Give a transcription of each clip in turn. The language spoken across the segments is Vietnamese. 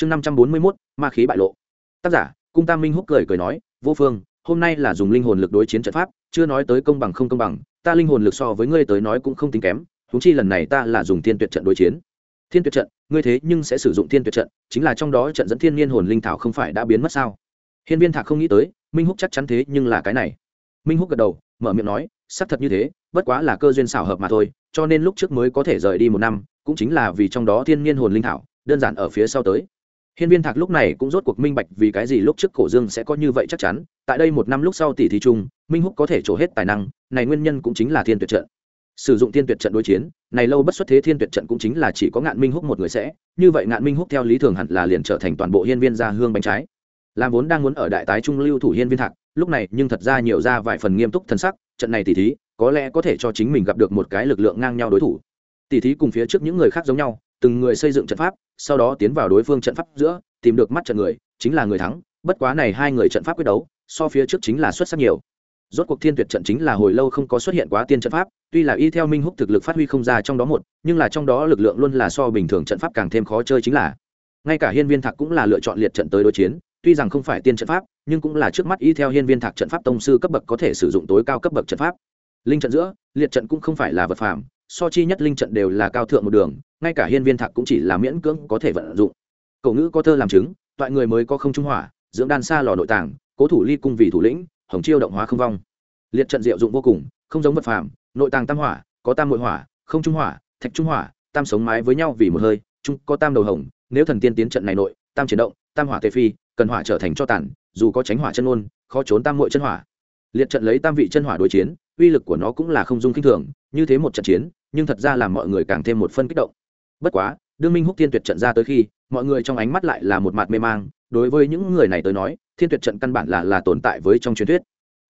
chương năm trăm bốn mươi mốt, ma khí bại lộ. Tác giả, cung tam minh húc cười cười nói, vô phương, hôm nay là dùng linh hồn lực đối chiến trận pháp, chưa nói tới công bằng không công bằng, ta linh hồn lực so với ngươi tới nói cũng không tính kém húng chi lần này ta là dùng thiên tuyệt trận đối chiến. Thiên tuyệt trận? Ngươi thế nhưng sẽ sử dụng thiên tuyệt trận, chính là trong đó trận dẫn thiên niên hồn linh thảo không phải đã biến mất sao? Hiên viên thạc không nghĩ tới, minh húc chắc chắn thế nhưng là cái này. Minh húc gật đầu, mở miệng nói, xác thật như thế, bất quá là cơ duyên xảo hợp mà thôi, cho nên lúc trước mới có thể rời đi một năm, cũng chính là vì trong đó thiên niên hồn linh thảo, đơn giản ở phía sau tới. Hiên Viên Thạc lúc này cũng rốt cuộc minh bạch vì cái gì lúc trước Cổ Dương sẽ có như vậy chắc chắn, tại đây một năm lúc sau tỷ thí chung, Minh Húc có thể trổ hết tài năng, này nguyên nhân cũng chính là Thiên Tuyệt trận. Sử dụng Thiên Tuyệt trận đối chiến, này lâu bất xuất thế Thiên Tuyệt trận cũng chính là chỉ có Ngạn Minh Húc một người sẽ, như vậy Ngạn Minh Húc theo lý thường hẳn là liền trở thành toàn bộ hiên viên gia hương bánh trái. Làm vốn đang muốn ở đại tái trung lưu thủ hiên viên thạc, lúc này nhưng thật ra nhiều ra vài phần nghiêm túc thần sắc, trận này tỷ thí, có lẽ có thể cho chính mình gặp được một cái lực lượng ngang nhau đối thủ. Tỷ thí cùng phía trước những người khác giống nhau, từng người xây dựng trận pháp, sau đó tiến vào đối phương trận pháp giữa, tìm được mắt trận người chính là người thắng. Bất quá này hai người trận pháp quyết đấu so phía trước chính là xuất sắc nhiều. Rốt cuộc thiên tuyệt trận chính là hồi lâu không có xuất hiện quá tiên trận pháp tuy là y theo minh húc thực lực phát huy không ra trong đó một nhưng là trong đó lực lượng luôn là so bình thường trận pháp càng thêm khó chơi chính là. Ngay cả hiên viên thạc cũng là lựa chọn liệt trận tới đối chiến tuy rằng không phải tiên trận pháp nhưng cũng là trước mắt y theo hiên viên thạc trận pháp tông sư cấp bậc có thể sử dụng tối cao cấp bậc trận pháp. Linh trận giữa liệt trận cũng không phải là vật phàm so chi nhất linh trận đều là cao thượng một đường, ngay cả hiên viên thạc cũng chỉ là miễn cưỡng có thể vận dụng. Cậu ngữ có thơ làm chứng, toại người mới có không trung hỏa, dưỡng đan xa lò nội tàng, cố thủ ly cung vì thủ lĩnh, hồng chiêu động hóa không vong. Liệt trận diệu dụng vô cùng, không giống vật phàm, nội tàng tam hỏa, có tam nội hỏa, không trung hỏa, thạch trung hỏa, tam sống mái với nhau vì một hơi, trung có tam đầu hồng, nếu thần tiên tiến trận này nội, tam chuyển động, tam hỏa tề phi, cần hỏa trở thành cho tản dù có tránh hỏa chân ôn, khó trốn tam muội chân hỏa. Liệt trận lấy tam vị chân hỏa đối chiến, uy lực của nó cũng là không dung kinh thường như thế một trận chiến, nhưng thật ra làm mọi người càng thêm một phân kích động. Bất quá, đương minh húc thiên tuyệt trận ra tới khi, mọi người trong ánh mắt lại là một mặt mê mang, đối với những người này tới nói, thiên tuyệt trận căn bản là là tồn tại với trong truyền thuyết.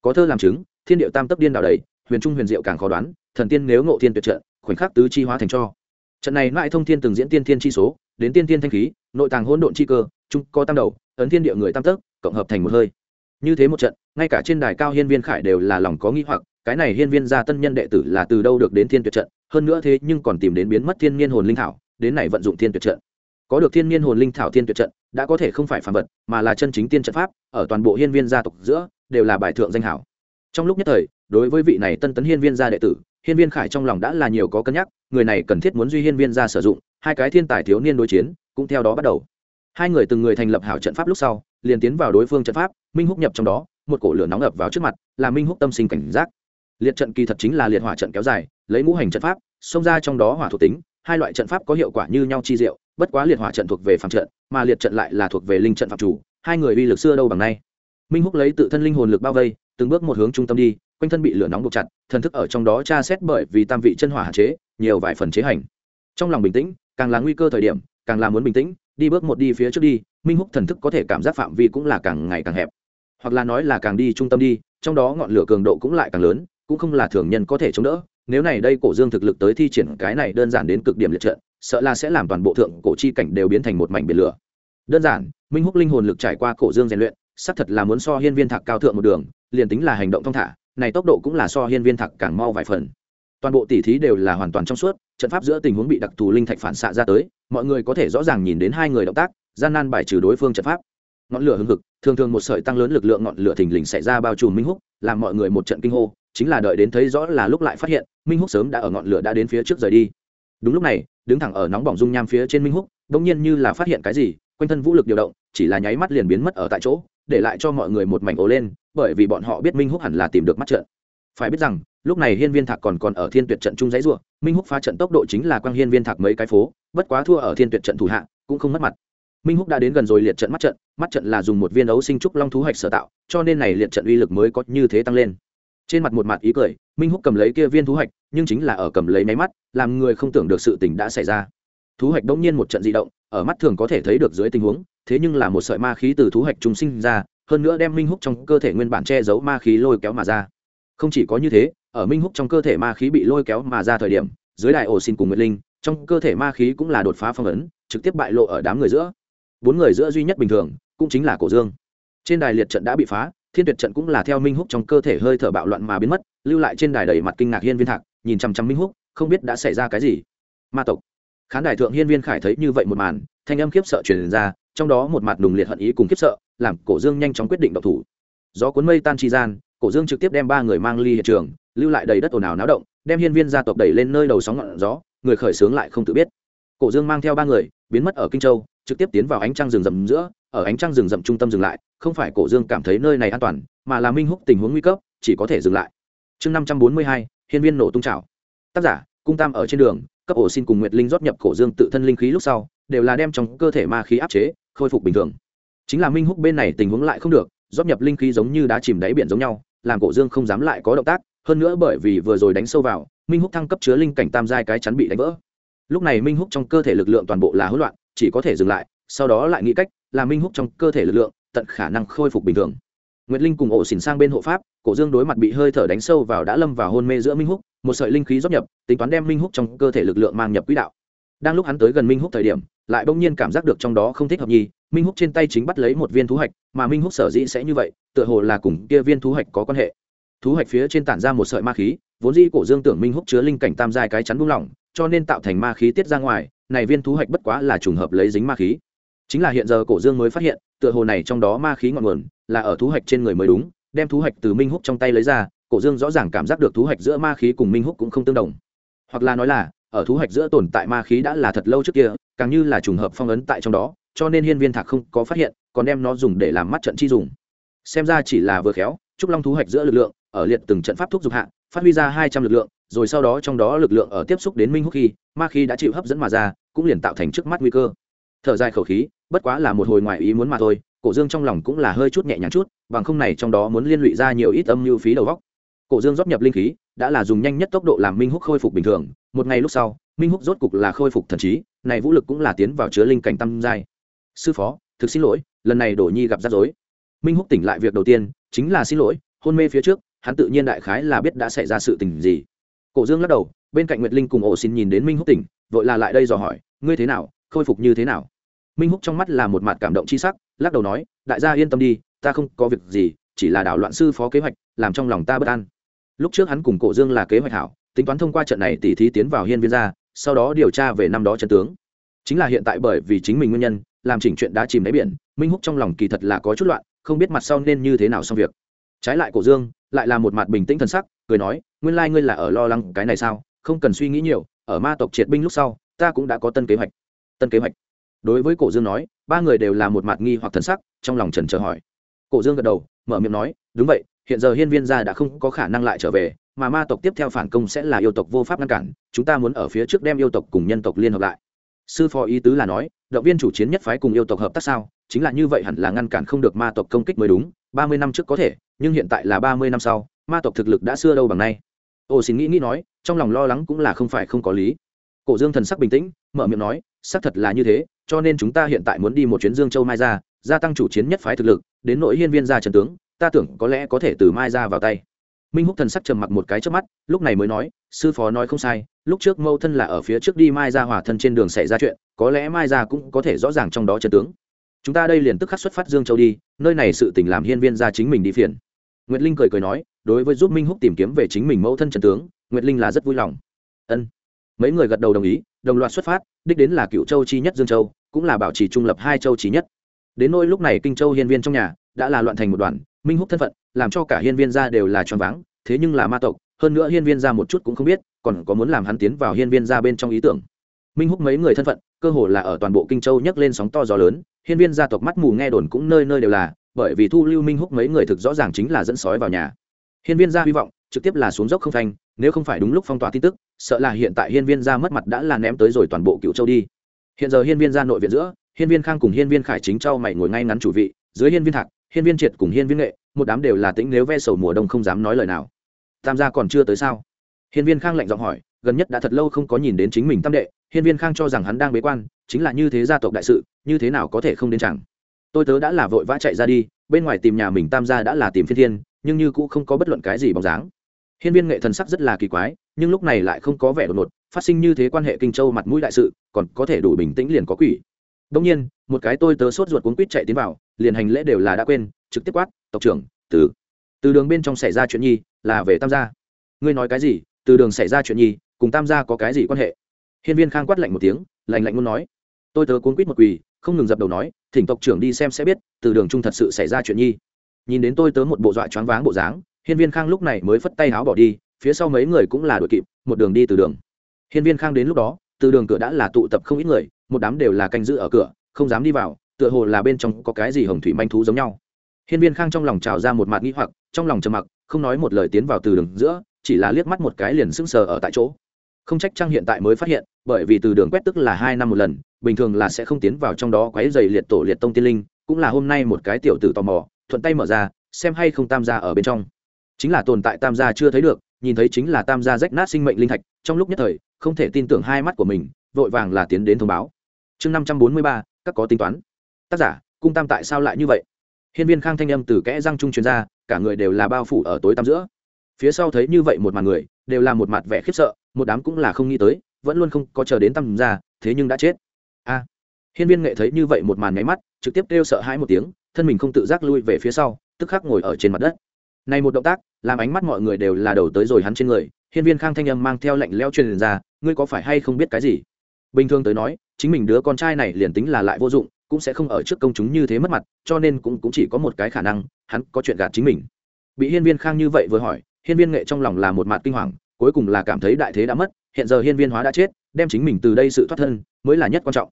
Có thơ làm chứng, thiên điệu tam tấp điên đảo đầy, huyền trung huyền diệu càng khó đoán, thần tiên nếu ngộ thiên tuyệt trận, khoảnh khắc tứ chi hóa thành cho. Trận này lại thông thiên từng diễn tiên thiên chi số, đến tiên thiên thanh khí, nội tàng hỗn độn chi cơ trung có tam đầu, ấn thiên địa người tam tấc cộng hợp thành một hơi. Như thế một trận, ngay cả trên đài cao hiên viên khải đều là lòng có nghi hoặc cái này hiên viên gia tân nhân đệ tử là từ đâu được đến thiên tuyệt trận, hơn nữa thế nhưng còn tìm đến biến mất thiên niên hồn linh thảo, đến này vận dụng thiên tuyệt trận. Có được thiên niên hồn linh thảo thiên tuyệt trận, đã có thể không phải phản vật, mà là chân chính tiên trận pháp, ở toàn bộ hiên viên gia tộc giữa, đều là bài thượng danh hảo. Trong lúc nhất thời, đối với vị này tân tấn hiên viên gia đệ tử, hiên viên khải trong lòng đã là nhiều có cân nhắc, người này cần thiết muốn duy hiên viên gia sử dụng, hai cái thiên tài thiếu niên đối chiến, cũng theo đó bắt đầu. Hai người từng người thành lập hảo trận pháp lúc sau, liền tiến vào đối phương trận pháp, minh húc nhập trong đó, một cổ lửa nóng ập vào trước mặt, là minh húc tâm sinh cảnh giác liệt trận kỳ thật chính là liệt hỏa trận kéo dài, lấy ngũ hành trận pháp, xông ra trong đó hỏa thuộc tính, hai loại trận pháp có hiệu quả như nhau chi diệu, bất quá liệt hỏa trận thuộc về phạm trận, mà liệt trận lại là thuộc về linh trận phạm chủ, hai người uy lực xưa đâu bằng nay. Minh húc lấy tự thân linh hồn lực bao vây, từng bước một hướng trung tâm đi, quanh thân bị lửa nóng buộc chặt, thần thức ở trong đó tra xét bởi vì tam vị chân hỏa hạn chế, nhiều vài phần chế hành. Trong lòng bình tĩnh, càng là nguy cơ thời điểm, càng là muốn bình tĩnh, đi bước một đi phía trước đi, minh húc thần thức có thể cảm giác phạm vi cũng là càng ngày càng hẹp. Hoặc là nói là càng đi trung tâm đi, trong đó ngọn lửa cường độ cũng lại càng lớn cũng không là thường nhân có thể chống đỡ, nếu này đây cổ dương thực lực tới thi triển cái này đơn giản đến cực điểm liệt trận, sợ là sẽ làm toàn bộ thượng cổ chi cảnh đều biến thành một mảnh biển lửa. Đơn giản, minh húc linh hồn lực trải qua cổ dương rèn luyện, xác thật là muốn so hiên viên thạc cao thượng một đường, liền tính là hành động thong thả, này tốc độ cũng là so hiên viên thạc càng mau vài phần. Toàn bộ tỉ thí đều là hoàn toàn trong suốt, trận pháp giữa tình huống bị đặc thù linh thạch phản xạ ra tới, mọi người có thể rõ ràng nhìn đến hai người động tác, gian nan bài trừ đối phương trận pháp. Ngọn lửa hưng hực, thường thường một sợi tăng lớn lực lượng ngọn lửa thình lình xảy ra bao trùm minh húc, làm mọi người một trận kinh hô chính là đợi đến thấy rõ là lúc lại phát hiện, minh húc sớm đã ở ngọn lửa đã đến phía trước rời đi. Đúng lúc này, đứng thẳng ở nóng bỏng dung nham phía trên minh húc đ ỗ n g nhiên như là phát hiện cái gì, quanh thân vũ lực điều động, chỉ là nháy mắt liền biến mất ở tại chỗ, để lại cho mọi người một mảnh ố lên, bởi vì bọn họ biết minh húc hẳn là tìm được mắt trận. Phải biết rằng, lúc này hiên viên thạc còn còn ở thiên tuyệt trận chung giấy ruộng minh húc phá trận tốc độ chính là quang hiên viên thạc mấy cái phố, bất quá thua ở thiên tuyệt trận thủ hạ, cũng không mất mặt. Minh húc đã đến gần rồi liệt trận mắt trận mắt trận là dùng một viên ấu sinh trúc long thú hạch sở tạo, cho nên này liệt trận uy lực mới có như thế tăng lên trên mặt một mặt ý cười, minh húc cầm lấy kia viên thú hạch, nhưng chính là ở cầm lấy máy mắt, làm người không tưởng được sự tình đã xảy ra. Thú hạch đông nhiên một trận di động, ở mắt thường có thể thấy được dưới tình huống, thế nhưng là một sợi ma khí từ thú hạch trùng sinh ra, hơn nữa đem minh húc trong cơ thể nguyên bản che giấu ma khí lôi kéo mà ra. Không chỉ có như thế, ở minh húc trong cơ thể ma khí bị lôi kéo mà ra thời điểm, dưới đại ổ xin cùng nguyệt linh, trong cơ thể ma khí cũng là đột phá phong ấn, trực tiếp bại lộ ở đám người giữa. Bốn người giữa duy nhất bình thường, cũng chính là cổ dương. Trên đài liệt trận đã bị phá thiên tuyệt trận cũng là theo minh húc trong cơ thể hơi thở bạo loạn mà biến mất, lưu lại trên đài đầy mặt kinh ngạc hiên viên thạc, nhìn chăm chăm minh húc, không biết đã xảy ra cái gì. Ma tộc. Khán đài thượng hiên viên khải thấy như vậy một màn, thanh âm khiếp sợ truyền ra, trong đó một mặt đùng liệt hận ý cùng khiếp sợ, làm cổ dương nhanh chóng quyết định độc thủ. Gió cuốn mây tan chi gian, cổ dương trực tiếp đem ba người mang ly hiện trường, lưu lại đầy đất ồn ào náo động, đem hiên viên gia tộc đẩy lên nơi đầu sóng ngọn gió, người khởi xướng lại không tự biết. Cổ dương mang theo ba người, biến mất ở kinh châu, trực tiếp tiến vào ánh trăng rừng rầm giữa ở ánh trăng rừng rậm trung tâm dừng lại, không phải cổ dương cảm thấy nơi này an toàn, mà là minh húc tình huống nguy cấp, chỉ có thể dừng lại. Chương năm trăm bốn mươi hai, hiên viên nổ tung trào tác giả, cung tam ở trên đường, cấp ổ xin cùng nguyệt linh rót nhập cổ dương tự thân linh khí lúc sau, đều là đem trong cơ thể ma khí áp chế, khôi phục bình thường. Chính là minh húc bên này tình huống lại không được, rót nhập linh khí giống như đá chìm đáy biển giống nhau, làm cổ dương không dám lại có động tác, hơn nữa bởi vì vừa rồi đánh sâu vào, minh húc thăng cấp chứa linh cảnh tam giai cái chắn bị đánh vỡ. Lúc này minh húc trong cơ thể lực lượng toàn bộ là hỗn loạn, chỉ có thể dừng lại sau đó lại nghĩ cách làm minh húc trong cơ thể lực lượng tận khả năng khôi phục bình thường. Nguyệt linh cùng ổ xỉn sang bên hộ pháp, cổ dương đối mặt bị hơi thở đánh sâu vào đã lâm vào hôn mê giữa minh húc, một sợi linh khí rót nhập, tính toán đem minh húc trong cơ thể lực lượng mang nhập quỹ đạo. Đang lúc hắn tới gần minh húc thời điểm, lại bỗng nhiên cảm giác được trong đó không thích hợp nhi minh húc trên tay chính bắt lấy một viên thú hạch, mà minh húc sở dĩ sẽ như vậy, tựa hồ là cùng kia viên thú hạch có quan hệ. Thú hạch phía trên tản ra một sợi ma khí, vốn dĩ cổ dương tưởng minh húc chứa linh cảnh tam giai cái chắn buông lỏng, cho nên tạo thành ma khí tiết ra ngoài, này viên thú hạch bất quá là trùng hợp lấy dính ma khí chính là hiện giờ cổ dương mới phát hiện, tựa hồ này trong đó ma khí ngọn nguồn, là ở thú hạch trên người mới đúng, đem thú hạch từ minh húc trong tay lấy ra, cổ dương rõ ràng cảm giác được thú hạch giữa ma khí cùng minh húc cũng không tương đồng. Hoặc là nói là, ở thú hạch giữa tồn tại ma khí đã là thật lâu trước kia, càng như là trùng hợp phong ấn tại trong đó, cho nên hiên viên thạc không có phát hiện, còn đem nó dùng để làm mắt trận chi dùng. Xem ra chỉ là vừa khéo, trúc long thú hạch giữa lực lượng, ở liệt từng trận pháp thúc dục hạ, phát huy ra hai trăm lực lượng, rồi sau đó trong đó lực lượng ở tiếp xúc đến minh húc khi, ma khí đã chịu hấp dẫn mà ra, cũng liền tạo thành trước mắt nguy cơ thở dài khẩu khí, bất quá là một hồi ngoài ý muốn mà thôi, cổ dương trong lòng cũng là hơi chút nhẹ nhàng chút, bằng không này trong đó muốn liên lụy ra nhiều ít âm mưu phí đầu góc cổ dương rót nhập linh khí, đã là dùng nhanh nhất tốc độ làm minh húc khôi phục bình thường, một ngày lúc sau, minh húc rốt cục là khôi phục thần trí, này vũ lực cũng là tiến vào chứa linh cảnh tâm giai. Sư phó, thực xin lỗi, lần này đổ nhi gặp rắc rối. Minh húc tỉnh lại việc đầu tiên, chính là xin lỗi, hôn mê phía trước, hắn tự nhiên đại khái là biết đã xảy ra sự tình gì. Cổ dương lắc đầu, bên cạnh nguyệt linh cùng ổ xin nhìn đến minh húc tỉnh, vội là lại đây dò hỏi, ngươi thế nào? Khôi phục như thế nào? Minh húc trong mắt là một mặt cảm động c h i sắc, lắc đầu nói, đại gia yên tâm đi, ta không có việc gì, chỉ là đảo loạn sư phó kế hoạch, làm trong lòng ta bất an. Lúc trước hắn cùng cổ dương là kế hoạch hảo, tính toán thông qua trận này tỉ thí tiến vào hiên viên gia, sau đó điều tra về năm đó trận tướng. Chính là hiện tại bởi vì chính mình nguyên nhân, làm chỉnh chuyện đã chìm đáy biển, minh húc trong lòng kỳ thật là có chút loạn, không biết mặt sau nên như thế nào xong việc. Trái lại cổ dương lại là một mặt bình tĩnh t sắc, cười nói, nguyên lai ngươi là ở lo lắng cái này sao? Không cần suy nghĩ nhiều, ở ma tộc triệt binh lúc sau, ta cũng đã có tân kế hoạch tân kế hoạch. Đối với cổ dương nói, ba người đều là một mặt nghi hoặc thần sắc, trong lòng trần chờ hỏi. Cổ dương gật đầu, mở miệng nói, đúng vậy, hiện giờ hiên viên gia đã không có khả năng lại trở về, mà ma tộc tiếp theo phản công sẽ là yêu tộc vô pháp ngăn cản, chúng ta muốn ở phía trước đem yêu tộc cùng nhân tộc liên hợp lại. Sư phó ý tứ là nói, động viên chủ chiến nhất phái cùng yêu tộc hợp tác sao? Chính là như vậy hẳn là ngăn cản không được ma tộc công kích mới đúng, ba mươi năm trước có thể, nhưng hiện tại là ba mươi năm sau, ma tộc thực lực đã xưa đâu bằng nay. Ô xin nghĩ nghĩ nói, trong lòng lo lắng cũng là không phải không có lý. Cổ dương thần sắc bình tĩnh, mở miệng nói xác thật là như thế, cho nên chúng ta hiện tại muốn đi một chuyến dương châu mai ra gia tăng chủ chiến nhất phái thực lực, đến nội hiên viên gia trần tướng, ta tưởng có lẽ có thể từ mai ra vào tay. Minh húc thần sắc trầm mặc một cái trước mắt, lúc này mới nói, sư phó nói không sai, lúc trước mâu thân là ở phía trước đi mai ra hòa thân trên đường xảy ra chuyện, có lẽ mai ra cũng có thể rõ ràng trong đó trần tướng. Chúng ta đây liền tức khắc xuất phát dương châu đi, nơi này sự tình làm hiên viên ra chính mình đi phiền. Nguyệt linh cười cười nói, đối với giúp minh húc tìm kiếm về chính mình mẫu thân trần tướng, nguyệt linh là rất vui lòng. Ân. Mấy người gật đầu đồng ý đồng loạt xuất phát, đích đến là cựu châu chi nhất dương châu, cũng là bảo trì trung lập hai châu chi nhất. Đến nỗi lúc này kinh châu hiên viên trong nhà đã là loạn thành một đoàn, minh húc thân phận làm cho cả hiên viên gia đều là choáng váng, thế nhưng là ma tộc, hơn nữa hiên viên gia một chút cũng không biết, còn có muốn làm hắn tiến vào hiên viên gia bên trong ý tưởng. Minh húc mấy người thân phận, cơ hồ là ở toàn bộ kinh châu nhấc lên sóng to gió lớn, hiên viên gia tộc mắt mù nghe đồn cũng nơi nơi đều là, bởi vì thu lưu minh húc mấy người thực rõ ràng chính là dẫn sói vào nhà. Hiên viên gia hy vọng trực tiếp là xuống dốc không phanh, nếu không phải đúng lúc phong tỏa tin tức, sợ là hiện tại hiên viên gia mất mặt đã là ném tới rồi toàn bộ cựu châu đi. Hiện giờ hiên viên gia nội viện giữa, hiên viên khang cùng hiên viên khải chính châu mày ngồi ngay ngắn chủ vị, dưới hiên viên thạc, hiên viên triệt cùng hiên viên nghệ, một đám đều là tĩnh nếu ve sầu mùa đông không dám nói lời nào. Tam gia còn chưa tới sao? Hiên viên khang lạnh giọng hỏi, gần nhất đã thật lâu không có nhìn đến chính mình tam đệ, hiên viên khang cho rằng hắn đang bế quan, chính là như thế gia tộc đại sự, như thế nào có thể không đến chẳng? Tôi tớ đã là vội vã chạy ra đi, bên ngoài tìm nhà mình tam gia đã là tìm phiên thiên, nhưng như cũ không có bất luận cái gì bóng dáng hiên viên nghệ thần sắc rất là kỳ quái, nhưng lúc này lại không có vẻ đột ngột, phát sinh như thế quan hệ kinh châu mặt mũi đại sự, còn có thể đủ bình tĩnh liền có quỷ. Đông nhiên, một cái tôi tớ sốt ruột cuốn quýt chạy tiến vào, liền hành lễ đều là đã quên, trực tiếp quát, tộc trưởng, từ từ đường bên trong xảy ra chuyện nhi, là về tam gia. Ngươi nói cái gì? Từ đường xảy ra chuyện nhi, cùng tam gia có cái gì quan hệ? Hiên viên khang quát lạnh một tiếng, lạnh lạnh muốn nói. Tôi tớ cuốn quýt một quỳ, không ngừng dập đầu nói, thỉnh tộc trưởng đi xem sẽ biết, từ đường trung thật sự xảy ra chuyện nhi. Nhìn đến tôi tớ một bộ dọa choáng váng bộ dáng hiên viên khang lúc này mới phất tay áo bỏ đi, phía sau mấy người cũng là đội kịp, một đường đi từ đường. Hiên viên khang đến lúc đó, từ đường cửa đã là tụ tập không ít người, một đám đều là canh giữ ở cửa, không dám đi vào, tựa hồ là bên trong có cái gì hồng thủy manh thú giống nhau. Hiên viên khang trong lòng trào ra một mặt nghĩ hoặc, trong lòng trầm mặc, không nói một lời tiến vào từ đường giữa, chỉ là liếc mắt một cái liền sững sờ ở tại chỗ. Không trách trang hiện tại mới phát hiện, bởi vì từ đường quét tức là hai năm một lần, bình thường là sẽ không tiến vào trong đó quấy dày liệt tổ liệt tông tiên linh, cũng là hôm nay một cái tiểu tử tò mò, thuận tay mở ra, xem hay không tam gia ở bên trong chính là tồn tại tam gia chưa thấy được, nhìn thấy chính là tam gia rách nát sinh mệnh linh thạch, trong lúc nhất thời, không thể tin tưởng hai mắt của mình, vội vàng là tiến đến thông báo. Chương năm trăm bốn mươi ba, các có tính toán. Tác giả, cung tam tại sao lại như vậy? Hiên viên khang thanh âm từ kẽ răng trung chuyên gia cả người đều là bao phủ ở tối tăm giữa. Phía sau thấy như vậy một màn người, đều là một mặt vẻ khiếp sợ, một đám cũng là không nghĩ tới, vẫn luôn không có chờ đến tăm ra thế nhưng đã chết. A. Hiên viên nghệ thấy như vậy một màn nháy mắt, trực tiếp kêu sợ hãi một tiếng, thân mình không tự giác lui về phía sau, tức khắc ngồi ở trên mặt đất này một động tác làm ánh mắt mọi người đều là đầu tới rồi hắn trên người hiên viên khang thanh âm mang theo lạnh lẽo truyền ra ngươi có phải hay không biết cái gì? Bình thường tới nói chính mình đứa con trai này liền tính là lại vô dụng cũng sẽ không ở trước công chúng như thế mất mặt cho nên cũng, cũng chỉ có một cái khả năng hắn có chuyện gạt chính mình. Bị hiên viên khang như vậy vừa hỏi hiên viên nghệ trong lòng là một mặt kinh hoàng cuối cùng là cảm thấy đại thế đã mất hiện giờ hiên viên hóa đã chết đem chính mình từ đây sự thoát thân mới là nhất quan trọng.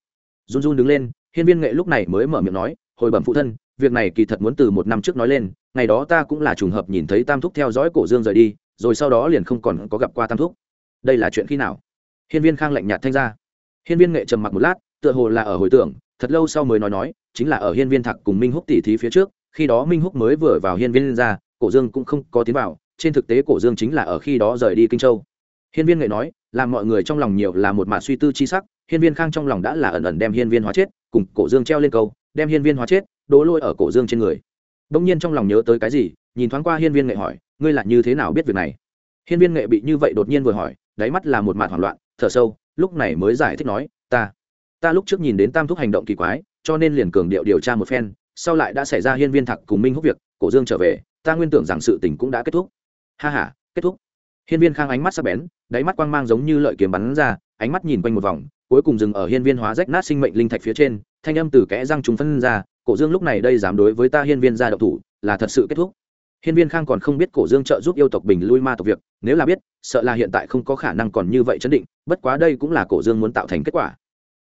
Run run đứng lên hiên viên nghệ lúc này mới mở miệng nói hồi bẩm phụ thân việc này kỳ thật muốn từ một năm trước nói lên, ngày đó ta cũng là trùng hợp nhìn thấy tam thúc theo dõi cổ dương rời đi, rồi sau đó liền không còn có gặp qua tam thúc. Đây là chuyện khi nào? Hiên viên khang lạnh nhạt thanh ra. Hiên viên nghệ trầm mặc một lát, tựa hồ là ở hồi tưởng, thật lâu sau mới nói nói, chính là ở hiên viên thạc cùng minh húc tỉ thí phía trước, khi đó minh húc mới vừa vào hiên viên ra, cổ dương cũng không có tiến vào, trên thực tế cổ dương chính là ở khi đó rời đi kinh châu. Hiên viên nghệ nói, làm mọi người trong lòng nhiều là một mạ suy tư chi sắc, hiên viên khang trong lòng đã là ẩn ẩn đem hiên viên hóa chết, cùng cổ dương treo lên câu, đem hiên viên hóa chết đố lôi ở cổ dương trên người. Đông nhiên trong lòng nhớ tới cái gì, nhìn thoáng qua hiên viên nghệ hỏi, ngươi là như thế nào biết việc này? Hiên viên nghệ bị như vậy đột nhiên vừa hỏi, đáy mắt là một mạt hoảng loạn, thở sâu, lúc này mới giải thích nói, ta ta lúc trước nhìn đến tam thúc hành động kỳ quái, cho nên liền cường điệu điều tra một phen, sau lại đã xảy ra hiên viên thặc cùng minh húc việc, cổ dương trở về, ta nguyên tưởng rằng sự tình cũng đã kết thúc. Ha ha, kết thúc. Hiên viên khang ánh mắt sắc bén, đáy mắt quang mang giống như lợi kiếm bắn ra, ánh mắt nhìn quanh một vòng, cuối cùng dừng ở hiên viên hóa rách nát sinh mệnh linh thạch phía trên, thanh âm từ kẽ răng chúng phân ra cổ dương lúc này đây dám đối với ta hiên viên ra độc thủ, là thật sự kết thúc. Hiên viên khang còn không biết cổ dương trợ giúp yêu tộc bình lui ma tộc việc, nếu là biết, sợ là hiện tại không có khả năng còn như vậy chấn định, bất quá đây cũng là cổ dương muốn tạo thành kết quả.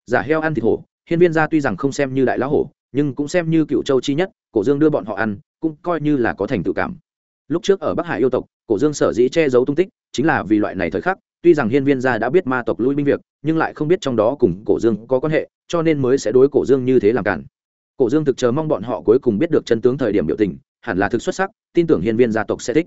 Giả heo ăn thịt hổ, hiên viên gia tuy rằng không xem như đại lão hổ, nhưng cũng xem như cựu châu chi nhất, cổ dương đưa bọn họ ăn, cũng coi như là có thành tự cảm. Lúc trước ở bắc hải yêu tộc, cổ dương sở dĩ che giấu tung tích, chính là vì loại này thời khắc, tuy rằng hiên viên gia đã biết ma tộc lui binh việc, nhưng lại không biết trong đó cùng cổ dương có quan hệ, cho nên mới sẽ đối cổ dương như thế làm cản cổ dương thực chờ mong bọn họ cuối cùng biết được chân tướng thời điểm biểu tình, hẳn là thực xuất sắc, tin tưởng hiên viên gia tộc sẽ thích.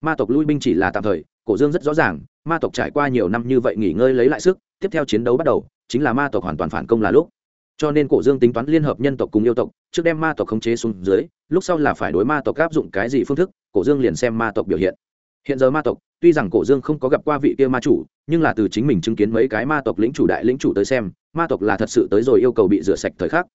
Ma tộc lui binh chỉ là tạm thời, cổ dương rất rõ ràng, ma tộc trải qua nhiều năm như vậy nghỉ ngơi lấy lại sức, tiếp theo chiến đấu bắt đầu, chính là ma tộc hoàn toàn phản công là lúc. Cho nên cổ dương tính toán liên hợp nhân tộc cùng yêu tộc, trước đem ma tộc khống chế xuống dưới, lúc sau là phải đối ma tộc áp dụng cái gì phương thức, cổ dương liền xem ma tộc biểu hiện. Hiện giờ ma tộc, tuy rằng cổ dương không có gặp qua vị kia ma chủ, nhưng là từ chính mình chứng kiến mấy cái ma tộc lĩnh chủ đại lĩnh chủ tới xem, ma tộc là thật sự tới rồi yêu cầu bị rửa sạch thời khắc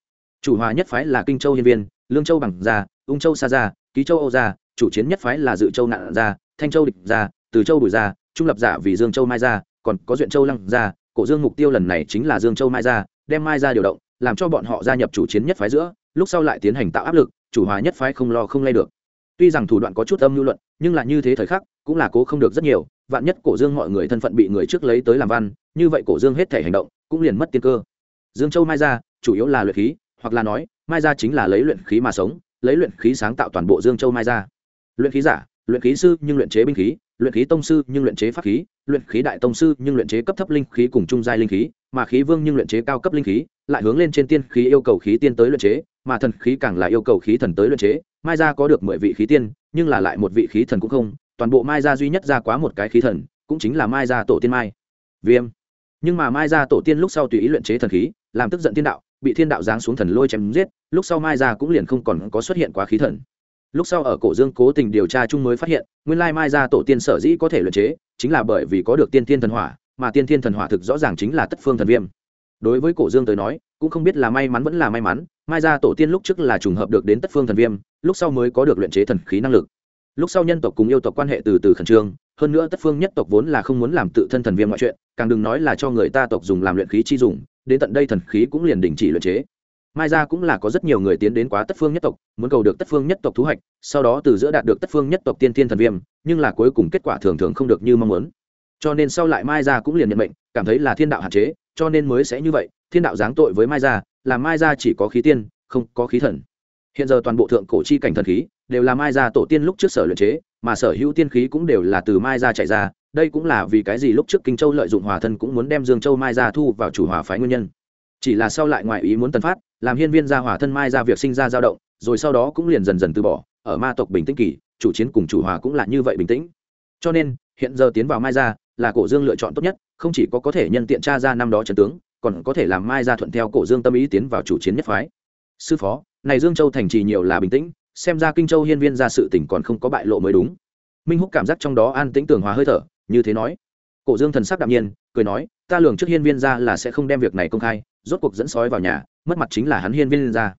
chủ hòa nhất phái là kinh châu hiên viên, lương châu bằng gia, ung châu sa gia, ký châu âu gia, chủ chiến nhất phái là dự châu nạn gia, thanh châu địch gia, từ châu bùi gia, trung lập giả vì dương châu mai gia, còn có duyện châu lăng gia, cổ dương mục tiêu lần này chính là dương châu mai gia, đem mai gia điều động, làm cho bọn họ gia nhập chủ chiến nhất phái giữa, lúc sau lại tiến hành tạo áp lực, chủ hòa nhất phái không lo không lay được. Tuy rằng thủ đoạn có chút âm lưu luận, nhưng là như thế thời khắc, cũng là cố không được rất nhiều, vạn nhất cổ dương mọi người thân phận bị người trước lấy tới làm văn, như vậy cổ dương hết thể hành động, cũng liền mất tiên cơ. Dương châu mai gia, chủ yếu là luyện khí hoặc là nói, mai gia chính là lấy luyện khí mà sống, lấy luyện khí sáng tạo toàn bộ dương châu mai gia. Luyện khí giả, luyện khí sư nhưng luyện chế binh khí, luyện khí tông sư nhưng luyện chế pháp khí, luyện khí đại tông sư nhưng luyện chế cấp thấp linh khí cùng trung giai linh khí, mà khí vương nhưng luyện chế cao cấp linh khí, lại hướng lên trên tiên khí yêu cầu khí tiên tới luyện chế, mà thần khí càng là yêu cầu khí thần tới luyện chế. Mai gia có được mười vị khí tiên, nhưng là lại một vị khí thần cũng không, toàn bộ mai gia duy nhất ra quá một cái khí thần, cũng chính là mai gia tổ tiên mai. Viêm. Nhưng mà mai gia tổ tiên lúc sau tùy ý luyện chế thần khí, làm tức giận thiên đạo bị thiên đạo giáng xuống thần lôi chém giết, lúc sau mai gia cũng liền không còn có xuất hiện quá khí thần. Lúc sau ở cổ dương cố tình điều tra chung mới phát hiện, nguyên lai mai gia tổ tiên sở dĩ có thể luyện chế, chính là bởi vì có được tiên thiên thần hỏa, mà tiên thiên thần hỏa thực rõ ràng chính là tất phương thần viêm. Đối với cổ dương tới nói, cũng không biết là may mắn vẫn là may mắn, mai gia tổ tiên lúc trước là trùng hợp được đến tất phương thần viêm, lúc sau mới có được luyện chế thần khí năng lực. Lúc sau nhân tộc cùng yêu tộc quan hệ từ từ khẩn trương, hơn nữa tất phương nhất tộc vốn là không muốn làm tự thân thần viêm mọi chuyện, càng đừng nói là cho người ta tộc dùng làm luyện khí chi dùng đến tận đây thần khí cũng liền đình chỉ luyện chế. Mai gia cũng là có rất nhiều người tiến đến quá tất phương nhất tộc, muốn cầu được tất phương nhất tộc thu hoạch, sau đó từ giữa đạt được tất phương nhất tộc tiên tiên thần viêm, nhưng là cuối cùng kết quả thường thường không được như mong muốn. Cho nên sau lại mai gia cũng liền nhận mệnh, cảm thấy là thiên đạo hạn chế, cho nên mới sẽ như vậy, thiên đạo giáng tội với mai gia, là mai gia chỉ có khí tiên, không có khí thần. Hiện giờ toàn bộ thượng cổ chi cảnh thần khí, đều là mai gia tổ tiên lúc trước sở luyện chế, mà sở hữu tiên khí cũng đều là từ mai gia chạy ra đây cũng là vì cái gì lúc trước kinh châu lợi dụng hòa thân cũng muốn đem dương châu mai gia thu vào chủ hòa phái nguyên nhân. Chỉ là sau lại ngoại ý muốn tần phát, làm hiên viên gia hòa thân mai ra việc sinh ra dao động, rồi sau đó cũng liền dần dần từ bỏ, ở ma tộc bình tĩnh kỳ, chủ chiến cùng chủ hòa cũng là như vậy bình tĩnh. Cho nên, hiện giờ tiến vào mai ra là cổ dương lựa chọn tốt nhất, không chỉ có có thể nhân tiện tra ra năm đó trần tướng, còn có thể làm mai ra thuận theo cổ dương tâm ý tiến vào chủ chiến nhất phái. Sư phó, này dương châu thành trì nhiều là bình tĩnh, xem ra kinh châu hiên viên ra sự tỉnh còn không có bại lộ mới đúng. Minh húc cảm giác trong đó an tĩnh tường hòa hơi thở như thế nói. Cổ dương thần sắc đạm nhiên, cười nói, ta lường trước hiên viên ra là sẽ không đem việc này công khai, rốt cuộc dẫn sói vào nhà, mất mặt chính là hắn hiên viên ra.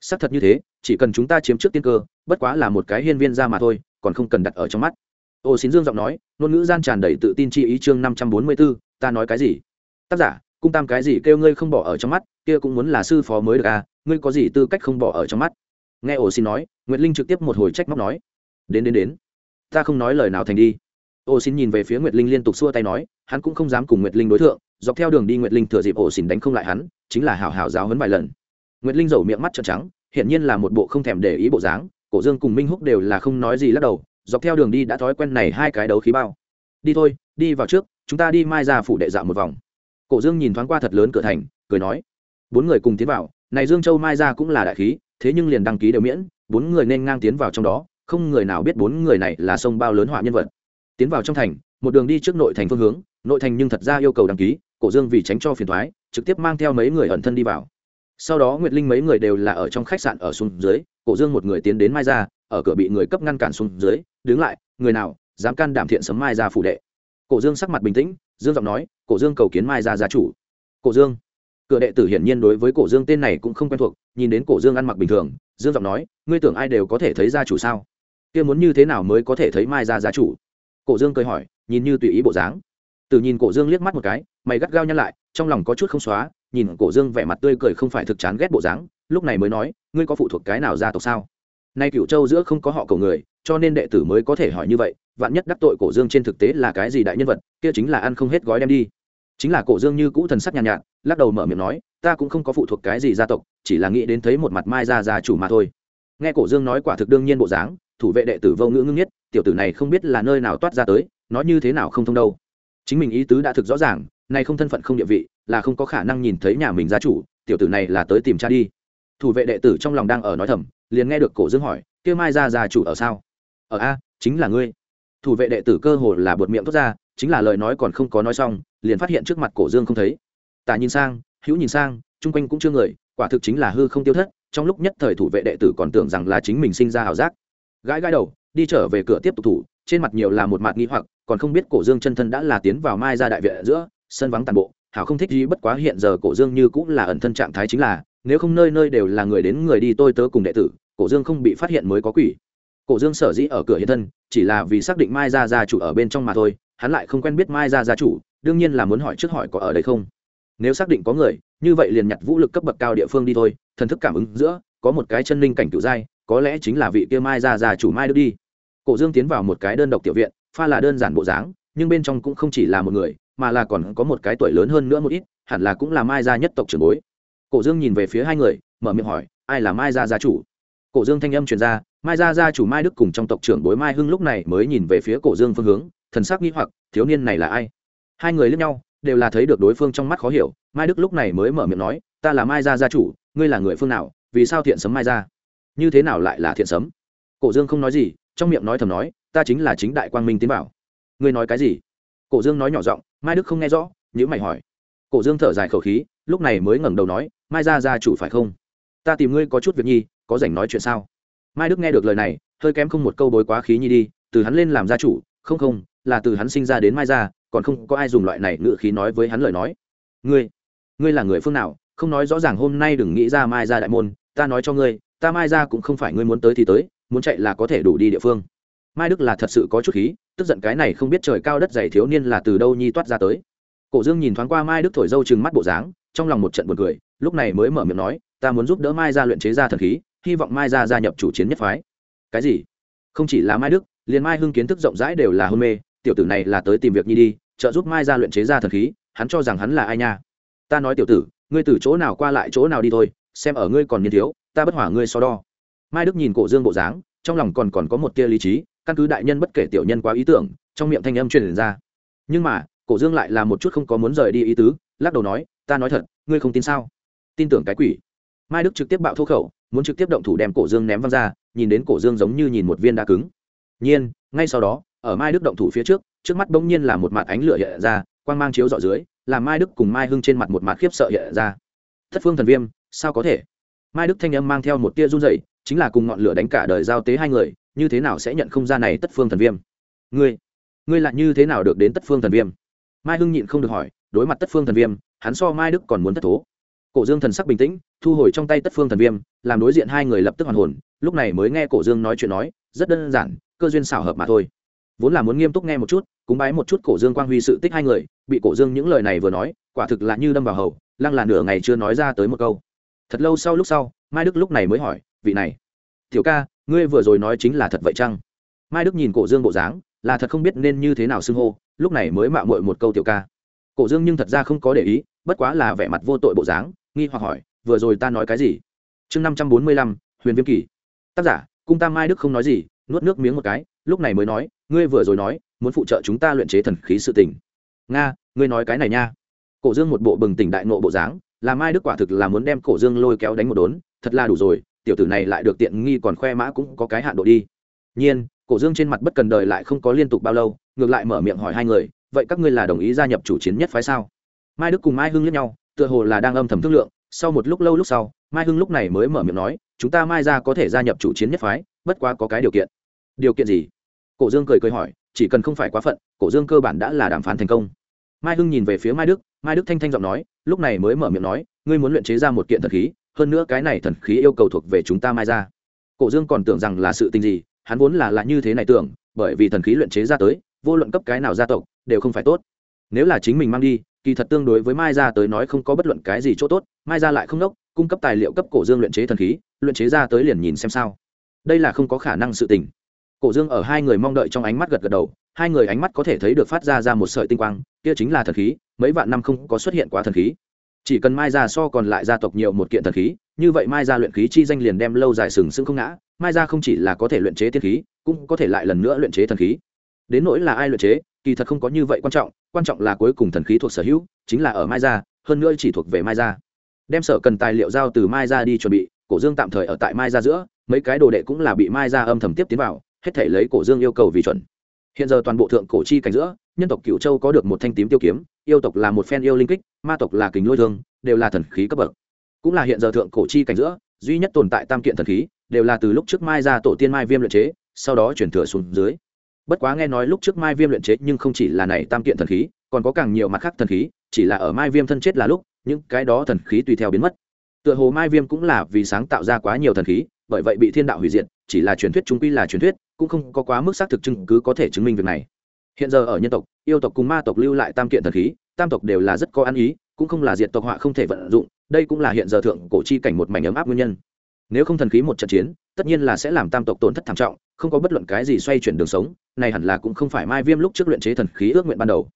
Xác thật như thế, chỉ cần chúng ta chiếm trước tiên cơ, bất quá là một cái hiên viên ra mà thôi, còn không cần đặt ở trong mắt. Ô xin dương giọng nói, ngôn ngữ gian tràn đầy tự tin chi ý chương năm trăm bốn mươi b ố ta nói cái gì? Tác giả, cung tam cái gì kêu ngươi không bỏ ở trong mắt, kia cũng muốn là sư phó mới được à ngươi có gì tư cách không bỏ ở trong mắt? Nghe ổ xin nói nguyễn linh trực tiếp một hồi trách móc nói, đến đến đến, ta không nói lời nào thành đi ô xin nhìn về phía nguyệt linh liên tục xua tay nói, hắn cũng không dám cùng nguyệt linh đối tượng dọc theo đường đi nguyệt linh thừa dịp ô xin đánh không lại hắn, chính là hào hào giáo hấn vài lần. Nguyệt linh dầu miệng mắt trợn trắng hiện nhiên là một bộ không thèm để ý bộ dáng, cổ dương cùng minh húc đều là không nói gì lắc đầu, dọc theo đường đi đã thói quen này hai cái đấu khí bao. Đi thôi, đi vào trước, chúng ta đi mai ra phủ đệ dạo một vòng. Cổ dương nhìn thoáng qua thật lớn cửa thành, cười nói, bốn người cùng tiến vào, này dương châu mai ra cũng là đại khí, thế nhưng liền đăng ký đều miễn, bốn người nên ngang tiến vào trong đó, không người nào biết bốn người này là sông bao lớn họa nhân vật tiến vào trong thành, một đường đi trước nội thành phương hướng, nội thành nhưng thật ra yêu cầu đăng ký, cổ dương vì tránh cho phiền thoái, trực tiếp mang theo mấy người ẩn thân đi vào. Sau đó nguyệt linh mấy người đều là ở trong khách sạn ở xuống dưới, cổ dương một người tiến đến mai ra ở cửa bị người cấp ngăn cản xuống dưới, đứng lại, người nào, dám can đảm thiện sấm mai ra phủ đệ. Cổ dương sắc mặt bình tĩnh, dương giọng nói, cổ dương cầu kiến mai ra gia chủ. Cổ dương. Cửa đệ tử hiển nhiên đối với cổ dương tên này cũng không quen thuộc, nhìn đến cổ dương ăn mặc bình thường, dương giọng nói, ngươi tưởng ai đều có thể thấy gia chủ sao? Kia muốn như thế nào mới có thể thấy mai ra gia chủ? Cổ dương cười hỏi nhìn như tùy ý bộ dáng. Từ nhìn cổ dương liếc mắt một cái mày gắt gao nhăn lại trong lòng có chút không xóa nhìn cổ dương vẻ mặt tươi cười không phải thực chán ghét bộ dáng lúc này mới nói ngươi có phụ thuộc cái nào gia tộc sao? Nay cựu châu giữa không có họ cầu người cho nên đệ tử mới có thể hỏi như vậy vạn nhất đắc tội cổ dương trên thực tế là cái gì đại nhân vật kia chính là ăn không hết gói đem đi. Chính là cổ dương như cũ thần sắc nhàn nhạt, nhạt lắc đầu mở miệng nói ta cũng không có phụ thuộc cái gì gia tộc chỉ là nghĩ đến thấy một mặt mai gia già chủ mà thôi. Nghe cổ dương nói quả thực đương nhiên bộ dáng thủ vệ đệ tử vô ngữ ngưng nhất tiểu tử này không biết là nơi nào toát ra tới, nó như thế nào không thông đâu. Chính mình ý tứ đã thực rõ ràng, nay không thân phận không địa vị, là không có khả năng nhìn thấy nhà mình gia chủ, tiểu tử này là tới tìm cha đi. Thủ vệ đệ tử trong lòng đang ở nói thầm, liền nghe được cổ dương hỏi, kia mai ra gia chủ ở sao? Ở a, chính là ngươi. Thủ vệ đệ tử cơ hồ là buột miệng thốt ra, chính là lời nói còn không có nói xong, liền phát hiện trước mặt cổ dương không thấy. Tả nhìn sang, hữu nhìn sang, chung quanh cũng chưa người, quả thực chính là hư không tiêu thất, trong lúc nhất thời thủ vệ đệ tử còn tưởng rằng là chính mình sinh ra ảo giác. Gãi gãi đầu đi trở về cửa tiếp tục thủ, trên mặt nhiều là một mặt nghi hoặc, còn không biết cổ dương chân thân đã là tiến vào mai ra đại viện giữa, sân vắng tàn bộ, hảo không thích gì bất quá hiện giờ cổ dương như cũng là ẩn thân trạng thái chính là, nếu không nơi nơi đều là người đến người đi tôi tớ cùng đệ tử, cổ dương không bị phát hiện mới có quỷ. Cổ dương sở dĩ ở cửa hiện thân, chỉ là vì xác định mai gia gia chủ ở bên trong mà thôi, hắn lại không quen biết mai gia gia chủ, đương nhiên là muốn hỏi trước hỏi có ở đây không. Nếu xác định có người, như vậy liền nhặt vũ lực cấp bậc cao địa phương đi thôi, thần thức cảm ứng giữa, có một cái chân linh cảnh cựu giai có lẽ chính là vị kia mai gia gia chủ mai đức đi. Cổ dương tiến vào một cái đơn độc tiểu viện, pha là đơn giản bộ dáng, nhưng bên trong cũng không chỉ là một người, mà là còn có một cái tuổi lớn hơn nữa một ít, hẳn là cũng là mai gia nhất tộc trưởng bối. Cổ dương nhìn về phía hai người, mở miệng hỏi, ai là mai gia gia chủ? Cổ dương thanh âm truyền ra, mai gia gia chủ mai đức cùng trong tộc trưởng bối mai hưng lúc này mới nhìn về phía cổ dương phương hướng, thần sắc nghĩ hoặc, thiếu niên này là ai? Hai người lẫn nhau, đều là thấy được đối phương trong mắt khó hiểu, mai đức lúc này mới mở miệng nói, ta là mai gia gia chủ, ngươi là người phương nào, vì sao thiện sấm mai gia? Như thế nào lại là thiện sấm? Cổ dương không nói gì, trong miệng nói thầm nói, ta chính là chính đại quang minh tiến bảo. Ngươi nói cái gì? Cổ dương nói nhỏ giọng, mai đức không nghe rõ nhữ mày hỏi. Cổ dương thở dài khẩu khí, lúc này mới ngẩng đầu nói, mai gia gia chủ phải không? Ta tìm ngươi có chút việc nhi, có rảnh nói chuyện sao? Mai đức nghe được lời này, hơi kém không một câu bối quá khí nhi đi, từ hắn lên làm gia chủ, không không, là từ hắn sinh ra đến mai gia, còn không có ai dùng loại này ngự khí nói với hắn lời nói. Ngươi ngươi là người phương nào? Không nói rõ ràng hôm nay đừng nghĩ ra mai gia đại môn, ta nói cho ngươi ta mai gia cũng không phải ngươi muốn tới thì tới, muốn chạy là có thể đủ đi địa phương. Mai đức là thật sự có chút khí, tức giận cái này không biết trời cao đất dày thiếu niên là từ đâu nhi toát ra tới. Cổ dương nhìn thoáng qua mai đức thổi dâu chừng mắt bộ dáng, trong lòng một trận buồn cười, lúc này mới mở miệng nói, ta muốn giúp đỡ mai gia luyện chế ra thần khí, hy vọng mai gia gia nhập chủ chiến nhất phái. Cái gì? Không chỉ là mai đức, liền mai hưng kiến thức rộng rãi đều là hôn mê, tiểu tử này là tới tìm việc nhi đi, trợ giúp mai gia luyện chế ra thần khí, hắn cho rằng hắn là ai nha? Ta nói tiểu tử, ngươi từ chỗ nào qua lại chỗ nào đi thôi, xem ở ngươi còn niên thiếu ta bất hỏa ngươi so đo. Mai đức nhìn cổ dương bộ dáng, trong lòng còn còn có một tia lý trí, căn cứ đại nhân bất kể tiểu nhân quá ý tưởng, trong miệng thanh âm truyền ra. Nhưng mà, cổ dương lại là một chút không có muốn rời đi ý tứ, lắc đầu nói, ta nói thật, ngươi không tin sao? Tin tưởng cái quỷ. Mai đức trực tiếp bạo thô khẩu, muốn trực tiếp động thủ đem cổ dương ném văng ra, nhìn đến cổ dương giống như nhìn một viên đá cứng. Nhiên, ngay sau đó, ở mai đức động thủ phía trước trước mắt bỗng nhiên là một mặt ánh lửa hiện ra, quang mang chiếu dọ dưới, làm mai đức cùng mai hưng trên mặt một mặt khiếp sợ hiện ra. Thất phương thần viêm, sao có thể? Mai đức thanh âm mang theo một tia run dậy chính là cùng ngọn lửa đánh cả đời giao tế hai người, như thế nào sẽ nhận không gian này tất phương thần viêm? Ngươi ngươi lại như thế nào được đến tất phương thần viêm? Mai hưng nhịn không được hỏi, đối mặt tất phương thần viêm, hắn so mai đức còn muốn thất thố. Cổ dương thần sắc bình tĩnh, thu hồi trong tay tất phương thần viêm, làm đối diện hai người lập tức hoàn hồn, lúc này mới nghe cổ dương nói chuyện nói, rất đơn giản, cơ duyên xảo hợp mà thôi. Vốn là muốn nghiêm túc nghe một chút, cúng bái một chút cổ dương quang huy sự tích hai người, bị cổ dương những lời này vừa nói, quả thực là như đâm vào hầu, lăng là nửa ngày chưa nói ra tới một câu thật lâu sau lúc sau, mai đức lúc này mới hỏi, vị này, tiểu ca, ngươi vừa rồi nói chính là thật vậy chăng? Mai đức nhìn cổ dương bộ dáng, là thật không biết nên như thế nào xưng hô, lúc này mới mạo muội một câu tiểu ca. Cổ dương nhưng thật ra không có để ý, bất quá là vẻ mặt vô tội bộ dáng, nghi hoặc hỏi, vừa rồi ta nói cái gì? Chương năm trăm bốn mươi lăm, huyền viêm kỳ. Tác giả, cung tam mai đức không nói gì, nuốt nước miếng một cái, lúc này mới nói, ngươi vừa rồi nói, muốn phụ trợ chúng ta luyện chế thần khí sự tình. Nga, ngươi nói cái này nha. Cổ dương một bộ bừng tỉnh đại nộ bộ dáng là mai đức quả thực là muốn đem cổ dương lôi kéo đánh một đốn, thật là đủ rồi, tiểu tử này lại được tiện nghi còn khoe mã cũng có cái hạn độ đi. Nhiên, cổ dương trên mặt bất cần đời lại không có liên tục bao lâu, ngược lại mở miệng hỏi hai người, vậy các ngươi là đồng ý gia nhập chủ chiến nhất phái sao? Mai đức cùng mai hưng lẫn nhau, tựa hồ là đang âm thầm thương lượng, sau một lúc lâu lúc sau, mai hưng lúc này mới mở miệng nói, chúng ta mai ra có thể gia nhập chủ chiến nhất phái, bất quá có cái điều kiện. Điều kiện gì? Cổ dương cười cười hỏi, chỉ cần không phải quá phận, cổ dương cơ bản đã là đàm phán thành công mai hưng nhìn về phía mai đức mai đức thanh thanh giọng nói, lúc này mới mở miệng nói, ngươi muốn luyện chế ra một kiện thần khí, hơn nữa cái này thần khí yêu cầu thuộc về chúng ta mai ra cổ dương còn tưởng rằng là sự tình gì, hắn vốn là là như thế này tưởng, bởi vì thần khí luyện chế ra tới, vô luận cấp cái nào gia tộc, đều không phải tốt. Nếu là chính mình mang đi, kỳ thật tương đối với mai gia tới nói không có bất luận cái gì chỗ tốt, mai gia lại không đốc, cung cấp tài liệu cấp cổ dương luyện chế thần khí, luyện chế ra tới liền nhìn xem sao. Đây là không có khả năng sự tình cổ dương ở hai người mong đợi trong ánh mắt gật gật đầu, hai người ánh mắt có thể thấy được phát ra ra một sợi tinh quang, kia chính là thần khí, mấy vạn năm không có xuất hiện quá thần khí. Chỉ cần mai gia so còn lại gia tộc nhiều một kiện thần khí, như vậy mai gia luyện khí chi danh liền đem lâu dài sừng sững không ngã, mai gia không chỉ là có thể luyện chế tiên khí, cũng có thể lại lần nữa luyện chế thần khí. Đến nỗi là ai luyện chế, kỳ thật không có như vậy quan trọng quan trọng là cuối cùng thần khí thuộc sở hữu, chính là ở mai gia, hơn nữa chỉ thuộc về mai gia. Đem sở cần tài liệu giao từ mai gia đi chuẩn bị, cổ dương tạm thời ở tại mai gia giữa, mấy cái đồ đệ cũng là bị mai gia âm thầm tiếp tiến vào hết thể lấy cổ dương yêu cầu vì chuẩn. Hiện giờ toàn bộ thượng cổ chi cảnh giữa, nhân tộc cựu châu có được một thanh tím tiêu kiếm, yêu tộc là một phen yêu linh kích, ma tộc là kính lôi thương, đều là thần khí cấp bậc. Cũng là hiện giờ thượng cổ chi cảnh giữa, duy nhất tồn tại tam kiện thần khí, đều là từ lúc trước mai ra tổ tiên mai viêm luyện chế, sau đó chuyển thừa xuống dưới. Bất quá nghe nói lúc trước mai viêm luyện chế nhưng không chỉ là này tam kiện thần khí, còn có càng nhiều mặt khác thần khí, chỉ là ở mai viêm thân chết là lúc, những cái đó thần khí tùy theo biến mất. Tựa hồ mai viêm cũng là vì sáng tạo ra quá nhiều thần khí bởi vậy bị thiên đạo hủy diệt, chỉ là truyền thuyết chúng quy là truyền thuyết, cũng không có quá mức xác thực chứng cứ có thể chứng minh việc này. Hiện giờ ở nhân tộc, yêu tộc cùng ma tộc lưu lại tam kiện thần khí, tam tộc đều là rất có ăn ý, cũng không là diệt tộc họa không thể vận dụng, đây cũng là hiện giờ thượng cổ chi cảnh một mảnh ấm áp nguyên nhân. Nếu không thần khí một trận chiến, tất nhiên là sẽ làm tam tộc tổn thất thảm trọng, không có bất luận cái gì xoay chuyển đường sống, này hẳn là cũng không phải mai viêm lúc trước luyện chế thần khí ước nguyện ban đầu.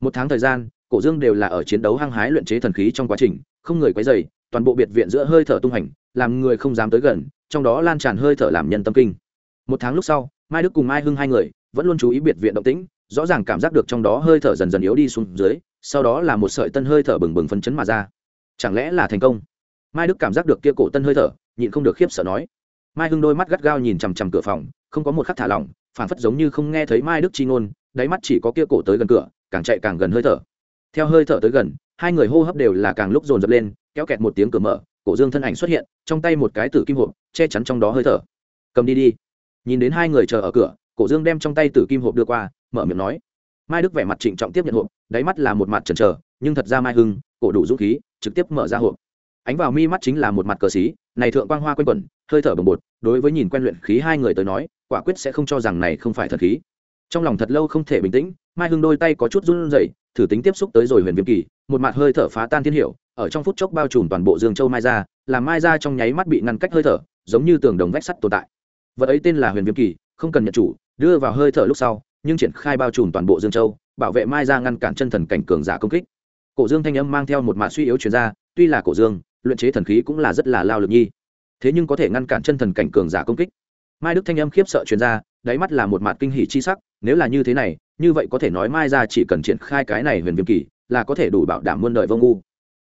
Một tháng thời gian, cổ dương đều là ở chiến đấu hăng hái luyện chế thần khí trong quá trình, không người quấy dày toàn bộ biệt viện giữa hơi thở tung hành, làm người không dám tới gần trong đó lan tràn hơi thở làm nhân tâm kinh. Một tháng lúc sau, mai đức cùng mai hưng hai người vẫn luôn chú ý biệt viện động tĩnh, rõ ràng cảm giác được trong đó hơi thở dần dần yếu đi xuống dưới, sau đó là một sợi tân hơi thở bừng bừng phấn chấn mà ra. Chẳng lẽ là thành công? Mai đức cảm giác được kia cổ tân hơi thở, nhịn không được khiếp sợ nói. Mai hưng đôi mắt gắt gao nhìn chằm chằm cửa phòng, không có một khắc thả lỏng phản phất giống như không nghe thấy mai đức chi ngôn, đáy mắt chỉ có kia cổ tới gần cửa, càng chạy càng gần hơi thở. Theo hơi thở tới gần, hai người hô hấp đều là càng lúc dồn dập lên, kéo kẹt một tiếng cửa mở cổ dương thân ảnh xuất hiện, trong tay một cái tử kim hộp, che chắn trong đó hơi thở. Cầm đi đi. Nhìn đến hai người chờ ở cửa, cổ dương đem trong tay tử kim hộp đưa qua, mở miệng nói. Mai đức vẻ mặt trịnh trọng tiếp nhận hộp, đáy mắt là một mặt trần trờ nhưng thật ra mai hưng, cổ đủ dũng khí, trực tiếp mở ra hộp. Ánh vào mi mắt chính là một mặt cờ xí, này thượng quang hoa quanh quẩn, hơi thở bồng bột, đối với nhìn quen luyện khí hai người tới nói, quả quyết sẽ không cho rằng này không phải thật khí. Trong lòng thật lâu không thể bình tĩnh, mai hưng đôi tay có chút run rẩy, thử tính tiếp xúc tới rồi huyền viêm kỳ, một mặt hơi thở phá tan thiên hiệu ở trong phút chốc bao trùm toàn bộ dương châu mai ra làm mai ra trong nháy mắt bị ngăn cách hơi thở, giống như tường đồng vách sắt tồn tại. Vật ấy tên là huyền viêm kỳ, không cần nhận chủ, đưa vào hơi thở lúc sau, nhưng triển khai bao trùm toàn bộ dương châu, bảo vệ mai ra ngăn cản chân thần cảnh cường giả công kích. Cổ dương thanh âm mang theo một mạ suy yếu chuyển ra, tuy là cổ dương, luyện chế thần khí cũng là rất là lao lực nhi. Thế nhưng có thể ngăn cản chân thần cảnh cường giả công kích. Mai đức thanh âm khiếp sợ chuyển ra, đáy mắt là một mặt kinh hỷ chi sắc, nếu là như thế này, như vậy có thể nói mai ra chỉ cần triển khai cái này huyền viêm kỳ, là có thể đủ bảo đảm muôn đời vô ngu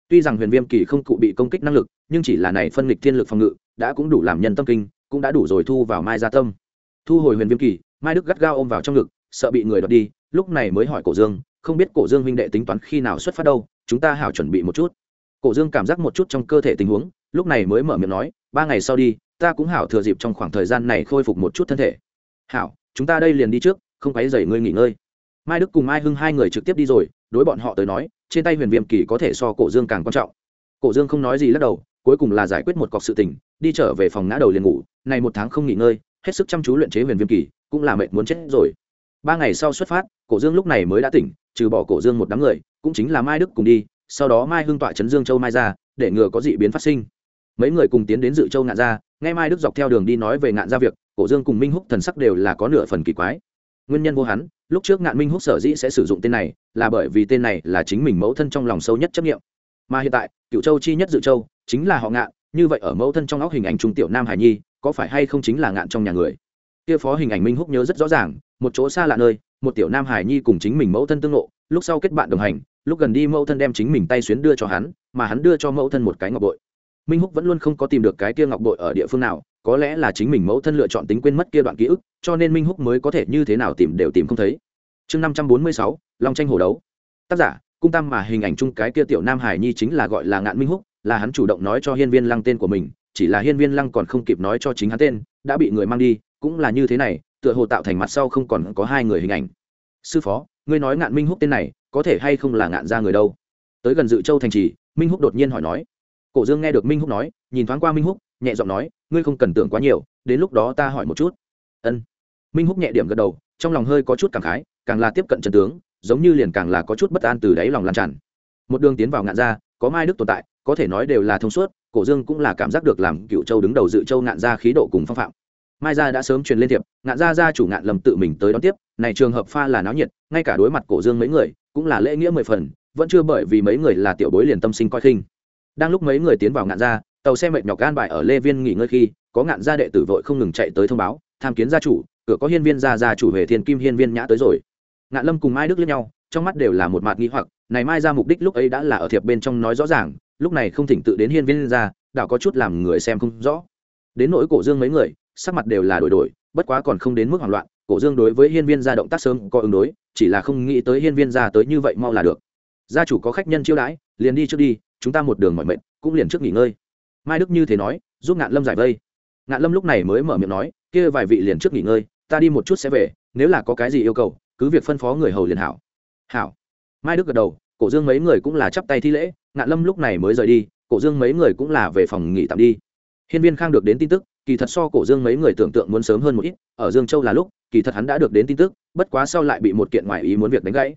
tuy rằng huyền viêm kỳ không cụ bị công kích năng lực, nhưng chỉ là này phân nghịch thiên lực phòng ngự, đã cũng đủ làm nhân tâm kinh, cũng đã đủ rồi thu vào mai gia tâm. Thu hồi huyền viêm kỳ, mai đức gắt gao ôm vào trong ngực, sợ bị người đoạt đi, lúc này mới hỏi cổ dương, không biết cổ dương huynh đệ tính toán khi nào xuất phát đâu, chúng ta hảo chuẩn bị một chút. Cổ dương cảm giác một chút trong cơ thể tình huống, lúc này mới mở miệng nói, ba ngày sau đi, ta cũng hảo thừa dịp trong khoảng thời gian này khôi phục một chút thân thể. Hảo, chúng ta đây liền đi trước, không quấy dày ngươi nghỉ ngơi. Mai đức cùng mai hưng hai người trực tiếp đi rồi, đối bọn họ tới nói trên tay huyền viêm kỳ có thể so cổ dương càng quan trọng. Cổ dương không nói gì lắc đầu cuối cùng là giải quyết một cọc sự tình đi trở về phòng ngã đầu liền ngủ này một tháng không nghỉ ngơi hết sức chăm chú luyện chế huyền viêm kỳ cũng là mệt muốn chết rồi. Ba ngày sau xuất phát cổ dương lúc này mới đã tỉnh trừ bỏ cổ dương một đám người cũng chính là mai đức cùng đi sau đó mai hưng tọa trấn dương châu mai ra để ngừa có dị biến phát sinh. Mấy người cùng tiến đến dự châu ngạn gia, nghe mai đức dọc theo đường đi nói về ngạn gia việc cổ dương cùng minh húc thần sắc đều là có nửa phần kỳ quái nguyên nhân vô hắn, lúc trước ngạn minh húc sở dĩ sẽ sử dụng tên này là bởi vì tên này là chính mình mẫu thân trong lòng sâu nhất chấp nghiệm mà hiện tại cựu châu chi nhất dự châu chính là họ ngạn, như vậy ở mẫu thân trong óc hình ảnh trung tiểu nam hải nhi, có phải hay không chính là ngạn trong nhà người? Kia phó hình ảnh minh húc nhớ rất rõ ràng, một chỗ xa lạ nơi, một tiểu nam hải nhi cùng chính mình mẫu thân tương lộ lúc sau kết bạn đồng hành, lúc gần đi mẫu thân đem chính mình tay xuyến đưa cho hắn, mà hắn đưa cho mẫu thân một cái ngọc bội. Minh húc vẫn luôn không có tìm được cái kia ngọc bội ở địa phương nào có lẽ là chính mình mẫu thân lựa chọn tính quên mất kia đoạn ký ức, cho nên minh húc mới có thể như thế nào tìm đều tìm không thấy. Chương năm trăm bốn mươi sáu, long tranh hồ đấu. Tác giả, cung tam mà hình ảnh chung cái kia tiểu nam hải nhi chính là gọi là ngạn minh húc, là hắn chủ động nói cho hiên viên lăng tên của mình, chỉ là hiên viên lăng còn không kịp nói cho chính hắn tên, đã bị người mang đi, cũng là như thế này, tựa hồ tạo thành mặt sau không còn có hai người hình ảnh. Sư phó, ngươi nói ngạn minh húc tên này, có thể hay không là ngạn ra người đâu? Tới gần dự châu thành trì, minh húc đột nhiên hỏi nói. Cổ dương nghe được minh húc nói, nhìn thoáng qua minh húc, nhẹ giọng nói ngươi không cần tưởng quá nhiều đến lúc đó ta hỏi một chút. Ân. Minh húc nhẹ điểm gật đầu trong lòng hơi có chút cảm khái càng là tiếp cận trần tướng giống như liền càng là có chút bất an từ đáy lòng lan tràn. Một đường tiến vào ngạn gia, có mai đức tồn tại có thể nói đều là thông suốt cổ dương cũng là cảm giác được làm cựu châu đứng đầu dự châu ngạn gia khí độ cùng phong phạm. Mai gia đã sớm truyền lên thiệp ngạn gia gia chủ ngạn lầm tự mình tới đón tiếp này trường hợp pha là náo nhiệt ngay cả đối mặt cổ dương mấy người cũng là lễ nghĩa mười phần vẫn chưa bởi vì mấy người là tiểu bối liền tâm sinh coi khinh. Đang lúc mấy người tiến vào ngạn gia tàu xe mệt nhọc gan bài ở lê viên nghỉ ngơi khi, có ngạn gia đệ tử vội không ngừng chạy tới thông báo, tham kiến gia chủ, cửa có hiên viên gia gia chủ về thiên kim hiên viên nhã tới rồi. Ngạn lâm cùng mai đức lẫn nhau, trong mắt đều là một mặt nghi hoặc, này mai ra mục đích lúc ấy đã là ở thiệp bên trong nói rõ ràng, lúc này không thỉnh tự đến hiên viên gia đạo có chút làm người xem không rõ. Đến nỗi cổ dương mấy người, sắc mặt đều là đổi đổi, bất quá còn không đến mức hoảng loạn, cổ dương đối với hiên viên gia động tác sớm có ứng đối, chỉ là không nghĩ tới hiên viên gia tới như vậy mau là được. Gia chủ có khách nhân chiêu đãi, liền đi trước đi, chúng ta một đường mọi mệt, cũng liền trước nghỉ ngơi mai đức như thế nói, giúp ngạn lâm giải vây. Ngạn lâm lúc này mới mở miệng nói, kia vài vị liền trước nghỉ ngơi, ta đi một chút sẽ về, nếu là có cái gì yêu cầu, cứ việc phân phó người hầu liền hảo. Hảo. Mai đức gật đầu, cổ dương mấy người cũng là chắp tay thi lễ, ngạn lâm lúc này mới rời đi, cổ dương mấy người cũng là về phòng nghỉ tạm đi. Hiên viên khang được đến tin tức, kỳ thật so cổ dương mấy người tưởng tượng muốn sớm hơn một ít, ở dương châu là lúc, kỳ thật hắn đã được đến tin tức, bất quá sau lại bị một kiện ngoại ý muốn việc đánh gãy.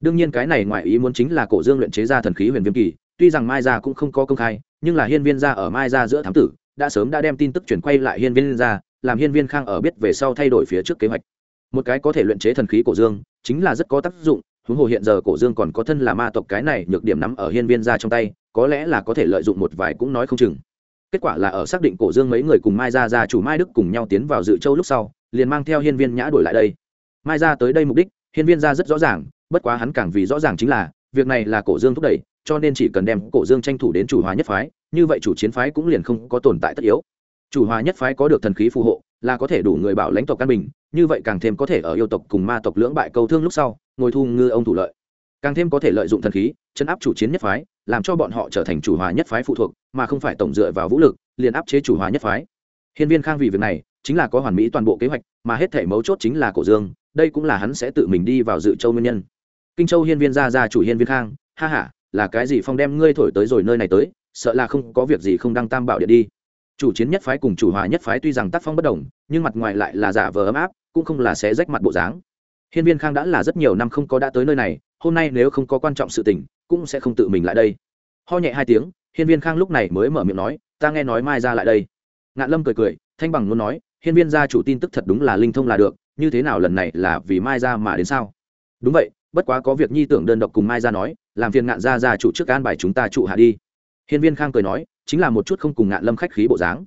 Đương nhiên cái này ngoại ý muốn chính là cổ dương luyện chế ra thần khí huyền viêm kỳ tuy rằng mai gia cũng không có công khai, nhưng là hiên viên gia ở mai gia giữa thám tử, đã sớm đã đem tin tức chuyển quay lại hiên viên gia làm hiên viên khang ở biết về sau thay đổi phía trước kế hoạch. Một cái có thể luyện chế thần khí cổ dương, chính là rất có tác dụng, huống hồ hiện giờ cổ dương còn có thân là ma tộc cái này nhược điểm nắm ở hiên viên gia trong tay, có lẽ là có thể lợi dụng một vài cũng nói không chừng. Kết quả là ở xác định cổ dương mấy người cùng mai gia gia chủ mai đức cùng nhau tiến vào dự châu lúc sau, liền mang theo hiên viên nhã đổi lại đây. Mai gia tới đây mục đích, hiên viên gia rất rõ ràng, bất quá hắn càng vì rõ ràng chính là, việc này là cổ dương thúc đẩy cho nên chỉ cần đem cổ dương tranh thủ đến chủ hòa nhất phái, như vậy chủ chiến phái cũng liền không có tồn tại tất yếu. Chủ hòa nhất phái có được thần khí phù hộ, là có thể đủ người bảo lãnh tộc căn bình, như vậy càng thêm có thể ở yêu tộc cùng ma tộc lưỡng bại câu thương lúc sau, ngồi thu ngư ông thủ lợi. Càng thêm có thể lợi dụng thần khí, chấn áp chủ chiến nhất phái, làm cho bọn họ trở thành chủ hòa nhất phái phụ thuộc, mà không phải tổng dựa vào vũ lực, liền áp chế chủ hòa nhất phái. Hiên viên khang vì việc này, chính là có hoàn mỹ toàn bộ kế hoạch, mà hết thể mấu chốt chính là cổ dương, đây cũng là hắn sẽ tự mình đi vào dự châu nguyên nhân. Kinh châu hiên viên gia gia chủ hiên viên khang, ha ha là cái gì phong đem ngươi thổi tới rồi nơi này tới, sợ là không có việc gì không đăng tam bảo điện đi. Chủ chiến nhất phái cùng chủ hòa nhất phái tuy rằng tác phong bất đồng, nhưng mặt ngoài lại là giả vờ ấm áp, cũng không là sẽ rách mặt bộ dáng. Hiên viên khang đã là rất nhiều năm không có đã tới nơi này, hôm nay nếu không có quan trọng sự tình, cũng sẽ không tự mình lại đây. Ho nhẹ hai tiếng, hiên viên khang lúc này mới mở miệng nói, ta nghe nói mai ra lại đây. Ngạn lâm cười cười, thanh bằng luôn nói, hiên viên gia chủ tin tức thật đúng là linh thông là được, như thế nào lần này là vì mai ra mà đến sao? Đúng vậy, bất quá có việc nhi tưởng đơn độc cùng mai ra nói làm phiền ngạn gia gia chủ trước an bài chúng ta trụ hạ đi. Hiên viên khang cười nói, chính là một chút không cùng ngạn lâm khách khí bộ dáng.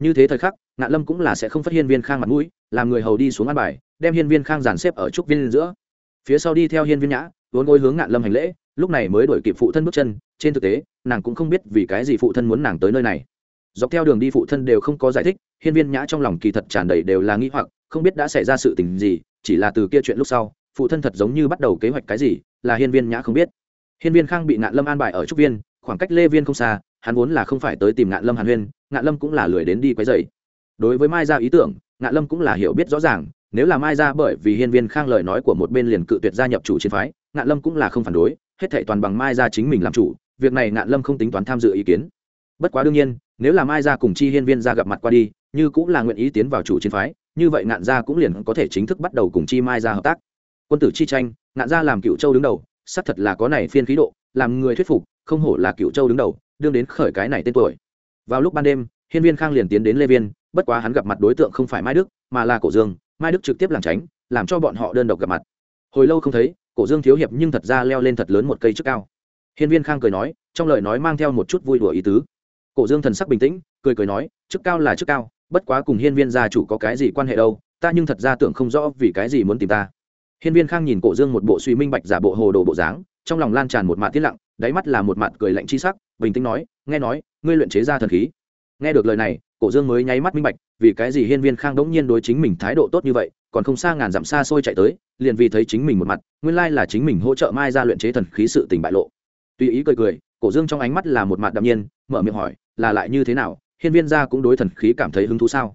Như thế thời khắc, ngạn lâm cũng là sẽ không phát hiên viên khang mặt mũi, làm người hầu đi xuống an bài, đem hiên viên khang dàn xếp ở trúc viên giữa. Phía sau đi theo hiên viên nhã, vốn ngôi hướng ngạn lâm hành lễ, lúc này mới đổi kịp phụ thân bước chân. Trên thực tế, nàng cũng không biết vì cái gì phụ thân muốn nàng tới nơi này. Dọc theo đường đi phụ thân đều không có giải thích, hiên viên nhã trong lòng kỳ thật tràn đầy đều là nghĩ hoặc, không biết đã xảy ra sự tình gì, chỉ là từ kia chuyện lúc sau, phụ thân thật giống như bắt đầu kế hoạch cái gì, là hiên viên nhã không biết hiên viên khang bị ngạn lâm an bài ở trúc viên, khoảng cách lê viên không xa, hắn vốn là không phải tới tìm ngạn lâm hàn huyên, ngạn lâm cũng là lười đến đi quấy dày đối với mai ra ý tưởng, ngạn lâm cũng là hiểu biết rõ ràng, nếu là mai ra bởi vì hiên viên khang lời nói của một bên liền cự tuyệt gia nhập chủ chiến phái, ngạn lâm cũng là không phản đối, hết thảy toàn bằng mai ra chính mình làm chủ, việc này ngạn lâm không tính toán tham dự ý kiến. Bất quá đương nhiên, nếu là mai ra cùng chi hiên viên ra gặp mặt qua đi, như cũng là nguyện ý tiến vào chủ chiến phái, như vậy ngạn gia cũng liền có thể chính thức bắt đầu cùng chi mai ra hợp tác. Quân tử chi tranh, ngạn gia làm cựu châu đứng đầu xác thật là có này phiên khí độ, làm người thuyết phục, không hổ là cựu châu đứng đầu, đương đến khởi cái này tên tuổi. Vào lúc ban đêm, hiên viên khang liền tiến đến lê viên, bất quá hắn gặp mặt đối tượng không phải mai đức, mà là cổ dương. Mai đức trực tiếp làm tránh, làm cho bọn họ đơn độc gặp mặt. Hồi lâu không thấy, cổ dương thiếu hiệp nhưng thật ra leo lên thật lớn một cây trước cao. Hiên viên khang cười nói, trong lời nói mang theo một chút vui đùa ý tứ. Cổ dương thần sắc bình tĩnh, cười cười nói chức cao là chức cao, bất quá cùng hiên viên gia chủ có cái gì quan hệ đâu, ta nhưng thật ra tưởng không rõ vì cái gì muốn tìm ta hiên viên khang nhìn cổ dương một bộ suy minh bạch giả bộ hồ đồ bộ dáng, trong lòng lan tràn một mạt tiết lặng, đáy mắt là một mặt cười lạnh chi sắc, bình tĩnh nói, nghe nói, ngươi luyện chế ra thần khí. Nghe được lời này, cổ dương mới nháy mắt minh bạch, vì cái gì hiên viên khang đống nhiên đối chính mình thái độ tốt như vậy, còn không xa ngàn dặm xa xôi chạy tới, liền vì thấy chính mình một mặt, nguyên lai là chính mình hỗ trợ mai ra luyện chế thần khí sự tình bại lộ. Tùy ý cười cười, cổ dương trong ánh mắt là một mặt đạm nhiên, mở miệng hỏi, là lại như thế nào? Hiên viên gia cũng đối thần khí cảm thấy hứng thú sao?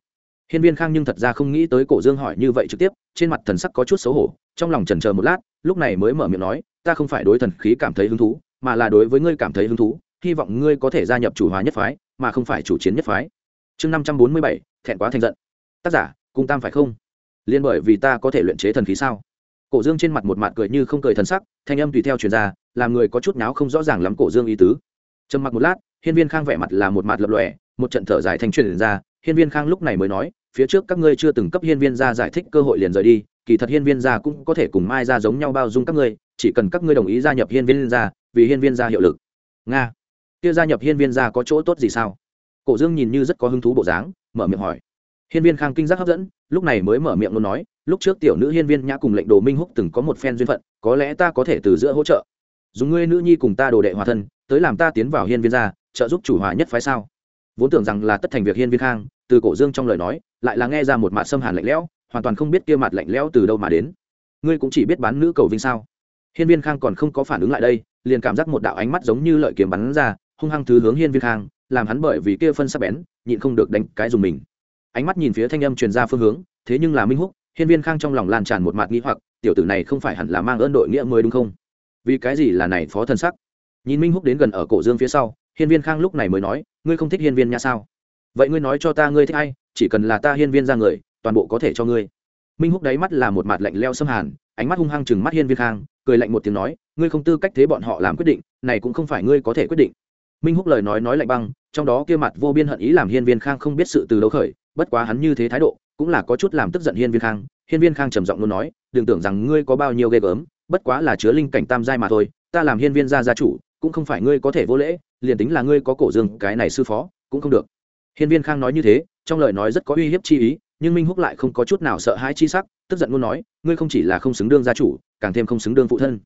Hiên viên khang nhưng thật ra không nghĩ tới cổ dương hỏi như vậy trực tiếp, trên mặt thần sắc có chút xấu hổ trong lòng chần chờ một lát, lúc này mới mở miệng nói, ta không phải đối thần khí cảm thấy hứng thú, mà là đối với ngươi cảm thấy hứng thú, hy vọng ngươi có thể gia nhập chủ hóa nhất phái, mà không phải chủ chiến nhất phái. Chương năm trăm bốn mươi bảy, thẹn quá thành giận. Tác giả cung tam phải không? Liên bởi vì ta có thể luyện chế thần khí sao? Cổ dương trên mặt một mặt cười như không cười thần sắc, thanh âm tùy theo truyền ra, làm người có chút náo không rõ ràng lắm cổ dương ý tứ. Trầm mặc một lát, hiên viên khang vẻ mặt là một mặt lập lòe, một trận thở dài thanh truyền ra, hiên viên khang lúc này mới nói, phía trước các ngươi chưa từng cấp hiên viên ra giải thích cơ hội liền rời đi kỳ thật hiên viên gia cũng có thể cùng mai ra giống nhau bao dung các ngươi, chỉ cần các ngươi đồng ý gia nhập hiên viên gia, vì hiên viên gia hiệu lực. Nga. Kia gia nhập hiên viên gia có chỗ tốt gì sao? Cổ dương nhìn như rất có hứng thú bộ dáng, mở miệng hỏi. Hiên viên khang kinh giác hấp dẫn, lúc này mới mở miệng luôn nói, lúc trước tiểu nữ hiên viên nhã cùng lệnh đồ minh húc từng có một phen duyên phận, có lẽ ta có thể từ giữa hỗ trợ. Dùng ngươi nữ nhi cùng ta đồ đệ hòa thân, tới làm ta tiến vào hiên viên gia, trợ giúp chủ hòa nhất phái sao? Vốn tưởng rằng là tất thành việc hiên viên khang, từ cổ dương trong lời nói, lại là nghe ra một mạ xâm hàn lạnh lẽo hoàn toàn không biết kia mặt lạnh lẽo từ đâu mà đến. Ngươi cũng chỉ biết bán nữ cầu vinh sao? Hiên viên khang còn không có phản ứng lại đây, liền cảm giác một đạo ánh mắt giống như lợi kiếm bắn ra, hung hăng thứ hướng hiên viên khang, làm hắn bởi vì kia phân sắc bén, nhịn không được đánh cái dùng mình. Ánh mắt nhìn phía thanh âm truyền ra phương hướng, thế nhưng là minh húc, hiên viên khang trong lòng lan tràn một mặt nghĩ hoặc, tiểu tử này không phải hẳn là mang ơn đội nghĩa mới đúng không? Vì cái gì là này phó thân sắc? Nhìn minh húc đến gần ở cổ dương phía sau, hiên viên khang lúc này mới nói, ngươi không thích hiên viên nha sao? Vậy ngươi nói cho ta ngươi thích ai, chỉ cần là ta hiên viên ra người toàn bộ có thể cho ngươi. Minh húc đáy mắt là một mặt lạnh leo xâm hàn, ánh mắt hung hăng chừng mắt hiên viên khang, cười lạnh một tiếng nói, ngươi không tư cách thế bọn họ làm quyết định, này cũng không phải ngươi có thể quyết định. Minh húc lời nói nói lạnh băng, trong đó kia mặt vô biên hận ý làm hiên viên khang không biết sự từ đâu khởi, bất quá hắn như thế thái độ, cũng là có chút làm tức giận hiên viên khang. Hiên viên khang trầm giọng luôn nói, đừng tưởng rằng ngươi có bao nhiêu ghê gớm, bất quá là chứa linh cảnh tam giai mà thôi, ta làm hiên viên gia gia chủ, cũng không phải ngươi có thể vô lễ, liền tính là ngươi có cổ dương, cái này sư phó, cũng không được. Hiên viên khang nói như thế, trong lời nói rất có uy hiếp chi ý nhưng minh húc lại không có chút nào sợ hãi chi sắc, tức giận luôn nói, ngươi không chỉ là không xứng đương gia chủ, càng thêm không xứng đương phụ thân.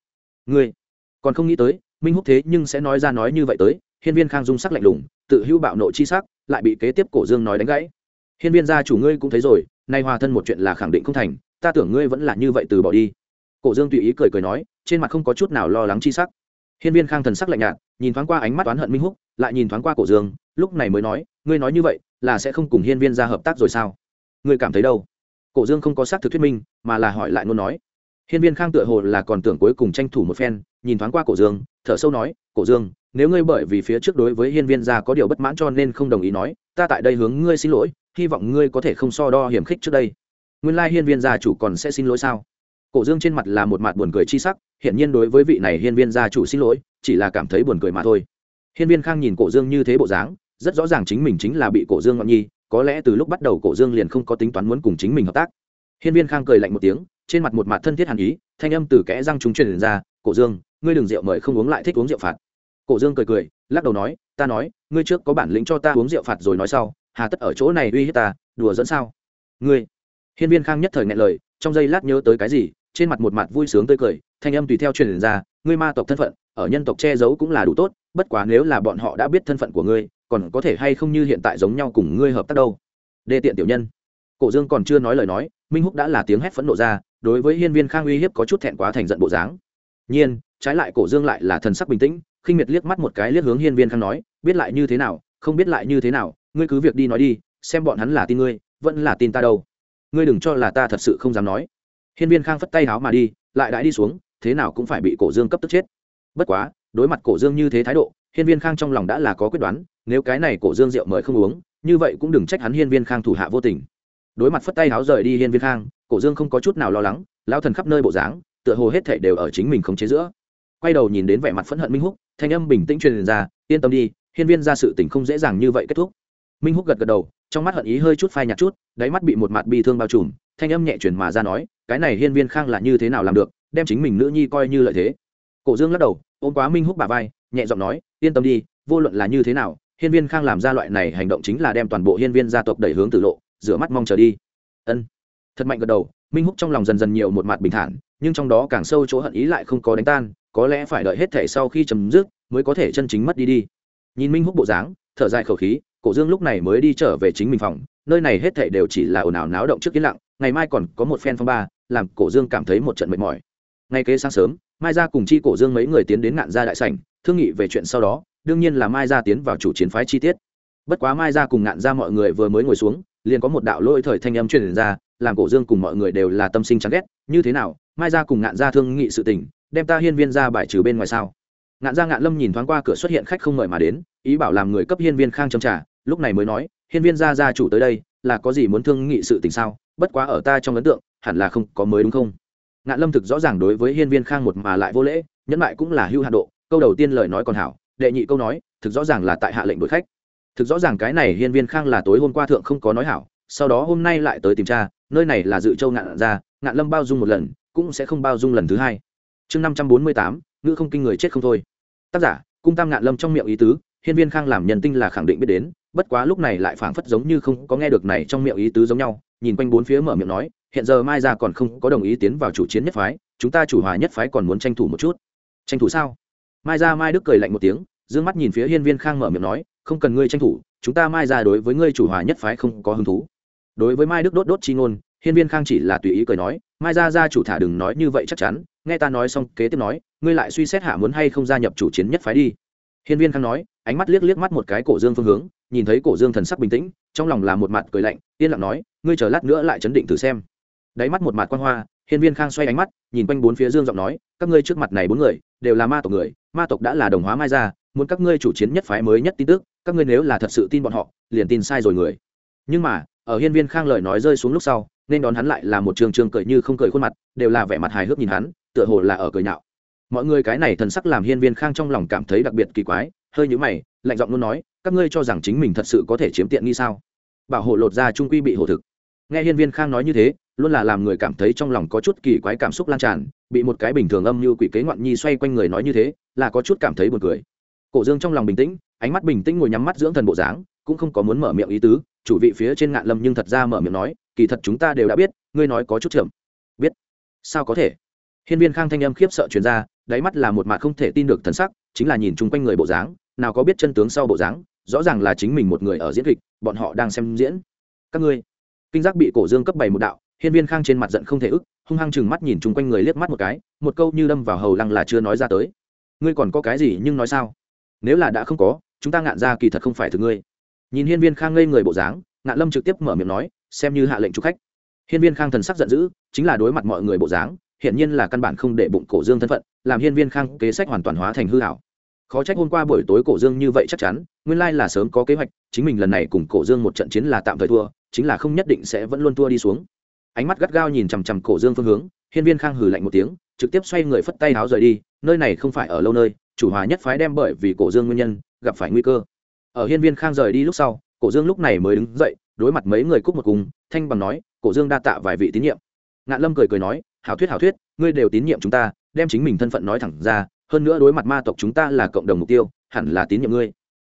Ngươi còn không nghĩ tới, minh húc thế nhưng sẽ nói ra nói như vậy tới, hiên viên khang dung sắc lạnh lùng, tự hữu bạo nộ chi sắc, lại bị kế tiếp cổ dương nói đánh gãy. Hiên viên gia chủ ngươi cũng thấy rồi, nay hòa thân một chuyện là khẳng định không thành, ta tưởng ngươi vẫn là như vậy từ bỏ đi. Cổ dương tùy ý cười cười nói, trên mặt không có chút nào lo lắng chi sắc. Hiên viên khang thần sắc lạnh nhạt, nhìn thoáng qua ánh mắt oán hận minh húc, lại nhìn thoáng qua cổ dương, lúc này mới nói, ngươi nói như vậy, là sẽ không cùng hiên viên ra hợp tác rồi sao? Ngươi cảm thấy đâu? Cổ dương không có xác thực thuyết minh, mà là hỏi lại ngôn nói. Hiên viên khang tựa hồ là còn tưởng cuối cùng tranh thủ một phen, nhìn thoáng qua cổ dương, thở sâu nói, cổ dương, nếu ngươi bởi vì phía trước đối với hiên viên gia có điều bất mãn cho nên không đồng ý nói, ta tại đây hướng ngươi xin lỗi, hy vọng ngươi có thể không so đo hiểm khích trước đây. Nguyên lai hiên viên gia chủ còn sẽ xin lỗi sao? Cổ dương trên mặt là một mặt buồn cười chi sắc, hiển nhiên đối với vị này hiên viên gia chủ xin lỗi, chỉ là cảm thấy buồn cười mà thôi. Hiên viên khang nhìn cổ dương như thế bộ dáng, rất rõ ràng chính mình chính là bị cổ dương ngọn nhi có lẽ từ lúc bắt đầu cổ dương liền không có tính toán muốn cùng chính mình hợp tác. Hiên viên khang cười lạnh một tiếng, trên mặt một mặt thân thiết hàn ý, thanh âm từ kẽ răng chúng truyền ra, cổ dương, ngươi đừng rượu mời không uống lại thích uống rượu phạt. Cổ dương cười cười, lắc đầu nói, ta nói, ngươi trước có bản lĩnh cho ta uống rượu phạt rồi nói sau, hà tất ở chỗ này uy hiếp ta, đùa dẫn sao? Ngươi? Hiên viên khang nhất thời ngại lời, trong giây lát nhớ tới cái gì, trên mặt một mặt vui sướng tươi cười, thanh âm tùy theo truyền ra, ngươi ma tộc thân phận, ở nhân tộc che giấu cũng là đủ tốt, bất quá nếu là bọn họ đã biết thân phận của ngươi còn có thể hay không như hiện tại giống nhau cùng ngươi hợp tác đâu? Đê tiện tiểu nhân. Cổ dương còn chưa nói lời nói, minh húc đã là tiếng hét phẫn nộ ra, đối với hiên viên khang uy hiếp có chút thẹn quá thành giận bộ dáng. Nhiên, trái lại cổ dương lại là thần sắc bình tĩnh, khinh miệt liếc mắt một cái liếc hướng hiên viên khang nói, biết lại như thế nào, không biết lại như thế nào, ngươi cứ việc đi nói đi, xem bọn hắn là tin ngươi, vẫn là tin ta đâu. Ngươi đừng cho là ta thật sự không dám nói. Hiên viên khang phất tay háo mà đi, lại đãi đi xuống, thế nào cũng phải bị cổ dương cấp tức chết. Bất quá, đối mặt cổ dương như thế thái độ hiên viên khang trong lòng đã là có quyết đoán, nếu cái này cổ dương rượu mời không uống, như vậy cũng đừng trách hắn hiên viên khang thủ hạ vô tình. Đối mặt phất tay háo rời đi hiên viên khang, cổ dương không có chút nào lo lắng lao thần khắp nơi bộ dáng, tựa hồ hết thể đều ở chính mình không chế giữa. Quay đầu nhìn đến vẻ mặt phẫn hận minh húc, thanh âm bình tĩnh truyền ra, yên tâm đi, hiên viên ra sự tình không dễ dàng như vậy kết thúc. Minh húc gật gật đầu, trong mắt hận ý hơi chút phai nhạt chút, đáy mắt bị một mặt bi thương bao trùm, thanh âm nhẹ truyền mà ra nói, cái này hiên viên khang là như thế nào làm được, đem chính mình nữ nhi coi như lợi thế. Cổ dương lắc đầu, ôm quá minh húc bà vai, nhẹ giọng nói yên tâm đi, vô luận là như thế nào, hiên viên khang làm ra loại này hành động chính là đem toàn bộ hiên viên gia tộc đẩy hướng tử lộ, rửa mắt mong chờ đi. Ân. Thật mạnh gật đầu, minh húc trong lòng dần dần nhiều một mặt bình thản, nhưng trong đó càng sâu chỗ hận ý lại không có đánh tan, có lẽ phải đợi hết thể sau khi chấm dứt mới có thể chân chính mất đi đi. Nhìn minh húc bộ dáng, thở dài khẩu khí, cổ dương lúc này mới đi trở về chính mình phòng, nơi này hết thể đều chỉ là ồn ào náo động trước yên lặng, ngày mai còn có một phen phong ba, làm cổ dương cảm thấy một trận mệt mỏi. Ngay kế sáng sớm, mai ra cùng chi cổ dương mấy người tiến đến ngạn gia đại sảnh thương nghị về chuyện sau đó, đương nhiên là mai ra tiến vào chủ chiến phái chi tiết. Bất quá mai ra cùng ngạn ra mọi người vừa mới ngồi xuống, liền có một đạo lỗi thời thanh âm truyền ra, làm cổ dương cùng mọi người đều là tâm sinh chán ghét. Như thế nào? Mai ra cùng ngạn ra thương nghị sự tình, đem ta hiên viên ra bài trừ bên ngoài sao? Ngạn ra ngạn lâm nhìn thoáng qua cửa xuất hiện khách không mời mà đến, ý bảo làm người cấp hiên viên khang châm trả, lúc này mới nói, hiên viên gia gia chủ tới đây, là có gì muốn thương nghị sự tình sao? Bất quá ở ta trong ấn tượng, hẳn là không có mới đúng không? Ngạn lâm thực rõ ràng đối với hiên viên khang một mà lại vô lễ, nhẫn lại cũng là hưu hạ độ câu đầu tiên lời nói còn hảo, đệ nhị câu nói, thực rõ ràng là tại hạ lệnh đuổi khách. Thực rõ ràng cái này hiên viên khang là tối hôm qua thượng không có nói hảo, sau đó hôm nay lại tới tìm cha, nơi này là dự châu ngạn ra, ngạn lâm bao dung một lần, cũng sẽ không bao dung lần thứ hai. Chương năm trăm bốn mươi tám, ngữ không kinh người chết không thôi. Tác giả, cung tam ngạn lâm trong miệng ý tứ, hiên viên khang làm nhân tinh là khẳng định biết đến, bất quá lúc này lại phảng phất giống như không có nghe được này trong miệng ý tứ giống nhau, nhìn quanh bốn phía mở miệng nói, hiện giờ mai ra còn không có đồng ý tiến vào chủ chiến nhất phái, chúng ta chủ hòa nhất phái còn muốn tranh thủ một chút. Tranh thủ sao? Mai ra mai đức cười lạnh một tiếng d ư ơ n g mắt nhìn phía hiên viên khang mở miệng nói, không cần ngươi tranh thủ, chúng ta mai ra đối với ngươi chủ hòa nhất phái không có hứng thú. Đối với mai đức đốt đốt chi ngôn, hiên viên khang chỉ là tùy ý cười nói, mai ra ra chủ thả đừng nói như vậy chắc chắn, nghe ta nói xong kế tiếp nói, ngươi lại suy xét hạ muốn hay không gia nhập chủ chiến nhất phái đi. Hiên viên khang nói, ánh mắt liếc liếc mắt một cái cổ dương phương hướng, nhìn thấy cổ dương thần sắc bình tĩnh, trong lòng là một mặt cười lạnh, yên lặng nói, ngươi chờ lát nữa lại chấn định thử xem. Đáy mắt một mặt quan hoa, hiên viên khang xoay ánh mắt, nhìn quanh bốn phía dương giọng nói, các ngươi trước mặt này bốn người, đều là ma tộc người ma tộc đã là đồng hóa mai ra muốn các ngươi chủ chiến nhất phái mới nhất tin tức, các ngươi nếu là thật sự tin bọn họ, liền tin sai rồi người. Nhưng mà, ở hiên viên khang lời nói rơi xuống lúc sau, nên đón hắn lại là một trường trường cười như không cười khuôn mặt, đều là vẻ mặt hài hước nhìn hắn, tựa hồ là ở cười nhạo. Mọi người cái này thần sắc làm hiên viên khang trong lòng cảm thấy đặc biệt kỳ quái, hơi nhữ mày, lạnh giọng luôn nói, các ngươi cho rằng chính mình thật sự có thể chiếm tiện nghi sao? Bảo hộ lột ra trung quy bị hổ thực. Nghe hiên viên khang nói như thế luôn là làm người cảm thấy trong lòng có chút kỳ quái cảm xúc lan tràn, bị một cái bình thường âm như quỷ kế ngoạn nhi xoay quanh người nói như thế, là có chút cảm thấy buồn cười. Cổ dương trong lòng bình tĩnh, ánh mắt bình tĩnh ngồi nhắm mắt dưỡng thần bộ dáng, cũng không có muốn mở miệng ý tứ, chủ vị phía trên ngạn lâm nhưng thật ra mở miệng nói, kỳ thật chúng ta đều đã biết, ngươi nói có chút chậm. Biết. Sao có thể? Hiên viên khang thanh âm khiếp sợ truyền ra, đáy mắt là một mặt không thể tin được thần sắc, chính là nhìn chung quanh người bộ dáng, nào có biết chân tướng sau bộ dáng, rõ ràng là chính mình một người ở diễn kịch, bọn họ đang xem diễn. Các ngươi. Kinh giác bị cổ dương cấp bảy một đạo hiên viên khang trên mặt giận không thể ức, hung hăng chừng mắt nhìn chung quanh người liếc mắt một cái, một câu như đâm vào hầu lăng là chưa nói ra tới. Ngươi còn có cái gì nhưng nói sao? Nếu là đã không có, chúng ta ngạn ra kỳ thật không phải thứ ngươi. Nhìn hiên viên khang ngây người bộ dáng, ngạn lâm trực tiếp mở miệng nói, xem như hạ lệnh chủ khách. Hiên viên khang thần sắc giận dữ, chính là đối mặt mọi người bộ dáng hiện nhiên là căn bản không để bụng cổ dương thân phận, làm hiên viên khang kế sách hoàn toàn hóa thành hư hảo khó trách hôm qua buổi tối cổ dương như vậy chắc chắn, nguyên lai là sớm có kế hoạch, chính mình lần này cùng cổ dương một trận chiến là tạm thời thua, chính là không nhất định sẽ vẫn luôn thua đi xuống ánh mắt gắt gao nhìn chằm chằm cổ dương phương hướng, hiên viên khang hừ lạnh một tiếng, trực tiếp xoay người phất tay áo rời đi, nơi này không phải ở lâu nơi, chủ hòa nhất phái đem bởi vì cổ dương nguyên nhân, gặp phải nguy cơ. Ở hiên viên khang rời đi lúc sau, cổ dương lúc này mới đứng dậy, đối mặt mấy người cúc một cùng, thanh bằng nói, cổ dương đa tạ vài vị tín nhiệm. Ngạn lâm cười cười nói, hảo thuyết hảo thuyết, ngươi đều tín nhiệm chúng ta, đem chính mình thân phận nói thẳng ra, hơn nữa đối mặt ma tộc chúng ta là cộng đồng mục tiêu, hẳn là tín nhiệm ngươi.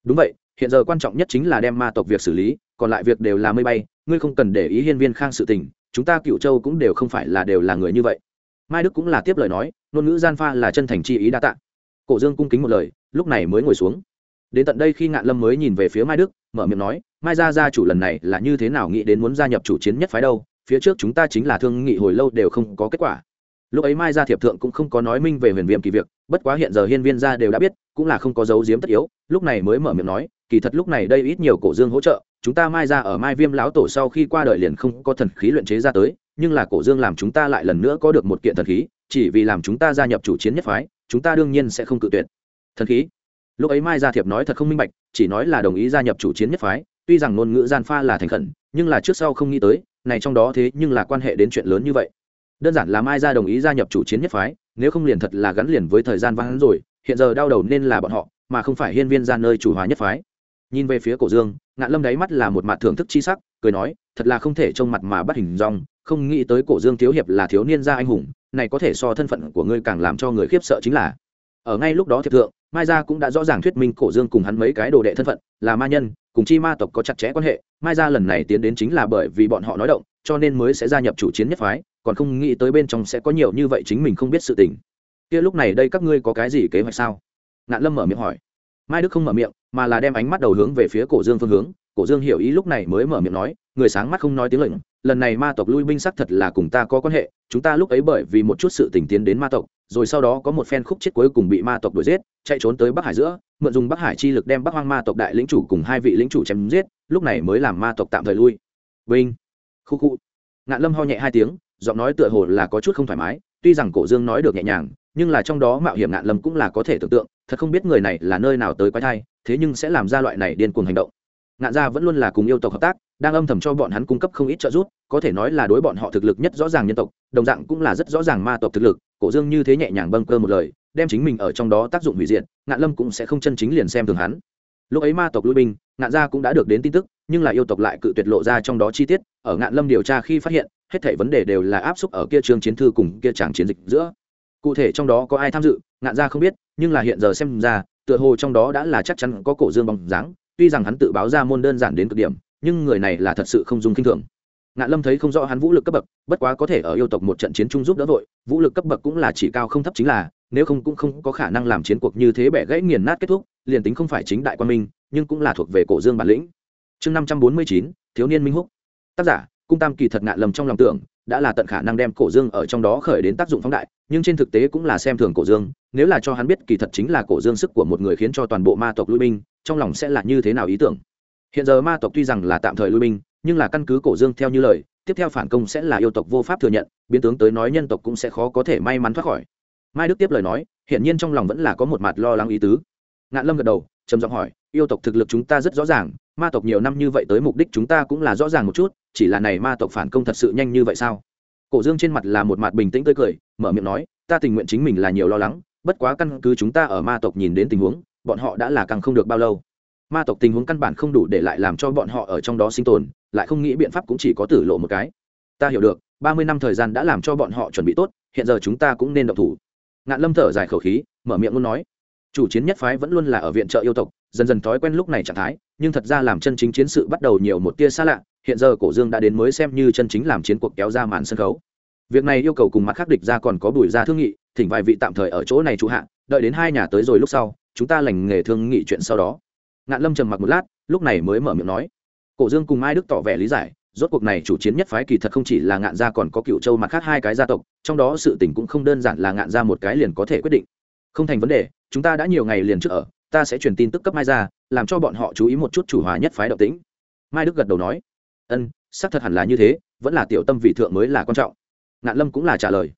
Đúng vậy, hiện giờ quan trọng nhất chính là đem ma tộc việc xử lý, còn lại việc đều là mây bay, ngươi không cần để ý hiên viên khang sự tình chúng ta cựu châu cũng đều không phải là đều là người như vậy. Mai đức cũng là tiếp lời nói, ngôn ngữ gian pha là chân thành chi ý đa tạ. Cổ dương cung kính một lời, lúc này mới ngồi xuống. Đến tận đây khi ngạn lâm mới nhìn về phía mai đức, mở miệng nói, mai gia gia chủ lần này là như thế nào nghĩ đến muốn gia nhập chủ chiến nhất phái đâu, phía trước chúng ta chính là thương nghị hồi lâu đều không có kết quả. Lúc ấy mai gia thiệp thượng cũng không có nói minh về huyền viêm kỳ việc, bất quá hiện giờ hiên viên gia đều đã biết, cũng là không có dấu diếm tất yếu, lúc này mới mở miệng nói, kỳ thật lúc này đây ít nhiều cổ dương hỗ trợ chúng ta mai ra ở mai viêm lão tổ sau khi qua đời liền không có thần khí luyện chế ra tới, nhưng là cổ dương làm chúng ta lại lần nữa có được một kiện thần khí, chỉ vì làm chúng ta gia nhập chủ chiến nhất phái, chúng ta đương nhiên sẽ không cự tuyệt. Thần khí? Lúc ấy mai gia thiệp nói thật không minh bạch, chỉ nói là đồng ý gia nhập chủ chiến nhất phái, tuy rằng ngôn ngữ gian pha là thành khẩn, nhưng là trước sau không nghĩ tới, này trong đó thế nhưng là quan hệ đến chuyện lớn như vậy. Đơn giản là mai gia đồng ý gia nhập chủ chiến nhất phái, nếu không liền thật là gắn liền với thời gian vắng rồi, hiện giờ đau đầu nên là bọn họ, mà không phải hiên viên ra nơi chủ hóa nhất phái. Nhìn về phía cổ dương ngạn lâm đáy mắt là một mặt thưởng thức chi sắc, cười nói, thật là không thể trông mặt mà bắt hình dong, không nghĩ tới cổ dương thiếu hiệp là thiếu niên gia anh hùng, này có thể so thân phận của ngươi càng làm cho người khiếp sợ chính là. Ở ngay lúc đó thiệp thượng, mai gia cũng đã rõ ràng thuyết minh cổ dương cùng hắn mấy cái đồ đệ thân phận, là ma nhân, cùng chi ma tộc có chặt chẽ quan hệ. Mai gia lần này tiến đến chính là bởi vì bọn họ nói động, cho nên mới sẽ gia nhập chủ chiến nhất phái, còn không nghĩ tới bên trong sẽ có nhiều như vậy chính mình không biết sự tình. Kia lúc này đây các ngươi có cái gì kế hoạch sao? Ngạn lâm mở miệng hỏi mai đức không mở miệng, mà là đem ánh mắt đầu hướng về phía cổ dương phương hướng. Cổ dương hiểu ý lúc này mới mở miệng nói, người sáng mắt không nói tiếng lệnh, lần này ma tộc lui binh sắc thật là cùng ta có quan hệ, chúng ta lúc ấy bởi vì một chút sự tình tiến đến ma tộc, rồi sau đó có một phen khúc chết cuối cùng bị ma tộc đuổi giết, chạy trốn tới bắc hải giữa, mượn dùng bắc hải chi lực đem bắc hoang ma tộc đại lĩnh chủ cùng hai vị lĩnh chủ chém giết, lúc này mới làm ma tộc tạm thời lui. Vinh! Khu khu! Ngạn lâm ho nhẹ hai tiếng, giọng nói tựa hồ là có chút không thoải mái, tuy rằng cổ dương nói được nhẹ nhàng nhưng là trong đó mạo hiểm ngạn lâm cũng là có thể tưởng tượng, thật không biết người này là nơi nào tới quái thai, thế nhưng sẽ làm ra loại này điên cuồng hành động. Ngạn gia vẫn luôn là cùng yêu tộc hợp tác, đang âm thầm cho bọn hắn cung cấp không ít trợ giúp, có thể nói là đối bọn họ thực lực nhất rõ ràng nhân tộc, đồng dạng cũng là rất rõ ràng ma tộc thực lực, cổ dương như thế nhẹ nhàng bâng cơ một lời, đem chính mình ở trong đó tác dụng hủy diệt, ngạn lâm cũng sẽ không chân chính liền xem thường hắn. Lúc ấy ma tộc lui binh, ngạn gia cũng đã được đến tin tức, nhưng là yêu tộc lại cự tuyệt lộ ra trong đó chi tiết, ở ngạn lâm điều tra khi phát hiện, hết thảy vấn đề đều là áp xúc ở kia trường chiến thư cùng kia tràng chiến dịch giữa cụ thể trong đó có ai tham dự, ngạn gia không biết, nhưng là hiện giờ xem ra, tựa hồ trong đó đã là chắc chắn có cổ dương bóng dáng, tuy rằng hắn tự báo ra môn đơn giản đến cực điểm, nhưng người này là thật sự không dùng kinh thường. Ngạn lâm thấy không rõ hắn vũ lực cấp bậc, bất quá có thể ở yêu tộc một trận chiến chung giúp đỡ vội, vũ lực cấp bậc cũng là chỉ cao không thấp chính là, nếu không cũng không có khả năng làm chiến cuộc như thế bẻ gãy nghiền nát kết thúc, liền tính không phải chính đại quan minh, nhưng cũng là thuộc về cổ dương bản lĩnh. Chương năm trăm bốn mươi chín, thiếu niên minh húc. Tác giả, cung tam kỳ thật ngạn lầm trong lòng tưởng, đã là tận khả năng đem cổ dương ở trong đó khởi đến tác dụng phóng đại nhưng trên thực tế cũng là xem thường cổ dương, nếu là cho hắn biết kỳ thật chính là cổ dương sức của một người khiến cho toàn bộ ma tộc lui binh, trong lòng sẽ là như thế nào ý tưởng. Hiện giờ ma tộc tuy rằng là tạm thời lui binh, nhưng là căn cứ cổ dương theo như lời, tiếp theo phản công sẽ là yêu tộc vô pháp thừa nhận, biến tướng tới nói nhân tộc cũng sẽ khó có thể may mắn thoát khỏi. Mai đức tiếp lời nói hiện nhiên trong lòng vẫn là có một mặt lo lắng ý tứ. Ngạn lâm gật đầu, trầm giọng hỏi, yêu tộc thực lực chúng ta rất rõ ràng, ma tộc nhiều năm như vậy tới mục đích chúng ta cũng là rõ ràng một chút, chỉ là này ma tộc phản công thật sự nhanh như vậy sao? Cổ dương trên mặt là một mặt bình tĩnh tươi cười, mở miệng nói, ta tình nguyện chính mình là nhiều lo lắng, bất quá căn cứ chúng ta ở ma tộc nhìn đến tình huống, bọn họ đã là càng không được bao lâu. Ma tộc tình huống căn bản không đủ để lại làm cho bọn họ ở trong đó sinh tồn, lại không nghĩ biện pháp cũng chỉ có tử lộ một cái. Ta hiểu được, ba mươi năm thời gian đã làm cho bọn họ chuẩn bị tốt, hiện giờ chúng ta cũng nên động thủ. Ngạn lâm thở dài khẩu khí, mở miệng muốn nói chủ chiến nhất phái vẫn luôn là ở viện trợ yêu tộc, dần dần thói quen lúc này trạng thái, nhưng thật ra làm chân chính chiến sự bắt đầu nhiều một tia xa lạ, hiện giờ cổ dương đã đến mới xem như chân chính làm chiến cuộc kéo ra màn sân khấu. Việc này yêu cầu cùng mặt khác địch ra còn có bùi ra thương nghị, thỉnh vài vị tạm thời ở chỗ này trụ hạ, đợi đến hai nhà tới rồi lúc sau, chúng ta lành nghề thương nghị chuyện sau đó. Ngạn lâm trầm mặc một lát, lúc này mới mở miệng nói. Cổ dương cùng mai đức tỏ vẻ lý giải, rốt cuộc này chủ chiến nhất phái kỳ thật không chỉ là ngạn gia còn có cựu châu mặt khác hai cái gia tộc, trong đó sự tình cũng không đơn giản là ngạn gia một cái liền có thể quyết định không thành vấn đề, chúng ta đã nhiều ngày liền trước ở, ta sẽ truyền tin tức cấp mai ra, làm cho bọn họ chú ý một chút chủ hòa nhất phái động tĩnh. Mai đức gật đầu nói. Ân, xác thật hẳn là như thế, vẫn là tiểu tâm vị thượng mới là quan trọng. Ngạn lâm cũng là trả lời.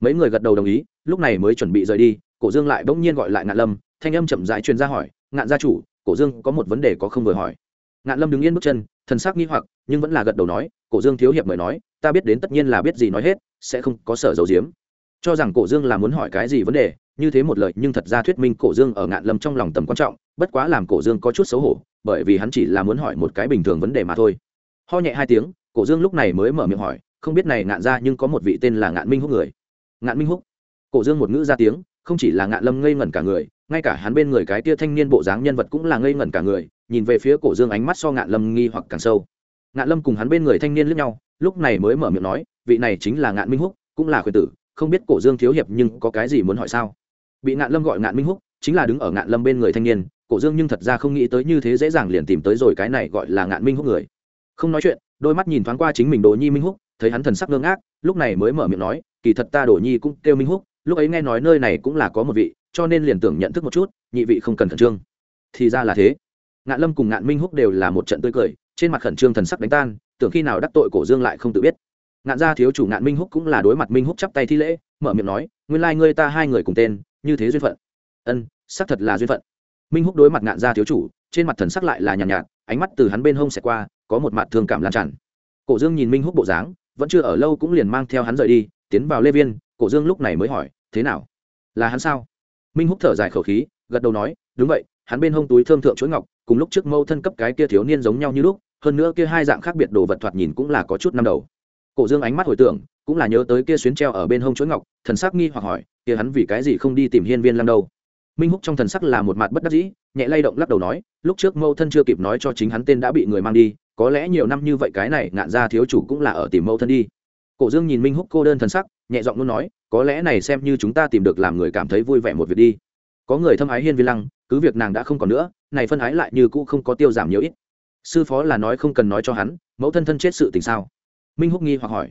Mấy người gật đầu đồng ý, lúc này mới chuẩn bị rời đi, cổ dương lại bỗng nhiên gọi lại ngạn lâm, thanh âm chậm dại truyền ra hỏi, ngạn gia chủ, cổ dương có một vấn đề có không vừa hỏi? Ngạn lâm đứng yên bước chân, thần sắc nghi hoặc, nhưng vẫn là gật đầu nói, cổ dương thiếu hiệp mời nói, ta biết đến tất nhiên là biết gì nói hết, sẽ không có sở dầu diếm. Cho rằng cổ dương là muốn hỏi cái gì vấn đề như thế một lời, nhưng thật ra thuyết minh cổ dương ở ngạn lâm trong lòng tầm quan trọng, bất quá làm cổ dương có chút xấu hổ, bởi vì hắn chỉ là muốn hỏi một cái bình thường vấn đề mà thôi. Ho nhẹ hai tiếng, cổ dương lúc này mới mở miệng hỏi, không biết này ngạn ra nhưng có một vị tên là ngạn minh húc người? Ngạn minh húc? Cổ dương một ngữ ra tiếng, không chỉ là ngạn lâm ngây ngẩn cả người, ngay cả hắn bên người cái tia thanh niên bộ dáng nhân vật cũng là ngây ngẩn cả người, nhìn về phía cổ dương ánh mắt so ngạn lâm nghi hoặc càng sâu. Ngạn lâm cùng hắn bên người thanh niên lướt nhau, lúc này mới mở miệng nói, vị này chính là ngạn minh húc, cũng là khuyên tử, không biết cổ dương thiếu hiệp nhưng có cái gì muốn hỏi sao? Bị ngạn lâm gọi ngạn minh húc, chính là đứng ở ngạn lâm bên người thanh niên, cổ dương nhưng thật ra không nghĩ tới như thế dễ dàng liền tìm tới rồi cái này gọi là ngạn minh húc người. Không nói chuyện, đôi mắt nhìn thoáng qua chính mình đồ nhi minh húc, thấy hắn thần sắc ngơ ngác, lúc này mới mở miệng nói, kỳ thật ta đồ nhi cũng kêu minh húc, lúc ấy nghe nói nơi này cũng là có một vị, cho nên liền tưởng nhận thức một chút, nhị vị không cần khẩn trương. Thì ra là thế. Ngạn lâm cùng ngạn minh húc đều là một trận tươi cười, trên mặt khẩn trương thần sắc đánh tan, tưởng khi nào đắc tội cổ dương lại không tự biết. Ngạn gia thiếu chủ ngạn minh húc cũng là đối mặt minh húc chắp tay thi lễ, mở miệng nói, nguyên lai、like、ngươi ta hai người cùng tên như thế duyên phận. Ân xác thật là duyên phận. Minh húc đối mặt ngạn gia thiếu chủ trên mặt thần sắc lại là nhàn nhạt, nhạt ánh mắt từ hắn bên hông xẹt qua có một mặt thương cảm lan tràn. Cổ dương nhìn minh húc bộ dáng vẫn chưa ở lâu cũng liền mang theo hắn rời đi tiến vào lê viên cổ dương lúc này mới hỏi thế nào? Là hắn sao? Minh húc thở dài khẩu khí gật đầu nói đúng vậy hắn bên hông túi thơm thượng chuỗi ngọc cùng lúc trước mâu thân cấp cái kia thiếu niên giống nhau như lúc hơn nữa kia hai dạng khác biệt đồ vật thoạt nhìn cũng là có chút năm đầu cổ dương ánh mắt hồi tưởng, cũng là nhớ tới kia xuyến treo ở bên hông chuỗi ngọc, thần sắc nghi hoặc hỏi, kia hắn vì cái gì không đi tìm hiên viên lăng đâu? Minh húc trong thần sắc là một mặt bất đắc dĩ, nhẹ lay động lắc đầu nói, lúc trước mâu thân chưa kịp nói cho chính hắn tên đã bị người mang đi, có lẽ nhiều năm như vậy cái này ngạn ra thiếu chủ cũng là ở tìm mâu thân đi. Cổ dương nhìn minh húc cô đơn thần sắc, nhẹ giọng luôn nói, có lẽ này xem như chúng ta tìm được làm người cảm thấy vui vẻ một việc đi. Có người thâm ái hiên viên lăng, cứ việc nàng đã không còn nữa, này phân ái lại như cũ không có tiêu giảm nhiều ít. Sư phó là nói không cần nói cho hắn, mẫu thân thân chết sự tình sao? Minh húc nghi hoặc hỏi.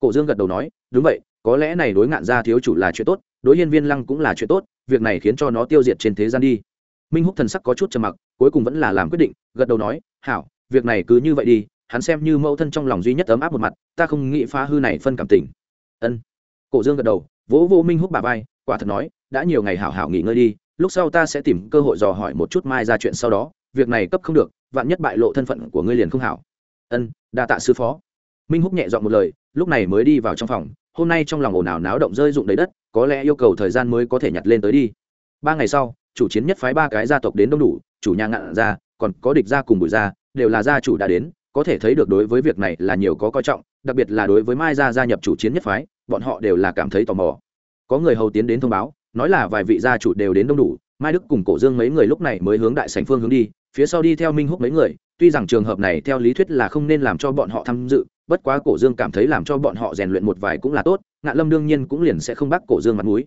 Cổ dương gật đầu nói, đúng vậy, có lẽ này đối ngạn gia thiếu chủ là chuyện tốt, đối hiên viên lăng cũng là chuyện tốt, việc này khiến cho nó tiêu diệt trên thế gian đi. Minh húc thần sắc có chút trầm mặc, cuối cùng vẫn là làm quyết định, gật đầu nói, hảo, việc này cứ như vậy đi, hắn xem như mẫu thân trong lòng duy nhất ấm áp một mặt, ta không nghĩ phá hư này phân cảm tình. Ân. Cổ dương gật đầu, vỗ vô minh húc bà vai, quả thật nói, đã nhiều ngày hảo hảo nghỉ ngơi đi, lúc sau ta sẽ tìm cơ hội dò hỏi một chút mai ra chuyện sau đó, việc này cấp không được, vạn nhất bại lộ thân phận của ngươi liền không hảo. Ân, đa tạ sư phó minh húc nhẹ dọn một lời, lúc này mới đi vào trong phòng, hôm nay trong lòng ồn ào náo động rơi rụng đầy đất, có lẽ yêu cầu thời gian mới có thể nhặt lên tới đi. Ba ngày sau, chủ chiến nhất phái ba cái gia tộc đến đông đủ, chủ nhà ngạn ra, còn có địch gia cùng bùi gia, đều là gia chủ đã đến, có thể thấy được đối với việc này là nhiều có coi trọng, đặc biệt là đối với mai gia gia nhập chủ chiến nhất phái, bọn họ đều là cảm thấy tò mò. Có người hầu tiến đến thông báo, nói là vài vị gia chủ đều đến đông đủ, mai đức cùng cổ dương mấy người lúc này mới hướng đại sành phương hướng đi, phía sau đi theo minh húc mấy người, tuy rằng trường hợp này theo lý thuyết là không nên làm cho bọn họ tham dự bất quá cổ dương cảm thấy làm cho bọn họ rèn luyện một vài cũng là tốt ngạn lâm đương nhiên cũng liền sẽ không bắt cổ dương mặt mũi.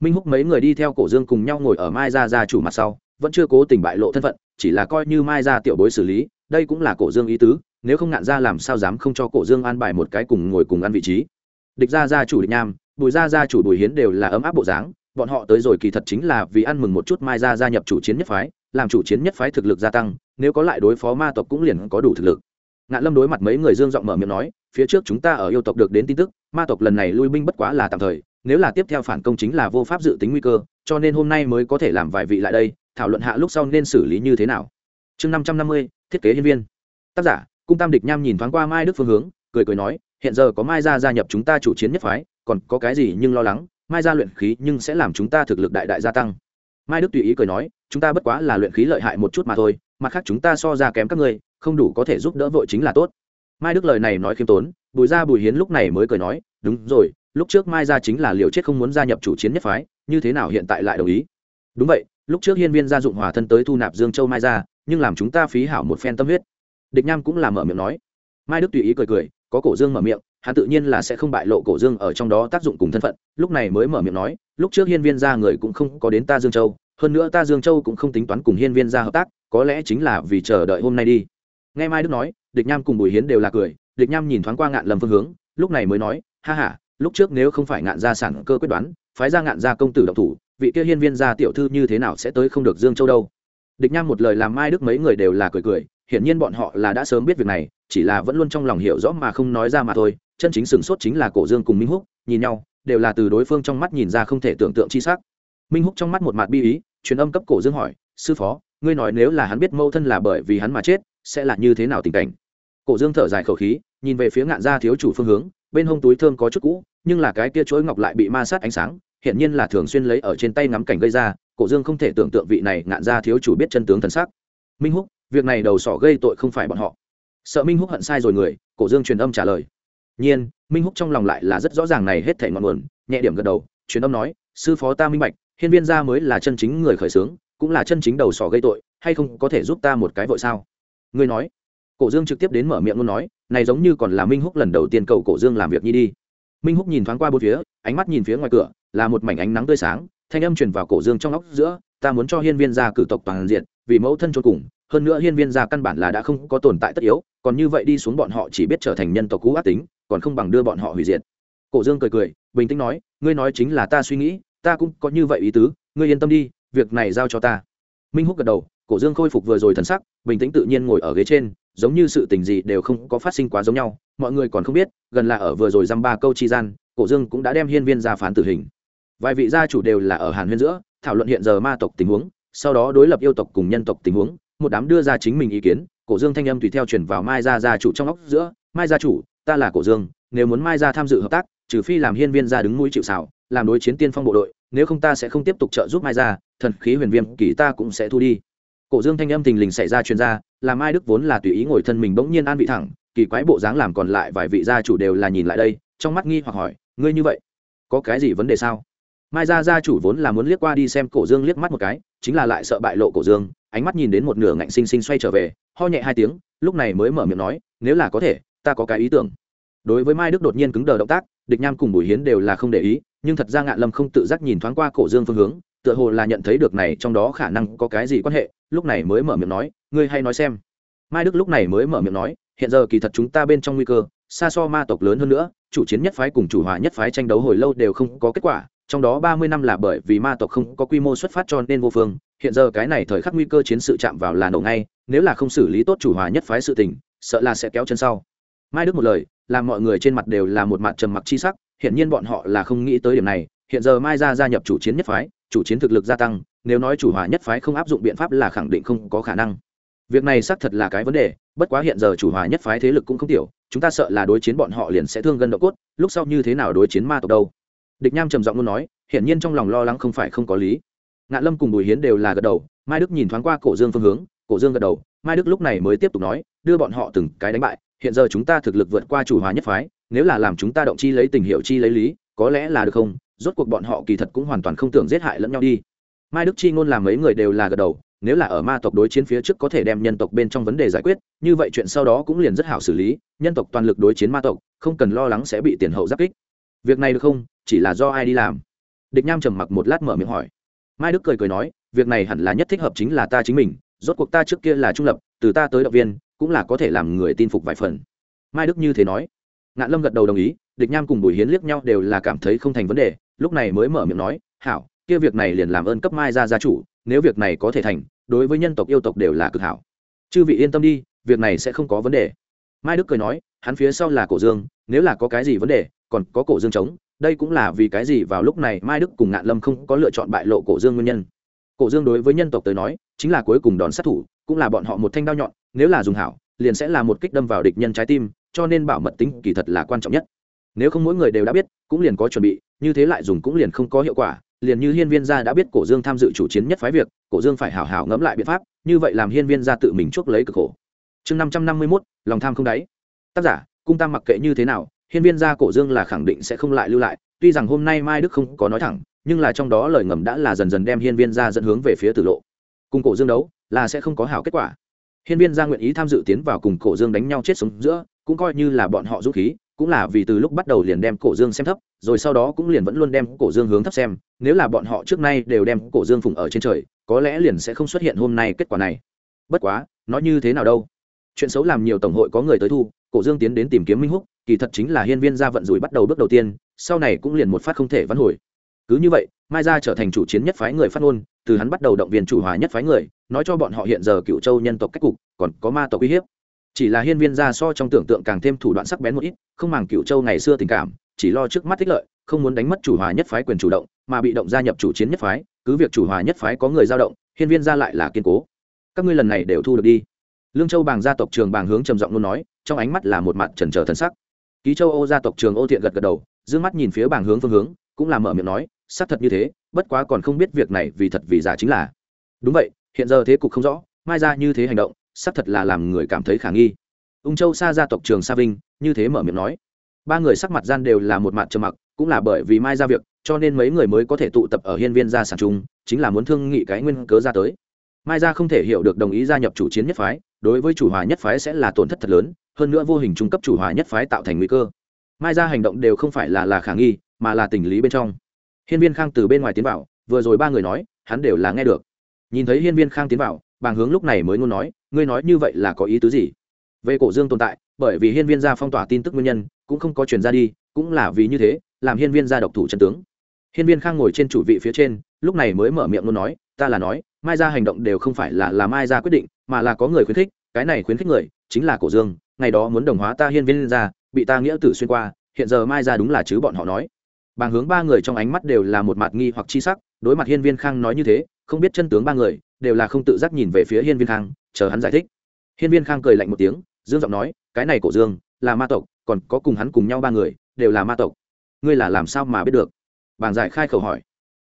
Minh húc mấy người đi theo cổ dương cùng nhau ngồi ở mai gia gia chủ mặt sau, vẫn chưa cố tình bại lộ thân phận, chỉ là coi như mai gia tiểu bối xử lý, đây cũng là cổ dương ý tứ, nếu không ngạn ra làm sao dám không cho cổ dương an bài một cái cùng ngồi cùng ăn vị trí. Địch gia gia chủ địch nham, bùi gia gia chủ bùi hiến đều là ấm áp bộ dáng, bọn họ tới rồi kỳ thật chính là vì ăn mừng một chút mai gia gia nhập chủ chiến nhất phái, làm chủ chiến nhất phái thực lực gia tăng, nếu có lại đối phó ma tộc cũng liền có đủ thực lực ngạn lâm đối mặt mấy người dương giọng mở miệng nói, phía trước chúng ta ở yêu tộc được đến tin tức, ma tộc lần này lui binh bất quá là tạm thời, nếu là tiếp theo phản công chính là vô pháp dự tính nguy cơ, cho nên hôm nay mới có thể làm vài vị lại đây, thảo luận hạ lúc sau nên xử lý như thế nào. Chương năm trăm năm mươi, thiết kế nhân viên. Tác giả, cung tam địch nham nhìn thoáng qua mai đức phương hướng, cười cười nói, hiện giờ có mai gia gia nhập chúng ta chủ chiến nhất phái, còn có cái gì nhưng lo lắng, mai gia luyện khí nhưng sẽ làm chúng ta thực lực đại đại gia tăng. Mai đức tùy ý cười nói, chúng ta bất quá là luyện khí lợi hại một chút mà thôi, mặt khác chúng ta so ra kém các ngươi không đủ có thể giúp đỡ vội chính là tốt. Mai đức lời này nói khiêm tốn, bùi gia bùi hiến lúc này mới cười nói, đúng rồi, lúc trước mai gia chính là liều chết không muốn gia nhập chủ chiến nhất phái, như thế nào hiện tại lại đồng ý? Đúng vậy, lúc trước hiên viên gia dụng hòa thân tới thu nạp dương châu mai gia, nhưng làm chúng ta phí hảo một phen tâm huyết. Địch nham cũng là mở miệng nói. Mai đức tùy ý cười cười, có cổ dương mở miệng, hắn tự nhiên là sẽ không bại lộ cổ dương ở trong đó tác dụng cùng thân phận, lúc này mới mở miệng nói, lúc trước hiên viên gia người cũng không có đến ta dương châu, hơn nữa ta dương châu cũng không tính toán cùng hiên viên gia hợp tác, có lẽ chính là vì chờ đợi hôm nay đi nghe mai đức nói, địch nham cùng bùi hiến đều là cười, địch nham nhìn thoáng qua ngạn lâm phương hướng, lúc này mới nói, ha ha, lúc trước nếu không phải ngạn gia sản cơ quyết đoán, phái ra ngạn gia công tử độc thủ, vị kia hiên viên gia tiểu thư như thế nào sẽ tới không được dương châu đâu? Địch nham một lời làm mai đức mấy người đều là cười cười, hiển nhiên bọn họ là đã sớm biết việc này, chỉ là vẫn luôn trong lòng hiểu rõ mà không nói ra mà thôi, chân chính sửng sốt chính là cổ dương cùng minh húc, nhìn nhau, đều là từ đối phương trong mắt nhìn ra không thể tưởng tượng chi sắc. Minh húc trong mắt một mặt bi ý, truyền âm cấp cổ dương hỏi, sư phó, ngươi nói nếu là hắn biết mâu thân là bởi vì hắn mà chết sẽ là như thế nào tình cảnh? Cổ dương thở dài khẩu khí, nhìn về phía ngạn gia thiếu chủ phương hướng, bên hông túi thơm có chút cũ, nhưng là cái kia chuỗi ngọc lại bị ma sát ánh sáng hiện nhiên là thường xuyên lấy ở trên tay ngắm cảnh gây ra, cổ dương không thể tưởng tượng vị này ngạn gia thiếu chủ biết chân tướng thần sắc. Minh húc, việc này đầu sỏ gây tội không phải bọn họ. Sợ minh húc hận sai rồi người, cổ dương truyền âm trả lời. Nhiên, minh húc trong lòng lại là rất rõ ràng này hết thể ngọn nguồn, nhẹ điểm gật đầu, truyền âm nói, sư phó ta minh bạch, hiên viên gia mới là chân chính người khởi xướng, cũng là chân chính đầu sỏ gây tội, hay không có thể giúp ta một cái vội sao? Ngươi nói. Cổ dương trực tiếp đến mở miệng luôn nói, này giống như còn là minh húc lần đầu tiên cầu cổ dương làm việc nhi đi. Minh húc nhìn thoáng qua bốn phía, ánh mắt nhìn phía ngoài cửa, là một mảnh ánh nắng tươi sáng, thanh âm truyền vào cổ dương trong óc giữa, ta muốn cho hiên viên gia cử tộc toàn diện, vì mẫu thân cho cùng, hơn nữa hiên viên gia căn bản là đã không có tồn tại tất yếu, còn như vậy đi xuống bọn họ chỉ biết trở thành nhân tộc cũ ác tính, còn không bằng đưa bọn họ hủy diệt. Cổ dương cười cười, bình tĩnh nói, ngươi nói chính là ta suy nghĩ, ta cũng có như vậy ý tứ, ngươi yên tâm đi, việc này giao cho ta. Minh húc gật đầu cổ dương khôi phục vừa rồi thần sắc, bình tĩnh tự nhiên ngồi ở ghế trên, giống như sự tình gì đều không có phát sinh quá giống nhau, mọi người còn không biết, gần là ở vừa rồi dăm ba câu chi gian, cổ dương cũng đã đem hiên viên ra phán tử hình. Vài vị gia chủ đều là ở hàn huyên giữa, thảo luận hiện giờ ma tộc tình huống, sau đó đối lập yêu tộc cùng nhân tộc tình huống, một đám đưa ra chính mình ý kiến, cổ dương thanh âm tùy theo chuyển vào mai gia gia chủ trong óc giữa, mai gia chủ, ta là cổ dương, nếu muốn mai gia tham dự hợp tác, trừ phi làm hiên viên gia đứng mũi chịu xảo làm đối chiến tiên phong bộ đội, nếu không ta sẽ không tiếp tục trợ giúp mai gia, thần khí huyền viêm kỳ ta cũng sẽ thu đi cổ dương thanh âm tình lình xảy ra chuyên gia làm mai đức vốn là tùy ý ngồi thân mình bỗng nhiên an vị thẳng, kỳ quái bộ dáng làm còn lại vài vị gia chủ đều là nhìn lại đây, trong mắt nghi hoặc hỏi, ngươi như vậy, có cái gì vấn đề sao? Mai gia gia chủ vốn là muốn liếc qua đi xem cổ dương liếc mắt một cái, chính là lại sợ bại lộ cổ dương, ánh mắt nhìn đến một nửa ngạnh sinh sinh xoay trở về, ho nhẹ hai tiếng, lúc này mới mở miệng nói, nếu là có thể, ta có cái ý tưởng. Đối với mai đức đột nhiên cứng đờ động tác, địch nham cùng bùi hiến đều là không để ý, nhưng thật ra ngạn lâm không tự giác nhìn thoáng qua cổ dương phương hướng, tựa hồ là nhận thấy được này trong đó khả năng có cái gì quan hệ lúc này mới mở miệng nói, ngươi hay nói xem. Mai đức lúc này mới mở miệng nói, hiện giờ kỳ thật chúng ta bên trong nguy cơ, xa so ma tộc lớn hơn nữa, chủ chiến nhất phái cùng chủ hòa nhất phái tranh đấu hồi lâu đều không có kết quả, trong đó ba mươi năm là bởi vì ma tộc không có quy mô xuất phát cho nên vô phương. Hiện giờ cái này thời khắc nguy cơ chiến sự chạm vào là nổ ngay, nếu là không xử lý tốt chủ hòa nhất phái sự tình, sợ là sẽ kéo chân sau. Mai đức một lời, làm mọi người trên mặt đều là một mặt trầm mặc chi sắc hiện nhiên bọn họ là không nghĩ tới điểm này. Hiện giờ mai ra gia nhập chủ chiến nhất phái, chủ chiến thực lực gia tăng nếu nói chủ hòa nhất phái không áp dụng biện pháp là khẳng định không có khả năng. Việc này xác thật là cái vấn đề, bất quá hiện giờ chủ hòa nhất phái thế lực cũng không tiểu, chúng ta sợ là đối chiến bọn họ liền sẽ thương gân độ cốt, lúc sau như thế nào đối chiến ma tộc đâu? Địch nham trầm giọng luôn nói, hiển nhiên trong lòng lo lắng không phải không có lý. Ngạn lâm cùng bùi hiến đều là gật đầu, mai đức nhìn thoáng qua cổ dương phương hướng, cổ dương gật đầu, mai đức lúc này mới tiếp tục nói, đưa bọn họ từng cái đánh bại, hiện giờ chúng ta thực lực vượt qua chủ hòa nhất phái, nếu là làm chúng ta động chi lấy tình hiệu chi lấy lý, có lẽ là được không? Rốt cuộc bọn họ kỳ thật cũng hoàn toàn không tưởng giết hại lẫn nhau đi mai đức chi ngôn làm mấy người đều là gật đầu, nếu là ở ma tộc đối chiến phía trước có thể đem nhân tộc bên trong vấn đề giải quyết, như vậy chuyện sau đó cũng liền rất hảo xử lý, nhân tộc toàn lực đối chiến ma tộc, không cần lo lắng sẽ bị tiền hậu giáp kích. Việc này được không? Chỉ là do ai đi làm? Địch nham trầm mặc một lát mở miệng hỏi. Mai đức cười cười nói, việc này hẳn là nhất thích hợp chính là ta chính mình, rốt cuộc ta trước kia là trung lập, từ ta tới động viên, cũng là có thể làm người tin phục vài phần. Mai đức như thế nói. Ngạn lâm gật đầu đồng ý, địch nham cùng bùi hiến liếc nhau đều là cảm thấy không thành vấn đề, lúc này mới mở miệng nói, hảo kia việc này liền làm ơn cấp mai ra gia chủ, nếu việc này có thể thành, đối với nhân tộc yêu tộc đều là cực hảo. Chư vị yên tâm đi, việc này sẽ không có vấn đề. Mai đức cười nói, hắn phía sau là cổ dương, nếu là có cái gì vấn đề, còn có cổ dương chống, đây cũng là vì cái gì vào lúc này mai đức cùng ngạn lâm không có lựa chọn bại lộ cổ dương nguyên nhân. Cổ dương đối với nhân tộc tới nói, chính là cuối cùng đòn sát thủ, cũng là bọn họ một thanh đao nhọn, nếu là dùng hảo, liền sẽ là một kích đâm vào địch nhân trái tim, cho nên bảo mật tính kỳ thật là quan trọng nhất. Nếu không mỗi người đều đã biết, cũng liền có chuẩn bị, như thế lại dùng cũng liền không có hiệu quả liền như hiên viên gia đã biết cổ dương tham dự chủ chiến nhất phái việc, cổ dương phải hảo hảo ngẫm lại biện pháp, như vậy làm hiên viên gia tự mình chuốc lấy cực khổ. Chương năm trăm năm mươi mốt, lòng tham không đáy. Tác giả, cung tam mặc kệ như thế nào, hiên viên gia cổ dương là khẳng định sẽ không lại lưu lại, tuy rằng hôm nay mai đức không có nói thẳng, nhưng là trong đó lời ngầm đã là dần dần đem hiên viên gia dẫn hướng về phía tử lộ. Cùng cổ dương đấu, là sẽ không có hảo kết quả. Hiên viên gia nguyện ý tham dự tiến vào cùng cổ dương đánh nhau chết sống giữa, cũng coi như là bọn họ dũng khí cũng là vì từ lúc bắt đầu liền đem cổ dương xem thấp, rồi sau đó cũng liền vẫn luôn đem cổ dương hướng thấp xem, nếu là bọn họ trước nay đều đem cổ dương phùng ở trên trời, có lẽ liền sẽ không xuất hiện hôm nay kết quả này. Bất quá nói như thế nào đâu? Chuyện xấu làm nhiều tổng hội có người tới thu, cổ dương tiến đến tìm kiếm minh húc, kỳ thật chính là hiên viên gia vận rủi bắt đầu bước đầu tiên, sau này cũng liền một phát không thể vãn hồi. Cứ như vậy, mai gia trở thành chủ chiến nhất phái người phát ngôn, từ hắn bắt đầu động viên chủ hòa nhất phái người, nói cho bọn họ hiện giờ cựu châu nhân tộc cách cục, còn có ma tộc uy hiếp chỉ là hiên viên gia so trong tưởng tượng càng thêm thủ đoạn sắc bén một ít, không màng cựu châu ngày xưa tình cảm, chỉ lo trước mắt tích lợi, không muốn đánh mất chủ hòa nhất phái quyền chủ động, mà bị động gia nhập chủ chiến nhất phái, cứ việc chủ hòa nhất phái có người giao động, hiên viên gia lại là kiên cố. Các ngươi lần này đều thu được đi. Lương châu bàng gia tộc trường bàng hướng trầm giọng luôn nói, trong ánh mắt là một mặt trần trờ thân sắc. Ký châu ô gia tộc trường ô thiện gật gật đầu d mắt nhìn phía bàng hướng phương hướng, cũng là mở miệng nói, xác thật như thế, bất quá còn không biết việc này vì thật vì giả chính là. Đúng vậy, hiện giờ thế cục không rõ, mai ra như thế hành động xác thật là làm người cảm thấy khả nghi. Ung châu xa gia tộc trường sa vinh, như thế mở miệng nói. Ba người sắc mặt gian đều là một mặt trầm mặc, cũng là bởi vì mai ra việc, cho nên mấy người mới có thể tụ tập ở hiên viên gia sản chung chính là muốn thương nghị cái nguyên cớ ra tới. Mai ra không thể hiểu được đồng ý gia nhập chủ chiến nhất phái, đối với chủ hòa nhất phái sẽ là tổn thất thật lớn, hơn nữa vô hình trung cấp chủ hòa nhất phái tạo thành nguy cơ. Mai ra hành động đều không phải là là khả nghi, mà là tình lý bên trong. Hiên viên khang từ bên ngoài tiến vào, vừa rồi ba người nói, hắn đều là nghe được. Nhìn thấy hiên viên khang tiến vào bàng hướng lúc này mới ngôn nói, ngươi nói như vậy là có ý tứ gì? Về cổ dương tồn tại, bởi vì hiên viên gia phong tỏa tin tức nguyên nhân, cũng không có truyền ra đi, cũng là vì như thế, làm hiên viên gia độc thủ chân tướng. Hiên viên khang ngồi trên chủ vị phía trên, lúc này mới mở miệng ngôn nói, ta là nói, mai gia hành động đều không phải là là mai gia quyết định, mà là có người khuyến khích, cái này khuyến khích người chính là cổ dương, ngày đó muốn đồng hóa ta hiên viên gia, bị ta nghĩa tử xuyên qua, hiện giờ mai gia đúng là chứ bọn họ nói. Bàng hướng ba người trong ánh mắt đều là một mặt nghi hoặc chi sắc, đối mặt hiên viên khang nói như thế, không biết chân tướng ba người đều là không tự giác nhìn về phía hiên viên khang, chờ hắn giải thích. Hiên viên khang cười lạnh một tiếng, dương giọng nói, cái này cổ dương, là ma tộc, còn có cùng hắn cùng nhau ba người, đều là ma tộc. Ngươi là làm sao mà biết được? Bàng giải khai khẩu hỏi.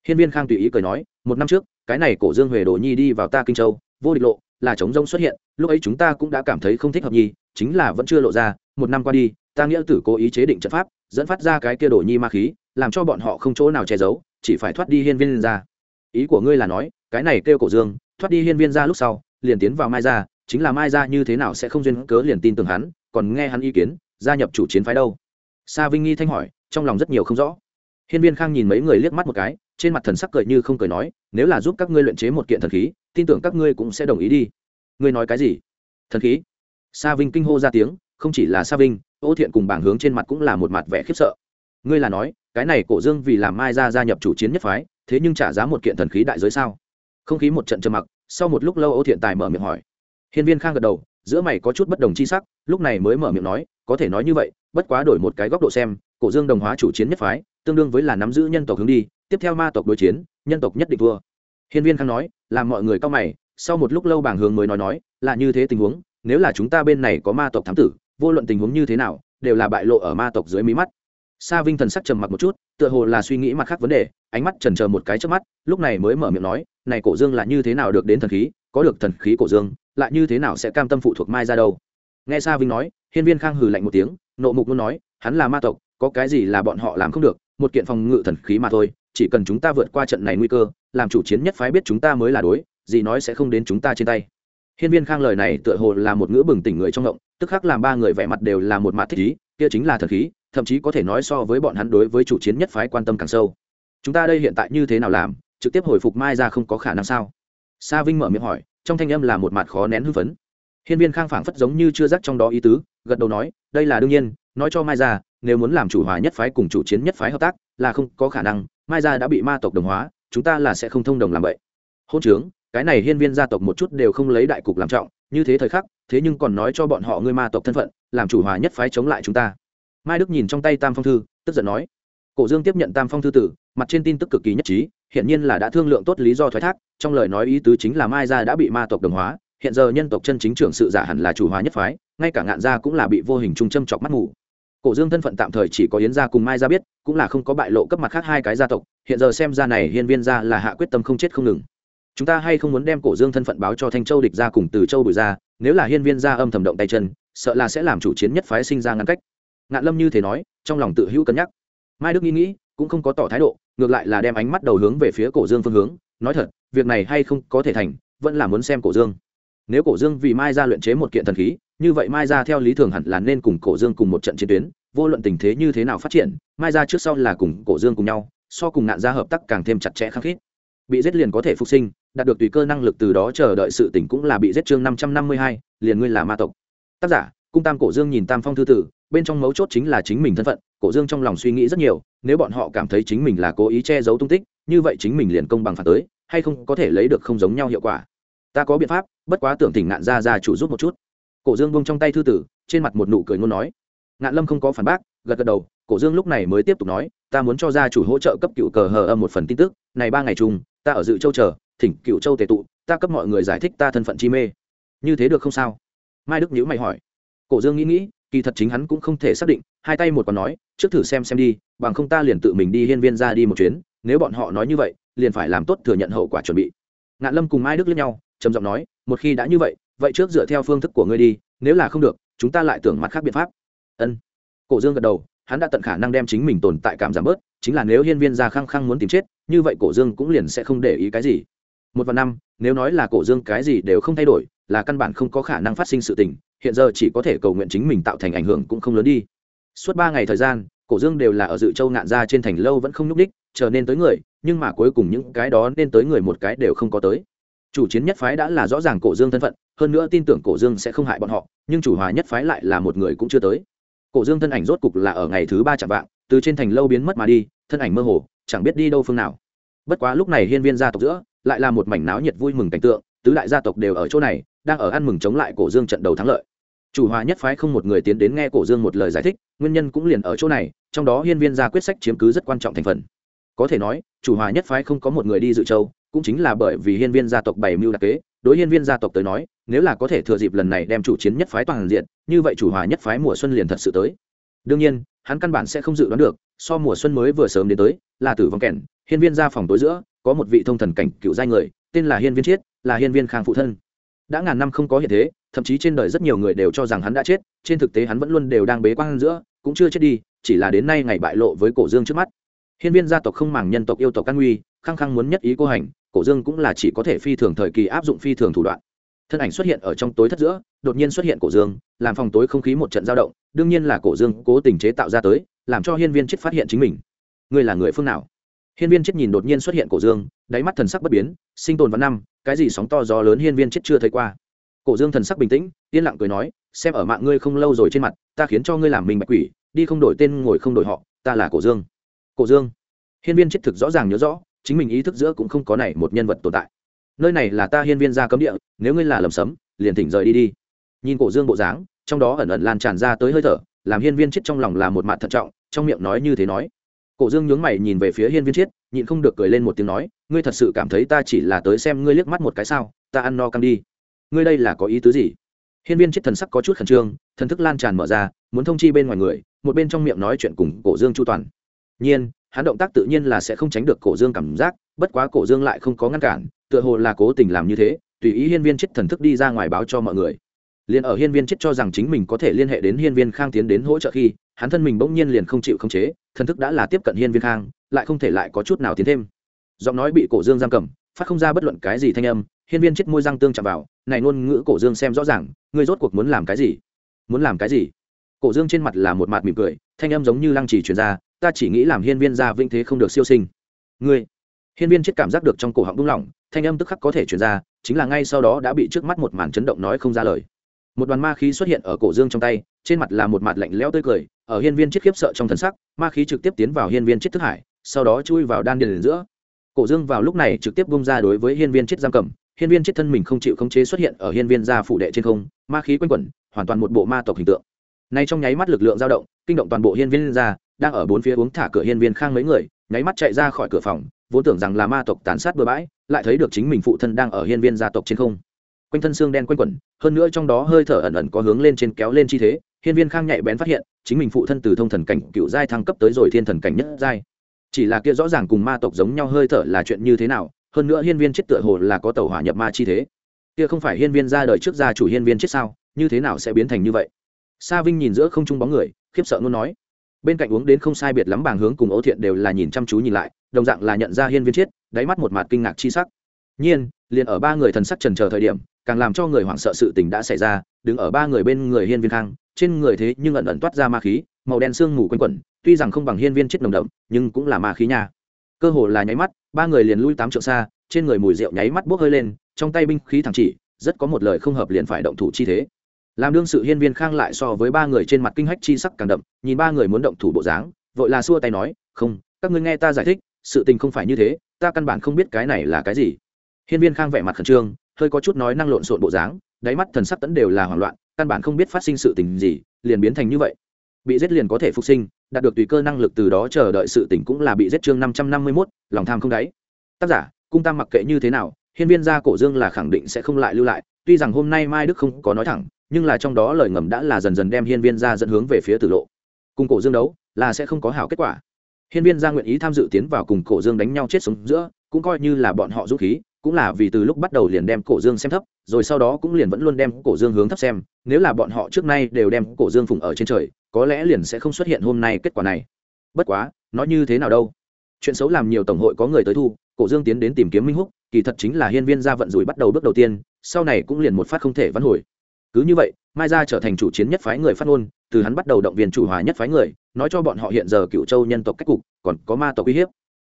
Hiên viên khang tùy ý cười nói, một năm trước, cái này cổ dương huệ đồ nhi đi vào ta kinh châu, vô địch lộ, là chống rông xuất hiện, lúc ấy chúng ta cũng đã cảm thấy không thích hợp nhi, chính là vẫn chưa lộ ra, một năm qua đi, ta nghĩa tử cố ý chế định trận pháp, dẫn phát ra cái kia đồ nhi ma khí, làm cho bọn họ không chỗ nào che giấu, chỉ phải thoát đi hiên viên ra. Ý của ngươi là nói cái này kêu cổ dương, thoát đi hiên viên ra lúc sau, liền tiến vào mai ra chính là mai ra như thế nào sẽ không duyên cớ liền tin tưởng hắn, còn nghe hắn ý kiến, gia nhập chủ chiến phái đâu. Sa vinh nghi thanh hỏi, trong lòng rất nhiều không rõ. Hiên viên khang nhìn mấy người liếc mắt một cái, trên mặt thần sắc cười như không cười nói, nếu là giúp các ngươi luyện chế một kiện thần khí, tin tưởng các ngươi cũng sẽ đồng ý đi. Ngươi nói cái gì? Thần khí? Sa vinh kinh hô ra tiếng, không chỉ là sa vinh, ô thiện cùng bảng hướng trên mặt cũng là một mặt vẻ khiếp sợ. Ngươi là nói, cái này cổ dương vì làm mai ra gia nhập chủ chiến nhất phái, thế nhưng trả giá một kiện thần khí đại giới sao? Không khí một trận trầm mặc, sau một lúc lâu ô thiện tài mở miệng hỏi. Hiên viên khang gật đầu, giữa mày có chút bất đồng chi sắc, lúc này mới mở miệng nói, có thể nói như vậy, bất quá đổi một cái góc độ xem, cổ dương đồng hóa chủ chiến nhất phái, tương đương với là nắm giữ nhân tộc hướng đi, tiếp theo ma tộc đối chiến, nhân tộc nhất định thua. Hiên viên khang nói, làm mọi người cao mày, sau một lúc lâu bảng hướng mới nói nói, là như thế tình huống, nếu là chúng ta bên này có ma tộc thám tử, vô luận tình huống như thế nào, đều là bại lộ ở ma tộc dưới mí mắt. Sa vinh thần sắc trầm mặc một chút, tựa hồ là suy nghĩ mặt khác vấn đề ánh mắt trần chờ một cái trước mắt, lúc này mới mở miệng nói, này cổ dương là như thế nào được đến thần khí? Có được thần khí cổ dương, lại như thế nào sẽ cam tâm phụ thuộc mai ra đâu? Nghe sa vinh nói, hiên viên khang hừ lạnh một tiếng, nộ mục luôn nói, hắn là ma tộc, có cái gì là bọn họ làm không được? Một kiện phòng ngự thần khí mà thôi, chỉ cần chúng ta vượt qua trận này nguy cơ, làm chủ chiến nhất phái biết chúng ta mới là đối, gì nói sẽ không đến chúng ta trên tay. Hiên viên khang lời này tựa hồ là một ngữ bừng tỉnh người trong động tức khắc làm ba người vẻ mặt đều là một mặt thích ý, kia chính là thần khí, thậm chí có thể nói so với bọn hắn đối với chủ chiến nhất phái quan tâm càng sâu chúng ta đây hiện tại như thế nào làm, trực tiếp hồi phục mai ra không có khả năng sao? Sa vinh mở miệng hỏi, trong thanh âm là một mặt khó nén hưng phấn. Hiên viên khang phảng phất giống như chưa rắc trong đó ý tứ, gật đầu nói, đây là đương nhiên, nói cho mai ra nếu muốn làm chủ hòa nhất phái cùng chủ chiến nhất phái hợp tác, là không có khả năng, mai ra đã bị ma tộc đồng hóa, chúng ta là sẽ không thông đồng làm vậy. Hôn trướng, cái này hiên viên gia tộc một chút đều không lấy đại cục làm trọng, như thế thời khắc, thế nhưng còn nói cho bọn họ ngươi ma tộc thân phận, làm chủ hòa nhất phái chống lại chúng ta. Mai đức nhìn trong tay tam phong thư, tức giận nói cổ dương tiếp nhận tam phong thư tử, mặt trên tin tức cực kỳ nhất trí hiện nhiên là đã thương lượng tốt lý do thoái thác, trong lời nói ý tứ chính là mai gia đã bị ma tộc đồng hóa, hiện giờ nhân tộc chân chính trưởng sự giả hẳn là chủ hóa nhất phái, ngay cả ngạn gia cũng là bị vô hình trung châm chọc mắt ngủ cổ dương thân phận tạm thời chỉ có yến gia cùng mai gia biết, cũng là không có bại lộ cấp mặt khác hai cái gia tộc, hiện giờ xem ra này hiên viên gia là hạ quyết tâm không chết không ngừng. Chúng ta hay không muốn đem cổ dương thân phận báo cho thanh châu địch gia cùng từ châu bùi gia, nếu là hiên viên gia âm thầm động tay chân, sợ là sẽ làm chủ chiến nhất phái sinh ra ngăn cách. Ngạn lâm như thế nói, trong lòng tự hữu cân nhắc mai đức nghĩ nghĩ, cũng không có tỏ thái độ, ngược lại là đem ánh mắt đầu hướng về phía cổ dương phương hướng, nói thật, việc này hay không có thể thành, vẫn là muốn xem cổ dương. Nếu cổ dương vì mai ra luyện chế một kiện thần khí, như vậy mai ra theo lý thường hẳn là nên cùng cổ dương cùng một trận chiến tuyến, vô luận tình thế như thế nào phát triển, mai ra trước sau là cùng cổ dương cùng nhau, so cùng nạn gia hợp tác càng thêm chặt chẽ khăng khít. Bị giết liền có thể phục sinh, đạt được tùy cơ năng lực từ đó chờ đợi sự tỉnh cũng là bị giết chương năm trăm năm mươi hai, liền ngươi là ma tộc. Tác giả, cung tam cổ dương nhìn tam phong thư tử, bên trong mấu chốt chính là chính mình thân phận cổ dương trong lòng suy nghĩ rất nhiều, nếu bọn họ cảm thấy chính mình là cố ý che giấu tung tích, như vậy chính mình liền công bằng phản tới, hay không có thể lấy được không giống nhau hiệu quả. Ta có biện pháp, bất quá tưởng tỉnh ngạn ra ra chủ giúp một chút. Cổ dương buông trong tay thư tử, trên mặt một nụ cười ngôn nói. Ngạn lâm không có phản bác, gật gật đầu, cổ dương lúc này mới tiếp tục nói, ta muốn cho gia chủ hỗ trợ cấp cựu cờ hờ âm một phần tin tức, này ba ngày chung, ta ở dự châu chờ, thỉnh cựu châu tề tụ, ta cấp mọi người giải thích ta thân phận chi mê. Như thế được không sao? Mai đức nhữ mày hỏi. Cổ dương nghĩ nghĩ kỳ thật chính hắn cũng không thể xác định, hai tay một còn nói, trước thử xem xem đi, bằng không ta liền tự mình đi hiên viên ra đi một chuyến, nếu bọn họ nói như vậy, liền phải làm tốt thừa nhận hậu quả chuẩn bị. Ngạn lâm cùng mai đức lẫn nhau, trầm giọng nói, một khi đã như vậy vậy trước dựa theo phương thức của ngươi đi, nếu là không được, chúng ta lại tưởng mặt khác biện pháp. Ân. Cổ dương gật đầu, hắn đã tận khả năng đem chính mình tồn tại cảm giảm bớt, chính là nếu hiên viên gia khăng khăng muốn tìm chết, như vậy cổ dương cũng liền sẽ không để ý cái gì. Một vạn năm, nếu nói là cổ dương cái gì đều không thay đổi, là căn bản không có khả năng phát sinh sự tình hiện giờ chỉ có thể cầu nguyện chính mình tạo thành ảnh hưởng cũng không lớn đi. Suốt ba ngày thời gian, cổ dương đều là ở dự châu ngạn ra trên thành lâu vẫn không nhúc đích chờ nên tới người, nhưng mà cuối cùng những cái đó nên tới người một cái đều không có tới. Chủ chiến nhất phái đã là rõ ràng cổ dương thân phận, hơn nữa tin tưởng cổ dương sẽ không hại bọn họ, nhưng chủ hòa nhất phái lại là một người cũng chưa tới. Cổ dương thân ảnh rốt cục là ở ngày thứ ba chạm vạng, từ trên thành lâu biến mất mà đi, thân ảnh mơ hồ, chẳng biết đi đâu phương nào. Bất quá lúc này hiên viên gia tộc giữa, lại là một mảnh náo nhiệt vui mừng cảnh tượng, tứ đại gia tộc đều ở chỗ này, đang ở ăn mừng chống lại cổ dương trận đầu thắng lợi chủ hòa nhất phái không một người tiến đến nghe cổ dương một lời giải thích, nguyên nhân cũng liền ở chỗ này, trong đó hiên viên gia quyết sách chiếm cứ rất quan trọng thành phần. Có thể nói, chủ hòa nhất phái không có một người đi dự châu, cũng chính là bởi vì hiên viên gia tộc bày mưu đặc kế, đối hiên viên gia tộc tới nói, nếu là có thể thừa dịp lần này đem chủ chiến nhất phái toàn diện, như vậy chủ hòa nhất phái mùa xuân liền thật sự tới. Đương nhiên, hắn căn bản sẽ không dự đoán được, so mùa xuân mới vừa sớm đến tới, là tử vong kẻn hiên viên gia phòng tối giữa, có một vị thông thần cảnh cựu giai người, tên là hiên viên chiết, là hiên viên khang phụ thân. Đã ngàn năm không có hiện thế thậm chí trên đời rất nhiều người đều cho rằng hắn đã chết, trên thực tế hắn vẫn luôn đều đang bế quan giữa, cũng chưa chết đi, chỉ là đến nay ngày bại lộ với cổ dương trước mắt. Hiên viên gia tộc không màng nhân tộc yêu tộc căn nguy khăng khăng muốn nhất ý cô hành, cổ dương cũng là chỉ có thể phi thường thời kỳ áp dụng phi thường thủ đoạn. Thân ảnh xuất hiện ở trong tối thất giữa, đột nhiên xuất hiện cổ dương, làm phòng tối không khí một trận dao động, đương nhiên là cổ dương cố tình chế tạo ra tới, làm cho hiên viên chết phát hiện chính mình. Ngươi là người phương nào? Hiên viên chết nhìn đột nhiên xuất hiện cổ dương, đáy mắt thần sắc bất biến, sinh tồn vào năm, cái gì sóng to gió lớn hiên viên chết chưa thấy qua cổ dương thần sắc bình tĩnh, yên lặng cười nói, xem ở mạng ngươi không lâu rồi trên mặt, ta khiến cho ngươi làm mình bạch quỷ, đi không đổi tên ngồi không đổi họ, ta là cổ dương. Cổ dương. Hiên viên chết thực rõ ràng nhớ rõ, chính mình ý thức giữa cũng không có này một nhân vật tồn tại. Nơi này là ta hiên viên gia cấm địa, nếu ngươi là lầm sấm, liền thỉnh rời đi đi. Nhìn cổ dương bộ dáng, trong đó ẩn ẩn lan tràn ra tới hơi thở, làm hiên viên chết trong lòng là một mặt thận trọng, trong miệng nói như thế nói. Cổ dương nhướng mày nhìn về phía hiên viên chết nhịn không được cười lên một tiếng nói, ngươi thật sự cảm thấy ta chỉ là tới xem ngươi liếc mắt một cái sao? Ta ăn no căng đi ngươi đây là có ý tứ gì? Hiên viên chết thần sắc có chút khẩn trương, thần thức lan tràn mở ra, muốn thông chi bên ngoài người, một bên trong miệng nói chuyện cùng cổ dương chu toàn. Nhiên, hắn động tác tự nhiên là sẽ không tránh được cổ dương cảm giác, bất quá cổ dương lại không có ngăn cản, tựa hồ là cố tình làm như thế, tùy ý hiên viên chết thần thức đi ra ngoài báo cho mọi người. Liền ở hiên viên chết cho rằng chính mình có thể liên hệ đến hiên viên khang tiến đến hỗ trợ khi, hắn thân mình bỗng nhiên liền không chịu khống chế, thần thức đã là tiếp cận hiên viên khang, lại không thể lại có chút nào tiến thêm. Giọng nói bị cổ dương giam cầm, phát không ra bất luận cái gì thanh âm, hiên viên chết môi răng tương chạm vào này ngôn ngữ cổ dương xem rõ ràng, ngươi rốt cuộc muốn làm cái gì? Muốn làm cái gì? Cổ dương trên mặt là một mặt mỉm cười, thanh âm giống như lăng trì truyền ra, ta chỉ nghĩ làm hiên viên gia vinh thế không được siêu sinh. Ngươi, hiên viên chết cảm giác được trong cổ họng buông lỏng, thanh âm tức khắc có thể truyền ra, chính là ngay sau đó đã bị trước mắt một màn chấn động nói không ra lời. Một đoàn ma khí xuất hiện ở cổ dương trong tay, trên mặt là một mặt lạnh lẽo tươi cười, ở hiên viên chết khiếp sợ trong thần sắc, ma khí trực tiếp tiến vào hiên viên chết thức hải, sau đó chui vào đan điền giữa. Cổ dương vào lúc này trực tiếp bung ra đối với hiên viên chết giam cầm hiên viên chết thân mình không chịu khống chế xuất hiện ở hiên viên gia phủ đệ trên không, ma khí quanh quẩn, hoàn toàn một bộ ma tộc hình tượng. Nay trong nháy mắt lực lượng dao động, kinh động toàn bộ hiên viên gia, đang ở bốn phía uống thả cửa hiên viên khang mấy người, nháy mắt chạy ra khỏi cửa phòng, vốn tưởng rằng là ma tộc tàn sát bừa bãi, lại thấy được chính mình phụ thân đang ở hiên viên gia tộc trên không. Quanh thân xương đen quanh quẩn, hơn nữa trong đó hơi thở ẩn ẩn có hướng lên trên kéo lên chi thế, hiên viên khang nhạy bén phát hiện, chính mình phụ thân từ thông thần cảnh cựu giai thăng cấp tới rồi thiên thần cảnh nhất giai. Chỉ là kia rõ ràng cùng ma tộc giống nhau hơi thở là chuyện như thế nào hơn nữa hiên viên chết tựa hồ là có tàu hỏa nhập ma chi thế. Kia không phải hiên viên ra đời trước gia chủ hiên viên chết sao? Như thế nào sẽ biến thành như vậy? Sa vinh nhìn giữa không trung bóng người, khiếp sợ luôn nói. Bên cạnh uống đến không sai biệt lắm bàng hướng cùng ấu thiện đều là nhìn chăm chú nhìn lại, đồng dạng là nhận ra hiên viên chết, đáy mắt một mặt kinh ngạc chi sắc. Nhiên, liền ở ba người thần sắc trần chờ thời điểm, càng làm cho người hoảng sợ sự tình đã xảy ra, đứng ở ba người bên người hiên viên khang, trên người thế nhưng ẩn ẩn toát ra ma khí, màu đen sương mù quanh quẩn, tuy rằng không bằng hiên viên chết nồng đậm, nhưng cũng là ma khí nha. Cơ hồ là nháy mắt ba người liền lui tám trượng xa, trên người mùi rượu nháy mắt bốc hơi lên, trong tay binh khí thẳng chỉ, rất có một lời không hợp liền phải động thủ chi thế. Làm đương sự hiên viên khang lại so với ba người trên mặt kinh hách chi sắc càng đậm, nhìn ba người muốn động thủ bộ dáng, vội là xua tay nói, không, các ngươi nghe ta giải thích, sự tình không phải như thế, ta căn bản không biết cái này là cái gì. Hiên viên khang vẻ mặt khẩn trương, hơi có chút nói năng lộn xộn bộ dáng, đáy mắt thần sắc tẫn đều là hoảng loạn, căn bản không biết phát sinh sự tình gì, liền biến thành như vậy. Bị giết liền có thể phục sinh, đạt được tùy cơ năng lực từ đó chờ đợi sự tỉnh cũng là bị giết chương năm trăm năm mươi mốt lòng tham không đáy. Tác giả, cung tam mặc kệ như thế nào, hiên viên gia cổ dương là khẳng định sẽ không lại lưu lại, tuy rằng hôm nay mai đức không có nói thẳng, nhưng là trong đó lời ngầm đã là dần dần đem hiên viên gia dẫn hướng về phía tử lộ. Cùng cổ dương đấu, là sẽ không có hảo kết quả. Hiên viên gia nguyện ý tham dự tiến vào cùng cổ dương đánh nhau chết sống giữa, cũng coi như là bọn họ dũng khí, cũng là vì từ lúc bắt đầu liền đem cổ dương xem thấp, rồi sau đó cũng liền vẫn luôn đem cổ dương hướng thấp xem, nếu là bọn họ trước nay đều đem cổ dương phụng ở trên trời, có lẽ liền sẽ không xuất hiện hôm nay kết quả này. Bất quá, nó như thế nào đâu? Chuyện xấu làm nhiều tổng hội có người tới thu, cổ dương tiến đến tìm kiếm minh húc, kỳ thật chính là hiên viên gia vận rủi bắt đầu bước đầu tiên, sau này cũng liền một phát không thể vãn hồi. Cứ như vậy, mai gia trở thành chủ chiến nhất phái người phát ngôn, từ hắn bắt đầu động viên chủ hòa nhất phái người, nói cho bọn họ hiện giờ cựu châu nhân tộc cách cục, còn có ma tộc uy hiếp.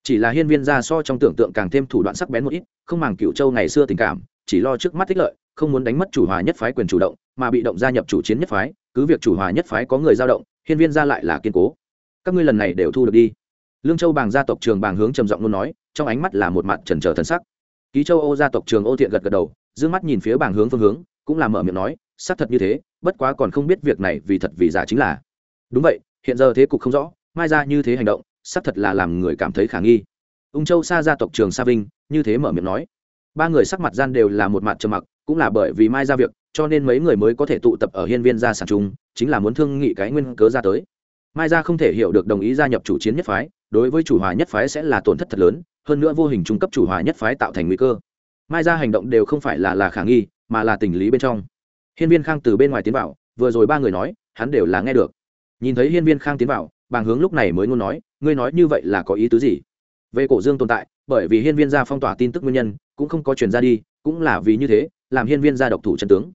Chỉ là hiên viên gia so trong tưởng tượng càng thêm thủ đoạn sắc bén một ít, không màng cựu châu ngày xưa tình cảm, chỉ lo trước mắt tích lợi, không muốn đánh mất chủ hòa nhất phái quyền chủ động, mà bị động gia nhập chủ chiến nhất phái, cứ việc chủ hòa nhất phái có người dao động, hiên viên gia lại là kiên cố. Các ngươi lần này đều thu được đi lương châu bàng gia tộc trường bàng hướng trầm giọng luôn nói, trong ánh mắt là một mặt trần trờ thân sắc. Ký châu ô gia tộc trường ô thiện gật gật đầu d mắt nhìn phía bàng hướng phương hướng, cũng là mở miệng nói, xác thật như thế, bất quá còn không biết việc này vì thật vì giả chính là. Đúng vậy, hiện giờ thế cục không rõ, mai ra như thế hành động, xác thật là làm người cảm thấy khả nghi. Ung châu xa gia tộc trường sa vinh, như thế mở miệng nói. Ba người sắc mặt gian đều là một mặt trầm mặc, cũng là bởi vì mai ra việc, cho nên mấy người mới có thể tụ tập ở hiên viên gia sản trung chính là muốn thương nghị cái nguyên cớ ra tới. Mai ra không thể hiểu được đồng ý gia nhập chủ chiến nhất phái đối với chủ hòa nhất phái sẽ là tổn thất thật lớn, hơn nữa vô hình trung cấp chủ hòa nhất phái tạo thành nguy cơ. Mai ra hành động đều không phải là là khả nghi, mà là tình lý bên trong. Hiên viên khang từ bên ngoài tiến vào, vừa rồi ba người nói, hắn đều là nghe được. Nhìn thấy hiên viên khang tiến vào, bàng hướng lúc này mới ngôn nói, ngươi nói như vậy là có ý tứ gì? Về cổ dương tồn tại, bởi vì hiên viên gia phong tỏa tin tức nguyên nhân, cũng không có truyền ra đi, cũng là vì như thế, làm hiên viên gia độc thủ chân tướng.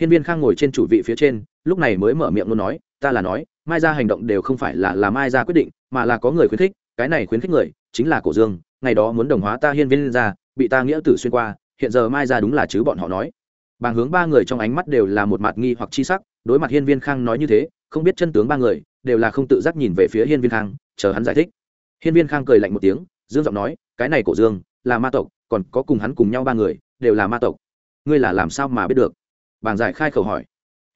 Hiên viên khang ngồi trên chủ vị phía trên, lúc này mới mở miệng ngôn nói, ta là nói mai ra hành động đều không phải là là mai ra quyết định mà là có người khuyến khích cái này khuyến khích người chính là cổ dương ngày đó muốn đồng hóa ta hiên viên ra, bị ta nghĩa tử xuyên qua hiện giờ mai ra đúng là chứ bọn họ nói. Bàng hướng ba người trong ánh mắt đều là một mặt nghi hoặc chi sắc đối mặt hiên viên khang nói như thế không biết chân tướng ba người đều là không tự giác nhìn về phía hiên viên khang chờ hắn giải thích. Hiên viên khang cười lạnh một tiếng dương giọng nói cái này cổ dương là ma tộc còn có cùng hắn cùng nhau ba người đều là ma tộc. Ngươi là làm sao mà biết được? Bàng giải khai khẩu hỏi.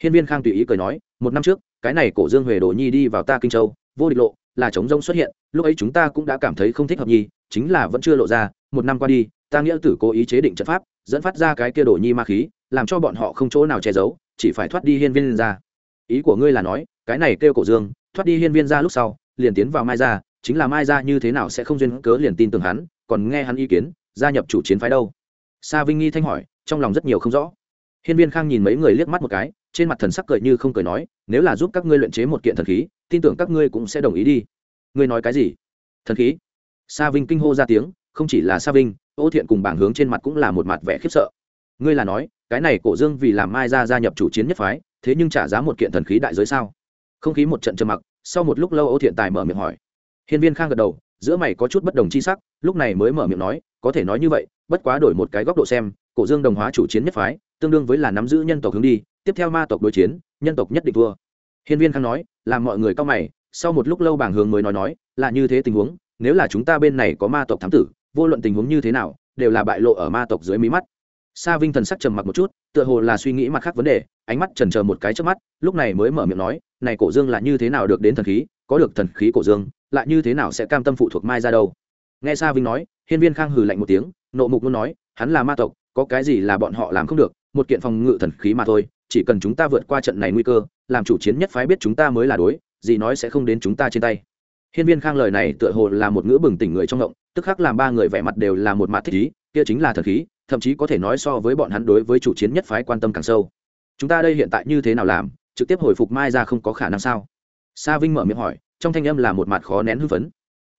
Hiên viên khang tùy ý cười nói một năm trước cái này cổ dương huệ đồ nhi đi vào ta kinh châu, vô địch lộ, là chống rông xuất hiện, lúc ấy chúng ta cũng đã cảm thấy không thích hợp nhi, chính là vẫn chưa lộ ra, một năm qua đi, ta nghĩa tử cố ý chế định trận pháp, dẫn phát ra cái kia đồ nhi ma khí, làm cho bọn họ không chỗ nào che giấu, chỉ phải thoát đi hiên viên ra. Ý của ngươi là nói, cái này kêu cổ dương, thoát đi hiên viên ra lúc sau, liền tiến vào mai ra chính là mai ra như thế nào sẽ không duyên cớ liền tin tưởng hắn, còn nghe hắn ý kiến, gia nhập chủ chiến phái đâu? Sa vinh nghi thanh hỏi, trong lòng rất nhiều không rõ. Hiên viên khang nhìn mấy người liếc mắt một cái trên mặt thần sắc cười như không cười nói, nếu là giúp các ngươi luyện chế một kiện thần khí, tin tưởng các ngươi cũng sẽ đồng ý đi. Ngươi nói cái gì? Thần khí. Sa vinh kinh hô ra tiếng, không chỉ là sa vinh, ô thiện cùng bảng hướng trên mặt cũng là một mặt vẻ khiếp sợ. Ngươi là nói, cái này cổ dương vì làm mai ra gia nhập chủ chiến nhất phái, thế nhưng trả giá một kiện thần khí đại giới sao? Không khí một trận trầm mặc, sau một lúc lâu ô thiện tài mở miệng hỏi. Hiên viên khang gật đầu, giữa mày có chút bất đồng chi sắc, lúc này mới mở miệng nói, có thể nói như vậy, bất quá đổi một cái góc độ xem, cổ dương đồng hóa chủ chiến nhất phái, tương đương với là nắm giữ nhân tộc hướng đi tiếp theo ma tộc đối chiến, nhân tộc nhất định thua. Hiên viên khang nói, làm mọi người cao mày, sau một lúc lâu bảng hướng mới nói nói, là như thế tình huống, nếu là chúng ta bên này có ma tộc thám tử, vô luận tình huống như thế nào, đều là bại lộ ở ma tộc dưới mí mắt. Sa vinh thần sắc trầm mặc một chút, tựa hồ là suy nghĩ mặt khác vấn đề, ánh mắt trần chờ một cái trước mắt, lúc này mới mở miệng nói, này cổ dương là như thế nào được đến thần khí, có được thần khí cổ dương, lại như thế nào sẽ cam tâm phụ thuộc mai ra đâu? Nghe sa vinh nói, hiên viên khang hừ lạnh một tiếng, nộ mục luôn nói, hắn là ma tộc, có cái gì là bọn họ làm không được, một kiện phòng ngự thần khí mà thôi chỉ cần chúng ta vượt qua trận này nguy cơ, làm chủ chiến nhất phái biết chúng ta mới là đối, gì nói sẽ không đến chúng ta trên tay. Hiên viên khang lời này tựa hồ là một ngữ bừng tỉnh người trong động tức khắc làm ba người vẻ mặt đều là một mặt thích ý, kia chính là thần khí, thậm chí có thể nói so với bọn hắn đối với chủ chiến nhất phái quan tâm càng sâu. Chúng ta đây hiện tại như thế nào làm, trực tiếp hồi phục mai ra không có khả năng sao? Sa vinh mở miệng hỏi, trong thanh âm là một mặt khó nén hưng phấn.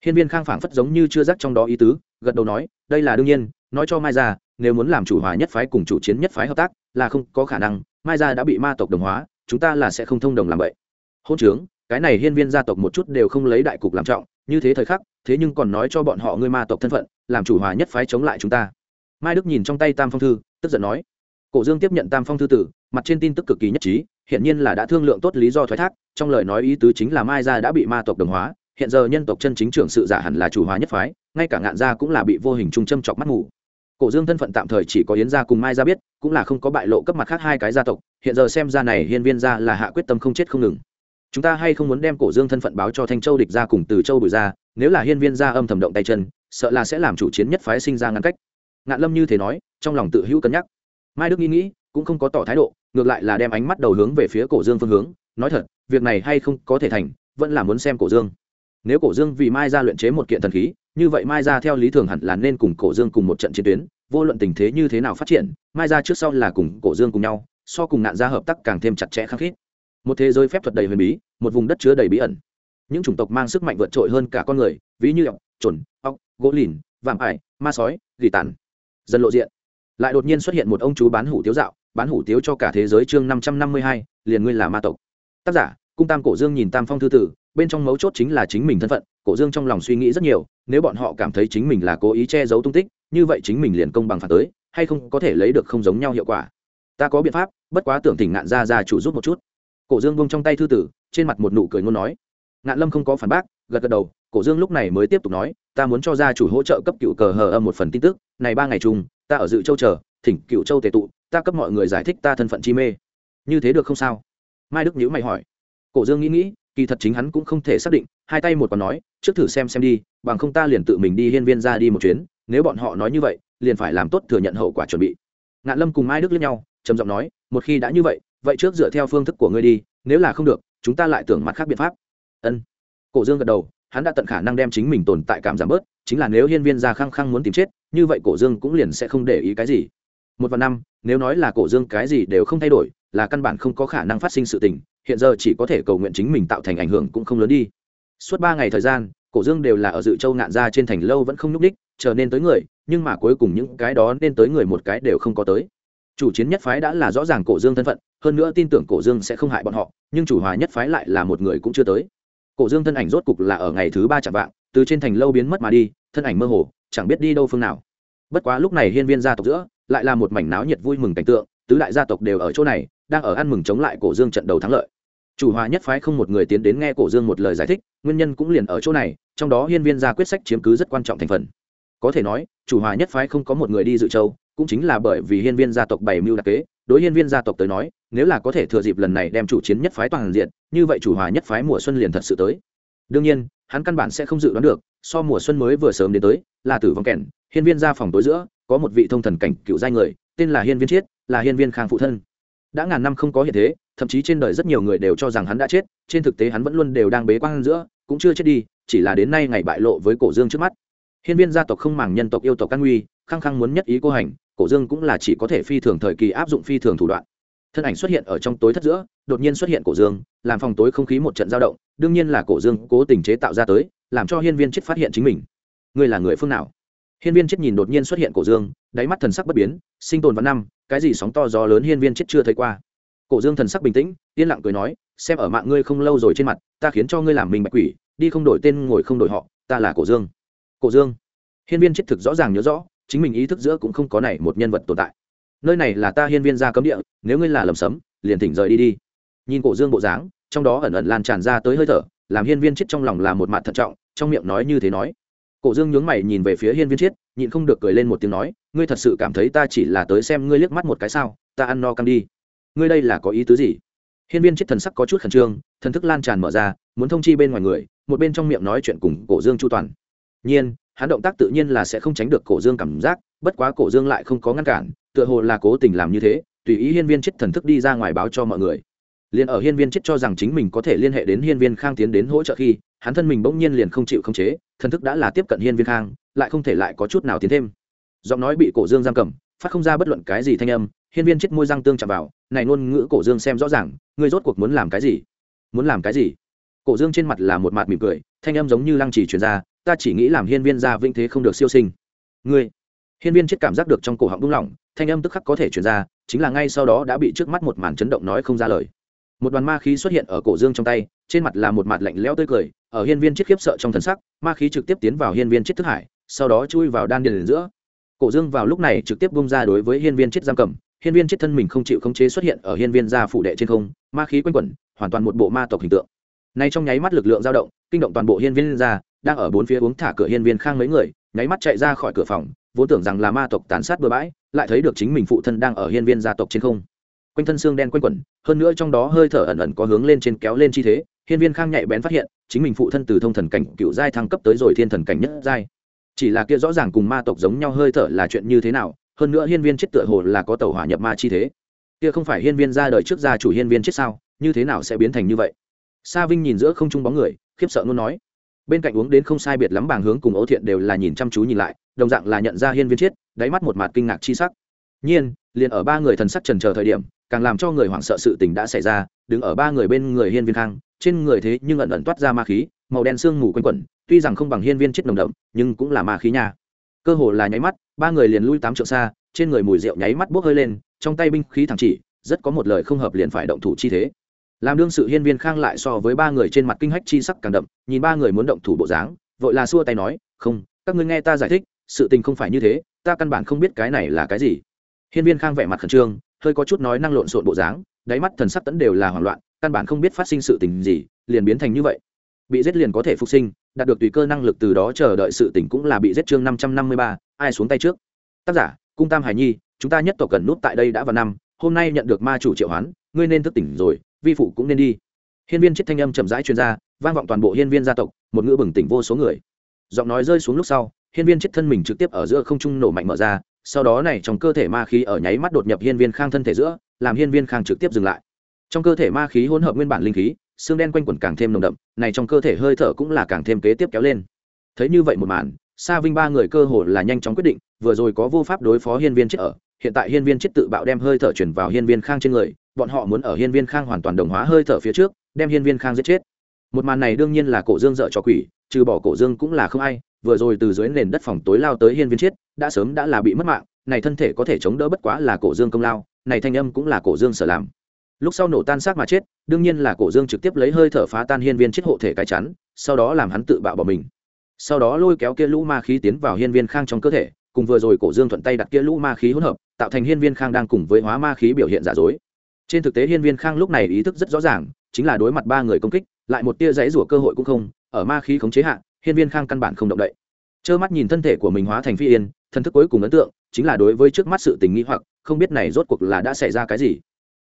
Hiên viên khang phảng phất giống như chưa rắc trong đó ý tứ, gật đầu nói, đây là đương nhiên, nói cho mai ra nếu muốn làm chủ hòa nhất phái cùng chủ chiến nhất phái hợp tác, là không có khả năng mai gia đã bị ma tộc đồng hóa, chúng ta là sẽ không thông đồng làm vậy. Hôn trướng, cái này hiên viên gia tộc một chút đều không lấy đại cục làm trọng, như thế thời khắc, thế nhưng còn nói cho bọn họ ngươi ma tộc thân phận, làm chủ hòa nhất phái chống lại chúng ta. Mai đức nhìn trong tay tam phong thư, tức giận nói, cổ dương tiếp nhận tam phong thư tử, mặt trên tin tức cực kỳ nhất trí hiện nhiên là đã thương lượng tốt lý do thoái thác, trong lời nói ý tứ chính là mai gia đã bị ma tộc đồng hóa, hiện giờ nhân tộc chân chính trưởng sự giả hẳn là chủ hóa nhất phái, ngay cả ngạn gia cũng là bị vô hình trung châm chọc mắt ngủ cổ dương thân phận tạm thời chỉ có yến gia cùng mai gia biết, cũng là không có bại lộ cấp mặt khác hai cái gia tộc, hiện giờ xem ra này hiên viên gia là hạ quyết tâm không chết không ngừng. Chúng ta hay không muốn đem cổ dương thân phận báo cho thanh châu địch gia cùng từ châu bùi gia nếu là hiên viên gia âm thầm động tay chân, sợ là sẽ làm chủ chiến nhất phái sinh ra ngăn cách. Ngạn lâm như thế nói, trong lòng tự hữu cân nhắc. Mai đức nghĩ nghĩ, cũng không có tỏ thái độ, ngược lại là đem ánh mắt đầu hướng về phía cổ dương phương hướng, nói thật, việc này hay không có thể thành, vẫn là muốn xem cổ dương. Nếu cổ dương vì mai ra luyện chế một kiện thần khí như vậy mai ra theo lý thường hẳn là nên cùng cổ dương cùng một trận chiến tuyến, vô luận tình thế như thế nào phát triển, mai ra trước sau là cùng cổ dương cùng nhau, so cùng nạn gia hợp tác càng thêm chặt chẽ khăng khít. Một thế giới phép thuật đầy huyền bí, một vùng đất chứa đầy bí ẩn. Những chủng tộc mang sức mạnh vượt trội hơn cả con người, ví như ọc trồn ọc gỗ lìn, vạm ải, ma sói, gỉ tàn. Dần lộ diện. Lại đột nhiên xuất hiện một ông chú bán hủ tiếu dạo, bán hủ tiếu cho cả thế giới chương năm trăm năm mươi hai, liền nguyên là ma tộc. Tác giả, cung tam cổ dương nhìn tam phong thư tử, bên trong mấu chốt chính là chính mình thân phận cổ dương trong lòng suy nghĩ rất nhiều, nếu bọn họ cảm thấy chính mình là cố ý che giấu tung tích, như vậy chính mình liền công bằng phạt tới, hay không có thể lấy được không giống nhau hiệu quả. Ta có biện pháp, bất quá tưởng thỉnh ngạn ra ra chủ giúp một chút. Cổ dương bông trong tay thư tử, trên mặt một nụ cười ngôn nói. Ngạn lâm không có phản bác, gật gật đầu, cổ dương lúc này mới tiếp tục nói, ta muốn cho gia chủ hỗ trợ cấp cựu cờ hờ âm một phần tin tức, này ba ngày chung, ta ở dự châu chờ, thỉnh cựu châu tề tụ, ta cấp mọi người giải thích ta thân phận chi mê. Như thế được không sao? Mai đức nhữ mày hỏi. Cổ dương nghĩ nghĩ kỳ thật chính hắn cũng không thể xác định, hai tay một còn nói, trước thử xem xem đi, bằng không ta liền tự mình đi hiên viên ra đi một chuyến, nếu bọn họ nói như vậy, liền phải làm tốt thừa nhận hậu quả chuẩn bị. Ngạn lâm cùng mai đức lẫn nhau, trầm giọng nói, một khi đã như vậy vậy trước dựa theo phương thức của ngươi đi, nếu là không được, chúng ta lại tưởng mặt khác biện pháp. Ân. Cổ dương gật đầu, hắn đã tận khả năng đem chính mình tồn tại cảm giảm bớt, chính là nếu hiên viên gia khăng khăng muốn tìm chết, như vậy cổ dương cũng liền sẽ không để ý cái gì. Một và năm, nếu nói là cổ dương cái gì đều không thay đổi, là căn bản không có khả năng phát sinh sự tình hiện giờ chỉ có thể cầu nguyện chính mình tạo thành ảnh hưởng cũng không lớn đi. Suốt ba ngày thời gian, cổ dương đều là ở dự châu ngạn ra trên thành lâu vẫn không nhúc đích chờ nên tới người, nhưng mà cuối cùng những cái đó nên tới người một cái đều không có tới. Chủ chiến nhất phái đã là rõ ràng cổ dương thân phận, hơn nữa tin tưởng cổ dương sẽ không hại bọn họ, nhưng chủ hòa nhất phái lại là một người cũng chưa tới. Cổ dương thân ảnh rốt cục là ở ngày thứ ba chạm vạng, từ trên thành lâu biến mất mà đi, thân ảnh mơ hồ, chẳng biết đi đâu phương nào. Bất quá lúc này hiên viên gia tộc giữa, lại là một mảnh náo nhiệt vui mừng cảnh tượng, tứ đại gia tộc đều ở chỗ này, đang ở ăn mừng chống lại cổ dương trận đầu thắng lợi chủ hòa nhất phái không một người tiến đến nghe cổ dương một lời giải thích, nguyên nhân cũng liền ở chỗ này, trong đó hiên viên gia quyết sách chiếm cứ rất quan trọng thành phần. Có thể nói, chủ hòa nhất phái không có một người đi dự châu, cũng chính là bởi vì hiên viên gia tộc Bảy mưu đặc kế, đối hiên viên gia tộc tới nói, nếu là có thể thừa dịp lần này đem chủ chiến nhất phái toàn diện, như vậy chủ hòa nhất phái mùa xuân liền thật sự tới. Đương nhiên, hắn căn bản sẽ không dự đoán được, so mùa xuân mới vừa sớm đến tới, là tử vong kẻn hiên viên gia phòng tối giữa, có một vị thông thần cảnh cựu giai người, tên là hiên viên chiết, là hiên viên khang phụ thân. Đã ngàn năm không có hiện thế thậm chí trên đời rất nhiều người đều cho rằng hắn đã chết, trên thực tế hắn vẫn luôn đều đang bế quan giữa, cũng chưa chết đi, chỉ là đến nay ngày bại lộ với cổ dương trước mắt. Hiên viên gia tộc không màng nhân tộc yêu tộc căn nguy, khăng khăng muốn nhất ý cô hành, cổ dương cũng là chỉ có thể phi thường thời kỳ áp dụng phi thường thủ đoạn. Thân ảnh xuất hiện ở trong tối thất giữa, đột nhiên xuất hiện cổ dương, làm phòng tối không khí một trận dao động, đương nhiên là cổ dương cố tình chế tạo ra tới, làm cho hiên viên chết phát hiện chính mình. Ngươi là người phương nào? Hiên viên chết nhìn đột nhiên xuất hiện cổ dương, đáy mắt thần sắc bất biến, sinh tồn vào năm, cái gì sóng to gió lớn hiên viên chết chưa thấy qua cổ dương thần sắc bình tĩnh, yên lặng cười nói, xem ở mạng ngươi không lâu rồi trên mặt, ta khiến cho ngươi làm mình bạch quỷ, đi không đổi tên ngồi không đổi họ, ta là cổ dương. Cổ dương, hiên viên chết thực rõ ràng nhớ rõ, chính mình ý thức giữa cũng không có này một nhân vật tồn tại. Nơi này là ta hiên viên gia cấm địa, nếu ngươi là lầm sấm, liền thỉnh rời đi đi. Nhìn cổ dương bộ dáng, trong đó ẩn ẩn lan tràn ra tới hơi thở, làm hiên viên chết trong lòng là một mặt thận trọng, trong miệng nói như thế nói. Cổ dương nhướng mày nhìn về phía hiên viên chết nhịn không được cười lên một tiếng nói, ngươi thật sự cảm thấy ta chỉ là tới xem ngươi liếc mắt một cái sao, ta ăn no căng đi ngươi đây là có ý tứ gì? Hiên viên chết thần sắc có chút khẩn trương, thần thức lan tràn mở ra, muốn thông chi bên ngoài người, một bên trong miệng nói chuyện cùng cổ dương chu toàn. Nhiên, hắn động tác tự nhiên là sẽ không tránh được cổ dương cảm giác, bất quá cổ dương lại không có ngăn cản, tựa hồ là cố tình làm như thế, tùy ý hiên viên chết thần thức đi ra ngoài báo cho mọi người. Liền ở hiên viên chết cho rằng chính mình có thể liên hệ đến hiên viên khang tiến đến hỗ trợ khi, hắn thân mình bỗng nhiên liền không chịu khống chế, thần thức đã là tiếp cận hiên viên khang, lại không thể lại có chút nào tiến thêm. Giọng nói bị cổ dương giam cầm phát không ra bất luận cái gì thanh âm, hiên viên chết môi răng tương chạm vào, này ngôn ngữ cổ dương xem rõ ràng, ngươi rốt cuộc muốn làm cái gì? Muốn làm cái gì? Cổ dương trên mặt là một mặt mỉm cười, thanh âm giống như lăng trì truyền ra, ta chỉ nghĩ làm hiên viên gia vinh thế không được siêu sinh. Ngươi! Hiên viên chết cảm giác được trong cổ họng buông lỏng, thanh âm tức khắc có thể truyền ra, chính là ngay sau đó đã bị trước mắt một màn chấn động nói không ra lời. Một đoàn ma khí xuất hiện ở cổ dương trong tay, trên mặt là một mặt lạnh lẽo tươi cười, ở hiên viên chết khiếp sợ trong thần sắc, ma khí trực tiếp tiến vào hiên viên chết thức hải, sau đó chui vào đan điền giữa cổ dương vào lúc này trực tiếp bung ra đối với hiên viên chết giam cầm. Hiên viên chết thân mình không chịu khống chế xuất hiện ở hiên viên gia phụ đệ trên không, ma khí quanh quẩn, hoàn toàn một bộ ma tộc hình tượng. Nay trong nháy mắt lực lượng dao động, kinh động toàn bộ hiên viên gia, đang ở bốn phía uống thả cửa hiên viên khang mấy người, nháy mắt chạy ra khỏi cửa phòng, vốn tưởng rằng là ma tộc tàn sát bừa bãi, lại thấy được chính mình phụ thân đang ở hiên viên gia tộc trên không. Quanh thân xương đen quanh quẩn, hơn nữa trong đó hơi thở ẩn ẩn có hướng lên trên kéo lên chi thế, hiên viên khang nhạy bén phát hiện, chính mình phụ thân từ thông thần cảnh cựu giai thăng cấp tới rồi thiên thần cảnh nhất giai chỉ là kia rõ ràng cùng ma tộc giống nhau hơi thở là chuyện như thế nào, hơn nữa hiên viên chết tựa hồ là có tàu hỏa nhập ma chi thế. Kia không phải hiên viên ra đời trước gia chủ hiên viên chết sao, như thế nào sẽ biến thành như vậy? Sa vinh nhìn giữa không trung bóng người, khiếp sợ luôn nói. Bên cạnh uống đến không sai biệt lắm bàng hướng cùng ấu thiện đều là nhìn chăm chú nhìn lại, đồng dạng là nhận ra hiên viên chết, đáy mắt một mặt kinh ngạc chi sắc. Nhiên, liền ở ba người thần sắc trần chờ thời điểm, càng làm cho người hoảng sợ sự tình đã xảy ra, đứng ở ba người bên người hiên viên khang, trên người thế nhưng ẩn ẩn toát ra ma khí, màu đen sương mù quanh quẩn tuy rằng không bằng hiên viên chết nồng đậm, nhưng cũng là ma khí nha. Cơ hồ là nháy mắt, ba người liền lui tám trượng xa, trên người mùi rượu nháy mắt bốc hơi lên, trong tay binh khí thẳng chỉ, rất có một lời không hợp liền phải động thủ chi thế. Làm đương sự hiên viên khang lại so với ba người trên mặt kinh hách chi sắc càng đậm, nhìn ba người muốn động thủ bộ dáng, vội là xua tay nói, không, các ngươi nghe ta giải thích, sự tình không phải như thế, ta căn bản không biết cái này là cái gì. Hiên viên khang vẻ mặt khẩn trương, hơi có chút nói năng lộn xộn bộ dáng, đáy mắt thần sắc tẫn đều là hoảng loạn, căn bản không biết phát sinh sự tình gì, liền biến thành như vậy. Bị giết liền có thể phục sinh đạt được tùy cơ năng lực từ đó chờ đợi sự tỉnh cũng là bị giết chương năm trăm năm mươi ba, ai xuống tay trước? Tác giả, cung tam hải nhi, chúng ta nhất tộc cần nút tại đây đã vào năm, hôm nay nhận được ma chủ triệu hoán, ngươi nên thức tỉnh rồi, vi phụ cũng nên đi. Hiên viên chết thanh âm chậm rãi chuyên gia vang vọng toàn bộ hiên viên gia tộc, một ngữ bừng tỉnh vô số người. Giọng nói rơi xuống lúc sau, hiên viên chết thân mình trực tiếp ở giữa không trung nổ mạnh mở ra, sau đó này trong cơ thể ma khí ở nháy mắt đột nhập hiên viên khang thân thể giữa, làm hiên viên khang trực tiếp dừng lại. Trong cơ thể ma khí hỗn hợp nguyên bản linh khí xương đen quanh quẩn càng thêm nồng đậm, này trong cơ thể hơi thở cũng là càng thêm kế tiếp kéo lên. Thấy như vậy một màn, sa vinh ba người cơ hồ là nhanh chóng quyết định, vừa rồi có vô pháp đối phó hiên viên chết ở, hiện tại hiên viên chết tự bạo đem hơi thở chuyển vào hiên viên khang trên người, bọn họ muốn ở hiên viên khang hoàn toàn đồng hóa hơi thở phía trước, đem hiên viên khang giết chết. Một màn này đương nhiên là cổ dương dợ cho quỷ, trừ bỏ cổ dương cũng là không ai, vừa rồi từ dưới nền đất phòng tối lao tới hiên viên chết, đã sớm đã là bị mất mạng, này thân thể có thể chống đỡ bất quá là cổ dương công lao, này thanh âm cũng là cổ dương sở làm lúc sau nổ tan xác mà chết, đương nhiên là cổ dương trực tiếp lấy hơi thở phá tan hiên viên chết hộ thể cái chắn, sau đó làm hắn tự bạo bỏ mình. Sau đó lôi kéo kia lũ ma khí tiến vào hiên viên khang trong cơ thể, cùng vừa rồi cổ dương thuận tay đặt kia lũ ma khí hỗn hợp, tạo thành hiên viên khang đang cùng với hóa ma khí biểu hiện giả dối. Trên thực tế hiên viên khang lúc này ý thức rất rõ ràng, chính là đối mặt ba người công kích, lại một tia dãy rủa cơ hội cũng không, ở ma khí khống chế hạn hiên viên khang căn bản không động đậy. Trơ mắt nhìn thân thể của mình hóa thành phi yên thân thức cuối cùng ấn tượng, chính là đối với trước mắt sự tình nghĩ hoặc, không biết này rốt cuộc là đã xảy ra cái gì.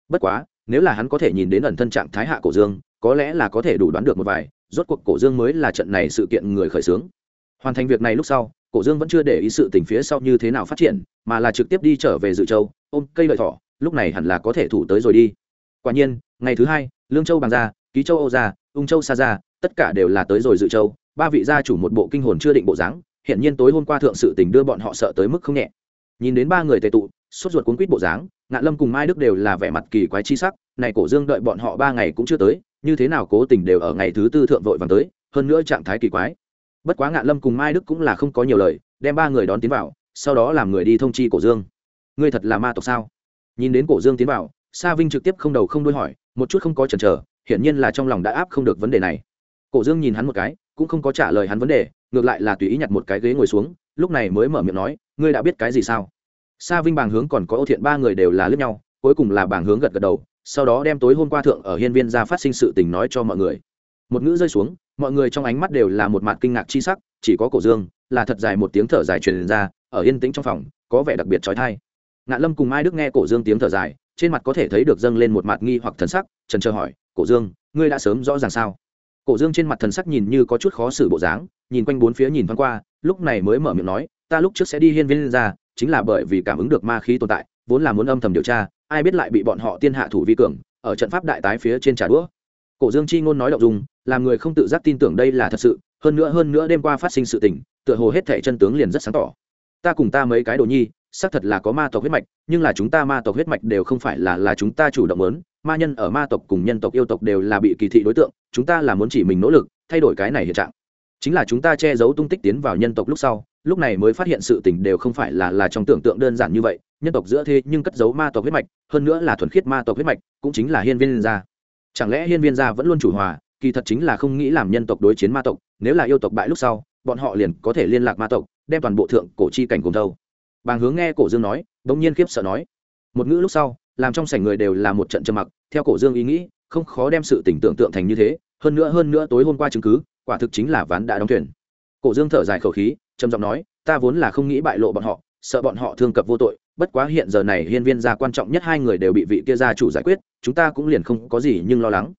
Bất quá nếu là hắn có thể nhìn đến ẩn thân trạng thái hạ cổ dương, có lẽ là có thể đủ đoán được một vài, rốt cuộc cổ dương mới là trận này sự kiện người khởi xướng. Hoàn thành việc này lúc sau, cổ dương vẫn chưa để ý sự tình phía sau như thế nào phát triển, mà là trực tiếp đi trở về dự châu, ôm cây lợi thỏ, lúc này hẳn là có thể thủ tới rồi đi. Quả nhiên, ngày thứ hai, lương châu bằng ra, ký châu âu ra, ung châu sa ra, tất cả đều là tới rồi dự châu. Ba vị gia chủ một bộ kinh hồn chưa định bộ dáng, hiện nhiên tối hôm qua thượng sự tình đưa bọn họ sợ tới mức không nhẹ. Nhìn đến ba người tề tụ, sốt ruột cuốn quýt bộ dáng ngạn lâm cùng mai đức đều là vẻ mặt kỳ quái chi sắc, này cổ dương đợi bọn họ ba ngày cũng chưa tới, như thế nào cố tình đều ở ngày thứ tư thượng vội vàng tới, hơn nữa trạng thái kỳ quái. Bất quá ngạn lâm cùng mai đức cũng là không có nhiều lời, đem ba người đón tiến vào, sau đó làm người đi thông chi cổ dương. Ngươi thật là ma tộc sao? Nhìn đến cổ dương tiến vào, sa vinh trực tiếp không đầu không đuôi hỏi, một chút không có chần chờ, hiển nhiên là trong lòng đã áp không được vấn đề này. Cổ dương nhìn hắn một cái, cũng không có trả lời hắn vấn đề, ngược lại là tùy ý nhặt một cái ghế ngồi xuống, lúc này mới mở miệng nói, ngươi đã biết cái gì sao? Sa vinh bàng hướng còn có ô thiện ba người đều là lướt nhau, cuối cùng là bàng hướng gật gật đầu, sau đó đem tối hôm qua thượng ở hiên viên ra phát sinh sự tình nói cho mọi người. Một ngữ rơi xuống, mọi người trong ánh mắt đều là một mặt kinh ngạc chi sắc, chỉ có cổ dương, là thật dài một tiếng thở dài truyền ra, ở yên tĩnh trong phòng, có vẻ đặc biệt trói thai ngạn lâm cùng mai đức nghe cổ dương tiếng thở dài, trên mặt có thể thấy được dâng lên một mặt nghi hoặc thần sắc, trần chờ hỏi, cổ dương, ngươi đã sớm rõ ràng sao? Cổ dương trên mặt thần sắc nhìn như có chút khó xử bộ dáng, nhìn quanh bốn phía nhìn thoáng qua, lúc này mới mở miệng nói, ta lúc trước sẽ đi hiên viên ra chính là bởi vì cảm ứng được ma khí tồn tại, vốn là muốn âm thầm điều tra, ai biết lại bị bọn họ tiên hạ thủ vi cường, ở trận pháp đại tái phía trên trà đũa. Cổ dương chi ngôn nói động dùng làm người không tự giác tin tưởng đây là thật sự, hơn nữa hơn nữa đêm qua phát sinh sự tình, tựa hồ hết thảy chân tướng liền rất sáng tỏ. Ta cùng ta mấy cái đồ nhi, xác thật là có ma tộc huyết mạch, nhưng là chúng ta ma tộc huyết mạch đều không phải là là chúng ta chủ động lớn ma nhân ở ma tộc cùng nhân tộc yêu tộc đều là bị kỳ thị đối tượng, chúng ta là muốn chỉ mình nỗ lực, thay đổi cái này hiện trạng. Chính là chúng ta che giấu tung tích tiến vào nhân tộc lúc sau lúc này mới phát hiện sự tình đều không phải là là trong tưởng tượng đơn giản như vậy, nhân tộc giữa thế nhưng cất giấu ma tộc huyết mạch, hơn nữa là thuần khiết ma tộc huyết mạch, cũng chính là hiên viên gia. Chẳng lẽ hiên viên gia vẫn luôn chủ hòa, kỳ thật chính là không nghĩ làm nhân tộc đối chiến ma tộc, nếu là yêu tộc bại lúc sau, bọn họ liền có thể liên lạc ma tộc, đem toàn bộ thượng cổ chi cảnh cùng thâu. Bàng hướng nghe cổ dương nói bỗng nhiên khiếp sợ nói. Một ngữ lúc sau, làm trong sảnh người đều là một trận trầm mặc, theo cổ dương ý nghĩ, không khó đem sự tình tưởng tượng thành như thế, hơn nữa hơn nữa tối hôm qua chứng cứ, quả thực chính là ván đã đóng thuyền. Cổ dương thở dài khẩu khí trầm giọng nói, ta vốn là không nghĩ bại lộ bọn họ, sợ bọn họ thương cập vô tội, bất quá hiện giờ này hiên viên gia quan trọng nhất hai người đều bị vị kia gia chủ giải quyết, chúng ta cũng liền không có gì nhưng lo lắng.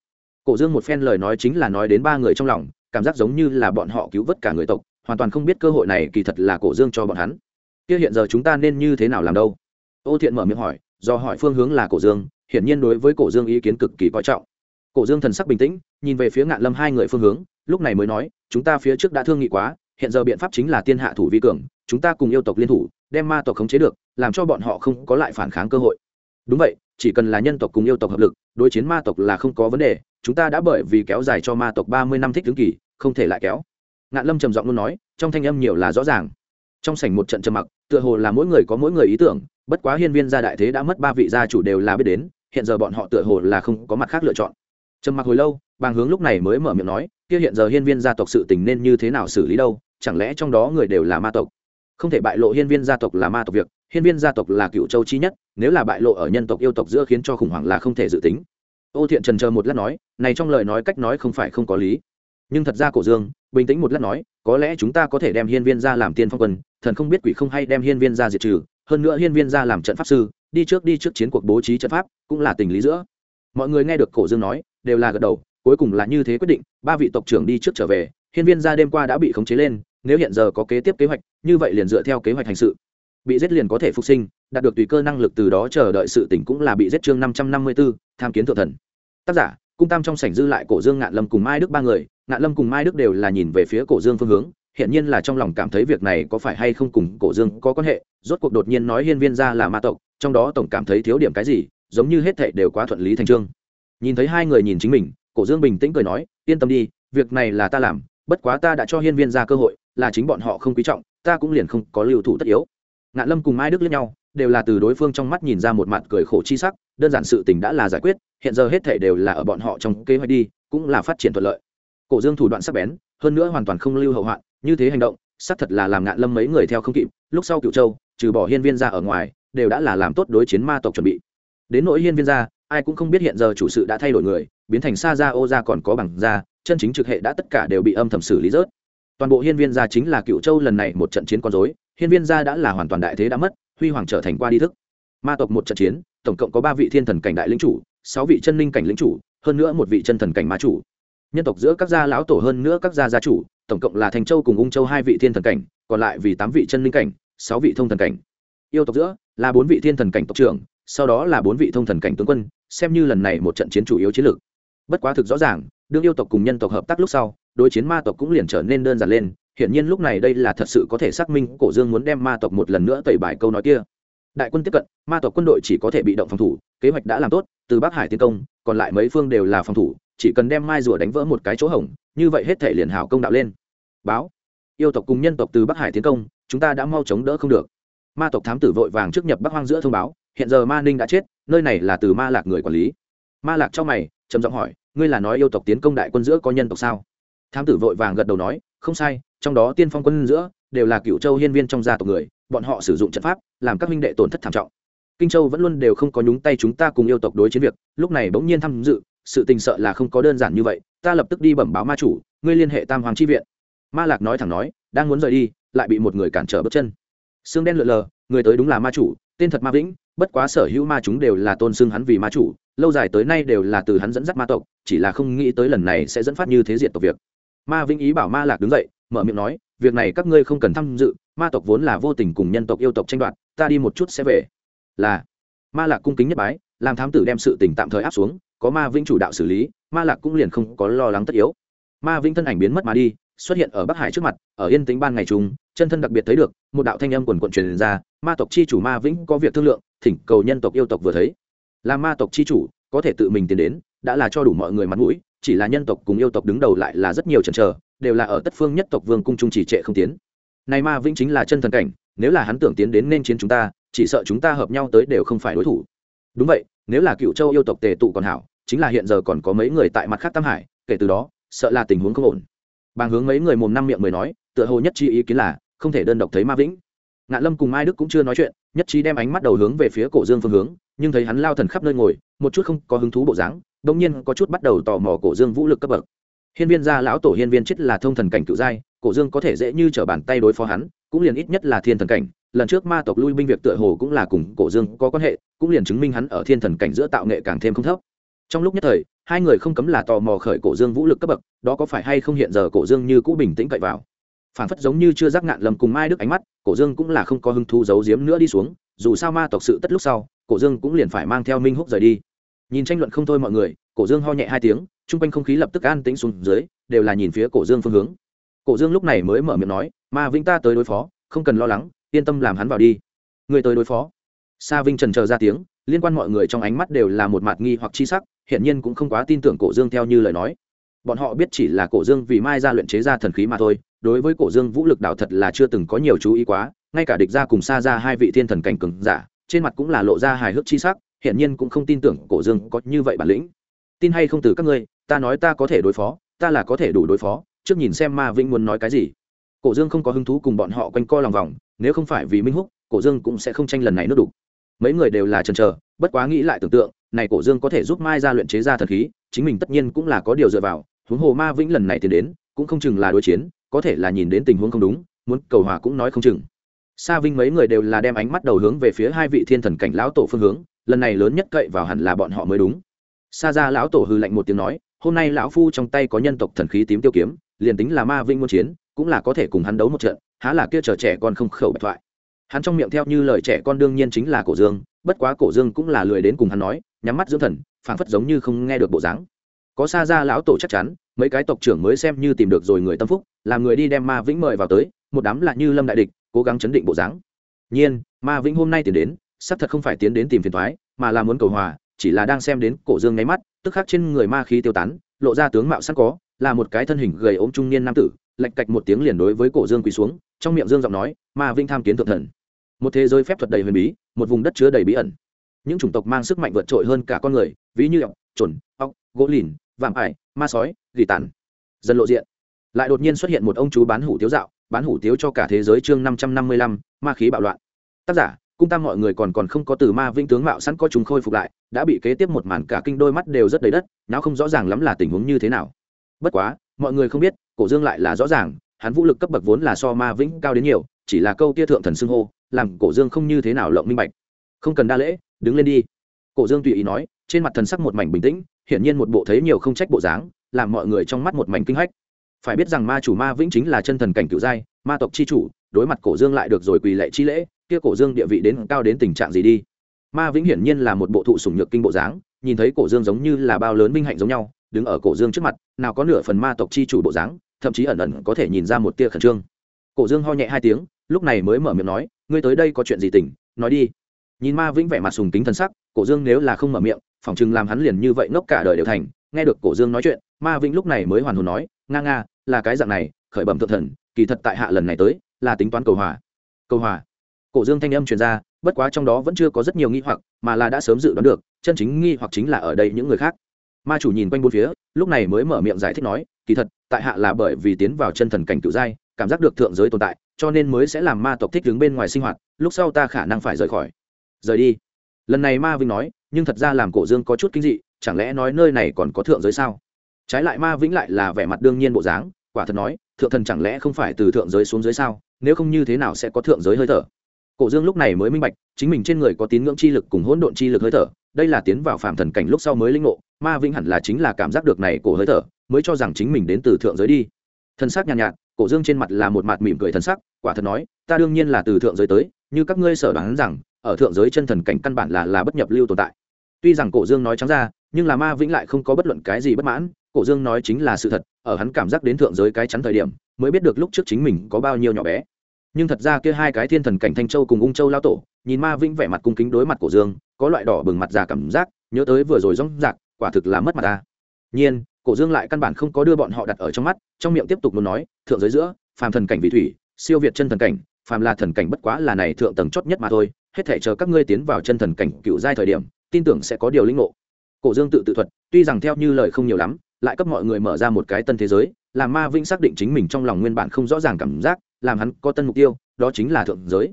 Cổ dương một phen lời nói chính là nói đến ba người trong lòng, cảm giác giống như là bọn họ cứu vớt cả người tộc, hoàn toàn không biết cơ hội này kỳ thật là cổ dương cho bọn hắn. Kia hiện giờ chúng ta nên như thế nào làm đâu? Ô thiện mở miệng hỏi, do hỏi phương hướng là cổ dương, hiển nhiên đối với cổ dương ý kiến cực kỳ coi trọng. Cổ dương thần sắc bình tĩnh, nhìn về phía ngạn lâm hai người phương hướng, lúc này mới nói, chúng ta phía trước đã thương nghị quá hiện giờ biện pháp chính là tiên hạ thủ vi cường, chúng ta cùng yêu tộc liên thủ, đem ma tộc khống chế được, làm cho bọn họ không có lại phản kháng cơ hội. Đúng vậy, chỉ cần là nhân tộc cùng yêu tộc hợp lực, đối chiến ma tộc là không có vấn đề, chúng ta đã bởi vì kéo dài cho ma tộc ba mươi năm thích tướng kỳ, không thể lại kéo. Ngạn lâm trầm giọng luôn nói, trong thanh âm nhiều là rõ ràng. Trong sảnh một trận trầm mặc, tựa hồ là mỗi người có mỗi người ý tưởng, bất quá hiên viên gia đại thế đã mất ba vị gia chủ đều là biết đến, hiện giờ bọn họ tựa hồ là không có mặt khác lựa chọn. Trầm mặc hồi lâu, bàng hướng lúc này mới mở miệng nói, kia hiện giờ hiên viên gia tộc sự tình nên như thế nào xử lý đâu? Chẳng lẽ trong đó người đều là ma tộc? Không thể bại lộ hiên viên gia tộc là ma tộc việc, hiên viên gia tộc là cựu châu chi nhất, nếu là bại lộ ở nhân tộc yêu tộc giữa khiến cho khủng hoảng là không thể dự tính. Ô thiện trần chờ một lát nói, này trong lời nói cách nói không phải không có lý. Nhưng thật ra cổ dương, bình tĩnh một lát nói, có lẽ chúng ta có thể đem hiên viên ra làm tiên phong quân, thần không biết quỷ không hay đem hiên viên ra diệt trừ, hơn nữa hiên viên ra làm trận pháp sư, đi trước đi trước chiến cuộc bố trí trận pháp, cũng là tình lý giữa. Mọi người nghe được cổ dương nói, đều là gật đầu, cuối cùng là như thế quyết định, ba vị tộc trưởng đi trước trở về hiên viên Gia đêm qua đã bị khống chế lên, nếu hiện giờ có kế tiếp kế hoạch, như vậy liền dựa theo kế hoạch hành sự. Bị giết liền có thể phục sinh, đạt được tùy cơ năng lực từ đó chờ đợi sự tỉnh cũng là bị giết chương năm trăm năm mươi b ố tham kiến thượng thần. Tác giả, cung tam trong sảnh dư lại cổ dương ngạn lâm cùng mai đức ba người, ngạn lâm cùng mai đức đều là nhìn về phía cổ dương phương hướng hiện nhiên là trong lòng cảm thấy việc này có phải hay không cùng cổ dương có quan hệ, rốt cuộc đột nhiên nói hiên viên ra là ma tộc, trong đó tổng cảm thấy thiếu điểm cái gì, giống như hết thệ đều quá thuận lý thành trương nhìn thấy hai người nhìn chính mình, cổ dương bình tĩnh cười nói, yên tâm đi, việc này là ta làm bất quá ta đã cho hiên viên ra cơ hội, là chính bọn họ không quý trọng, ta cũng liền không có lưu thủ tất yếu. Ngạn lâm cùng mai đức lẫn nhau, đều là từ đối phương trong mắt nhìn ra một mặt cười khổ chi sắc, đơn giản sự tình đã là giải quyết, hiện giờ hết thể đều là ở bọn họ trong kế hoạch đi, cũng là phát triển thuận lợi. Cổ dương thủ đoạn sắc bén, hơn nữa hoàn toàn không lưu hậu hoạn, như thế hành động, xác thật là làm ngạn lâm mấy người theo không kịp, lúc sau cựu châu, trừ bỏ hiên viên ra ở ngoài, đều đã là làm tốt đối chiến ma tộc chuẩn bị. Đến nỗi hiên viên ra, ai cũng không biết hiện giờ chủ sự đã thay đổi người, biến thành xa ra ô ra còn có bằng ra chân chính trực hệ đã tất cả đều bị âm thầm xử lý rớt. Toàn bộ hiên viên gia chính là cựu châu lần này một trận chiến con dối hiên viên gia đã là hoàn toàn đại thế đã mất, huy hoàng trở thành qua đi thức. Ma tộc một trận chiến, tổng cộng có ba vị thiên thần cảnh đại lĩnh chủ, sáu vị chân linh cảnh lĩnh chủ, hơn nữa một vị chân thần cảnh ma chủ. Nhân tộc giữa các gia lão tổ hơn nữa các gia gia chủ, tổng cộng là thành châu cùng ung châu hai vị thiên thần cảnh, còn lại vì tám vị chân linh cảnh, sáu vị thông thần cảnh. Yêu tộc giữa là bốn vị thiên thần cảnh tộc trưởng, sau đó là bốn vị thông thần cảnh tướng quân, xem như lần này một trận chiến chủ yếu chiến lược. Bất quá thực rõ ràng đương yêu tộc cùng nhân tộc hợp tác lúc sau, đối chiến ma tộc cũng liền trở nên đơn giản lên, hiển nhiên lúc này đây là thật sự có thể xác minh cổ dương muốn đem ma tộc một lần nữa tẩy bài câu nói kia. Đại quân tiếp cận, ma tộc quân đội chỉ có thể bị động phòng thủ, kế hoạch đã làm tốt, từ bắc hải tiến công, còn lại mấy phương đều là phòng thủ, chỉ cần đem mai rùa đánh vỡ một cái chỗ hỏng như vậy hết thể liền hảo công đạo lên. Báo. Yêu tộc cùng nhân tộc từ bắc hải tiến công, chúng ta đã mau chống đỡ không được. Ma tộc thám tử vội vàng trước nhập bắc hoang giữa thông báo, hiện giờ ma ninh đã chết, nơi này là từ ma lạc người quản lý. Ma lạc cho mày, trầm giọng hỏi ngươi là nói yêu tộc tiến công đại quân giữa có nhân tộc sao? Thám tử vội vàng gật đầu nói, không sai, trong đó tiên phong quân giữa đều là cựu châu hiên viên trong gia tộc người, bọn họ sử dụng trận pháp, làm các minh đệ tổn thất thảm trọng. Kinh châu vẫn luôn đều không có nhúng tay chúng ta cùng yêu tộc đối chiến việc, lúc này bỗng nhiên tham dự, sự tình sợ là không có đơn giản như vậy, ta lập tức đi bẩm báo ma chủ, ngươi liên hệ tam hoàng tri viện. Ma lạc nói thẳng nói, đang muốn rời đi, lại bị một người cản trở bước chân. Xương đen lượn lờ, người tới đúng là ma chủ, tên thật ma vĩnh, bất quá sở hữu ma chúng đều là tôn xưng hắn vì ma chủ lâu dài tới nay đều là từ hắn dẫn dắt ma tộc, chỉ là không nghĩ tới lần này sẽ dẫn phát như thế diện tộc việc. Ma vĩnh ý bảo ma lạc đứng dậy, mở miệng nói, việc này các ngươi không cần tham dự, ma tộc vốn là vô tình cùng nhân tộc yêu tộc tranh đoạt, ta đi một chút sẽ về. Là, ma lạc cung kính nhất bái, làm thám tử đem sự tình tạm thời áp xuống, có ma vĩnh chủ đạo xử lý, ma lạc cũng liền không có lo lắng tất yếu. Ma vĩnh thân ảnh biến mất mà đi, xuất hiện ở bắc hải trước mặt, ở yên tĩnh ban ngày trung chân thân đặc biệt thấy được, một đạo thanh âm quần quận truyền ra, ma tộc chi chủ ma vĩnh có việc thương lượng, thỉnh cầu nhân tộc yêu tộc vừa thấy là ma tộc chi chủ, có thể tự mình tiến đến, đã là cho đủ mọi người mặt mũi, chỉ là nhân tộc cùng yêu tộc đứng đầu lại là rất nhiều chần chờ, đều là ở tất phương nhất tộc vương cung trung chỉ trệ không tiến. Này ma vĩnh chính là chân thần cảnh, nếu là hắn tưởng tiến đến nên chiến chúng ta, chỉ sợ chúng ta hợp nhau tới đều không phải đối thủ. Đúng vậy, nếu là cựu châu yêu tộc tề tụ còn hảo, chính là hiện giờ còn có mấy người tại mặt khác tam hải, kể từ đó, sợ là tình huống không ổn. Bàng hướng mấy người mồm năm miệng mười nói, tựa hồ nhất chi ý kiến là, không thể đơn độc thấy ma vĩnh. Ngạn lâm cùng mai đức cũng chưa nói chuyện, nhất trí đem ánh mắt đầu hướng về phía cổ dương phương hướng nhưng thấy hắn lao thần khắp nơi ngồi, một chút không có hứng thú bộ dáng đông nhiên có chút bắt đầu tò mò cổ dương vũ lực cấp bậc. Hiên viên gia lão tổ hiên viên chết là thông thần cảnh cựu giai, cổ dương có thể dễ như t r ở bàn tay đối phó hắn, cũng liền ít nhất là thiên thần cảnh, lần trước ma tộc lui binh việc tựa hồ cũng là cùng cổ dương có quan hệ, cũng liền chứng minh hắn ở thiên thần cảnh giữa tạo nghệ càng thêm không thấp. Trong lúc nhất thời, hai người không cấm là tò mò khởi cổ dương vũ lực cấp bậc, đó có phải hay không hiện giờ cổ dương như cũ bình tĩnh cậy vào. Phản phất giống như chưa giác ngạn lầm cùng mai đức ánh mắt, cổ dương cũng là không có hứng thú giấu giếm nữa đi xuống, dù sao ma tộc sự tất lúc sau cổ dương cũng liền phải mang theo minh húc rời đi nhìn tranh luận không thôi mọi người cổ dương ho nhẹ hai tiếng chung quanh không khí lập tức an tĩnh xuống dưới đều là nhìn phía cổ dương phương hướng cổ dương lúc này mới mở miệng nói ma vĩnh ta tới đối phó không cần lo lắng yên tâm làm hắn vào đi người tới đối phó sa vinh trần chờ ra tiếng liên quan mọi người trong ánh mắt đều là một mặt nghi hoặc chi sắc hiển nhiên cũng không quá tin tưởng cổ dương theo như lời nói bọn họ biết chỉ là cổ dương vì mai ra luyện chế ra thần khí mà thôi đối với cổ dương vũ lực đạo thật là chưa từng có nhiều chú ý quá ngay cả địch ra cùng xa ra hai vị thiên thần cảnh cường giả trên mặt cũng là lộ ra hài hước chi sắc, hiển nhiên cũng không tin tưởng cổ dương có như vậy bản lĩnh. Tin hay không từ các ngươi, ta nói ta có thể đối phó, ta là có thể đủ đối phó, trước nhìn xem ma vĩnh muốn nói cái gì. Cổ dương không có hứng thú cùng bọn họ quanh co lòng vòng, nếu không phải vì minh húc, cổ dương cũng sẽ không tranh lần này nước đục mấy người đều là chần chờ, bất quá nghĩ lại tưởng tượng, này cổ dương có thể giúp mai ra luyện chế ra thần khí, chính mình tất nhiên cũng là có điều dựa vào, huống hồ ma vĩnh lần này tiến đến, cũng không chừng là đối chiến, có thể là nhìn đến tình huống không đúng, muốn cầu hòa cũng nói không chừng sa vinh mấy người đều là đem ánh mắt đầu hướng về phía hai vị thiên thần cảnh lão tổ phương hướng, lần này lớn nhất cậy vào hẳn là bọn họ mới đúng. Sa ra lão tổ hư lạnh một tiếng nói, hôm nay lão phu trong tay có nhân tộc thần khí tím tiêu kiếm, liền tính là ma vinh muốn chiến, cũng là có thể cùng hắn đấu một trận, há là kia chờ trẻ con không khẩu bạch thoại. Hắn trong miệng theo như lời trẻ con đương nhiên chính là cổ dương, bất quá cổ dương cũng là lười đến cùng hắn nói, nhắm mắt dưỡng thần, phảng phất giống như không nghe được bộ dáng. Có xa ra lão tổ chắc chắn, mấy cái tộc trưởng mới xem như tìm được rồi người tâm phúc, làm người đi đem ma vĩnh mời vào tới, một đám là như lâm đại địch cố gắng chấn định bộ dáng. Nhiên, ma vĩnh hôm nay tiến đến, xác thật không phải tiến đến tìm phiền thoái mà là muốn cầu hòa, chỉ là đang xem đến cổ dương nháy mắt, tức khắc trên người ma khí tiêu tán, lộ ra tướng mạo sẵn có, là một cái thân hình gầy ốm trung niên nam tử lạch cạch một tiếng liền đối với cổ dương quỳ xuống, trong miệng dương giọng nói, ma vĩnh tham kiến thượng thần. Một thế giới phép thuật đầy huyền bí, một vùng đất chứa đầy bí ẩn. Những chủng tộc mang sức mạnh vượt trội hơn cả con người, ví như ọc trồn ọc gỗ lìn, vạm ải, ma sói, gỉ tàn. Dần lộ diện, lại đột nhiên xuất hiện một ông chú bán hủ tiếu dạo bán hủ tiếu cho cả thế giới chương năm trăm năm mươi lăm, ma khí bạo loạn. Tác giả, cung tam mọi người còn còn không có từ ma vinh tướng mạo sẵn có chúng khôi phục lại, đã bị kế tiếp một màn cả kinh đôi mắt đều rất đầy đất, não không rõ ràng lắm là tình huống như thế nào. Bất quá, mọi người không biết, cổ dương lại là rõ ràng, hắn vũ lực cấp bậc vốn là so ma vĩnh cao đến nhiều, chỉ là câu tia thượng thần xưng hô, làm cổ dương không như thế nào lộng minh bạch. Không cần đa lễ, đứng lên đi. Cổ dương tùy ý nói, trên mặt thần sắc một mảnh bình tĩnh, hiển nhiên một bộ thấy nhiều không trách bộ dáng, làm mọi người trong mắt một mảnh kinh hách phải biết rằng ma chủ ma vĩnh chính là chân thần cảnh cựu giai, ma tộc chi chủ, đối mặt cổ dương lại được rồi quỳ lệ chi lễ, kia cổ dương địa vị đến cao đến tình trạng gì đi? Ma vĩnh hiển nhiên là một bộ thụ sủng nhược kinh bộ dáng, nhìn thấy cổ dương giống như là bao lớn minh hạnh giống nhau, đứng ở cổ dương trước mặt, nào có nửa phần ma tộc chi chủ bộ dáng, thậm chí ẩn ẩn có thể nhìn ra một tia khẩn trương. Cổ dương ho nhẹ hai tiếng, lúc này mới mở miệng nói, ngươi tới đây có chuyện gì tỉnh? Nói đi. Nhìn ma vĩnh vẻ mặt sùng kính thân sắc, cổ dương nếu là không mở miệng, phỏng chừng làm hắn liền như vậy ngốc cả đời đều thành. Nghe được cổ dương nói chuyện, ma vĩnh lúc này mới hoàn hồn nói, nga nga là cái dạng này, khởi bẩm thượng thần, kỳ thật tại hạ lần này tới, là tính toán cầu hòa. Cầu hòa. Cổ dương thanh âm truyền ra, bất quá trong đó vẫn chưa có rất nhiều nghi hoặc, mà là đã sớm dự đoán được, chân chính nghi hoặc chính là ở đây những người khác. Ma chủ nhìn quanh bốn phía, lúc này mới mở miệng giải thích nói, kỳ thật, tại hạ là bởi vì tiến vào chân thần cảnh cựu giai, cảm giác được thượng giới tồn tại, cho nên mới sẽ làm ma tộc thích đứng bên ngoài sinh hoạt, lúc sau ta khả năng phải rời khỏi. Rời đi. Lần này ma vinh nói, nhưng thật ra làm cổ dương có chút kinh dị, chẳng lẽ nói nơi này còn có thượng giới sao? Trái lại ma vĩnh lại là vẻ mặt đương nhiên bộ dáng quả thật nói thượng thần chẳng lẽ không phải từ thượng giới xuống dưới sao? Nếu không như thế nào sẽ có thượng giới hơi thở? Cổ dương lúc này mới minh bạch chính mình trên người có tín ngưỡng chi lực cùng hỗn độn chi lực hơi thở đây là tiến vào phạm thần cảnh lúc sau mới linh ngộ ma vĩnh hẳn là chính là cảm giác được này cổ hơi thở mới cho rằng chính mình đến từ thượng giới đi. Thân xác nhàn nhạt, nhạt cổ dương trên mặt là một mặt mỉm cười thân sắc quả thật nói ta đương nhiên là từ thượng giới tới như các ngươi sở đoán rằng ở thượng giới chân thần cảnh căn bản là là bất nhập lưu tồn tại. Tuy rằng cổ dương nói trắng ra nhưng là ma vĩnh lại không có bất luận cái gì bất mãn cổ dương nói chính là sự thật, ở hắn cảm giác đến thượng giới cái chắn thời điểm, mới biết được lúc trước chính mình có bao nhiêu nhỏ bé. Nhưng thật ra kia hai cái thiên thần cảnh thanh châu cùng ung châu lao tổ, nhìn ma vĩnh vẻ mặt cung kính đối mặt cổ dương, có loại đỏ bừng mặt già cảm giác, nhớ tới vừa rồi rong rạc, quả thực là mất mặt ta. Nhiên, cổ dương lại căn bản không có đưa bọn họ đặt ở trong mắt, trong miệng tiếp tục muốn nói, thượng giới giữa, phàm thần cảnh vị thủy, siêu việt chân thần cảnh, phàm là thần cảnh bất quá là này thượng tầng chót nhất mà thôi, hết thể chờ các ngươi tiến vào chân thần cảnh cựu giai thời điểm, tin tưởng sẽ có điều linh ngộ. Cổ dương tự tự thuật, tuy rằng theo như lời không nhiều lắm lại cấp mọi người mở ra một cái tân thế giới, làm ma vĩnh xác định chính mình trong lòng nguyên bản không rõ ràng cảm giác, làm hắn có tân mục tiêu, đó chính là thượng giới.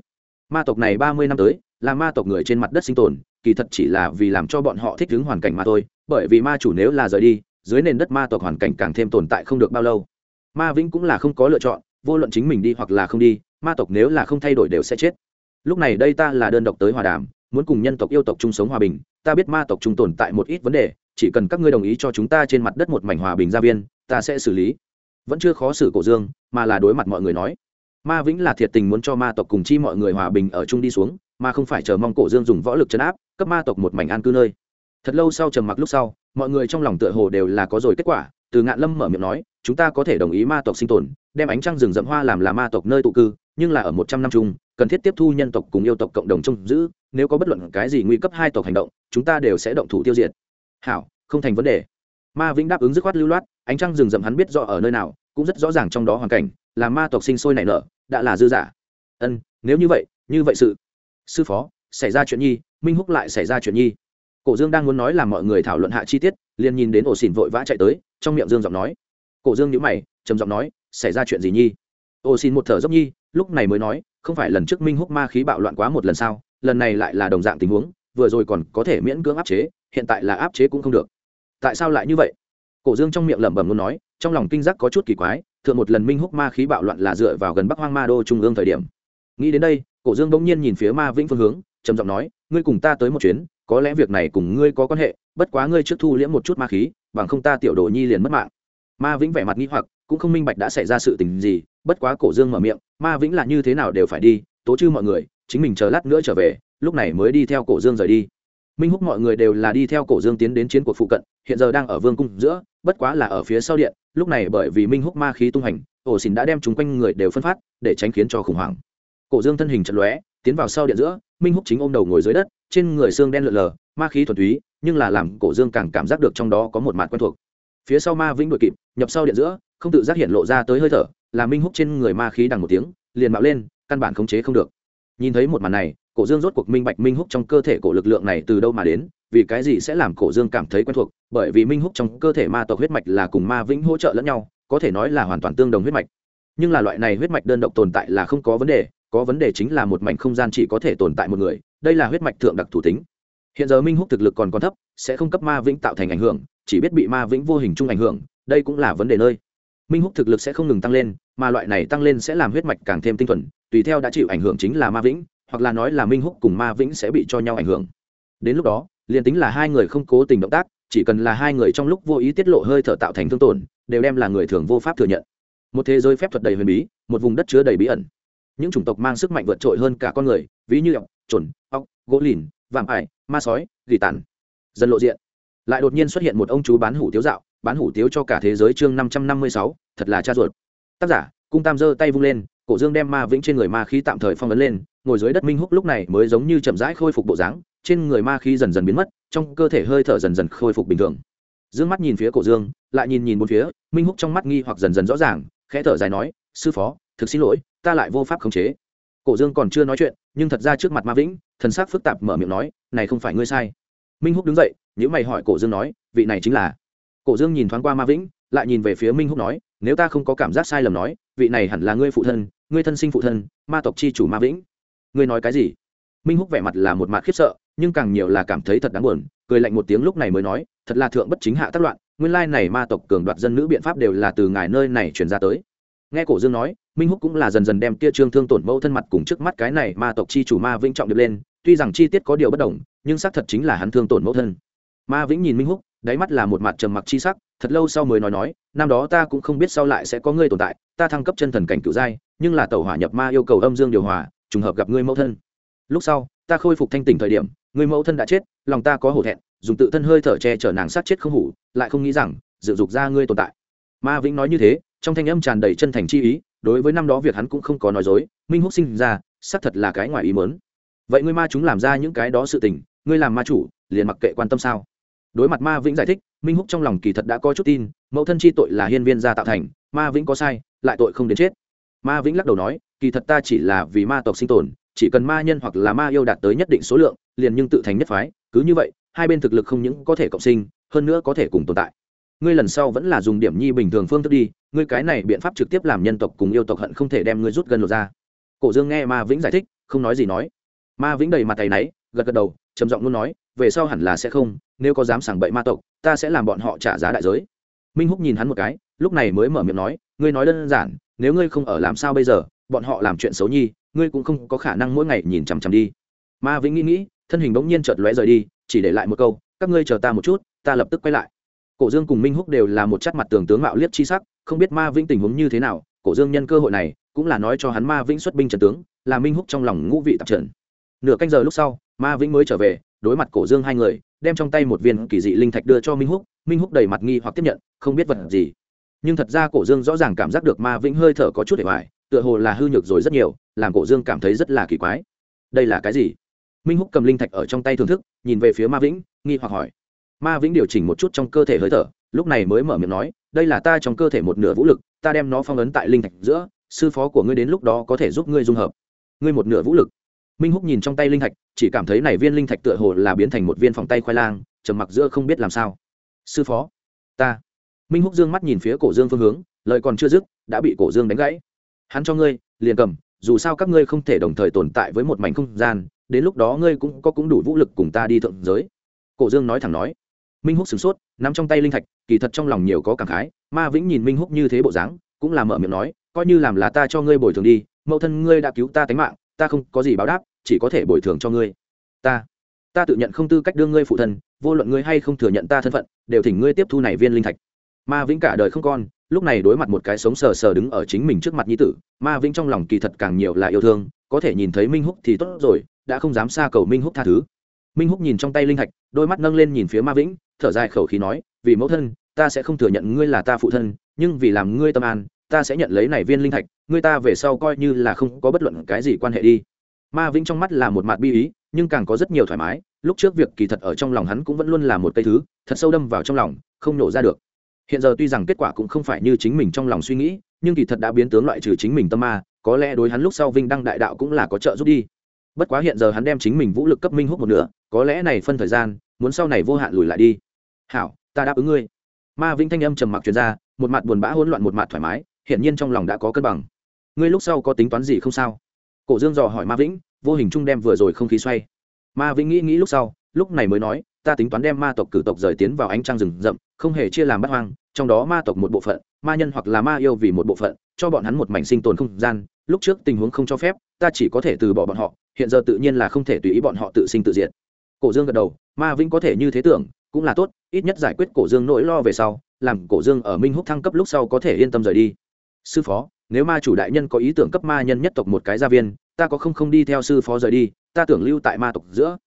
Ma tộc này ba mươi năm tới, là ma tộc người trên mặt đất sinh tồn, kỳ thật chỉ là vì làm cho bọn họ thích ứng hoàn cảnh mà thôi, bởi vì ma chủ nếu là rời đi, dưới nền đất ma tộc hoàn cảnh càng thêm tồn tại không được bao lâu. Ma vĩnh cũng là không có lựa chọn, vô luận chính mình đi hoặc là không đi, ma tộc nếu là không thay đổi đều sẽ chết. Lúc này đây ta là đơn độc tới hòa đàm muốn cùng nhân tộc yêu tộc chung sống hòa bình, ta biết ma tộc chung tồn tại một ít vấn đề, chỉ cần các ngươi đồng ý cho chúng ta trên mặt đất một mảnh hòa bình gia viên, ta sẽ xử lý. Vẫn chưa khó xử cổ dương, mà là đối mặt mọi người nói. Ma vĩnh là thiệt tình muốn cho ma tộc cùng chi mọi người hòa bình ở chung đi xuống, mà không phải chờ mong cổ dương dùng võ lực chấn áp, cấp ma tộc một mảnh an cư nơi. Thật lâu sau trầm mặc lúc sau, mọi người trong lòng tựa hồ đều là có rồi kết quả, từ ngạn lâm mở miệng nói, chúng ta có thể đồng ý ma tộc sinh tồn, đem ánh trăng rừng rậm hoa làm là ma tộc nơi tụ cư, nhưng là ở một trăm năm chung, cần thiết tiếp thu nhân tộc cùng yêu tộc cộng đồng trông giữ nếu có bất luận cái gì nguy cấp hai tộc hành động, chúng ta đều sẽ động thủ tiêu diệt. Hảo, không thành vấn đề. Ma vĩnh đáp ứng dứt khoát lưu loát, ánh trăng rừng rậm hắn biết rõ ở nơi nào, cũng rất rõ ràng trong đó hoàn cảnh, là ma tộc sinh sôi nảy nở, đã là dư giả. Ân, nếu như vậy như vậy sự. Sư phó, xảy ra chuyện nhi, minh húc lại xảy ra chuyện nhi. Cổ dương đang muốn nói là mọi người thảo luận hạ chi tiết, liền nhìn đến ổ xỉn vội vã chạy tới, trong miệng dương giọng nói. Cổ dương nhữ mày, trầm giọng nói, xảy ra chuyện gì nhi? Ổ xỉn một thở dốc nhi, lúc này mới nói, không phải lần trước minh húc ma khí bạo loạn quá một lần sao? Lần này lại là đồng dạng tình huống, vừa rồi còn có thể miễn cưỡng áp chế, hiện tại là áp chế cũng không được. Tại sao lại như vậy? Cổ dương trong miệng lẩm bẩm luôn nói, trong lòng kinh giác có chút kỳ quái, thượng một lần minh húc ma khí bạo loạn là dựa vào gần bắc hoang ma đô trung ương thời điểm. Nghĩ đến đây, cổ dương bỗng nhiên nhìn phía ma vĩnh phương hướng, trầm giọng nói, ngươi cùng ta tới một chuyến, có lẽ việc này cùng ngươi có quan hệ, bất quá ngươi trước thu liễm một chút ma khí, bằng không ta tiểu đồ nhi liền mất mạng. Ma vĩnh vẻ mặt nghĩ hoặc, cũng không minh bạch đã xảy ra sự tình gì, bất quá cổ dương mở miệng, ma vĩnh là như thế nào đều phải đi, tố chư mọi người chính mình chờ lát nữa trở về, lúc này mới đi theo cổ dương rời đi. Minh húc mọi người đều là đi theo cổ dương tiến đến chiến cuộc phụ cận, hiện giờ đang ở vương cung giữa, bất quá là ở phía sau điện, lúc này bởi vì minh húc ma khí tung hành, ổ xìn đã đem chúng quanh người đều phân phát, để tránh khiến cho khủng hoảng. Cổ dương thân hình chật lóe, tiến vào sau điện giữa, minh húc chính ôm đầu ngồi dưới đất, trên người xương đen lượn lờ, ma khí thuần túy, nhưng là làm cổ dương càng cảm giác được trong đó có một mặt quen thuộc. Phía sau ma vĩnh đội kịp, nhập sau điện giữa, không tự giác hiện lộ ra tới hơi thở, là minh húc trên người ma khí đằng một tiếng, liền mạo lên, căn bản khống chế không được nhìn thấy một màn này, cổ dương rốt cuộc minh bạch minh húc trong cơ thể cổ lực lượng này từ đâu mà đến, vì cái gì sẽ làm cổ dương cảm thấy quen thuộc, bởi vì minh húc trong cơ thể ma tộc huyết mạch là cùng ma vĩnh hỗ trợ lẫn nhau, có thể nói là hoàn toàn tương đồng huyết mạch. Nhưng là loại này huyết mạch đơn độc tồn tại là không có vấn đề, có vấn đề chính là một mảnh không gian chỉ có thể tồn tại một người, đây là huyết mạch thượng đặc thủ tính. Hiện giờ minh húc thực lực còn còn thấp, sẽ không cấp ma vĩnh tạo thành ảnh hưởng, chỉ biết bị ma vĩnh vô hình chung ảnh hưởng, đây cũng là vấn đề nơi. Minh húc thực lực sẽ không ngừng tăng lên mà loại này tăng lên sẽ làm huyết mạch càng thêm tinh thuần, tùy theo đã chịu ảnh hưởng chính là ma vĩnh, hoặc là nói là minh húc cùng ma vĩnh sẽ bị cho nhau ảnh hưởng. Đến lúc đó, liền tính là hai người không cố tình động tác, chỉ cần là hai người trong lúc vô ý tiết lộ hơi thở tạo thành thương tổn, đều đem là người thường vô pháp thừa nhận. Một thế giới phép thuật đầy huyền bí, một vùng đất chứa đầy bí ẩn. Những chủng tộc mang sức mạnh vượt trội hơn cả con người, ví như ọc trồn ọc gỗ lìn, vạm ải, ma sói, gỉ tàn. Dần lộ diện, lại đột nhiên xuất hiện một ông chú bán hủ tiếu dạo, bán hủ tiếu cho cả thế giới chương năm trăm năm mươi sáu, thật là cha ruột tác giả, cung tam giơ tay vung lên, cổ dương đem ma vĩnh trên người ma khí tạm thời phong ấn lên, ngồi dưới đất minh húc lúc này mới giống như chậm rãi khôi phục bộ dáng, trên người ma khí dần dần biến mất, trong cơ thể hơi thở dần dần khôi phục bình thường. Dương mắt nhìn phía cổ dương, lại nhìn nhìn một phía, minh húc trong mắt nghi hoặc dần dần rõ ràng, khẽ thở dài nói, sư phó, thực xin lỗi, ta lại vô pháp khống chế. Cổ dương còn chưa nói chuyện, nhưng thật ra trước mặt ma vĩnh, thần sắc phức tạp mở miệng nói, này không phải ngươi sai. Minh húc đứng dậy nếu mày hỏi cổ dương nói, vị này chính là cổ dương nhìn thoáng qua ma vĩnh lại nhìn về phía minh húc nói, nếu ta không có cảm giác sai lầm nói, vị này hẳn là ngươi phụ thân, ngươi thân sinh phụ thân, ma tộc chi chủ ma vĩnh. Ngươi nói cái gì? Minh húc vẻ mặt là một mặt khiếp sợ, nhưng càng nhiều là cảm thấy thật đáng buồn, cười lạnh một tiếng lúc này mới nói, thật là thượng bất chính hạ tác loạn, nguyên lai này ma tộc cường đoạt dân nữ biện pháp đều là từ ngài nơi này truyền ra tới. Nghe cổ dương nói, minh húc cũng là dần dần đem kia trương thương tổn mẫu thân mặt cùng trước mắt cái này ma tộc chi chủ ma vĩnh trọng được lên, tuy rằng chi tiết có điều bất đồng, nhưng xác thật chính là hắn thương tổn mẫu thân. Ma vĩnh nhìn minh húc đáy mắt là một mặt trầm mặc chi sắc, thật lâu sau mới nói nói, năm đó ta cũng không biết sau lại sẽ có ngươi tồn tại, ta thăng cấp chân thần cảnh cửu giai, nhưng là tẩu hỏa nhập ma yêu cầu âm dương điều hòa, trùng hợp gặp ngươi mẫu thân. Lúc sau, ta khôi phục thanh tỉnh thời điểm người mẫu thân đã chết, lòng ta có hổ thẹn, dùng tự thân hơi thở che chở nàng sát chết không hủ, lại không nghĩ rằng, dự dục ra ngươi tồn tại. Ma vĩnh nói như thế, trong thanh âm tràn đầy chân thành chi ý, đối với năm đó việc hắn cũng không có nói dối, minh húc sinh ra, xác thật là cái ngoài ý muốn. vậy ngươi ma chúng làm ra những cái đó sự tình, ngươi làm ma chủ, liền mặc kệ quan tâm sao? Đối mặt ma vĩnh giải thích, minh húc trong lòng kỳ thật đã có chút tin, mẫu thân chi tội là hiên viên gia tạo thành, ma vĩnh có sai, lại tội không đến chết. Ma vĩnh lắc đầu nói, kỳ thật ta chỉ là vì ma tộc sinh tồn, chỉ cần ma nhân hoặc là ma yêu đạt tới nhất định số lượng, liền nhưng tự thành nhất phái, cứ như vậy, hai bên thực lực không những có thể cộng sinh, hơn nữa có thể cùng tồn tại. Ngươi lần sau vẫn là dùng điểm nhi bình thường phương thức đi, ngươi cái này biện pháp trực tiếp làm nhân tộc cùng yêu tộc hận không thể đem ngươi rút gần lột ra. Cổ dương nghe ma vĩnh giải thích, không nói gì nói. Ma vĩnh đầy mặt tay náy, gật gật đầu, trầm giọng luôn nói, về sau hẳn là sẽ không nếu có dám sảng bậy ma tộc, ta sẽ làm bọn họ trả giá đại giới. Minh húc nhìn hắn một cái, lúc này mới mở miệng nói, ngươi nói đơn giản, nếu ngươi không ở làm sao bây giờ, bọn họ làm chuyện xấu nhi, ngươi cũng không có khả năng mỗi ngày nhìn chằm chằm đi. Ma vĩnh nghĩ nghĩ, thân hình bỗng nhiên chợt lóe rời đi, chỉ để lại một câu, các ngươi chờ ta một chút, ta lập tức quay lại. Cổ dương cùng minh húc đều là một chất mặt tường tướng mạo liếc chi sắc, không biết ma vĩnh tình huống như thế nào, cổ dương nhân cơ hội này, cũng là nói cho hắn ma vĩnh xuất binh trần tướng, là minh húc trong lòng ngũ vị tạp trần. Nửa canh giờ lúc sau, ma vĩnh mới trở về đối mặt cổ dương hai người, đem trong tay một viên kỳ dị linh thạch đưa cho minh húc minh húc đầy mặt nghi hoặc tiếp nhận, không biết vật gì. Nhưng thật ra cổ dương rõ ràng cảm giác được ma vĩnh hơi thở có chút để hoài, tựa hồ là hư nhược rồi rất nhiều, làm cổ dương cảm thấy rất là kỳ quái. Đây là cái gì? Minh húc cầm linh thạch ở trong tay thưởng thức, nhìn về phía ma vĩnh, nghi hoặc hỏi. Ma vĩnh điều chỉnh một chút trong cơ thể hơi thở, lúc này mới mở miệng nói, đây là ta trong cơ thể một nửa vũ lực, ta đem nó phong ấn tại linh thạch giữa, sư phó của ngươi đến lúc đó có thể giúp ngươi dung hợp. Ngươi một nửa vũ lực? Minh húc nhìn trong tay linh thạch, chỉ cảm thấy này viên linh thạch tựa hồ là biến thành một viên phòng tay khoai lang, trầm mặc giữa không biết làm sao. Sư phó, ta. Minh húc dương mắt nhìn phía cổ dương phương hướng, lời còn chưa dứt, đã bị cổ dương đánh gãy. Hắn cho ngươi, liền cầm, dù sao các ngươi không thể đồng thời tồn tại với một mảnh không gian, đến lúc đó ngươi cũng có cũng đủ vũ lực cùng ta đi thượng giới. Cổ dương nói thẳng nói. Minh húc sửng sốt, nắm trong tay linh thạch, kỳ thật trong lòng nhiều có cảm khái, ma vĩnh nhìn minh húc như thế bộ dáng, cũng là mở miệng nói, coi như làm là ta cho ngươi bồi thường đi, mẫu thân ngươi đã cứu ta tính mạng ta không có gì báo đáp, chỉ có thể bồi thường cho ngươi. Ta ta tự nhận không tư cách đương ngươi phụ thân, vô luận ngươi hay không thừa nhận ta thân phận, đều thỉnh ngươi tiếp thu này viên linh thạch. Ma vĩnh cả đời không con, lúc này đối mặt một cái sống sờ sờ đứng ở chính mình trước mặt nhi tử, ma vĩnh trong lòng kỳ thật càng nhiều là yêu thương, có thể nhìn thấy minh húc thì tốt rồi, đã không dám xa cầu minh húc tha thứ. Minh húc nhìn trong tay linh thạch, đôi mắt nâng lên nhìn phía ma vĩnh, thở dài khẩu khí nói, vì mẫu thân, ta sẽ không thừa nhận ngươi là ta phụ thân, nhưng vì làm ngươi tâm an ta sẽ nhận lấy này viên linh thạch ngươi ta về sau coi như là không có bất luận cái gì quan hệ đi. Ma vĩnh trong mắt là một mặt bi ý, nhưng càng có rất nhiều thoải mái, lúc trước việc kỳ thật ở trong lòng hắn cũng vẫn luôn là một cây thứ, thật sâu đâm vào trong lòng, không nổ ra được. Hiện giờ tuy rằng kết quả cũng không phải như chính mình trong lòng suy nghĩ, nhưng kỳ thật đã biến tướng loại trừ chính mình tâm ma, có lẽ đối hắn lúc sau vinh đăng đại đạo cũng là có trợ giúp đi. Bất quá hiện giờ hắn đem chính mình vũ lực cấp minh hút một nửa, có lẽ này phân thời gian, muốn sau này vô hạn lùi lại đi. Hảo, ta đáp ứng ngươi. Ma vĩnh thanh âm trầm mặc truyền ra, một mặt buồn bã hỗn loạn, một mặt thoải mái hiển nhiên trong lòng đã có cân bằng. Ngươi lúc sau có tính toán gì không sao? Cổ dương dò hỏi ma vĩnh, vô hình trung đem vừa rồi không khí xoay. Ma vĩnh nghĩ nghĩ lúc sau, lúc này mới nói, ta tính toán đem ma tộc cử tộc rời tiến vào ánh trăng rừng rậm, không hề chia làm bắt hoang, trong đó ma tộc một bộ phận, ma nhân hoặc là ma yêu vì một bộ phận, cho bọn hắn một mảnh sinh tồn không gian. Lúc trước tình huống không cho phép, ta chỉ có thể từ bỏ bọn họ, hiện giờ tự nhiên là không thể tùy ý bọn họ tự sinh tự diệt. Cổ dương gật đầu, ma vĩnh có thể như thế tưởng, cũng là tốt, ít nhất giải quyết cổ dương nỗi lo về sau, làm cổ dương ở minh húc thăng cấp lúc sau có thể yên tâm rời đi sư phó, nếu ma chủ đại nhân có ý tưởng cấp ma nhân nhất tộc một cái gia viên, ta có không không đi theo sư phó rời đi, ta tưởng lưu tại ma tộc giữa.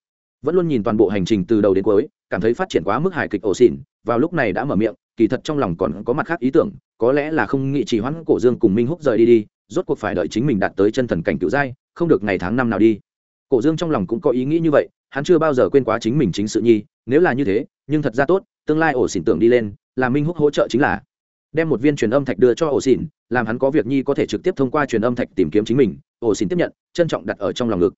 Vẫn luôn nhìn toàn bộ hành trình từ đầu đến cuối, cảm thấy phát triển quá mức hài kịch ổ xỉn, vào lúc này đã mở miệng, kỳ thật trong lòng còn có mặt khác ý tưởng, có lẽ là không nghị trì hoãn cổ dương cùng minh húc rời đi đi, rốt cuộc phải đợi chính mình đạt tới chân thần cảnh cựu giai, không được ngày tháng năm nào đi. Cổ dương trong lòng cũng có ý nghĩ như vậy, hắn chưa bao giờ quên quá chính mình chính sự nhi, nếu là như thế, nhưng thật ra tốt, tương lai ổ xỉn tưởng đi lên, là minh húc hỗ trợ chính là đem một viên truyền âm thạch đưa cho ổ xỉn, làm hắn có việc nhi có thể trực tiếp thông qua truyền âm thạch tìm kiếm chính mình. Ổ xỉn tiếp nhận, trân trọng đặt ở trong lòng ngực.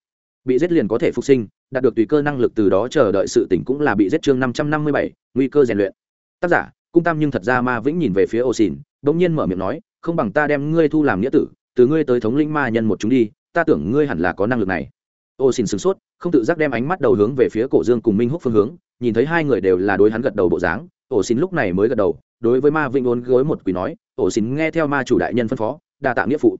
Bị giết liền có thể phục sinh, đạt được tùy cơ năng lực từ đó chờ đợi sự tỉnh cũng là bị giết chương năm trăm năm mươi bảy, nguy cơ rèn luyện. Tác giả, cung tam nhưng thật ra ma vĩnh nhìn về phía ổ xỉn, bỗng nhiên mở miệng nói, không bằng ta đem ngươi thu làm nghĩa tử, từ ngươi tới thống lĩnh ma nhân một chúng đi, ta tưởng ngươi hẳn là có năng lực này. Ô xin sửng sốt, không tự giác đem ánh mắt đầu hướng về phía cổ dương cùng minh húc phương hướng, nhìn thấy hai người đều là đối hắn gật đầu bộ dáng ô xin lúc này mới gật đầu đối với ma vĩnh ốn gối một quỷ nói, ổ xin nghe theo ma chủ đại nhân phân phó, đa tạ nghĩa phụ.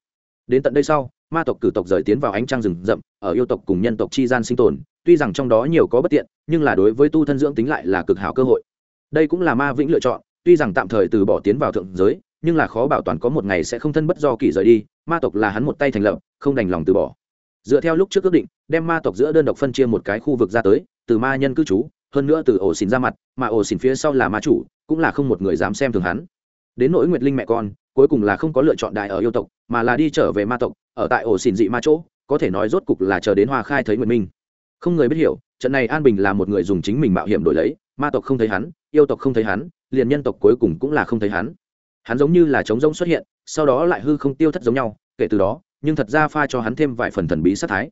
Đến tận đây sau, ma tộc cử tộc rời tiến vào ánh trăng rừng rậm, ở yêu tộc cùng nhân tộc chi gian sinh tồn, tuy rằng trong đó nhiều có bất tiện, nhưng là đối với tu thân dưỡng tính lại là cực hảo cơ hội. Đây cũng là ma vĩnh lựa chọn, tuy rằng tạm thời từ bỏ tiến vào thượng giới, nhưng là khó bảo toàn có một ngày sẽ không thân bất do kỳ rời đi, ma tộc là hắn một tay thành lập, không đành lòng từ bỏ. Dựa theo lúc trước ước định, đem ma tộc giữa đơn độc phân chia một cái khu vực ra tới, từ ma nhân cư trú, hơn nữa từ ổ xìn ra mặt, mà ổ xìn phía sau là ma chủ cũng là không một người dám xem thường hắn. Đến nỗi nguyệt linh mẹ con, cuối cùng là không có lựa chọn đại ở yêu tộc, mà là đi trở về ma tộc, ở tại ổ xỉn dị ma chỗ, có thể nói rốt cục là chờ đến hoa khai thấy nguyệt minh. Không người biết hiểu, trận này an bình là một người dùng chính mình mạo hiểm đổi lấy, ma tộc không thấy hắn, yêu tộc không thấy hắn, liền nhân tộc cuối cùng cũng là không thấy hắn. Hắn giống như là trống rỗng xuất hiện, sau đó lại hư không tiêu thất giống nhau, kể từ đó, nhưng thật ra pha cho hắn thêm vài phần thần bí sát thái.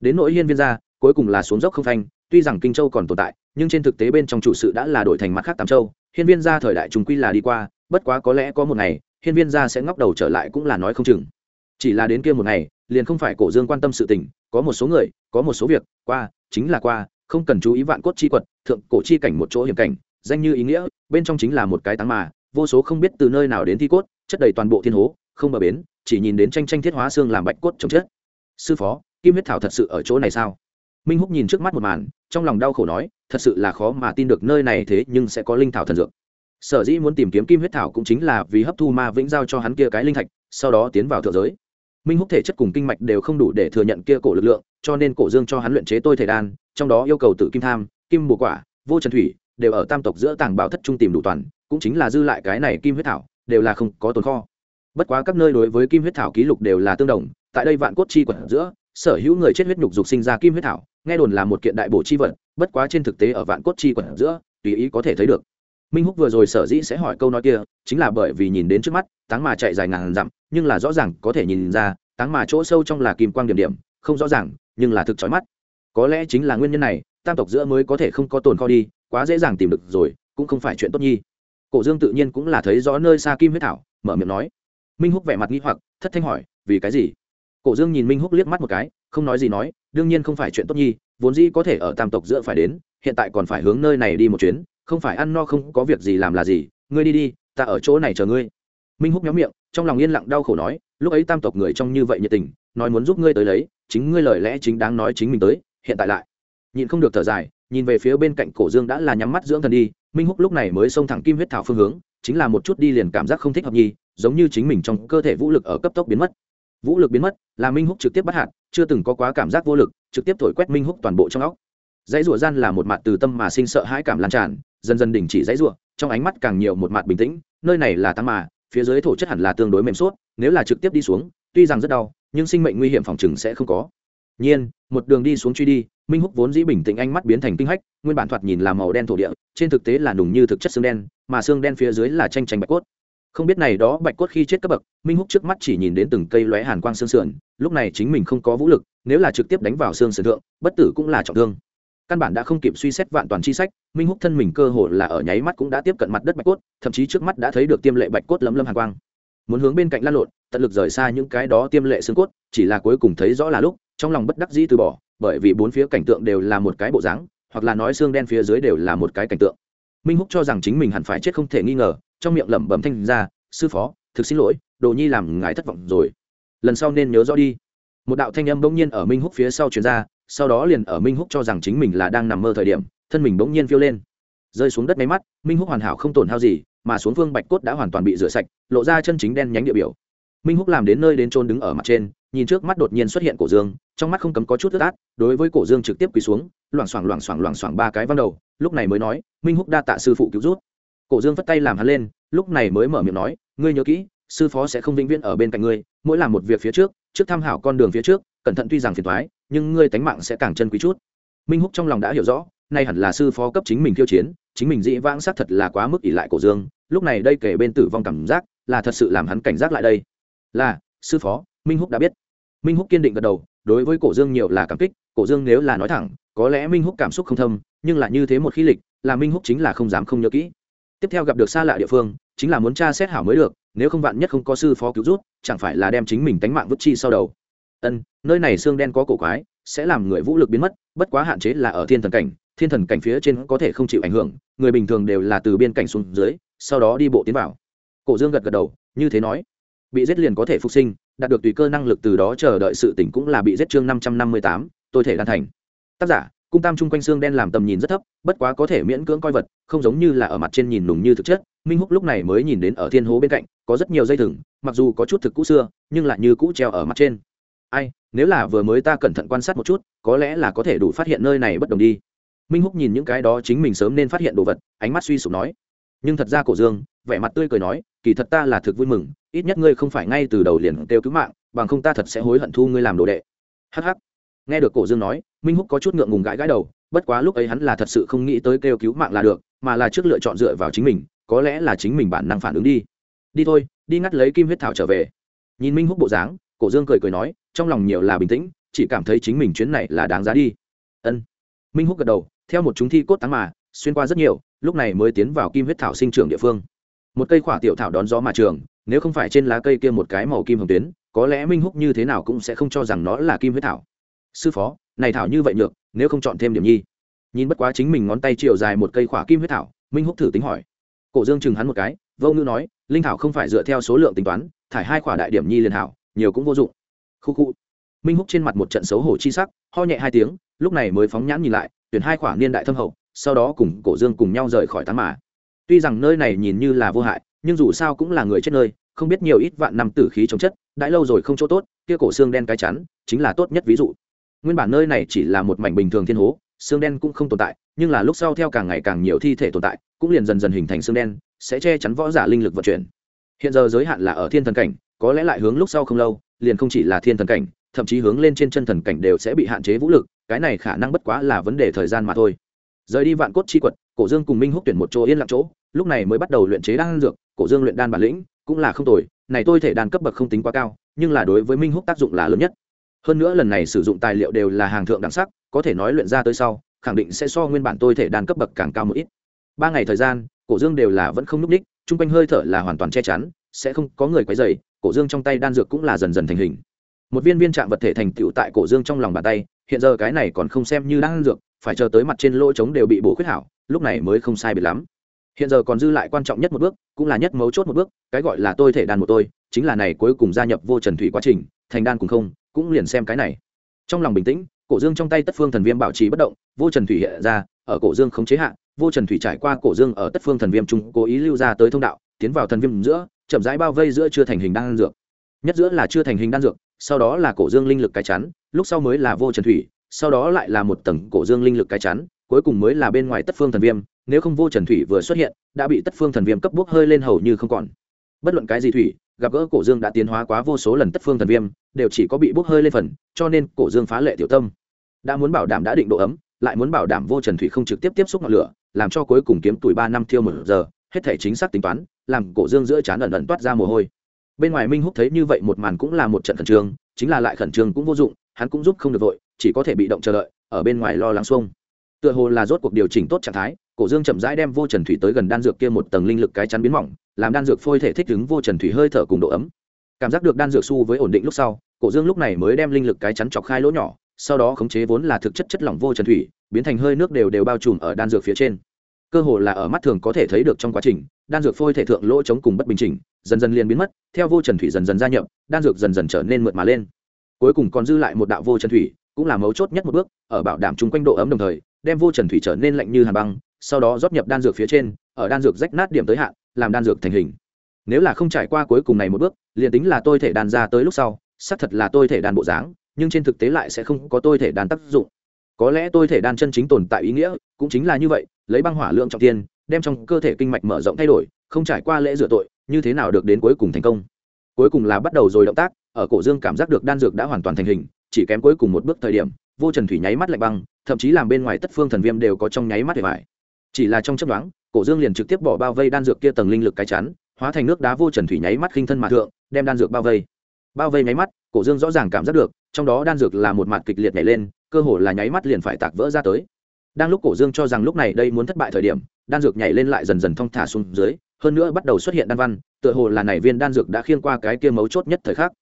Đến nỗi hiên viên gia, cuối cùng là xuống dốc không phanh, tuy rằng kinh châu còn tồn tại, nhưng trên thực tế bên trong chủ sự đã là đổi thành mặt khác tam châu hiên viên gia thời đại trùng quy là đi qua, bất quá có lẽ có một ngày, hiên viên gia sẽ ngóc đầu trở lại cũng là nói không chừng. Chỉ là đến kia một ngày, liền không phải cổ dương quan tâm sự tình, có một số người, có một số việc, qua, chính là qua, không cần chú ý vạn cốt chi quật, thượng cổ chi cảnh một chỗ hiểm cảnh, danh như ý nghĩa, bên trong chính là một cái táng mà, vô số không biết từ nơi nào đến thi cốt, chất đầy toàn bộ thiên hố, không bờ bến, chỉ nhìn đến tranh tranh thiết hóa xương làm bạch cốt chồng chết. Sư phó, kim huyết thảo thật sự ở chỗ này sao? Minh húc nhìn trước mắt một màn, trong lòng đau khổ nói thật sự là khó mà tin được nơi này thế nhưng sẽ có linh thảo thần dược. Sở dĩ muốn tìm kiếm kim huyết thảo cũng chính là vì hấp thu ma vĩnh giao cho hắn kia cái linh thạch, sau đó tiến vào thượng giới. Minh húc thể chất cùng kinh mạch đều không đủ để thừa nhận kia cổ lực lượng, cho nên cổ dương cho hắn luyện chế tôi thể đan, trong đó yêu cầu tự kim tham, kim bùa quả, vô trần thủy, đều ở tam tộc giữa tàng bảo thất trung tìm đủ toàn, cũng chính là dư lại cái này kim huyết thảo, đều là không có tồn kho. Bất quá các nơi đối với kim huyết thảo ký lục đều là tương đồng, tại đây vạn cốt chi quật giữa, sở hữu người chết huyết nhục dục sinh ra kim huyết thảo nghe đồn là một kiện đại bổ chi vật, bất quá trên thực tế ở vạn cốt chi quẩn giữa, tùy ý có thể thấy được. Minh húc vừa rồi sở dĩ sẽ hỏi câu nói kia, chính là bởi vì nhìn đến trước mắt, táng mà chạy dài ngàn dặm, nhưng là rõ ràng có thể nhìn ra, táng mà chỗ sâu trong là kim quang điểm điểm, không rõ ràng, nhưng là thực chói mắt. Có lẽ chính là nguyên nhân này, tam tộc giữa mới có thể không có tồn kho đi, quá dễ dàng tìm được rồi, cũng không phải chuyện tốt nhi. Cổ dương tự nhiên cũng là thấy rõ nơi xa kim huyết thảo, mở miệng nói. Minh húc vẻ mặt nghi hoặc, thất thanh hỏi, vì cái gì? Cổ dương nhìn minh húc liếc mắt một cái, không nói gì nói đương nhiên không phải chuyện tốt nhi, vốn dĩ có thể ở tam tộc giữa phải đến, hiện tại còn phải hướng nơi này đi một chuyến, không phải ăn no không có việc gì làm là gì, ngươi đi đi, ta ở chỗ này chờ ngươi. Minh húc nhóm miệng, trong lòng yên lặng đau khổ nói, lúc ấy tam tộc người trong như vậy nhiệt tình, nói muốn giúp ngươi tới lấy, chính ngươi lời lẽ chính đáng nói chính mình tới, hiện tại lại. Nhìn không được thở dài, nhìn về phía bên cạnh cổ dương đã là nhắm mắt dưỡng thần đi, minh húc lúc này mới xông thẳng kim huyết thảo phương hướng, chính là một chút đi liền cảm giác không thích hợp nhi, giống như chính mình trong cơ thể vũ lực ở cấp tốc biến mất vũ lực biến mất, là minh húc trực tiếp bắt hạt, chưa từng có quá cảm giác vô lực, trực tiếp thổi quét minh húc toàn bộ trong óc. Dãy rủa gian là một mặt từ tâm mà sinh sợ hãi cảm lan tràn, dần dần đình chỉ dãy rủa, trong ánh mắt càng nhiều một mặt bình tĩnh, nơi này là tăng mà, phía dưới thổ chất hẳn là tương đối mềm suốt, nếu là trực tiếp đi xuống, tuy rằng rất đau, nhưng sinh mệnh nguy hiểm phòng chừng sẽ không có. Nhiên, một đường đi xuống truy đi, minh húc vốn dĩ bình tĩnh ánh mắt biến thành kinh hách, nguyên bản thoạt nhìn là màu đen thổ địa, trên thực tế là nùng như thực chất xương đen, mà xương đen phía dưới là tranh tranh bạch cốt không biết này đó bạch cốt khi chết cấp bậc, minh húc trước mắt chỉ nhìn đến từng cây lóe hàn quang xương sườn, lúc này chính mình không có vũ lực, nếu là trực tiếp đánh vào xương sườn thượng, bất tử cũng là trọng thương. Căn bản đã không kịp suy xét vạn toàn chi sách, minh húc thân mình cơ hồ là ở nháy mắt cũng đã tiếp cận mặt đất bạch cốt, thậm chí trước mắt đã thấy được tiêm lệ bạch cốt lấm lâm hàn quang. Muốn hướng bên cạnh lan lộn, tận lực rời xa những cái đó tiêm lệ xương cốt, chỉ là cuối cùng thấy rõ là lúc, trong lòng bất đắc dĩ từ bỏ, bởi vì bốn phía cảnh tượng đều là một cái bộ dáng, hoặc là nói xương đen phía dưới đều là một cái cảnh tượng. Minh húc cho rằng chính mình hẳn phải chết không thể nghi ngờ trong miệng lẩm bẩm thanh ra, sư phó, thực xin lỗi, đồ nhi làm ngài thất vọng rồi. Lần sau nên nhớ rõ đi. Một đạo thanh âm bỗng nhiên ở minh húc phía sau chuyển ra, sau đó liền ở minh húc cho rằng chính mình là đang nằm mơ thời điểm, thân mình bỗng nhiên phiêu lên. Rơi xuống đất máy mắt, minh húc hoàn hảo không tổn hao gì, mà xuống phương bạch cốt đã hoàn toàn bị rửa sạch, lộ ra chân chính đen nhánh địa biểu. Minh húc làm đến nơi đến trôn đứng ở mặt trên, nhìn trước mắt đột nhiên xuất hiện cổ dương, trong mắt không cấm có chút ướt át, đối với cổ dương trực tiếp quỳ xuống, loảng xoảng loảng xoảng loảng xoảng ba cái văn đầu, lúc này mới nói, minh húc đa tạ sư phụ cứu rút cổ dương phất tay làm hắn lên, lúc này mới mở miệng nói, ngươi nhớ kỹ, sư phó sẽ không vĩnh viễn ở bên cạnh ngươi, mỗi làm một việc phía trước trước tham hảo con đường phía trước, cẩn thận tuy rằng phiền thoái nhưng ngươi tánh mạng sẽ càng chân quý chút. Minh húc trong lòng đã hiểu rõ, nay hẳn là sư phó cấp chính mình khiêu chiến, chính mình dĩ vãng xác thật là quá mức ỷ lại cổ dương, lúc này đây kể bên tử vong cảm giác, là thật sự làm hắn cảnh giác lại đây. Là, sư phó, minh húc đã biết. Minh húc kiên định gật đầu, đối với cổ dương nhiều là cảm kích, cổ dương nếu là nói thẳng, có lẽ minh húc cảm xúc không thâm, nhưng là như thế một khí lịch, là minh húc chính là không dám không nhớ kỹ tiếp theo gặp được xa lạ địa phương, chính là muốn tra xét hảo mới được, nếu không vạn nhất không có sư phó cứu rút chẳng phải là đem chính mình tánh mạng vứt chi sau đầu. Ân, nơi này xương đen có cổ quái, sẽ làm người vũ lực biến mất, bất quá hạn chế là ở thiên thần cảnh, thiên thần cảnh phía trên có thể không chịu ảnh hưởng, người bình thường đều là từ biên cảnh xuống dưới, sau đó đi bộ tiến vào. Cổ dương gật gật đầu, như thế nói. Bị giết liền có thể phục sinh, đạt được tùy cơ năng lực từ đó chờ đợi sự tỉnh cũng là bị giết chương năm trăm năm mươi tám, tôi thể đan thành. Tác giả cung tam chung quanh xương đen làm tầm nhìn rất thấp, bất quá có thể miễn cưỡng coi vật, không giống như là ở mặt trên nhìn nùng như thực chất. Minh húc lúc này mới nhìn đến ở thiên hố bên cạnh, có rất nhiều dây thừng, mặc dù có chút thực cũ xưa, nhưng lại như cũ treo ở mặt trên. Ai, nếu là vừa mới ta cẩn thận quan sát một chút, có lẽ là có thể đủ phát hiện nơi này bất đồng đi. Minh húc nhìn những cái đó chính mình sớm nên phát hiện đồ vật, ánh mắt suy sụp nói. Nhưng thật ra cổ dương, vẻ mặt tươi cười nói, kỳ thật ta là thực vui mừng, ít nhất ngươi không phải ngay từ đầu liền kêu cứu mạng, bằng không ta thật sẽ hối hận thu ngươi làm đồ đệ. Hh nghe được cổ dương nói minh húc có chút ngượng ngùng gãi gãi đầu, bất quá lúc ấy hắn là thật sự không nghĩ tới kêu cứu mạng là được, mà là trước lựa chọn dựa vào chính mình, có lẽ là chính mình bản năng phản ứng đi. Đi thôi, đi ngắt lấy kim huyết thảo trở về. Nhìn minh húc bộ dáng, cổ dương cười cười nói, trong lòng nhiều là bình tĩnh, chỉ cảm thấy chính mình chuyến này là đáng giá đi. Ân. Minh húc gật đầu, theo một chúng thi cốt tán mà, xuyên qua rất nhiều, lúc này mới tiến vào kim huyết thảo sinh trưởng địa phương. Một cây khỏa tiểu thảo đón gió mà trường, nếu không phải trên lá cây kia một cái màu kim hồng tuyến, có lẽ minh húc như thế nào cũng sẽ không cho rằng nó là kim huyết thảo. Sư phó này thảo như vậy nhược, nếu không chọn thêm điểm nhi. Nhìn bất quá chính mình ngón tay chiều dài một cây khỏa kim huyết thảo, minh húc thử tính hỏi. Cổ dương chừng hắn một cái, vô ngữ nói, linh thảo không phải dựa theo số lượng tính toán, thải hai khỏa đại điểm nhi liền hảo, nhiều cũng vô dụng. Khu khu. Minh húc trên mặt một trận xấu hổ chi sắc, ho nhẹ hai tiếng, lúc này mới phóng nhãn nhìn lại, tuyển hai khỏa niên đại thâm hậu, sau đó cùng cổ dương cùng nhau rời khỏi tán mã tuy rằng nơi này nhìn như là vô hại, nhưng dù sao cũng là người chết nơi, không biết nhiều ít vạn năm tử khí chống chất đãi lâu rồi không chỗ tốt, kia cổ xương đen cái chắn, chính là tốt nhất ví dụ nguyên bản nơi này chỉ là một mảnh bình thường thiên hố, xương đen cũng không tồn tại, nhưng là lúc sau theo càng ngày càng nhiều thi thể tồn tại, cũng liền dần dần hình thành xương đen, sẽ che chắn võ giả linh lực vận chuyển. Hiện giờ giới hạn là ở thiên thần cảnh, có lẽ lại hướng lúc sau không lâu, liền không chỉ là thiên thần cảnh, thậm chí hướng lên trên chân thần cảnh đều sẽ bị hạn chế vũ lực, cái này khả năng bất quá là vấn đề thời gian mà thôi. Rời đi vạn cốt chi quật, cổ dương cùng minh húc tuyển một chỗ yên lặng chỗ, lúc này mới bắt đầu luyện chế đan dược, cổ dương luyện đan bản lĩnh cũng là không tồi, này tôi thể đan cấp bậc không tính quá cao, nhưng là đối với minh húc tác dụng là lớn nhất hơn nữa lần này sử dụng tài liệu đều là hàng thượng đẳng sắc, có thể nói luyện ra tới sau, khẳng định sẽ so nguyên bản tôi thể đan cấp bậc càng cao một ít. Ba ngày thời gian, cổ dương đều là vẫn không núp ních, chung quanh hơi thở là hoàn toàn che chắn, sẽ không có người quấy dày cổ dương trong tay đan dược cũng là dần dần thành hình. Một viên viên trạng vật thể thành tựu tại cổ dương trong lòng bàn tay, hiện giờ cái này còn không xem như đan dược, phải chờ tới mặt trên lỗ trống đều bị bổ khuyết hảo, lúc này mới không sai biệt lắm. Hiện giờ còn dư lại quan trọng nhất một bước, cũng là nhất mấu chốt một bước, cái gọi là tôi thể đan một tôi, chính là này cuối cùng gia nhập vô trần thủy quá trình, thành đan cùng không cũng liền xem cái này. Trong lòng bình tĩnh, cổ dương trong tay tất phương thần viêm bảo trì bất động, vô trần thủy hiện ra, ở cổ dương không chế hạn vô trần thủy trải qua cổ dương ở tất phương thần viêm trung cố ý lưu ra tới thông đạo, tiến vào thần viêm giữa, chậm rãi bao vây giữa chưa thành hình đan dược. Nhất giữa là chưa thành hình đan dược, sau đó là cổ dương linh lực cái chắn, lúc sau mới là vô trần thủy, sau đó lại là một tầng cổ dương linh lực cái chắn, cuối cùng mới là bên ngoài tất phương thần viêm, nếu không vô trần thủy vừa xuất hiện, đã bị tất phương thần viêm cấp bốc hơi lên hầu như không còn. Bất luận cái gì thủy gặp gỡ cổ dương đã tiến hóa quá vô số lần tất phương thần viêm, đều chỉ có bị bốc hơi lên phần, cho nên cổ dương phá lệ tiểu tâm. Đã muốn bảo đảm đã định độ ấm, lại muốn bảo đảm vô trần thủy không trực tiếp tiếp xúc ngọn lửa, làm cho cuối cùng kiếm tuổi ba năm thiêu một giờ, hết thể chính xác tính toán, làm cổ dương giữa trán ẩn ẩn toát ra mồ hôi. Bên ngoài minh húc thấy như vậy một màn cũng là một trận khẩn trương, chính là lại khẩn trương cũng vô dụng, hắn cũng giúp không được vội, chỉ có thể bị động chờ đợi, ở bên ngoài lo lắng xuông. Tựa hồ là rốt cuộc điều chỉnh tốt trạng thái, cổ dương chậm rãi đem vô trần thủy tới gần đan dược kia một tầng linh lực cái chắn biến mỏng làm đan dược phôi thể thích ứng vô trần thủy hơi thở cùng độ ấm. Cảm giác được đan dược su với ổn định lúc sau, cổ dương lúc này mới đem linh lực cái chắn chọc khai lỗ nhỏ, sau đó khống chế vốn là thực chất chất lỏng vô trần thủy, biến thành hơi nước đều đều bao trùm ở đan dược phía trên. Cơ hồ là ở mắt thường có thể thấy được trong quá trình, đan dược phôi thể thượng lỗ chống cùng bất bình chỉnh, dần dần liền biến mất, theo vô trần thủy dần dần gia nhập, đan dược dần dần trở nên mượt mà lên. Cuối cùng còn dư lại một đạo vô trần thủy, cũng là mấu chốt nhất một bước, ở bảo đảm chung quanh độ ấm đồng thời, đem vô trần thủy trở nên lạnh như hàn băng, sau đó rót nhập đan dược phía trên, ở đan dược rách nát điểm tới hạn làm đan dược thành hình. Nếu là không trải qua cuối cùng này một bước, liền tính là tôi thể đàn ra tới lúc sau, xác thật là tôi thể đàn bộ dáng, nhưng trên thực tế lại sẽ không có tôi thể đàn tác dụng. Có lẽ tôi thể đàn chân chính tồn tại ý nghĩa cũng chính là như vậy, lấy băng hỏa lượng trọng tiên đem trong cơ thể kinh mạch mở rộng thay đổi, không trải qua lễ rửa tội, như thế nào được đến cuối cùng thành công? Cuối cùng là bắt đầu rồi động tác, ở cổ dương cảm giác được đan dược đã hoàn toàn thành hình, chỉ kém cuối cùng một bước thời điểm, vô trần thủy nháy mắt lạnh băng, thậm chí làm bên ngoài tất phương thần viêm đều có trong nháy mắt để vải chỉ là trong chấp đoán cổ dương liền trực tiếp bỏ bao vây đan dược kia tầng linh lực cái chắn, hóa thành nước đá vô trần thủy nháy mắt khinh thân mà thượng, đem đan dược bao vây. Bao vây nháy mắt, cổ dương rõ ràng cảm giác được, trong đó đan dược là một mặt kịch liệt nhảy lên, cơ hồ là nháy mắt liền phải tạc vỡ ra tới. Đang lúc cổ dương cho rằng lúc này đây muốn thất bại thời điểm, đan dược nhảy lên lại dần dần thong thả xuống dưới, hơn nữa bắt đầu xuất hiện đan văn, tựa hồ là này viên đan dược đã khiên qua cái kia mấu chốt nhất thời khắc.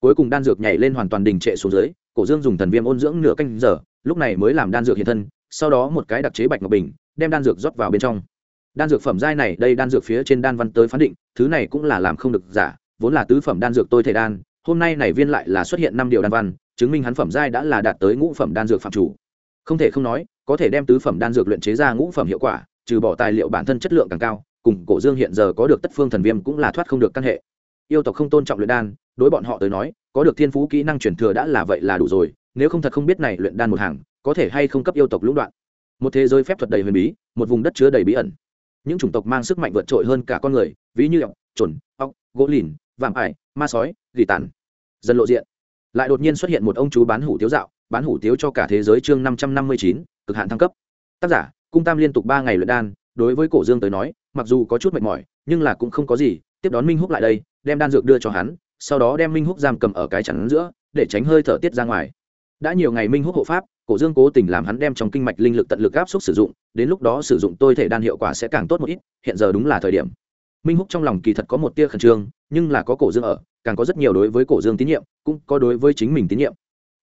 Cuối cùng đan dược nhảy lên hoàn toàn đình trệ xuống dưới, cổ dương dùng thần viêm ôn dưỡng nửa canh giờ, lúc này mới làm đan dược hiện thân, sau đó một cái đặc chế bạch ngọc bình đem đan dược rót vào bên trong. Đan dược phẩm giai này, đây đan dược phía trên đan văn tới phán định, thứ này cũng là làm không được giả, vốn là tứ phẩm đan dược tôi thể đan, hôm nay này viên lại là xuất hiện năm điều đan văn, chứng minh hắn phẩm giai đã là đạt tới ngũ phẩm đan dược phạm chủ. Không thể không nói, có thể đem tứ phẩm đan dược luyện chế ra ngũ phẩm hiệu quả, trừ bỏ tài liệu bản thân chất lượng càng cao, cùng cổ dương hiện giờ có được tất phương thần viêm cũng là thoát không được căn hệ. Yêu tộc không tôn trọng luyện đan, đối bọn họ tới nói, có được thiên phú kỹ năng truyền thừa đã là vậy là đủ rồi, nếu không thật không biết này luyện đan một hàng, có thể hay không cấp yêu tộc lũng đoạn một thế giới phép thuật đầy huyền bí, một vùng đất chứa đầy bí ẩn. Những chủng tộc mang sức mạnh vượt trội hơn cả con người, ví như ọc chuẩn ọc gỗ lìn, vạm ải, ma sói, gỉ tàn. Dần lộ diện. Lại đột nhiên xuất hiện một ông chú bán hủ tiếu dạo, bán hủ tiếu cho cả thế giới chương năm trăm năm mươi chín, cực hạn thăng cấp. Tác giả, cung tam liên tục ba ngày luyện đan, đối với cổ dương tới nói, mặc dù có chút mệt mỏi, nhưng là cũng không có gì, tiếp đón minh húc lại đây, đem đan dược đưa cho hắn, sau đó đem minh húc giam cầm ở cái chắn giữa, để tránh hơi thở tiết ra ngoài. Đã nhiều ngày minh húc hộ pháp cổ dương cố tình làm hắn đem trong kinh mạch linh lực tận lực áp suất sử dụng, đến lúc đó sử dụng tôi thể đan hiệu quả sẽ càng tốt một ít, hiện giờ đúng là thời điểm. Minh húc trong lòng kỳ thật có một tia khẩn trương, nhưng là có cổ dương ở, càng có rất nhiều đối với cổ dương tín nhiệm, cũng có đối với chính mình tín nhiệm.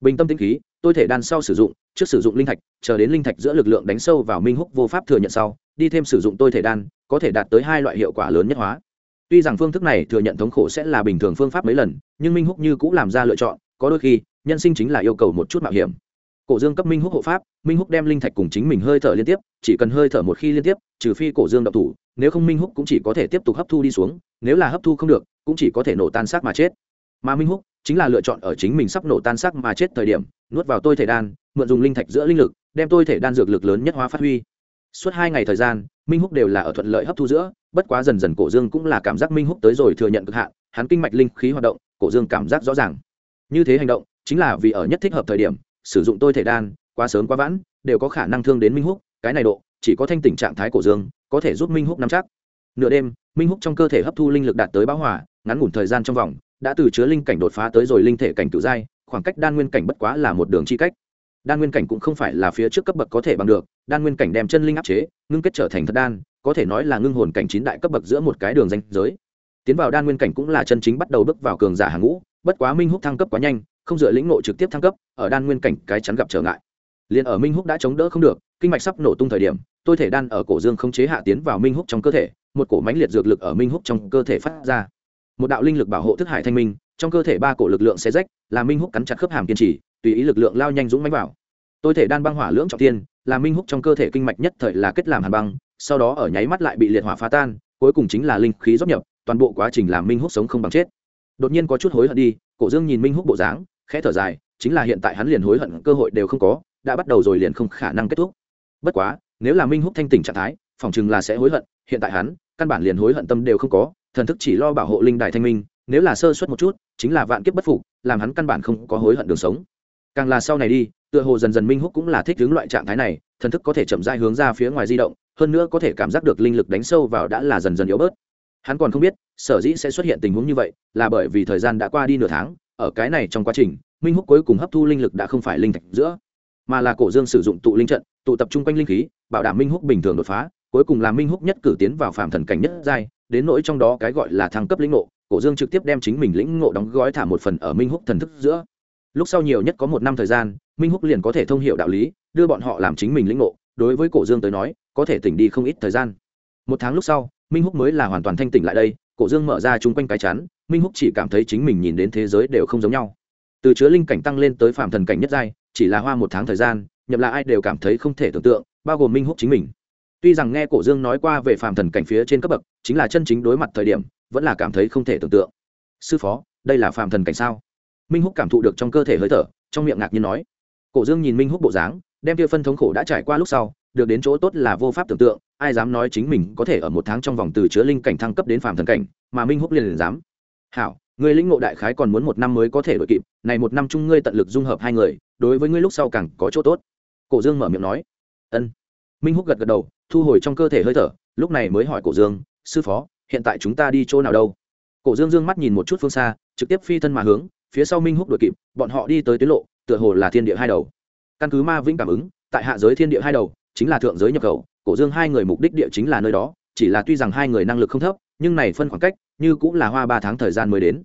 Bình tâm tĩnh khí, tôi thể đan sau sử dụng, trước sử dụng linh thạch, chờ đến linh thạch giữa lực lượng đánh sâu vào minh húc vô pháp thừa nhận sau, đi thêm sử dụng tôi thể đan, có thể đạt tới hai loại hiệu quả lớn nhất hóa. Tuy rằng phương thức này thừa nhận thống khổ sẽ là bình thường phương pháp mấy lần, nhưng minh húc như cũng làm ra lựa chọn, có đôi khi, nhân sinh chính là yêu cầu một chút mạo hiểm cổ dương cấp minh húc hộ pháp, minh húc đem linh thạch cùng chính mình hơi thở liên tiếp, chỉ cần hơi thở một khi liên tiếp, trừ phi cổ dương đậu thủ, nếu không minh húc cũng chỉ có thể tiếp tục hấp thu đi xuống, nếu là hấp thu không được, cũng chỉ có thể nổ tan xác mà chết. Mà minh húc chính là lựa chọn ở chính mình sắp nổ tan xác mà chết thời điểm, nuốt vào tôi thể đan, mượn dùng linh thạch giữa linh lực, đem tôi thể đan dược lực lớn nhất hóa phát huy. Suốt hai ngày thời gian, minh húc đều là ở thuận lợi hấp thu giữa, bất quá dần dần cổ dương cũng là cảm giác minh húc tới rồi thừa nhận cực hạn, hắn kinh mạch linh khí hoạt động, cổ dương cảm giác rõ ràng. Như thế hành động, chính là vì ở nhất thích hợp thời điểm sử dụng tôi thể đan, quá sớm quá vãn, đều có khả năng thương đến minh húc, cái này độ, chỉ có thanh tỉnh trạng thái cổ dương, có thể giúp minh húc nắm chắc. Nửa đêm, minh húc trong cơ thể hấp thu linh lực đạt tới bão hỏa ngắn ngủn thời gian trong vòng, đã từ chứa linh cảnh đột phá tới rồi linh thể cảnh cựu giai, khoảng cách đan nguyên cảnh bất quá là một đường chi cách. Đan nguyên cảnh cũng không phải là phía trước cấp bậc có thể bằng được, đan nguyên cảnh đem chân linh áp chế, ngưng kết trở thành thật đan, có thể nói là ngưng hồn cảnh chín đại cấp bậc giữa một cái đường danh giới. Tiến vào đan nguyên cảnh cũng là chân chính bắt đầu bước vào cường giả hàng ngũ, bất quá minh húc thăng cấp quá nhanh không dựa lĩnh ngộ trực tiếp thăng cấp, ở đan nguyên cảnh cái chắn gặp trở ngại. Liền ở minh húc đã chống đỡ không được, kinh mạch sắp nổ tung thời điểm, tôi thể đan ở cổ dương không chế hạ tiến vào minh húc trong cơ thể, một cổ mãnh liệt dược lực ở minh húc trong cơ thể phát ra. Một đạo linh lực bảo hộ thức hải thanh minh, trong cơ thể ba cổ lực lượng xe rách, là minh húc cắn chặt khớp hàm kiên trì, tùy ý lực lượng lao nhanh dũng mánh vào. Tôi thể đan băng hỏa lưỡng trọng tiên là minh húc trong cơ thể kinh mạch nhất thời là kết làm hàn băng, sau đó ở nháy mắt lại bị liệt hỏa phá tan, cuối cùng chính là linh khí dốc nhập, toàn bộ quá trình làm minh húc sống không bằng chết. Đột nhiên có chút hối hận đi, cổ dương nhìn minh húc bộ dáng khẽ thở dài, chính là hiện tại hắn liền hối hận cơ hội đều không có, đã bắt đầu rồi liền không khả năng kết thúc. Bất quá, nếu là minh húc thanh tỉnh trạng thái phỏng chừng là sẽ hối hận, hiện tại hắn, căn bản liền hối hận tâm đều không có, thần thức chỉ lo bảo hộ linh đài thanh minh, nếu là sơ suất một chút, chính là vạn kiếp bất phục, làm hắn căn bản không có hối hận đường sống. Càng là sau này đi, tựa hồ dần dần minh húc cũng là thích hướng loại trạng thái này, thần thức có thể chậm dai hướng ra phía ngoài di động, hơn nữa có thể cảm giác được linh lực đánh sâu vào đã là dần dần yếu bớt. Hắn còn không biết, sở dĩ sẽ xuất hiện tình huống như vậy, là bởi vì thời gian đã qua đi nửa tháng ở cái này trong quá trình, minh húc cuối cùng hấp thu linh lực đã không phải linh thạch giữa, mà là cổ dương sử dụng tụ linh trận, tụ tập trung quanh linh khí, bảo đảm minh húc bình thường đột phá, cuối cùng là minh húc nhất cử tiến vào phạm thần cảnh nhất giai, đến nỗi trong đó cái gọi là thăng cấp lĩnh ngộ, cổ dương trực tiếp đem chính mình lĩnh ngộ đóng gói thả một phần ở minh húc thần thức giữa. Lúc sau nhiều nhất có một năm thời gian, minh húc liền có thể thông hiệu đạo lý, đưa bọn họ làm chính mình lĩnh ngộ, đối với cổ dương tới nói, có thể tỉnh đi không ít thời gian. Một tháng lúc sau, minh húc mới là hoàn toàn thanh tỉnh lại đây cổ dương mở ra chung quanh cái chắn minh húc chỉ cảm thấy chính mình nhìn đến thế giới đều không giống nhau. Từ chứa linh cảnh tăng lên tới phạm thần cảnh nhất giai, chỉ là hoa một tháng thời gian nhậm là ai đều cảm thấy không thể tưởng tượng, bao gồm minh húc chính mình. Tuy rằng nghe cổ dương nói qua về phạm thần cảnh phía trên cấp bậc, chính là chân chính đối mặt thời điểm, vẫn là cảm thấy không thể tưởng tượng. Sư phó, đây là phạm thần cảnh sao? Minh húc cảm thụ được trong cơ thể hơi thở, trong miệng ngạc nhiên nói. Cổ dương nhìn minh húc bộ dáng, đem kia phân thống khổ đã trải qua lúc sau, được đến chỗ tốt là vô pháp tưởng tượng ai dám nói chính mình có thể ở một tháng trong vòng từ chứa linh cảnh thăng cấp đến phàm thần cảnh, mà minh húc liền liền dám. Hảo, người lĩnh ngộ đại khái còn muốn một năm mới có thể đội kịp, này một năm chung ngươi tận lực dung hợp hai người, đối với ngươi lúc sau càng có chỗ tốt. Cổ dương mở miệng nói. Ân. Minh húc gật gật đầu, thu hồi trong cơ thể hơi thở, lúc này mới hỏi cổ dương, sư phó, hiện tại chúng ta đi chỗ nào đâu? Cổ dương dương mắt nhìn một chút phương xa, trực tiếp phi thân mà hướng, phía sau minh húc đội kịp, bọn họ đi tới tuyến lộ, tựa hồ là thiên địa hai đầu. Căn cứ ma vĩnh cảm ứng, tại hạ giới thiên địa hai đầu, chính là thượng giới nhập khẩu cổ dương hai người mục đích địa chính là nơi đó, chỉ là tuy rằng hai người năng lực không thấp, nhưng này phân khoảng cách, như cũng là hoa ba tháng thời gian mới đến.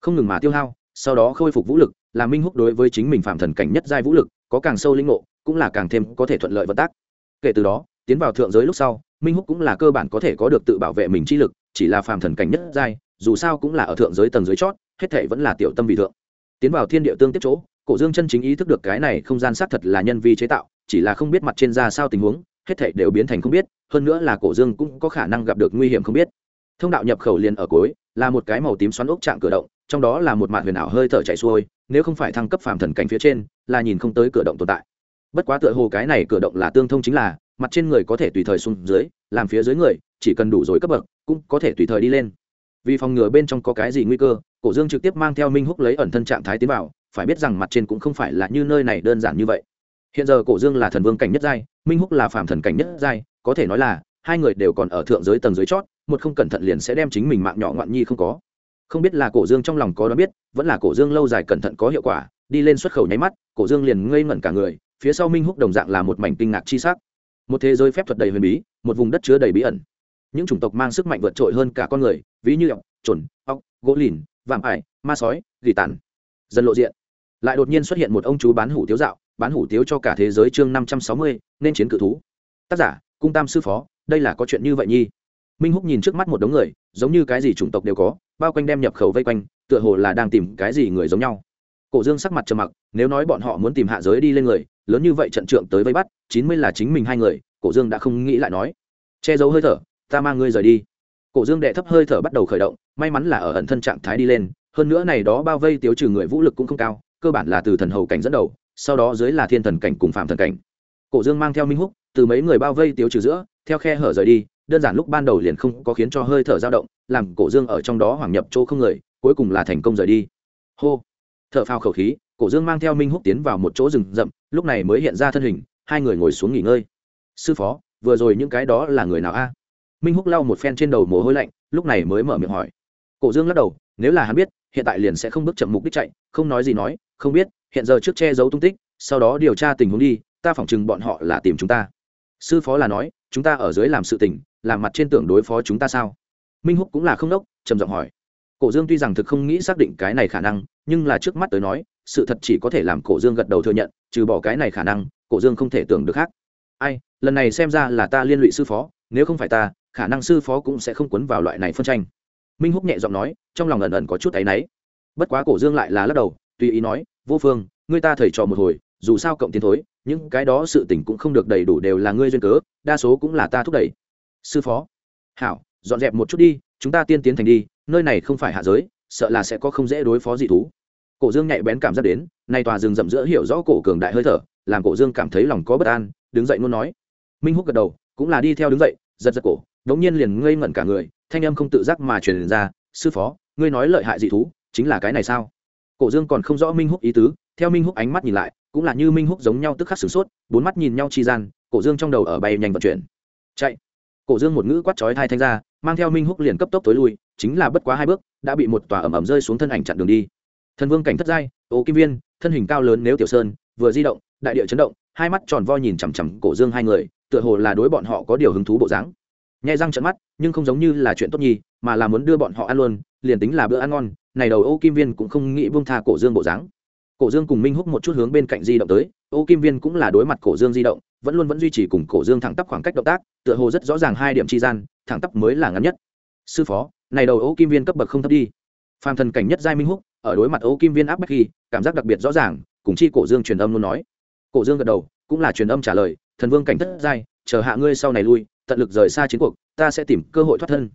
Không ngừng mà tiêu hao, sau đó khôi phục vũ lực, là minh húc đối với chính mình phạm thần cảnh nhất giai vũ lực, có càng sâu linh ngộ, cũng là càng thêm có thể thuận lợi vận tác. Kể từ đó, tiến vào thượng giới lúc sau, minh húc cũng là cơ bản có thể có được tự bảo vệ mình chi lực, chỉ là phạm thần cảnh nhất giai, dù sao cũng là ở thượng giới tầng dưới chót, hết thể vẫn là tiểu tâm vị thượng. Tiến vào thiên địa tương tiếp chỗ, cổ dương chân chính ý thức được cái này không gian xác thật là nhân vi chế tạo, chỉ là không biết mặt trên ra sao tình huống hết thảy đều biến thành không biết, hơn nữa là cổ dương cũng có khả năng gặp được nguy hiểm không biết. Thông đạo nhập khẩu liền ở cuối, là một cái màu tím xoắn ốc trạng cửa động, trong đó là một mạn huyền ảo hơi thở chảy xuôi, nếu không phải thăng cấp phàm thần cảnh phía trên, là nhìn không tới cửa động tồn tại. Bất quá tựa hồ cái này cửa động là tương thông chính là, mặt trên người có thể tùy thời xuống dưới, làm phía dưới người, chỉ cần đủ rồi cấp bậc, cũng có thể tùy thời đi lên. Vì phòng ngừa bên trong có cái gì nguy cơ, cổ dương trực tiếp mang theo minh húc lấy ẩn thân trạng thái tiến vào, phải biết rằng mặt trên cũng không phải là như nơi này đơn giản như vậy. Hiện giờ cổ dương là thần vương cảnh nhất giai minh húc là phàm thần cảnh nhất giai, có thể nói là, hai người đều còn ở thượng giới tầng dưới chót, một không cẩn thận liền sẽ đem chính mình mạng nhỏ ngoạn nhi không có. Không biết là cổ dương trong lòng có đoán biết, vẫn là cổ dương lâu dài cẩn thận có hiệu quả, đi lên xuất khẩu nháy mắt, cổ dương liền ngây ngẩn cả người, phía sau minh húc đồng dạng là một mảnh kinh ngạc chi sắc. Một thế giới phép thuật đầy huyền bí, một vùng đất chứa đầy bí ẩn. Những chủng tộc mang sức mạnh vượt trội hơn cả con người, ví như ọc trồn ọc gỗ lìn, vạm ải, ma sói, gỉ tàn. Dần lộ diện, lại đột nhiên xuất hiện một ông chú bán hủ tiếu dạo bán hủ tiếu cho cả thế giới chương năm trăm sáu mươi, nên chiến cự thú. Tác giả, cung tam sư phó, đây là có chuyện như vậy nhi? Minh húc nhìn trước mắt một đống người, giống như cái gì chủng tộc đều có, bao quanh đem nhập khẩu vây quanh, tựa hồ là đang tìm cái gì người giống nhau. Cổ dương sắc mặt trầm mặc, nếu nói bọn họ muốn tìm hạ giới đi lên người, lớn như vậy trận trượng tới vây bắt, chín mươi là chính mình hai người, cổ dương đã không nghĩ lại nói. Che giấu hơi thở, ta mang ngươi rời đi. Cổ dương đệ thấp hơi thở bắt đầu khởi động, may mắn là ở ẩn thân trạng thái đi lên, hơn nữa này đó bao vây tiêu trừ người vũ lực cũng không cao, cơ bản là từ thần hầu cảnh dẫn đầu sau đó dưới là thiên thần cảnh cùng phạm thần cảnh. Cổ dương mang theo minh húc, từ mấy người bao vây tiêu trừ giữa, theo khe hở rời đi, đơn giản lúc ban đầu liền không có khiến cho hơi thở dao động, làm cổ dương ở trong đó hoảng nhập chỗ không người, cuối cùng là thành công rời đi. Hô! Thở phao khẩu khí, cổ dương mang theo minh húc tiến vào một chỗ rừng rậm, lúc này mới hiện ra thân hình, hai người ngồi xuống nghỉ ngơi. Sư phó, vừa rồi những cái đó là người nào a? Minh húc lau một phen trên đầu mồ hôi lạnh, lúc này mới mở miệng hỏi. Cổ dương lắc đầu, nếu là hắn biết, hiện tại liền sẽ không bước chậm mục đích chạy, không nói gì nói, không biết hiện giờ trước che giấu tung tích, sau đó điều tra tình huống đi, ta phỏng chừng bọn họ là tìm chúng ta. Sư phó là nói, chúng ta ở dưới làm sự tình, làm mặt trên tưởng đối phó chúng ta sao? Minh húc cũng là không đốc, trầm giọng hỏi. Cổ dương tuy rằng thực không nghĩ xác định cái này khả năng, nhưng là trước mắt tới nói, sự thật chỉ có thể làm cổ dương gật đầu thừa nhận, trừ bỏ cái này khả năng, cổ dương không thể tưởng được khác. Ai, lần này xem ra là ta liên lụy sư phó, nếu không phải ta, khả năng sư phó cũng sẽ không quấn vào loại này phân tranh. Minh húc nhẹ giọng nói, trong lòng ẩn ẩn có chút áy náy. Bất quá cổ dương lại là lắc đầu tùy ý nói, vô phương, ngươi ta thầy trò một hồi, dù sao cộng tiến thối, những cái đó sự tình cũng không được đầy đủ đều là ngươi duyên cớ, đa số cũng là ta thúc đẩy. Sư phó. Hảo, dọn dẹp một chút đi, chúng ta tiên tiến thành đi, nơi này không phải hạ giới, sợ là sẽ có không dễ đối phó dị thú. Cổ dương nhạy bén cảm giác đến, nay tòa rừng rậm giữa hiểu rõ cổ cường đại hơi thở, làm cổ dương cảm thấy lòng có bất an, đứng dậy luôn nói. Minh húc gật đầu, cũng là đi theo đứng dậy, giật giật cổ, đống nhiên liền ngây ngẩn cả người, thanh âm không tự giác mà truyền ra, sư phó, ngươi nói lợi hại dị thú, chính là cái này sao? Cổ dương còn không rõ minh húc ý tứ, theo minh húc ánh mắt nhìn lại, cũng là như minh húc giống nhau tức khắc sửng sốt, bốn mắt nhìn nhau chi gian, cổ dương trong đầu ở bay nhanh vận chuyển. Chạy. Cổ dương một ngữ quát chói hai thanh ra, mang theo minh húc liền cấp tốc tối lui, chính là bất quá hai bước, đã bị một tòa ẩm ẩm rơi xuống thân ảnh chặn đường đi. Thần vương cảnh thất giai, ô kim viên, thân hình cao lớn nếu tiểu sơn, vừa di động, đại địa chấn động, hai mắt tròn vo nhìn chằm chằm cổ dương hai người, tựa hồ là đối bọn họ có điều hứng thú bộ dáng. Nhai răng trận mắt, nhưng không giống như là chuyện tốt nhi mà là muốn đưa bọn họ ăn luôn, liền tính là bữa ăn ngon này đầu ô kim viên cũng không nghĩ buông tha cổ dương bộ dáng. Cổ dương cùng minh húc một chút hướng bên cạnh di động tới, ô kim viên cũng là đối mặt cổ dương di động, vẫn luôn vẫn duy trì cùng cổ dương thẳng tắp khoảng cách động tác, tựa hồ rất rõ ràng hai điểm tri gian, thẳng tắp mới là ngắn nhất. Sư phó, này đầu ô kim viên cấp bậc không thấp đi. Phàm thần cảnh nhất giai minh húc, ở đối mặt ô kim viên áp bách khi, cảm giác đặc biệt rõ ràng, cùng chi cổ dương truyền âm luôn nói. Cổ dương gật đầu, cũng là truyền âm trả lời, thần vương cảnh thất giai, chờ hạ ngươi sau này lui, tận lực rời xa chiến cuộc, ta sẽ tìm cơ hội thoát thân.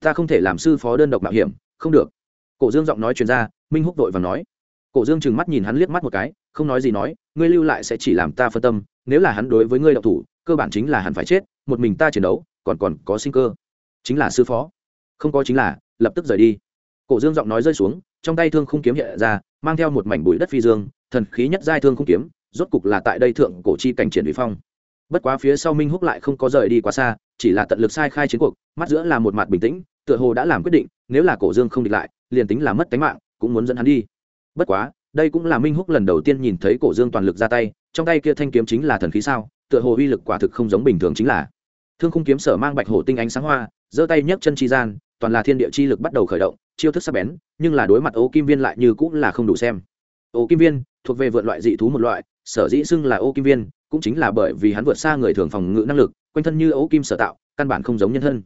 Ta không thể làm sư phó đơn độc mạo hiểm, không được cổ dương giọng nói chuyên ra, minh húc vội và nói. Cổ dương chừng mắt nhìn hắn liếc mắt một cái, không nói gì nói, ngươi lưu lại sẽ chỉ làm ta phân tâm, nếu là hắn đối với ngươi đậu thủ, cơ bản chính là hắn phải chết, một mình ta chiến đấu, còn còn có sinh cơ. Chính là sư phó. Không có chính là, lập tức rời đi. Cổ dương giọng nói rơi xuống, trong tay thương không kiếm hiện ra, mang theo một mảnh bụi đất phi dương, thần khí nhất giai thương không kiếm, rốt cục là tại đây thượng cổ chi cảnh triển vi phong. Bất quá phía sau minh húc lại không có rời đi quá xa, chỉ là tận lực sai khai chiến cuộc, mắt giữa là một mặt bình tĩnh, tựa hồ đã làm quyết định, nếu là cổ dương không địch lại liền tính là mất tính mạng, cũng muốn dẫn hắn đi. Bất quá, đây cũng là minh húc lần đầu tiên nhìn thấy cổ dương toàn lực ra tay, trong tay kia thanh kiếm chính là thần khí sao, tựa hồ uy lực quả thực không giống bình thường chính là. Thương khung kiếm sở mang bạch hổ tinh ánh sáng hoa, giơ tay nhấc chân chi gian, toàn là thiên địa chi lực bắt đầu khởi động, chiêu thức sắc bén, nhưng là đối mặt ô kim viên lại như cũng là không đủ xem. Ô kim viên, thuộc về vượt loại dị thú một loại, sở dĩ xưng là ô kim viên, cũng chính là bởi vì hắn vượt xa người thường phòng ngự năng lực, quanh thân như ô kim sở tạo, căn bản không giống nhân thân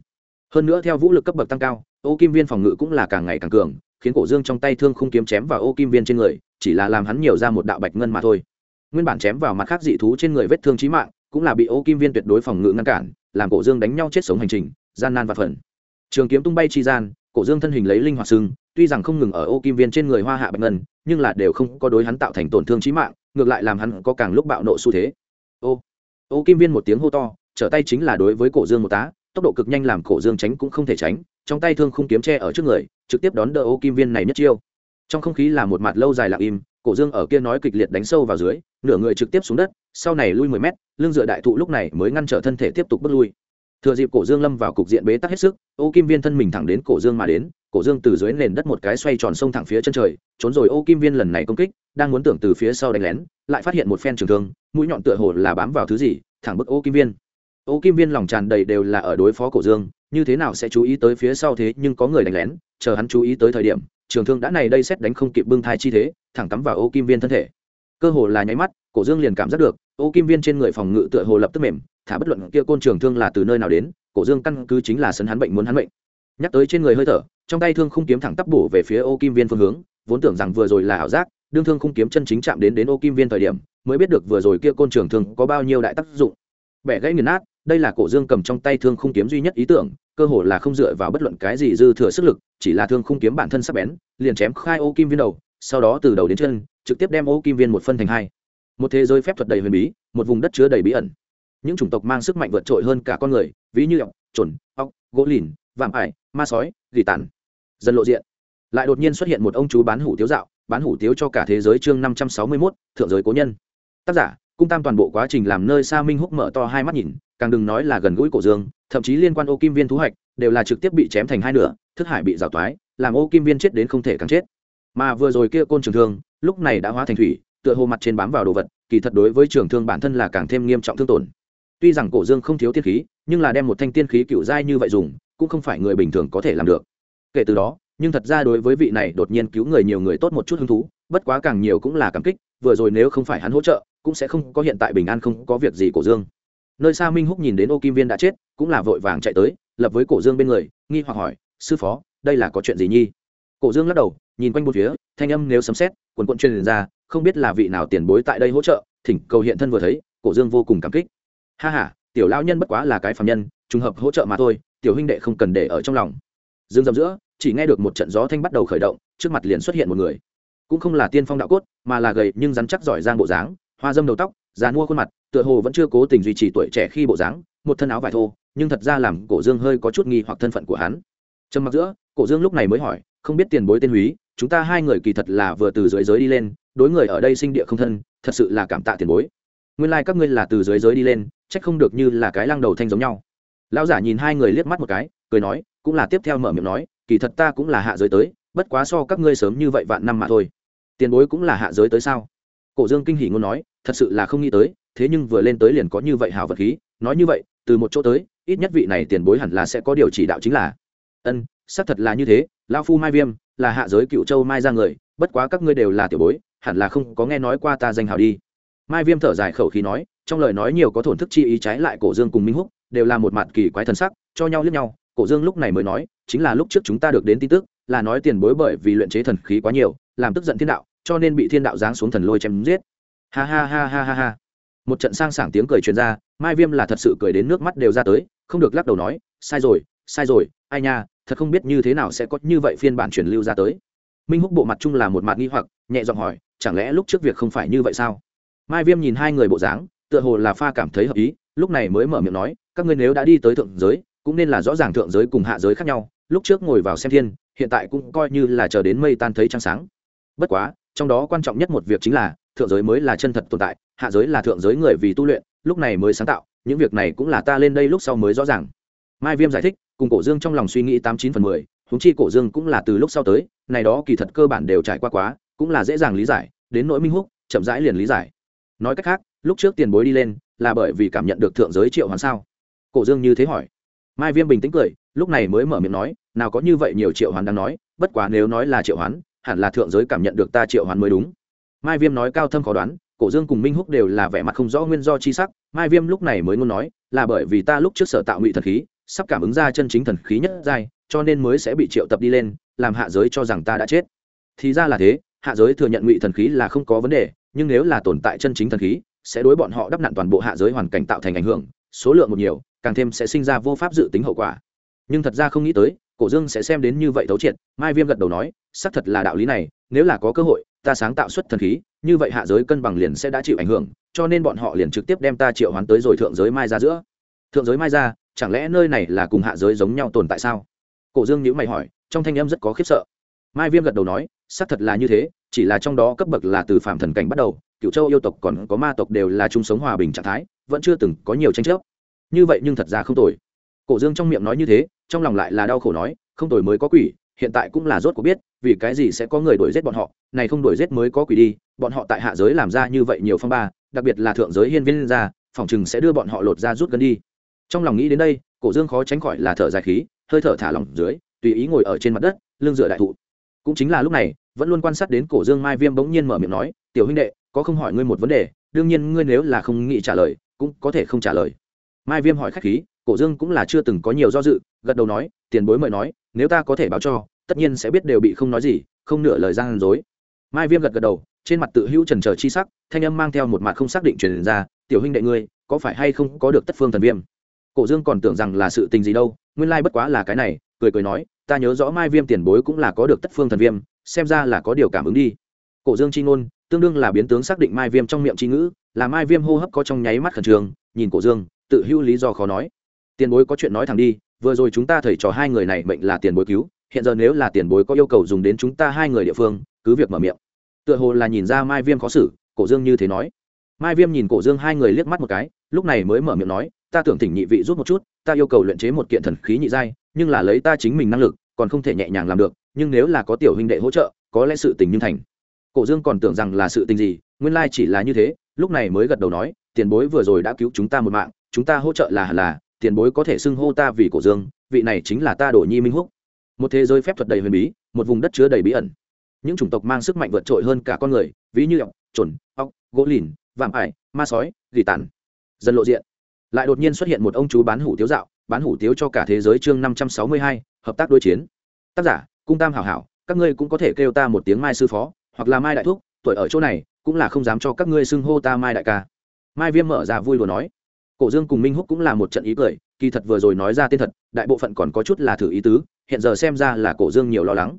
hơn nữa theo vũ lực cấp bậc tăng cao, ô kim viên phòng ngự cũng là càng ngày càng cường, khiến cổ dương trong tay thương không kiếm chém vào ô kim viên trên người, chỉ là làm hắn nhiều ra một đạo bạch ngân mà thôi. Nguyên bản chém vào mặt khác dị thú trên người vết thương trí mạng, cũng là bị ô kim viên tuyệt đối phòng ngự ngăn cản, làm cổ dương đánh nhau chết sống hành trình, gian nan và phần trường kiếm tung bay chi gian, cổ dương thân hình lấy linh hoạt sưng tuy rằng không ngừng ở ô kim viên trên người hoa hạ bạch ngân, nhưng là đều không có đối hắn tạo thành tổn thương trí mạng, ngược lại làm hắn có càng lúc bạo nộ xu thế. Ô ô kim viên một tiếng hô to, trở tay chính là đối với cổ dương một tá tốc độ cực nhanh làm cổ dương tránh cũng không thể tránh, trong tay thương không kiếm tre ở trước người, trực tiếp đón đỡ ô kim viên này nhất chiêu. Trong không khí là một mặt lâu dài lặng im, cổ dương ở kia nói kịch liệt đánh sâu vào dưới, nửa người trực tiếp xuống đất, sau này lui mười mét, lưng dựa đại thụ lúc này mới ngăn trở thân thể tiếp tục bước lui. Thừa dịp cổ dương lâm vào cục diện bế tắc hết sức, ô kim viên thân mình thẳng đến cổ dương mà đến, cổ dương từ dưới nền đất một cái xoay tròn sông thẳng phía chân trời, trốn rồi ô kim viên lần này công kích, đang muốn tưởng từ phía sau đánh lén, lại phát hiện một phen trường thương, mũi nhọn tựa hồ là bám vào thứ gì, thẳng bức ô kim viên ô kim viên lòng tràn đầy đều là ở đối phó cổ dương, như thế nào sẽ chú ý tới phía sau thế nhưng có người đánh lén, chờ hắn chú ý tới thời điểm, trường thương đã này đây xét đánh không kịp bưng thai chi thế, thẳng cắm vào ô kim viên thân thể. Cơ hồ là nháy mắt, cổ dương liền cảm giác được, ô kim viên trên người phòng ngự tựa hồ lập tức mềm, thả bất luận kia côn trường thương là từ nơi nào đến, cổ dương căn cứ chính là sân hắn bệnh muốn hắn bệnh nhắc tới trên người hơi thở, trong tay thương không kiếm thẳng tắp bổ về phía ô kim viên phương hướng, vốn tưởng rằng vừa rồi là ảo giác, đương thương không kiếm chân chính chạm đến đến ô kim viên thời điểm, mới biết được vừa rồi kia côn trường thương có bao nhiêu đại tác dụng. Bẻ gãy nghiền nát đây là cổ dương cầm trong tay thương Khung kiếm duy nhất ý tưởng, cơ hồ là không dựa vào bất luận cái gì dư thừa sức lực, chỉ là thương Khung kiếm bản thân sắc bén, liền chém khai ô kim viên đầu, sau đó từ đầu đến chân, trực tiếp đem ô kim viên một phân thành hai. Một thế giới phép thuật đầy huyền bí, một vùng đất chứa đầy bí ẩn. Những chủng tộc mang sức mạnh vượt trội hơn cả con người, ví như ọc trồn ọc gỗ lìn, vạm ải, ma sói, gỉ tàn. Dần lộ diện. Lại đột nhiên xuất hiện một ông chú bán hủ tiếu dạo, bán hủ tiếu cho cả thế giới chương năm trăm sáu mươi mốt, thượng giới cố nhân. Tác giả, cung tam toàn bộ quá trình làm nơi xa minh húc mở to hai mắt nhìn càng đừng nói là gần gũi cổ dương, thậm chí liên quan ô kim viên thú hoạch đều là trực tiếp bị chém thành hai nửa, thức hải bị rào toái, làm ô kim viên chết đến không thể càng chết. Mà vừa rồi kia côn trường thương, lúc này đã hóa thành thủy, tựa hồ mặt trên bám vào đồ vật, kỳ thật đối với trường thương bản thân là càng thêm nghiêm trọng thương tổn. Tuy rằng cổ dương không thiếu tiên khí, nhưng là đem một thanh tiên khí cựu giai như vậy dùng, cũng không phải người bình thường có thể làm được. Kể từ đó, nhưng thật ra đối với vị này đột nhiên cứu người nhiều người tốt một chút hứng thú, bất quá càng nhiều cũng là cảm kích, vừa rồi nếu không phải hắn hỗ trợ, cũng sẽ không có hiện tại bình an không có việc gì cổ dương nơi xa minh húc nhìn đến ô kim viên đã chết, cũng là vội vàng chạy tới, lập với cổ dương bên người, nghi hoặc hỏi, sư phó, đây là có chuyện gì nhi? Cổ dương lắc đầu, nhìn quanh một phía, thanh âm nếu sấm xét quần quận truyền ra, không biết là vị nào tiền bối tại đây hỗ trợ, thỉnh cầu hiện thân vừa thấy, cổ dương vô cùng cảm kích. Ha h a tiểu lao nhân bất quá là cái phạm nhân, trùng hợp hỗ trợ mà thôi, tiểu huynh đệ không cần để ở trong lòng. Dương dầm giữa, chỉ nghe được một trận gió thanh bắt đầu khởi động, trước mặt liền xuất hiện một người. Cũng không là tiên phong đạo cốt, mà là gầy nhưng rắn chắc giỏi giang bộ dáng, hoa dâm đầu tóc dàn mua khuôn mặt tựa hồ vẫn chưa cố tình duy trì tuổi trẻ khi bộ dáng, một thân áo vải thô, nhưng thật ra làm cổ dương hơi có chút nghi hoặc thân phận của hắn. Trầm mặc giữa, cổ dương lúc này mới hỏi, không biết tiền bối tên húy, chúng ta hai người kỳ thật là vừa từ dưới giới đi lên, đối người ở đây sinh địa không thân, thật sự là cảm tạ tiền bối. Nguyên lai、like、các ngươi là từ dưới giới đi lên trách không được như là cái lăng đầu thanh giống nhau. Lão giả nhìn hai người liếc mắt một cái, cười nói, cũng là tiếp theo mở miệng nói, kỳ thật ta cũng là hạ giới tới, bất quá so các ngươi sớm như vậy vạn năm mà thôi. Tiền bối cũng là hạ giới tới sao? Cổ dương kinh hỉ ngôn nói, thật sự là không nghĩ tới thế nhưng vừa lên tới liền có như vậy hào vật khí, nói như vậy, từ một chỗ tới, ít nhất vị này tiền bối hẳn là sẽ có điều chỉ đạo chính là, ân, xác thật là như thế lao phu mai viêm là hạ giới cựu châu mai ra người, bất quá các ngươi đều là tiểu bối, hẳn là không có nghe nói qua ta danh hào đi. Mai viêm thở dài khẩu khí nói, trong lời nói nhiều có thổn thức chi ý trái lại cổ dương cùng minh húc đều là một mặt kỳ quái thần sắc, cho nhau liếc nhau, cổ dương lúc này mới nói, chính là lúc trước chúng ta được đến tin tức, là nói tiền bối bởi vì luyện chế thần khí quá nhiều, làm tức giận thiên đạo, cho nên bị thiên đạo giáng xuống thần lôi chém giết. Ha ha ha ha ha ha một trận sang sảng tiếng cười truyền ra, mai viêm là thật sự cười đến nước mắt đều ra tới, không được lắc đầu nói, sai rồi sai rồi, ai nha, thật không biết như thế nào sẽ có như vậy phiên bản truyền lưu ra tới. Minh húc bộ mặt chung là một mặt nghi hoặc, nhẹ giọng hỏi, chẳng lẽ lúc trước việc không phải như vậy sao? Mai viêm nhìn hai người bộ dáng, tựa hồ là pha cảm thấy hợp ý, lúc này mới mở miệng nói, các ngươi nếu đã đi tới thượng giới, cũng nên là rõ ràng thượng giới cùng hạ giới khác nhau, lúc trước ngồi vào xem thiên, hiện tại cũng coi như là chờ đến mây tan thấy trăng sáng. Bất quá, trong đó quan trọng nhất một việc chính là thượng giới mới là chân thật tồn tại, hạ giới là thượng giới người vì tu luyện, lúc này mới sáng tạo, những việc này cũng là ta lên đây lúc sau mới rõ ràng. Mai viêm giải thích, cùng cổ dương trong lòng suy nghĩ tám chín phần mười húng chi cổ dương cũng là từ lúc sau tới, này đó kỳ thật cơ bản đều trải qua quá, cũng là dễ dàng lý giải, đến nỗi minh húc, chậm rãi liền lý giải. Nói cách khác, lúc trước tiền bối đi lên, là bởi vì cảm nhận được thượng giới triệu hoán sao? Cổ dương như thế hỏi. Mai viêm bình tĩnh cười, lúc này mới mở miệng nói, nào có như vậy nhiều triệu hoán đang nói, bất quá nếu nói là triệu hoán, hẳn là thượng giới cảm nhận được ta triệu hoán mới đúng mai viêm nói cao thâm khó đoán, cổ dương cùng minh húc đều là vẻ mặt không rõ nguyên do chi sắc. Mai viêm lúc này mới muốn nói, là bởi vì ta lúc trước sở tạo ngụy thần khí, sắp cảm ứng ra chân chính thần khí nhất giai, cho nên mới sẽ bị triệu tập đi lên, làm hạ giới cho rằng ta đã chết. Thì ra là thế, hạ giới thừa nhận ngụy thần khí là không có vấn đề, nhưng nếu là tồn tại chân chính thần khí, sẽ đối bọn họ đắp nặn toàn bộ hạ giới hoàn cảnh tạo thành ảnh hưởng, số lượng một nhiều, càng thêm sẽ sinh ra vô pháp dự tính hậu quả. Nhưng thật ra không nghĩ tới, cổ dương sẽ xem đến như vậy thấu triệt, mai viêm gật đầu nói, xác thật là đạo lý này, nếu là có cơ hội ta sáng tạo xuất thần khí, như vậy hạ giới cân bằng liền sẽ đã chịu ảnh hưởng, cho nên bọn họ liền trực tiếp đem ta triệu hoán tới rồi thượng giới mai ra giữa. Thượng giới mai ra, chẳng lẽ nơi này là cùng hạ giới giống nhau tồn tại sao? Cổ dương nhữ mày hỏi, trong thanh âm rất có khiếp sợ. Mai viêm gật đầu nói, xác thật là như thế, chỉ là trong đó cấp bậc là từ phạm thần cảnh bắt đầu cựu châu yêu tộc còn có ma tộc đều là chung sống hòa bình trạng thái, vẫn chưa từng có nhiều tranh chấp. Như vậy nhưng thật ra không tồi. Cổ dương trong miệng nói như thế, trong lòng lại là đau khổ nói, không tồi mới có quỷ hiện tại cũng là rốt cuộc biết, vì cái gì sẽ có người đuổi giết bọn họ, này không đuổi giết mới có quỷ đi, bọn họ tại hạ giới làm ra như vậy nhiều phong ba, đặc biệt là thượng giới hiên viên ra, phòng chừng sẽ đưa bọn họ lột ra rút gần đi. Trong lòng nghĩ đến đây, cổ dương khó tránh khỏi là thở dài khí, hơi thở thả lỏng dưới, tùy ý ngồi ở trên mặt đất, lưng dựa đại thụ. Cũng chính là lúc này, vẫn luôn quan sát đến cổ dương mai viêm bỗng nhiên mở miệng nói, tiểu huynh đệ, có không hỏi ngươi một vấn đề, đương nhiên ngươi nếu là không nghĩ trả lời, cũng có thể không trả lời. Mai viêm hỏi khách khí, cổ dương cũng là chưa từng có nhiều do dự, gật đầu nói, tiền bối mời nói nếu ta có thể báo cho, tất nhiên sẽ biết đều bị không nói gì, không nửa lời gian dối. Mai viêm gật gật đầu, trên mặt tự hữu trần trờ chi sắc, thanh âm mang theo một mặt không xác định truyền ra, tiểu huynh đệ ngươi, có phải hay không có được tất phương thần viêm? Cổ dương còn tưởng rằng là sự tình gì đâu, nguyên lai bất quá là cái này, cười cười nói, ta nhớ rõ mai viêm tiền bối cũng là có được tất phương thần viêm, xem ra là có điều cảm ứng đi. Cổ dương c h i ngôn, tương đương là biến tướng xác định mai viêm trong miệng c h i ngữ, là mai viêm hô hấp có trong nháy mắt khẩn trường nhìn cổ dương, tự hữu lý do khó nói. Tiền bối có chuyện nói thẳng đi vừa rồi chúng ta thầy trò hai người này bệnh là tiền bối cứu, hiện giờ nếu là tiền bối có yêu cầu dùng đến chúng ta hai người địa phương, cứ việc mở miệng. Tựa hồ là nhìn ra mai viêm khó xử, cổ dương như thế nói. Mai viêm nhìn cổ dương hai người liếc mắt một cái, lúc này mới mở miệng nói, ta tưởng thỉnh nhị vị rút một chút, ta yêu cầu luyện chế một kiện thần khí nhị giai, nhưng là lấy ta chính mình năng lực, còn không thể nhẹ nhàng làm được, nhưng nếu là có tiểu huynh đệ hỗ trợ, có lẽ sự tình như thành. Cổ dương còn tưởng rằng là sự tình gì, nguyên lai chỉ là như thế, lúc này mới gật đầu nói, tiền bối vừa rồi đã cứu chúng ta một mạng, chúng ta hỗ trợ là hẳn là tiền bối có thể xưng hô ta vì cổ dương, vị này chính là ta đổ nhi minh húc. Một thế giới phép thuật đầy huyền bí, một vùng đất chứa đầy bí ẩn. Những chủng tộc mang sức mạnh vượt trội hơn cả con người, ví như ọc trồn ọc gỗ lìn, vạm ải, ma sói, gỉ tàn. Dần lộ diện. Lại đột nhiên xuất hiện một ông chú bán hủ tiếu dạo, bán hủ tiếu cho cả thế giới chương năm trăm sáu mươi hai, hợp tác đối chiến. Tác giả, cung tam hảo hảo, các ngươi cũng có thể kêu ta một tiếng mai sư phó, hoặc là mai đại thúc, tuổi ở chỗ này, cũng là không dám cho các ngươi xưng hô ta mai đại ca. Mai viêm mở ra vui đùa nói cổ dương cùng minh húc cũng là một trận ý cười, kỳ thật vừa rồi nói ra tên thật, đại bộ phận còn có chút là thử ý tứ, hiện giờ xem ra là cổ dương nhiều lo lắng.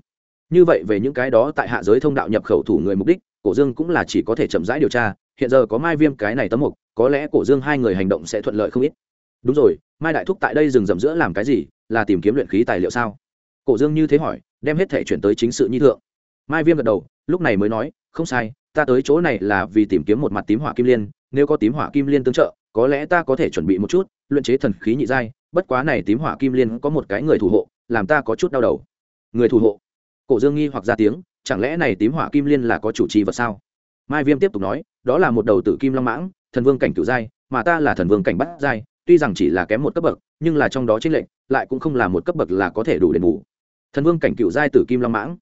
Như vậy về những cái đó tại hạ giới thông đạo nhập khẩu thủ người mục đích, cổ dương cũng là chỉ có thể chậm rãi điều tra, hiện giờ có mai viêm cái này tấm mục, có lẽ cổ dương hai người hành động sẽ thuận lợi không ít. Đúng rồi, mai đại thúc tại đây dừng dầm giữa làm cái gì, là tìm kiếm luyện khí tài liệu sao? Cổ dương như thế hỏi, đem hết thể chuyển tới chính sự nhi thượng. Mai viêm gật đầu, lúc này mới nói, không sai, ta tới chỗ này là vì tìm kiếm một mặt tím hỏa kim liên, nếu có tím hỏa kim liên tương trợ có lẽ ta có thể chuẩn bị một chút, luyện chế thần khí nhị giai, bất quá này tím hỏa kim liên có một cái người thủ hộ, làm ta có chút đau đầu. Người thủ hộ? Cổ dương nghi hoặc ra tiếng, chẳng lẽ này tím hỏa kim liên là có chủ trì vật sao? Mai viêm tiếp tục nói, đó là một đầu tử kim long mãng, thần vương cảnh cửu giai, mà ta là thần vương cảnh bát giai, tuy rằng chỉ là kém một cấp bậc, nhưng là trong đó chính lệnh lại cũng không là một cấp bậc là có thể đủ đền bù. Thần vương cảnh cửu giai tử kim long mãng.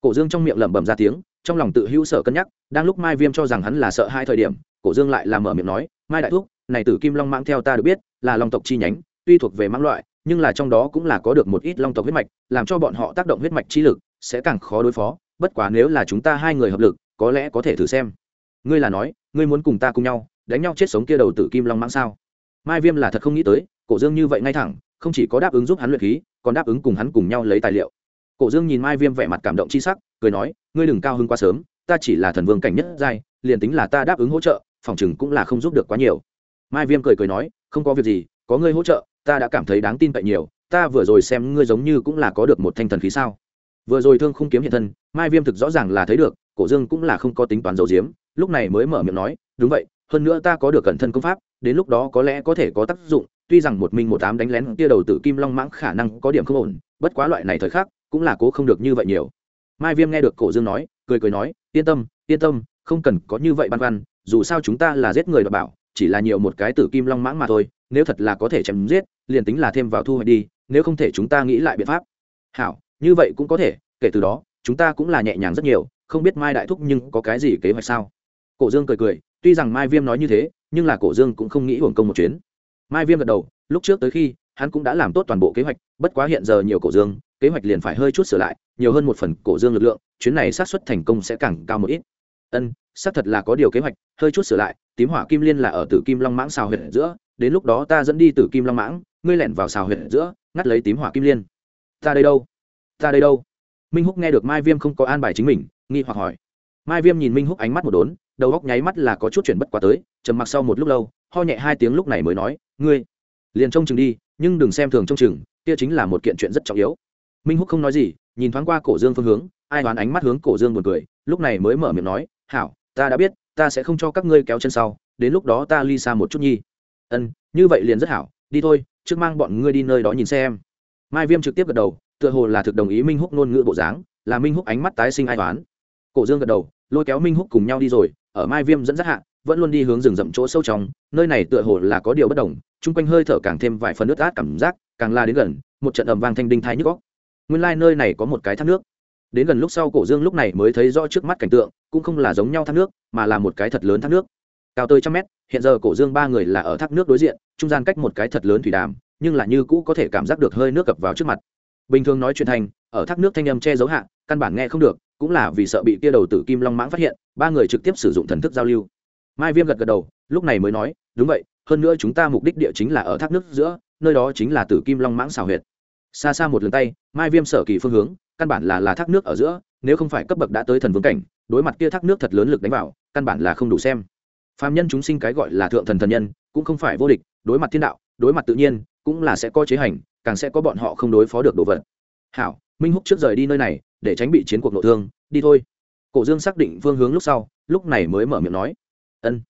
Cổ dương trong miệng lẩm bẩm ra tiếng, trong lòng tự hữu sợ cân nhắc, đang lúc mai viêm cho rằng hắn là sợ hai thời điểm, cổ dương lại làm mở miệng nói, mai đại thúc này tử kim long mãng theo ta được biết, là long tộc chi nhánh, tuy thuộc về mãng loại, nhưng là trong đó cũng là có được một ít long tộc huyết mạch, làm cho bọn họ tác động huyết mạch chi lực sẽ càng khó đối phó. Bất quá nếu là chúng ta hai người hợp lực, có lẽ có thể thử xem. Ngươi là nói, ngươi muốn cùng ta cùng nhau, đánh nhau chết sống kia đầu tử kim long mãng sao? Mai viêm là thật không nghĩ tới, cổ dương như vậy ngay thẳng, không chỉ có đáp ứng giúp hắn luyện khí, còn đáp ứng cùng hắn cùng nhau lấy tài liệu. Cổ dương nhìn mai viêm vẻ mặt cảm động c h i sắc, cười nói, ngươi đừng cao hơn quá sớm, ta chỉ là thần vương cảnh nhất giai, liền tính là ta đáp ứng hỗ trợ, phòng chừng cũng là không giúp được quá nhiều mai viêm cười cười nói, không có việc gì, có ngươi hỗ trợ, ta đã cảm thấy đáng tin cậy nhiều, ta vừa rồi xem ngươi giống như cũng là có được một thanh thần khí sao? Vừa rồi thương không kiếm hiện thân, mai viêm thực rõ ràng là thấy được, cổ dương cũng là không có tính toán dấu diếm lúc này mới mở miệng nói, đúng vậy, hơn nữa ta có được cẩn thân công pháp, đến lúc đó có lẽ có thể có tác dụng, tuy rằng một mình một tám đánh lén kia đầu tử kim long mãng khả năng có điểm không ổn, bất quá loại này thời khắc, cũng là cố không được như vậy nhiều. Mai viêm nghe được cổ dương nói, cười cười nói, yên tâm yên tâm, không cần có như vậy băn khoăn, dù sao chúng ta là giết người đọc bảo chỉ là nhiều một cái tử kim long mãng mà thôi, nếu thật là có thể chém giết, liền tính là thêm vào thu hoạch đi, nếu không thể chúng ta nghĩ lại biện pháp. Hảo, như vậy cũng có thể, kể từ đó, chúng ta cũng là nhẹ nhàng rất nhiều, không biết mai đại thúc nhưng có cái gì kế hoạch sao? Cổ dương cười cười, tuy rằng mai viêm nói như thế, nhưng là cổ dương cũng không nghĩ hưởng công một chuyến. Mai viêm gật đầu, lúc trước tới khi, hắn cũng đã làm tốt toàn bộ kế hoạch, bất quá hiện giờ nhiều cổ dương, kế hoạch liền phải hơi chút sửa lại, nhiều hơn một phần cổ dương lực lượng, chuyến này xác suất thành công sẽ càng cao một ít ân, xác thật là có điều kế hoạch, hơi chút sửa lại, tím hỏa kim liên là ở tử kim long mãng xào huyệt giữa, đến lúc đó ta dẫn đi tử kim long mãng, ngươi lẻn vào xào huyệt giữa, ngắt lấy tím hỏa kim liên. Ta đây đâu? Ta đây đâu? Minh húc nghe được mai viêm không có an bài chính mình, nghi hoặc hỏi. Mai viêm nhìn minh húc ánh mắt một đốn, đầu góc nháy mắt là có chút chuyển bất quá tới, trầm mặc sau một lúc lâu, ho nhẹ hai tiếng lúc này mới nói, ngươi, liền trông chừng đi, nhưng đừng xem thường trông chừng, kia chính là một kiện chuyện rất trọng yếu. Minh húc không nói gì, nhìn thoáng qua cổ dương phương hướng, ai đoán ánh mắt hướng cổ dương buồn cười, lúc này mới mở miệng nói hảo, ta đã biết, ta sẽ không cho các ngươi kéo chân sau, đến lúc đó ta ly xa một chút nhi. Ân, như vậy liền rất hảo, đi thôi, trước mang bọn ngươi đi nơi đó nhìn xem. Mai viêm trực tiếp gật đầu, tựa hồ là thực đồng ý minh húc ngôn ngữ bộ dáng, là minh húc ánh mắt tái sinh ai toán cổ dương gật đầu, lôi kéo minh húc cùng nhau đi rồi, ở mai viêm dẫn dắt hạ, vẫn luôn đi hướng rừng rậm chỗ sâu trong, nơi này tựa hồ là có điều bất đồng, chung quanh hơi thở càng thêm vài phần nước át cảm giác, càng la đến gần, một trận ầm vang thanh đinh thái nhức góc nguyên lai、like、nơi này có một cái thác nước đến gần lúc sau cổ dương lúc này mới thấy rõ trước mắt cảnh tượng, cũng không là giống nhau thác nước, mà là một cái thật lớn thác nước. Cao tới trăm mét, hiện giờ cổ dương ba người là ở thác nước đối diện, trung gian cách một cái thật lớn thủy đàm, nhưng là như cũ có thể cảm giác được hơi nước cập vào trước mặt. Bình thường nói chuyện thành, ở thác nước thanh âm che giấu hạ, căn bản nghe không được, cũng là vì sợ bị kia đầu tử kim long mãng phát hiện, ba người trực tiếp sử dụng thần thức giao lưu. Mai viêm gật gật đầu, lúc này mới nói, đúng vậy, hơn nữa chúng ta mục đích địa chính là ở thác nước giữa, nơi đó chính là tử kim long mãng xào huyệt. Xa xa một lần tay, mai viêm sở kỳ phương hướng căn bản là là thác nước ở giữa, nếu không phải cấp bậc đã tới thần vương cảnh, đối mặt kia thác nước thật lớn lực đánh vào, căn bản là không đủ xem. Phàm nhân chúng sinh cái gọi là thượng thần thần nhân, cũng không phải vô địch, đối mặt thiên đạo, đối mặt tự nhiên, cũng là sẽ có chế hành, càng sẽ có bọn họ không đối phó được đồ vật. Hảo, minh húc trước rời đi nơi này, để tránh bị chiến cuộc nội thương, đi thôi. Cổ dương xác định phương hướng lúc sau, lúc này mới mở miệng nói. Ân.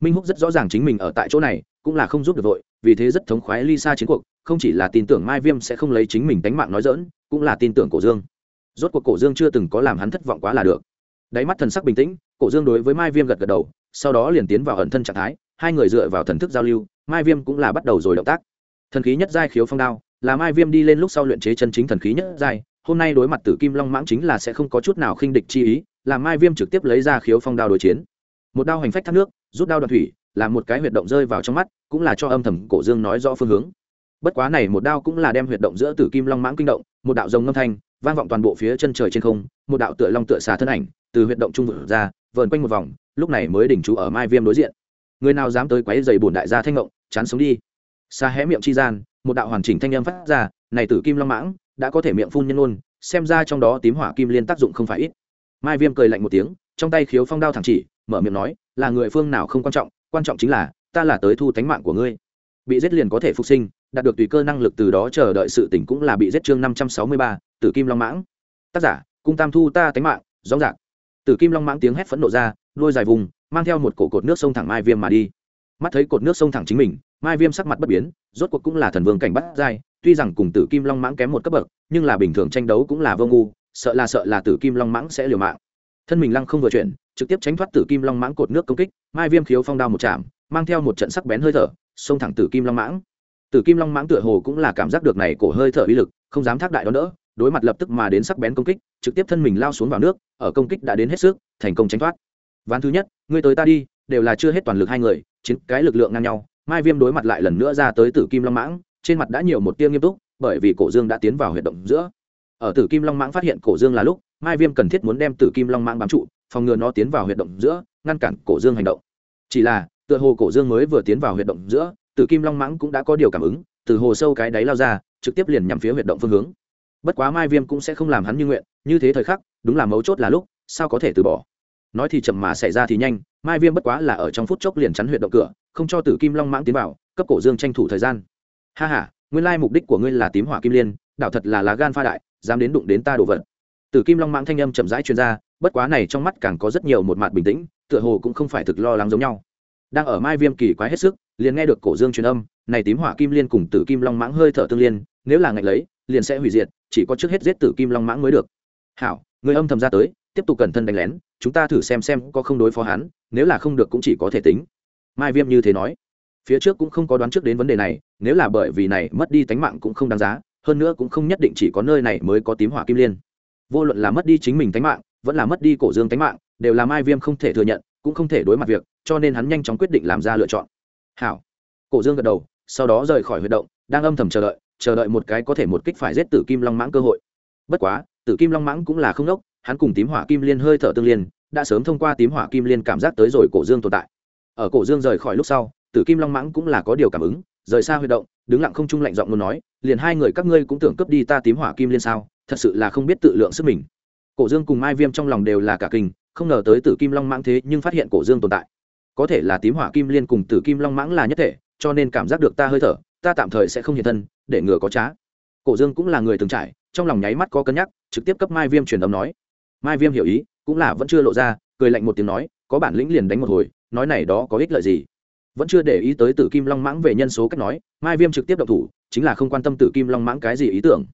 Minh húc rất rõ ràng chính mình ở tại chỗ này, cũng là không giúp được vội, vì thế rất thống khoái ly xa chiến cuộc, không chỉ là tin tưởng mai viêm sẽ không lấy chính mình đánh mạng nói dỡn cũng là tin tưởng cổ dương rốt cuộc cổ dương chưa từng có làm hắn thất vọng quá là được. Đáy mắt thần sắc bình tĩnh, cổ dương đối với mai viêm gật gật đầu, sau đó liền tiến vào ẩn thân trạng thái, hai người dựa vào thần thức giao lưu, mai viêm cũng là bắt đầu rồi động tác. Thần khí nhất giai khiếu phong đao, là mai viêm đi lên lúc sau luyện chế chân chính thần khí nhất giai, hôm nay đối mặt tử kim long mãng chính là sẽ không có chút nào khinh địch chi ý, làm mai viêm trực tiếp lấy ra khiếu phong đao đối chiến. Một đao hành phách thác nước, rút đao đoạn thủy làm một cái huyệt động rơi vào trong mắt, cũng là cho âm thầm cổ dương nói rõ phương hướng. Bất quá này một đao cũng là đem huyệt động giữa tử kim long mãng kinh động, một đạo rồng ngâm thanh vang vọng toàn bộ phía chân trời trên không, một đạo tựa long tựa xà thân ảnh từ huyệt động trung vực ra, vờn quanh một vòng, lúc này mới đỉnh trú ở mai viêm đối diện. Người nào dám tới quấy dày bổn đại gia thanh ngộng, chán sống đi. Xa hé miệng chi gian, một đạo hoàn chỉnh thanh âm phát ra, này tử kim long mãng, đã có thể miệng phun nhân ôn xem ra trong đó tím hỏa kim liên tác dụng không phải ít. Mai viêm cười lạnh một tiếng, trong tay khiếu phong đao thẳng chỉ, mở miệng nói, là người phương nào không quan trọng quan trọng chính là, ta là tới thu tánh mạng của ngươi. Bị giết liền có thể phục sinh, đạt được tùy cơ năng lực từ đó chờ đợi sự tỉnh cũng là bị giết chương năm trăm sáu mươi ba tử kim long mãng. Tác giả, cung tam thu ta tánh mạng rõ rạc tử kim long mãng tiếng hét phẫn nộ ra đôi dài vùng, mang theo một cổ cột nước sông thẳng mai viêm mà đi. Mắt thấy cột nước sông thẳng chính mình, mai viêm sắc mặt bất biến, rốt cuộc cũng là thần vương cảnh bắt dai tuy rằng cùng tử kim long mãng kém một cấp bậc, nhưng là bình thường tranh đấu cũng là vô ngu, sợ là sợ là tử kim long mãng sẽ liều mạng. Thân mình lăng không vừa chuyển, trực tiếp tránh thoát tử kim long mãng cột nước công kích, mai viêm khiếu phong đao một chạm, mang theo một trận sắc bén hơi thở, xông thẳng tử kim long mãng. Tử kim long mãng tựa hồ cũng là cảm giác được này cổ hơi thở uy lực, không dám thác đại đó nữa đối mặt lập tức mà đến sắc bén công kích, trực tiếp thân mình lao xuống vào nước, ở công kích đã đến hết sức, thành công tránh thoát. Ván thứ nhất, ngươi tới ta đi, đều là chưa hết toàn lực hai người, chiến cái lực lượng ngang nhau, mai viêm đối mặt lại lần nữa ra tới tử kim long mãng, trên mặt đã nhiều một tiêu nghiêm túc, bởi vì cổ dương đã tiến vào huyệt động giữa. Ở tử kim long mãng phát hiện cổ dương là lúc, mai viêm cần thiết muốn đem tử kim long mãng bám trụ, phòng ngừa nó tiến vào huyệt động giữa, ngăn cản cổ dương hành động. Chỉ là, tựa hồ cổ dương mới vừa tiến vào huyệt động giữa, tử kim long mãng cũng đã có điều cảm ứng, từ hồ sâu cái đáy lao ra, trực tiếp liền nhằm phía huyệt động phương hướng bất quá mai viêm cũng sẽ không làm hắn như nguyện, như thế thời khắc, đúng là mấu chốt là lúc, sao có thể từ bỏ? Nói thì chậm mà xảy ra thì nhanh, mai viêm bất quá là ở trong phút chốc liền chắn huyệt động cửa, không cho tử kim long mãng tiến vào, cấp cổ dương tranh thủ thời gian. Ha h a nguyên lai mục đích của ngươi là tím hỏa kim liên đạo thật là lá gan pha đại, dám đến đụng đến ta đồ vật. Tử kim long mãng thanh âm chậm rãi chuyên r a bất quá này trong mắt càng có rất nhiều một mặt bình tĩnh, tựa hồ cũng không phải thực lo lắng giống nhau. Đang ở mai viêm kỳ quái hết sức, liền nghe được cổ dương truyền âm, này tím hỏa kim liên cùng tử kim long mãng hơi thở tương liên, nếu là ngạch lấy, liền sẽ hủy diệt chỉ có trước hết giết tử kim long mãng mới được. Hảo, người âm thầm ra tới, tiếp tục cẩn thân đánh lén, chúng ta thử xem xem có không đối phó hắn, nếu là không được cũng chỉ có thể tính. Mai viêm như thế nói. Phía trước cũng không có đoán trước đến vấn đề này, nếu là bởi vì này mất đi tánh mạng cũng không đáng giá, hơn nữa cũng không nhất định chỉ có nơi này mới có tím hỏa kim liên. Vô luận là mất đi chính mình tánh mạng, vẫn là mất đi cổ dương tánh mạng, đều là mai viêm không thể thừa nhận, cũng không thể đối mặt việc, cho nên hắn nhanh chóng quyết định làm ra lựa chọn. Hảo. Cổ dương gật đầu, sau đó rời khỏi huy động, đang âm thầm chờ đợi chờ đợi một cái có thể một kích phải giết tử kim long mãng cơ hội. Bất quá, tử kim long mãng cũng là không đốc, hắn cùng tím hỏa kim liên hơi thở tương liên, đã sớm thông qua tím hỏa kim liên cảm giác tới rồi cổ dương tồn tại. Ở cổ dương rời khỏi lúc sau, tử kim long mãng cũng là có điều cảm ứng, rời xa huy động, đứng lặng không trung lạnh giọng muốn nói, liền hai người các ngươi cũng tưởng cướp đi ta tím hỏa kim liên sao? Thật sự là không biết tự lượng sức mình. Cổ dương cùng mai viêm trong lòng đều là cả kinh, không ngờ tới tử kim long mãng thế nhưng phát hiện cổ dương tồn tại. Có thể là tím hỏa kim liên cùng tử kim long mãng là nhất thể, cho nên cảm giác được ta hơi thở ta tạm thời sẽ không hiện thân, để ngừa có trá. Cổ dương cũng là người từng trải, trong lòng nháy mắt có cân nhắc, trực tiếp cấp mai viêm truyền âm nói. Mai viêm hiểu ý, cũng là vẫn chưa lộ ra, cười lạnh một tiếng nói, có bản lĩnh liền đánh một hồi, nói này đó có ích lợi gì? Vẫn chưa để ý tới tử kim long mãng về nhân số cách nói, mai viêm trực tiếp động thủ, chính là không quan tâm tử kim long mãng cái gì ý tưởng.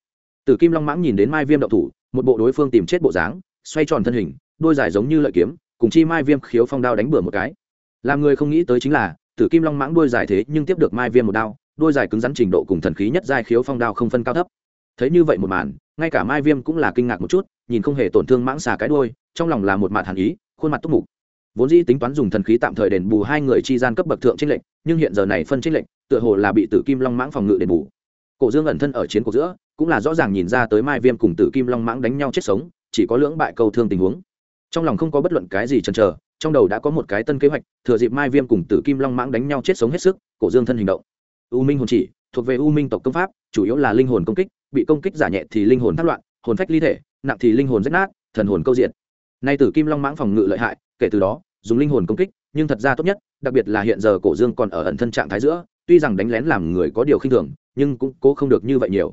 Tử kim long mãng nhìn đến mai viêm động thủ, một bộ đối phương tìm chết bộ dáng, xoay tròn thân hình, đôi dài giống như lợi kiếm, cùng chi mai viêm khiếu phong đao đánh bừa một cái. Làm người không nghĩ tới chính là, tử kim long mãng đôi dài thế nhưng tiếp được mai viêm một đao đôi dài cứng rắn trình độ cùng thần khí nhất giai khiếu phong đao không phân cao thấp. Thấy như vậy một màn, ngay cả mai viêm cũng là kinh ngạc một chút, nhìn không hề tổn thương mãng xà cái đôi trong lòng là một mặt hàn ý, khuôn mặt túc mục. Vốn dĩ tính toán dùng thần khí tạm thời đền bù hai người chi gian cấp bậc thượng trinh lệnh nhưng hiện giờ này phân trinh lệnh tựa hồ là bị tử kim long mãng phòng ngự đền bù. Cổ dương ẩn thân ở chiến cuộc giữa, cũng là rõ ràng nhìn ra tới mai viêm cùng tử kim long mãng đánh nhau chết sống, chỉ có lưỡng bại câu thương tình huống. Trong lòng không có bất luận cái gì chần chờ, trong đầu đã có một cái tân kế hoạch, thừa dịp mai viêm cùng tử kim long mãng đánh nhau chết sống hết sức, cổ dương thân hành động u minh hồn chỉ, thuộc về u minh tộc công pháp, chủ yếu là linh hồn công kích, bị công kích giả nhẹ thì linh hồn thất loạn, hồn phách ly thể, nặng thì linh hồn rách nát, thần hồn câu diện. Nay tử kim long mãng phòng ngự lợi hại, kể từ đó, dùng linh hồn công kích, nhưng thật ra tốt nhất, đặc biệt là hiện giờ cổ dương còn ở ẩn thân trạng thái giữa, tuy rằng đánh lén làm người có điều khinh thường, nhưng cũng cố không được như vậy nhiều.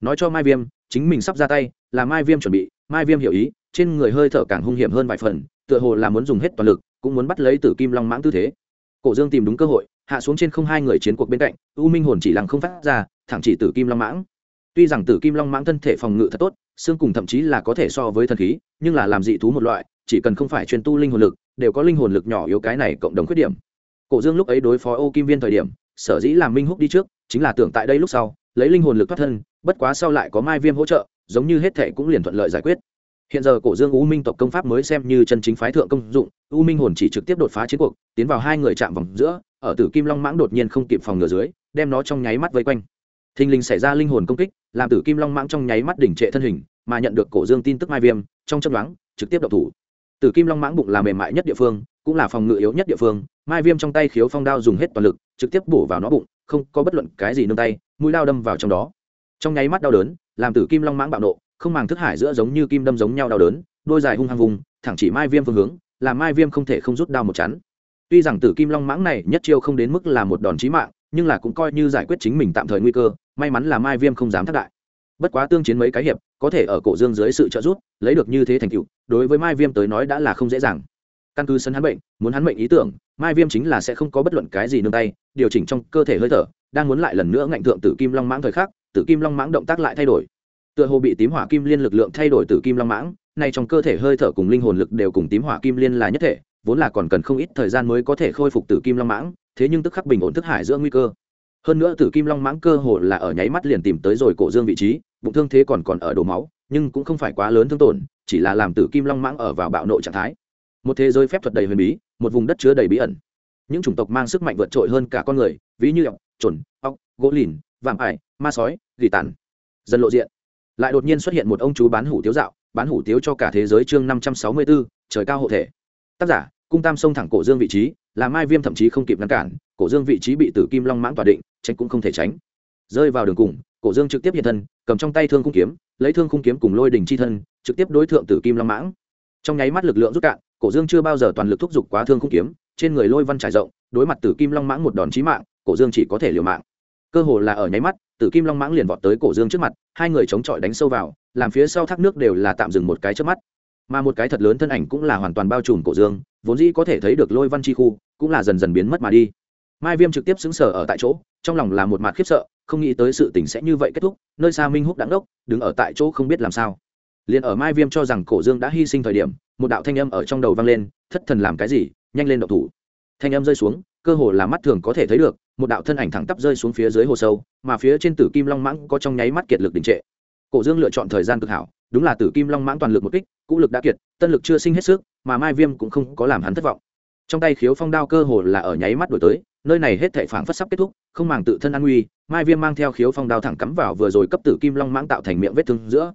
Nói cho mai viêm, chính mình sắp ra tay, là mai viêm chuẩn bị, mai viêm hiểu ý, trên người hơi thở càng hung hiểm hơn vài phần, tựa hồ là muốn dùng hết toàn lực, cũng muốn bắt lấy tử kim long mãng tư thế. Cổ dương tìm đúng cơ hội hạ xuống trên không hai người chiến cuộc bên cạnh, u minh hồn chỉ lặng không phát ra, thẳng chỉ tử kim long mãng. Tuy rằng tử kim long mãng thân thể phòng ngự thật tốt, xương cùng thậm chí là có thể so với thần khí, nhưng là làm dị thú một loại, chỉ cần không phải truyền tu linh hồn lực, đều có linh hồn lực nhỏ yếu cái này cộng đồng khuyết điểm. Cổ dương lúc ấy đối phó ô kim viên thời điểm, sở dĩ làm minh húc đi trước, chính là tưởng tại đây lúc sau, lấy linh hồn lực thoát thân, bất quá sau lại có mai viêm hỗ trợ, giống như hết thệ cũng liền thuận lợi giải quyết hiện giờ cổ dương u minh tộc công pháp mới xem như chân chính phái thượng công dụng, u minh hồn chỉ trực tiếp đột phá chiến cuộc, tiến vào hai người chạm vòng giữa, ở tử kim long mãng đột nhiên không kịp phòng ngừa dưới, đem nó trong nháy mắt vây quanh. Thình lình xảy ra linh hồn công kích, làm tử kim long mãng trong nháy mắt đỉnh trệ thân hình, mà nhận được cổ dương tin tức mai viêm, trong chấp đoán trực tiếp độc thủ. Tử kim long mãng bụng là mềm mại nhất địa phương, cũng là phòng ngự yếu nhất địa phương, mai viêm trong tay khiếu phong đao dùng hết toàn lực, trực tiếp bổ vào nó bụng, không có bất luận cái gì nương tay, mũi đao đâm vào trong đó. Trong nháy mắt đau đớn, làm tử kim long mãng bạo nộ không màng thức hải giữa giống như kim đâm giống nhau đau đớn, đôi dài hung hăng vùng, thẳng chỉ mai viêm phương hướng, làm mai viêm không thể không rút đau một chắn. Tuy rằng tử kim long mãng này nhất chiêu không đến mức là một đòn chí mạng, nhưng là cũng coi như giải quyết chính mình tạm thời nguy cơ, may mắn là mai viêm không dám thất đại bất quá tương chiến mấy cái hiệp, có thể ở cổ dương dưới sự trợ giúp, lấy được như thế thành tựu, đối với mai viêm tới nói đã là không dễ dàng. Căn cứ sân hắn bệnh, muốn hắn bệnh ý tưởng, mai viêm chính là sẽ không có bất luận cái gì nương tay, điều chỉnh trong cơ thể hơi thở, đang muốn lại lần nữa ngạnh thượng tử kim long mãng thời khắc, tử kim long mãng động tác lại thay đổi tựa hồ bị tím hỏa kim liên lực lượng thay đổi từ kim long mãng, nay trong cơ thể hơi thở cùng linh hồn lực đều cùng tím hỏa kim liên là nhất thể, vốn là còn cần không ít thời gian mới có thể khôi phục từ kim long mãng, thế nhưng tức khắc bình ổn thức hải giữa nguy cơ. Hơn nữa tử kim long mãng cơ hồ là ở nháy mắt liền tìm tới rồi cổ dương vị trí, bụng thương thế còn còn ở đổ máu, nhưng cũng không phải quá lớn thương tổn, chỉ là làm tử kim long mãng ở vào bạo nội trạng thái. Một thế giới phép thuật đầy huyền bí, một vùng đất chứa đầy bí ẩn. Những chủng tộc mang sức mạnh vượt trội hơn cả con người, ví như ọc trồn ọc gỗ lìn vàng ải, ma sói, gỉ tàn. Dần lộ diện lại đột nhiên xuất hiện một ông chú bán hủ tiếu dạo, bán hủ tiếu cho cả thế giới chương năm trăm sáu mươi bốn trời cao hộ thể. Tác giả, cung tam sông thẳng cổ dương vị trí, là mai viêm thậm chí không kịp ngăn cản, cổ dương vị trí bị tử kim long mãng tỏa định, tránh cũng không thể tránh. Rơi vào đường cùng, cổ dương trực tiếp hiện thân, cầm trong tay thương khung kiếm, lấy thương khung kiếm cùng lôi đình chi thân, trực tiếp đối tượng tử kim long mãng. Trong nháy mắt lực lượng rút cạn, cổ dương chưa bao giờ toàn lực thúc giục quá thương khung kiếm, trên người lôi văn trải rộng, đối mặt tử kim long mãng một đòn chí mạng, cổ dương chỉ có thể liều mạng cơ hồ là ở nháy mắt, tử kim long mãng liền vọt tới cổ dương trước mặt, hai người chống chọi đánh sâu vào, làm phía sau thác nước đều là tạm dừng một cái trước mắt. Mà một cái thật lớn thân ảnh cũng là hoàn toàn bao trùm cổ dương, vốn dĩ có thể thấy được lôi văn chi khu, cũng là dần dần biến mất mà đi. Mai viêm trực tiếp xứng sở ở tại chỗ, trong lòng là một mặt khiếp sợ, không nghĩ tới sự tình sẽ như vậy kết thúc, nơi xa minh húc đáng đốc đứng ở tại chỗ không biết làm sao. Liền ở mai viêm cho rằng cổ dương đã hy sinh thời điểm, một đạo thanh âm ở trong đầu vang lên, thất thần làm cái gì? Nhanh lên độc thủ. Thanh âm rơi xuống, cơ hồ là mắt thường có thể thấy được một đạo thân ảnh thẳng tắp rơi xuống phía dưới hồ sâu, mà phía trên tử kim long mãng có trong nháy mắt kiệt lực đình trệ. Cổ dương lựa chọn thời gian cực hảo, đúng là tử kim long mãng toàn lực một kích, cũ lực đã kiệt, tân lực chưa sinh hết sức, mà mai viêm cũng không có làm hắn thất vọng. Trong tay khiếu phong đao cơ hồ là ở nháy mắt đổi tới, nơi này hết thảy phảng phất sắp kết thúc, không màng tự thân an nguy, mai viêm mang theo khiếu phong đao thẳng cắm vào vừa rồi cấp tử kim long mãng tạo thành miệng vết thương giữa.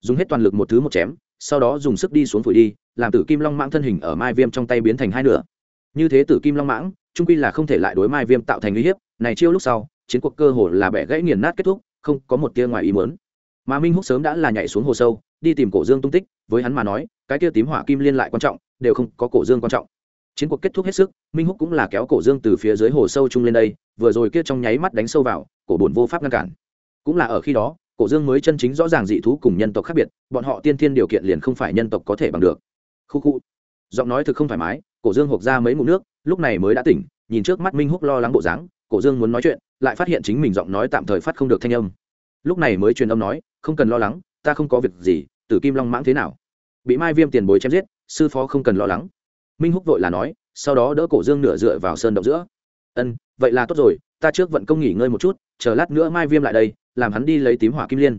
Dùng hết toàn lực một thứ một chém, sau đó dùng sức đi xuống phủi đi, làm tử kim long mãng thân hình ở mai viêm trong tay biến thành hai nửa. Như thế tử kim long mãng trung quy là không thể lại đối mai viêm tạo thành uy hiếp, này chiêu lúc sau, chiến cuộc cơ hồ là bẻ gãy nghiền nát kết thúc, không có một tia ngoài ý muốn. Mà minh húc sớm đã là nhảy xuống hồ sâu, đi tìm cổ dương tung tích, với hắn mà nói, cái kia tím hỏa kim liên lại quan trọng, đều không có cổ dương quan trọng. Chiến cuộc kết thúc hết sức, minh húc cũng là kéo cổ dương từ phía dưới hồ sâu chung lên đây, vừa rồi kia trong nháy mắt đánh sâu vào, cổ bồn vô pháp ngăn cản. Cũng là ở khi đó, cổ dương mới chân chính rõ ràng dị thú cùng nhân tộc khác biệt, bọn họ tiên thiên điều kiện liền không phải nhân tộc có thể bằng được. Khu khu giọng nói thực không thoải mái, cổ dương hộp ra mấy mụ nước, lúc này mới đã tỉnh, nhìn trước mắt minh húc lo lắng bộ dáng, cổ dương muốn nói chuyện, lại phát hiện chính mình giọng nói tạm thời phát không được thanh âm. Lúc này mới truyền âm nói, không cần lo lắng, ta không có việc gì, tử kim long mãng thế nào? Bị mai viêm tiền bối chém giết, sư phó không cần lo lắng. Minh húc vội là nói, sau đó đỡ cổ dương nửa dựa vào sơn động giữa. Ân, vậy là tốt rồi, ta trước vận công nghỉ ngơi một chút, chờ lát nữa mai viêm lại đây, làm hắn đi lấy tím hỏa kim liên.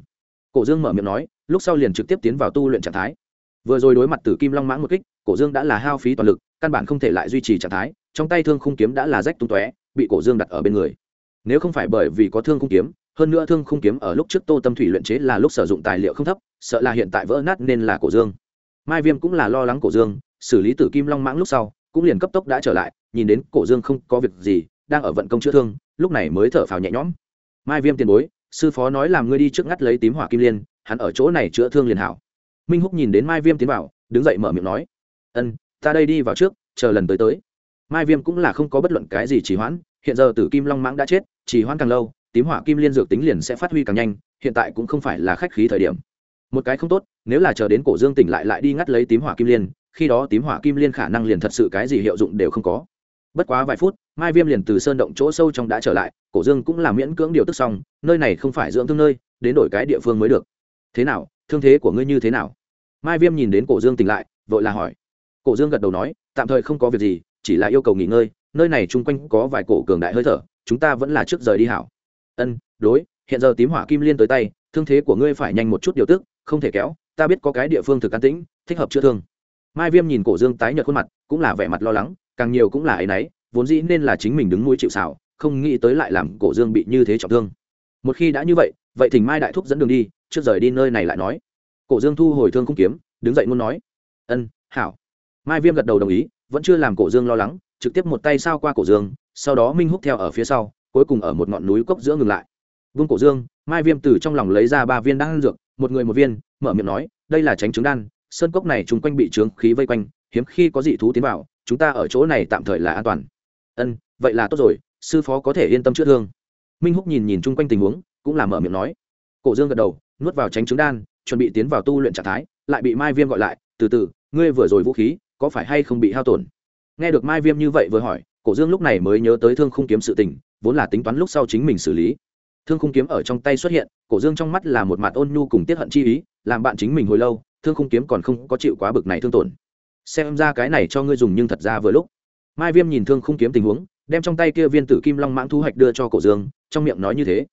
Cổ dương mở miệng nói, lúc sau liền trực tiếp tiến vào tu luyện trạng thái. Vừa rồi đối mặt tử kim long mãng một kích cổ dương đã là hao phí toàn lực, căn bản không thể lại duy trì trạng thái, trong tay thương khung kiếm đã là rách tung tóe, bị cổ dương đặt ở bên người. Nếu không phải bởi vì có thương khung kiếm, hơn nữa thương khung kiếm ở lúc trước tô tâm thủy luyện chế là lúc sử dụng tài liệu không thấp, sợ là hiện tại vỡ nát nên là cổ dương. Mai viêm cũng là lo lắng cổ dương, xử lý tử kim long mãng lúc sau, cũng liền cấp tốc đã trở lại, nhìn đến cổ dương không có việc gì, đang ở vận công chữa thương, lúc này mới thở phào nhẹ nhõm. Mai viêm tiền bối, sư phó nói làm ngươi đi trước ngắt lấy tím hỏa kim liên, hắn ở chỗ này chữa thương liền hảo. Minh húc nhìn đến mai viêm tiến vào, đứng dậy mở miệng nói ân, ta đây đi vào trước, chờ lần tới tới. Mai viêm cũng là không có bất luận cái gì trì hoãn, hiện giờ tử kim long mãng đã chết, trì hoãn càng lâu, tím hỏa kim liên dược tính liền sẽ phát huy càng nhanh, hiện tại cũng không phải là khách khí thời điểm. Một cái không tốt, nếu là chờ đến cổ dương tỉnh lại lại đi ngắt lấy tím hỏa kim liên, khi đó tím hỏa kim liên khả năng liền thật sự cái gì hiệu dụng đều không có. Bất quá vài phút, mai viêm liền từ sơn động chỗ sâu trong đã trở lại, cổ dương cũng là miễn cưỡng điều tức xong, nơi này không phải dưỡng thương nơi, đến đổi cái địa phương mới được. Thế nào, thương thế của ngươi như thế nào? Mai viêm nhìn đến cổ dương tỉnh lại, vội là hỏi cổ dương gật đầu nói, tạm thời không có việc gì, chỉ là yêu cầu nghỉ ngơi, nơi này chung quanh có vài cổ cường đại hơi thở, chúng ta vẫn là trước rời đi hảo. Ân, đối, hiện giờ tím hỏa kim liên tới tay, thương thế của ngươi phải nhanh một chút điều tức, không thể kéo, ta biết có cái địa phương thực an tĩnh, thích hợp chữa thương. Mai viêm nhìn cổ dương tái nhợt khuôn mặt, cũng là vẻ mặt lo lắng, càng nhiều cũng là ấy nấy vốn dĩ nên là chính mình đứng mũi chịu xảo không nghĩ tới lại làm cổ dương bị như thế trọng thương. Một khi đã như vậy vậy thỉnh mai đại thúc dẫn đường đi, trước rời đi nơi này lại nói. Cổ dương thu hồi thương không kiếm, đứng dậy muốn nói, ân, hảo mai viêm gật đầu đồng ý, vẫn chưa làm cổ dương lo lắng, trực tiếp một tay sao qua cổ dương, sau đó minh húc theo ở phía sau, cuối cùng ở một ngọn núi cốc giữa ngừng lại. Vương cổ dương, mai viêm từ trong lòng lấy ra ba viên đan dược, một người một viên, mở miệng nói, đây là tránh trứng đan, sơn cốc này chung quanh bị trướng khí vây quanh, hiếm khi có dị thú tiến vào, chúng ta ở chỗ này tạm thời là an toàn. Ân, vậy là tốt rồi, sư phó có thể yên tâm chữa thương. Minh húc nhìn nhìn chung quanh tình huống, cũng là mở miệng nói. Cổ dương gật đầu, nuốt vào tránh trứng đan, chuẩn bị tiến vào tu luyện trạng thái, lại bị mai viêm gọi lại, từ từ, ngươi vừa rồi vũ khí có phải hay không bị hao tổn? Nghe được mai viêm như vậy vừa hỏi, cổ dương lúc này mới nhớ tới thương khung kiếm sự tình, vốn là tính toán lúc sau chính mình xử lý. Thương khung kiếm ở trong tay xuất hiện, cổ dương trong mắt là một mặt ôn nhu cùng tiết hận chi ý, làm bạn chính mình hồi lâu, thương khung kiếm còn không có chịu quá bực này thương tổn. Xem ra cái này cho ngươi dùng nhưng thật ra vừa lúc. Mai viêm nhìn thương khung kiếm tình huống, đem trong tay kia viên tử kim long mãng thu hoạch đưa cho cổ dương, trong miệng nói như thế.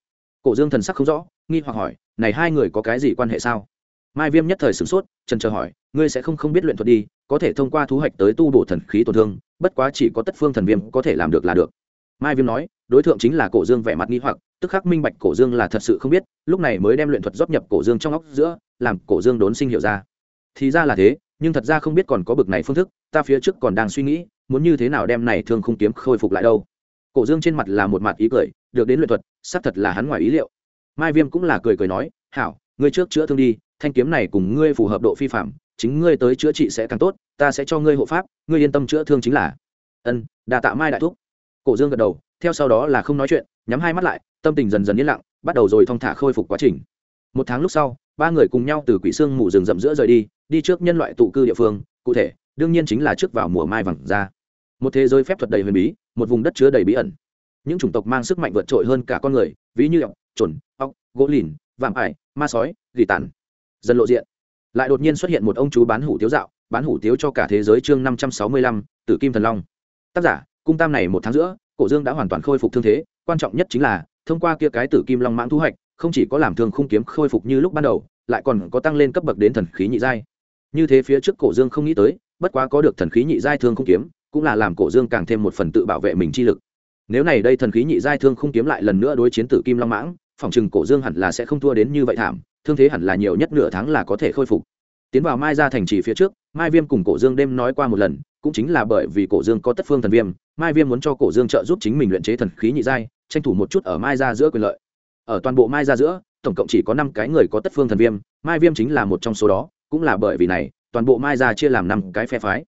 Cổ dương thần sắc không rõ, nghi hoặc hỏi, này hai người có cái gì quan hệ sao? Mai viêm nhất thời sửng sốt trần chờ hỏi ngươi sẽ không không biết luyện thuật đi, có thể thông qua thu hoạch tới tu bổ thần khí tổn thương, bất quá chỉ có tất phương thần viêm có thể làm được là được. Mai viêm nói, đối tượng chính là cổ dương vẻ mặt nghi hoặc, tức khắc minh bạch cổ dương là thật sự không biết, lúc này mới đem luyện thuật rót nhập cổ dương trong óc giữa, làm cổ dương đốn sinh hiểu ra. Thì ra là thế, nhưng thật ra không biết còn có bực này phương thức, ta phía trước còn đang suy nghĩ, muốn như thế nào đem này thương không kiếm khôi phục lại đâu. Cổ dương trên mặt là một mặt ý cười, được đến luyện thuật, xác thật là hắn ngoài ý liệu. Mai viêm cũng là cười cười nói, hảo, ngươi trước chữa thương đi, thanh kiếm này cùng ngươi phù hợp độ phi phạm chính ngươi tới chữa trị sẽ càng tốt, ta sẽ cho ngươi hộ pháp, ngươi yên tâm chữa thương chính là. Ân đà tạ mai đại thúc. Cổ dương gật đầu, theo sau đó là không nói chuyện, nhắm hai mắt lại, tâm tình dần dần yên lặng, bắt đầu rồi thong thả khôi phục quá trình. Một tháng lúc sau, ba người cùng nhau từ quỷ xương mù rừng rậm giữa rời đi đi trước nhân loại tụ cư địa phương, cụ thể, đương nhiên chính là trước vào mùa mai vàng ra. Một thế giới phép thuật đầy huyền bí, một vùng đất chứa đầy bí ẩn. Những chủng tộc mang sức mạnh vượt trội hơn cả con người, ví như ọc trồn ọc gỗ lìn, vạm ải, ma sói, gỉ tàn. Dần lộ diện lại đột nhiên xuất hiện một ông chú bán hủ tiếu dạo, bán hủ tiếu cho cả thế giới chương năm trăm sáu mươi lăm, tử kim thần long. Tác giả, cung tam này một tháng giữa, cổ dương đã hoàn toàn khôi phục thương thế, quan trọng nhất chính là, thông qua kia cái tử kim long mãng thu hoạch, không chỉ có làm thương khung kiếm khôi phục như lúc ban đầu, lại còn có tăng lên cấp bậc đến thần khí nhị giai. Như thế phía trước cổ dương không nghĩ tới, bất quá có được thần khí nhị giai thương khung kiếm, cũng là làm cổ dương càng thêm một phần tự bảo vệ mình chi lực. Nếu này đây thần khí nhị giai thương khung kiếm lại lần nữa đối chiến tử kim long mãng, phòng chừng cổ dương hẳn là sẽ không thua đến như vậy thảm thương thế hẳn là nhiều nhất nửa tháng là có thể khôi phục. Tiến vào mai ra thành trì phía trước, mai viêm cùng cổ dương đêm nói qua một lần, cũng chính là bởi vì cổ dương có tất phương thần viêm, mai viêm muốn cho cổ dương trợ giúp chính mình luyện chế thần khí nhị giai, tranh thủ một chút ở mai ra giữa quyền lợi. Ở toàn bộ mai ra giữa, tổng cộng chỉ có năm cái người có tất phương thần viêm, mai viêm chính là một trong số đó, cũng là bởi vì này, toàn bộ mai ra chia làm năm cái phe phái.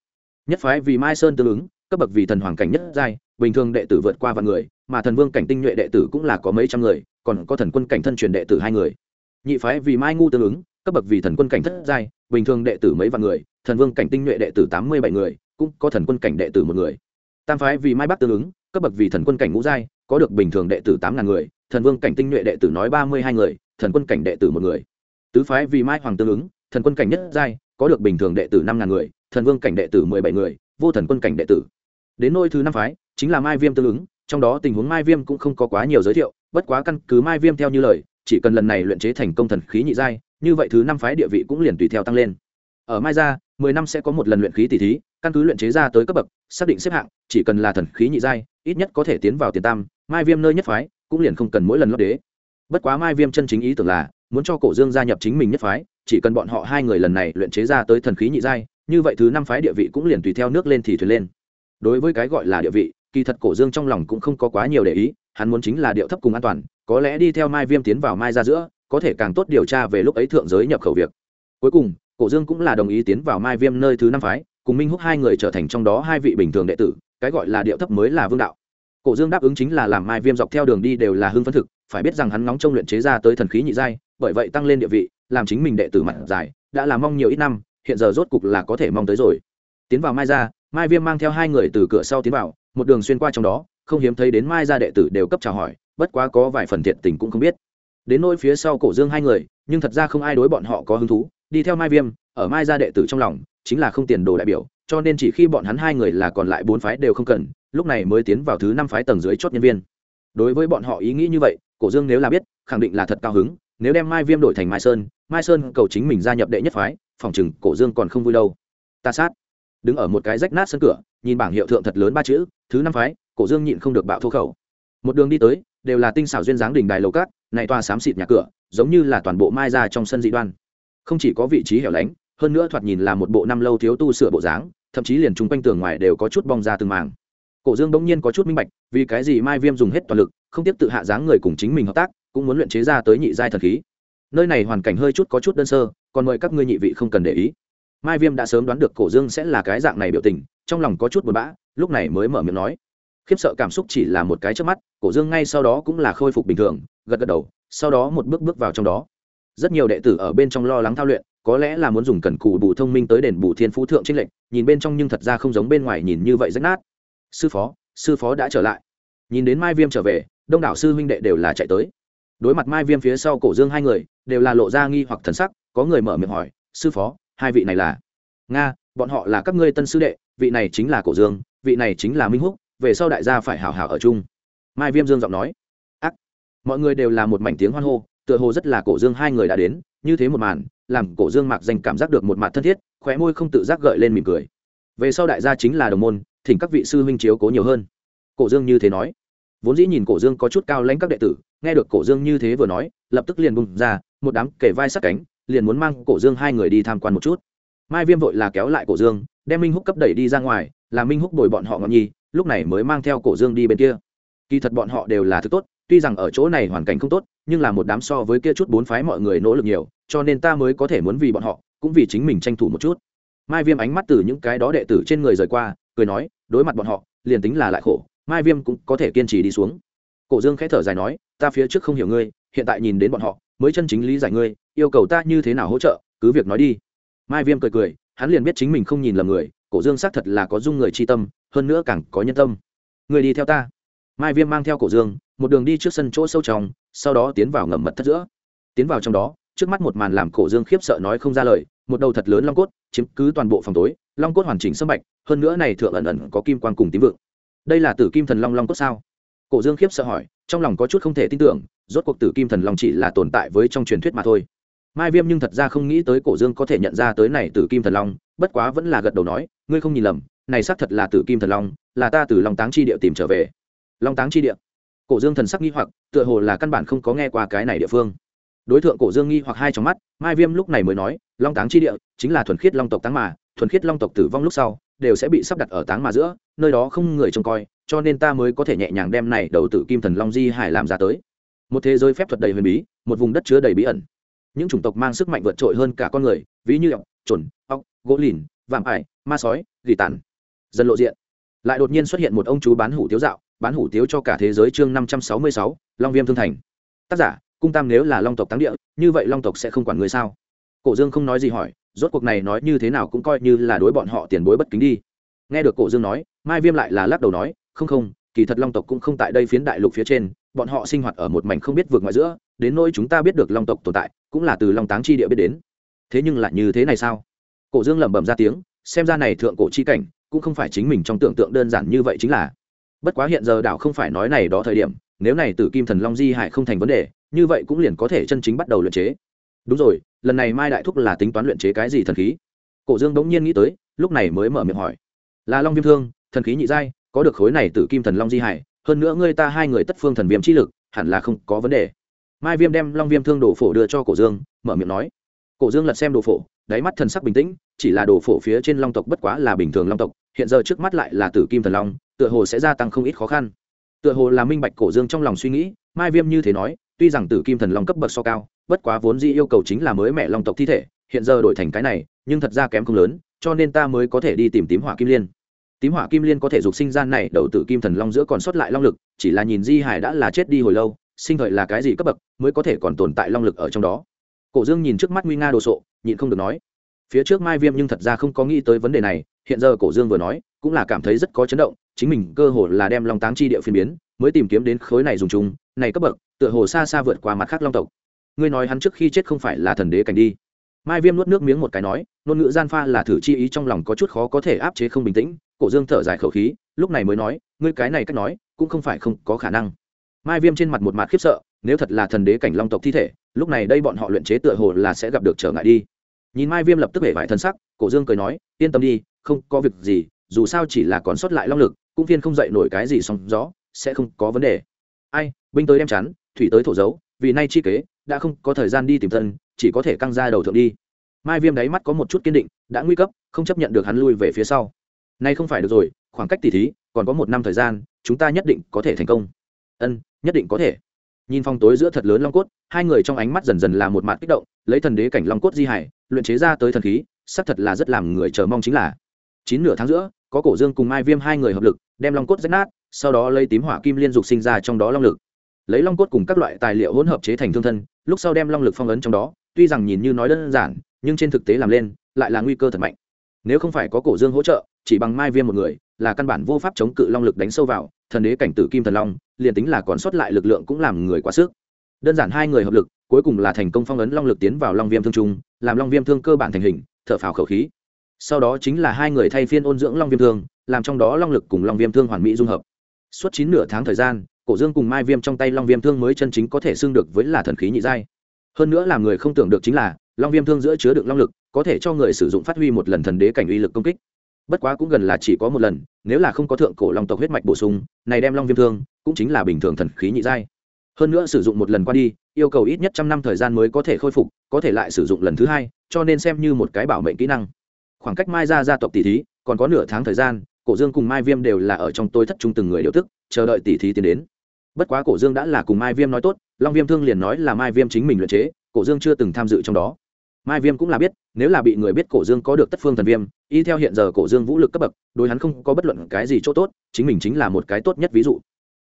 Nhất phái vì mai sơn tương ứng, cấp bậc vì thần hoàng cảnh nhất giai, bình thường đệ tử vượt qua vạn người, mà thần vương cảnh tinh nhuệ đệ tử cũng là có mấy trăm người, còn có thần quân cảnh thân truyền đệ tử hai người nhị phái vì mai ngu tương ứng, cấp bậc vì thần quân cảnh thất giai, bình thường đệ tử mấy vạn người, thần vương cảnh tinh nhuệ đệ tử tám mươi bảy người, cũng có thần quân cảnh đệ tử một người. Tam phái vì mai bắc tương ứng, cấp bậc vì thần quân cảnh ngũ giai, có được bình thường đệ tử tám ngàn người, thần vương cảnh tinh nhuệ đệ tử nói ba mươi hai người, thần quân cảnh đệ tử một người. Tứ phái vì mai hoàng tương ứng, thần quân cảnh nhất giai, có được bình thường đệ tử năm ngàn người, thần vương cảnh đệ tử mười bảy người, vô thần quân cảnh đệ tử. Đến nôi thứ năm phái, chính là mai viêm tương ứng, trong đó tình huống mai viêm cũng không có quá nhiều giới thiệu, bất quá căn cứ mai viêm theo như lời chỉ cần lần này luyện chế thành công thần khí nhị giai, như vậy thứ năm phái địa vị cũng liền tùy theo tăng lên. Ở mai gia, mười năm sẽ có một lần luyện khí tỷ thí, căn cứ luyện chế ra tới cấp bậc, xác định xếp hạng, chỉ cần là thần khí nhị giai, ít nhất có thể tiến vào tiền tam, mai viêm nơi nhất phái, cũng liền không cần mỗi lần lót đế. Bất quá mai viêm chân chính ý tưởng là, muốn cho cổ dương gia nhập chính mình nhất phái, chỉ cần bọn họ hai người lần này luyện chế ra tới thần khí nhị giai, như vậy thứ năm phái địa vị cũng liền tùy theo nước lên thì thuyền lên. Đối với cái gọi là địa vị, kỳ thật cổ dương trong lòng cũng không có quá nhiều để ý, hắn muốn chính là điệu thấp cùng an toàn có lẽ đi theo mai viêm tiến vào mai ra giữa, có thể càng tốt điều tra về lúc ấy thượng giới nhập khẩu việc. Cuối cùng, cổ dương cũng là đồng ý tiến vào mai viêm nơi thứ năm phái, cùng minh húc hai người trở thành trong đó hai vị bình thường đệ tử, cái gọi là điệu thấp mới là vương đạo. Cổ dương đáp ứng chính là làm mai viêm dọc theo đường đi đều là hưng phấn thực, phải biết rằng hắn nóng trong luyện chế ra tới thần khí nhị giai, bởi vậy tăng lên địa vị, làm chính mình đệ tử mặt dài, đã là mong nhiều ít năm, hiện giờ rốt cục là có thể mong tới rồi. Tiến vào mai ra mai viêm mang theo hai người từ cửa sau tiến vào, một đường xuyên qua trong đó, không hiếm thấy đến mai ra đệ tử đều cấp chào hỏi bất quá có vài phần thiện tình cũng không biết. Đến nỗi phía sau cổ dương hai người, nhưng thật ra không ai đối bọn họ có hứng thú, đi theo mai viêm, ở mai ra đệ tử trong lòng, chính là không tiền đồ đại biểu, cho nên chỉ khi bọn hắn hai người là còn lại bốn phái đều không cần, lúc này mới tiến vào thứ năm phái tầng dưới chốt nhân viên. Đối với bọn họ ý nghĩ như vậy, cổ dương nếu là biết, khẳng định là thật cao hứng, nếu đem mai viêm đổi thành mai sơn mai sơn cầu chính mình gia nhập đệ nhất phái, phòng chừng cổ dương còn không vui đâu. Ta sát. Đứng ở một cái rách nát sân cửa, nhìn bảng hiệu thượng thật lớn ba chữ, thứ năm phái, cổ dương nhịn không được bạo thô khẩu. Một đường đi tới đều là tinh xảo duyên dáng đỉnh đài lầu cát, này tòa xám xịt nhà cửa, giống như là toàn bộ mai ra trong sân dị đoan. Không chỉ có vị trí hẻo lánh, hơn nữa thoạt nhìn là một bộ năm lâu thiếu tu sửa bộ dáng, thậm chí liền chung quanh tường ngoài đều có chút bong ra từng màng cổ dương bỗng nhiên có chút minh bạch, vì cái gì mai viêm dùng hết toàn lực, không tiếp tự hạ dáng người cùng chính mình hợp tác, cũng muốn luyện chế ra tới nhị giai thần khí. Nơi này hoàn cảnh hơi chút có chút đơn sơ, còn mời các ngươi nhị vị không cần để ý. Mai viêm đã sớm đoán được cổ dương sẽ là cái dạng này biểu tình, trong lòng có chút buồn bã, lúc này mới mở miệng nói khiếp sợ cảm xúc chỉ là một cái trước mắt, cổ dương ngay sau đó cũng là khôi phục bình thường, gật gật đầu, sau đó một bước bước vào trong đó. Rất nhiều đệ tử ở bên trong lo lắng thao luyện, có lẽ là muốn dùng cần cù bù thông minh tới đền bù thiên phú thượng trinh lệnh nhìn bên trong nhưng thật ra không giống bên ngoài nhìn như vậy rách nát. Sư phó sư phó đã trở lại. Nhìn đến mai viêm trở về, đông đảo sư huynh đệ đều là chạy tới. Đối mặt mai viêm phía sau cổ dương hai người, đều là lộ ra nghi hoặc thần sắc, có người mở miệng hỏi, sư phó, hai vị này là? Nga, bọn họ là các ngươi tân sư đệ, vị này chính là cổ dương, vị này chính là minh húc về sau đại gia phải hào hào ở chung. Mai viêm dương giọng nói, ác, mọi người đều là một mảnh tiếng hoan hô, tựa hồ rất là cổ dương hai người đã đến, như thế một màn, làm cổ dương mạc danh cảm giác được một mặt thân thiết, khóe môi không tự giác gợi lên mỉm cười. Về sau đại gia chính là đồng môn, thỉnh các vị sư huynh chiếu cố nhiều hơn. Cổ dương như thế nói. Vốn dĩ nhìn cổ dương có chút cao lãnh các đệ tử, nghe được cổ dương như thế vừa nói, lập tức liền bùng ra, một đám kể vai sát cánh, liền muốn mang cổ dương hai người đi tham quan một chút. Mai viêm vội là kéo lại cổ dương, đem minh húc cấp đẩy đi ra ngoài làm minh húc đổi bọn họ ngọn nhi lúc này mới mang theo cổ dương đi bên kia. Kỳ thật bọn họ đều là thứ tốt, tuy rằng ở chỗ này hoàn cảnh không tốt, nhưng là một đám so với kia chút bốn phái mọi người nỗ lực nhiều, cho nên ta mới có thể muốn vì bọn họ, cũng vì chính mình tranh thủ một chút. Mai viêm ánh mắt từ những cái đó đệ tử trên người rời qua, cười nói, đối mặt bọn họ, liền tính là lại khổ, mai viêm cũng có thể kiên trì đi xuống. Cổ dương khẽ thở dài nói, ta phía trước không hiểu ngươi, hiện tại nhìn đến bọn họ, mới chân chính lý giải ngươi, yêu cầu ta như thế nào hỗ trợ, cứ việc nói đi. Mai viêm cười cười, hắn liền biết chính mình không nhìn lầm người cổ dương xác thật là có dung người chi tâm, hơn nữa càng có nhân tâm. Người đi theo ta. Mai viêm mang theo cổ dương, một đường đi trước sân chỗ sâu trong, sau đó tiến vào ngầm mật thất giữa. Tiến vào trong đó, trước mắt một màn làm cổ dương khiếp sợ nói không ra lời, một đầu thật lớn long cốt, chiếm cứ toàn bộ phòng tối, long cốt hoàn chỉnh sâm bạch, hơn nữa này thượng ẩn ẩn có kim quan cùng tím vượng. Đây là tử kim thần long long cốt sao? Cổ dương khiếp sợ hỏi, trong lòng có chút không thể tin tưởng, rốt cuộc tử kim thần long chỉ là tồn tại với trong truyền thuyết mà thôi. Mai viêm nhưng thật ra không nghĩ tới cổ dương có thể nhận ra tới này tử kim thần long, bất quá vẫn là gật đầu nói ngươi không nhìn lầm, này xác thật là tử kim thần long, là ta từ long táng chi địa tìm trở về. Long táng chi địa? Cổ dương thần sắc nghi hoặc, tựa hồ là căn bản không có nghe qua cái này địa phương. Đối tượng cổ dương nghi hoặc hai trong mắt, mai viêm lúc này mới nói, long táng chi địa chính là thuần khiết long tộc táng mà, thuần khiết long tộc tử vong lúc sau, đều sẽ bị sắp đặt ở táng mà giữa, nơi đó không người trông coi, cho nên ta mới có thể nhẹ nhàng đem này đầu tử kim thần long di hải làm ra tới. Một thế giới phép thuật đầy huyền bí, một vùng đất chứa đầy bí ẩn. Những chủng tộc mang sức mạnh vượt trội hơn cả con người, ví như ọc trồn ọc, gỗ lìn vạm ải, ma sói, gỉ tàn dần lộ diện. Lại đột nhiên xuất hiện một ông chú bán hủ tiếu dạo, bán hủ tiếu cho cả thế giới chương năm trăm sáu mươi sáu, long viêm thương thành. Tác giả, cung tam nếu là long tộc táng địa, như vậy long tộc sẽ không quản người sao? Cổ dương không nói gì hỏi, rốt cuộc này nói như thế nào cũng coi như là đối bọn họ tiền bối bất kính đi. Nghe được cổ dương nói, mai viêm lại là lắc đầu nói, không không, kỳ thật long tộc cũng không tại đây phiến đại lục phía trên, bọn họ sinh hoạt ở một mảnh không biết vượt ngoài giữa, đến nỗi chúng ta biết được long tộc tồn tại, cũng là từ long táng chi địa biết đến. Thế nhưng lại như thế này sao? Cổ dương lẩm bẩm ra tiếng, xem ra này thượng cổ chi cảnh cũng không phải chính mình trong tưởng tượng đơn giản như vậy chính là. Bất quá hiện giờ đảo không phải nói này đó thời điểm, nếu này tử kim thần long di hải không thành vấn đề, như vậy cũng liền có thể chân chính bắt đầu luyện chế. Đúng rồi, lần này mai đại thúc là tính toán luyện chế cái gì thần khí? Cổ dương bỗng nhiên nghĩ tới, lúc này mới mở miệng hỏi. Là long viêm thương, thần khí nhị giai, có được khối này tử kim thần long di hải hơn nữa ngươi ta hai người tất phương thần viêm chi lực, hẳn là không có vấn đề. Mai viêm đem long viêm thương đổ phổ đưa cho cổ dương, mở miệng nói cổ dương lật xem đồ phổ, đáy mắt thần sắc bình tĩnh, chỉ là đồ phổ phía trên long tộc bất quá là bình thường long tộc, hiện giờ trước mắt lại là tử kim thần long, tựa hồ sẽ gia tăng không ít khó khăn. Tựa hồ là minh bạch cổ dương trong lòng suy nghĩ, mai viêm như thế nói, tuy rằng tử kim thần long cấp bậc so cao, bất quá vốn dĩ yêu cầu chính là mới mẹ long tộc thi thể, hiện giờ đổi thành cái này, nhưng thật ra kém không lớn, cho nên ta mới có thể đi tìm tím hỏa kim liên. Tím hỏa kim liên có thể dục sinh gian này, đầu tử kim thần long giữa còn sót lại long lực, chỉ là nhìn di hải đã là chết đi hồi lâu, sinh thời là cái gì cấp bậc, mới có thể còn tồn tại long lực ở trong đó cổ dương nhìn trước mắt nguy nga đồ sộ, nhịn không được nói, phía trước mai viêm nhưng thật ra không có nghĩ tới vấn đề này, hiện giờ cổ dương vừa nói, cũng là cảm thấy rất có chấn động, chính mình cơ hồ là đem long táng chi địa phiên biến, mới tìm kiếm đến khối này dùng chung, này cấp bậc, tựa hồ xa xa vượt qua mặt khác long tộc. Ngươi nói hắn trước khi chết không phải là thần đế cảnh đi. Mai viêm nuốt nước miếng một cái nói ngôn ngữ gian pha là thử chi ý trong lòng có chút khó có thể áp chế không bình tĩnh. Cổ dương thở dài khẩu khí, lúc này mới nói, ngươi cái này cách nói, cũng không phải không có khả năng. Mai viêm trên mặt một mặt khiếp sợ nếu thật là thần đế cảnh long tộc thi thể, lúc này đây bọn họ luyện chế tựa hồ là sẽ gặp được trở ngại đi. Nhìn mai viêm lập tức hể vải thân sắc, cổ dương cười nói, yên tâm đi, không có việc gì, dù sao chỉ là còn sót lại long lực, cũng viên không dậy nổi cái gì song gió, sẽ không có vấn đề. Ai, binh tới đem chắn, thủy tới thổ dấu, vì nay chi kế, đã không có thời gian đi tìm thân, chỉ có thể căng ra đầu thượng đi. Mai viêm đáy mắt có một chút kiên định, đã nguy cấp, không chấp nhận được hắn lui về phía sau. Nay không phải được rồi, khoảng cách tỉ thí, còn có một năm thời gian, chúng ta nhất định có thể thành công. Ân, nhất định có thể nhìn phong tối giữa thật lớn long cốt, hai người trong ánh mắt dần dần là một mặt kích động, lấy thần đế cảnh long cốt di hải, luyện chế ra tới thần khí, xác thật là rất làm người chờ mong chính là. Chín nửa tháng giữa, có cổ dương cùng mai viêm hai người hợp lực, đem long cốt rách nát, sau đó lấy tím hỏa kim liên dục sinh ra trong đó long lực. Lấy long cốt cùng các loại tài liệu hỗn hợp chế thành thương thân, lúc sau đem long lực phong ấn trong đó, tuy rằng nhìn như nói đơn giản, nhưng trên thực tế làm lên, lại là nguy cơ thật mạnh. Nếu không phải có cổ dương hỗ trợ chỉ bằng mai viêm một người, là căn bản vô pháp chống cự long lực đánh sâu vào, thần đế cảnh tử kim thần long, liền tính là còn sót lại lực lượng cũng làm người quá sức. Đơn giản hai người hợp lực, cuối cùng là thành công phong ấn long lực tiến vào long viêm thương trung, làm long viêm thương cơ bản thành hình, thở phào khẩu khí. Sau đó chính là hai người thay phiên ôn dưỡng long viêm thương, làm trong đó long lực cùng long viêm thương hoàn mỹ dung hợp. Suốt chín nửa tháng thời gian, cổ dương cùng mai viêm trong tay long viêm thương mới chân chính có thể xưng được với là thần khí nhị giai. Hơn nữa làm người không tưởng được chính là, long viêm thương giữa chứa đựng long lực, có thể cho người sử dụng phát huy một lần thần đế cảnh uy lực công kích bất quá cũng gần là chỉ có một lần, nếu là không có thượng cổ long tộc huyết mạch bổ sung, này đem long viêm thương, cũng chính là bình thường thần khí nhị giai. Hơn nữa sử dụng một lần qua đi, yêu cầu ít nhất trăm năm thời gian mới có thể khôi phục, có thể lại sử dụng lần thứ hai, cho nên xem như một cái bảo mệnh kỹ năng. Khoảng cách mai ra gia tộc tỷ thí, còn có nửa tháng thời gian, cổ dương cùng mai viêm đều là ở trong tôi thất trung từng người điều tức, chờ đợi tỷ thí tiến đến. Bất quá cổ dương đã là cùng mai viêm nói tốt, long viêm thương liền nói là mai viêm chính mình luyện chế, cổ dương chưa từng tham dự trong đó mai viêm cũng là biết, nếu là bị người biết cổ dương có được tất phương thần viêm, y theo hiện giờ cổ dương vũ lực cấp bậc, đối hắn không có bất luận cái gì chỗ tốt, chính mình chính là một cái tốt nhất ví dụ.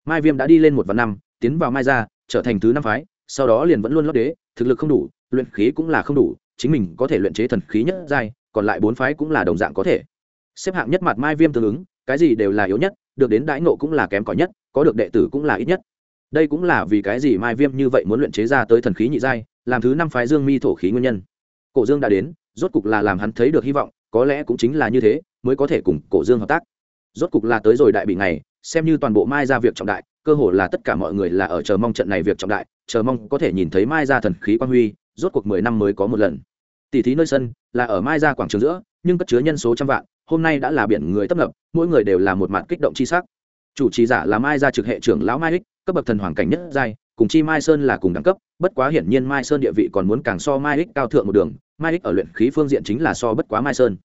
Mai viêm đã đi lên một vạn năm, tiến vào mai ra trở thành thứ năm phái, sau đó liền vẫn luôn lót đế, thực lực không đủ, luyện khí cũng là không đủ, chính mình có thể luyện chế thần khí nhất giai, còn lại bốn phái cũng là đồng dạng có thể. Xếp hạng nhất mặt mai viêm tương ứng, cái gì đều là yếu nhất, được đến đãi nộ cũng là kém cỏi nhất, có được đệ tử cũng là ít nhất. Đây cũng là vì cái gì mai viêm như vậy muốn luyện chế ra tới thần khí nhị giai, làm thứ năm phái dương mi thổ khí nguyên nhân cổ dương đã đến rốt cục là làm hắn thấy được hy vọng có lẽ cũng chính là như thế mới có thể cùng cổ dương hợp tác. Rốt cục là tới rồi đại bị này, xem như toàn bộ mai ra việc trọng đại cơ hồ là tất cả mọi người là ở chờ mong trận này việc trọng đại chờ mong có thể nhìn thấy mai ra thần khí quan huy rốt cuộc mười năm mới có một lần. Tỷ thí nơi sân là ở mai ra quảng trường giữa nhưng cất chứa nhân số trăm vạn hôm nay đã là biển người tấp nập mỗi người đều là một mặt kích động chi sắc. Chủ trì giả là mai ra trực hệ trưởng lão mai ích cấp bậc thần hoàng cảnh nhất giai cùng chi mai sơn là cùng đẳng cấp, bất quá hiển nhiên mai sơn địa vị còn muốn càng so mai ích cao thượng một đường, mai ích ở luyện khí phương diện chính là so bất quá mai sơn.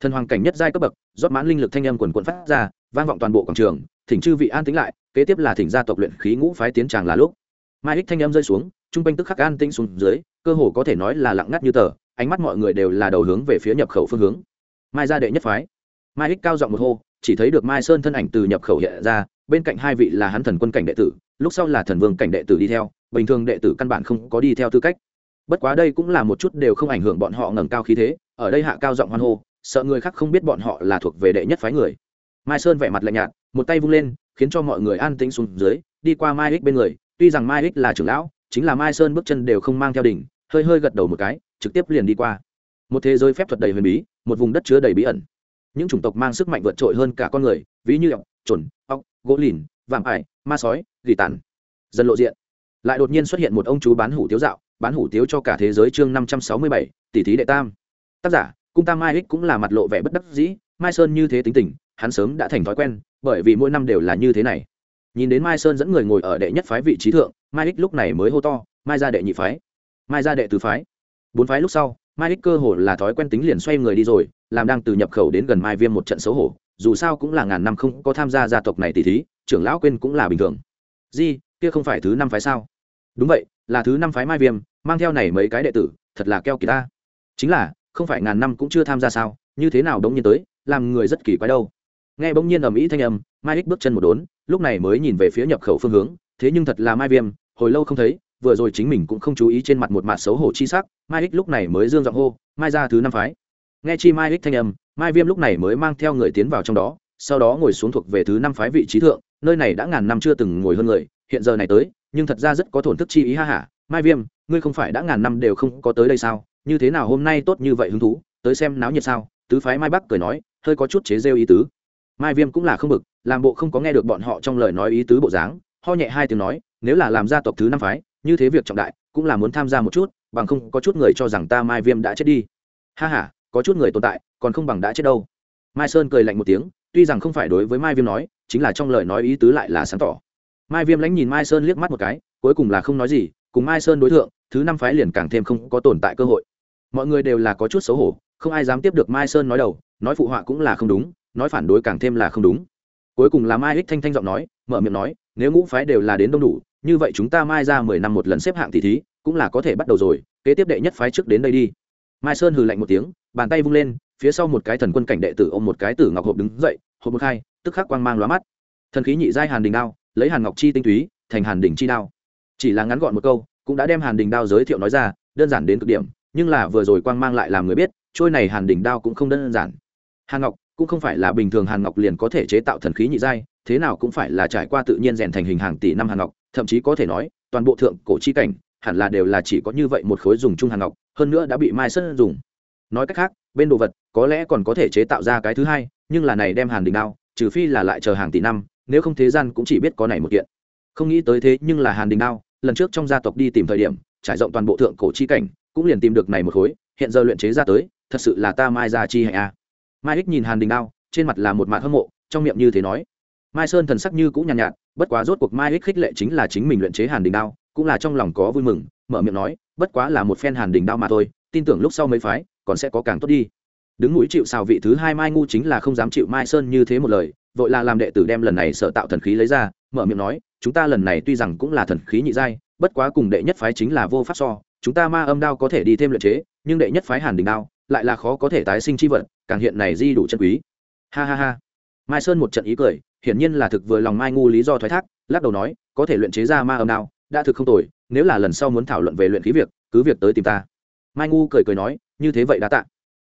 Thần hoàng cảnh nhất giai cấp bậc, rót mãn linh lực thanh âm quần quận phát ra, vang vọng toàn bộ quảng trường, thỉnh chư vị an tính lại, kế tiếp là thỉnh gia tộc luyện khí ngũ phái tiến tràng là lúc. Mai ích thanh âm rơi xuống, trung quanh tức khắc an tĩnh xuống dưới, cơ hồ có thể nói là lặng ngắt như tờ, ánh mắt mọi người đều là đầu hướng về phía nhập khẩu phương hướng. Mai gia đệ nhất phái. Mai ích cao giọng một hô, chỉ thấy được mai sơn thân ảnh từ nhập khẩu hiện ra bên cạnh hai vị là hắn thần quân cảnh đệ tử, lúc sau là thần vương cảnh đệ tử đi theo, bình thường đệ tử căn bản không có đi theo tư cách. Bất quá đây cũng là một chút đều không ảnh hưởng bọn họ ngẩng cao khí thế, ở đây hạ cao giọng hoan hô, sợ người khác không biết bọn họ là thuộc về đệ nhất phái người. Mai sơn vẻ mặt lạnh nhạt, một tay vung lên, khiến cho mọi người an tĩnh xuống dưới, đi qua mai ích bên người, tuy rằng mai ích là trưởng lão, chính là mai sơn bước chân đều không mang theo đỉnh, hơi hơi gật đầu một cái, trực tiếp liền đi qua. Một thế giới phép thuật đầy huyền bí, một vùng đất chứa đầy bí ẩn. Những chủng tộc mang sức mạnh vượt trội hơn cả con người, ví như ọc trồn ọc gỗ lìn, vạm ải, ma sói, gỉ tàn. Dần lộ diện. Lại đột nhiên xuất hiện một ông chú bán hủ tiếu dạo, bán hủ tiếu cho cả thế giới chương năm trăm sáu mươi bảy, tỷ thí đệ tam. Tác giả, cung tam mai ích cũng là mặt lộ vẻ bất đắc dĩ, mai sơn như thế tính tình, hắn sớm đã thành thói quen, bởi vì mỗi năm đều là như thế này. Nhìn đến mai sơn dẫn người ngồi ở đệ nhất phái vị trí thượng, mai ích lúc này mới hô to, mai ra đệ nhị phái. Mai ra đệ tứ phái. Bốn phái lúc sau, mai ích cơ hồ là thói quen tính liền xoay người đi rồi, làm đang từ nhập khẩu đến gần mai viêm một trận xấu hổ dù sao cũng là ngàn năm không có tham gia gia tộc này tỷ thí, trưởng lão quên cũng là bình thường. Di, kia không phải thứ năm phái sao? Đúng vậy, là thứ năm phái mai viêm, mang theo này mấy cái đệ tử, thật là keo kỳ ta. Chính là, không phải ngàn năm cũng chưa tham gia sao, như thế nào đống nhiên tới, làm người rất kỳ quái đâu. Nghe bỗng nhiên ầm ĩ thanh âm, mai ích bước chân một đốn, lúc này mới nhìn về phía nhập khẩu phương hướng, thế nhưng thật là mai viêm, hồi lâu không thấy, vừa rồi chính mình cũng không chú ý trên mặt một mặt xấu hổ chi sắc, mai ích lúc này mới dương giọng hô, mai ra thứ năm phái. Nghe chi mai ích thanh âm mai viêm lúc này mới mang theo người tiến vào trong đó, sau đó ngồi xuống thuộc về thứ năm phái vị trí thượng, nơi này đã ngàn năm chưa từng ngồi hơn người, hiện giờ này tới, nhưng thật ra rất có thổn thức chi ý, ha hả mai viêm, ngươi không phải đã ngàn năm đều không có tới đây sao? Như thế nào hôm nay tốt như vậy hứng thú? Tới xem náo nhiệt sao? Tứ phái mai bắc cười nói, hơi có chút chế rêu ý tứ. Mai viêm cũng là không bực, làm bộ không có nghe được bọn họ trong lời nói ý tứ bộ dáng, ho nhẹ hai tiếng nói, nếu là làm gia tộc thứ năm phái, như thế việc trọng đại, cũng là muốn tham gia một chút, bằng không có chút người cho rằng ta mai viêm đã chết đi. Ha h a có chút người tồn tại, còn không bằng đã chết đâu. Mai sơn cười lạnh một tiếng, tuy rằng không phải đối với mai viêm nói, chính là trong lời nói ý tứ lại là sáng tỏ. Mai viêm lãnh nhìn mai sơn liếc mắt một cái, cuối cùng là không nói gì, cùng mai sơn đối tượng thứ năm phái liền càng thêm không có tồn tại cơ hội. Mọi người đều là có chút xấu hổ, không ai dám tiếp được mai sơn nói đầu, nói phụ họa cũng là không đúng, nói phản đối càng thêm là không đúng. Cuối cùng là mai ích thanh thanh giọng nói, mở miệng nói, nếu ngũ phái đều là đến đông đủ, như vậy chúng ta mai ra mười năm một lần xếp hạng tỷ thí, cũng là có thể bắt đầu rồi, kế tiếp đệ nhất phái trước đến đây đi mai sơn hừ lạnh một tiếng, bàn tay vung lên, phía sau một cái thần quân cảnh đệ tử ôm một cái tử ngọc hộp đứng dậy, hộp một khai tức khắc quang mang lóa mắt. Thần khí nhị giai hàn đình đao, lấy hàn ngọc chi tinh túy, thành hàn đình chi đao. Chỉ là ngắn gọn một câu, cũng đã đem hàn đình đao giới thiệu nói ra, đơn giản đến cực điểm, nhưng là vừa rồi quang mang lại làm người biết, trôi này hàn đình đao cũng không đơn giản. Hàn ngọc, cũng không phải là bình thường hàn ngọc liền có thể chế tạo thần khí nhị giai, thế nào cũng phải là trải qua tự nhiên rèn thành hình hàng tỷ năm hàn ngọc, thậm chí có thể nói, toàn bộ thượng cổ chi cảnh hẳn là đều là chỉ có như vậy một khối dùng chung hàn ngọc hơn nữa đã bị mai sơn dùng. Nói cách khác bên đồ vật có lẽ còn có thể chế tạo ra cái thứ hai nhưng là này đem hàn đình đao trừ phi là lại chờ hàng tỷ năm nếu không thế gian cũng chỉ biết có này một kiện. Không nghĩ tới thế nhưng là hàn đình đao lần trước trong gia tộc đi tìm thời điểm trải rộng toàn bộ thượng cổ chi cảnh cũng liền tìm được này một khối hiện giờ luyện chế ra tới thật sự là ta mai ra chi hay a. Mai ích nhìn hàn đình đao trên mặt là một mạt hâm mộ trong miệng như thế nói. Mai sơn thần sắc như cũng nhàn nhạt, nhạt bất quá rốt cuộc mai ích khích lệ chính là chính mình luyện chế hàn đình đao cũng là trong lòng có vui mừng, mở miệng nói, bất quá là một phen hàn đình đao mà thôi, tin tưởng lúc sau mấy phái còn sẽ có càng tốt đi. Đứng mũi chịu xào vị thứ hai mai ngu chính là không dám chịu mai sơn như thế một lời, vội là làm đệ tử đem lần này sở tạo thần khí lấy ra, mở miệng nói, chúng ta lần này tuy rằng cũng là thần khí nhị giai, bất quá cùng đệ nhất phái chính là vô pháp so, chúng ta ma âm đao có thể đi thêm luyện chế, nhưng đệ nhất phái hàn đình đao lại là khó có thể tái sinh chi vật, càng hiện này di đủ chân quý. Ha ha ha. Mai sơn một trận ý cười, hiển nhiên là thực vừa lòng mai ngu lý do thoái thác, lắc đầu nói, có thể luyện chế ra ma âm đao đã thực không tồi, nếu là lần sau muốn thảo luận về luyện khí việc, cứ việc tới tìm ta. Mai ngu cười cười nói, như thế vậy đã tạ.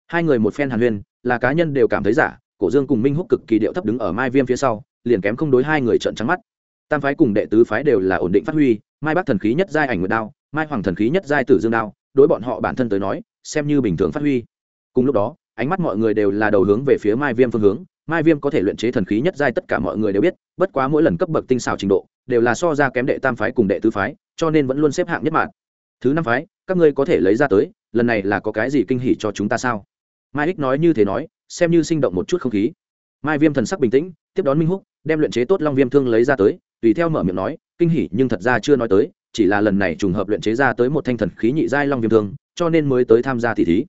Hai người một phen hàn huyên, là cá nhân đều cảm thấy giả, cổ dương cùng minh húc cực kỳ điệu thấp đứng ở mai viêm phía sau, liền kém không đối hai người trợn trắng mắt. Tam phái cùng đệ tứ phái đều là ổn định phát huy, mai bắc thần khí nhất giai ảnh nguyệt đao, mai hoàng thần khí nhất giai tử dương đao, đối bọn họ bản thân tới nói, xem như bình thường phát huy. Cùng lúc đó, ánh mắt mọi người đều là đầu hướng về phía mai viêm phương hướng, mai viêm có thể luyện chế thần khí nhất giai tất cả mọi người đều biết, bất quá mỗi lần cấp bậc tinh xảo trình độ đều là so ra kém đệ tam phái cùng đệ tứ phái, cho nên vẫn luôn xếp hạng nhất mạng thứ năm phái, các ngươi có thể lấy ra tới, lần này là có cái gì kinh hỉ cho chúng ta sao? Mai ích nói như thế nói, xem như sinh động một chút không khí. Mai viêm thần sắc bình tĩnh, tiếp đón minh húc, đem luyện chế tốt long viêm thương lấy ra tới, tùy theo mở miệng nói, kinh hỉ nhưng thật ra chưa nói tới, chỉ là lần này trùng hợp luyện chế ra tới một thanh thần khí nhị giai long viêm thương, cho nên mới tới tham gia thị thí.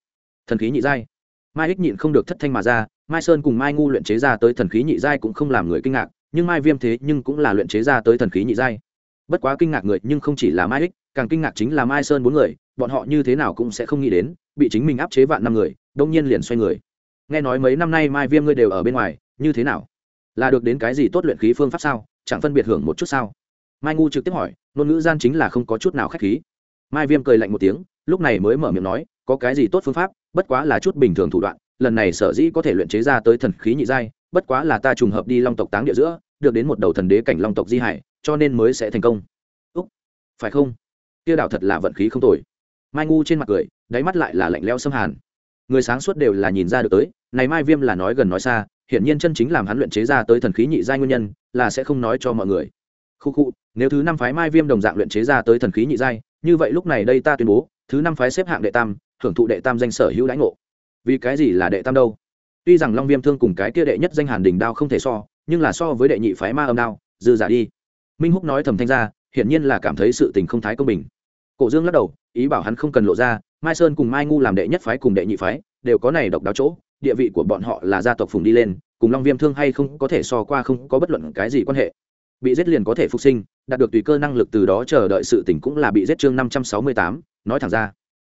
Thần khí nhị giai. Mai ích nhịn không được thất thanh mà ra, mai sơn cùng mai ngu luyện chế ra tới thần khí nhị giai cũng không làm người kinh ngạc nhưng mai viêm thế nhưng cũng là luyện chế ra tới thần khí nhị giai. Bất quá kinh ngạc người nhưng không chỉ là mai ích càng kinh ngạc chính là mai sơn bốn người, bọn họ như thế nào cũng sẽ không nghĩ đến, bị chính mình áp chế vạn năm người, đông nhiên liền xoay người. Nghe nói mấy năm nay mai viêm ngươi đều ở bên ngoài, như thế nào? Là được đến cái gì tốt luyện khí phương pháp sao? Chẳng phân biệt hưởng một chút sao? Mai ngu trực tiếp hỏi, ngôn ngữ gian chính là không có chút nào k h á c h khí. Mai viêm cười lạnh một tiếng, lúc này mới mở miệng nói, có cái gì tốt phương pháp, bất quá là chút bình thường thủ đoạn, lần này sở dĩ có thể luyện chế ra tới thần khí nhị giai bất quá là ta trùng hợp đi long tộc táng địa giữa, được đến một đầu thần đế cảnh long tộc di hải, cho nên mới sẽ thành công. Úc, phải không? Kia đạo thật là vận khí không tồi. Mai ngu trên mặt cười, đáy mắt lại là lạnh leo xâm hàn. Người sáng suốt đều là nhìn ra được tới, này mai viêm là nói gần nói xa, hiển nhiên chân chính làm hắn luyện chế ra tới thần khí nhị giai nguyên nhân, là sẽ không nói cho mọi người. Khu khu, nếu thứ năm phái mai viêm đồng dạng luyện chế ra tới thần khí nhị giai, như vậy lúc này đây ta tuyên bố, thứ năm phái xếp hạng đệ tam, hưởng thụ đệ tam danh sở hữu lãnh ngộ. Vì cái gì là đệ tam đâu? Tuy rằng long viêm thương cùng cái kia đệ nhất danh hàn đình đao không thể so, nhưng là so với đệ nhị phái ma âm đao, dư giả đi. Minh húc nói thầm thanh ra, hiển nhiên là cảm thấy sự tình không thái công bình. Cổ dương lắc đầu, ý bảo hắn không cần lộ ra, mai sơn cùng mai ngu làm đệ nhất phái cùng đệ nhị phái, đều có này độc đáo chỗ, địa vị của bọn họ là gia tộc phùng đi lên, cùng long viêm thương hay không có thể so qua không có bất luận cái gì quan hệ. Bị giết liền có thể phục sinh, đạt được tùy cơ năng lực từ đó chờ đợi sự tỉnh cũng là bị giết chương năm trăm sáu mươi tám, nói thẳng ra.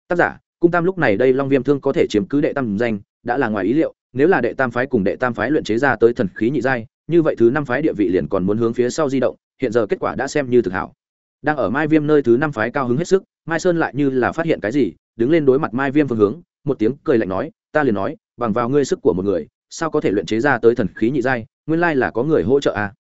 Tác giả, cung tam lúc này đây long viêm thương có thể chiếm cứ đệ tam danh, đã là ngoài ý liệu nếu là đệ tam phái cùng đệ tam phái luyện chế ra tới thần khí nhị giai, như vậy thứ năm phái địa vị liền còn muốn hướng phía sau di động, hiện giờ kết quả đã xem như thực hảo đang ở mai viêm nơi thứ năm phái cao hứng hết sức, mai sơn lại như là phát hiện cái gì, đứng lên đối mặt mai viêm phương hướng, một tiếng cười lạnh nói, ta liền nói, bằng vào ngươi sức của một người, sao có thể luyện chế ra tới thần khí nhị giai, nguyên lai là có người hỗ trợ à.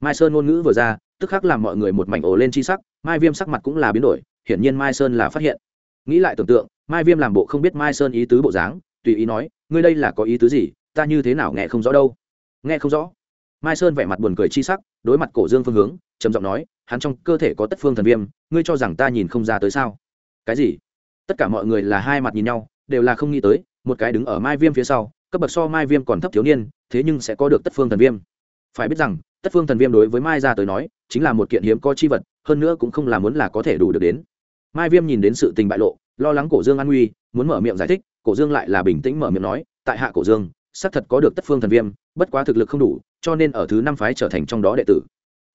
mai sơn ngôn ngữ vừa ra, tức khắc làm mọi người một mảnh ổ lên chi sắc, mai viêm sắc mặt cũng là biến đổi, hiển nhiên mai sơn là phát hiện nghĩ lại tưởng tượng, mai viêm làm bộ không biết mai sơn ý tứ bộ dáng, tùy ý nói ngươi đây là có ý tứ gì? Ta như thế nào nghe không rõ đâu. Nghe không rõ. Mai sơn vẻ mặt buồn cười chi sắc, đối mặt cổ dương phương hướng, trầm giọng nói, hắn trong cơ thể có tất phương thần viêm, ngươi cho rằng ta nhìn không ra tới sao? Cái gì? Tất cả mọi người là hai mặt nhìn nhau, đều là không nghĩ tới, một cái đứng ở mai viêm phía sau, cấp bậc so mai viêm còn thấp thiếu niên, thế nhưng sẽ có được tất phương thần viêm. Phải biết rằng, tất phương thần viêm đối với mai ra tới nói, chính là một kiện hiếm có chi vật, hơn nữa cũng không là muốn là có thể đủ được đến. Mai viêm nhìn đến sự tình bại lộ, lo lắng cổ dương an nguy, muốn mở miệng giải thích cổ dương lại là bình tĩnh mở miệng nói, tại hạ cổ dương, xác thật có được tất phương thần viêm, bất quá thực lực không đủ, cho nên ở thứ năm phái trở thành trong đó đệ tử.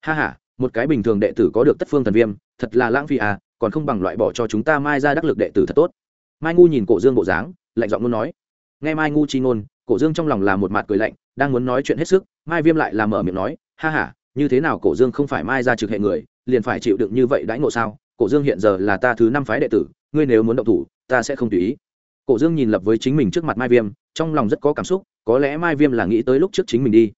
Ha h a một cái bình thường đệ tử có được tất phương thần viêm, thật là lãng phí à còn không bằng loại bỏ cho chúng ta mai ra đắc lực đệ tử thật tốt. Mai ngu nhìn cổ dương bộ dáng, lạnh giọng muốn nói. Nghe mai ngu chi ngôn, cổ dương trong lòng là một mặt cười lạnh, đang muốn nói chuyện hết sức, mai viêm lại làm mở miệng nói, ha h a như thế nào cổ dương không phải mai ra trực hệ người, liền phải chịu đựng như vậy đãi ngộ sao? Cổ dương hiện giờ là ta thứ năm phái đệ tử, ngươi nếu muốn động thủ, ta sẽ không tùy ý cổ dương nhìn lập với chính mình trước mặt mai viêm, trong lòng rất có cảm xúc, có lẽ mai viêm là nghĩ tới lúc trước chính mình đi.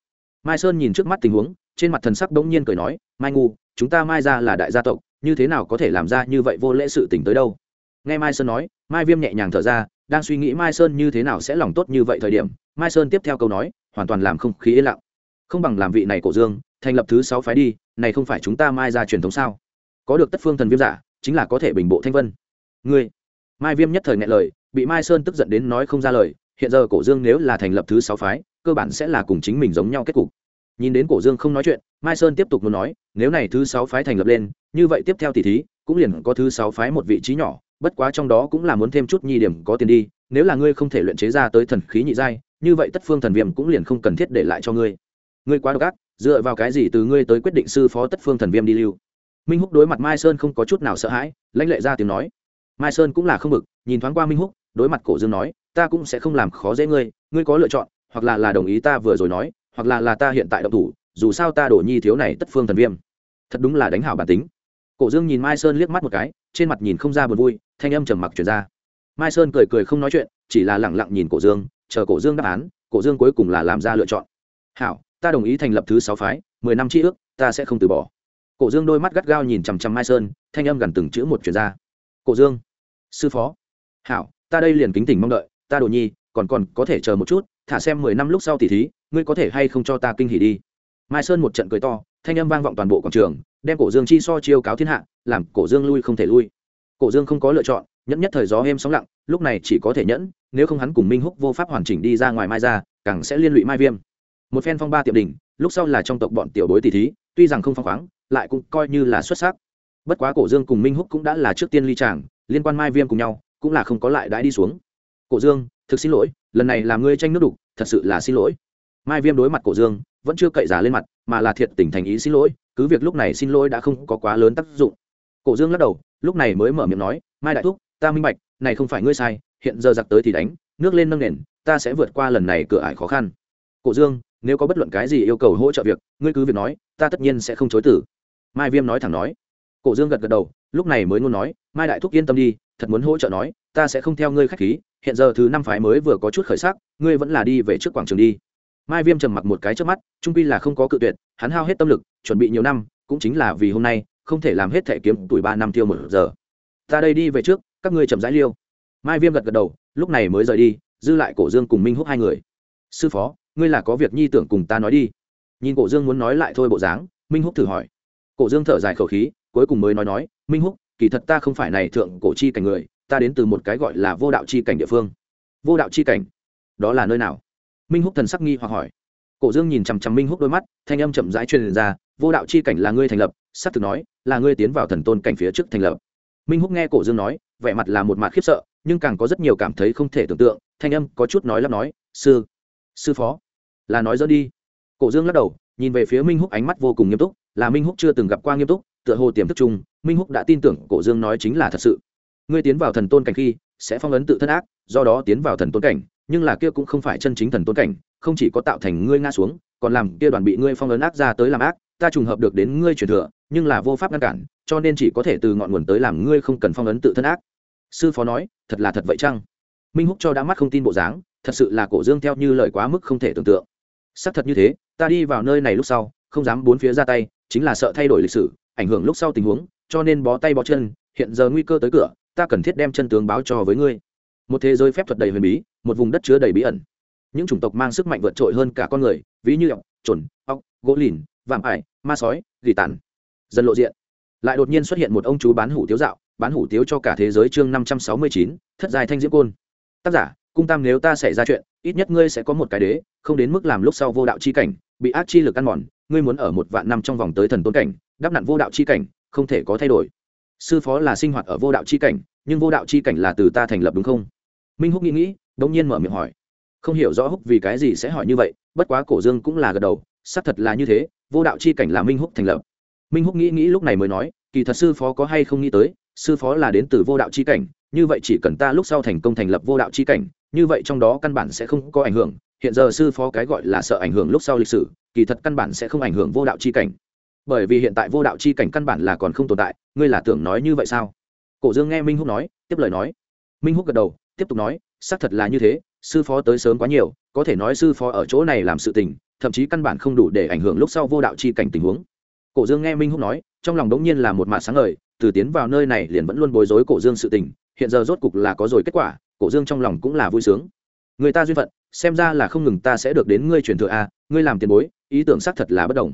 Mai sơn nhìn trước mắt tình huống, trên mặt thần sắc bỗng nhiên cười nói, mai ngu, chúng ta mai ra là đại gia tộc, như thế nào có thể làm ra như vậy vô lễ sự tỉnh tới đâu? Nghe mai sơn nói, mai viêm nhẹ nhàng thở ra, đang suy nghĩ mai sơn như thế nào sẽ lòng tốt như vậy thời điểm, mai sơn tiếp theo câu nói, hoàn toàn làm không khí yên lặng. Không bằng làm vị này cổ dương, thành lập thứ sáu phái đi, này không phải chúng ta mai ra truyền thống sao? Có được tất phương thần viêm giả, chính là có thể bình bộ thanh vân. Ngươi mai viêm nhất thời ngại lời, bị mai sơn tức giận đến nói không ra lời, hiện giờ cổ dương nếu là thành lập thứ sáu phái, cơ bản sẽ là cùng chính mình giống nhau kết cục. Nhìn đến cổ dương không nói chuyện, mai sơn tiếp tục muốn nói, nếu này thứ sáu phái thành lập lên, như vậy tiếp theo tỷ thí, cũng liền có thứ sáu phái một vị trí nhỏ, bất quá trong đó cũng là muốn thêm chút nhi điểm có tiền đi, nếu là ngươi không thể luyện chế ra tới thần khí nhị giai, như vậy tất phương thần viêm cũng liền không cần thiết để lại cho ngươi. Ngươi quá độc ác, dựa vào cái gì từ ngươi tới quyết định sư phó tất phương thần viêm đi lưu? Minh húc đối mặt mai sơn không có chút nào sợ hãi, lãnh lệ ra tiếng nói mai sơn cũng là không bực, nhìn thoáng qua minh húc, đối mặt cổ dương nói, ta cũng sẽ không làm khó dễ ngươi ngươi có lựa chọn, hoặc là là đồng ý ta vừa rồi nói, hoặc là là ta hiện tại động thủ, dù sao ta đổ nhi thiếu này tất phương thần viêm. Thật đúng là đánh hảo bản tính. Cổ dương nhìn mai sơn liếc mắt một cái, trên mặt nhìn không ra buồn vui, thanh âm trầm mặc chuyển ra. Mai sơn cười cười không nói chuyện, chỉ là lẳng lặng nhìn cổ dương, chờ cổ dương đáp án, cổ dương cuối cùng là làm ra lựa chọn. Hảo, ta đồng ý thành lập thứ sáu phái, mười năm tri ước, ta sẽ không từ bỏ. Cổ dương đôi mắt gắt gao nhìn chằm chằm mai sơn, thanh âm gần từng chữ một chuyển ra. Cổ dương sư phó. Hảo, ta đây liền kính tỉnh mong đợi, ta đồ nhi, còn còn có thể chờ một chút, thả xem mười năm lúc sau tỉ thí, ngươi có thể hay không cho ta kinh hỉ đi. Mai sơn một trận cười to, thanh âm vang vọng toàn bộ quảng trường, đem cổ dương chi so chiêu cáo thiên hạ, làm cổ dương lui không thể lui. Cổ dương không có lựa chọn, nhẫn nhất thời gió êm sóng lặng, lúc này chỉ có thể nhẫn, nếu không hắn cùng minh húc vô pháp hoàn chỉnh đi ra ngoài mai ra, càng sẽ liên lụy mai viêm. Một phen phong ba tiệm đỉnh, lúc sau là trong tộc bọn tiểu bối tỷ thí, tuy rằng không phong khoáng, lại cũng coi như là xuất sắc. Bất quá cổ dương cùng minh húc cũng đã là trước tiên ly tràng liên quan mai viêm cùng nhau, cũng là không có lại đãi đi xuống. Cổ dương, thực xin lỗi, lần này làm ngươi tranh nước đục, thật sự là xin lỗi. Mai viêm đối mặt cổ dương, vẫn chưa cậy giả lên mặt, mà là thiệt tình thành ý xin lỗi, cứ việc lúc này xin lỗi đã không có quá lớn tác dụng. Cổ dương lắc đầu, lúc này mới mở miệng nói, mai đại thúc, ta minh bạch, này không phải ngươi sai, hiện giờ giặc tới thì đánh, nước lên nâng nền, ta sẽ vượt qua lần này cửa ải khó khăn. Cổ dương, nếu có bất luận cái gì yêu cầu hỗ trợ việc, ngươi cứ việc nói, ta tất nhiên sẽ không chối tử mai viêm nói thẳng nói. Cổ dương gật gật đầu lúc này mới ngôn nói, mai đại thúc yên tâm đi, thật muốn hỗ trợ nói, ta sẽ không theo ngươi khách khí, hiện giờ thứ năm phái mới vừa có chút khởi sắc, ngươi vẫn là đi về trước quảng trường đi. Mai viêm trầm mặc một cái trước mắt, trung pi là không có cự tuyệt, hắn hao hết tâm lực, chuẩn bị nhiều năm, cũng chính là vì hôm nay, không thể làm hết thẻ kiếm tuổi ba năm tiêu một giờ. Ta đây đi về trước, các ngươi chậm rãi liêu. Mai viêm gật gật đầu, lúc này mới rời đi, dư lại cổ dương cùng minh húc hai người. Sư phó, ngươi là có việc nhi tưởng cùng ta nói đi. Nhìn cổ dương muốn nói lại thôi bộ dáng, minh húc thử hỏi. Cổ dương thở dài khẩu khí cuối cùng mới nói nói, minh húc, kỳ thật ta không phải này thượng cổ chi cảnh người, ta đến từ một cái gọi là vô đạo chi cảnh địa phương. Vô đạo chi cảnh? Đó là nơi nào? Minh húc thần sắc nghi hoặc hỏi. Cổ dương nhìn chằm chằm minh húc đôi mắt, thanh âm chậm rãi truyền ra, vô đạo chi cảnh là ngươi thành lập, sắp từ thực nói, là ngươi tiến vào thần tôn cảnh phía trước thành lập. Minh húc nghe cổ dương nói, vẻ mặt là một mặt khiếp sợ, nhưng càng có rất nhiều cảm thấy không thể tưởng tượng, thanh âm có chút nói lắp nói, sư sư phó, là nói dỡ đi. Cổ dương lắc đầu, nhìn về phía minh húc ánh mắt vô cùng nghiêm túc, là minh húc chưa từng gặp qua nghiêm túc tựa hồ tiềm thức chung, minh húc đã tin tưởng cổ dương nói chính là thật sự. Ngươi tiến vào thần tôn cảnh khi, sẽ phong ấn tự thân ác, do đó tiến vào thần tôn cảnh, nhưng là kia cũng không phải chân chính thần tôn cảnh, không chỉ có tạo thành ngươi ngã xuống, còn làm kia đoàn bị ngươi phong ấn ác ra tới làm ác, ta trùng hợp được đến ngươi truyền thừa, nhưng là vô pháp ngăn cản, cho nên chỉ có thể từ ngọn nguồn tới làm ngươi không cần phong ấn tự thân ác. Sư phó nói, thật là thật vậy chăng? Minh húc cho đã mắt không tin bộ dáng, thật sự là cổ dương theo như lời quá mức không thể tưởng tượng. Xác thật như thế, ta đi vào nơi này lúc sau, không dám bốn phía ra tay chính là sợ thay đổi lịch sử, ảnh hưởng lúc sau tình huống, cho nên bó tay bó chân, hiện giờ nguy cơ tới cửa, ta cần thiết đem chân tướng báo cho với ngươi. Một thế giới phép thuật đầy huyền bí, một vùng đất chứa đầy bí ẩn. Những chủng tộc mang sức mạnh vượt trội hơn cả con người, ví như ọc trồn ọc gỗ lìn, vạm ải, ma sói, gỉ tàn. Dần lộ diện. Lại đột nhiên xuất hiện một ông chú bán hủ tiếu dạo, bán hủ tiếu cho cả thế giới chương năm trăm sáu mươi chín, thất dài thanh diễm côn. Tác giả cung tam nếu ta xảy ra chuyện, ít nhất ngươi sẽ có một cái đế, không đến mức làm lúc sau vô đạo chi cảnh, bị ác chi lực ăn mòn, ngươi muốn ở một vạn năm trong vòng tới thần tôn cảnh, đắp nặn vô đạo chi cảnh, không thể có thay đổi. Sư phó là sinh hoạt ở vô đạo chi cảnh, nhưng vô đạo chi cảnh là từ ta thành lập đúng không? Minh húc nghĩ nghĩ đông nhiên mở miệng hỏi. Không hiểu rõ húc vì cái gì sẽ hỏi như vậy, bất quá cổ dương cũng là gật đầu, xác thật là như thế, vô đạo chi cảnh là minh húc thành lập. Minh húc nghĩ nghĩ lúc này mới nói, kỳ thật sư phó có hay không nghĩ tới, sư phó là đến từ vô đạo chi cảnh, như vậy chỉ cần ta lúc sau thành công thành lập vô đạo chi cảnh như vậy trong đó căn bản sẽ không có ảnh hưởng, hiện giờ sư phó cái gọi là sợ ảnh hưởng lúc sau lịch sử, kỳ thật căn bản sẽ không ảnh hưởng vô đạo chi cảnh. Bởi vì hiện tại vô đạo chi cảnh căn bản là còn không tồn tại, ngươi là tưởng nói như vậy sao? Cổ dương nghe minh húc nói, tiếp lời nói. Minh húc gật đầu, tiếp tục nói, xác thật là như thế, sư phó tới sớm quá nhiều, có thể nói sư phó ở chỗ này làm sự tình, thậm chí căn bản không đủ để ảnh hưởng lúc sau vô đạo chi cảnh tình huống. Cổ dương nghe minh húc nói, trong lòng đống nhiên là một mạt sáng ngời, từ tiến vào nơi này liền vẫn luôn bối rối cổ dương sự tình, hiện giờ rốt cục là có rồi kết quả cổ dương trong lòng cũng là vui sướng. Người ta duyên phận, xem ra là không ngừng ta sẽ được đến ngươi truyền thừa a, ngươi làm tiền bối, ý tưởng xác thật là bất đồng.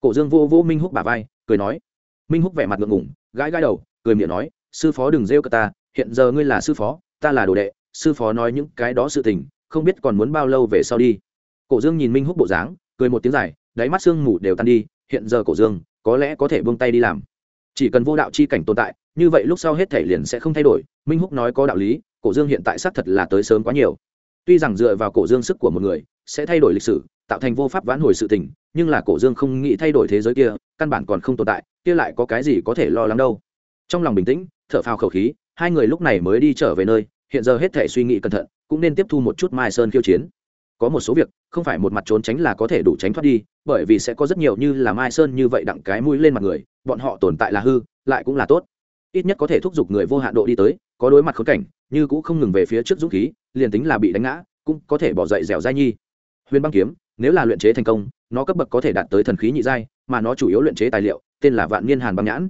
Cổ dương vô vô minh húc bà vai, cười nói. Minh húc vẻ mặt ngượng ngủng gãi gãi đầu, cười miệng nói, sư phó đừng rêu cơ ta, hiện giờ ngươi là sư phó, ta là đồ đệ, sư phó nói những cái đó sự tình, không biết còn muốn bao lâu về sau đi. Cổ dương nhìn minh húc bộ dáng, cười một tiếng dài, đáy mắt sương mù đều tan đi, hiện giờ cổ dương, có lẽ có thể buông tay đi làm. Chỉ cần vô đạo chi cảnh tồn tại, như vậy lúc sau hết thể liền sẽ không thay đổi, minh húc nói có đạo lý cổ dương hiện tại xác thật là tới sớm quá nhiều. Tuy rằng dựa vào cổ dương sức của một người, sẽ thay đổi lịch sử, tạo thành vô pháp vãn hồi sự tình, nhưng là cổ dương không nghĩ thay đổi thế giới kia, căn bản còn không tồn tại, kia lại có cái gì có thể lo lắng đâu. Trong lòng bình tĩnh, thở phào khẩu khí, hai người lúc này mới đi trở về nơi, hiện giờ hết thể suy nghĩ cẩn thận, cũng nên tiếp thu một chút mai sơn khiêu chiến. Có một số việc, không phải một mặt trốn tránh là có thể đủ tránh thoát đi, bởi vì sẽ có rất nhiều như là mai sơn như vậy đặng cái mũi lên mặt người, bọn họ tồn tại là hư, lại cũng là tốt. Ít nhất có thể thúc giục người vô hạn độ đi tới có đối mặt khốn cảnh, như cũng không ngừng về phía trước dũng khí, liền tính là bị đánh ngã, cũng có thể bỏ dậy dẻo dai nhi. Huyền băng kiếm, nếu là luyện chế thành công, nó cấp bậc có thể đạt tới thần khí nhị giai, mà nó chủ yếu luyện chế tài liệu, tên là vạn niên hàn băng nhãn.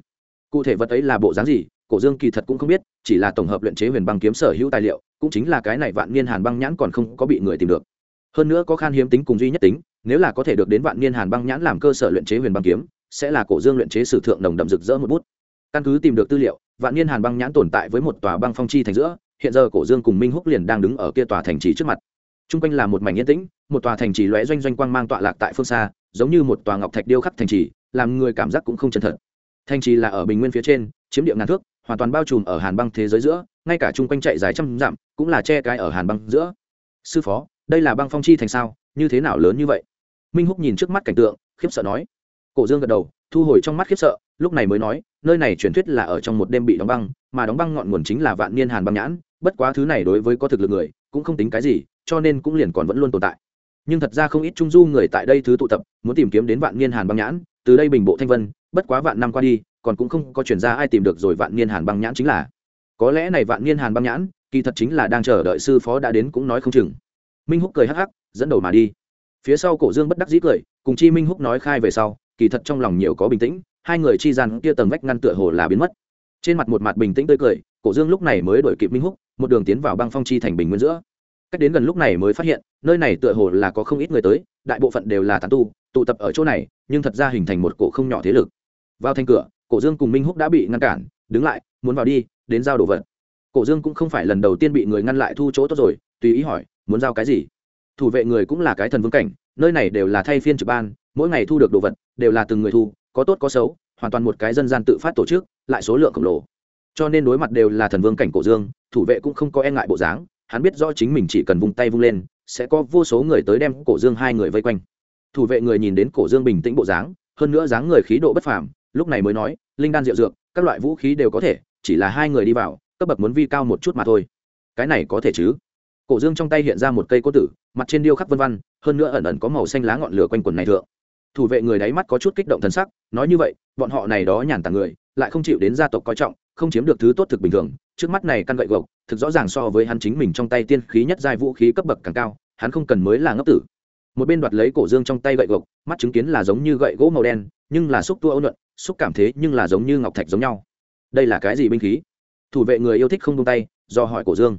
Cụ thể vật ấy là bộ dáng gì, cổ dương kỳ thật cũng không biết, chỉ là tổng hợp luyện chế huyền băng kiếm sở hữu tài liệu, cũng chính là cái này vạn niên hàn băng nhãn còn không có bị người tìm được. Hơn nữa có khan hiếm tính cùng duy nhất tính, nếu là có thể được đến vạn niên hàn băng nhãn làm cơ sở luyện chế huyền băng kiếm, sẽ là cổ dương luyện chế sử thượng đồng đậm rực rỡ một bút. Căn cứ tìm được tư liệu vạn niên hàn băng nhãn tồn tại với một tòa băng phong chi thành giữa, hiện giờ cổ dương cùng minh húc liền đang đứng ở kia tòa thành trì trước mặt. T r u n g quanh là một mảnh yên tĩnh, một tòa thành trì lóe doanh doanh quang mang tọa lạc tại phương xa, giống như một tòa ngọc thạch điêu khắc thành trì, làm người cảm giác cũng không chân thật. Thành trì là ở bình nguyên phía trên, chiếm địa ngàn thước, hoàn toàn bao trùm ở hàn băng thế giới giữa, ngay cả chung quanh chạy dài trăm dặm cũng là che cái ở hàn băng giữa. Sư phó, đây là băng phong chi thành sao? Như thế nào lớn như vậy? Minh húc nhìn trước mắt cảnh tượng, khiếp sợ nói. Cổ dương gật đầu, thu hồi trong mắt khiếp sợ lúc này mới nói, nơi này truyền thuyết là ở trong một đêm bị đóng băng, mà đóng băng ngọn nguồn chính là vạn niên hàn băng nhãn, bất quá thứ này đối với có thực lực người, cũng không tính cái gì, cho nên cũng liền còn vẫn luôn tồn tại. Nhưng thật ra không ít trung du người tại đây thứ tụ tập, muốn tìm kiếm đến vạn niên hàn băng nhãn, từ đây bình bộ thanh vân, bất quá vạn năm qua đi, còn cũng không có chuyển ra ai tìm được rồi vạn niên hàn băng nhãn chính là. Có lẽ này vạn niên hàn băng nhãn, kỳ thật chính là đang chờ đợi sư phó đã đến cũng nói không chừng. Minh húc cười hắc hắc, dẫn đầu mà đi. Phía sau cổ dương bất đắc dĩ cười, cùng chi minh húc nói khai về sau, kỳ thật trong lòng nhiều có bình tĩnh hai người chi gian kia tầng vách ngăn tựa hồ là biến mất. Trên mặt một mặt bình tĩnh tươi cười, cổ dương lúc này mới đổi kịp minh húc, một đường tiến vào băng phong chi thành bình nguyên giữa. Cách đến gần lúc này mới phát hiện, nơi này tựa hồ là có không ít người tới, đại bộ phận đều là tán tu, tụ tập ở chỗ này, nhưng thật ra hình thành một cổ không nhỏ thế lực. Vào thành cửa, cổ dương cùng minh húc đã bị ngăn cản, đứng lại, muốn vào đi, đến giao đồ vật. Cổ dương cũng không phải lần đầu tiên bị người ngăn lại thu chỗ tốt rồi, tùy ý hỏi, muốn giao cái gì? Thủ vệ người cũng là cái thần vương cảnh, nơi này đều là thay phiên trực ban, mỗi ngày thu được đồ vật, đều là từng người thu có tốt có xấu, hoàn toàn một cái dân gian tự phát tổ chức, lại số lượng khổng lồ. Cho nên đối mặt đều là thần vương cảnh cổ dương, thủ vệ cũng không có e ngại bộ dáng, hắn biết rõ chính mình chỉ cần vung tay vung lên, sẽ có vô số người tới đem cổ dương hai người vây quanh. Thủ vệ người nhìn đến cổ dương bình tĩnh bộ dáng, hơn nữa dáng người khí độ bất phàm, lúc này mới nói, linh đan rượu dược, các loại vũ khí đều có thể, chỉ là hai người đi vào, cấp bậc muốn vi cao một chút mà thôi. Cái này có thể chứ? Cổ dương trong tay hiện ra một cây cốt tử, mặt trên điêu khắc vân văn hơn nữa ẩn ẩn có màu xanh lá ngọn lửa quanh quần này thượng thủ vệ người đáy mắt có chút kích động thần sắc, nói như vậy, bọn họ này đó nhàn tàng người, lại không chịu đến gia tộc coi trọng, không chiếm được thứ tốt thực bình thường, trước mắt này căn gậy gộc, thực rõ ràng so với hắn chính mình trong tay tiên khí nhất giai vũ khí cấp bậc càng cao, hắn không cần mới là ngốc tử. Một bên đoạt lấy cổ dương trong tay gậy gộc, mắt chứng kiến là giống như gậy gỗ màu đen, nhưng là xúc tua âu nhuận, xúc cảm thế nhưng là giống như ngọc thạch giống nhau. Đây là cái gì binh khí? Thủ vệ người yêu thích không tung tay, do hỏi cổ dương.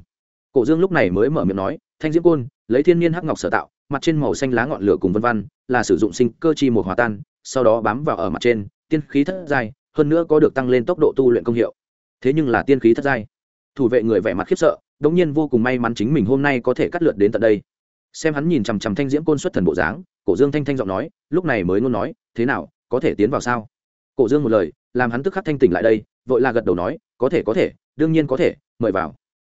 Cổ dương lúc này mới mở miệng nói, thanh diễm côn, lấy thiên nhiên hắc ngọc sở tạo mặt trên màu xanh lá ngọn lửa cùng vân văn là sử dụng sinh cơ chi một hòa tan, sau đó bám vào ở mặt trên, tiên khí thất giai, hơn nữa có được tăng lên tốc độ tu luyện công hiệu. Thế nhưng là tiên khí thất giai. Thủ vệ người vẻ mặt khiếp sợ, đống nhiên vô cùng may mắn chính mình hôm nay có thể cắt lượt đến tận đây. Xem hắn nhìn chằm chằm thanh diễm côn xuất thần bộ dáng, cổ dương thanh thanh giọng nói, lúc này mới ngôn nói, thế nào, có thể tiến vào sao? Cổ dương một lời, làm hắn tức khắc thanh tỉnh lại đây, vội là gật đầu nói, có thể có thể, đương nhiên có thể, mời vào.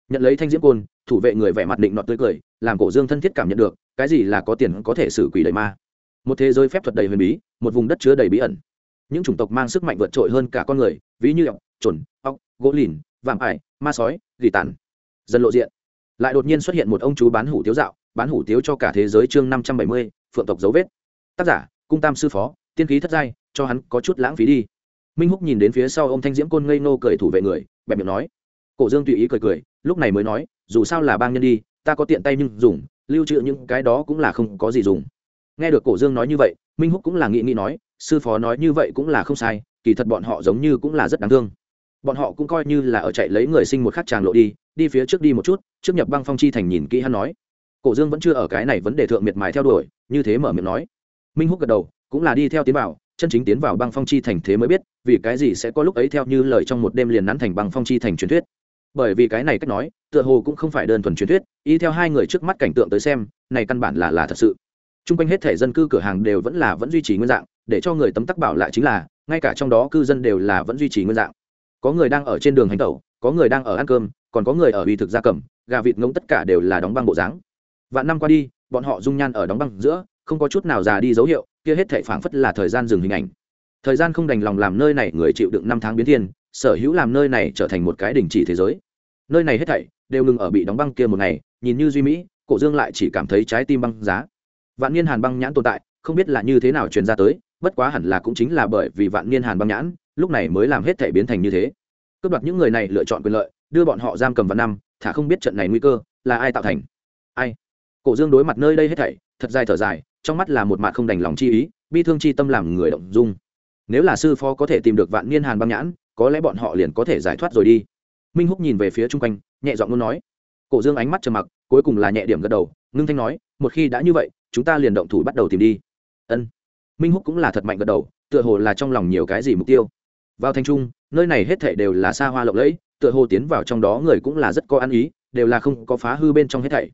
Nhận lấy thanh diễm côn, thủ vệ người vẻ mặt định nọt tươi cười, làm cổ dương thân thiết cảm nhận được cái gì là có tiền có thể xử quỷ đầy ma? Một thế giới phép thuật đầy huyền bí, một vùng đất chứa đầy bí ẩn. Những chủng tộc mang sức mạnh vượt trội hơn cả con người, ví như ọc trồn ọc gỗ lìn, vạm ải, ma sói, gỉ tàn. Dần lộ diện. Lại đột nhiên xuất hiện một ông chú bán hủ tiếu dạo, bán hủ tiếu cho cả thế giới chương năm trăm bảy mươi, phượng tộc dấu vết. Tác giả, cung tam sư phó, tiên khí thất giai, cho hắn có chút lãng phí đi. Minh húc nhìn đến phía sau ông thanh diễm côn ngây nô cười thủ vệ người, bẹp miệng nói. Cổ dương tùy ý cười cười, lúc này mới nói, dù sao là bang nhân đi, ta có tiện tay nhưng dùng lưu trữ những cái đó cũng là không có gì dùng. Nghe được cổ dương nói như vậy, minh húc cũng là nghĩ nghĩ nói, sư phó nói như vậy cũng là không sai, kỳ thật bọn họ giống như cũng là rất đáng thương. Bọn họ cũng coi như là ở chạy lấy người sinh một khắc tràng lộ đi đi phía trước đi một chút, trước nhập băng phong chi thành nhìn kỹ hắn nói. Cổ dương vẫn chưa ở cái này vấn đề thượng miệt mài theo đuổi, như thế mở miệng nói. Minh húc gật đầu, cũng là đi theo tiến vào, chân chính tiến vào băng phong chi thành thế mới biết, vì cái gì sẽ có lúc ấy theo như lời trong một đêm liền nắn thành băng phong chi thành truyền thuyết bởi vì cái này cách nói, tựa hồ cũng không phải đơn thuần truyền thuyết, y theo hai người trước mắt cảnh tượng tới xem, này căn bản là là thật sự. T r u n g quanh hết thể dân cư cửa hàng đều vẫn là vẫn duy trì nguyên dạng, để cho người tấm tắc bảo lại chính là, ngay cả trong đó cư dân đều là vẫn duy trì nguyên dạng. Có người đang ở trên đường hành tẩu, có người đang ở ăn cơm, còn có người ở uy thực gia cầm, gà vịt ngỗng tất cả đều là đóng băng bộ dáng. Vạn năm qua đi, bọn họ dung nhan ở đóng băng giữa, không có chút nào già đi dấu hiệu, kia hết thể phảng phất là thời gian dừng hình ảnh. Thời gian không đành lòng làm nơi này người chịu đựng năm tháng biến thiên sở hữu làm nơi này trở thành một cái đình chỉ thế giới. Nơi này hết thảy đều ngừng ở bị đóng băng kia một ngày, nhìn như duy mỹ, cổ dương lại chỉ cảm thấy trái tim băng giá. Vạn niên hàn băng nhãn tồn tại, không biết là như thế nào truyền ra tới, bất quá hẳn là cũng chính là bởi vì vạn niên hàn băng nhãn, lúc này mới làm hết thể biến thành như thế. Cướp đoạt những người này lựa chọn quyền lợi, đưa bọn họ giam cầm vào năm, thả không biết trận này nguy cơ, là ai tạo thành? Ai? Cổ dương đối mặt nơi đây hết thảy, thật dài thở dài, trong mắt là một mặt không đành lòng chi ý, bi thương chi tâm làm người động dung. Nếu là sư phó có thể tìm được vạn niên hàn băng nhãn có lẽ bọn họ liền có thể giải thoát rồi đi. Minh húc nhìn về phía chung quanh, nhẹ giọng luôn nói. Cổ dương ánh mắt trầm mặc, cuối cùng là nhẹ điểm gật đầu, ngưng thanh nói, một khi đã như vậy, chúng ta liền động thủ bắt đầu tìm đi. Ân. Minh húc cũng là thật mạnh gật đầu, tựa hồ là trong lòng nhiều cái gì mục tiêu. Vào thanh trung, nơi này hết thảy đều là xa hoa lộng lẫy, tựa hồ tiến vào trong đó người cũng là rất có ăn ý, đều là không có phá hư bên trong hết thảy.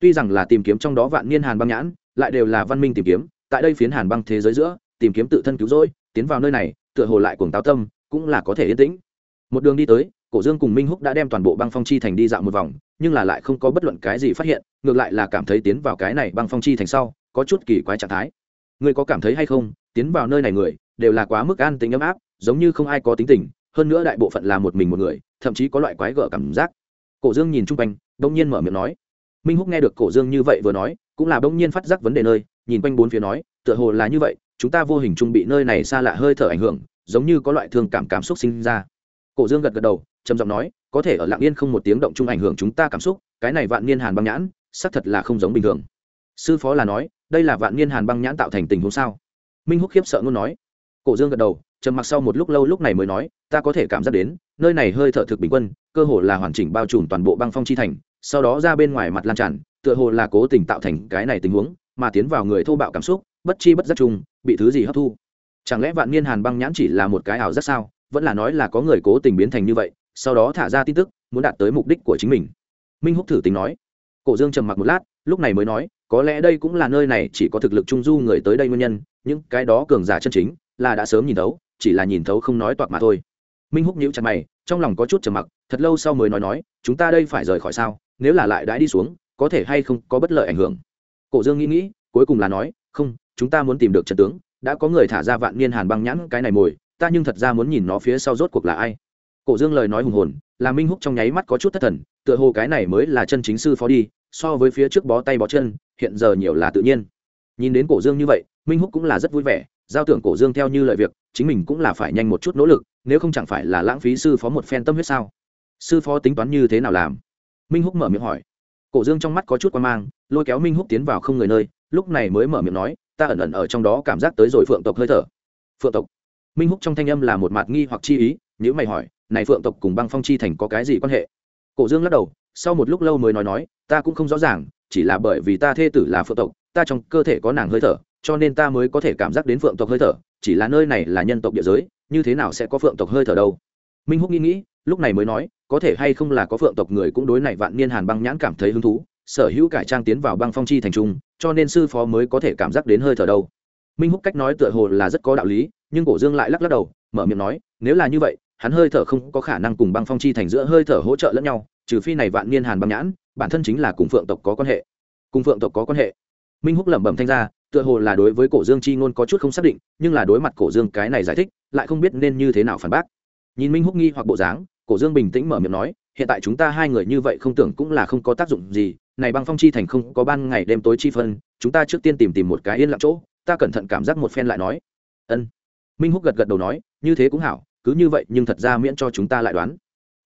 Tuy rằng là tìm kiếm trong đó vạn niên hàn băng nhãn, lại đều là văn minh tìm kiếm, tại đây phiến hàn băng thế giới giữa, tìm kiếm tự thân cứu rỗi, tiến vào nơi này, tựa hồ lại cuồng táo tâm cũng là có thể yên tĩnh. Một đường đi tới, cổ dương cùng minh húc đã đem toàn bộ băng phong chi thành đi dạo một vòng, nhưng là lại không có bất luận cái gì phát hiện, ngược lại là cảm thấy tiến vào cái này băng phong chi thành sau, có chút kỳ quái trạng thái. Người có cảm thấy hay không, tiến vào nơi này người, đều là quá mức an tính ấm áp, giống như không ai có tính tình, hơn nữa đại bộ phận là một mình một người, thậm chí có loại quái gở cảm giác. Cổ dương nhìn chung quanh đông nhiên mở miệng nói. Minh húc nghe được cổ dương như vậy vừa nói, cũng là đông nhiên phát giác vấn đề nơi, nhìn quanh bốn phía nói, tựa hồ là như vậy, chúng ta vô hình chung bị nơi này xa lạ hơi thở ảnh hưởng giống như có loại thương cảm cảm xúc sinh ra. Cổ dương gật gật đầu, trầm giọng nói, có thể ở lặng yên không một tiếng động chung ảnh hưởng chúng ta cảm xúc, cái này vạn niên hàn băng nhãn, xác thật là không giống bình thường. Sư phó là nói, đây là vạn niên hàn băng nhãn tạo thành tình huống sao? Minh húc khiếp sợ luôn nói. Cổ dương gật đầu, trầm mặc sau một lúc lâu lúc này mới nói, ta có thể cảm giác đến, nơi này hơi thở thực bình quân, cơ hồ là hoàn chỉnh bao trùm toàn bộ băng phong chi thành, sau đó ra bên ngoài mặt lan tràn, tựa hồ là cố tình tạo thành cái này tình huống, mà tiến vào người thô bạo cảm xúc, bất chi bất giác chung, bị thứ gì hấp thu chẳng lẽ vạn niên hàn băng nhãn chỉ là một cái ảo rất sao? Vẫn là nói là có người cố tình biến thành như vậy, sau đó thả ra tin tức, muốn đạt tới mục đích của chính mình. Minh húc thử tính nói. Cổ dương trầm mặc một lát, lúc này mới nói, có lẽ đây cũng là nơi này chỉ có thực lực trung du người tới đây nguyên nhân, những cái đó cường giả chân chính, là đã sớm nhìn thấu, chỉ là nhìn thấu không nói toạc mà thôi. Minh húc nhíu chặt mày, trong lòng có chút trầm mặc, thật lâu sau mới nói nói, chúng ta đây phải rời khỏi sao, nếu là lại đã đi xuống, có thể hay không có bất lợi ảnh hưởng. Cổ dương nghĩ nghĩ, cuối cùng là nói, không, chúng ta muốn tìm được trận tướng đã có người thả ra vạn niên hàn băng nhãn cái này mồi, ta nhưng thật ra muốn nhìn nó phía sau rốt cuộc là ai. Cổ dương lời nói hùng hồn là minh húc trong nháy mắt có chút thất thần, tựa hồ cái này mới là chân chính sư phó đi, so với phía trước bó tay bó chân, hiện giờ nhiều là tự nhiên. Nhìn đến cổ dương như vậy, minh húc cũng là rất vui vẻ, giao tưởng cổ dương theo như lời việc, chính mình cũng là phải nhanh một chút nỗ lực, nếu không chẳng phải là lãng phí sư phó một phen tâm huyết sao? Sư phó tính toán như thế nào làm? Minh húc mở miệng hỏi. Cổ dương trong mắt có chút quan mang, lôi kéo minh húc tiến vào không người nơi, lúc này mới mở miệng nói ta ẩn ẩn ở trong đó cảm giác tới rồi phượng tộc hơi thở. Phượng tộc? Minh húc trong thanh âm là một mạt nghi hoặc chi ý nếu mày hỏi, này phượng tộc cùng băng phong chi thành có cái gì quan hệ? Cổ dương lắc đầu, sau một lúc lâu mới nói nói, ta cũng không rõ ràng, chỉ là bởi vì ta thê tử là phượng tộc, ta trong cơ thể có nàng hơi thở, cho nên ta mới có thể cảm giác đến phượng tộc hơi thở, chỉ là nơi này là nhân tộc địa giới, như thế nào sẽ có phượng tộc hơi thở đâu? Minh húc nghĩ nghĩ, lúc này mới nói, có thể hay không là có phượng tộc người cũng đối này vạn niên hàn băng nhãn cảm thấy hứng thú sở hữu cải trang tiến vào băng phong chi thành trung, cho nên sư phó mới có thể cảm giác đến hơi thở đâu. Minh húc cách nói tựa hồ là rất có đạo lý, nhưng cổ dương lại lắc lắc đầu, mở miệng nói, nếu là như vậy, hắn hơi thở không có khả năng cùng băng phong chi thành giữa hơi thở hỗ trợ lẫn nhau, trừ phi này vạn niên hàn băng nhãn, bản thân chính là cùng phượng tộc có quan hệ. Cùng phượng tộc có quan hệ. Minh húc lẩm bẩm thanh ra, tựa hồ là đối với cổ dương chi ngôn có chút không xác định, nhưng là đối mặt cổ dương cái này giải thích, lại không biết nên như thế nào phản bác. Nhìn minh húc nghi hoặc bộ dáng, cổ dương bình tĩnh mở miệng nói, hiện tại chúng ta hai người như vậy không tưởng cũng là không có tác dụng gì này băng phong chi thành không có ban ngày đêm tối chi phân, chúng ta trước tiên tìm tìm một cái yên lặng chỗ, ta cẩn thận cảm giác một phen lại nói. Ân. Minh húc gật gật đầu nói, như thế cũng hảo, cứ như vậy nhưng thật ra miễn cho chúng ta lại đoán.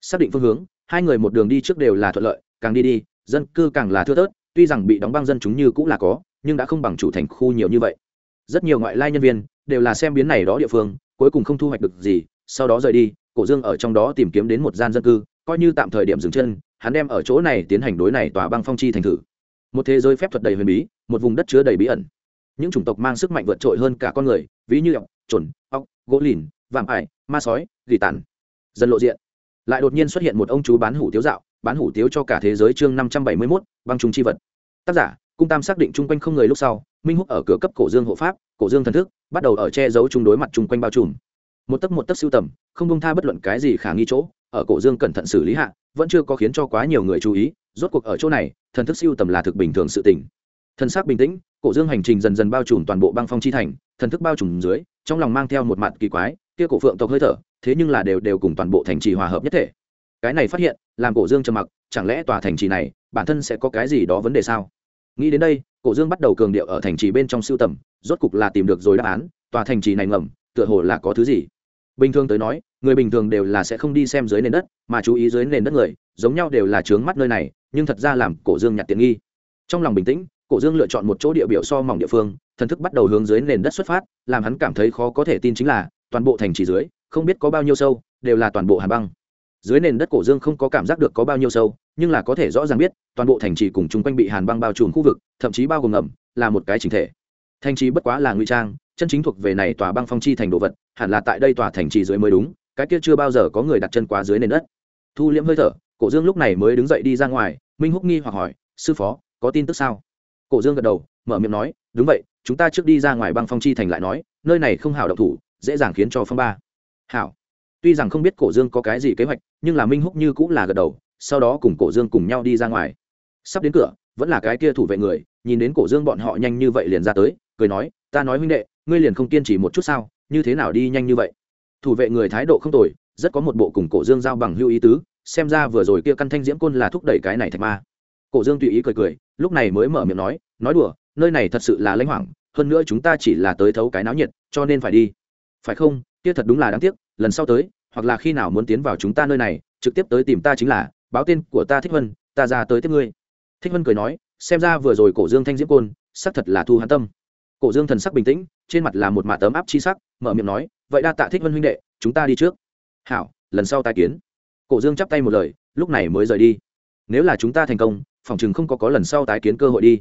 Xác định phương hướng, hai người một đường đi trước đều là thuận lợi, càng đi đi, dân cư càng là thưa thớt, tuy rằng bị đóng băng dân chúng như cũng là có, nhưng đã không bằng chủ thành khu nhiều như vậy. Rất nhiều ngoại lai nhân viên đều là xem biến này đó địa phương, cuối cùng không thu hoạch được gì, sau đó rời đi, cổ dương ở trong đó tìm kiếm đến một gian dân cư, coi như tạm thời điểm dừng chân hắn đem ở chỗ này tiến hành đối này tòa băng phong chi thành thử. Một thế giới phép thuật đầy huyền bí, một vùng đất chứa đầy bí ẩn. Những chủng tộc mang sức mạnh vượt trội hơn cả con người, ví như ọc trồn ọc gỗ lìn, vạm ải, ma sói, gỉ tàn. Dần lộ diện, lại đột nhiên xuất hiện một ông chú bán hủ tiếu dạo, bán hủ tiếu cho cả thế giới chương năm trăm bảy mươi mốt, băng trung chi vật. Tác giả, cung tam xác định chung quanh không người lúc sau, minh húc ở cửa cấp cổ dương hộ pháp, cổ dương thần thức, bắt đầu ở che giấu chung đối mặt chung quanh bao trùm. Một tấc một tấc siêu tầm, không bông tha bất luận cái gì khả nghi chỗ ở cổ dương cẩn thận xử lý hạ, vẫn chưa có khiến cho quá nhiều người chú ý, rốt cuộc ở chỗ này, thần thức siêu tầm là thực bình thường sự tình. thần sắc bình tĩnh, cổ dương hành trình dần dần bao trùm toàn bộ băng phong chi thành, thần thức bao trùm dưới, trong lòng mang theo một mặt kỳ quái, kia cổ phượng tộc hơi thở, thế nhưng là đều đều cùng toàn bộ thành trì hòa hợp nhất thể. Cái này phát hiện, làm cổ dương trầm mặc, chẳng lẽ tòa thành trì này, bản thân sẽ có cái gì đó vấn đề sao? Nghĩ đến đây, cổ dương bắt đầu cường điệu ở thành trì bên trong siêu tầm, rốt cục là tìm được rồi đáp án, tòa thành trì này ngầm, tựa hồ là có thứ gì? Bình thường tới nói, người bình thường đều là sẽ không đi xem dưới nền đất, mà chú ý dưới nền đất người, giống nhau đều là trướng mắt nơi này, nhưng thật ra làm cổ dương nhặt tiện nghi. Trong lòng bình tĩnh, cổ dương lựa chọn một chỗ địa biểu so mỏng địa phương, thần thức bắt đầu hướng dưới nền đất xuất phát, làm hắn cảm thấy khó có thể tin chính là, toàn bộ thành trì dưới, không biết có bao nhiêu sâu, đều là toàn bộ hà băng. Dưới nền đất cổ dương không có cảm giác được có bao nhiêu sâu, nhưng là có thể rõ ràng biết, toàn bộ thành trì cùng chung quanh bị hàn băng bao trùm khu vực, thậm chí bao gồm ngầm, là một cái chính thể thành trì bất quá là ngụy trang, chân chính thuộc về này tòa băng phong chi thành đồ vật, hẳn là tại đây tòa thành trì dưới mới đúng, cái kia chưa bao giờ có người đặt chân quá dưới nền đất. Thu liễm hơi thở, cổ dương lúc này mới đứng dậy đi ra ngoài, minh húc nghi hoặc hỏi, sư phó, có tin tức sao? Cổ dương gật đầu, mở miệng nói, đúng vậy, chúng ta trước đi ra ngoài băng phong chi thành lại nói, nơi này không hảo độc thủ, dễ dàng khiến cho phong ba. Hảo. Tuy rằng không biết cổ dương có cái gì kế hoạch, nhưng là minh húc như cũng là gật đầu, sau đó cùng cổ dương cùng nhau đi ra ngoài. Sắp đến cửa, vẫn là cái kia thủ vệ người, nhìn đến cổ dương bọn họ nhanh như vậy liền ra tới cười nói, ta nói huynh đệ, ngươi liền không kiên trì một chút sao? Như thế nào đi nhanh như vậy? Thủ vệ người thái độ không tồi, rất có một bộ cùng cổ dương giao bằng hưu ý tứ, xem ra vừa rồi kia căn thanh diễm côn là thúc đẩy cái này thạch ma. Cổ dương tùy ý cười cười, lúc này mới mở miệng nói nói đùa, nơi này thật sự là lãnh hoảng, hơn nữa chúng ta chỉ là tới thấu cái náo nhiệt, cho nên phải đi. Phải không? Kia thật đúng là đáng tiếc, lần sau tới, hoặc là khi nào muốn tiến vào chúng ta nơi này, trực tiếp tới tìm ta chính là, báo tên của ta thích vân, ta ra tới tiếp ngươi. Thích vân cười nói, xem ra vừa rồi cổ dương thanh diễm côn, xác thật là thu hắn tâm cổ dương thần sắc bình tĩnh, trên mặt là một mạ tấm áp chi sắc, mở miệng nói, vậy đa tạ thích vân huynh đệ, chúng ta đi trước. Hảo, lần sau tai kiến. Cổ dương chắp tay một lời, lúc này mới rời đi. Nếu là chúng ta thành công, phòng chừng không có có lần sau tái kiến cơ hội đi.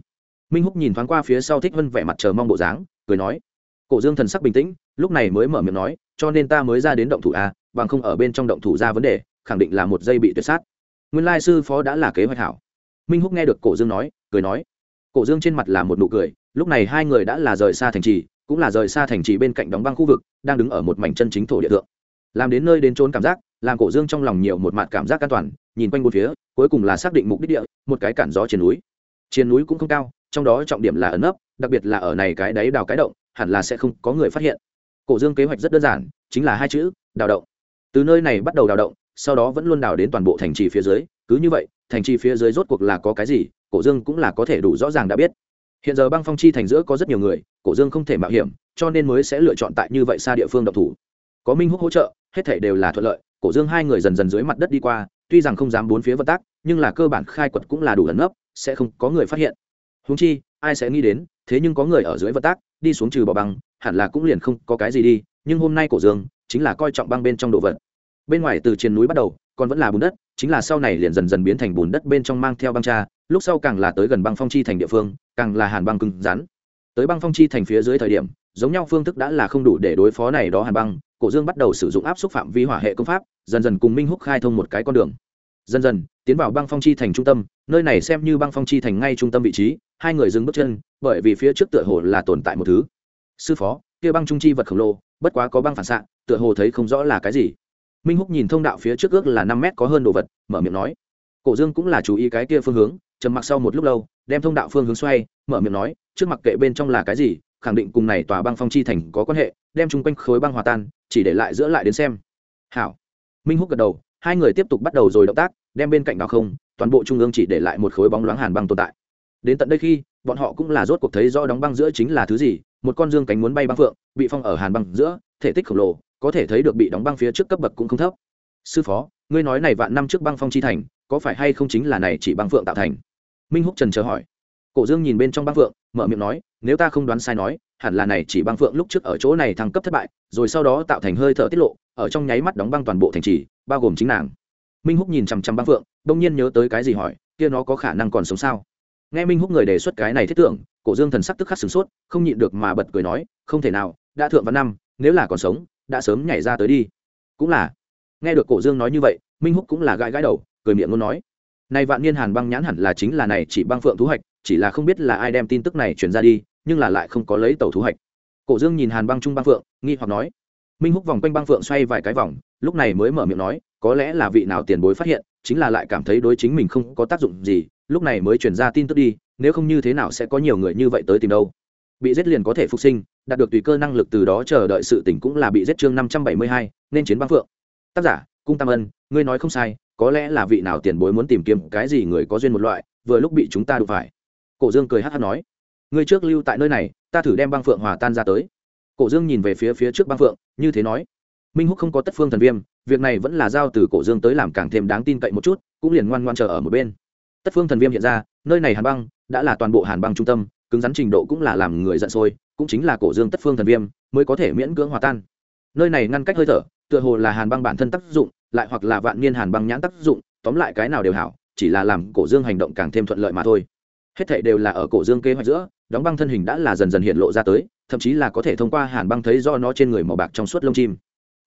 Minh húc nhìn thoáng qua phía sau thích vân vẻ mặt chờ mong bộ dáng, cười nói, cổ dương thần sắc bình tĩnh, lúc này mới mở miệng nói, cho nên ta mới ra đến động thủ a bằng không ở bên trong động thủ ra vấn đề, khẳng định là một giây bị tuyệt sát. Nguyên lai sư phó đã là kế hoạch hảo. Minh húc nghe được cổ dương nói, cười nói, cổ dương trên mặt là một nụ cười lúc này hai người đã là rời xa thành trì, cũng là rời xa thành trì bên cạnh đóng băng khu vực, đang đứng ở một mảnh chân chính thổ địa thượng. Làm đến nơi đến trốn cảm giác, làm cổ dương trong lòng nhiều một mặt cảm giác an toàn, nhìn quanh một phía, cuối cùng là xác định mục đích địa, một cái cản gió trên núi. Trên núi cũng không cao, trong đó trọng điểm là ẩn ấp đặc biệt là ở này cái đáy đào cái động, hẳn là sẽ không có người phát hiện. Cổ dương kế hoạch rất đơn giản, chính là hai chữ, đào động. Từ nơi này bắt đầu đào động, sau đó vẫn luôn đào đến toàn bộ thành trì phía dưới, cứ như vậy, thành trì phía dưới rốt cuộc là có cái gì, cổ dương cũng là có thể đủ rõ ràng đã biết hiện giờ băng phong chi thành giữa có rất nhiều người, cổ dương không thể mạo hiểm, cho nên mới sẽ lựa chọn tại như vậy xa địa phương độc thủ. Có minh húc hỗ trợ, hết thể đều là thuận lợi, cổ dương hai người dần dần dưới mặt đất đi qua, tuy rằng không dám bốn phía vận tác, nhưng là cơ bản khai quật cũng là đủ ẩn ấp sẽ không có người phát hiện. Húng chi, ai sẽ nghĩ đến, thế nhưng có người ở dưới vận tác, đi xuống trừ bỏ băng, hẳn là cũng liền không có cái gì đi, nhưng hôm nay cổ dương chính là coi trọng băng bên trong đồ vật. Bên ngoài từ trên núi bắt đầu còn vẫn là bùn đất, chính là sau này liền dần dần biến thành bùn đất bên trong mang theo băng cha lúc sau càng là tới gần băng phong chi thành địa phương, càng là hàn băng cứng rắn. Tới băng phong chi thành phía dưới thời điểm, giống nhau phương thức đã là không đủ để đối phó này đó hàn băng, cổ dương bắt đầu sử dụng áp xúc phạm vi hỏa hệ công pháp, dần dần cùng minh húc khai thông một cái con đường. Dần dần, tiến vào băng phong chi thành trung tâm, nơi này xem như băng phong chi thành ngay trung tâm vị trí, hai người dừng bước chân, bởi vì phía trước tựa hồ là tồn tại một thứ. Sư phó, kia băng trung chi vật khổng lồ, bất quá có băng phản xạ, tựa hồ thấy không rõ là cái gì minh húc nhìn thông đạo phía trước ước là năm mét có hơn đồ vật, mở miệng nói. Cổ dương cũng là chú ý cái kia phương hướng, trầm mặc sau một lúc lâu, đem thông đạo phương hướng xoay, mở miệng nói, trước mặc kệ bên trong là cái gì, khẳng định cùng này tòa băng phong chi thành có quan hệ, đem chung quanh khối băng hòa tan, chỉ để lại giữa lại đến xem. Hảo. Minh húc gật đầu, hai người tiếp tục bắt đầu rồi động tác, đem bên cạnh đào không, toàn bộ trung ương chỉ để lại một khối bóng loáng hàn băng tồn tại. Đến tận đây khi, bọn họ cũng là rốt cuộc thấy do đóng băng giữa chính là thứ gì, một con dương cánh muốn bay băng phượng, bị phong ở hàn băng giữa, thể tích khổng lồ có thể thấy được bị đóng băng phía trước cấp bậc cũng không thấp. Sư phó, ngươi nói này vạn năm trước băng phong chi thành, có phải hay không chính là này chỉ băng phượng tạo thành? Minh húc trần chờ hỏi. Cổ dương nhìn bên trong băng phượng, mở miệng nói, nếu ta không đoán sai nói, hẳn là này chỉ băng phượng lúc trước ở chỗ này thăng cấp thất bại, rồi sau đó tạo thành hơi thở tiết lộ, ở trong nháy mắt đóng băng toàn bộ thành trì, bao gồm chính nàng. Minh húc nhìn chằm chằm băng phượng, đông nhiên nhớ tới cái gì hỏi, kia nó có khả năng còn sống sao? Nghe minh húc người đề xuất cái này thiết tưởng, cổ dương thần sắc tức khắc sửng sốt, không nhịn được mà bật cười nói, không thể nào, đã thượng văn năm, nếu là còn sống đã sớm nhảy ra tới đi. Cũng là. Nghe được cổ dương nói như vậy, minh húc cũng là gãi gãi đầu, cười miệng muốn nói. Nay vạn niên hàn băng nhãn hẳn là chính là này chỉ băng phượng thú hạch, chỉ là không biết là ai đem tin tức này truyền ra đi, nhưng là lại không có lấy tàu thú hạch. Cổ dương nhìn hàn băng trung băng phượng, nghi hoặc nói. Minh húc vòng quanh băng phượng xoay vài cái vòng, lúc này mới mở miệng nói, có lẽ là vị nào tiền bối phát hiện, chính là lại cảm thấy đối chính mình không có tác dụng gì, lúc này mới truyền ra tin tức đi, nếu không như thế nào sẽ có nhiều người như vậy tới tìm đâu bị giết liền có thể phục sinh, đạt được tùy cơ năng lực từ đó chờ đợi sự tỉnh cũng là bị giết chương năm trăm bảy mươi hai, nên chiến băng phượng. Tác giả, cung tam ân, ngươi nói không sai, có lẽ là vị nào tiền bối muốn tìm kiếm cái gì người có duyên một loại, vừa lúc bị chúng ta đụng phải. Cổ dương cười hát hát nói, ngươi trước lưu tại nơi này, ta thử đem băng phượng hòa tan ra tới. Cổ dương nhìn về phía phía trước băng phượng, như thế nói, minh húc không có tất phương thần viêm, việc này vẫn là giao từ cổ dương tới làm càng thêm đáng tin cậy một chút, cũng liền ngoan ngoan chờ ở một bên. Tất phương thần viêm hiện ra, nơi này hàn băng, đã là toàn bộ hàn băng trung tâm cứng rắn trình độ cũng là làm người giận sôi, cũng chính là cổ dương tất phương thần viêm mới có thể miễn cưỡng hòa tan. Nơi này ngăn cách hơi thở, tựa hồ là hàn băng bản thân tác dụng, lại hoặc là vạn niên hàn băng nhãn tác dụng, tóm lại cái nào đều hảo, chỉ là làm cổ dương hành động càng thêm thuận lợi mà thôi. Hết thảy đều là ở cổ dương kế hoạch giữa, đóng băng thân hình đã là dần dần hiện lộ ra tới, thậm chí là có thể thông qua hàn băng thấy do nó trên người màu bạc trong suốt lông chim.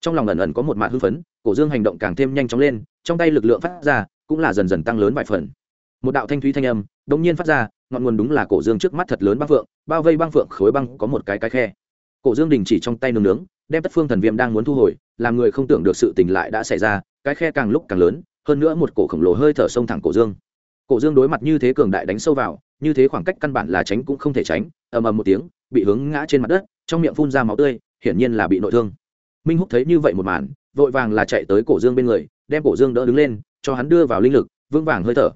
Trong lòng ẩn ẩn có một mạt hưng phấn, cổ dương hành động càng thêm nhanh chóng lên, trong tay lực lượng phát ra, cũng là dần dần tăng lớn vài phần. Một đạo thanh thúy thanh âm, đột nhiên phát ra ngọn nguồn đúng là cổ dương trước mắt thật lớn băng phượng, bao vây băng phượng khối băng có một cái cái khe. Cổ dương đình chỉ trong tay nướng nướng, đem tất phương thần viêm đang muốn thu hồi, làm người không tưởng được sự tình lại đã xảy ra, cái khe càng lúc càng lớn, hơn nữa một cổ khổng lồ hơi thở sông thẳng cổ dương. Cổ dương đối mặt như thế cường đại đánh sâu vào, như thế khoảng cách căn bản là tránh cũng không thể tránh, ầm ầm một tiếng, bị hướng ngã trên mặt đất, trong miệng phun ra máu tươi, hiển nhiên là bị nội thương. Minh húc thấy như vậy một màn, vội vàng là chạy tới cổ dương bên người, đem cổ dương đỡ đứng lên, cho hắn đưa vào linh lực, vững vàng hơi thở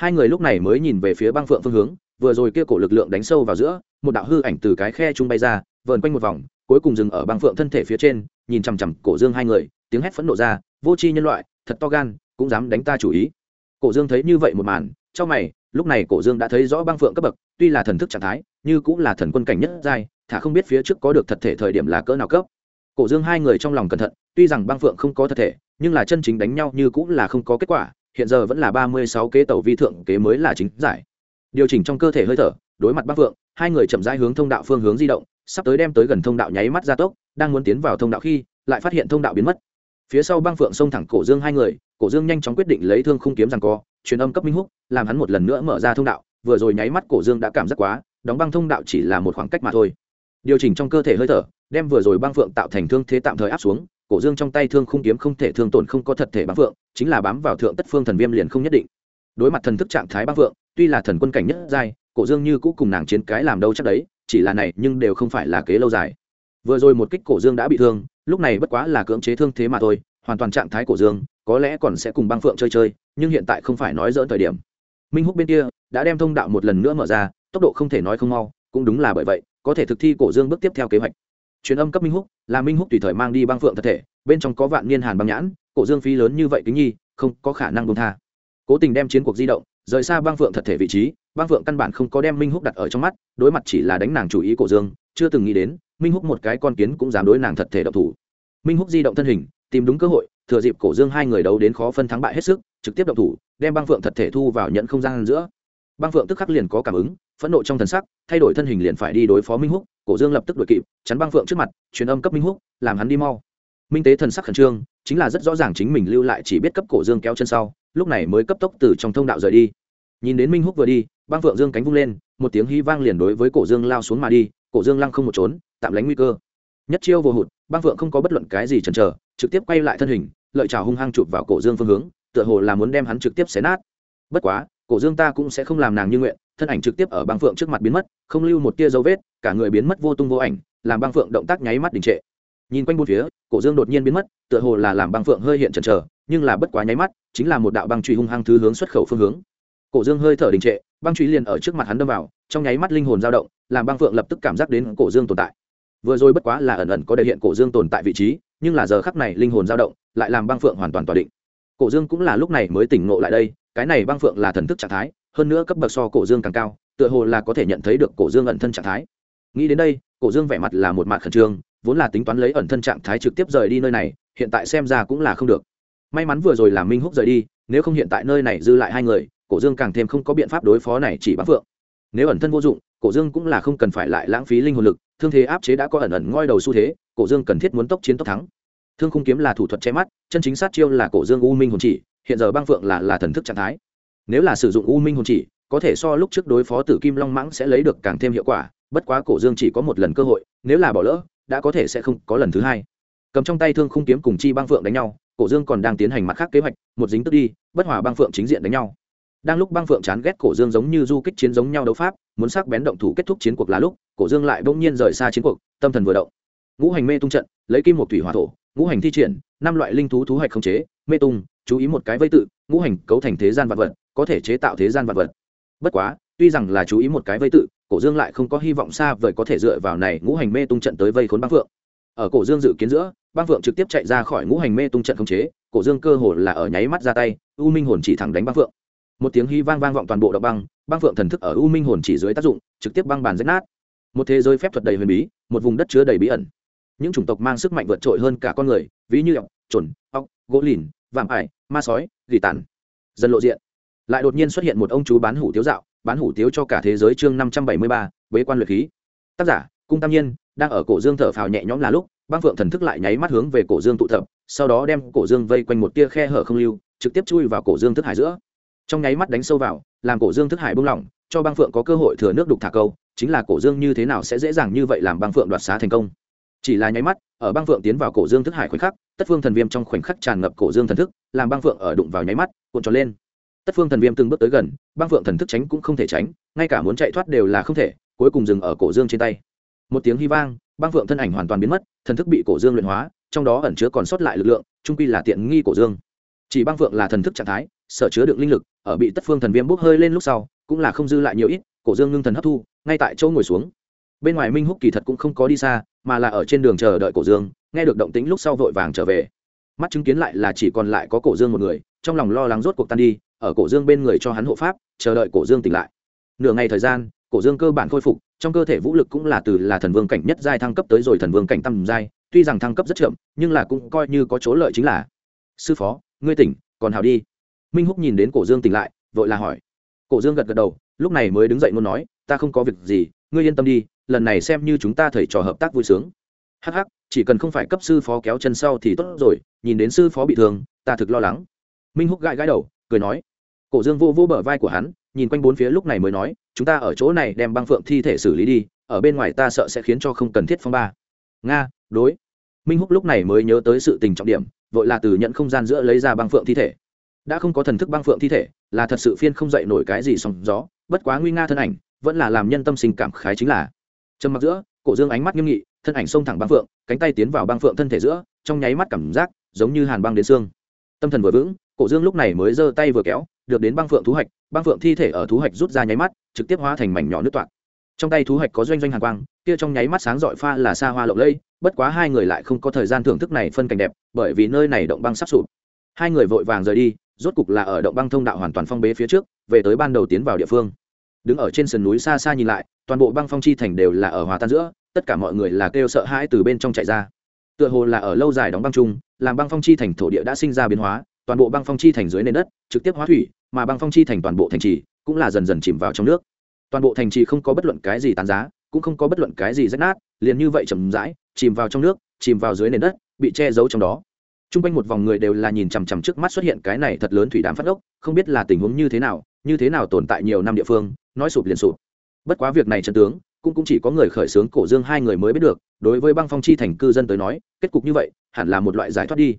hai người lúc này mới nhìn về phía băng phượng phương hướng, vừa rồi kia cổ lực lượng đánh sâu vào giữa, một đạo hư ảnh từ cái khe chung bay ra, vờn quanh một vòng, cuối cùng dừng ở băng phượng thân thể phía trên, nhìn chằm chằm cổ dương hai người, tiếng hét phẫn nộ ra, vô tri nhân loại, thật to gan, cũng dám đánh ta chủ ý. Cổ dương thấy như vậy một màn, trong mày, lúc này cổ dương đã thấy rõ băng phượng cấp bậc, tuy là thần thức trạng thái, như cũng là thần quân cảnh nhất giai, thả không biết phía trước có được thật thể thời điểm là cỡ nào cấp. Cổ dương hai người trong lòng cẩn thận, tuy rằng băng phượng không có thật thể, nhưng là chân chính đánh nhau như cũng là không có kết quả hiện giờ vẫn là ba mươi sáu kế tàu vi thượng kế mới là chính giải. Điều chỉnh trong cơ thể hơi thở, đối mặt băng vượng, hai người chậm rãi hướng thông đạo phương hướng di động, sắp tới đem tới gần thông đạo nháy mắt ra tốc, đang muốn tiến vào thông đạo khi, lại phát hiện thông đạo biến mất. Phía sau băng phượng xông thẳng cổ dương hai người, cổ dương nhanh chóng quyết định lấy thương khung kiếm rằng co, truyền âm cấp minh húc, làm hắn một lần nữa mở ra thông đạo, vừa rồi nháy mắt cổ dương đã cảm giác quá, đóng băng thông đạo chỉ là một khoảng cách mà thôi. Điều chỉnh trong cơ thể hơi thở, đem vừa rồi băng phượng tạo thành thương thế tạm thời áp xuống cổ dương trong tay thương khung kiếm không thể thương tổn không có thật thể bám phượng chính là bám vào thượng tất phương thần viêm liền không nhất định. Đối mặt thần thức trạng thái bám phượng tuy là thần quân cảnh nhất giai, cổ dương như cũ cùng nàng chiến cái làm đâu chắc đấy, chỉ là này nhưng đều không phải là kế lâu dài. Vừa rồi một kích cổ dương đã bị thương, lúc này bất quá là cưỡng chế thương thế mà thôi, hoàn toàn trạng thái cổ dương, có lẽ còn sẽ cùng băng phượng chơi chơi, nhưng hiện tại không phải nói dỡn thời điểm. Minh húc bên kia đã đem thông đạo một lần nữa mở ra, tốc độ không thể nói không mau, cũng đúng là bởi vậy, có thể thực thi cổ dương bước tiếp theo kế hoạch truyền âm cấp minh húc, là minh húc tùy thời mang đi băng phượng thật thể, bên trong có vạn niên hàn băng nhãn, cổ dương phí lớn như vậy kính nhi, không có khả năng bông tha. Cố tình đem chiến cuộc di động, rời xa băng phượng thật thể vị trí, băng phượng căn bản không có đem minh húc đặt ở trong mắt, đối mặt chỉ là đánh nàng chủ ý cổ dương, chưa từng nghĩ đến, minh húc một cái con kiến cũng dám đối nàng thật thể động thủ. Minh húc di động thân hình, tìm đúng cơ hội, thừa dịp cổ dương hai người đấu đến khó phân thắng bại hết sức, trực tiếp động thủ, đem băng phượng thật thể thu vào nhận không gian giữa băng phượng tức khắc liền có cảm ứng, phẫn nộ trong thần sắc, thay đổi thân hình liền phải đi đối phó minh húc, cổ dương lập tức đuổi kịp, chắn băng phượng trước mặt, truyền âm cấp minh húc, làm hắn đi mau. Minh tế thần sắc khẩn trương, chính là rất rõ ràng chính mình lưu lại chỉ biết cấp cổ dương kéo chân sau, lúc này mới cấp tốc từ trong thông đạo rời đi. Nhìn đến minh húc vừa đi, băng phượng dương cánh vung lên, một tiếng hy vang liền đối với cổ dương lao xuống mà đi, cổ dương lăng không một trốn, tạm lánh nguy cơ. Nhất chiêu vô hụt, băng phượng không có bất luận cái gì chần chờ, trực tiếp quay lại thân hình, lợi trào hung hăng chụp vào cổ dương phương hướng, tựa hồ là muốn đem hắn trực tiếp xé nát. Bất quá cổ dương ta cũng sẽ không làm nàng như nguyện, thân ảnh trực tiếp ở băng phượng trước mặt biến mất, không lưu một tia dấu vết, cả người biến mất vô tung vô ảnh, làm băng phượng động tác nháy mắt đình trệ. Nhìn quanh bốn phía, cổ dương đột nhiên biến mất, tựa hồ là làm băng phượng hơi hiện chần chờ, nhưng là bất quá nháy mắt, chính là một đạo băng truy hung hăng thứ hướng xuất khẩu phương hướng. Cổ dương hơi thở đình trệ, băng truy liền ở trước mặt hắn đâm vào, trong nháy mắt linh hồn dao động, làm băng phượng lập tức cảm giác đến cổ dương tồn tại. Vừa rồi bất quá là ẩn ẩn có đề hiện cổ dương tồn tại vị trí, nhưng là giờ khắc này linh hồn dao động, lại làm băng phượng hoàn toàn tỏa định. Cổ dương cũng là lúc này mới tỉnh ngộ lại đây cái này băng phượng là thần thức trạng thái, hơn nữa cấp bậc so cổ dương càng cao, tựa hồ là có thể nhận thấy được cổ dương ẩn thân trạng thái. Nghĩ đến đây, cổ dương vẻ mặt là một mặt khẩn trương, vốn là tính toán lấy ẩn thân trạng thái trực tiếp rời đi nơi này, hiện tại xem ra cũng là không được. May mắn vừa rồi là minh húc rời đi, nếu không hiện tại nơi này dư lại hai người, cổ dương càng thêm không có biện pháp đối phó này chỉ băng phượng. Nếu ẩn thân vô dụng, cổ dương cũng là không cần phải lại lãng phí linh hồn lực, thương thế áp chế đã có ẩn ẩn ngoi đầu xu thế, cổ dương cần thiết muốn tốc chiến tốc thắng. Thương khung kiếm là thủ thuật che mắt, chân chính sát chiêu là cổ dương u minh hồn chỉ hiện giờ băng phượng là là thần thức trạng thái. Nếu là sử dụng u minh hồn chỉ, có thể so lúc trước đối phó tử kim long mãng sẽ lấy được càng thêm hiệu quả, bất quá cổ dương chỉ có một lần cơ hội, nếu là bỏ lỡ, đã có thể sẽ không có lần thứ hai. Cầm trong tay thương khung kiếm cùng chi băng phượng đánh nhau, cổ dương còn đang tiến hành mặt khác kế hoạch, một dính tức đi, bất hòa băng phượng chính diện đánh nhau. Đang lúc băng phượng chán ghét cổ dương giống như du kích chiến giống nhau đấu pháp, muốn sắc bén động thủ kết thúc chiến cuộc là lúc, cổ dương lại bỗng nhiên rời xa chiến cuộc, tâm thần vừa động. Ngũ hành mê tung trận, lấy kim một thủy hỏa thổ, ngũ hành thi triển, năm loại linh thú thú hạch không chế, mê tung chú ý một cái vây tự, ngũ hành cấu thành thế gian vật vật, có thể chế tạo thế gian vật vật. Bất quá, tuy rằng là chú ý một cái vây tự, cổ dương lại không có hy vọng xa vời có thể dựa vào này ngũ hành mê tung trận tới vây khốn băng phượng. Ở cổ dương dự kiến giữa, băng phượng trực tiếp chạy ra khỏi ngũ hành mê tung trận không chế, cổ dương cơ hồ là ở nháy mắt ra tay, u minh hồn chỉ thẳng đánh băng phượng. Một tiếng hy vang vang vọng toàn bộ động băng băng phượng thần thức ở u minh hồn chỉ dưới tác dụng, trực tiếp băng bàn rách nát. Một thế giới phép thuật đầy huyền bí, một vùng đất chứa đầy bí ẩn. Những chủng tộc mang sức mạnh vượt trội hơn cả con người, ví như ọc trồn ọc gỗ lìn vạm ải, ma sói, gỉ tàn. Dần lộ diện. Lại đột nhiên xuất hiện một ông chú bán hủ tiếu dạo, bán hủ tiếu cho cả thế giới chương năm trăm bảy mươi ba, bế quan luyện khí. Tác giả, cung tam nhiên, đang ở cổ dương thở phào nhẹ nhõm là lúc, băng phượng thần thức lại nháy mắt hướng về cổ dương tụ tập, sau đó đem cổ dương vây quanh một tia khe hở không lưu, trực tiếp chui vào cổ dương thức hải giữa. Trong nháy mắt đánh sâu vào, làm cổ dương thức hải bung lỏng, cho băng phượng có cơ hội thừa nước đục thả câu, chính là cổ dương như thế nào sẽ dễ dàng như vậy làm băng phượng đoạt xá thành công chỉ là nháy mắt, ở băng phượng tiến vào cổ dương thức hải khoảnh khắc, tất phương thần viêm trong khoảnh khắc tràn ngập cổ dương thần thức, làm băng phượng ở đụng vào nháy mắt, cuộn tròn lên. Tất phương thần viêm từng bước tới gần, băng phượng thần thức tránh cũng không thể tránh, ngay cả muốn chạy thoát đều là không thể, cuối cùng dừng ở cổ dương trên tay. Một tiếng hy vang, băng phượng thân ảnh hoàn toàn biến mất, thần thức bị cổ dương luyện hóa, trong đó ẩn chứa còn sót lại lực lượng trung quy là tiện nghi cổ dương. Chỉ băng phượng là thần thức trạng thái, sở chứa được linh lực, ở bị tất phương thần viêm bốc hơi lên lúc sau, cũng là không dư lại nhiều ít, cổ dương ngưng thần hấp thu, ngay tại chỗ ngồi xuống. Bên ngoài minh húc kỳ thật cũng không có đi xa mà là ở trên đường chờ đợi cổ dương, nghe được động tĩnh lúc sau vội vàng trở về. Mắt chứng kiến lại là chỉ còn lại có cổ dương một người, trong lòng lo lắng rốt cuộc tan đi, ở cổ dương bên người cho hắn hộ pháp, chờ đợi cổ dương tỉnh lại. Nửa ngày thời gian, cổ dương cơ bản khôi phục, trong cơ thể vũ lực cũng là từ là thần vương cảnh nhất giai thăng cấp tới rồi thần vương cảnh tầm giai, tuy rằng thăng cấp rất chậm, nhưng là cũng coi như có chỗ lợi chính là, sư phó, ngươi tỉnh, còn hào đi. Minh húc nhìn đến cổ dương tỉnh lại, vội là hỏi. Cổ dương gật gật đầu, lúc này mới đứng dậy muốn nói, ta không có việc gì, ngươi yên tâm đi lần này xem như chúng ta thầy trò hợp tác vui sướng. Hắc hắc, chỉ cần không phải cấp sư phó kéo chân sau thì tốt rồi, nhìn đến sư phó bị thương, ta thực lo lắng. Minh húc gãi gãi đầu, cười nói. Cổ dương vô vô bờ vai của hắn, nhìn quanh bốn phía lúc này mới nói, chúng ta ở chỗ này đem băng phượng thi thể xử lý đi, ở bên ngoài ta sợ sẽ khiến cho không cần thiết phong ba. Nga, đối. Minh húc lúc này mới nhớ tới sự tình trọng điểm, vội là từ nhận không gian giữa lấy ra băng phượng thi thể. Đã không có thần thức băng phượng thi thể, là thật sự phiên không dậy nổi cái gì song gió, bất quá nguy nga thân ảnh, vẫn là làm nhân tâm sinh cảm khái chính là trầm mặc giữa, cổ dương ánh mắt nghiêm nghị, thân ảnh xông thẳng băng phượng, cánh tay tiến vào băng phượng thân thể giữa, trong nháy mắt cảm giác giống như hàn băng đến xương. Tâm thần vừa vững, cổ dương lúc này mới giơ tay vừa kéo, được đến băng phượng thú hạch, băng phượng thi thể ở thú hạch rút ra nháy mắt, trực tiếp hóa thành mảnh nhỏ nước toạc. Trong tay thú hạch có doanh doanh hàn quang, kia trong nháy mắt sáng dọi pha là xa hoa lộng lẫy, bất quá hai người lại không có thời gian thưởng thức này phân cảnh đẹp, bởi vì nơi này động băng sắp sụp. Hai người vội vàng rời đi, rốt cục là ở động băng thông đạo hoàn toàn phong bế phía trước, về tới ban đầu tiến vào địa phương. Đứng ở trên sườn núi xa xa nhìn lại toàn bộ băng phong chi thành đều là ở hòa tan giữa, tất cả mọi người là kêu sợ hãi từ bên trong chạy ra. Tựa hồ là ở lâu dài đóng băng chung, làm băng phong chi thành thổ địa đã sinh ra biến hóa, toàn bộ băng phong chi thành dưới nền đất, trực tiếp hóa thủy, mà băng phong chi thành toàn bộ thành trì cũng là dần dần chìm vào trong nước. Toàn bộ thành trì không có bất luận cái gì tán giá, cũng không có bất luận cái gì rách nát, liền như vậy chậm rãi, chìm vào trong nước, chìm vào dưới nền đất, bị che giấu trong đó. T r u n g quanh một vòng người đều là nhìn chằm chằm trước mắt xuất hiện cái này thật lớn thủy đám phát ốc, không biết là tình huống như thế nào, như thế nào tồn tại nhiều năm địa phương, nói sụp liền sụp bất quá việc này trận tướng, cũng cũng chỉ có người khởi xướng cổ dương hai người mới biết được, đối với băng phong chi thành cư dân tới nói, kết cục như vậy, hẳn là một loại giải thoát đi.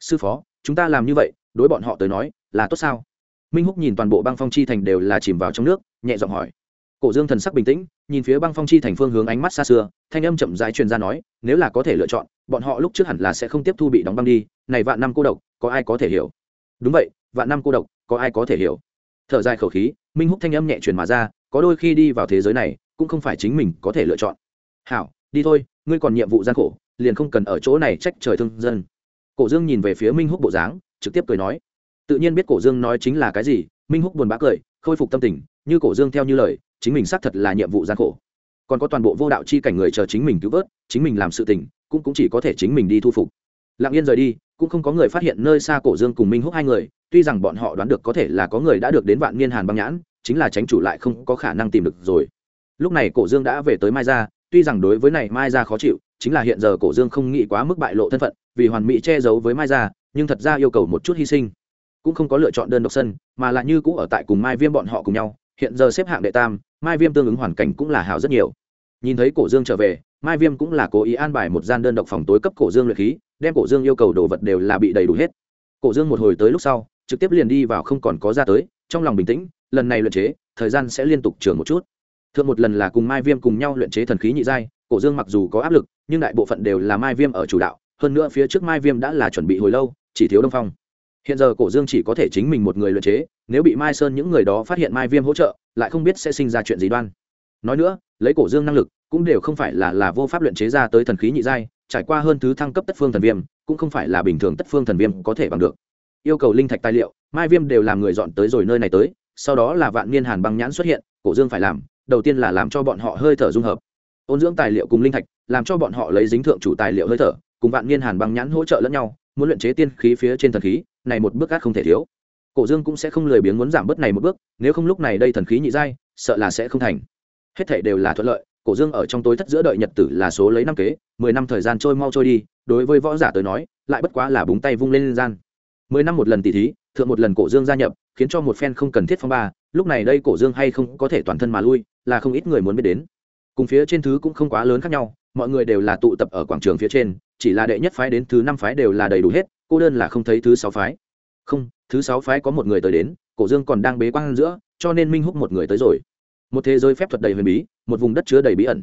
Sư phó, chúng ta làm như vậy, đối bọn họ tới nói, là tốt sao? Minh húc nhìn toàn bộ băng phong chi thành đều là chìm vào trong nước, nhẹ giọng hỏi. Cổ dương thần sắc bình tĩnh, nhìn phía băng phong chi thành phương hướng ánh mắt xa xưa, thanh âm chậm rãi truyền ra nói, nếu là có thể lựa chọn, bọn họ lúc trước hẳn là sẽ không tiếp thu bị đóng băng đi, này vạn năm cô độc, có ai có thể hiểu? Đúng vậy, vạn năm cô độc, có ai có thể hiểu? Thở dài khẩu khí, minh húc thanh âm nhẹ truyền mà ra có đôi khi đi vào thế giới này cũng không phải chính mình có thể lựa chọn. Hảo, đi thôi, ngươi còn nhiệm vụ gian khổ, liền không cần ở chỗ này trách trời thương dân. Cổ dương nhìn về phía minh húc bộ dáng, trực tiếp cười nói. Tự nhiên biết cổ dương nói chính là cái gì, minh húc buồn bã cười, khôi phục tâm tình, như cổ dương theo như lời, chính mình xác thật là nhiệm vụ gian khổ. Còn có toàn bộ vô đạo chi cảnh người chờ chính mình cứu vớt, chính mình làm sự tình, cũng cũng chỉ có thể chính mình đi thu phục. Lặng yên rời đi, cũng không có người phát hiện nơi xa cổ dương cùng minh húc hai người, tuy rằng bọn họ đoán được có thể là có người đã được đến vạn niên hàn băng nhãn chính là tránh chủ lại không có khả năng tìm được rồi. Lúc này cổ dương đã về tới mai gia, tuy rằng đối với này mai gia khó chịu, chính là hiện giờ cổ dương không nghĩ quá mức bại lộ thân phận, vì hoàn mỹ che giấu với mai gia, nhưng thật ra yêu cầu một chút hy sinh. Cũng không có lựa chọn đơn độc sân, mà là như cũ ở tại cùng mai viêm bọn họ cùng nhau, hiện giờ xếp hạng đệ tam, mai viêm tương ứng hoàn cảnh cũng là hảo rất nhiều. Nhìn thấy cổ dương trở về, mai viêm cũng là cố ý an bài một gian đơn độc phòng tối cấp cổ dương luyện khí, đem cổ dương yêu cầu đồ vật đều là bị đầy đủ hết. Cổ dương một hồi tới lúc sau, trực tiếp liền đi vào không còn có ra tới, trong lòng bình tĩnh lần này luyện chế, thời gian sẽ liên tục trường một chút. Thượng một lần là cùng mai viêm cùng nhau luyện chế thần khí nhị giai, cổ dương mặc dù có áp lực, nhưng đại bộ phận đều là mai viêm ở chủ đạo, hơn nữa phía trước mai viêm đã là chuẩn bị hồi lâu, chỉ thiếu đông phong. Hiện giờ cổ dương chỉ có thể chính mình một người luyện chế, nếu bị mai sơn những người đó phát hiện mai viêm hỗ trợ, lại không biết sẽ sinh ra chuyện gì đoan. Nói nữa, lấy cổ dương năng lực, cũng đều không phải là là vô pháp luyện chế ra tới thần khí nhị giai, trải qua hơn thứ thăng cấp tất phương thần viêm, cũng không phải là bình thường tất phương thần viêm có thể bằng được. Yêu cầu linh thạch tài liệu, mai viêm đều làm người dọn tới rồi nơi này tới sau đó là vạn niên hàn băng nhãn xuất hiện, cổ dương phải làm, đầu tiên là làm cho bọn họ hơi thở dung hợp. Ôn dưỡng tài liệu cùng linh thạch, làm cho bọn họ lấy dính thượng chủ tài liệu hơi thở, cùng vạn niên hàn băng nhãn hỗ trợ lẫn nhau, muốn luyện chế tiên khí phía trên thần khí, này một bước át không thể thiếu. Cổ dương cũng sẽ không lười biếng muốn giảm bớt này một bước, nếu không lúc này đây thần khí nhị giai, sợ là sẽ không thành. Hết thể đều là thuận lợi, cổ dương ở trong tối thất giữa đợi nhật tử là số lấy năm kế, mười năm thời gian trôi mau trôi đi, đối với võ giả tới nói, lại bất quá là búng tay vung lên gian mười năm một lần tỷ thí, thượng một lần cổ dương gia nhập, khiến cho một phen không cần thiết phong ba, lúc này đây cổ dương hay không có thể toàn thân mà lui, là không ít người muốn biết đến. Cùng phía trên thứ cũng không quá lớn khác nhau, mọi người đều là tụ tập ở quảng trường phía trên, chỉ là đệ nhất phái đến thứ năm phái đều là đầy đủ hết, cô đơn là không thấy thứ sáu phái. Không, thứ sáu phái có một người tới đến, cổ dương còn đang bế quan giữa, cho nên minh húc một người tới rồi. Một thế giới phép thuật đầy huyền bí, một vùng đất chứa đầy bí ẩn.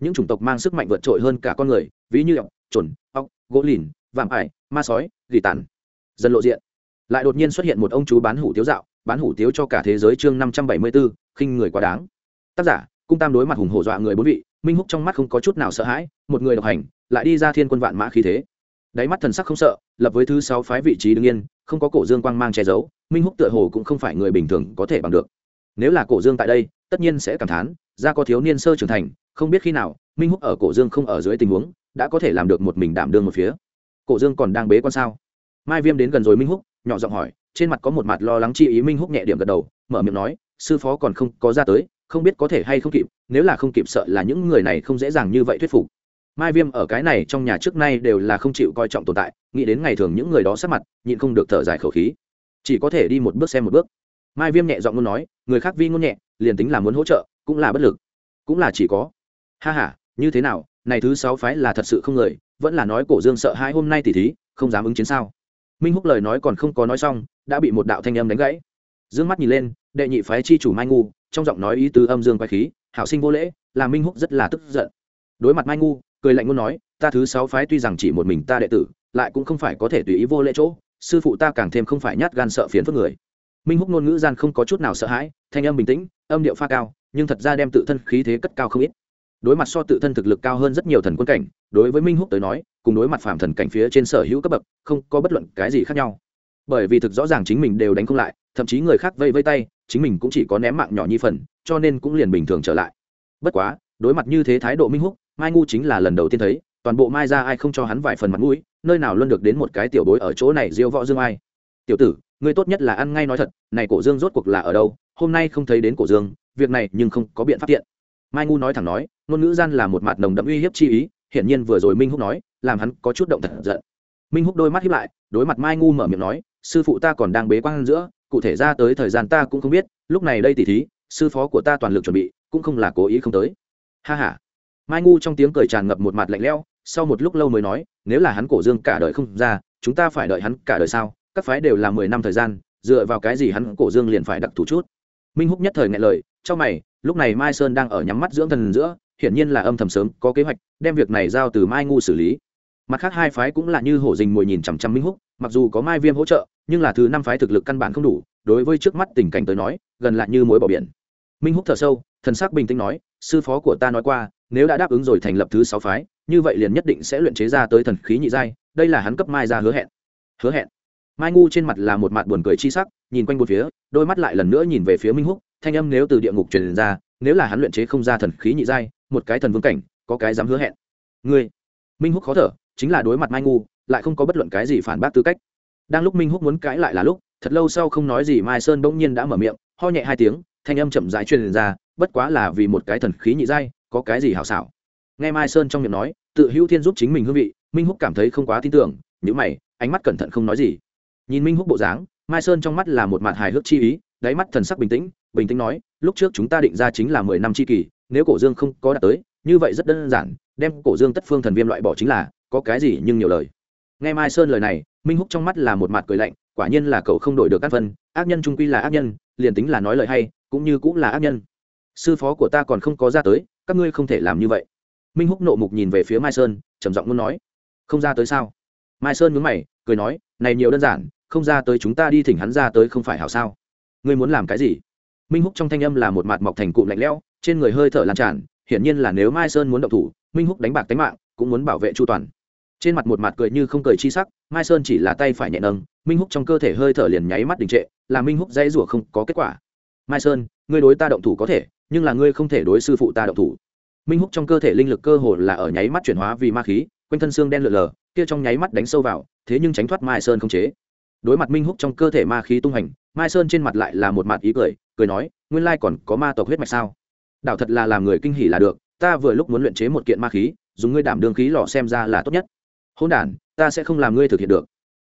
Những chủng tộc mang sức mạnh vượt trội hơn cả con người, ví như ọc chuẩn ọc gỗ lìn, vạm ải, ma sói, gỉ tàn dần lộ diện. Lại đột nhiên xuất hiện một ông chú bán hủ tiếu dạo, bán hủ tiếu cho cả thế giới chương năm trăm bảy mươi bốn khinh người quá đáng. Tác giả, cung tam đối mặt hùng hổ dọa người bốn vị, minh húc trong mắt không có chút nào sợ hãi, một người độc hành, lại đi ra thiên quân vạn mã khí thế. Đáy mắt thần sắc không sợ, lập với thứ sáu phái vị trí đương yên, không có cổ dương quang mang che giấu, minh húc tựa hồ cũng không phải người bình thường có thể bằng được. Nếu là cổ dương tại đây, tất nhiên sẽ cảm thán, ra có thiếu niên sơ trưởng thành, không biết khi nào, minh húc ở cổ dương không ở dưới tình huống, đã có thể làm được một mình đảm đương một phía. Cổ dương còn đang bế quan sao? Mai viêm đến gần rồi minh húc, nhỏ giọng hỏi, trên mặt có một mặt lo lắng chi ý minh húc nhẹ điểm gật đầu, mở miệng nói, sư phó còn không có ra tới, không biết có thể hay không kịp, nếu là không kịp sợ là những người này không dễ dàng như vậy thuyết phục. Mai viêm ở cái này trong nhà trước nay đều là không chịu coi trọng tồn tại, nghĩ đến ngày thường những người đó sát mặt, nhịn không được thở dài khẩu khí. Chỉ có thể đi một bước xem một bước. Mai viêm nhẹ giọng muốn nói, người khác vi ngôn nhẹ, liền tính là muốn hỗ trợ, cũng là bất lực. Cũng là chỉ có. Ha h a như thế nào, này thứ sáu phái là thật sự không người, vẫn là nói cổ dương sợ hai hôm nay tỉ thí, không dám ứng chiến sao? Minh húc lời nói còn không có nói xong, đã bị một đạo thanh âm đánh gãy. D ư ơ n g mắt nhìn lên, đệ nhị phái chi chủ mai ngu, trong giọng nói ý tứ âm dương quay khí, hảo sinh vô lễ, là minh húc rất là tức giận. Đối mặt mai ngu, cười lạnh muốn nói, ta thứ sáu phái tuy rằng chỉ một mình ta đệ tử, lại cũng không phải có thể tùy ý vô lễ chỗ, sư phụ ta càng thêm không phải nhát gan sợ phiền phức người. Minh húc ngôn ngữ gian không có chút nào sợ hãi, thanh âm bình tĩnh, âm điệu pha cao, nhưng thật ra đem tự thân khí thế cất cao không ít. Đối mặt so tự thân thực lực cao hơn rất nhiều thần quân cảnh, đối với minh húc tới nói cùng đối mặt phàm thần cảnh phía trên sở hữu cấp bậc, không có bất luận cái gì khác nhau. Bởi vì thực rõ ràng chính mình đều đánh không lại, thậm chí người khác vây vây tay, chính mình cũng chỉ có ném mạng nhỏ nhi phần, cho nên cũng liền bình thường trở lại. Bất quá, đối mặt như thế thái độ minh húc, mai ngu chính là lần đầu tiên thấy, toàn bộ mai ra ai không cho hắn vài phần mặt mũi, nơi nào luôn được đến một cái tiểu bối ở chỗ này diêu võ dương ai. Tiểu tử, ngươi tốt nhất là ăn ngay nói thật, này cổ dương rốt cuộc là ở đâu, hôm nay không thấy đến cổ dương, việc này nhưng không có biện pháp tiện. Mai ngu nói thẳng nói, ngôn ngữ gian là một mặt nồng đậm uy hiếp chi ý, hiển nhiên vừa rồi minh húc nói làm hắn có chút động thật giận. Minh húc đôi mắt hiếp lại, đối mặt mai ngu mở miệng nói, sư phụ ta còn đang bế quan giữa cụ thể ra tới thời gian ta cũng không biết, lúc này đây tỉ thí, sư phó của ta toàn lực chuẩn bị, cũng không là cố ý không tới. Ha ha. Mai ngu trong tiếng cười tràn ngập một mặt lạnh lẽo, sau một lúc lâu mới nói, nếu là hắn cổ dương cả đời không ra, chúng ta phải đợi hắn cả đời sao? Các phái đều là mười năm thời gian, dựa vào cái gì hắn cổ dương liền phải đặc thù chút? Minh húc nhất thời ngại lời trong mày, lúc này mai sơn đang ở nhắm mắt dưỡng thần giữa, hiển nhiên là âm thầm sớm có kế hoạch, đem việc này giao từ mai ngu xử lý mặt khác hai phái cũng là như hổ dình mồi nhìn chằm chằm minh húc, mặc dù có mai viêm hỗ trợ, nhưng là thứ năm phái thực lực căn bản không đủ, đối với trước mắt tình cảnh tới nói, gần lại như mối bỏ biển. Minh húc thở sâu, thần sắc bình tĩnh nói, sư phó của ta nói qua, nếu đã đáp ứng rồi thành lập thứ sáu phái, như vậy liền nhất định sẽ luyện chế ra tới thần khí nhị giai, đây là hắn cấp mai ra hứa hẹn. Hứa hẹn. Mai ngu trên mặt là một mặt buồn cười chi sắc, nhìn quanh một phía, đôi mắt lại lần nữa nhìn về phía minh húc, thanh âm nếu từ địa ngục truyền ra, nếu là hắn luyện chế không ra thần khí nhị giai, một cái thần vương cảnh, có cái dám hứa hẹn. Ngươi. Minh húc khó thở chính là đối mặt mai ngu, lại không có bất luận cái gì phản bác tư cách. Đang lúc minh húc muốn cãi lại là lúc, thật lâu sau không nói gì mai sơn bỗng nhiên đã mở miệng, ho nhẹ hai tiếng, thanh âm chậm rãi truyền ra, bất quá là vì một cái thần khí nhị giai, có cái gì hảo xảo. Nghe mai sơn trong miệng nói, tự hữu thiên giúp chính mình hương vị, minh húc cảm thấy không quá tin tưởng nhữ mày, ánh mắt cẩn thận không nói gì. Nhìn minh húc bộ dáng, mai sơn trong mắt là một mặt hài hước chi ý, đáy mắt thần sắc bình tĩnh bình tĩnh nói, lúc trước chúng ta định ra chính là mười năm chi kỳ, nếu cổ dương không có đạt tới, như vậy rất đơn giản, đem cổ dương tất phương thần viêm loại bỏ chính là có cái gì nhưng nhiều lời. Nghe mai sơn lời này, minh húc trong mắt là một mặt cười lạnh, quả nhiên là cậu không đổi được các phân, ác nhân trung quy là ác nhân, liền tính là nói lời hay, cũng như cũng là ác nhân. Sư phó của ta còn không có ra tới, các ngươi không thể làm như vậy. Minh húc nộ mục nhìn về phía mai sơn, trầm giọng muốn nói, không ra tới sao? Mai sơn mướn mày, cười nói, này nhiều đơn giản, không ra tới chúng ta đi thỉnh hắn ra tới không phải hảo sao? Ngươi muốn làm cái gì? Minh húc trong thanh âm là một mặt mọc thành cụm lạnh lẽo, trên người hơi thở lan tràn, hiển nhiên là nếu mai sơn muốn động thủ, minh húc đánh bạc tính mạng, cũng muốn bảo vệ chu toàn trên mặt một mặt cười như không cười chi sắc, mai sơn chỉ là tay phải nhẹ nâng, minh húc trong cơ thể hơi thở liền nháy mắt đình trệ, là minh húc dãy rủa không có kết quả. Mai sơn, ngươi đối ta động thủ có thể, nhưng là ngươi không thể đối sư phụ ta động thủ. Minh húc trong cơ thể linh lực cơ hồ là ở nháy mắt chuyển hóa vì ma khí, quanh thân xương đen lượn lờ, kia trong nháy mắt đánh sâu vào, thế nhưng tránh thoát mai sơn không chế. Đối mặt minh húc trong cơ thể ma khí tung hành, mai sơn trên mặt lại là một mặt ý cười cười nói, nguyên lai còn có ma tộc huyết mạch sao? Đạo thật là làm người kinh hỉ là được, ta vừa lúc muốn luyện chế một kiện ma khí, dùng ngươi đảm đương khí lò xem ra là tốt nhất hôn đản, ta sẽ không làm ngươi thực hiện được.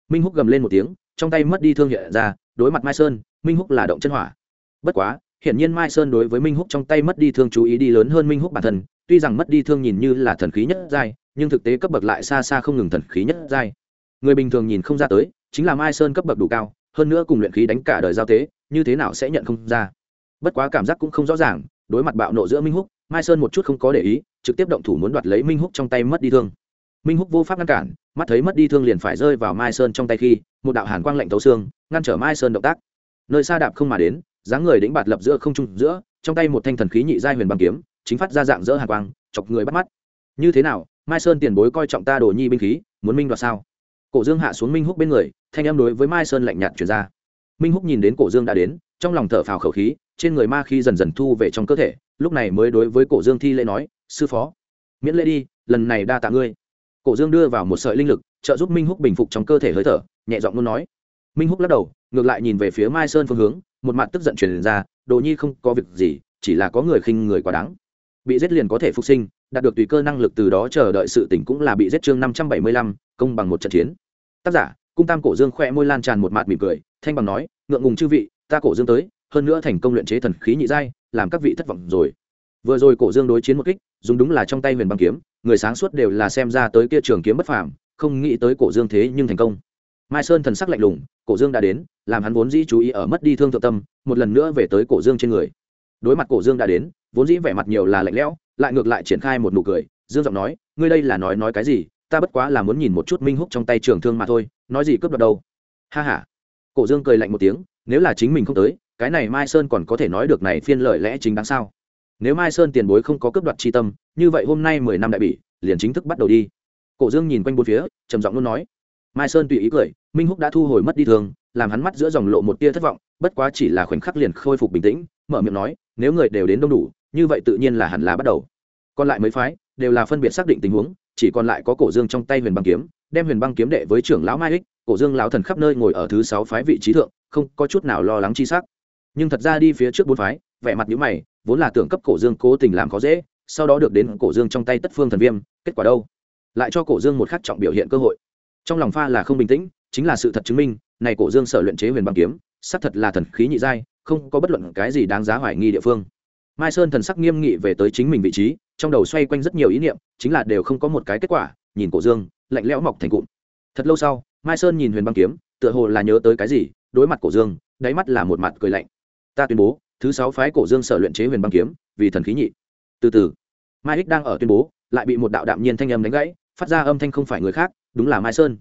Minh húc gầm lên một tiếng, trong tay mất đi thương hiện ra, đối mặt mai sơn, minh húc là động chân hỏa. Bất quá, hiển nhiên mai sơn đối với minh húc trong tay mất đi thương chú ý đi lớn hơn minh húc bản thân, tuy rằng mất đi thương nhìn như là thần khí nhất giai, nhưng thực tế cấp bậc lại xa xa không ngừng thần khí nhất giai. Người bình thường nhìn không ra tới, chính là mai sơn cấp bậc đủ cao, hơn nữa cùng luyện khí đánh cả đời giao tế, như thế nào sẽ nhận không ra? Bất quá cảm giác cũng không rõ ràng, đối mặt bạo nộ giữa minh húc, mai sơn một chút không có để ý, trực tiếp động thủ muốn đoạt lấy minh húc trong tay mất đi thương minh húc vô pháp ngăn cản mắt thấy mất đi thương liền phải rơi vào mai sơn trong tay khi một đạo hàn quang lạnh tấu xương ngăn trở mai sơn động tác nơi xa đạp không mà đến dáng người đĩnh bạt lập giữa không trung giữa trong tay một thanh thần khí nhị giai huyền băng kiếm chính phát ra dạng dỡ hàn quang chọc người bắt mắt như thế nào mai sơn tiền bối coi trọng ta đồ nhi binh khí muốn minh đoạt sao cổ dương hạ xuống minh húc bên người thanh em đối với mai sơn lạnh nhạt chuyển ra minh húc nhìn đến cổ dương đã đến trong lòng thở phào khẩu khí trên người ma khí dần dần thu về trong cơ thể lúc này mới đối với cổ dương thi lễ nói sư phó miễn lễ đi lần này đa tạ ngươi cổ dương đưa vào một sợi linh lực, trợ giúp minh húc bình phục trong cơ thể hơi thở, nhẹ giọng luôn nói. Minh húc lắc đầu, ngược lại nhìn về phía mai sơn phương hướng, một mặt tức giận truyền ra, đồ nhi không có việc gì, chỉ là có người khinh người quá đáng. Bị giết liền có thể phục sinh, đạt được tùy cơ năng lực từ đó chờ đợi sự tỉnh cũng là bị giết chương năm trăm bảy mươi lăm, công bằng một trận chiến. Tác giả, cung tam cổ dương khoe môi lan tràn một mặt mỉm cười, thanh bằng nói, ngượng ngùng chư vị, ta cổ dương tới, hơn nữa thành công luyện chế thần khí nhị giai, làm các vị thất vọng rồi vừa rồi cổ dương đối chiến một kích, dùng đúng là trong tay huyền băng kiếm, người sáng suốt đều là xem ra tới kia trường kiếm bất phàm, không nghĩ tới cổ dương thế nhưng thành công. Mai sơn thần sắc lạnh lùng, cổ dương đã đến, làm hắn vốn dĩ chú ý ở mất đi thương thượng tâm, một lần nữa về tới cổ dương trên người. Đối mặt cổ dương đã đến, vốn dĩ vẻ mặt nhiều là lạnh lẽo, lại ngược lại triển khai một nụ cười, dương giọng nói, ngươi đây là nói nói cái gì? Ta bất quá là muốn nhìn một chút minh húc trong tay trường thương mà thôi, nói gì cướp đoạt đâu. Ha h a cổ dương cười lạnh một tiếng, nếu là chính mình không tới, cái này mai sơn còn có thể nói được này phiên lợi lẽ chính đáng sao? Nếu mai sơn tiền bối không có cướp đoạt tri tâm, như vậy hôm nay mười năm đại bỉ, liền chính thức bắt đầu đi. Cổ dương nhìn quanh bốn phía, trầm giọng luôn nói. Mai sơn tùy ý cười, minh húc đã thu hồi mất đi thường làm hắn mắt giữa dòng lộ một tia thất vọng, bất quá chỉ là khoảnh khắc liền khôi phục bình tĩnh, mở miệng nói, nếu người đều đến đông đủ, như vậy tự nhiên là hẳn là bắt đầu. Còn lại mấy phái, đều là phân biệt xác định tình huống, chỉ còn lại có cổ dương trong tay huyền băng kiếm, đem huyền băng kiếm đệ với trưởng lão mai ích cổ dương lão thần khắp nơi ngồi ở thứ sáu phái vị trí thượng, không có chút nào lo lắng chi sắc. Nhưng thật ra đi phía trước bốn phái vẻ mặt nhíu mày, vốn là tưởng cấp cổ dương cố tình làm khó dễ, sau đó được đến cổ dương trong tay tất phương thần viêm, kết quả đâu? Lại cho cổ dương một khắc trọng biểu hiện cơ hội. Trong lòng pha là không bình tĩnh, chính là sự thật chứng minh, này cổ dương sở luyện chế huyền băng kiếm, xác thật là thần khí nhị giai, không có bất luận cái gì đáng giá hoài nghi địa phương. Mai sơn thần sắc nghiêm nghị về tới chính mình vị trí, trong đầu xoay quanh rất nhiều ý niệm, chính là đều không có một cái kết quả, nhìn cổ dương, lạnh lẽo mọc thành cụm. Thật lâu sau, mai sơn nhìn huyền băng kiếm, tựa hồ là nhớ tới cái gì, đối mặt cổ dương, đáy mắt là một mặt cười lạnh. Ta tuyên bố thứ sáu phái cổ dương sở luyện chế huyền băng kiếm, vì thần khí nhị. Từ từ. Mai ích đang ở tuyên bố, lại bị một đạo đạm nhiên thanh âm đánh gãy, phát ra âm thanh không phải người khác, đúng là mai sơn.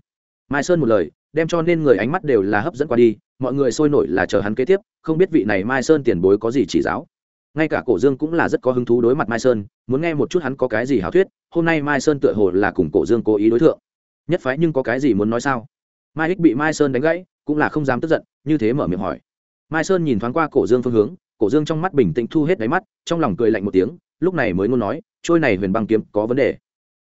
Mai sơn một lời, đem cho nên người ánh mắt đều là hấp dẫn qua đi, mọi người sôi nổi là chờ hắn kế tiếp, không biết vị này mai sơn tiền bối có gì chỉ giáo. Ngay cả cổ dương cũng là rất có hứng thú đối mặt mai sơn, muốn nghe một chút hắn có cái gì hảo thuyết, hôm nay mai sơn tựa hồ là cùng cổ dương cố ý đối tượng nhất phái nhưng có cái gì muốn nói sao? Mai ích bị mai sơn đánh gãy, cũng là không dám tức giận, như thế mở miệng hỏi. Mai sơn nhìn thoáng qua cổ dương phương hướng cổ dương trong mắt bình tĩnh thu hết đáy mắt, trong lòng cười lạnh một tiếng, lúc này mới muốn nói, trôi này huyền băng kiếm có vấn đề.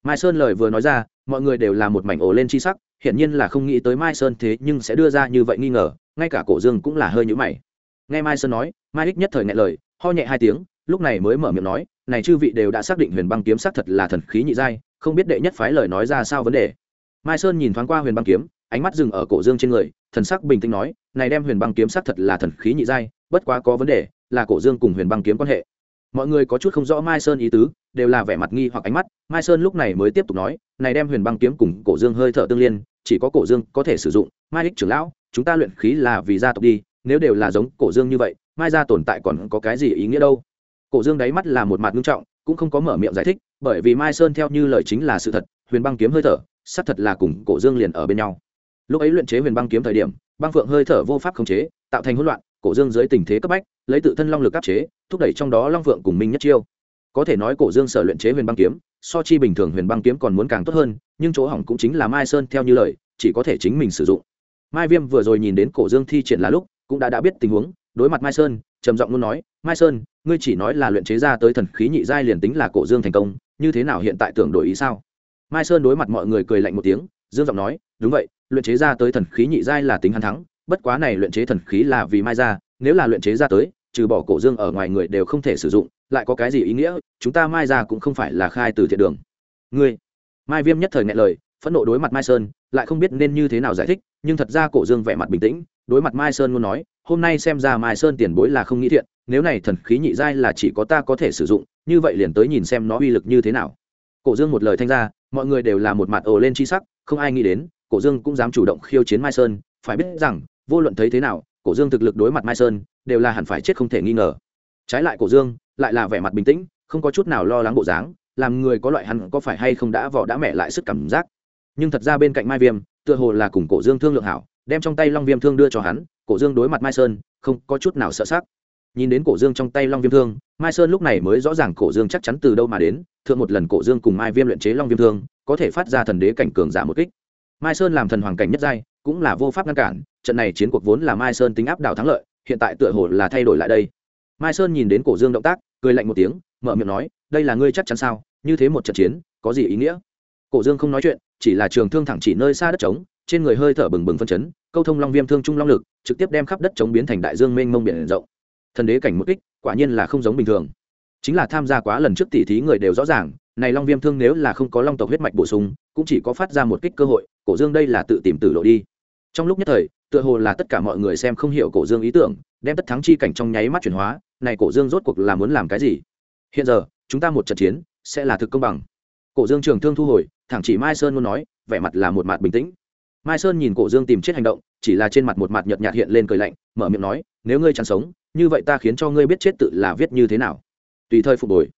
Mai sơn lời vừa nói ra, mọi người đều là một mảnh ổ lên chi sắc, hiển nhiên là không nghĩ tới mai sơn thế nhưng sẽ đưa ra như vậy nghi ngờ, ngay cả cổ dương cũng là hơi nhữ mày. Nghe mai sơn nói, mai ích nhất thời ngại lời, ho nhẹ hai tiếng, lúc này mới mở miệng nói, này chư vị đều đã xác định huyền băng kiếm xác thật là thần khí nhị giai, không biết đệ nhất phái lời nói ra sao vấn đề. Mai sơn nhìn thoáng qua huyền băng kiếm, ánh mắt dừng ở cổ dương trên người, thần sắc bình tĩnh nói, này đem huyền băng kiếm xác thật là thần khí nhị giai, bất quá có vấn đề là cổ dương cùng huyền băng kiếm quan hệ. Mọi người có chút không rõ mai sơn ý tứ, đều là vẻ mặt nghi hoặc ánh mắt. Mai sơn lúc này mới tiếp tục nói, này đem huyền băng kiếm cùng cổ dương hơi thở tương liên, chỉ có cổ dương có thể sử dụng. Mai ích trưởng lão, chúng ta luyện khí là vì gia tộc đi, nếu đều là giống cổ dương như vậy, mai gia tồn tại còn có cái gì ý nghĩa đâu? Cổ dương đáy mắt là một mặt nghiêm trọng, cũng không có mở miệng giải thích, bởi vì mai sơn theo như lời chính là sự thật, huyền băng kiếm hơi thở, xác thật là cùng cổ dương liền ở bên nhau. Lúc ấy luyện chế huyền băng kiếm thời điểm, băng phượng hơi thở vô pháp khống chế, tạo thành hỗn loạn cổ dương dưới tình thế cấp bách, lấy tự thân long lực áp chế, thúc đẩy trong đó long phượng cùng minh nhất chiêu. Có thể nói cổ dương sở luyện chế huyền băng kiếm, so chi bình thường huyền băng kiếm còn muốn càng tốt hơn, nhưng chỗ hỏng cũng chính là mai sơn theo như lời, chỉ có thể chính mình sử dụng. Mai viêm vừa rồi nhìn đến cổ dương thi triển là lúc, cũng đã đã biết tình huống, đối mặt mai sơn, trầm giọng luôn nói, mai sơn, ngươi chỉ nói là luyện chế ra tới thần khí nhị giai liền tính là cổ dương thành công, như thế nào hiện tại tưởng đổi ý sao? Mai sơn đối mặt mọi người cười lạnh một tiếng, dương giọng nói, đúng vậy, luyện chế ra tới thần khí nhị giai là tính hắn thắng bất quá này luyện chế thần khí là vì mai ra, nếu là luyện chế ra tới, trừ bỏ cổ dương ở ngoài người đều không thể sử dụng, lại có cái gì ý nghĩa, chúng ta mai ra cũng không phải là khai từ thiện đường. Ngươi, mai viêm nhất thời ngại lời, phẫn nộ đối mặt mai sơn, lại không biết nên như thế nào giải thích, nhưng thật ra cổ dương vẻ mặt bình tĩnh, đối mặt mai sơn muốn nói, hôm nay xem ra mai sơn tiền bối là không nghĩ thiện, nếu này thần khí nhị giai là chỉ có ta có thể sử dụng, như vậy liền tới nhìn xem nó uy lực như thế nào. Cổ dương một lời thanh ra, mọi người đều là một mặt ồ lên chi sắc, không ai nghĩ đến, cổ dương cũng dám chủ động khiêu chiến mai sơn, phải biết rằng vô luận thấy thế nào, cổ dương thực lực đối mặt mai sơn, đều là hẳn phải chết không thể nghi ngờ. Trái lại cổ dương, lại là vẻ mặt bình tĩnh, không có chút nào lo lắng bộ dáng, làm người có loại hắn có phải hay không đã vỏ đã mẹ lại sức cảm giác. Nhưng thật ra bên cạnh mai viêm, tựa hồ là cùng cổ dương thương lượng hảo, đem trong tay long viêm thương đưa cho hắn, cổ dương đối mặt mai sơn, không có chút nào sợ sắc. Nhìn đến cổ dương trong tay long viêm thương, mai sơn lúc này mới rõ ràng cổ dương chắc chắn từ đâu mà đến, thượng một lần cổ dương cùng mai viêm luyện chế long viêm thương, có thể phát ra thần đế cảnh cường giả một kích. Mai sơn làm thần hoàng cảnh nhất giai cũng là vô pháp ngăn cản, trận này chiến cuộc vốn là mai sơn tính áp đảo thắng lợi, hiện tại tựa hồ là thay đổi lại đây. Mai sơn nhìn đến cổ dương động tác, cười lạnh một tiếng, mở miệng nói, đây là ngươi chắc chắn sao? Như thế một trận chiến, có gì ý nghĩa? Cổ dương không nói chuyện, chỉ là trường thương thẳng chỉ nơi xa đất trống, trên người hơi thở bừng bừng phân chấn, câu thông long viêm thương trung long lực, trực tiếp đem khắp đất trống biến thành đại dương mênh mông biển rộng. Thần đế cảnh một kích, quả nhiên là không giống bình thường. Chính là tham gia quá lần trước tỷ thí người đều rõ ràng, này long viêm thương nếu là không có long tộc huyết mạch bổ sung, cũng chỉ có phát ra một kích cơ hội, cổ dương đây là tự tìm tử lộ đi trong lúc nhất thời, tựa hồ là tất cả mọi người xem không hiểu cổ dương ý tưởng, đem tất thắng chi cảnh trong nháy mắt chuyển hóa, này cổ dương rốt cuộc là muốn làm cái gì? Hiện giờ, chúng ta một trận chiến, sẽ là thực công bằng. Cổ dương trường thương thu hồi, thẳng chỉ mai sơn muốn nói, vẻ mặt là một mặt bình tĩnh. Mai sơn nhìn cổ dương tìm chết hành động, chỉ là trên mặt một mặt nhợt nhạt hiện lên cười lạnh, mở miệng nói, nếu ngươi chẳng sống, như vậy ta khiến cho ngươi biết chết tự là viết như thế nào. Tùy thời phục hồi.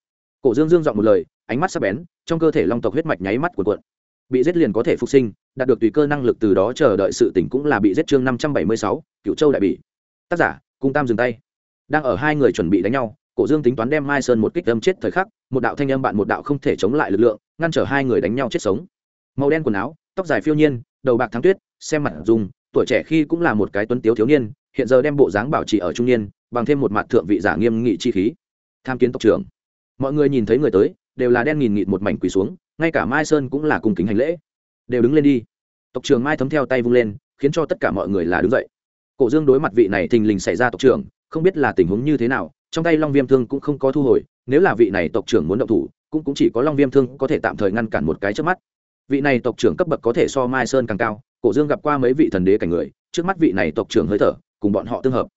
Cổ dương dương dọn một lời, ánh mắt sắc bén, trong cơ thể long tộc huyết mạch nháy mắt cuộn cuộn bị giết liền có thể phục sinh, đạt được tùy cơ năng lực từ đó chờ đợi sự tỉnh cũng là bị giết chương năm trăm bảy mươi sáu, cựu châu đại bị tác giả cung tam dừng tay. Đang ở hai người chuẩn bị đánh nhau, cổ dương tính toán đem mai sơn một kích âm chết thời khắc, một đạo thanh âm bạn một đạo không thể chống lại lực lượng, ngăn trở hai người đánh nhau chết sống. Màu đen quần áo, tóc dài phiêu nhiên, đầu bạc thắng tuyết, xem mặt dùng, tuổi trẻ khi cũng là một cái tuấn tiếu thiếu niên, hiện giờ đem bộ dáng bảo trì ở trung niên, bằng thêm một mặt thượng vị giả nghiêm nghị chi khí. Tham kiến tộc trưởng. Mọi người nhìn thấy người tới đều là đen nghìn nghịt một mảnh quỳ xuống ngay cả mai sơn cũng là cùng kính hành lễ. Đều đứng lên đi. Tộc trưởng mai thấm theo tay vung lên khiến cho tất cả mọi người là đứng dậy. Cổ dương đối mặt vị này thình lình xảy ra tộc trưởng không biết là tình huống như thế nào trong tay long viêm thương cũng không có thu hồi nếu là vị này tộc trưởng muốn động thủ cũng, cũng chỉ có long viêm thương có thể tạm thời ngăn cản một cái trước mắt. Vị này tộc trưởng cấp bậc có thể so mai sơn càng cao cổ dương gặp qua mấy vị thần đế cảnh người trước mắt vị này tộc trưởng hơi thở cùng bọn họ tương hợp.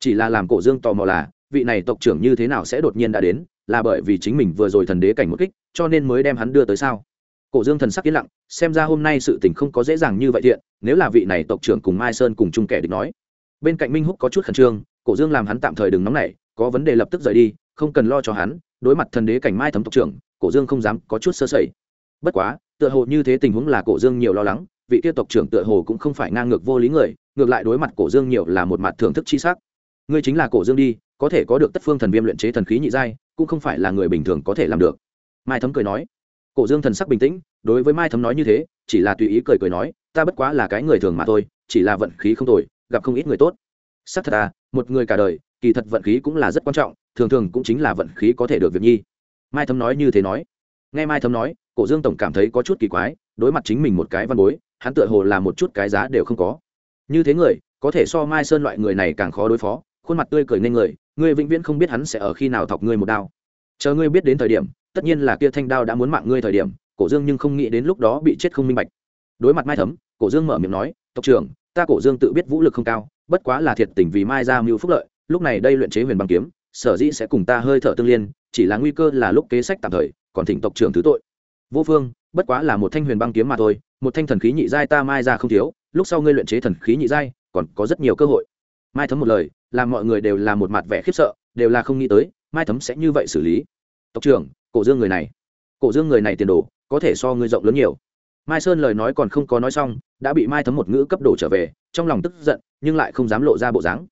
Chỉ là làm cổ dương tò mò là vị này tộc trưởng như thế nào sẽ đột nhiên đã đến là bởi vì chính mình vừa rồi thần đế cảnh một kích, cho nên mới đem hắn đưa tới sao? Cổ dương thần sắc yên lặng, xem ra hôm nay sự tình không có dễ dàng như vậy thiện, nếu là vị này tộc trưởng cùng mai sơn cùng chung kẻ địch nói. Bên cạnh minh húc có chút khẩn trương, cổ dương làm hắn tạm thời đừng nóng nảy, có vấn đề lập tức rời đi, không cần lo cho hắn, đối mặt thần đế cảnh mai thấm tộc trưởng, cổ dương không dám có chút sơ sẩy. Bất quá, tựa hồ như thế tình huống là cổ dương nhiều lo lắng, vị kia tộc trưởng tựa hồ cũng không phải ngang ngược vô lý người, ngược lại đối mặt cổ dương nhiều là một mặt thưởng thức chi sắc. Ngươi chính là cổ dương đi, có thể có được tất phương thần viêm luyện chế thần khí nhị giai cũng không phải là người bình thường có thể làm được. Mai thấm cười nói, cổ dương thần sắc bình tĩnh, đối với mai thấm nói như thế, chỉ là tùy ý cười cười nói, ta bất quá là cái người thường mà thôi, chỉ là vận khí không tồi, gặp không ít người tốt. Sắc thật à một người cả đời, kỳ thật vận khí cũng là rất quan trọng, thường thường cũng chính là vận khí có thể được việc nhi. Mai thấm nói như thế nói. Nghe mai thấm nói, cổ dương tổng cảm thấy có chút kỳ quái, đối mặt chính mình một cái văn bối, hắn tựa hồ là một chút cái giá đều không có. Như thế người, có thể so mai sơn loại người này càng khó đối phó khuôn mặt tươi cười nên người, ngươi vĩnh viễn không biết hắn sẽ ở khi nào thọc ngươi một đao. Chờ ngươi biết đến thời điểm, tất nhiên là kia thanh đao đã muốn mạng ngươi thời điểm, cổ dương nhưng không nghĩ đến lúc đó bị chết không minh bạch. Đối mặt mai thấm, cổ dương mở miệng nói, tộc trưởng, ta cổ dương tự biết vũ lực không cao, bất quá là thiệt tình vì mai ra mưu phúc lợi, lúc này đây luyện chế huyền băng kiếm, sở dĩ sẽ cùng ta hơi thở tương liên, chỉ là nguy cơ là lúc kế sách tạm thời, còn thỉnh tộc trưởng thứ tội. Vô phương, bất quá là một thanh huyền băng kiếm mà thôi, một thanh thần khí nhị giai ta mai ra không thiếu, lúc sau ngươi luyện chế thần khí nhị giai, còn có rất nhiều cơ hội mai thấm một lời, làm mọi người đều là một mặt vẻ khiếp sợ, đều là không nghĩ tới, mai thấm sẽ như vậy xử lý. Tộc trưởng, cổ dương người này. Cổ dương người này tiền đồ, có thể so ngươi rộng lớn nhiều. Mai sơn lời nói còn không có nói xong, đã bị mai thấm một ngữ cấp đổ trở về, trong lòng tức giận, nhưng lại không dám lộ ra bộ dáng.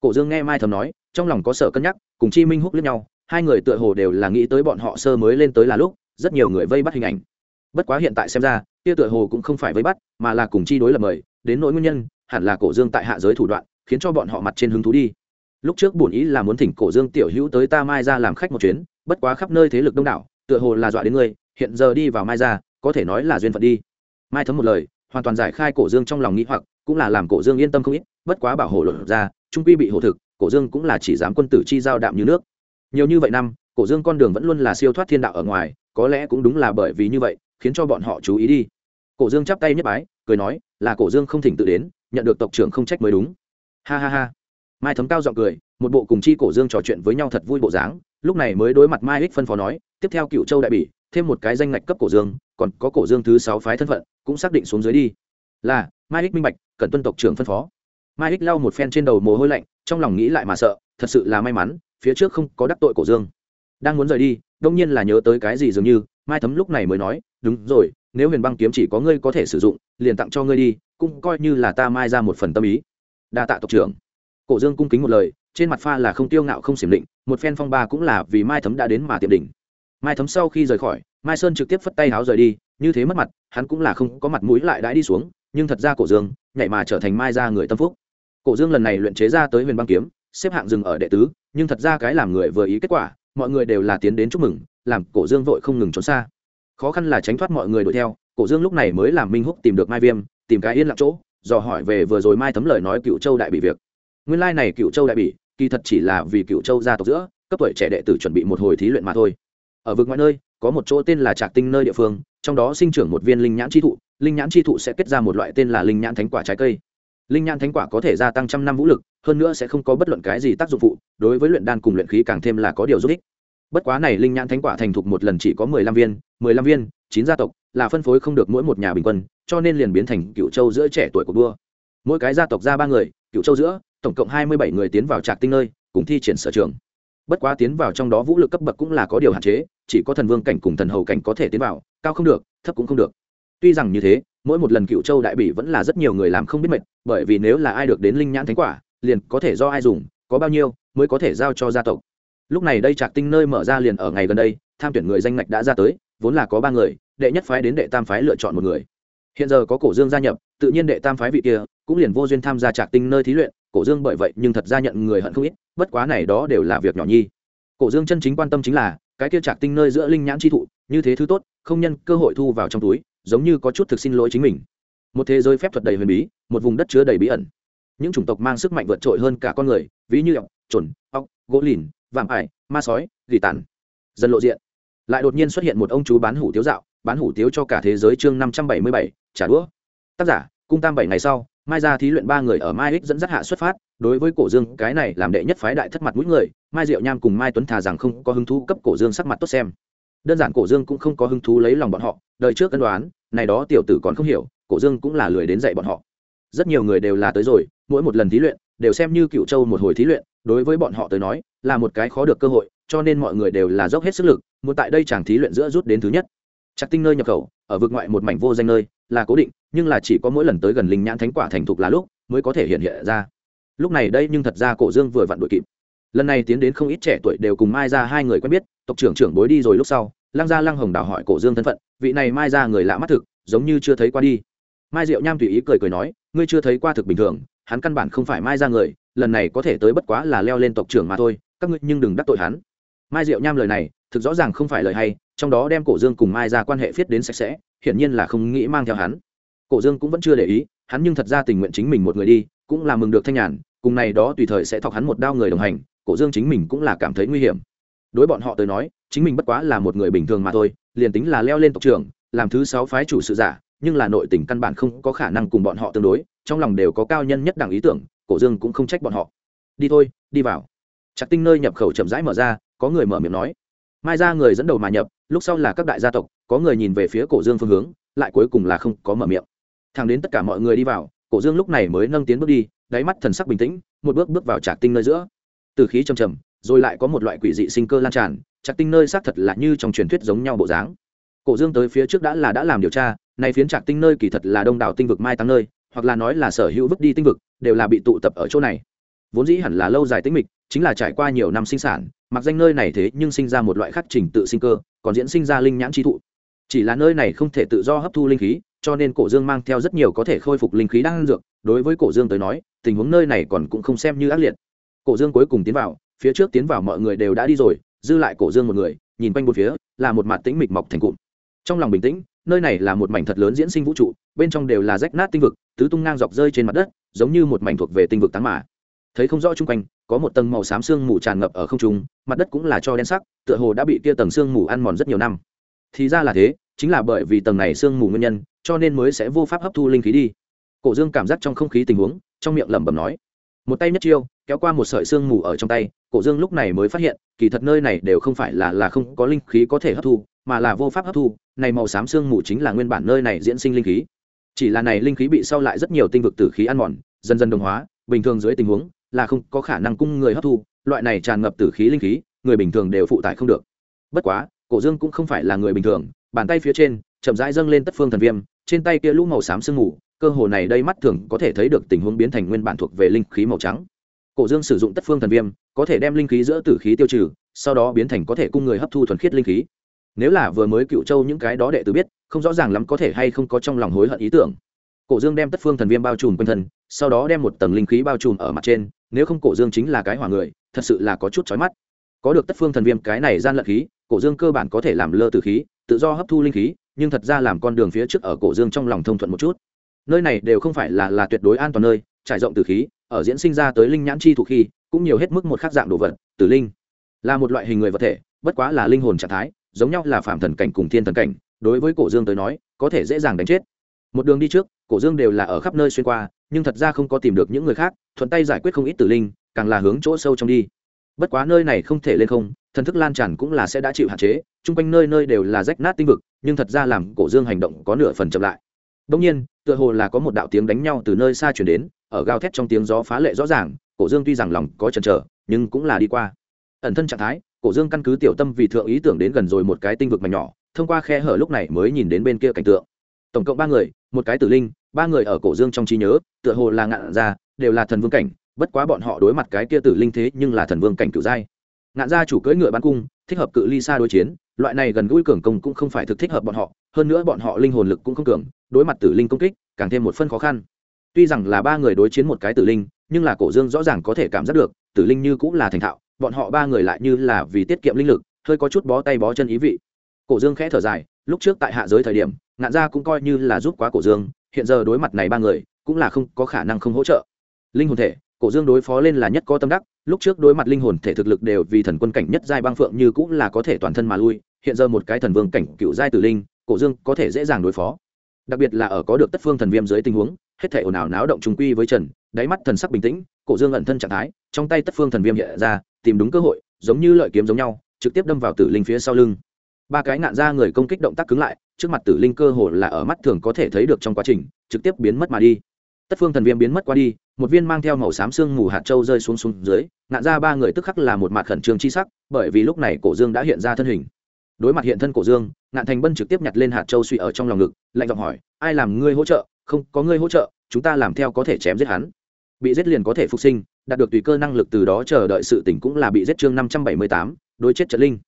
Cổ dương nghe mai thấm nói, trong lòng có sợ cân nhắc, cùng chi minh húc lẫn nhau, hai người tựa hồ đều là nghĩ tới bọn họ sơ mới lên tới là lúc, rất nhiều người vây bắt hình ảnh. Bất quá hiện tại xem ra, kia tựa hồ cũng không phải vây bắt, mà là cùng chi đối lập mời, đến nỗi nguyên nhân, hẳn là cổ dương tại hạ giới thủ đoạn khiến cho bọn họ mặt trên hứng thú đi. Lúc trước bổn ý là muốn thỉnh cổ dương tiểu hữu tới ta mai ra làm khách một chuyến, bất quá khắp nơi thế lực đông đảo, tựa hồ là dọa đến ngươi, hiện giờ đi vào mai ra có thể nói là duyên phận đi. Mai thấm một lời, hoàn toàn giải khai cổ dương trong lòng nghĩ hoặc, cũng là làm cổ dương yên tâm không ít, bất quá bảo hộ luận ra, trung quy bị hộ thực, cổ dương cũng là chỉ dám quân tử chi giao đạm như nước. Nhiều như vậy năm, cổ dương con đường vẫn luôn là siêu thoát thiên đạo ở ngoài, có lẽ cũng đúng là bởi vì như vậy, khiến cho bọn họ chú ý đi. Cổ dương chắp tay nhất bái, cười nói, là cổ dương không thỉnh tự đến, nhận được tộc trưởng không trách mới đúng ha ha ha. Mai thấm cao giọng cười, một bộ cùng chi cổ dương trò chuyện với nhau thật vui bộ dáng, lúc này mới đối mặt mai ích phân phó nói, tiếp theo cựu châu đại bỉ, thêm một cái danh ngạch cấp cổ dương, còn có cổ dương thứ sáu phái thân phận, cũng xác định xuống dưới đi. Là, mai ích minh bạch, cần tuân tộc trưởng phân phó. Mai ích lau một phen trên đầu mồ hôi lạnh, trong lòng nghĩ lại mà sợ, thật sự là may mắn, phía trước không có đắc tội cổ dương. Đang muốn rời đi, đông nhiên là nhớ tới cái gì dường như, mai thấm lúc này mới nói, đúng rồi, nếu huyền băng kiếm chỉ có ngươi có thể sử dụng, liền tặng cho ngươi đi, cũng coi như là ta mai ra một phần tâm ý đa tạ tộc trưởng. Cổ dương cung kính một lời, trên mặt pha là không tiêu ngạo không xiểm định, một phen phong ba cũng là vì mai thấm đã đến mà tiệm đỉnh. Mai thấm sau khi rời khỏi, mai sơn trực tiếp phất tay háo rời đi, như thế mất mặt, hắn cũng là không có mặt mũi lại đãi đi xuống, nhưng thật ra cổ dương nhảy mà trở thành mai ra người tâm phúc. Cổ dương lần này luyện chế ra tới huyền băng kiếm, xếp hạng dừng ở đệ tứ, nhưng thật ra cái làm người vừa ý kết quả, mọi người đều là tiến đến chúc mừng, làm cổ dương vội không ngừng trốn xa. Khó khăn là tránh thoát mọi người đuổi theo, cổ dương lúc này mới làm minh húc tìm được mai viêm, tìm cái yên lặng chỗ dò hỏi về vừa rồi mai thấm lời nói cựu châu đại bị việc. Nguyên lai này cựu châu đại bị kỳ thật chỉ là vì cựu châu gia tộc giữa, cấp tuổi trẻ đệ tử chuẩn bị một hồi thí luyện mà thôi. Ở vực ngoại nơi, có một chỗ tên là trạc tinh nơi địa phương, trong đó sinh trưởng một viên linh nhãn chi thụ, linh nhãn chi thụ sẽ kết ra một loại tên là linh nhãn thánh quả trái cây. Linh nhãn thánh quả có thể gia tăng trăm năm vũ lực, hơn nữa sẽ không có bất luận cái gì tác dụng phụ, đối với luyện đan cùng luyện khí càng thêm là có điều giúp ích. Bất quá này linh nhãn thánh quả thành thục một lần chỉ có mười lăm viên, mười lăm viên, chín gia tộc là phân phối không được mỗi một nhà bình quân, cho nên liền biến thành cựu châu giữa trẻ tuổi của đua mỗi cái gia tộc ra ba người, cựu châu giữa, tổng cộng hai mươi bảy người tiến vào trạc tinh nơi, cùng thi triển sở trường. Bất quá tiến vào trong đó vũ lực cấp bậc cũng là có điều hạn chế, chỉ có thần vương cảnh cùng thần hầu cảnh có thể tiến vào, cao không được, thấp cũng không được. Tuy rằng như thế, mỗi một lần cựu châu đại bỉ vẫn là rất nhiều người làm không biết mệt, bởi vì nếu là ai được đến linh nhãn thánh quả, liền có thể do ai dùng, có bao nhiêu mới có thể giao cho gia tộc. Lúc này đây trạc tinh nơi mở ra liền ở ngày gần đây, tham tuyển người danh ngạch đã ra tới, vốn là có ba người đệ nhất phái đến đệ tam phái lựa chọn một người. Hiện giờ có cổ dương gia nhập, tự nhiên đệ tam phái vị kia cũng liền vô duyên tham gia trạc tinh nơi thí luyện, cổ dương bởi vậy nhưng thật ra nhận người hận không ít, bất quá này đó đều là việc nhỏ nhi. Cổ dương chân chính quan tâm chính là, cái kia trạc tinh nơi giữa linh nhãn chi thụ, như thế thứ tốt, không nhân cơ hội thu vào trong túi, giống như có chút thực xin lỗi chính mình. Một thế giới phép thuật đầy huyền bí, một vùng đất chứa đầy bí ẩn. Những chủng tộc mang sức mạnh vượt trội hơn cả con người, ví như ọc chuẩn ọc gỗ lìn, vạm ải, ma sói, gỉ tàn. Dần lộ diện, lại đột nhiên xuất hiện một ông chú bán hủ tiếu dạo bán hủ tiếu cho cả thế giới chương năm trăm bảy mươi bảy, trả đũa. Tác giả, cung tam bảy ngày sau, mai ra thí luyện ba người ở mai ích dẫn dắt hạ xuất phát, đối với cổ dương, cái này làm đệ nhất phái đại thất mặt mũi người, mai diệu nham cùng mai tuấn thà rằng không có hứng thú cấp cổ dương sắc mặt tốt xem. Đơn giản cổ dương cũng không có hứng thú lấy lòng bọn họ, đời trước cân đoán, này đó tiểu tử còn không hiểu, cổ dương cũng là lười đến dạy bọn họ. Rất nhiều người đều là tới rồi, mỗi một lần thí luyện, đều xem như cựu châu một hồi thí luyện, đối với bọn họ tới nói, là một cái khó được cơ hội, cho nên mọi người đều là dốc hết sức lực, muốn tại đây chàng thí luyện giữa rút đến thứ nhất chắc tinh nơi nhập khẩu, ở vực ngoại một mảnh vô danh nơi, là cố định, nhưng là chỉ có mỗi lần tới gần linh nhãn thánh quả thành thục là lúc, mới có thể hiện hiện ra. Lúc này đây nhưng thật ra cổ dương vừa vặn đuổi kịp. Lần này tiến đến không ít trẻ tuổi đều cùng mai ra hai người quen biết, tộc trưởng trưởng bối đi rồi lúc sau, lăng gia lăng hồng đào hỏi cổ dương thân phận, vị này mai ra người lạ mắt thực, giống như chưa thấy qua đi. Mai diệu nham tùy ý cười cười nói, ngươi chưa thấy qua thực bình thường, hắn căn bản không phải mai ra người, lần này có thể tới bất quá là leo lên tộc trưởng mà thôi, các ngươi nhưng đừng đắc tội hắn. Mai diệu nham lời này thực rõ ràng không phải lời hay, trong đó đem cổ dương cùng mai ra quan hệ viết đến sạch sẽ, hiển nhiên là không nghĩ mang theo hắn. Cổ dương cũng vẫn chưa để ý, hắn nhưng thật ra tình nguyện chính mình một người đi, cũng là mừng được thanh nhàn, cùng này đó tùy thời sẽ thọc hắn một đao người đồng hành, cổ dương chính mình cũng là cảm thấy nguy hiểm. Đối bọn họ tới nói, chính mình bất quá là một người bình thường mà thôi, liền tính là leo lên tộc trưởng, làm thứ sáu phái chủ sự giả, nhưng là nội tình căn bản không có khả năng cùng bọn họ tương đối, trong lòng đều có cao nhân nhất đẳng ý tưởng, cổ dương cũng không trách bọn họ. Đi thôi, đi vào. Chặt tinh nơi nhập khẩu chậm rãi mở ra, có người mở miệng nói mai ra người dẫn đầu mà nhập, lúc sau là các đại gia tộc, có người nhìn về phía cổ dương phương hướng, lại cuối cùng là không có mở miệng. Thẳng đến tất cả mọi người đi vào, cổ dương lúc này mới nâng tiến bước đi, đáy mắt thần sắc bình tĩnh, một bước bước vào trạc tinh nơi giữa. Từ khí trầm trầm, rồi lại có một loại quỷ dị sinh cơ lan tràn, trạc tinh nơi xác thật là như trong truyền thuyết giống nhau bộ dáng. Cổ dương tới phía trước đã là đã làm điều tra, nay phiến trạc tinh nơi kỳ thật là đông đảo tinh vực mai tăng nơi, hoặc là nói là sở hữu vứt đi tinh vực, đều là bị tụ tập ở chỗ này. Vốn dĩ hẳn là lâu dài tính mịch chính là trải qua nhiều năm sinh sản, mặc danh nơi này thế nhưng sinh ra một loại khắc trình tự sinh cơ, còn diễn sinh ra linh nhãn trí thụ. Chỉ là nơi này không thể tự do hấp thu linh khí, cho nên cổ dương mang theo rất nhiều có thể khôi phục linh khí đang dược. Đối với cổ dương tới nói, tình huống nơi này còn cũng không xem như ác liệt. Cổ dương cuối cùng tiến vào, phía trước tiến vào mọi người đều đã đi rồi, dư lại cổ dương một người, nhìn quanh một phía, là một mặt tĩnh mịch mọc thành cụm. Trong lòng bình tĩnh, nơi này là một mảnh thật lớn diễn sinh vũ trụ, bên trong đều là rách nát tinh vực, tứ tung ngang dọc rơi trên mặt đất, giống như một mảnh thuộc về tinh vực tán mạ thấy không rõ chung quanh, có một tầng màu xám sương mù tràn ngập ở không trung, mặt đất cũng là cho đen sắc, tựa hồ đã bị kia tầng sương mù ăn mòn rất nhiều năm. Thì ra là thế, chính là bởi vì tầng này sương mù nguyên nhân, cho nên mới sẽ vô pháp hấp thu linh khí đi. Cổ dương cảm giác trong không khí tình huống, trong miệng lẩm bẩm nói, một tay nhất chiêu, kéo qua một sợi sương mù ở trong tay, cổ dương lúc này mới phát hiện, kỳ thật nơi này đều không phải là là không có linh khí có thể hấp thu, mà là vô pháp hấp thu, này màu xám sương mù chính là nguyên bản nơi này diễn sinh linh khí. Chỉ là này linh khí bị sau lại rất nhiều tinh vực tử khí ăn mòn, dần dần đồng hóa, bình thường dưới tình huống là không có khả năng cung người hấp thu, loại này tràn ngập tử khí linh khí, người bình thường đều phụ tải không được. Bất quá, cổ dương cũng không phải là người bình thường, bàn tay phía trên, chậm rãi dâng lên tất phương thần viêm, trên tay kia lũ màu xám sương mù, cơ hồ này đây mắt thường có thể thấy được tình huống biến thành nguyên bản thuộc về linh khí màu trắng. Cổ dương sử dụng tất phương thần viêm, có thể đem linh khí giữa tử khí tiêu trừ, sau đó biến thành có thể cung người hấp thu thuần khiết linh khí. Nếu là vừa mới cựu châu những cái đó đệ tử biết, không rõ ràng lắm có thể hay không có trong lòng hối hận ý tưởng. Cổ dương đem tất phương thần viêm bao trùm quanh thân, sau đó đem một tầng linh khí bao trùm ở mặt trên nếu không cổ dương chính là cái hỏa người, thật sự là có chút chói mắt. Có được tất phương thần viêm cái này gian lận khí, cổ dương cơ bản có thể làm lơ từ khí, tự do hấp thu linh khí, nhưng thật ra làm con đường phía trước ở cổ dương trong lòng thông thuận một chút. Nơi này đều không phải là là tuyệt đối an toàn nơi, trải rộng từ khí, ở diễn sinh ra tới linh nhãn chi thụ khi cũng nhiều hết mức một khác dạng đồ vật, tử linh. Là một loại hình người vật thể, bất quá là linh hồn trạng thái, giống nhau là phạm thần cảnh cùng thiên thần cảnh, đối với cổ dương tới nói, có thể dễ dàng đánh chết. Một đường đi trước, cổ dương đều là ở khắp nơi xuyên qua, nhưng thật ra không có tìm được những người khác thuận tay giải quyết không ít tử linh, càng là hướng chỗ sâu trong đi. Bất quá nơi này không thể lên không, thần thức lan tràn cũng là sẽ đã chịu hạn chế, chung quanh nơi nơi đều là rách nát tinh vực, nhưng thật ra làm cổ dương hành động có nửa phần chậm lại. Đông nhiên, tựa hồ là có một đạo tiếng đánh nhau từ nơi xa chuyển đến, ở gào thét trong tiếng gió phá lệ rõ ràng, cổ dương tuy rằng lòng có chần chờ, nhưng cũng là đi qua. Ẩn thân trạng thái, cổ dương căn cứ tiểu tâm vì thượng ý tưởng đến gần rồi một cái tinh vực mảnh nhỏ, thông qua khe hở lúc này mới nhìn đến bên kia cảnh tượng. Tổng cộng ba người, một cái tử linh, ba người ở cổ dương trong trí nhớ, tựa hồ là ngạn ra đều là thần vương cảnh, bất quá bọn họ đối mặt cái kia tử linh thế nhưng là thần vương cảnh cựu giai. Ngạn gia chủ cưỡi ngựa bắn cung, thích hợp cự ly xa đối chiến, loại này gần gũi cường công cũng không phải thực thích hợp bọn họ, hơn nữa bọn họ linh hồn lực cũng không cường, đối mặt tử linh công kích, càng thêm một phân khó khăn. Tuy rằng là ba người đối chiến một cái tử linh, nhưng là cổ dương rõ ràng có thể cảm giác được, tử linh như cũng là thành thạo, bọn họ ba người lại như là vì tiết kiệm linh lực, hơi có chút bó tay bó chân ý vị. Cổ dương khẽ thở dài, lúc trước tại hạ giới thời điểm, ngạn gia cũng coi như là giúp quá cổ dương, hiện giờ đối mặt này ba người, cũng là không có khả năng không hỗ trợ linh hồn thể, cổ dương đối phó lên là nhất có tâm đắc, lúc trước đối mặt linh hồn thể thực lực đều vì thần quân cảnh nhất giai băng phượng như cũng là có thể toàn thân mà lui, hiện giờ một cái thần vương cảnh cựu giai tử linh, cổ dương có thể dễ dàng đối phó. Đặc biệt là ở có được tất phương thần viêm dưới tình huống, hết thể ồn ào náo động trùng quy với trần, đáy mắt thần sắc bình tĩnh, cổ dương ẩn thân trạng thái, trong tay tất phương thần viêm hiện ra, tìm đúng cơ hội, giống như lợi kiếm giống nhau, trực tiếp đâm vào tử linh phía sau lưng. Ba cái ngạn ra người công kích động tác cứng lại, trước mặt tử linh cơ hồ là ở mắt thường có thể thấy được trong quá trình, trực tiếp biến mất mà đi. Tất phương thần viêm biến mất qua đi một viên mang theo màu xám xương mù hạt châu rơi xuống xuống dưới, ngạn ra ba người tức khắc là một mặt khẩn trương chi sắc, bởi vì lúc này cổ dương đã hiện ra thân hình. Đối mặt hiện thân cổ dương, ngạn thành bân trực tiếp nhặt lên hạt châu suy ở trong lòng ngực, lạnh giọng hỏi, ai làm ngươi hỗ trợ? Không, có ngươi hỗ trợ, chúng ta làm theo có thể chém giết hắn. Bị giết liền có thể phục sinh, đạt được tùy cơ năng lực từ đó chờ đợi sự tỉnh cũng là bị giết chương năm trăm bảy mươi tám, đối chết trận linh.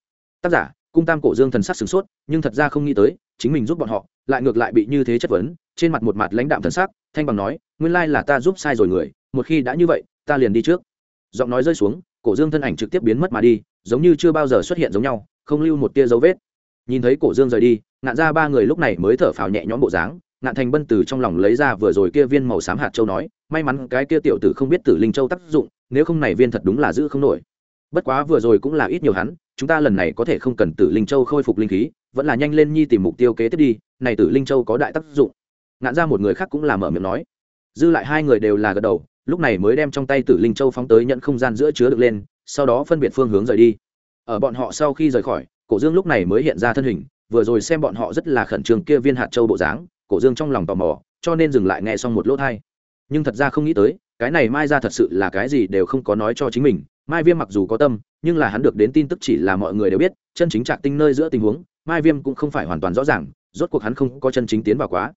Tác giả cung tam cổ dương thần sắc sửng sốt, nhưng thật ra không nghĩ tới, chính mình giúp bọn họ, lại ngược lại bị như thế chất vấn, trên mặt một mặt lãnh đạm thần sắc, thanh bằng nói, nguyên lai là ta giúp sai rồi người, một khi đã như vậy, ta liền đi trước. Giọng nói rơi xuống, cổ dương thân ảnh trực tiếp biến mất mà đi, giống như chưa bao giờ xuất hiện giống nhau, không lưu một tia dấu vết. Nhìn thấy cổ dương rời đi, ngạn ra ba người lúc này mới thở phào nhẹ nhõm bộ dáng, ngạn thành bân từ trong lòng lấy ra vừa rồi kia viên màu xám hạt châu nói, may mắn cái kia tiểu tử không biết tử linh châu tác dụng, nếu không này viên thật đúng là giữ không nổi bất quá vừa rồi cũng là ít nhiều hắn, chúng ta lần này có thể không cần tử linh châu khôi phục linh khí, vẫn là nhanh lên nhi tìm mục tiêu kế tiếp đi, này tử linh châu có đại tác dụng. Ngạn ra một người khác cũng là mở miệng nói. Dư lại hai người đều là gật đầu, lúc này mới đem trong tay tử linh châu phóng tới nhận không gian giữa chứa được lên, sau đó phân biệt phương hướng rời đi. Ở bọn họ sau khi rời khỏi, cổ dương lúc này mới hiện ra thân hình, vừa rồi xem bọn họ rất là khẩn trương kia viên hạt châu bộ dáng, cổ dương trong lòng tò mò, cho nên dừng lại nghe xong một lỗ thai nhưng thật ra không nghĩ tới, cái này mai ra thật sự là cái gì đều không có nói cho chính mình mai viêm mặc dù có tâm, nhưng là hắn được đến tin tức chỉ là mọi người đều biết, chân chính trạc tinh nơi giữa tình huống, mai viêm cũng không phải hoàn toàn rõ ràng, rốt cuộc hắn không có chân chính tiến vào quá.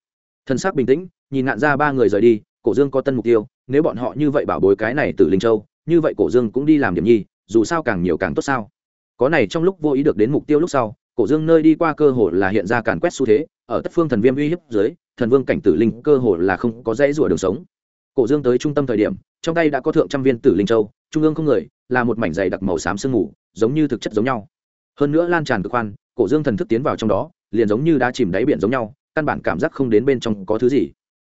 Thân xác bình tĩnh, nhìn ngạn ra ba người rời đi, cổ dương có tân mục tiêu, nếu bọn họ như vậy bảo bối cái này từ linh châu, như vậy cổ dương cũng đi làm điểm nhi, dù sao càng nhiều càng tốt sao. Có này trong lúc vô ý được đến mục tiêu lúc sau, cổ dương nơi đi qua cơ hội là hiện ra càn quét xu thế, ở tất phương thần viêm uy hiếp dưới, thần vương cảnh tử linh cơ hội là không có dãy rủa đường sống cổ dương tới trung tâm thời điểm, trong tay đã có thượng trăm viên tử linh châu, trung ương không người, là một mảnh dày đặc màu xám sương mù, giống như thực chất giống nhau. Hơn nữa lan tràn cực khoan, cổ dương thần thức tiến vào trong đó, liền giống như đã chìm đáy biển giống nhau, căn bản cảm giác không đến bên trong có thứ gì.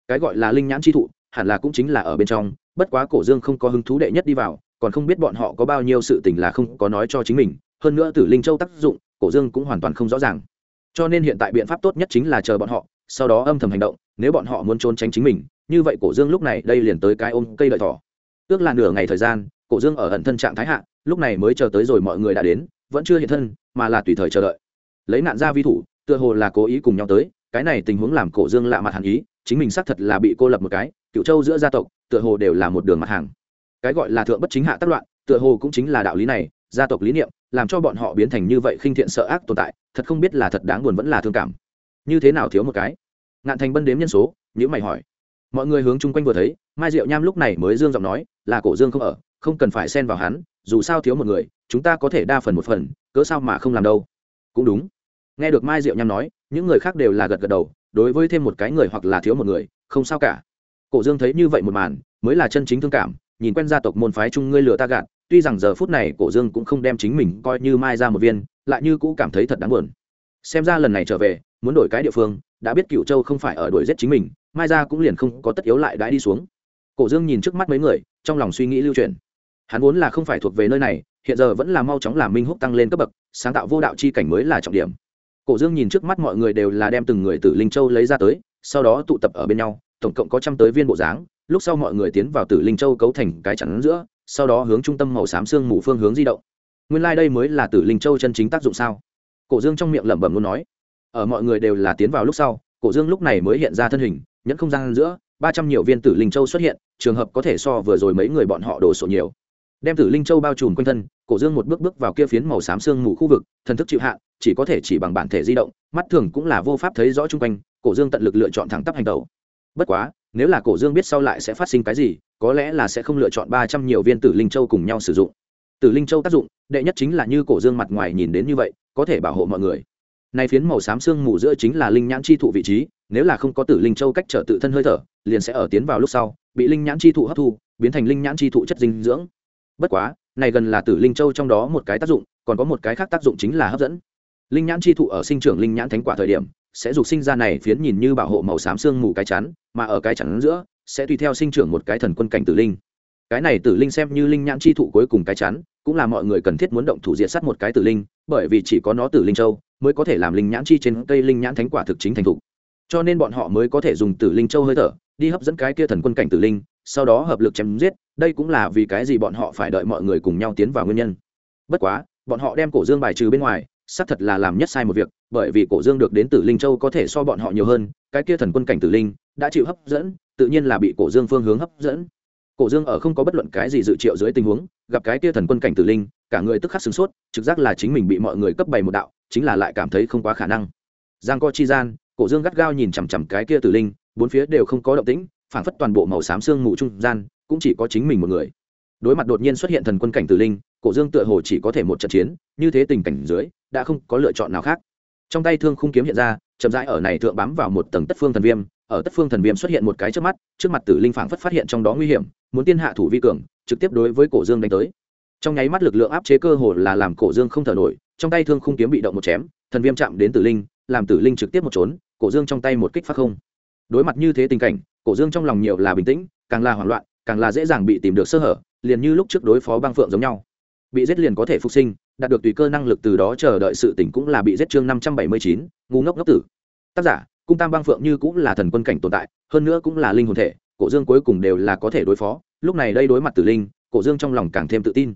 Cái gọi là linh nhãn chi thụ, hẳn là cũng chính là ở bên trong, bất quá cổ dương không có hứng thú đệ nhất đi vào, còn không biết bọn họ có bao nhiêu sự tình là không có nói cho chính mình, hơn nữa tử linh châu tác dụng, cổ dương cũng hoàn toàn không rõ ràng. Cho nên hiện tại biện pháp tốt nhất chính là chờ bọn họ, sau đó âm thầm hành động, nếu bọn họ muốn trốn tránh chính mình như vậy cổ dương lúc này đây liền tới cái ôm cây lợi thỏ. Ước là nửa ngày thời gian, cổ dương ở ẩn thân trạng thái hạ, lúc này mới chờ tới rồi mọi người đã đến, vẫn chưa hiện thân, mà là tùy thời chờ đợi. Lấy nạn ra vi thủ, tựa hồ là cố ý cùng nhau tới, cái này tình huống làm cổ dương lạ mặt hẳn ý, chính mình xác thật là bị cô lập một cái, cựu châu giữa gia tộc, tựa hồ đều là một đường mặt hàng. Cái gọi là thượng bất chính hạ tác loạn, tựa hồ cũng chính là đạo lý này, gia tộc lý niệm, làm cho bọn họ biến thành như vậy khinh thiện sợ ác tồn tại, thật không biết là thật đáng buồn vẫn là thương cảm. Như thế nào thiếu một cái? Ngạn thành bân đếm nhân số nhữ mày hỏi mọi người hướng chung quanh vừa thấy, mai diệu nham lúc này mới dương giọng nói, là cổ dương không ở, không cần phải xen vào hắn, dù sao thiếu một người, chúng ta có thể đa phần một phần, cớ sao mà không làm đâu. Cũng đúng. Nghe được mai diệu nham nói, những người khác đều là gật gật đầu, đối với thêm một cái người hoặc là thiếu một người, không sao cả. Cổ dương thấy như vậy một màn, mới là chân chính thương cảm, nhìn quen gia tộc môn phái chung ngươi lừa ta gạt, tuy rằng giờ phút này cổ dương cũng không đem chính mình coi như mai ra một viên, lại như cũ cảm thấy thật đáng buồn. Xem ra lần này trở về, muốn đổi cái địa phương, đã biết cựu châu không phải ở đuổi giết chính mình mai ra cũng liền không có tất yếu lại đãi đi xuống. Cổ dương nhìn trước mắt mấy người, trong lòng suy nghĩ lưu truyền hắn vốn là không phải thuộc về nơi này, hiện giờ vẫn là mau chóng làm minh húc tăng lên cấp bậc, sáng tạo vô đạo chi cảnh mới là trọng điểm. Cổ dương nhìn trước mắt mọi người đều là đem từng người từ linh châu lấy ra tới, sau đó tụ tập ở bên nhau, tổng cộng có trăm tới viên bộ dáng, lúc sau mọi người tiến vào tử linh châu cấu thành cái chắn giữa, sau đó hướng trung tâm màu xám xương mù phương hướng di động. Nguyên lai、like、đây mới là tử linh châu chân chính tác dụng sao? Cổ dương trong miệng lẩm bẩm luôn nói. Ở mọi người đều là tiến vào lúc sau, cổ dương lúc này mới hiện ra thân hình nhẫn không gian giữa, ba trăm nhiều viên tử linh châu xuất hiện, trường hợp có thể so vừa rồi mấy người bọn họ đổ sổ nhiều. Đem tử linh châu bao trùm quanh thân, cổ dương một bước bước vào kia phiến màu xám sương mù khu vực, thần thức chịu hạn chỉ có thể chỉ bằng bản thể di động, mắt thường cũng là vô pháp thấy rõ chung quanh, cổ dương tận lực lựa chọn thẳng tắp hành tẩu. Bất quá, nếu là cổ dương biết sau lại sẽ phát sinh cái gì, có lẽ là sẽ không lựa chọn ba trăm nhiều viên tử linh châu cùng nhau sử dụng. Tử linh châu tác dụng, đệ nhất chính là như cổ dương mặt ngoài nhìn đến như vậy, có thể bảo hộ mọi người. Nay phiến màu xám xương mù giữa chính là linh nhãn chi thụ vị trí nếu là không có tử linh châu cách trở tự thân hơi thở, liền sẽ ở tiến vào lúc sau, bị linh nhãn chi thụ hấp thu, biến thành linh nhãn chi thụ chất dinh dưỡng. Bất quá, này gần là tử linh châu trong đó một cái tác dụng, còn có một cái khác tác dụng chính là hấp dẫn. Linh nhãn chi thụ ở sinh trưởng linh nhãn thánh quả thời điểm, sẽ dục sinh ra này phiến nhìn như bảo hộ màu xám xương mù cái chắn, mà ở cái chắn giữa, sẽ tùy theo sinh trưởng một cái thần quân cảnh tử linh. Cái này tử linh xem như linh nhãn chi thụ cuối cùng cái chắn, cũng là mọi người cần thiết muốn động thủ diệt sát một cái tử linh, bởi vì chỉ có nó tử linh châu mới có thể làm linh nhãn chi trên cây linh nhãn thánh quả thực chính thành thục cho nên bọn họ mới có thể dùng tử linh châu hơi thở, đi hấp dẫn cái kia thần quân cảnh tử linh, sau đó hợp lực chém giết, đây cũng là vì cái gì bọn họ phải đợi mọi người cùng nhau tiến vào nguyên nhân. Bất quá, bọn họ đem cổ dương bài trừ bên ngoài, xác thật là làm nhất sai một việc, bởi vì cổ dương được đến tử linh châu có thể so bọn họ nhiều hơn, cái kia thần quân cảnh tử linh đã chịu hấp dẫn, tự nhiên là bị cổ dương phương hướng hấp dẫn. Cổ dương ở không có bất luận cái gì dự triệu dưới tình huống, gặp cái kia thần quân cảnh tử linh, cả người tức khắc sửng sốt, trực giác là chính mình bị mọi người cấp bày một đạo, chính là lại cảm thấy không quá khả năng. Giang co chi gian cổ dương gắt gao nhìn chằm chằm cái kia tử linh, bốn phía đều không có động tĩnh, phảng phất toàn bộ màu xám xương mù trung gian cũng chỉ có chính mình một người. Đối mặt đột nhiên xuất hiện thần quân cảnh tử linh, cổ dương tựa hồ chỉ có thể một trận chiến, như thế tình cảnh dưới, đã không có lựa chọn nào khác. Trong tay thương khung kiếm hiện ra, chậm rãi ở này thượng bám vào một tầng tất phương thần viêm, ở tất phương thần viêm xuất hiện một cái trước mắt, trước mặt tử linh phảng phất phát hiện trong đó nguy hiểm, muốn tiên hạ thủ vi cường, trực tiếp đối với cổ dương đánh tới. Trong nháy mắt lực lượng áp chế cơ hồ là làm cổ dương không thở nổi, trong tay thương khung kiếm bị động một chém, thần viêm chạm đến tử linh, làm tử linh trực tiếp một trốn cổ dương trong tay một kích phát không. Đối mặt như thế tình cảnh, cổ dương trong lòng nhiều là bình tĩnh, càng là hoảng loạn, càng là dễ dàng bị tìm được sơ hở, liền như lúc trước đối phó băng phượng giống nhau. Bị giết liền có thể phục sinh, đạt được tùy cơ năng lực từ đó chờ đợi sự tỉnh cũng là bị giết chương năm trăm bảy mươi chín, ngu ngốc ngốc tử. Tác giả, cung tam băng phượng như cũng là thần quân cảnh tồn tại, hơn nữa cũng là linh hồn thể, cổ dương cuối cùng đều là có thể đối phó. Lúc này đây đối mặt tử linh, cổ dương trong lòng càng thêm tự tin.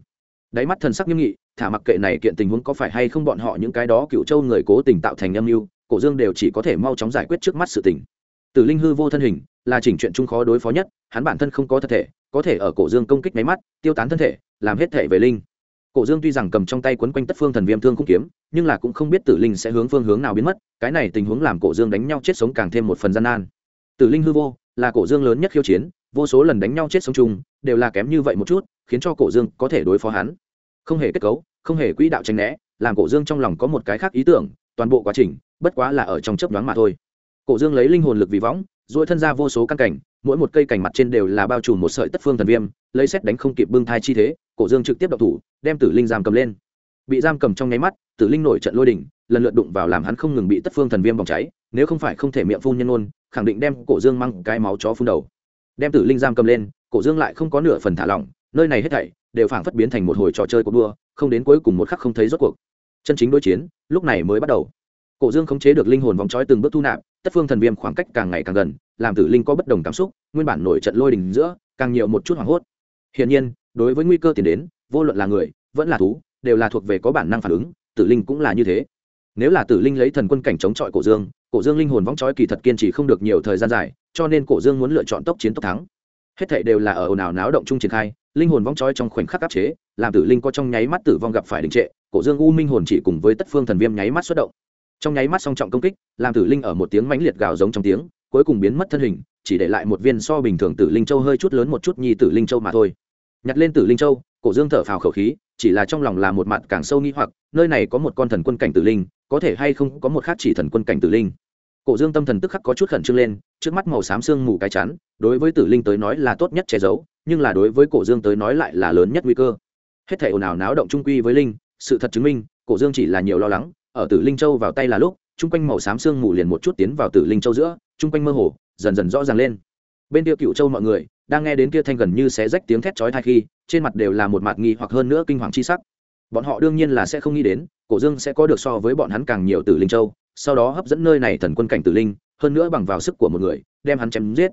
Đáy mắt thần sắc nghiêm nghị, thả mặc kệ này kiện tình huống có phải hay không bọn họ những cái đó cựu châu người cố tình tạo thành âm mưu cổ dương đều chỉ có thể mau chóng giải quyết trước mắt sự tình. Tử linh hư vô thân hình là chỉnh chuyện chung khó đối phó nhất, hắn bản thân không có thân thể, có thể ở cổ dương công kích máy mắt, tiêu tán thân thể, làm hết thể về linh. Cổ dương tuy rằng cầm trong tay quấn quanh tất phương thần viêm thương không kiếm, nhưng là cũng không biết tử linh sẽ hướng phương hướng nào biến mất, cái này tình huống làm cổ dương đánh nhau chết sống càng thêm một phần gian nan. Tử linh hư vô là cổ dương lớn nhất khiêu chiến, vô số lần đánh nhau chết sống chung, đều là kém như vậy một chút, khiến cho cổ dương có thể đối phó hắn. Không hề kết cấu, không hề quỹ đạo tranh né, làm cổ dương trong lòng có một cái khác ý tưởng, toàn bộ quá trình bất quá là ở trong chớp nhoáng mà thôi. Cổ dương lấy linh hồn lực vì võng, duỗi thân ra vô số căn cảnh, mỗi một cây cảnh mặt trên đều là bao trùm một sợi tất phương thần viêm, lấy xét đánh không kịp bưng thai chi thế, cổ dương trực tiếp đập thủ, đem tử linh giam cầm lên. Bị giam cầm trong nháy mắt, tử linh nổi trận lôi đỉnh lần lượt đụng vào làm hắn không ngừng bị tất phương thần viêm bỏng cháy, nếu không phải không thể miệng phun nhân ôn khẳng định đem cổ dương mang cái máu chó phun đầu. Đem tử linh giam cầm lên, cổ dương lại không có nửa phần thả lỏng, nơi này hết thảy đều phảng phất biến thành một hồi trò chơi cuộc đua, không đến cuối cùng một khắc không thấy rốt cuộc. Chân chính đối chiến, lúc này mới bắt đầu cổ dương khống chế được linh hồn vòng trói từng bước thu nạp, tất phương thần viêm khoảng cách càng ngày càng gần, làm tử linh có bất đồng cảm xúc, nguyên bản nổi trận lôi đình giữa, càng nhiều một chút hoảng hốt. Hiển nhiên, đối với nguy cơ tiền đến, vô luận là người, vẫn là thú, đều là thuộc về có bản năng phản ứng, tử linh cũng là như thế. Nếu là tử linh lấy thần quân cảnh chống chọi cổ dương cổ dương linh hồn vong trói kỳ thật kiên trì không được nhiều thời gian dài, cho nên cổ dương muốn lựa chọn tốc chiến tốc thắng. Hết thảy đều là ở ồn ào náo động chung triển khai, linh hồn vong trói trong khoảnh khắc áp chế, làm tử linh có trong nháy mắt tử vong gặp phải đình trệ, cổ dương u minh hồn chỉ cùng với tất phương thần viêm nháy mắt xuất động trong nháy mắt song trọng công kích, làm tử linh ở một tiếng mãnh liệt gào giống trong tiếng, cuối cùng biến mất thân hình, chỉ để lại một viên so bình thường tử linh châu hơi chút lớn một chút nhi tử linh châu mà thôi. Nhặt lên tử linh châu, cổ dương thở phào khẩu khí, chỉ là trong lòng là một mặt càng sâu nghi hoặc, nơi này có một con thần quân cảnh tử linh, có thể hay không có một khác chỉ thần quân cảnh tử linh. Cổ dương tâm thần tức khắc có chút khẩn trương lên, trước mắt màu xám sương mù cái chắn, đối với tử linh tới nói là tốt nhất che giấu, nhưng là đối với cổ dương tới nói lại là lớn nhất nguy cơ. Hết thể ồn ào náo động trung quy với linh, sự thật chứng minh, cổ dương chỉ là nhiều lo lắng ở tử linh châu vào tay là lúc, chung quanh màu xám sương mù liền một chút tiến vào tử linh châu giữa, chung quanh mơ hồ, dần dần rõ ràng lên. Bên kia cựu châu mọi người, đang nghe đến kia thanh gần như xé rách tiếng thét chói tai khi, trên mặt đều là một mạt nghi hoặc hơn nữa kinh hoàng chi sắc. Bọn họ đương nhiên là sẽ không nghĩ đến, cổ dương sẽ có được so với bọn hắn càng nhiều tử linh châu, sau đó hấp dẫn nơi này thần quân cảnh tử linh, hơn nữa bằng vào sức của một người, đem hắn chém giết.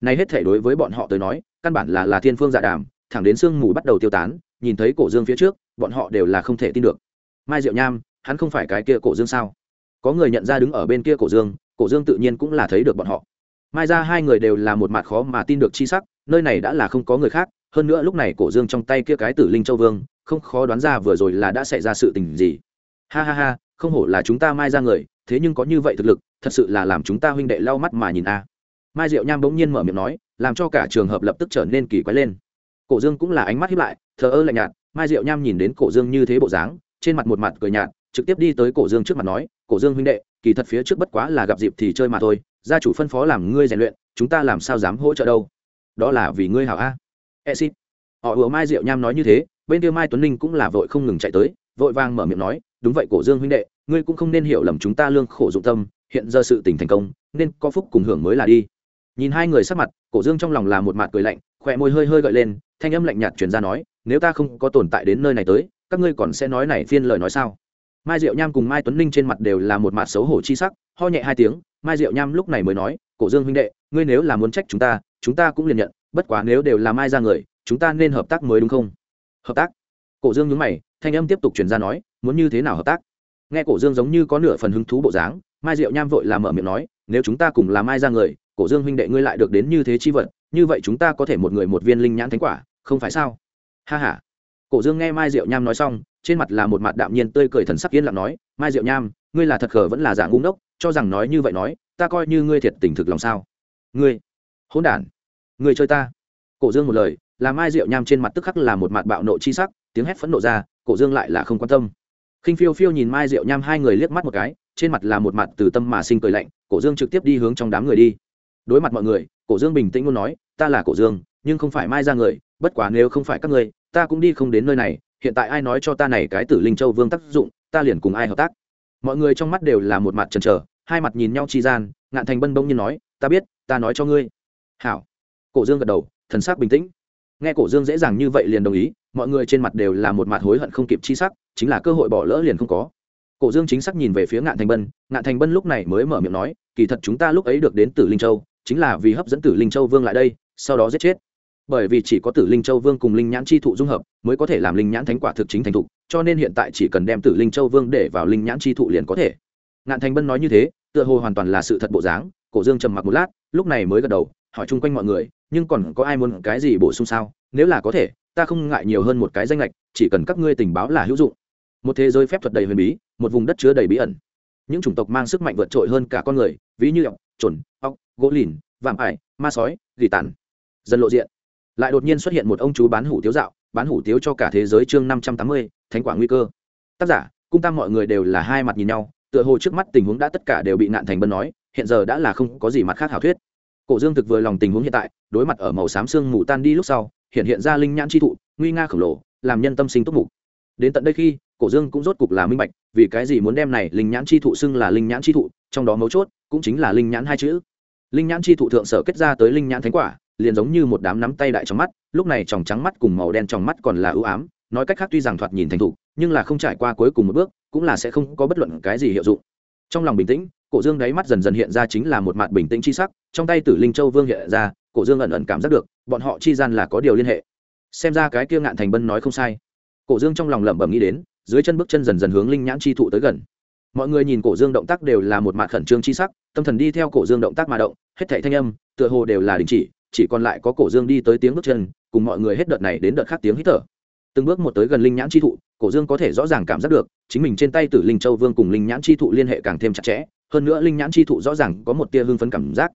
Nay hết thể đối với bọn họ tới nói, căn bản là là thiên phương dạ đàm, thẳng đến sương mù bắt đầu tiêu tán, nhìn thấy cổ dương phía trước, bọn họ đều là không thể tin được. Mai diệu nham hắn không phải cái kia cổ dương sao? Có người nhận ra đứng ở bên kia cổ dương cổ dương tự nhiên cũng là thấy được bọn họ. Mai ra hai người đều là một mặt khó mà tin được chi sắc, nơi này đã là không có người khác, hơn nữa lúc này cổ dương trong tay kia cái tử linh châu vương, không khó đoán ra vừa rồi là đã xảy ra sự tình gì. Ha ha ha, không hổ là chúng ta mai ra người, thế nhưng có như vậy thực lực, thật sự là làm chúng ta huynh đệ lau mắt mà nhìn a. À. Mai diệu nham bỗng nhiên mở miệng nói, làm cho cả trường hợp lập tức trở nên kỳ quái lên. Cổ dương cũng là ánh mắt hiếp lại, thờ ơ lạnh nhạt, mai diệu nham nhìn đến cổ dương như thế bộ dáng, trên mặt một mặt cười nhạt trực tiếp đi tới cổ dương trước mặt nói, cổ dương huynh đệ, kỳ thật phía trước bất quá là gặp dịp thì chơi mà thôi, gia chủ phân phó làm ngươi rèn luyện, chúng ta làm sao dám hỗ trợ đâu? Đó là vì ngươi hảo a. E xin. Họ ùa mai diệu nham nói như thế, bên kia mai tuấn ninh cũng là vội không ngừng chạy tới, vội vàng mở miệng nói, đúng vậy cổ dương huynh đệ, ngươi cũng không nên hiểu lầm chúng ta lương khổ dụng tâm, hiện giờ sự tình thành công, nên có phúc cùng hưởng mới là đi. Nhìn hai người sắc mặt, cổ dương trong lòng là một mặt cười lạnh, khỏe môi hơi hơi gợi lên, thanh âm lạnh nhạt truyền ra nói, nếu ta không có tồn tại đến nơi này tới, các ngươi còn sẽ nói này phiên lời nói sao? Mai diệu nham cùng mai tuấn ninh trên mặt đều là một mặt xấu hổ chi sắc, ho nhẹ hai tiếng, mai diệu nham lúc này mới nói, cổ dương huynh đệ, ngươi nếu là muốn trách chúng ta chúng ta cũng liền nhận, bất quá nếu đều là mai ra người, chúng ta nên hợp tác mới đúng không? Hợp tác? Cổ dương nhướng mày, thanh âm tiếp tục truyền ra nói, muốn như thế nào hợp tác? Nghe cổ dương giống như có nửa phần hứng thú bộ dáng, mai diệu nham vội làm mở miệng nói, nếu chúng ta cùng là mai ra người, cổ dương huynh đệ ngươi lại được đến như thế chi vật như vậy chúng ta có thể một người một viên linh nhãn thánh quả, không phải sao? Ha ha. Cổ dương nghe mai diệu nham nói xong trên mặt là một mặt đạm nhiên tươi cười thần sắc yên lặng nói, mai diệu nham, ngươi là thật khờ vẫn là giả ngu ngốc, cho rằng nói như vậy nói, ta coi như ngươi thiệt tình thực lòng sao? Ngươi? Hỗn đản? Ngươi chơi ta? Cổ dương một lời, là mai diệu nham trên mặt tức khắc là một mặt bạo nộ chi sắc, tiếng hét phẫn nộ ra, cổ dương lại là không quan tâm. Khinh phiêu phiêu nhìn mai diệu nham hai người liếc mắt một cái, trên mặt là một mặt từ tâm mà sinh cười lạnh, cổ dương trực tiếp đi hướng trong đám người đi. Đối mặt mọi người, cổ dương bình tĩnh luôn nói, ta là cổ dương, nhưng không phải mai ra người, bất quá nếu không phải các ngươi, ta cũng đi không đến nơi này hiện tại ai nói cho ta này cái tử linh châu vương tác dụng, ta liền cùng ai hợp tác. Mọi người trong mắt đều là một mặt trần trờ hai mặt nhìn nhau chi gian, ngạn thành bân bông nhiên nói, ta biết, ta nói cho ngươi. Hảo. Cổ dương gật đầu, thần sắc bình tĩnh. Nghe cổ dương dễ dàng như vậy liền đồng ý, mọi người trên mặt đều là một mặt hối hận không kịp chi sắc, chính là cơ hội bỏ lỡ liền không có. Cổ dương chính xác nhìn về phía ngạn thành bân, ngạn thành bân lúc này mới mở miệng nói, kỳ thật chúng ta lúc ấy được đến tử linh châu, chính là vì hấp dẫn tử linh châu vương lại đây, sau đó giết chết bởi vì chỉ có tử linh châu vương cùng linh nhãn chi thụ dung hợp mới có thể làm linh nhãn thánh quả thực chính thành thụ cho nên hiện tại chỉ cần đem tử linh châu vương để vào linh nhãn chi thụ liền có thể. Ngạn thành bân nói như thế, tựa hồ hoàn toàn là sự thật bộ dáng, cổ dương trầm mặc một lát, lúc này mới gật đầu, hỏi chung quanh mọi người, nhưng còn có ai muốn cái gì bổ sung sao? Nếu là có thể, ta không ngại nhiều hơn một cái danh lệch chỉ cần các ngươi tình báo là hữu dụng. Một thế giới phép thuật đầy huyền bí, một vùng đất chứa đầy bí ẩn. Những chủng tộc mang sức mạnh vượt trội hơn cả con người, ví như ọc trồn ọc gỗ lìn, vạm ải, ma sói, gỉ tàn. Dần lộ diện lại đột nhiên xuất hiện một ông chú bán hủ tiếu dạo, bán hủ tiếu cho cả thế giới chương năm trăm tám mươi, thánh quả nguy cơ. Tác giả, cung tam mọi người đều là hai mặt nhìn nhau, tựa hồ trước mắt tình huống đã tất cả đều bị nạn thành bân nói, hiện giờ đã là không có gì mặt khác hảo thuyết. Cổ dương thực vừa lòng tình huống hiện tại, đối mặt ở màu xám xương mù tan đi lúc sau, hiện hiện ra linh nhãn chi thụ, nguy nga khổng lồ, làm nhân tâm sinh túc mục. Đến tận đây khi, cổ dương cũng rốt cục là minh bạch, vì cái gì muốn đem này linh nhãn chi thụ xưng là linh nhãn chi thụ, trong đó mấu chốt cũng chính là linh nhãn hai chữ. Linh nhãn chi thụ thượng sở kết ra tới linh nhãn thánh quả liền giống như một đám nắm tay đại trong mắt, lúc này tròng trắng mắt cùng màu đen trong mắt còn là ưu ám, nói cách khác tuy rằng thoạt nhìn thành thục, nhưng là không trải qua cuối cùng một bước, cũng là sẽ không có bất luận cái gì hiệu dụng. Trong lòng bình tĩnh, cổ dương đáy mắt dần dần hiện ra chính là một mặt bình tĩnh chi sắc, trong tay tử linh châu vương hiện ra, cổ dương ẩn ẩn cảm giác được, bọn họ chi gian là có điều liên hệ. Xem ra cái kia ngạn thành bân nói không sai. Cổ dương trong lòng lẩm bẩm nghĩ đến, dưới chân bước chân dần dần hướng linh nhãn chi thụ tới gần. Mọi người nhìn cổ dương động tác đều là một mặt khẩn trương chi sắc, tâm thần đi theo cổ dương động tác mà động, hết thảy thanh âm, tựa hồ đều là đình chỉ chỉ còn lại có cổ dương đi tới tiếng bước chân, cùng mọi người hết đợt này đến đợt khác tiếng hít thở. Từng bước một tới gần linh nhãn chi thụ, cổ dương có thể rõ ràng cảm giác được, chính mình trên tay tử linh châu vương cùng linh nhãn chi thụ liên hệ càng thêm chặt chẽ, hơn nữa linh nhãn chi thụ rõ ràng có một tia hưng phấn cảm giác.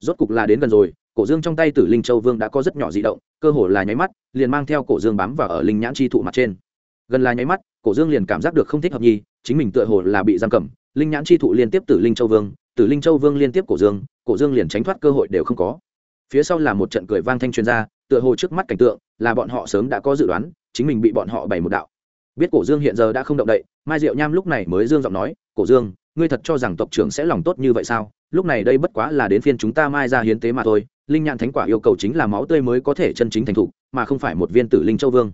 Rốt cục là đến gần rồi, cổ dương trong tay tử linh châu vương đã có rất nhỏ di động, cơ hồ là nháy mắt, liền mang theo cổ dương bám vào ở linh nhãn chi thụ mặt trên. Gần là nháy mắt, cổ dương liền cảm giác được không thích hợp nhi, chính mình tựa hồ là bị giam cầm. Linh nhãn chi thụ liên tiếp tử linh châu vương tử linh châu vương liên tiếp cổ dương cổ dương liền tránh thoát cơ hội đều không có phía sau là một trận cười vang thanh truyền ra, tựa hồ trước mắt cảnh tượng là bọn họ sớm đã có dự đoán, chính mình bị bọn họ bày một đạo. Biết cổ dương hiện giờ đã không động đậy, mai diệu nham lúc này mới dương giọng nói, cổ dương, ngươi thật cho rằng tộc trưởng sẽ lòng tốt như vậy sao? Lúc này đây bất quá là đến phiên chúng ta mai ra hiến tế mà thôi, linh nhãn thánh quả yêu cầu chính là máu tươi mới có thể chân chính thành thục, mà không phải một viên tử linh châu vương.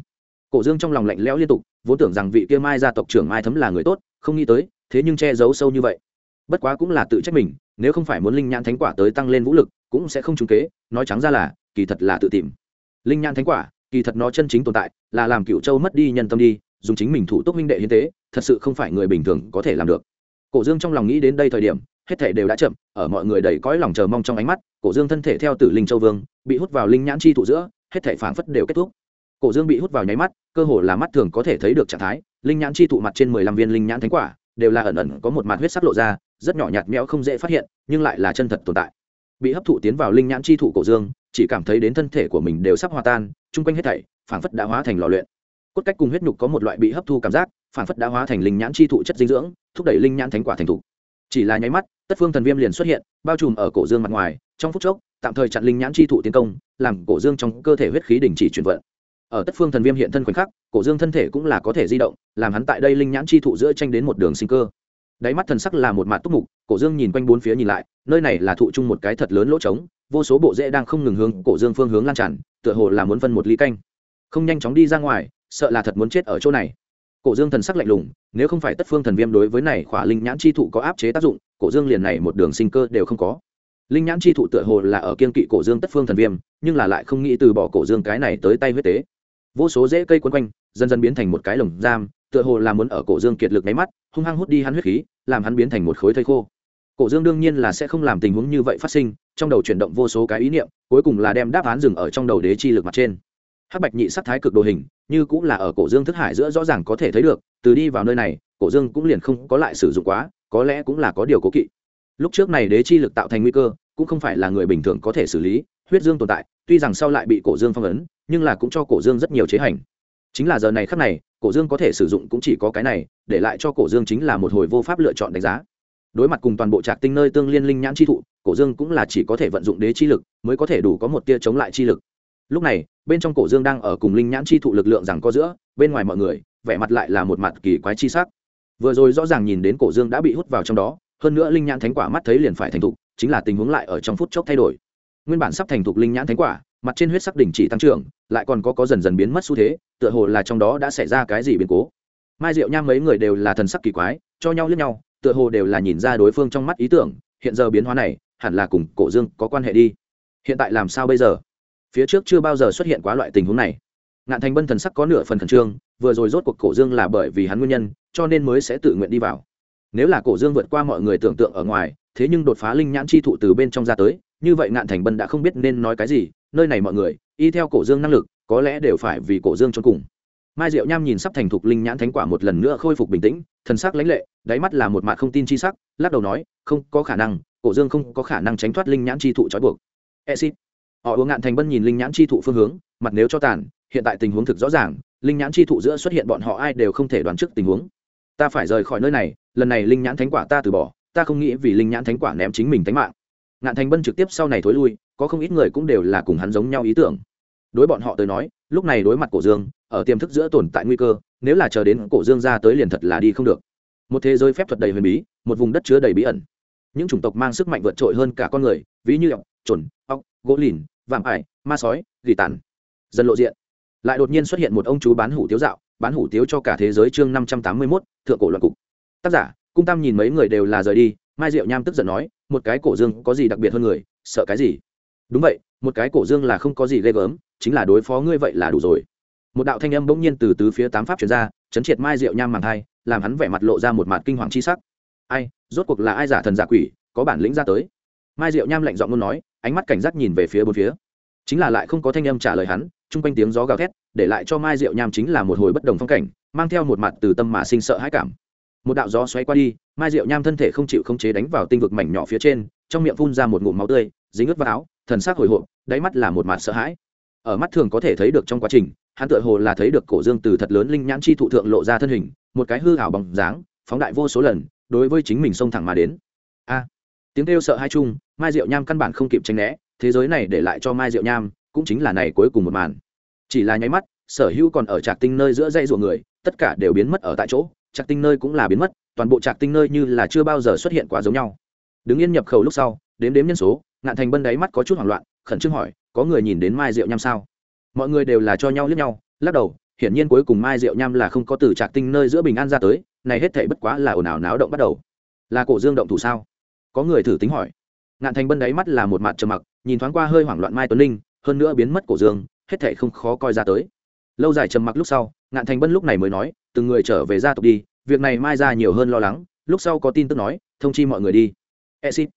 Cổ dương trong lòng lạnh lẽo liên tục, vốn tưởng rằng vị kia mai gia tộc trưởng mai thấm là người tốt, không nghĩ tới, thế nhưng che giấu sâu như vậy. Bất quá cũng là tự trách mình nếu không phải muốn linh nhãn thánh quả tới tăng lên vũ lực, cũng sẽ không trúng kế, nói trắng ra là, kỳ thật là tự tìm. Linh nhãn thánh quả, kỳ thật nó chân chính tồn tại, là làm cựu châu mất đi nhân tâm đi, dùng chính mình thủ tốt minh đệ hiến tế, thật sự không phải người bình thường có thể làm được. Cổ dương trong lòng nghĩ đến đây thời điểm, hết thể đều đã chậm, ở mọi người đầy cõi lòng chờ mong trong ánh mắt, cổ dương thân thể theo tử linh châu vương, bị hút vào linh nhãn chi thụ giữa, hết thể phảng phất đều kết thúc. Cổ dương bị hút vào nháy mắt, cơ hồ là mắt thường có thể thấy được trạng thái, linh nhãn chi thụ mặt trên mười lăm viên linh nhãn thánh quả, đều là ẩn ẩn có một mặt huyết sắc lộ ra rất nhỏ nhạt méo không dễ phát hiện, nhưng lại là chân thật tồn tại. Bị hấp thụ tiến vào linh nhãn chi thụ cổ dương, chỉ cảm thấy đến thân thể của mình đều sắp hòa tan, chung quanh hết thảy, phảng phất đã hóa thành lò luyện. Cốt cách cùng huyết nhục có một loại bị hấp thu cảm giác, phảng phất đã hóa thành linh nhãn chi thụ chất dinh dưỡng, thúc đẩy linh nhãn thánh quả thành thụ chỉ là nháy mắt, tất phương thần viêm liền xuất hiện, bao trùm ở cổ dương mặt ngoài, trong phút chốc, tạm thời chặn linh nhãn chi thụ tiến công, làm cổ dương trong cơ thể huyết khí đình chỉ chuyển vận. Ở tất phương thần viêm hiện thân khoảnh khắc, cổ dương thân thể cũng là có thể di động, làm hắn tại đây linh nhãn chi thụ giữa tranh đến một đường sinh cơ đáy mắt thần sắc là một mạt túc mục, cổ dương nhìn quanh bốn phía nhìn lại, nơi này là thụ chung một cái thật lớn lỗ trống, vô số bộ rễ đang không ngừng hướng cổ dương phương hướng lan tràn, tựa hồ là muốn phân một ly canh. Không nhanh chóng đi ra ngoài, sợ là thật muốn chết ở chỗ này. Cổ dương thần sắc lạnh lùng, nếu không phải tất phương thần viêm đối với này khỏa linh nhãn chi thụ có áp chế tác dụng, cổ dương liền này một đường sinh cơ đều không có. Linh nhãn chi thụ tựa hồ là ở kiên kỵ cổ dương tất phương thần viêm, nhưng là lại không nghĩ từ bỏ cổ dương cái này tới tay huyết tế. Vô số rễ cây quấn quanh, dần dần biến thành một cái lồng giam tựa hồ là muốn ở cổ dương kiệt lực nháy mắt, hung hăng hút đi hắn huyết khí, làm hắn biến thành một khối thây khô. Cổ dương đương nhiên là sẽ không làm tình huống như vậy phát sinh, trong đầu chuyển động vô số cái ý niệm, cuối cùng là đem đáp án dừng ở trong đầu đế chi lực mặt trên. Hắc bạch nhị sắc thái cực đồ hình, như cũng là ở cổ dương thức hải giữa rõ ràng có thể thấy được, từ đi vào nơi này, cổ dương cũng liền không có lại sử dụng quá, có lẽ cũng là có điều cố kỵ. Lúc trước này đế chi lực tạo thành nguy cơ, cũng không phải là người bình thường có thể xử lý, huyết dương tồn tại, tuy rằng sau lại bị cổ dương phong ấn, nhưng là cũng cho cổ dương rất nhiều chế hành. Chính là giờ này khắc này cổ dương có thể sử dụng cũng chỉ có cái này, để lại cho cổ dương chính là một hồi vô pháp lựa chọn đánh giá. Đối mặt cùng toàn bộ trạc tinh nơi tương liên linh nhãn chi thụ, cổ dương cũng là chỉ có thể vận dụng đế chi lực, mới có thể đủ có một tia chống lại chi lực. Lúc này, bên trong cổ dương đang ở cùng linh nhãn chi thụ lực lượng rằng có giữa, bên ngoài mọi người, vẻ mặt lại là một mặt kỳ quái chi sắc. Vừa rồi rõ ràng nhìn đến cổ dương đã bị hút vào trong đó, hơn nữa linh nhãn thánh quả mắt thấy liền phải thành thục, chính là tình huống lại ở trong phút chốc thay đổi. Nguyên bản sắp thành thục linh nhãn thánh quả mặt trên huyết sắc đỉnh chỉ tăng trưởng, lại còn có có dần dần biến mất xu thế, tựa hồ là trong đó đã xảy ra cái gì biến cố. Mai diệu nham mấy người đều là thần sắc kỳ quái, cho nhau lướt nhau, tựa hồ đều là nhìn ra đối phương trong mắt ý tưởng, hiện giờ biến hóa này, hẳn là cùng cổ dương có quan hệ đi. Hiện tại làm sao bây giờ? Phía trước chưa bao giờ xuất hiện quá loại tình huống này. Ngạn thành bân thần sắc có nửa phần khẩn trương, vừa rồi rốt cuộc cổ dương là bởi vì hắn nguyên nhân, cho nên mới sẽ tự nguyện đi vào. Nếu là cổ dương vượt qua mọi người tưởng tượng ở ngoài, thế nhưng đột phá linh nhãn chi thụ từ bên trong ra tới, như vậy ngạn thành bân đã không biết nên nói cái gì nơi này mọi người, y theo cổ dương năng lực, có lẽ đều phải vì cổ dương cho cùng. Mai diệu nham nhìn sắp thành thục linh nhãn thánh quả một lần nữa khôi phục bình tĩnh, thần sắc lãnh lệ, đáy mắt là một mặt không tin chi sắc, lắc đầu nói, không có khả năng, cổ dương không có khả năng tránh thoát linh nhãn chi thụ trói buộc. Exit. Họ uống ngạn thành bân nhìn linh nhãn chi thụ phương hướng, mặt nếu cho tàn, hiện tại tình huống thực rõ ràng, linh nhãn chi thụ giữa xuất hiện bọn họ ai đều không thể đoán trước tình huống. Ta phải rời khỏi nơi này, lần này linh nhãn thánh quả ta từ bỏ, ta không nghĩ vì linh nhãn thánh quả ném chính mình tánh mạng. Ngạn thành bân trực tiếp sau này thối lui có không ít người cũng đều là cùng hắn giống nhau ý tưởng. Đối bọn họ tới nói, lúc này đối mặt cổ dương, ở tiềm thức giữa tồn tại nguy cơ, nếu là chờ đến cổ dương ra tới liền thật là đi không được. Một thế giới phép thuật đầy huyền bí, một vùng đất chứa đầy bí ẩn. Những chủng tộc mang sức mạnh vượt trội hơn cả con người, ví như ọc chuẩn ọc gỗ lìn, vạm ải, ma sói, gỉ tàn. Dần lộ diện, lại đột nhiên xuất hiện một ông chú bán hủ tiếu dạo, bán hủ tiếu cho cả thế giới chương năm trăm tám mươi mốt, thượng cổ loạn cục. Tác giả, cung tam nhìn mấy người đều là rời đi, mai diệu nham tức giận nói, một cái cổ dương có gì đặc biệt hơn người, sợ cái gì? Đúng vậy, một cái cổ dương là không có gì ghê gớm, chính là đối phó ngươi vậy là đủ rồi. Một đạo thanh âm bỗng nhiên từ tứ phía tám pháp chuyển ra, chấn triệt mai diệu nham màng thai, làm hắn vẻ mặt lộ ra một mặt kinh hoàng chi sắc. Ai, rốt cuộc là ai giả thần giả quỷ, có bản lĩnh ra tới? Mai diệu nham lạnh giọng luôn nói, ánh mắt cảnh giác nhìn về phía bốn phía. Chính là lại không có thanh âm trả lời hắn, chung quanh tiếng gió gào thét, để lại cho mai diệu nham chính là một hồi bất đồng phong cảnh, mang theo một mặt từ tâm mà sinh sợ hãi cảm. Một đạo gió xoáy qua đi, mai diệu nham thân thể không chịu không chế đánh vào tinh vực mảnh nhỏ phía trên, trong miệng phun ra một ngụm máu tươi, dính ướt vào áo thần sắc hồi hộp, đáy mắt là một mặt sợ hãi. Ở mắt thường có thể thấy được trong quá trình, hắn tựa hồ là thấy được cổ dương từ thật lớn linh nhãn chi thụ thượng lộ ra thân hình, một cái hư ảo bằng dáng, phóng đại vô số lần, đối với chính mình xông thẳng mà đến. A! Tiếng kêu sợ hai chung, mai diệu nham căn bản không kịp tránh né, thế giới này để lại cho mai diệu nham, cũng chính là này cuối cùng một màn. Chỉ là nháy mắt, sở hữu còn ở trạc tinh nơi giữa dây ruộng người, tất cả đều biến mất ở tại chỗ, trạc tinh nơi cũng là biến mất, toàn bộ trạc tinh nơi như là chưa bao giờ xuất hiện quá giống nhau. Đứng yên nhập khẩu lúc sau, đếm đếm nhân số ngạn thành bân đáy mắt có chút hoảng loạn, khẩn trương hỏi, có người nhìn đến mai diệu nham sao? Mọi người đều là cho nhau liếc nhau, lắc đầu, hiển nhiên cuối cùng mai diệu nham là không có từ trạc tinh nơi giữa bình an ra tới, này hết thể bất quá là ồn ào náo động bắt đầu. Là cổ dương động thủ sao? Có người thử tính hỏi. Ngạn thành bân đáy mắt là một mặt trầm mặc, nhìn thoáng qua hơi hoảng loạn mai tuấn linh, hơn nữa biến mất cổ dương, hết thể không khó coi ra tới. Lâu dài trầm mặc lúc sau, ngạn thành bân lúc này mới nói, từng người trở về gia tộc đi, việc này mai ra nhiều hơn lo lắng, lúc sau có tin tức nói, thông chi mọi người đi. E xin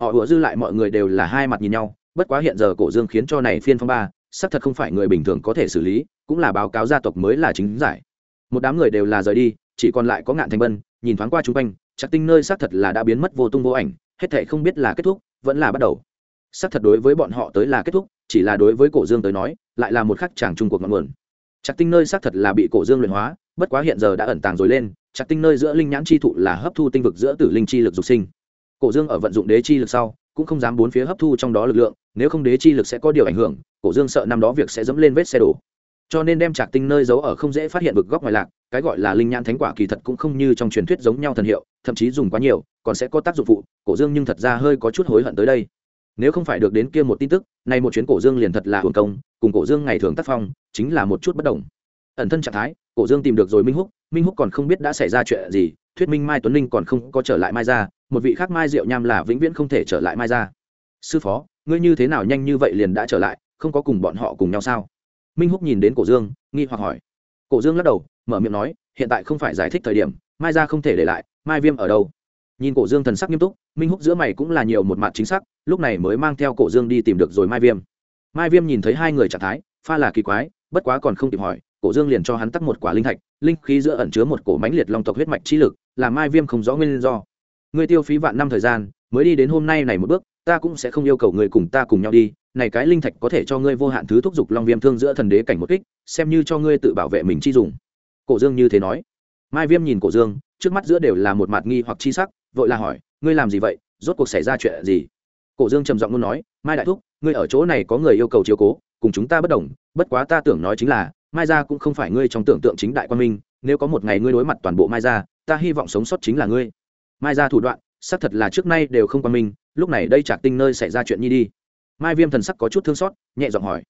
họ ủa dư lại mọi người đều là hai mặt nhìn nhau, bất quá hiện giờ cổ dương khiến cho này phiên phong ba, xác thật không phải người bình thường có thể xử lý, cũng là báo cáo gia tộc mới là chính giải. Một đám người đều là rời đi, chỉ còn lại có ngạn thanh bân, nhìn thoáng qua chung quanh, chắc tinh nơi xác thật là đã biến mất vô tung vô ảnh, hết thệ không biết là kết thúc, vẫn là bắt đầu. Xác thật đối với bọn họ tới là kết thúc, chỉ là đối với cổ dương tới nói, lại là một khắc chàng chung cuộc ngọn nguồn. Chắc tinh nơi xác thật là bị cổ dương luyện hóa, bất quá hiện giờ đã ẩn tàng rồi lên, chắc tinh nơi giữa linh nhãn chi thụ là hấp thu tinh vực giữa tử linh chi lực dục sinh cổ dương ở vận dụng đế chi lực sau, cũng không dám bốn phía hấp thu trong đó lực lượng, nếu không đế chi lực sẽ có điều ảnh hưởng, cổ dương sợ năm đó việc sẽ dẫm lên vết xe đổ. Cho nên đem trạc tinh nơi giấu ở không dễ phát hiện vực góc ngoài lạc, cái gọi là linh nhãn thánh quả kỳ thật cũng không như trong truyền thuyết giống nhau thần hiệu, thậm chí dùng quá nhiều, còn sẽ có tác dụng phụ, cổ dương nhưng thật ra hơi có chút hối hận tới đây. Nếu không phải được đến kia một tin tức, nay một chuyến cổ dương liền thật là hưởng công, cùng cổ dương ngày thường tác phong, chính là một chút bất đồng. Ẩn thân trạng thái, cổ dương tìm được rồi minh húc minh húc còn không biết đã xảy ra chuyện gì, thuyết minh mai tuấn linh còn không có trở lại mai ra một vị khác mai diệu nham là vĩnh viễn không thể trở lại mai ra sư phó, ngươi như thế nào nhanh như vậy liền đã trở lại, không có cùng bọn họ cùng nhau sao? Minh húc nhìn đến cổ dương, nghi hoặc hỏi. Cổ dương lắc đầu, mở miệng nói, hiện tại không phải giải thích thời điểm, mai ra không thể để lại, mai viêm ở đâu? Nhìn cổ dương thần sắc nghiêm túc, minh húc giữa mày cũng là nhiều một mặt chính xác, lúc này mới mang theo cổ dương đi tìm được rồi mai viêm. Mai viêm nhìn thấy hai người trạng thái, pha là kỳ quái, bất quá còn không kịp hỏi, cổ dương liền cho hắn tắt một quả linh thạch, linh khí giữa ẩn chứa một cổ mãnh liệt long tộc huyết mạch chi lực làm mai viêm không rõ nguyên do ngươi tiêu phí vạn năm thời gian, mới đi đến hôm nay này một bước, ta cũng sẽ không yêu cầu ngươi cùng ta cùng nhau đi, này cái linh thạch có thể cho ngươi vô hạn thứ thúc giục long viêm thương giữa thần đế cảnh một kích, xem như cho ngươi tự bảo vệ mình chi dùng cổ dương như thế nói. Mai viêm nhìn cổ dương, trước mắt giữa đều là một mặt nghi hoặc chi sắc, vội là hỏi, ngươi làm gì vậy? Rốt cuộc xảy ra chuyện gì? Cổ dương trầm giọng muốn nói, mai đại thúc, ngươi ở chỗ này có người yêu cầu chiếu cố, cùng chúng ta bất đồng, bất quá ta tưởng nói chính là, mai gia cũng không phải ngươi trong tưởng tượng chính đại quan minh, nếu có một ngày ngươi đối mặt toàn bộ mai gia, ta hy vọng sống sót chính là ngươi mai gia thủ đoạn, xác thật là trước nay đều không quan minh lúc này đây trạc tinh nơi xảy ra chuyện nhi đi. Mai viêm thần sắc có chút thương xót, nhẹ giọng hỏi.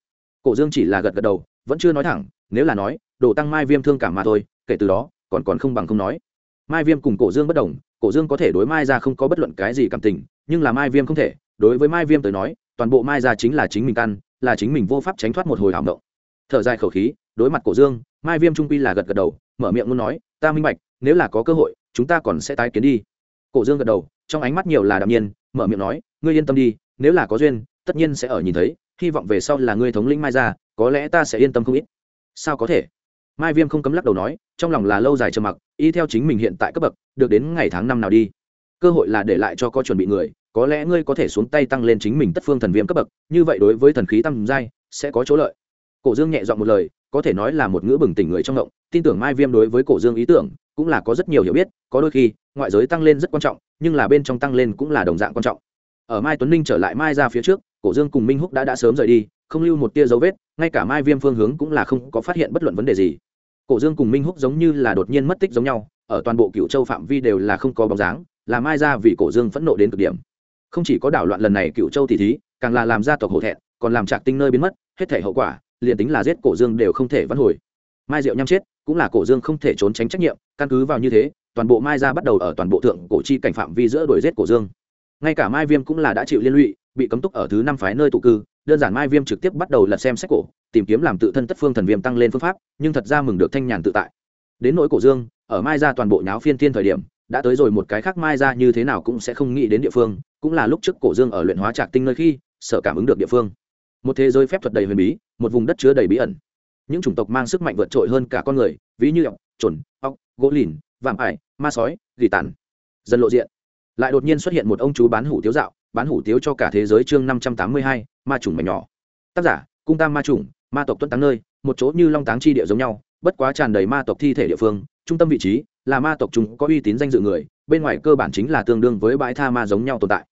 Cổ dương chỉ là gật gật đầu, vẫn chưa nói thẳng, nếu là nói, đồ tăng mai viêm thương cảm mà thôi, kể từ đó, còn còn không bằng không nói. Mai viêm cùng cổ dương bất đồng, cổ dương có thể đối mai ra không có bất luận cái gì cảm tình, nhưng là mai viêm không thể, đối với mai viêm tới nói, toàn bộ mai ra chính là chính mình căn, là chính mình vô pháp tránh thoát một hồi hàm động thở dài khẩu khí, đối mặt cổ dương, mai viêm trung quy là gật gật đầu, mở miệng muốn nói, ta minh bạch, nếu là có cơ hội, chúng ta còn sẽ tái kiến đi cổ dương gật đầu, trong ánh mắt nhiều là đạm nhiên, mở miệng nói, ngươi yên tâm đi, nếu là có duyên, tất nhiên sẽ ở nhìn thấy, hy vọng về sau là ngươi thống lĩnh mai ra có lẽ ta sẽ yên tâm không ít. Sao có thể? Mai viêm không cấm lắc đầu nói, trong lòng là lâu dài trầm mặc, y theo chính mình hiện tại cấp bậc, được đến ngày tháng năm nào đi. Cơ hội là để lại cho có chuẩn bị người, có lẽ ngươi có thể xuống tay tăng lên chính mình tất phương thần viêm cấp bậc, như vậy đối với thần khí tăng giai, sẽ có chỗ lợi. Cổ dương nhẹ dọn một lời có thể nói là một ngữ bừng tỉnh người trong động tin tưởng mai viêm đối với cổ dương ý tưởng cũng là có rất nhiều hiểu biết, có đôi khi, ngoại giới tăng lên rất quan trọng, nhưng là bên trong tăng lên cũng là đồng dạng quan trọng. Ở mai tuấn ninh trở lại mai ra phía trước, cổ dương cùng minh húc đã đã sớm rời đi, không lưu một tia dấu vết, ngay cả mai viêm phương hướng cũng là không có phát hiện bất luận vấn đề gì. Cổ dương cùng minh húc giống như là đột nhiên mất tích giống nhau, ở toàn bộ cựu châu phạm vi đều là không có bóng dáng, là mai ra vì cổ dương phẫn nộ đến cực điểm. Không chỉ có đảo loạn lần này cựu châu tỷ thí, càng là làm gia tộc hổ thẹn, còn làm trạc tinh nơi biến mất, hết thể hậu quả liền tính là giết cổ dương đều không thể vãn hồi. Mai diệu nhăm chết, cũng là cổ dương không thể trốn tránh trách nhiệm, căn cứ vào như thế, toàn bộ mai ra bắt đầu ở toàn bộ thượng cổ chi cảnh phạm vi giữa đuổi giết cổ dương. Ngay cả mai viêm cũng là đã chịu liên lụy, bị cấm túc ở thứ năm phái nơi tụ cư, đơn giản mai viêm trực tiếp bắt đầu lật xem sách cổ, tìm kiếm làm tự thân tất phương thần viêm tăng lên phương pháp, nhưng thật ra mừng được thanh nhàn tự tại. Đến nỗi cổ dương, ở mai ra toàn bộ nháo phiên thiên thời điểm, đã tới rồi một cái khác mai ra như thế nào cũng sẽ không nghĩ đến địa phương, cũng là lúc trước cổ dương ở luyện hóa trạc tinh nơi khi, sợ cảm ứng được địa phương một thế giới phép thuật đầy huyền bí, một vùng đất chứa đầy bí ẩn. Những chủng tộc mang sức mạnh vượt trội hơn cả con người, ví như ọc trồn ọc gỗ lìn, vạm ải, ma sói, gỉ tàn. Dần lộ diện. Lại đột nhiên xuất hiện một ông chú bán hủ tiếu dạo, bán hủ tiếu cho cả thế giới chương năm trăm tám mươi hai, ma trùng mảnh nhỏ. Tác giả, cung tam ma trùng ma tộc tuân táng nơi, một chỗ như long táng chi địa giống nhau, bất quá tràn đầy ma tộc thi thể địa phương, trung tâm vị trí là ma tộc chúng có uy tín danh dự người, bên ngoài cơ bản chính là tương đương với bãi tha ma giống nhau tồn tại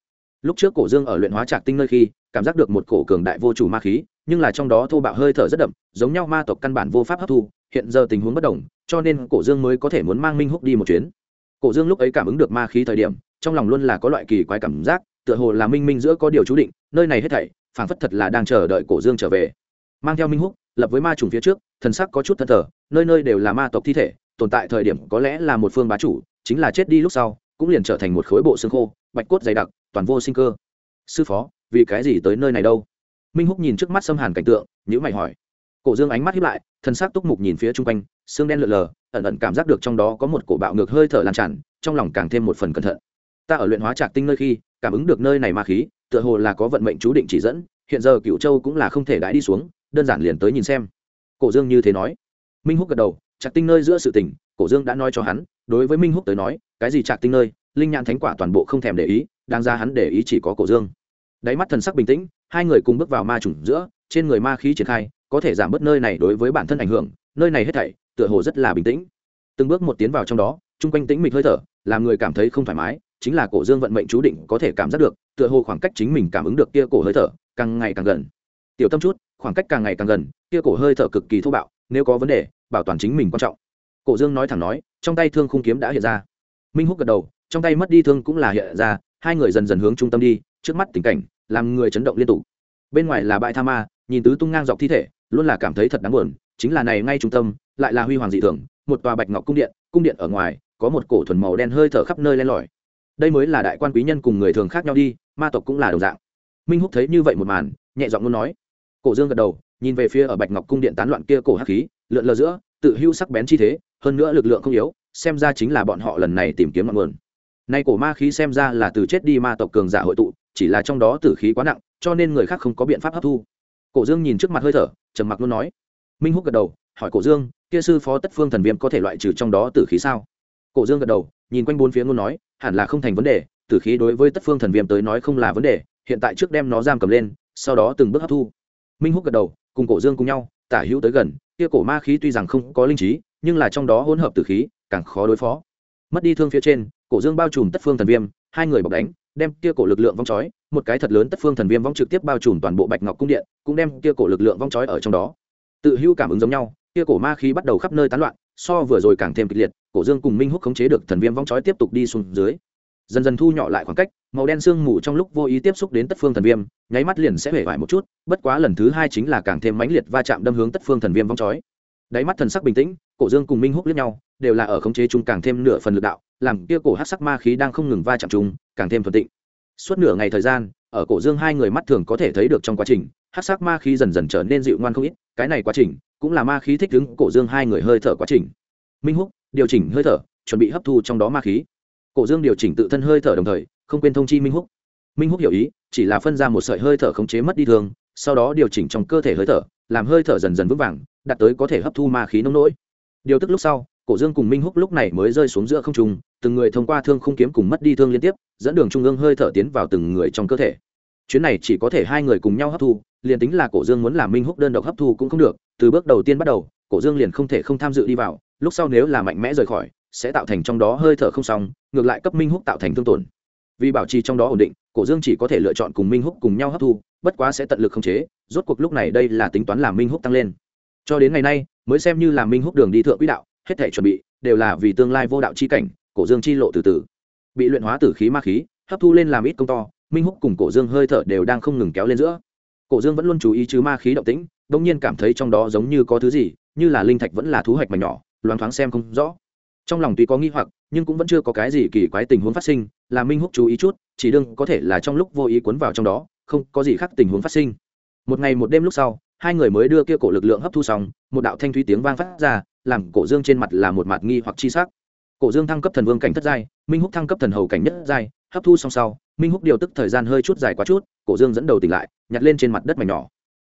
lúc trước cổ dương ở luyện hóa trạc tinh nơi khi, cảm giác được một cổ cường đại vô chủ ma khí, nhưng là trong đó thô bạo hơi thở rất đậm, giống nhau ma tộc căn bản vô pháp hấp thu, hiện giờ tình huống bất đồng, cho nên cổ dương mới có thể muốn mang minh húc đi một chuyến. Cổ dương lúc ấy cảm ứng được ma khí thời điểm, trong lòng luôn là có loại kỳ quái cảm giác, tựa hồ là minh minh giữa có điều chú định, nơi này hết thảy, phảng phất thật là đang chờ đợi cổ dương trở về. Mang theo minh húc, lập với ma trùng phía trước, thần sắc có chút thân thờ, nơi nơi đều là ma tộc thi thể, tồn tại thời điểm có lẽ là một phương bá chủ, chính là chết đi lúc sau, cũng liền trở thành một khối bộ xương khô, bạch cốt dày đặc toàn vô sinh cơ. Sư phó, vì cái gì tới nơi này đâu? Minh húc nhìn trước mắt xâm hàn cảnh tượng nhữ mày hỏi. Cổ dương ánh mắt hiếp lại thân xác túc mục nhìn phía chung quanh, xương đen lượn lờ, ẩn ẩn cảm giác được trong đó có một cổ bạo ngược hơi thở lan tràn, trong lòng càng thêm một phần cẩn thận. Ta ở luyện hóa trạc tinh nơi khi, cảm ứng được nơi này ma khí, tựa hồ là có vận mệnh chú định chỉ dẫn, hiện giờ cựu châu cũng là không thể đãi đi xuống, đơn giản liền tới nhìn xem. Cổ dương như thế nói. Minh húc gật đầu chặt tinh nơi giữa sự tình, cổ dương đã nói cho hắn, đối với minh húc tới nói, cái gì chặt tinh nơi, linh nhãn thánh quả toàn bộ không thèm để ý đang ra hắn để ý chỉ có cổ dương. Đáy mắt thần sắc bình tĩnh, hai người cùng bước vào ma trùng giữa, trên người ma khí triển khai, có thể giảm bớt nơi này đối với bản thân ảnh hưởng, nơi này hết thảy, tựa hồ rất là bình tĩnh. Từng bước một tiến vào trong đó, chung quanh tĩnh mịch hơi thở, làm người cảm thấy không thoải mái, chính là cổ dương vận mệnh chú định có thể cảm giác được, tựa hồ khoảng cách chính mình cảm ứng được kia cổ hơi thở càng ngày càng gần. Tiểu tâm chút, khoảng cách càng ngày càng gần, kia cổ hơi thở cực kỳ thô bạo, nếu có vấn đề, bảo toàn chính mình quan trọng. Cổ dương nói thẳng nói, trong tay thương khung kiếm đã hiện ra. Minh húc gật đầu, trong tay mất đi thương cũng là hiện ra hai người dần dần hướng trung tâm đi, trước mắt tình cảnh, làm người chấn động liên tục. Bên ngoài là bãi tha ma, nhìn tứ tung ngang dọc thi thể, luôn là cảm thấy thật đáng buồn, chính là này ngay trung tâm, lại là huy hoàng dị thường, một tòa bạch ngọc cung điện cung điện ở ngoài, có một cổ thuần màu đen hơi thở khắp nơi len lỏi. Đây mới là đại quan quý nhân cùng người thường khác nhau đi, ma tộc cũng là đồng dạng. Minh húc thấy như vậy một màn, nhẹ giọng luôn nói. Cổ dương gật đầu, nhìn về phía ở bạch ngọc cung điện tán loạn kia cổ hắc khí, lượn lờ giữa, tự hưu sắc bén chi thế, hơn nữa lực lượng không yếu, xem ra chính là bọn họ lần này tìm kiếm ngọn nguồn nay cổ ma khí xem ra là từ chết đi ma tộc cường giả hội tụ, chỉ là trong đó tử khí quá nặng, cho nên người khác không có biện pháp hấp thu. Cổ dương nhìn trước mặt hơi thở, trầm mặc luôn nói. Minh húc gật đầu, hỏi cổ dương, kia sư phó tất phương thần viêm có thể loại trừ trong đó tử khí sao? Cổ dương gật đầu, nhìn quanh bốn phía ngôn nói, hẳn là không thành vấn đề, tử khí đối với tất phương thần viêm tới nói không là vấn đề, hiện tại trước đem nó giam cầm lên, sau đó từng bước hấp thu. Minh húc gật đầu, cùng cổ dương cùng nhau, tả hữu tới gần, kia cổ ma khí tuy rằng không có linh trí, nhưng là trong đó hỗn hợp tử khí, càng khó đối phó mất đi thương phía trên, cổ dương bao trùm tất phương thần viêm, hai người bọc đánh, đem kia cổ lực lượng vong chói, một cái thật lớn tất phương thần viêm vong trực tiếp bao trùm toàn bộ bạch ngọc cung điện, cũng đem kia cổ lực lượng vong chói ở trong đó. Tự hữu cảm ứng giống nhau, kia cổ ma khí bắt đầu khắp nơi tán loạn, so vừa rồi càng thêm kịch liệt, cổ dương cùng minh húc khống chế được thần viêm vong chói tiếp tục đi xuống dưới. Dần dần thu nhỏ lại khoảng cách, màu đen sương mù trong lúc vô ý tiếp xúc đến tất phương thần viêm, nháy mắt liền sẽ hể vải một chút, bất quá lần thứ hai chính là càng thêm mãnh liệt va chạm đâm hướng tất phương thần viêm vong chói. Đáy mắt thần sắc bình tĩnh cổ dương cùng minh húc liếc nhau, đều là ở khống chế chung càng thêm nửa phần lực đạo, làm kia cổ hát sắc ma khí đang không ngừng va chạm chung, càng thêm thuận tịnh. Suốt nửa ngày thời gian, ở cổ dương hai người mắt thường có thể thấy được trong quá trình hát sắc ma khí dần dần trở nên dịu ngoan không ít, cái này quá trình cũng là ma khí thích ứng cổ dương hai người hơi thở quá trình. Minh húc, điều chỉnh hơi thở, chuẩn bị hấp thu trong đó ma khí. Cổ dương điều chỉnh tự thân hơi thở đồng thời, không quên thông chi minh húc. Minh húc hiểu ý, chỉ là phân ra một sợi hơi thở khống chế mất đi thường, sau đó điều chỉnh trong cơ thể hơi thở, làm hơi thở dần dần vững vàng, đạt tới có thể hấp thu ma khí nông nỗi điều tức lúc sau, cổ dương cùng minh húc lúc này mới rơi xuống giữa không trung, từng người thông qua thương không kiếm cùng mất đi thương liên tiếp, dẫn đường trung ương hơi thở tiến vào từng người trong cơ thể. Chuyến này chỉ có thể hai người cùng nhau hấp thu, liền tính là cổ dương muốn làm minh húc đơn độc hấp thu cũng không được, từ bước đầu tiên bắt đầu, cổ dương liền không thể không tham dự đi vào, lúc sau nếu là mạnh mẽ rời khỏi, sẽ tạo thành trong đó hơi thở không xong, ngược lại cấp minh húc tạo thành thương tổn. Vì bảo trì trong đó ổn định, cổ dương chỉ có thể lựa chọn cùng minh húc cùng nhau hấp thu, bất quá sẽ tận lực khống chế, rốt cuộc lúc này đây là tính toán làm minh húc tăng lên cho đến ngày nay, mới xem như là minh húc đường đi thượng quỹ đạo, hết thể chuẩn bị đều là vì tương lai vô đạo chi cảnh, cổ dương chi lộ từ từ. Bị luyện hóa tử khí ma khí, hấp thu lên làm ít công to, minh húc cùng cổ dương hơi thở đều đang không ngừng kéo lên giữa. Cổ dương vẫn luôn chú ý chứ ma khí động tĩnh, bỗng nhiên cảm thấy trong đó giống như có thứ gì, như là linh thạch vẫn là thú hoạch mà nhỏ, loáng thoáng xem không rõ. Trong lòng tuy có nghi hoặc, nhưng cũng vẫn chưa có cái gì kỳ quái tình huống phát sinh, là minh húc chú ý chút, chỉ đương có thể là trong lúc vô ý cuốn vào trong đó, không có gì khác tình huống phát sinh. Một ngày một đêm lúc sau hai người mới đưa kia cổ lực lượng hấp thu xong, một đạo thanh thúy tiếng vang phát ra, làm cổ dương trên mặt là một mặt nghi hoặc chi sắc. Cổ dương thăng cấp thần vương cảnh thất giai, minh húc thăng cấp thần hầu cảnh nhất giai, hấp thu xong sau, minh húc điều tức thời gian hơi chút dài quá chút, cổ dương dẫn đầu tỉnh lại, nhặt lên trên mặt đất mảnh nhỏ.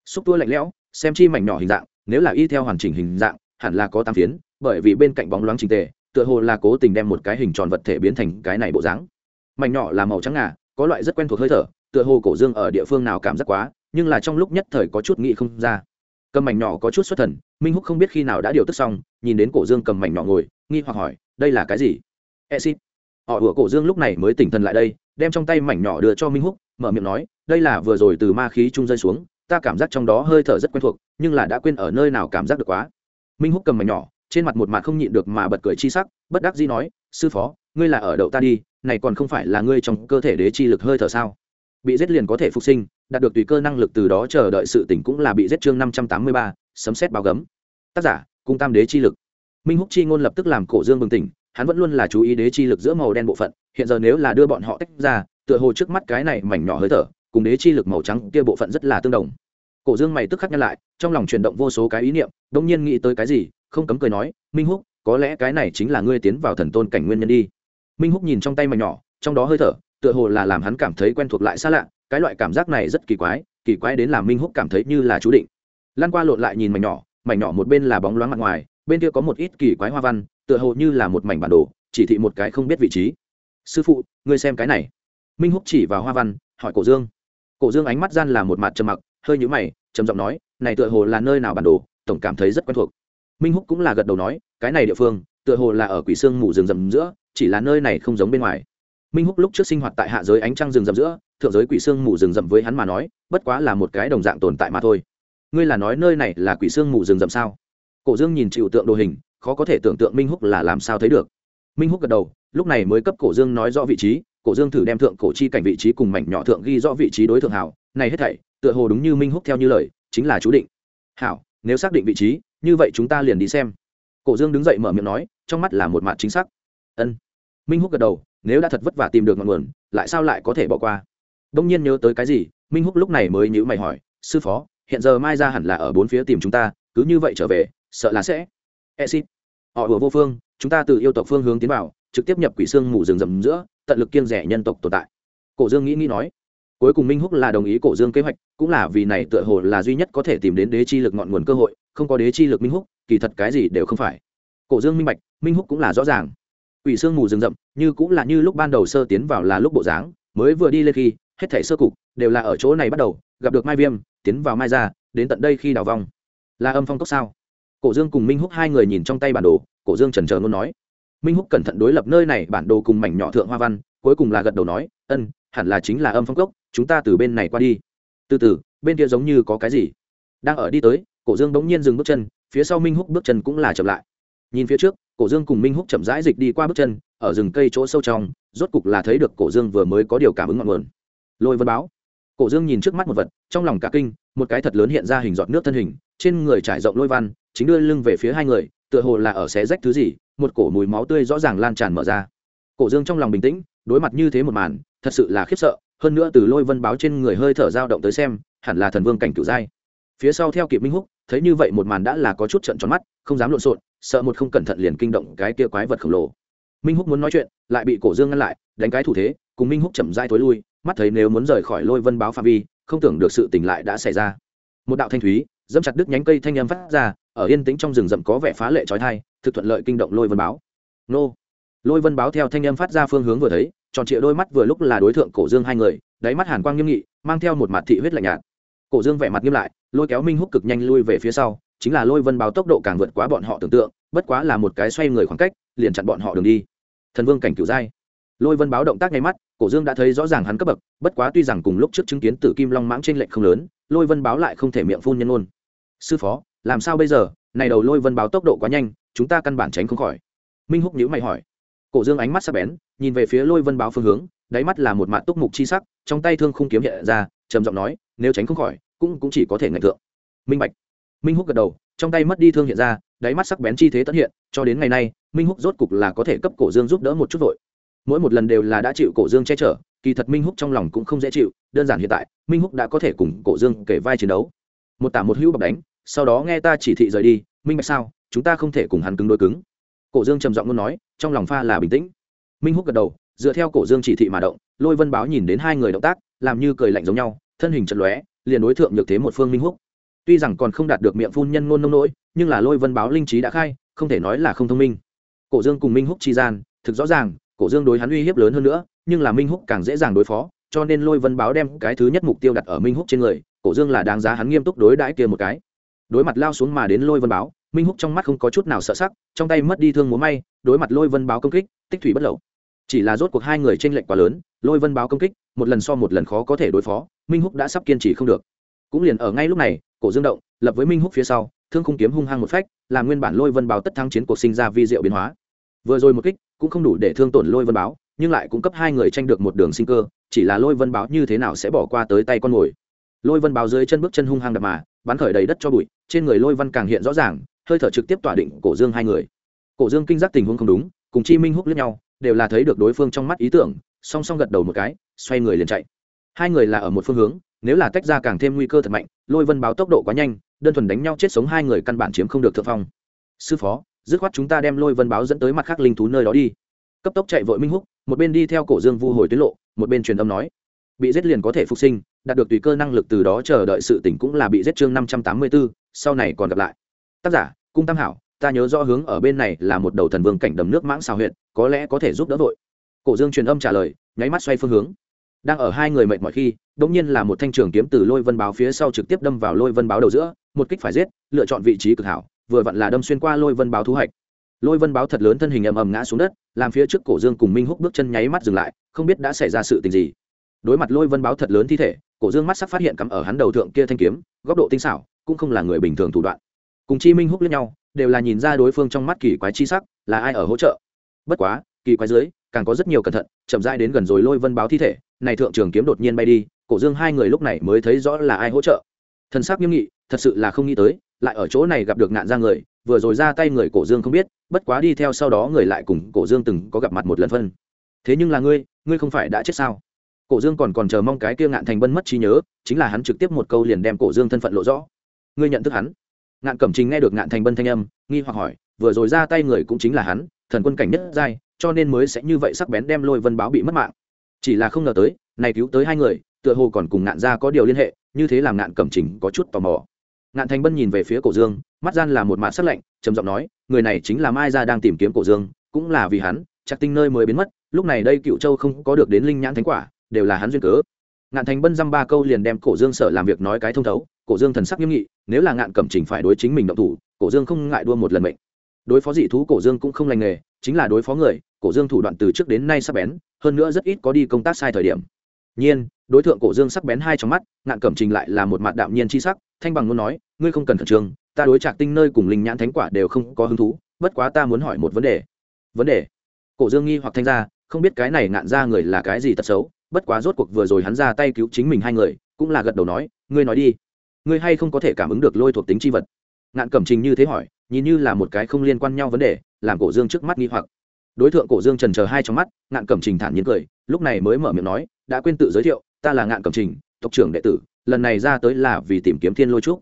Xúc tua lạnh lẽo, xem chi mảnh nhỏ hình dạng, nếu là y theo hoàn chỉnh hình dạng, hẳn là có tam phiến, bởi vì bên cạnh bóng loáng trình tề, tựa hồ là cố tình đem một cái hình tròn vật thể biến thành cái này bộ dáng. Mảnh nhỏ là màu trắng ngà, có loại rất quen thuộc hơi thở, tựa hồ cổ dương ở địa phương nào cảm giác quá nhưng là trong lúc nhất thời có chút nghĩ không ra. Cầm mảnh nhỏ có chút xuất thần, minh húc không biết khi nào đã điều tức xong, nhìn đến cổ dương cầm mảnh nhỏ ngồi, nghi hoặc hỏi, đây là cái gì? Exit họ của cổ dương lúc này mới tỉnh thần lại đây, đem trong tay mảnh nhỏ đưa cho minh húc, mở miệng nói, đây là vừa rồi từ ma khí trung rơi xuống, ta cảm giác trong đó hơi thở rất quen thuộc, nhưng là đã quên ở nơi nào cảm giác được quá. Minh húc cầm mảnh nhỏ, trên mặt một mặt không nhịn được mà bật cười chi sắc, bất đắc dĩ nói, sư phó, ngươi là ở đậu ta đi, này còn không phải là ngươi trong cơ thể đế chi lực hơi thở sao? Bị giết liền có thể phục sinh đạt được tùy cơ năng lực từ đó chờ đợi sự tỉnh cũng là bị giết chương năm trăm tám mươi ba, sấm xét bao gấm. Tác giả, cung tam đế chi lực. Minh húc chi ngôn lập tức làm cổ dương bừng tỉnh, hắn vẫn luôn là chú ý đế chi lực giữa màu đen bộ phận, hiện giờ nếu là đưa bọn họ tách ra, tựa hồ trước mắt cái này mảnh nhỏ hơi thở, cùng đế chi lực màu trắng kia bộ phận rất là tương đồng. Cổ dương mày tức khắc nhăn lại, trong lòng chuyển động vô số cái ý niệm đông nhiên nghĩ tới cái gì, không cấm cười nói, minh húc, có lẽ cái này chính là ngươi tiến vào thần tôn cảnh nguyên nhân đi. Minh húc nhìn trong tay mảnh nhỏ, trong đó hơi thở, tựa hồ là làm hắn cảm thấy quen thuộc lại xa lạ cái loại cảm giác này rất kỳ quái kỳ quái đến làm minh húc cảm thấy như là chú định. Lan qua lộn lại nhìn mảnh nhỏ mảnh nhỏ một bên là bóng loáng mặt ngoài, bên kia có một ít kỳ quái hoa văn, tựa hồ như là một mảnh bản đồ, chỉ thị một cái không biết vị trí. Sư phụ, ngươi xem cái này. Minh húc chỉ vào hoa văn, hỏi cổ dương. Cổ dương ánh mắt gian là một mặt trầm mặc, hơi nhũ mày, trầm giọng nói, này tựa hồ là nơi nào bản đồ, tổng cảm thấy rất quen thuộc. Minh húc cũng là gật đầu nói, cái này địa phương, tựa hồ là ở quỷ sương mù rừng rầm giữa, chỉ là nơi này không giống bên ngoài minh húc lúc trước sinh hoạt tại hạ giới ánh trăng rừng rậm giữa, thượng giới quỷ sương mù rừng rậm với hắn mà nói, bất quá là một cái đồng dạng tồn tại mà thôi. Ngươi là nói nơi này là quỷ sương mù rừng rậm sao? Cổ dương nhìn chịu tượng đồ hình, khó có thể tưởng tượng minh húc là làm sao thấy được. Minh húc gật đầu, lúc này mới cấp cổ dương nói rõ vị trí, cổ dương thử đem thượng cổ chi cảnh vị trí cùng mảnh nhỏ thượng ghi rõ vị trí đối tượng hảo. Này hết thảy, tựa hồ đúng như minh húc theo như lời, chính là chú định. Hảo, nếu xác định vị trí, như vậy chúng ta liền đi xem. Cổ dương đứng dậy mở miệng nói, trong mắt là một mặt chính xác. Ân. Minh húc gật đầu nếu đã thật vất vả tìm được ngọn nguồn, lại sao lại có thể bỏ qua? Đông nhiên nhớ tới cái gì, minh húc lúc này mới nhữ mày hỏi, sư phó, hiện giờ mai ra hẳn là ở bốn phía tìm chúng ta, cứ như vậy trở về, sợ là sẽ e xin họ vừa vô phương, chúng ta từ yêu tộc phương hướng tiến vào, trực tiếp nhập quỷ xương mù rừng rầm giữa, tận lực kiên rẻ nhân tộc tồn tại. Cổ dương nghĩ nghĩ nói, cuối cùng minh húc là đồng ý cổ dương kế hoạch, cũng là vì này tựa hồ là duy nhất có thể tìm đến đế chi lực ngọn nguồn cơ hội, không có đế chi lực minh húc, kỳ thật cái gì đều không phải. Cổ dương minh bạch, minh húc cũng là rõ ràng quỷ xương mù rừng rậm, như cũng là như lúc ban đầu sơ tiến vào là lúc bộ dáng, mới vừa đi lên khi, hết thảy sơ cục, đều là ở chỗ này bắt đầu, gặp được mai viêm, tiến vào mai ra đến tận đây khi đào vong. Là âm phong cốc sao? Cổ dương cùng minh húc hai người nhìn trong tay bản đồ, cổ dương trần trờ luôn nói. Minh húc cẩn thận đối lập nơi này, bản đồ cùng mảnh nhỏ thượng hoa văn, cuối cùng là gật đầu nói, ân, hẳn là chính là âm phong cốc, chúng ta từ bên này qua đi. Từ từ, bên kia giống như có cái gì? Đang ở đi tới, cổ dương bỗng nhiên dừng bước chân, phía sau minh húc bước chân cũng là chậm lại. Nhìn phía trước cổ dương cùng minh húc chậm rãi dịch đi qua bước chân, ở rừng cây chỗ sâu trong, rốt cục là thấy được cổ dương vừa mới có điều cảm ứng ngọn nguồn. Lôi vân báo. Cổ dương nhìn trước mắt một vật, trong lòng cả kinh, một cái thật lớn hiện ra hình giọt nước thân hình, trên người trải rộng lôi văn, chính đưa lưng về phía hai người, tựa hồ là ở xé rách thứ gì, một cổ mùi máu tươi rõ ràng lan tràn mở ra. Cổ dương trong lòng bình tĩnh, đối mặt như thế một màn, thật sự là khiếp sợ, hơn nữa từ lôi vân báo trên người hơi thở dao động tới xem, hẳn là thần vương cảnh cửu giai. Phía sau theo kịp minh húc, thấy như vậy một màn đã là có chút trận tròn mắt, không dám lộn xộn sợ một không cẩn thận liền kinh động cái kia quái vật khổng lồ. Minh húc muốn nói chuyện, lại bị cổ dương ngăn lại, đánh cái thủ thế, cùng minh húc chậm dai thối lui, mắt thấy nếu muốn rời khỏi lôi vân báo phạm vi, không tưởng được sự tình lại đã xảy ra. Một đạo thanh thúy, dẫm chặt đứt nhánh cây thanh âm phát ra, ở yên tĩnh trong rừng rậm có vẻ phá lệ trói thai thực thuận lợi kinh động lôi vân báo. Nô. Lôi vân báo theo thanh âm phát ra phương hướng vừa thấy, tròn trịa đôi mắt vừa lúc là đối tượng cổ dương hai người, đáy mắt hàn quang nghiêm nghị, mang theo một mặt thị huyết lạnh nhạt. Cổ dương vẻ mặt nghiêm lại, lôi kéo minh húc cực nhanh lui về phía sau chính là lôi vân báo tốc độ càng vượt quá bọn họ tưởng tượng, bất quá là một cái xoay người khoảng cách, liền chặn bọn họ đường đi. Thần vương cảnh cửu giai. Lôi vân báo động tác ngay mắt, cổ dương đã thấy rõ ràng hắn cấp bậc, bất quá tuy rằng cùng lúc trước chứng kiến tử kim long mãng trên lệnh không lớn, lôi vân báo lại không thể miệng phun nhân ôn sư phó, làm sao bây giờ? Này đầu lôi vân báo tốc độ quá nhanh, chúng ta căn bản tránh không khỏi. Minh húc nhữ mày hỏi. Cổ dương ánh mắt sắp bén, nhìn về phía lôi vân báo phương hướng, đáy mắt là một mạn túc mục chi sắc, trong tay thương không kiếm hiện ra, trầm giọng nói, nếu tránh không khỏi, cũng cũng chỉ có thể ngạch thượng. Minh bạch minh húc gật đầu, trong tay mất đi thương hiện ra, đáy mắt sắc bén chi thế tất hiện, cho đến ngày nay, minh húc rốt cục là có thể cấp cổ dương giúp đỡ một chút vội. Mỗi một lần đều là đã chịu cổ dương che chở, kỳ thật minh húc trong lòng cũng không dễ chịu, đơn giản hiện tại, minh húc đã có thể cùng cổ dương kể vai chiến đấu. Một tả một hữu bọc đánh, sau đó nghe ta chỉ thị rời đi, minh bạch sao, chúng ta không thể cùng hắn cứng đôi cứng. Cổ dương trầm giọng luôn nói, trong lòng pha là bình tĩnh. Minh húc gật đầu, dựa theo cổ dương chỉ thị mà động, lôi vân báo nhìn đến hai người động tác, làm như cười lạnh giống nhau, thân hình chật lóe, liền đối tượng nhược thế một phương minh húc tuy rằng còn không đạt được miệng phun nhân ngôn nông nỗi, nhưng là lôi vân báo linh trí đã khai, không thể nói là không thông minh. Cổ dương cùng minh húc chi gian, thực rõ ràng, cổ dương đối hắn uy hiếp lớn hơn nữa, nhưng là minh húc càng dễ dàng đối phó, cho nên lôi vân báo đem cái thứ nhất mục tiêu đặt ở minh húc trên người, cổ dương là đáng giá hắn nghiêm túc đối đãi kia một cái. Đối mặt lao xuống mà đến lôi vân báo, minh húc trong mắt không có chút nào sợ sắc, trong tay mất đi thương múa may, đối mặt lôi vân báo công kích, tích thủy bất lậu. Chỉ là rốt cuộc hai người tranh lệch quá lớn, lôi vân báo công kích, một lần so một lần khó có thể đối phó, minh húc đã sắp kiên trì không được cũng liền ở ngay lúc này, cổ dương động, lập với minh húc phía sau, thương khung kiếm hung hăng một phách, làm nguyên bản lôi vân báo tất thắng chiến cuộc sinh ra vi diệu biến hóa. Vừa rồi một kích cũng không đủ để thương tổn lôi vân báo, nhưng lại cung cấp hai người tranh được một đường sinh cơ, chỉ là lôi vân báo như thế nào sẽ bỏ qua tới tay con mồi. Lôi vân báo dưới chân bước chân hung hăng đập mà, bắn khởi đầy đất cho bụi, trên người lôi văn càng hiện rõ ràng, hơi thở trực tiếp tỏa định cổ dương hai người. Cổ dương kinh giác tình huống không đúng, cùng chi minh húc lẫn nhau, đều là thấy được đối phương trong mắt ý tưởng, song song gật đầu một cái, xoay người liền chạy. Hai người là ở một phương hướng nếu là tách ra càng thêm nguy cơ thật mạnh lôi vân báo tốc độ quá nhanh đơn thuần đánh nhau chết sống hai người căn bản chiếm không được thượng phong. Sư phó dứt khoát chúng ta đem lôi vân báo dẫn tới mặt khác linh thú nơi đó đi. Cấp tốc chạy vội minh húc một bên đi theo cổ dương vu hồi tuyến lộ một bên truyền âm nói. Bị giết liền có thể phục sinh đạt được tùy cơ năng lực từ đó chờ đợi sự tỉnh cũng là bị giết chương năm trăm tám mươi 584, sau này còn gặp lại. Tác giả cung tam hảo ta nhớ rõ hướng ở bên này là một đầu thần vương cảnh đầm nước mãng xào huyện có lẽ có thể giúp đỡ vội. Cổ dương truyền âm trả lời nháy mắt xoay phương hướng đang ở hai người mệt mỏi khi đống nhiên là một thanh trường kiếm từ lôi vân báo phía sau trực tiếp đâm vào lôi vân báo đầu giữa, một kích phải giết, lựa chọn vị trí cực hảo, vừa vặn là đâm xuyên qua lôi vân báo thu hoạch. Lôi vân báo thật lớn thân hình ầm ầm ngã xuống đất, làm phía trước cổ dương cùng minh húc bước chân nháy mắt dừng lại, không biết đã xảy ra sự tình gì. Đối mặt lôi vân báo thật lớn thi thể, cổ dương mắt sắc phát hiện cắm ở hắn đầu thượng kia thanh kiếm, góc độ tinh xảo, cũng không là người bình thường thủ đoạn. Cùng chi minh húc lẫn nhau, đều là nhìn ra đối phương trong mắt kỳ quái chi sắc, là ai ở hỗ trợ. Bất quá, kỳ quái dưới càng có rất nhiều cẩn thận, chậm rãi đến gần rồi lôi vân báo thi thể, này thượng trường kiếm đột nhiên bay đi, cổ dương hai người lúc này mới thấy rõ là ai hỗ trợ. Thân xác nghiêm nghị, thật sự là không nghĩ tới, lại ở chỗ này gặp được nạn ra người, vừa rồi ra tay người cổ dương không biết, bất quá đi theo sau đó người lại cùng cổ dương từng có gặp mặt một lần phân. Thế nhưng là ngươi ngươi không phải đã chết sao? Cổ dương còn còn chờ mong cái kia ngạn thành bân mất trí nhớ, chính là hắn trực tiếp một câu liền đem cổ dương thân phận lộ rõ. Ngươi nhận thức hắn? Ngạn cẩm trình nghe được ngạn thành bân thanh âm, nghi hoặc hỏi, vừa rồi ra tay người cũng chính là hắn, thần quân cảnh nhất giai cho nên mới sẽ như vậy sắc bén đem lôi vân báo bị mất mạng. Chỉ là không ngờ tới, này cứu tới hai người, tựa hồ còn cùng ngạn gia có điều liên hệ, như thế làm ngạn cẩm trình có chút tò mò. Ngạn thành bân nhìn về phía cổ dương, mắt gian là một mạt sắc lạnh, trầm giọng nói, người này chính là mai gia đang tìm kiếm cổ dương, cũng là vì hắn chắc tinh nơi mới biến mất, lúc này đây cựu châu không có được đến linh nhãn thánh quả, đều là hắn duyên cớ. Ngạn thành bân dăm ba câu liền đem cổ dương sở làm việc nói cái thông thấu, cổ dương thần sắc nghiêm nghị, nếu là ngạn cẩm trình phải đối chính mình động thủ, cổ dương không ngại đua một lần mệnh đối phó dị thú cổ dương cũng không lành nghề, chính là đối phó người, cổ dương thủ đoạn từ trước đến nay sắc bén, hơn nữa rất ít có đi công tác sai thời điểm. Nhiên, đối tượng cổ dương sắc bén hai trong mắt, ngạn cẩm trình lại là một mặt đạm nhiên chi sắc, thanh bằng muốn nói, ngươi không cần khẩn trương, ta đối trạc tinh nơi cùng linh nhãn thánh quả đều không có hứng thú, bất quá ta muốn hỏi một vấn đề. Vấn đề? Cổ dương nghi hoặc thanh ra, không biết cái này ngạn ra người là cái gì tật xấu, bất quá rốt cuộc vừa rồi hắn ra tay cứu chính mình hai người, cũng là gật đầu nói, ngươi nói đi, ngươi hay không có thể cảm ứng được lôi thuộc tính chi vật? Ngạn cẩm trình như thế hỏi, nhìn như là một cái không liên quan nhau vấn đề, làm cổ dương trước mắt nghi hoặc. Đối tượng cổ dương trần chờ hai trong mắt, ngạn cẩm trình thản nhiên cười, lúc này mới mở miệng nói, đã quên tự giới thiệu, ta là ngạn cẩm trình, tộc trưởng đệ tử, lần này ra tới là vì tìm kiếm thiên lôi trúc.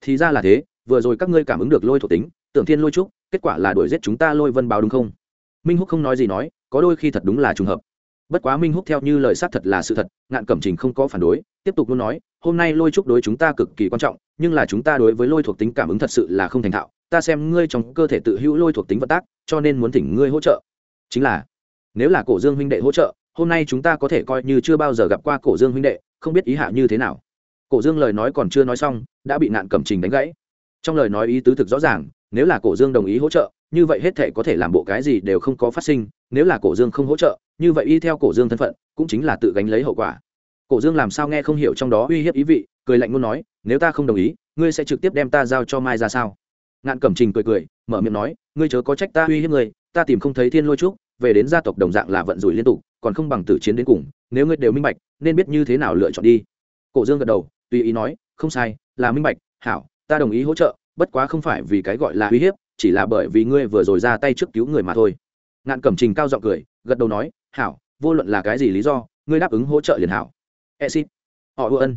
Thì ra là thế, vừa rồi các ngươi cảm ứng được lôi thuộc tính, tưởng thiên lôi trúc, kết quả là đuổi giết chúng ta lôi vân báo đúng không? Minh húc không nói gì nói, có đôi khi thật đúng là trùng hợp bất quá minh húc theo như lời xác thật là sự thật, ngạn cẩm trình không có phản đối, tiếp tục luôn nói, hôm nay lôi trúc đối chúng ta cực kỳ quan trọng, nhưng là chúng ta đối với lôi thuộc tính cảm ứng thật sự là không thành thạo, ta xem ngươi trong cơ thể tự hữu lôi thuộc tính vận tác, cho nên muốn thỉnh ngươi hỗ trợ. Chính là, nếu là cổ dương huynh đệ hỗ trợ, hôm nay chúng ta có thể coi như chưa bao giờ gặp qua cổ dương huynh đệ, không biết ý hạ như thế nào. Cổ dương lời nói còn chưa nói xong, đã bị nạn cẩm trình đánh gãy. Trong lời nói ý tứ thực rõ ràng, nếu là cổ dương đồng ý hỗ trợ, như vậy hết thể có thể làm bộ cái gì đều không có phát sinh, nếu là cổ dương không hỗ trợ như vậy y theo cổ dương thân phận, cũng chính là tự gánh lấy hậu quả. Cổ dương làm sao nghe không hiểu trong đó uy hiếp ý vị, cười lạnh muốn nói, nếu ta không đồng ý, ngươi sẽ trực tiếp đem ta giao cho mai ra sao? Ngạn cẩm trình cười cười, mở miệng nói, ngươi chớ có trách ta uy hiếp ngươi, ta tìm không thấy thiên lôi trúc, về đến gia tộc đồng dạng là vận rủi liên tục, còn không bằng tử chiến đến cùng, nếu ngươi đều minh bạch, nên biết như thế nào lựa chọn đi. Cổ dương gật đầu, tùy ý nói, không sai, là minh bạch, hảo, ta đồng ý hỗ trợ, bất quá không phải vì cái gọi là uy hiếp, chỉ là bởi vì ngươi vừa rồi ra tay trước cứu người mà thôi. Ngạn cẩm trình cao giọng cười, gật đầu nói hảo, vô luận là cái gì lý do, ngươi đáp ứng hỗ trợ liền hảo. E xin. Họ ưu ân.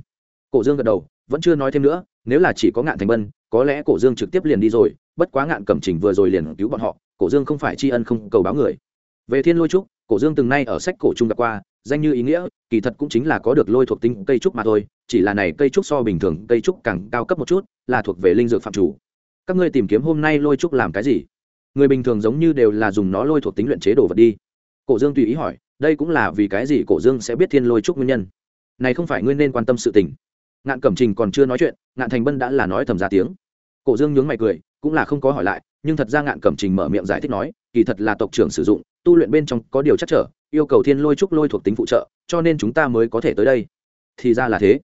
Cổ dương gật đầu, vẫn chưa nói thêm nữa, nếu là chỉ có ngạn thành bân, có lẽ cổ dương trực tiếp liền đi rồi, bất quá ngạn cẩm trình vừa rồi liền cứu bọn họ, cổ dương không phải tri ân không cầu báo người. Về thiên lôi trúc, cổ dương từng nay ở sách cổ trung gặp qua, danh như ý nghĩa, kỳ thật cũng chính là có được lôi thuộc tính cây trúc mà thôi, chỉ là này cây trúc so bình thường cây trúc càng cao cấp một chút, là thuộc về linh dược phạm chủ. Các ngươi tìm kiếm hôm nay lôi trúc làm cái gì? Người bình thường giống như đều là dùng nó lôi thuộc tính luyện chế đồ vật đi cổ dương tùy ý hỏi, đây cũng là vì cái gì cổ dương sẽ biết thiên lôi trúc nguyên nhân? Này không phải Nguyên nên quan tâm sự tình. Ngạn cẩm trình còn chưa nói chuyện, ngạn thành bân đã là nói thầm ra tiếng. Cổ dương nhướng mày cười, cũng là không có hỏi lại, nhưng thật ra ngạn cẩm trình mở miệng giải thích nói, kỳ thật là tộc trưởng sử dụng, tu luyện bên trong có điều chắc trở, yêu cầu thiên lôi trúc lôi thuộc tính phụ trợ, cho nên chúng ta mới có thể tới đây. Thì ra là thế.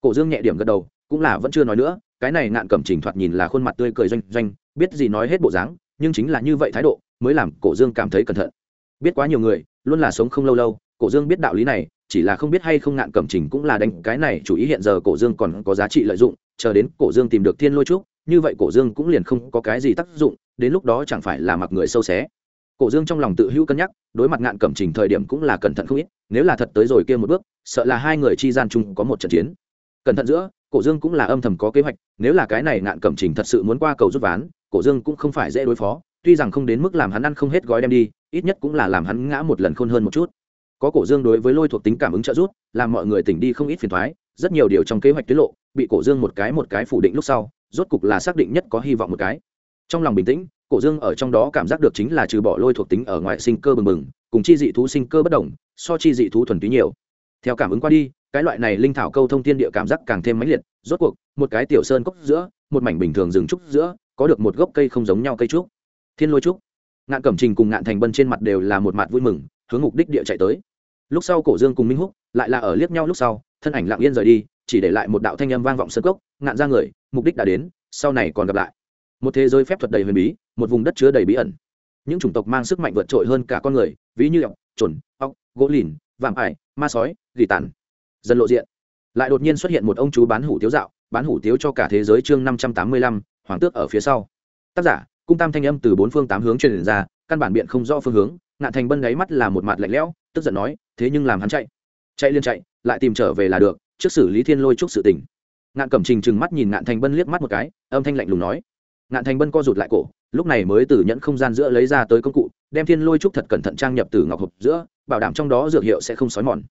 Cổ dương nhẹ điểm gật đầu, cũng là vẫn chưa nói nữa, cái này ngạn cẩm trình thoạt nhìn là khuôn mặt tươi cười doanh doanh, biết gì nói hết bộ dáng, nhưng chính là như vậy thái độ, mới làm cổ dương cảm thấy cẩn thận biết quá nhiều người, luôn là sống không lâu lâu, cổ dương biết đạo lý này, chỉ là không biết hay không ngạn cẩm trình cũng là đánh cái này, chủ ý hiện giờ cổ dương còn có giá trị lợi dụng, chờ đến cổ dương tìm được thiên lôi trúc, như vậy cổ dương cũng liền không có cái gì tác dụng, đến lúc đó chẳng phải là mặc người sâu xé. Cổ dương trong lòng tự hữu cân nhắc, đối mặt ngạn cẩm trình thời điểm cũng là cẩn thận không ít, nếu là thật tới rồi kia một bước, sợ là hai người chi gian chung có một trận chiến. Cẩn thận giữa, cổ dương cũng là âm thầm có kế hoạch, nếu là cái này ngạn cẩm trình thật sự muốn qua cầu rút ván, cổ dương cũng không phải dễ đối phó tuy rằng không đến mức làm hắn ăn không hết gói đem đi ít nhất cũng là làm hắn ngã một lần khôn hơn một chút. Có cổ dương đối với lôi thuộc tính cảm ứng trợ giúp, làm mọi người tỉnh đi không ít phiền thoái rất nhiều điều trong kế hoạch tiết lộ bị cổ dương một cái một cái phủ định lúc sau rốt cục là xác định nhất có hy vọng một cái. Trong lòng bình tĩnh cổ dương ở trong đó cảm giác được chính là trừ bỏ lôi thuộc tính ở ngoại sinh cơ bừng bừng cùng chi dị thú sinh cơ bất đồng so chi dị thú thuần túy nhiều. Theo cảm ứng qua đi cái loại này linh thảo câu thông thiên địa cảm giác càng thêm mãnh liệt rốt cuộc một cái tiểu sơn cốc giữa một mảnh bình thường rừng trúc giữa có được một gốc cây không giống nhau cây trúc thiên lôi trúc. Ngạn cẩm trình cùng ngạn thành bân trên mặt đều là một mặt vui mừng, hướng mục đích địa chạy tới. Lúc sau cổ dương cùng minh húc lại là ở liếc nhau lúc sau, thân ảnh lặng yên rời đi, chỉ để lại một đạo thanh âm vang vọng sơn cốc, ngạn ra người, mục đích đã đến, sau này còn gặp lại. Một thế giới phép thuật đầy huyền bí, một vùng đất chứa đầy bí ẩn. Những chủng tộc mang sức mạnh vượt trội hơn cả con người, ví như ọc trồn ọc gỗ lìn, vạm ải, ma sói, gỉ tàn. Dần lộ diện. Lại đột nhiên xuất hiện một ông chú bán hủ tiếu dạo, bán hủ tiếu cho cả thế giới chương năm trăm tám mươi lăm, hoàng tước ở phía sau. Tác giả cung tam thanh âm từ bốn phương tám hướng truyền ra, căn bản biện không rõ phương hướng. Ngạn thành bân đáy mắt là một mặt lạnh lẽo, tức giận nói, thế nhưng làm hắn chạy. Chạy liên chạy, lại tìm trở về là được, trước xử lý thiên lôi trúc sự tình. Ngạn cẩm trình trừng mắt nhìn ngạn thành bân liếc mắt một cái, âm thanh lạnh lùng nói. Ngạn thành bân co rụt lại cổ, lúc này mới từ nhẫn không gian giữa lấy ra tới công cụ, đem thiên lôi trúc thật cẩn thận trang nhập từ ngọc hộp giữa, bảo đảm trong đó dược hiệu sẽ không xói mòn.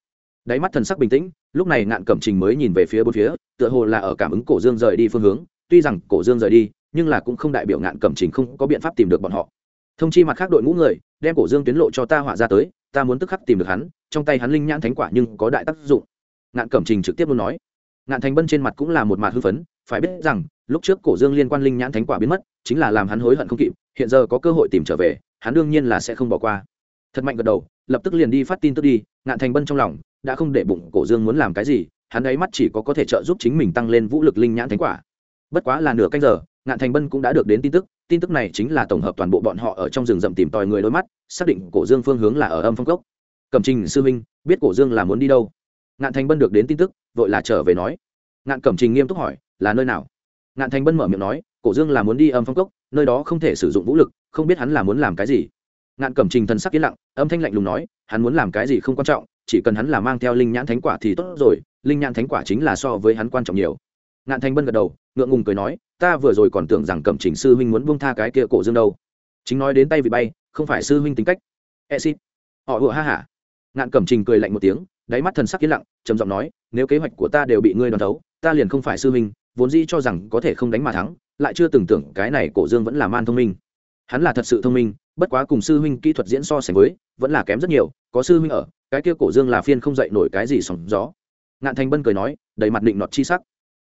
Đáy mắt thần sắc bình tĩnh, lúc này ngạn cẩm trình mới nhìn về phía bốn phía, tựa hồ là ở cảm ứng cổ dương rời đi phương hướng. Tuy rằng cổ dương rời đi nhưng là cũng không đại biểu ngạn cẩm trình không có biện pháp tìm được bọn họ. Thông chi mặt khác đội ngũ người, đem cổ dương tuyến lộ cho ta họa ra tới, ta muốn tức khắc tìm được hắn, trong tay hắn linh nhãn thánh quả nhưng có đại tác dụng. Ngạn cẩm trình trực tiếp muốn nói. Ngạn thành bân trên mặt cũng là một mặt hư phấn, phải biết rằng, lúc trước cổ dương liên quan linh nhãn thánh quả biến mất, chính là làm hắn hối hận không kịp, hiện giờ có cơ hội tìm trở về, hắn đương nhiên là sẽ không bỏ qua. Thật mạnh gật đầu, lập tức liền đi phát tin tức đi, ngạn thành bân trong lòng, đã không để bụng cổ dương muốn làm cái gì, hắn ấy mắt chỉ có có thể trợ giúp chính mình tăng lên vũ lực linh nhãn thánh quả. Bất quá là nửa canh giờ ngạn thành bân cũng đã được đến tin tức tin tức này chính là tổng hợp toàn bộ bọn họ ở trong rừng rậm tìm tòi người đôi mắt, xác định cổ dương phương hướng là ở âm phong cốc. Cẩm trình sư minh biết cổ dương là muốn đi đâu? Ngạn thành bân được đến tin tức, vội là trở về nói. Ngạn cẩm trình nghiêm túc hỏi, là nơi nào? Ngạn thành bân mở miệng nói, cổ dương là muốn đi âm phong cốc, nơi đó không thể sử dụng vũ lực, không biết hắn là muốn làm cái gì. Ngạn cẩm trình thần sắc yên lặng, âm thanh lạnh lùng nói, hắn muốn làm cái gì không quan trọng, chỉ cần hắn là mang theo linh nhãn thánh quả thì tốt rồi, linh nhãn thánh quả chính là so với hắn quan trọng nhiều. Ngạn thành bân gật đầu, ngượng ngùng cười nói ta vừa rồi còn tưởng rằng cẩm trình sư huynh muốn buông tha cái kia cổ dương đâu. Chính nói đến tay vị bay, không phải sư huynh tính cách. E xin họ ùa ha hả. Ngạn cẩm trình cười lạnh một tiếng, đáy mắt thần sắc yên lặng, trầm giọng nói, nếu kế hoạch của ta đều bị ngươi đoán thấu, ta liền không phải sư huynh, vốn dĩ cho rằng có thể không đánh mà thắng, lại chưa từng tưởng cái này cổ dương vẫn là man thông minh. Hắn là thật sự thông minh, bất quá cùng sư huynh kỹ thuật diễn so sánh với, vẫn là kém rất nhiều, có sư huynh ở, cái kia cổ dương là phiên không dậy nổi cái gì sóng gió. Ngạn thành bân cười nói, đầy mặt định nọt chi sắc.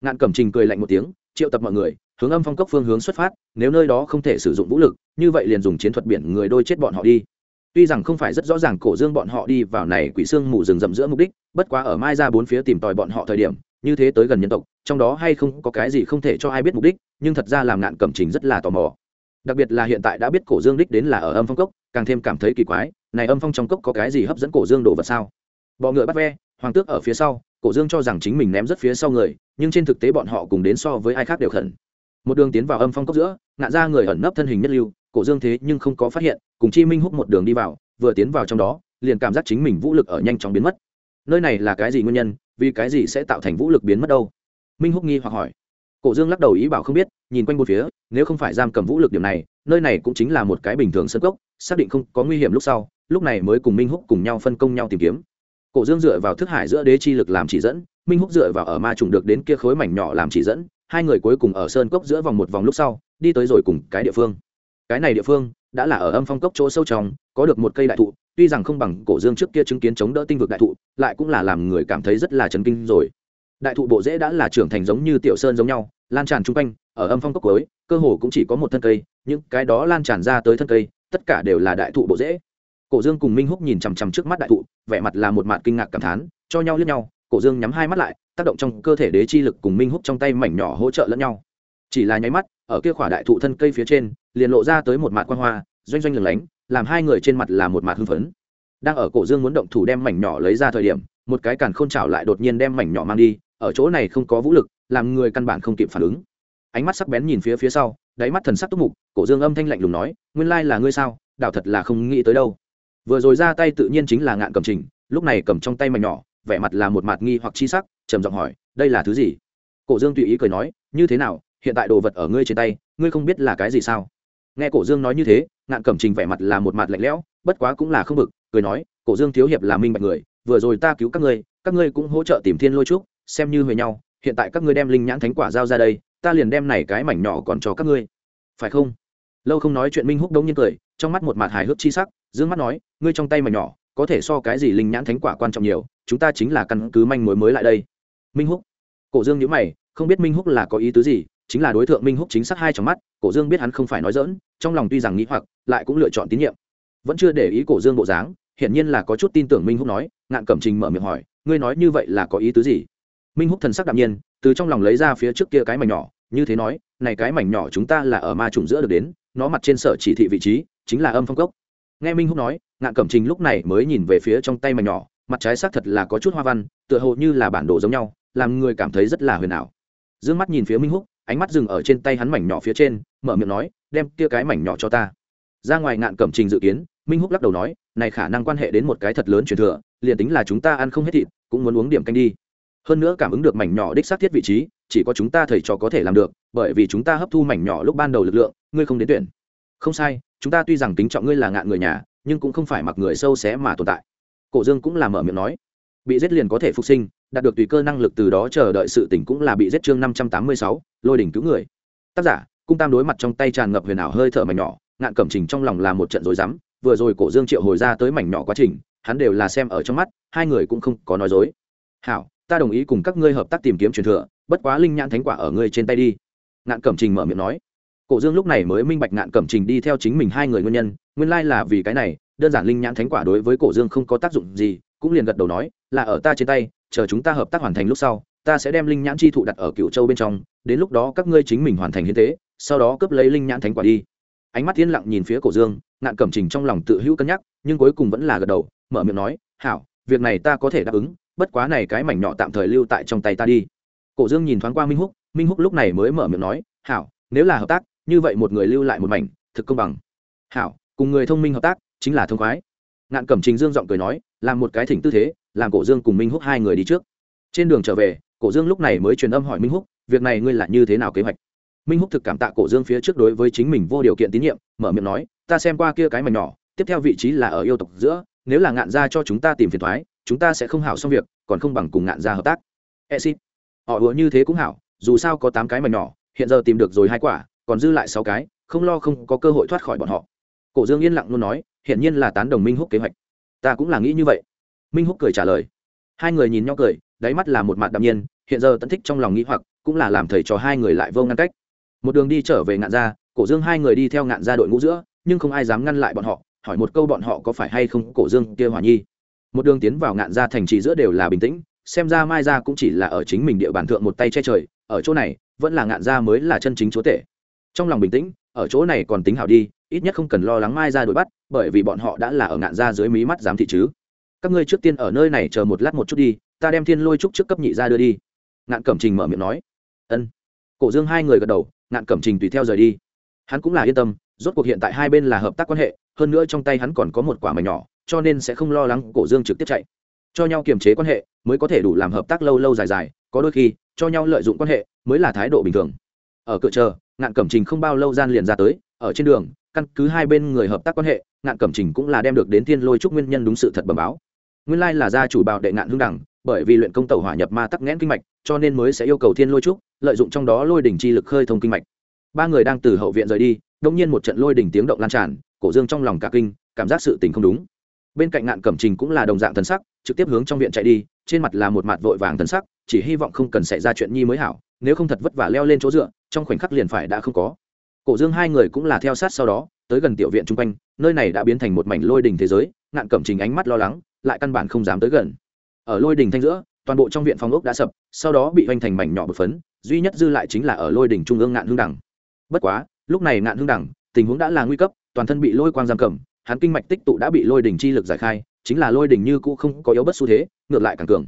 Ngạn cẩm trình cười lạnh một tiếng triệu tập mọi người, hướng âm phong cốc phương hướng xuất phát, nếu nơi đó không thể sử dụng vũ lực, như vậy liền dùng chiến thuật biển người đôi chết bọn họ đi. Tuy rằng không phải rất rõ ràng cổ dương bọn họ đi vào này quỷ xương mù rừng rậm giữa mục đích, bất quá ở mai ra bốn phía tìm tòi bọn họ thời điểm, như thế tới gần nhân tộc, trong đó hay không có cái gì không thể cho ai biết mục đích, nhưng thật ra làm nạn cẩm trình rất là tò mò. Đặc biệt là hiện tại đã biết cổ dương đích đến là ở âm phong cốc, càng thêm cảm thấy kỳ quái, này âm phong trong cốc có cái gì hấp dẫn cổ dương đồ vật sao? Bọ ngựa bắt ve, hoàng tước ở phía sau, cổ dương cho rằng chính mình ném rất phía sau người nhưng trên thực tế bọn họ cùng đến so với ai khác đều khẩn. Một đường tiến vào âm phong cốc giữa, ngạn ra người ẩn nấp thân hình nhất lưu, cổ dương thế nhưng không có phát hiện, cùng chi minh Húc một đường đi vào, vừa tiến vào trong đó, liền cảm giác chính mình vũ lực ở nhanh chóng biến mất. Nơi này là cái gì nguyên nhân, vì cái gì sẽ tạo thành vũ lực biến mất đâu? Minh húc nghi hoặc hỏi. Cổ dương lắc đầu ý bảo không biết, nhìn quanh một phía, nếu không phải giam cầm vũ lực điểm này, nơi này cũng chính là một cái bình thường sân cốc, xác định không có nguy hiểm lúc sau, lúc này mới cùng minh húc cùng nhau phân công nhau tìm kiếm. Cổ dương dựa vào thức hải giữa đế chi lực làm chỉ dẫn minh húc dựa vào ở ma trùng được đến kia khối mảnh nhỏ làm chỉ dẫn, hai người cuối cùng ở sơn cốc giữa vòng một vòng lúc sau, đi tới rồi cùng cái địa phương. Cái này địa phương đã là ở âm phong cốc chỗ sâu trong, có được một cây đại thụ, tuy rằng không bằng cổ dương trước kia chứng kiến chống đỡ tinh vực đại thụ, lại cũng là làm người cảm thấy rất là chấn kinh rồi. Đại thụ bộ rễ đã là trưởng thành giống như tiểu sơn giống nhau, lan tràn chung quanh, ở âm phong cốc cuối, cơ hồ cũng chỉ có một thân cây, những cái đó lan tràn ra tới thân cây, tất cả đều là đại thụ bộ rễ cổ dương cùng minh húc nhìn chằm chằm trước mắt đại thụ, vẻ mặt là một mặt kinh ngạc cảm thán, cho nhau liếc nhau cổ dương nhắm hai mắt lại, tác động trong cơ thể đế chi lực cùng minh húc trong tay mảnh nhỏ hỗ trợ lẫn nhau. Chỉ là nháy mắt, ở kia khỏa đại thụ thân cây phía trên, liền lộ ra tới một mạt quan hoa, doanh doanh lừng lánh, làm hai người trên mặt là một mạt hưng phấn. Đang ở cổ dương muốn động thủ đem mảnh nhỏ lấy ra thời điểm, một cái càn khôn chảo lại đột nhiên đem mảnh nhỏ mang đi, ở chỗ này không có vũ lực, làm người căn bản không kịp phản ứng. Ánh mắt sắc bén nhìn phía phía sau, đáy mắt thần sắc túc mục, cổ dương âm thanh lạnh lùng nói, nguyên lai là ngươi sao? Đảo thật là không nghĩ tới đâu. Vừa rồi ra tay tự nhiên chính là ngạn cầm trình, lúc này cầm trong tay mảnh nhỏ vẻ mặt là một mặt nghi hoặc chi sắc, trầm giọng hỏi, đây là thứ gì? Cổ dương tùy ý cười nói, như thế nào? Hiện tại đồ vật ở ngươi trên tay, ngươi không biết là cái gì sao? Nghe cổ dương nói như thế, ngạn cẩm trình vẻ mặt là một mặt lạnh lẽo, bất quá cũng là không bực, cười nói, cổ dương thiếu hiệp là minh bạch người, vừa rồi ta cứu các ngươi các ngươi cũng hỗ trợ tìm thiên lôi trúc, xem như huề nhau, hiện tại các ngươi đem linh nhãn thánh quả giao ra đây, ta liền đem này cái mảnh nhỏ còn cho các ngươi. Phải không? Lâu không nói chuyện minh húc đông nhiên cười, trong mắt một mặt hài hước chi sắc, dương mắt nói, ngươi trong tay mảnh nhỏ có thể so cái gì linh nhãn thánh quả quan trọng nhiều, chúng ta chính là căn cứ manh mối mới lại đây. Minh húc. Cổ dương nhữ mày, không biết minh húc là có ý tứ gì, chính là đối tượng minh húc chính xác hai trong mắt, cổ dương biết hắn không phải nói dỡn trong lòng tuy rằng nghĩ hoặc, lại cũng lựa chọn tín nhiệm. Vẫn chưa để ý cổ dương bộ dáng, hiển nhiên là có chút tin tưởng minh húc nói, ngạn cẩm trình mở miệng hỏi, ngươi nói như vậy là có ý tứ gì? Minh húc thần sắc đạm nhiên, từ trong lòng lấy ra phía trước kia cái mảnh nhỏ, như thế nói, này cái mảnh nhỏ chúng ta là ở ma trùng giữa được đến, nó mặt trên sở chỉ thị vị trí, chính là âm phong cốc. Nghe minh húc nói ngạn cẩm trình lúc này mới nhìn về phía trong tay mảnh nhỏ, mặt trái xác thật là có chút hoa văn, tựa hồ như là bản đồ giống nhau, làm người cảm thấy rất là huyền ảo. D mắt nhìn phía minh húc, ánh mắt dừng ở trên tay hắn mảnh nhỏ phía trên, mở miệng nói, đem tia cái mảnh nhỏ cho ta. Ra ngoài ngạn cẩm trình dự kiến, minh húc lắc đầu nói, này khả năng quan hệ đến một cái thật lớn truyền thừa, liền tính là chúng ta ăn không hết thịt, cũng muốn uống điểm canh đi. Hơn nữa cảm ứng được mảnh nhỏ đích xác thiết vị trí, chỉ có chúng ta thầy trò có thể làm được, bởi vì chúng ta hấp thu mảnh nhỏ lúc ban đầu lực lượng, ngươi không đến tuyển. Không sai, chúng ta tuy rằng tính trọng ngươi là ngạn người nhà nhưng cũng không phải mặc người sâu xé mà tồn tại. Cổ dương cũng là mở miệng nói, bị giết liền có thể phục sinh, đạt được tùy cơ năng lực từ đó chờ đợi sự tỉnh cũng là bị giết chương năm trăm tám mươi sáu, lôi đỉnh cứu người. Tác giả, cung tam đối mặt trong tay tràn ngập huyền ảo hơi thở mảnh nhỏ, ngạn cẩm trình trong lòng là một trận rối rắm, vừa rồi cổ dương triệu hồi ra tới mảnh nhỏ quá trình, hắn đều là xem ở trong mắt, hai người cũng không có nói dối. Hảo, ta đồng ý cùng các ngươi hợp tác tìm kiếm truyền thừa, bất quá linh nhãn thánh quả ở ngươi trên tay đi. Ngạn cẩm trình mở miệng nói cổ dương lúc này mới minh bạch ngạn cẩm trình đi theo chính mình hai người nguyên nhân, nguyên lai là vì cái này, đơn giản linh nhãn thánh quả đối với cổ dương không có tác dụng gì, cũng liền gật đầu nói, là ở ta trên tay, chờ chúng ta hợp tác hoàn thành lúc sau, ta sẽ đem linh nhãn chi thụ đặt ở cựu châu bên trong, đến lúc đó các ngươi chính mình hoàn thành hiến tế, sau đó cướp lấy linh nhãn thánh quả đi. Ánh mắt yên lặng nhìn phía cổ dương, ngạn cẩm trình trong lòng tự hữu cân nhắc, nhưng cuối cùng vẫn là gật đầu, mở miệng nói, hảo, việc này ta có thể đáp ứng, bất quá này cái mảnh nhỏ tạm thời lưu tại trong tay ta đi. Cổ dương nhìn thoáng qua minh húc minh húc lúc này mới mở miệng nói, hảo, nếu là hợp tác như vậy một người lưu lại một mảnh, thực công bằng. Hảo, cùng người thông minh hợp tác, chính là thông khoái. Ngạn cẩm trình dương giọng cười nói, làm một cái thỉnh tư thế, làm cổ dương cùng minh húc hai người đi trước. Trên đường trở về, cổ dương lúc này mới truyền âm hỏi minh húc, việc này ngươi là như thế nào kế hoạch? Minh húc thực cảm tạ cổ dương phía trước đối với chính mình vô điều kiện tín nhiệm, mở miệng nói, ta xem qua kia cái mảnh nhỏ, tiếp theo vị trí là ở yêu tộc giữa, nếu là ngạn gia cho chúng ta tìm phiền thoái, chúng ta sẽ không hảo xong việc, còn không bằng cùng ngạn gia hợp tác. E xin họ hứa như thế cũng hảo, dù sao có tám cái mảnh nhỏ, hiện giờ tìm được rồi hai quả còn dư lại sáu cái, không lo không có cơ hội thoát khỏi bọn họ. Cổ dương yên lặng luôn nói, hiển nhiên là tán đồng minh húc kế hoạch. Ta cũng là nghĩ như vậy. Minh húc cười trả lời. Hai người nhìn nhau cười, đáy mắt là một mặt đạm nhiên, hiện giờ tận thích trong lòng nghĩ hoặc, cũng là làm thầy trò hai người lại vô ngăn cách. Một đường đi trở về ngạn gia, cổ dương hai người đi theo ngạn gia đội ngũ giữa, nhưng không ai dám ngăn lại bọn họ, hỏi một câu bọn họ có phải hay không cổ dương kia hòa nhi. Một đường tiến vào ngạn gia thành trì giữa đều là bình tĩnh, xem ra mai gia cũng chỉ là ở chính mình địa bàn thượng một tay che trời, ở chỗ này, vẫn là ngạn gia mới là chân chính chúa tể trong lòng bình tĩnh, ở chỗ này còn tính hảo đi, ít nhất không cần lo lắng mai ra đuổi bắt, bởi vì bọn họ đã là ở ngạn ra dưới mí mắt giám thị chứ. Các ngươi trước tiên ở nơi này chờ một lát một chút đi, ta đem thiên lôi trúc trước cấp nhị ra đưa đi. Ngạn cẩm trình mở miệng nói. Ân. Cổ dương hai người gật đầu, ngạn cẩm trình tùy theo rời đi. Hắn cũng là yên tâm, rốt cuộc hiện tại hai bên là hợp tác quan hệ, hơn nữa trong tay hắn còn có một quả mảnh nhỏ, cho nên sẽ không lo lắng cổ dương trực tiếp chạy. Cho nhau kiềm chế quan hệ, mới có thể đủ làm hợp tác lâu lâu dài dài, có đôi khi, cho nhau lợi dụng quan hệ, mới là thái độ bình thường. Ở cửa chờ ngạn cẩm trình không bao lâu gian liền ra tới, ở trên đường, căn cứ hai bên người hợp tác quan hệ, ngạn cẩm trình cũng là đem được đến thiên lôi trúc nguyên nhân đúng sự thật bẩm báo. Nguyên lai là gia chủ bảo đệ ngạn hưng đẳng, bởi vì luyện công tàu hỏa nhập ma tắc nghẽn kinh mạch, cho nên mới sẽ yêu cầu thiên lôi trúc lợi dụng trong đó lôi đỉnh chi lực khơi thông kinh mạch. Ba người đang từ hậu viện rời đi đông nhiên một trận lôi đỉnh tiếng động lan tràn, cổ dương trong lòng cả kinh, cảm giác sự tình không đúng. Bên cạnh ngạn cẩm trình cũng là đồng dạng thần sắc, trực tiếp hướng trong viện chạy đi, trên mặt là một mặt vội vàng thần sắc, chỉ hy vọng không cần xảy ra chuyện nhi mới hảo nếu không thật vất vả leo lên chỗ dựa, trong khoảnh khắc liền phải đã không có. Cổ dương hai người cũng là theo sát sau đó, tới gần tiểu viện chung quanh, nơi này đã biến thành một mảnh lôi đình thế giới, ngạn cẩm trình ánh mắt lo lắng, lại căn bản không dám tới gần. Ở lôi đình thanh giữa, toàn bộ trong viện phòng ốc đã sập, sau đó bị hoành thành mảnh nhỏ bột phấn, duy nhất dư lại chính là ở lôi đình trung ương ngạn hương đẳng. Bất quá, lúc này ngạn hương đẳng, tình huống đã là nguy cấp, toàn thân bị lôi quang giam cầm, hắn kinh mạch tích tụ đã bị lôi đình chi lực giải khai, chính là lôi đình như cũ không có yếu bất xu thế, ngược lại càng cường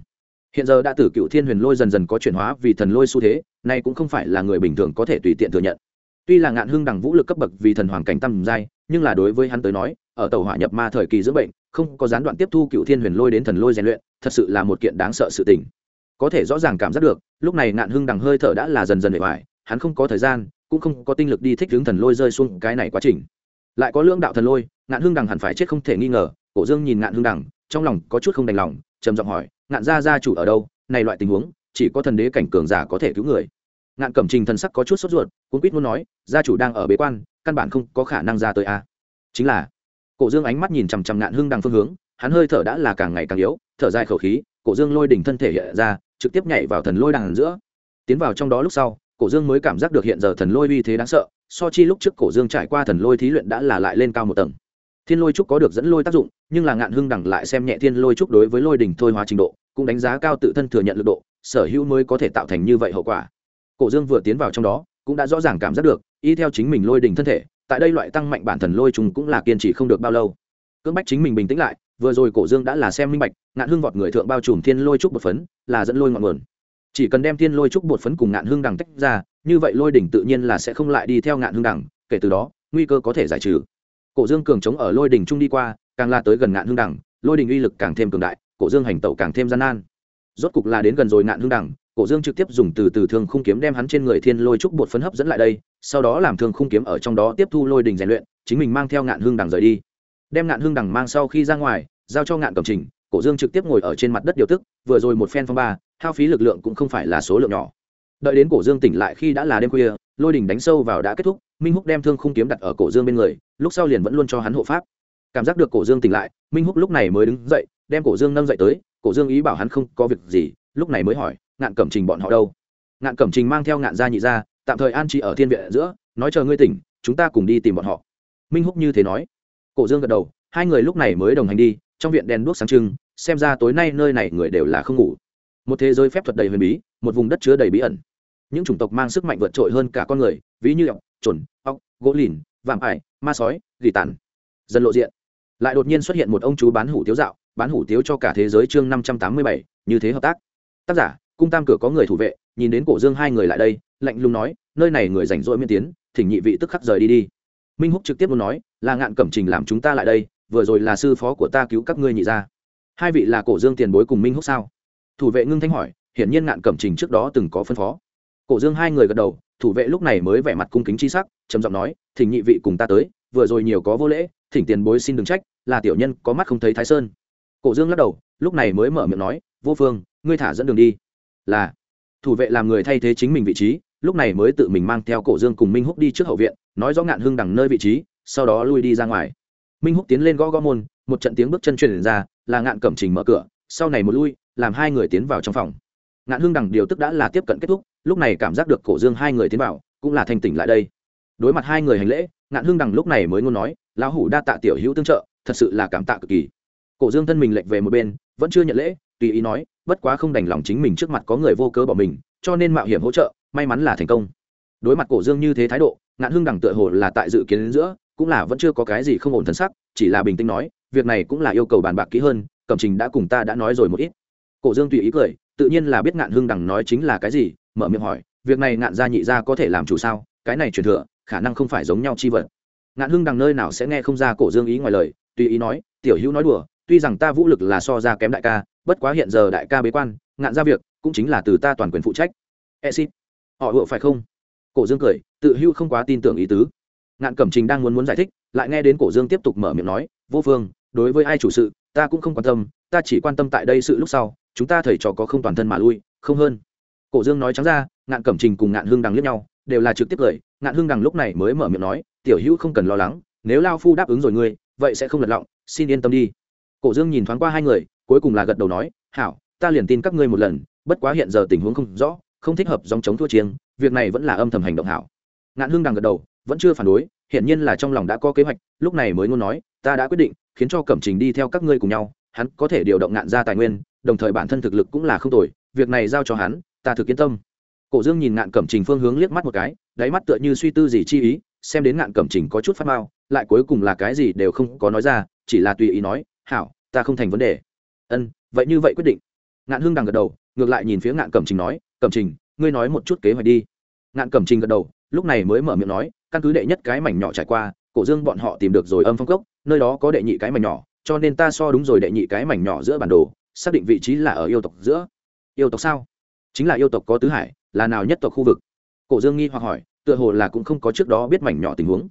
hiện giờ đã tử cựu thiên huyền lôi dần dần có chuyển hóa vì thần lôi xu thế, nay cũng không phải là người bình thường có thể tùy tiện thừa nhận. Tuy là ngạn hưng đằng vũ lực cấp bậc vì thần hoàng cảnh tam giai, nhưng là đối với hắn tới nói, ở tàu hỏa nhập ma thời kỳ dưỡng bệnh, không có gián đoạn tiếp thu cựu thiên huyền lôi đến thần lôi rèn luyện, thật sự là một kiện đáng sợ sự tình. Có thể rõ ràng cảm giác được, lúc này ngạn hưng đằng hơi thở đã là dần dần bề ngoài hắn không có thời gian, cũng không có tinh lực đi thích hướng thần lôi rơi xuống cái này quá trình. Lại có lương đạo thần lôi, ngạn hưng đằng hẳn phải chết không thể nghi ngờ, cổ dương nhìn ngạn hưng đằng trong lòng có chút không đành lòng, trầm giọng hỏi ngạn gia gia chủ ở đâu, này loại tình huống, chỉ có thần đế cảnh cường giả có thể cứu người. Ngạn cẩm trình thần sắc có chút sốt ruột cũng quýt muốn nói, gia chủ đang ở bế quan, căn bản không có khả năng ra tới a. À. chính là, cổ dương ánh mắt nhìn chằm chằm ngạn hưng đằng phương hướng, hắn hơi thở đã là càng ngày càng yếu, thở dài khẩu khí, cổ dương lôi đỉnh thân thể hiện ra, trực tiếp nhảy vào thần lôi đằng giữa. Tiến vào trong đó lúc sau, cổ dương mới cảm giác được hiện giờ thần lôi uy thế đáng sợ, so chi lúc trước cổ dương trải qua thần lôi thí luyện đã là lại lên cao một tầng thiên lôi trúc có được dẫn lôi tác dụng, nhưng là ngạn hưng đẳng lại xem nhẹ thiên lôi trúc đối với lôi đỉnh thôi hóa trình độ, cũng đánh giá cao tự thân thừa nhận lực độ, sở hữu mới có thể tạo thành như vậy hậu quả. Cổ dương vừa tiến vào trong đó, cũng đã rõ ràng cảm giác được, y theo chính mình lôi đỉnh thân thể, tại đây loại tăng mạnh bản thần lôi trùng cũng là kiên trì không được bao lâu. Cưỡng bách chính mình bình tĩnh lại, vừa rồi cổ dương đã là xem minh bạch, ngạn hưng vọt người thượng bao trùm thiên lôi trúc bột phấn, là dẫn lôi ngọn nguồn. Chỉ cần đem thiên lôi trúc bột phấn cùng ngạn hưng đằng tách ra, như vậy lôi đỉnh tự nhiên là sẽ không lại đi theo ngạn hưng đằng kể từ đó, nguy cơ có thể giải trừ cổ dương cường chống ở lôi đỉnh trung đi qua càng la tới gần ngạn hương đẳng, lôi đỉnh uy lực càng thêm cường đại cổ dương hành tẩu càng thêm gian nan. Rốt cục là đến gần rồi ngạn hương đẳng, cổ dương trực tiếp dùng từ từ thương khung kiếm đem hắn trên người thiên lôi trúc bột phấn hấp dẫn lại đây sau đó làm thương khung kiếm ở trong đó tiếp thu lôi đỉnh rèn luyện chính mình mang theo ngạn hương đằng rời đi. Đem ngạn hương đằng mang sau khi ra ngoài giao cho ngạn cầm trình cổ dương trực tiếp ngồi ở trên mặt đất điều tức vừa rồi một phen phong ba hao phí lực lượng cũng không phải là số lượng nhỏ. Đợi đến cổ dương tỉnh lại khi đã là đêm khuya lôi đỉnh đánh sâu vào đã kết thúc minh húc đem thương khung kiếm đặt ở cổ dương bên người lúc sau liền vẫn luôn cho hắn hộ pháp cảm giác được cổ dương tỉnh lại minh húc lúc này mới đứng dậy đem cổ dương nâng dậy tới cổ dương ý bảo hắn không có việc gì lúc này mới hỏi ngạn cẩm trình bọn họ đâu ngạn cẩm trình mang theo ngạn gia nhị gia tạm thời an trí ở thiên viện giữa nói chờ ngươi tỉnh chúng ta cùng đi tìm bọn họ minh húc như thế nói cổ dương gật đầu hai người lúc này mới đồng hành đi trong viện đèn đuốc sáng trưng xem ra tối nay nơi này người đều là không ngủ một thế giới phép thuật đầy huyền bí một vùng đất chứa đầy bí ẩn những chủng tộc mang sức mạnh vượt trội hơn cả con người, ví như ọc trồn ọc gỗ lìn, vạm ải, ma sói, gỉ tàn. Dần lộ diện. Lại đột nhiên xuất hiện một ông chú bán hủ tiếu dạo, bán hủ tiếu cho cả thế giới chương năm trăm tám mươi bảy, như thế hợp tác. Tác giả, cung tam cửa có người thủ vệ, nhìn đến cổ dương hai người lại đây, lạnh lùng nói, nơi này người rảnh rỗi miên tiến, thỉnh nhị vị tức khắc rời đi đi. Minh húc trực tiếp muốn nói, là ngạn cẩm trình làm chúng ta lại đây, vừa rồi là sư phó của ta cứu các ngươi nhị ra hai vị là cổ dương tiền bối cùng minh húc sao? Thủ vệ ngưng thanh hỏi, hiển nhiên ngạn cẩm trình trước đó từng có phân phó cổ dương hai người gật đầu, thủ vệ lúc này mới vẻ mặt cung kính chi sắc, trầm giọng nói, thỉnh nhị vị cùng ta tới, vừa rồi nhiều có vô lễ, thỉnh tiền bối xin đừng trách, là tiểu nhân có mắt không thấy thái sơn. Cổ dương lắc đầu, lúc này mới mở miệng nói, vô phương, ngươi thả dẫn đường đi. Là. Thủ vệ làm người thay thế chính mình vị trí, lúc này mới tự mình mang theo cổ dương cùng minh húc đi trước hậu viện, nói rõ ngạn hưng đằng nơi vị trí, sau đó lui đi ra ngoài. Minh húc tiến lên gõ gõ môn, một trận tiếng bước chân truyền ra, là ngạn cẩm trình mở cửa, sau này một lui, làm hai người tiến vào trong phòng. Ngạn hưng đằng điều tức đã là tiếp cận kết thúc lúc này cảm giác được cổ dương hai người tiến vào, cũng là thanh tỉnh lại đây. Đối mặt hai người hành lễ, ngạn hương đằng lúc này mới ngôn nói, lão hủ đa tạ tiểu hữu tương trợ, thật sự là cảm tạ cực kỳ. Cổ dương thân mình lệch về một bên, vẫn chưa nhận lễ, tùy ý nói, bất quá không đành lòng chính mình trước mặt có người vô cớ bỏ mình, cho nên mạo hiểm hỗ trợ, may mắn là thành công. Đối mặt cổ dương như thế thái độ, ngạn hương đằng tựa hồ là tại dự kiến giữa, cũng là vẫn chưa có cái gì không ổn thân sắc, chỉ là bình tĩnh nói, việc này cũng là yêu cầu bàn bạc kỹ hơn, cẩm trình đã cùng ta đã nói rồi một ít. Cổ dương tùy ý cười, tự nhiên là biết ngạn hương đằng nói chính là cái gì mở miệng hỏi, việc này ngạn gia nhị gia có thể làm chủ sao? Cái này truyền thừa, khả năng không phải giống nhau chi vật. Ngạn hưng đằng nơi nào sẽ nghe không ra cổ dương ý ngoài lời, tùy ý nói, tiểu hữu nói đùa, tuy rằng ta vũ lực là so ra kém đại ca, bất quá hiện giờ đại ca bế quan, ngạn ra việc cũng chính là từ ta toàn quyền phụ trách. E xin họ hựa phải không? Cổ dương cười, tự hữu không quá tin tưởng ý tứ. Ngạn cẩm trình đang muốn muốn giải thích, lại nghe đến cổ dương tiếp tục mở miệng nói, vô phương đối với ai chủ sự, ta cũng không quan tâm, ta chỉ quan tâm tại đây sự lúc sau, chúng ta thầy trò có không toàn thân mà lui, không hơn cổ dương nói trắng ra, ngạn cẩm trình cùng ngạn hương đằng liếc nhau, đều là trực tiếp cười ngạn hương đằng lúc này mới mở miệng nói, tiểu hữu không cần lo lắng, nếu lao phu đáp ứng rồi ngươi, vậy sẽ không lật lọng, xin yên tâm đi. Cổ dương nhìn thoáng qua hai người, cuối cùng là gật đầu nói, hảo, ta liền tin các ngươi một lần, bất quá hiện giờ tình huống không rõ, không thích hợp dòng chống thua chiêng, việc này vẫn là âm thầm hành động hảo. Ngạn hương đằng gật đầu, vẫn chưa phản đối, hiển nhiên là trong lòng đã có kế hoạch, lúc này mới ngôn nói, ta đã quyết định, khiến cho cẩm trình đi theo các ngươi cùng nhau, hắn có thể điều động ngạn ra tài nguyên, đồng thời bản thân thực lực cũng là không tồi, việc này giao cho hắn ta thực yên tâm. Cổ dương nhìn ngạn cẩm trình phương hướng liếc mắt một cái, đáy mắt tựa như suy tư gì chi ý, xem đến ngạn cẩm trình có chút phát mao lại cuối cùng là cái gì đều không có nói ra, chỉ là tùy ý nói, hảo, ta không thành vấn đề. Ân, vậy như vậy quyết định. Ngạn hưng đằng gật đầu, ngược lại nhìn phía ngạn cẩm trình nói, cẩm trình, ngươi nói một chút kế hoạch đi. Ngạn cẩm trình gật đầu, lúc này mới mở miệng nói, căn cứ đệ nhất cái mảnh nhỏ trải qua, cổ dương bọn họ tìm được rồi âm phong cốc, nơi đó có đệ nhị cái mảnh nhỏ, cho nên ta so đúng rồi đệ nhị cái mảnh nhỏ giữa bản đồ, xác định vị trí là ở yêu tộc giữa. Yêu tộc sao? Chính là yêu tộc có tứ hải, là nào nhất tộc khu vực? Cổ dương nghi hoặc hỏi, tựa hồ là cũng không có trước đó biết mảnh nhỏ tình huống.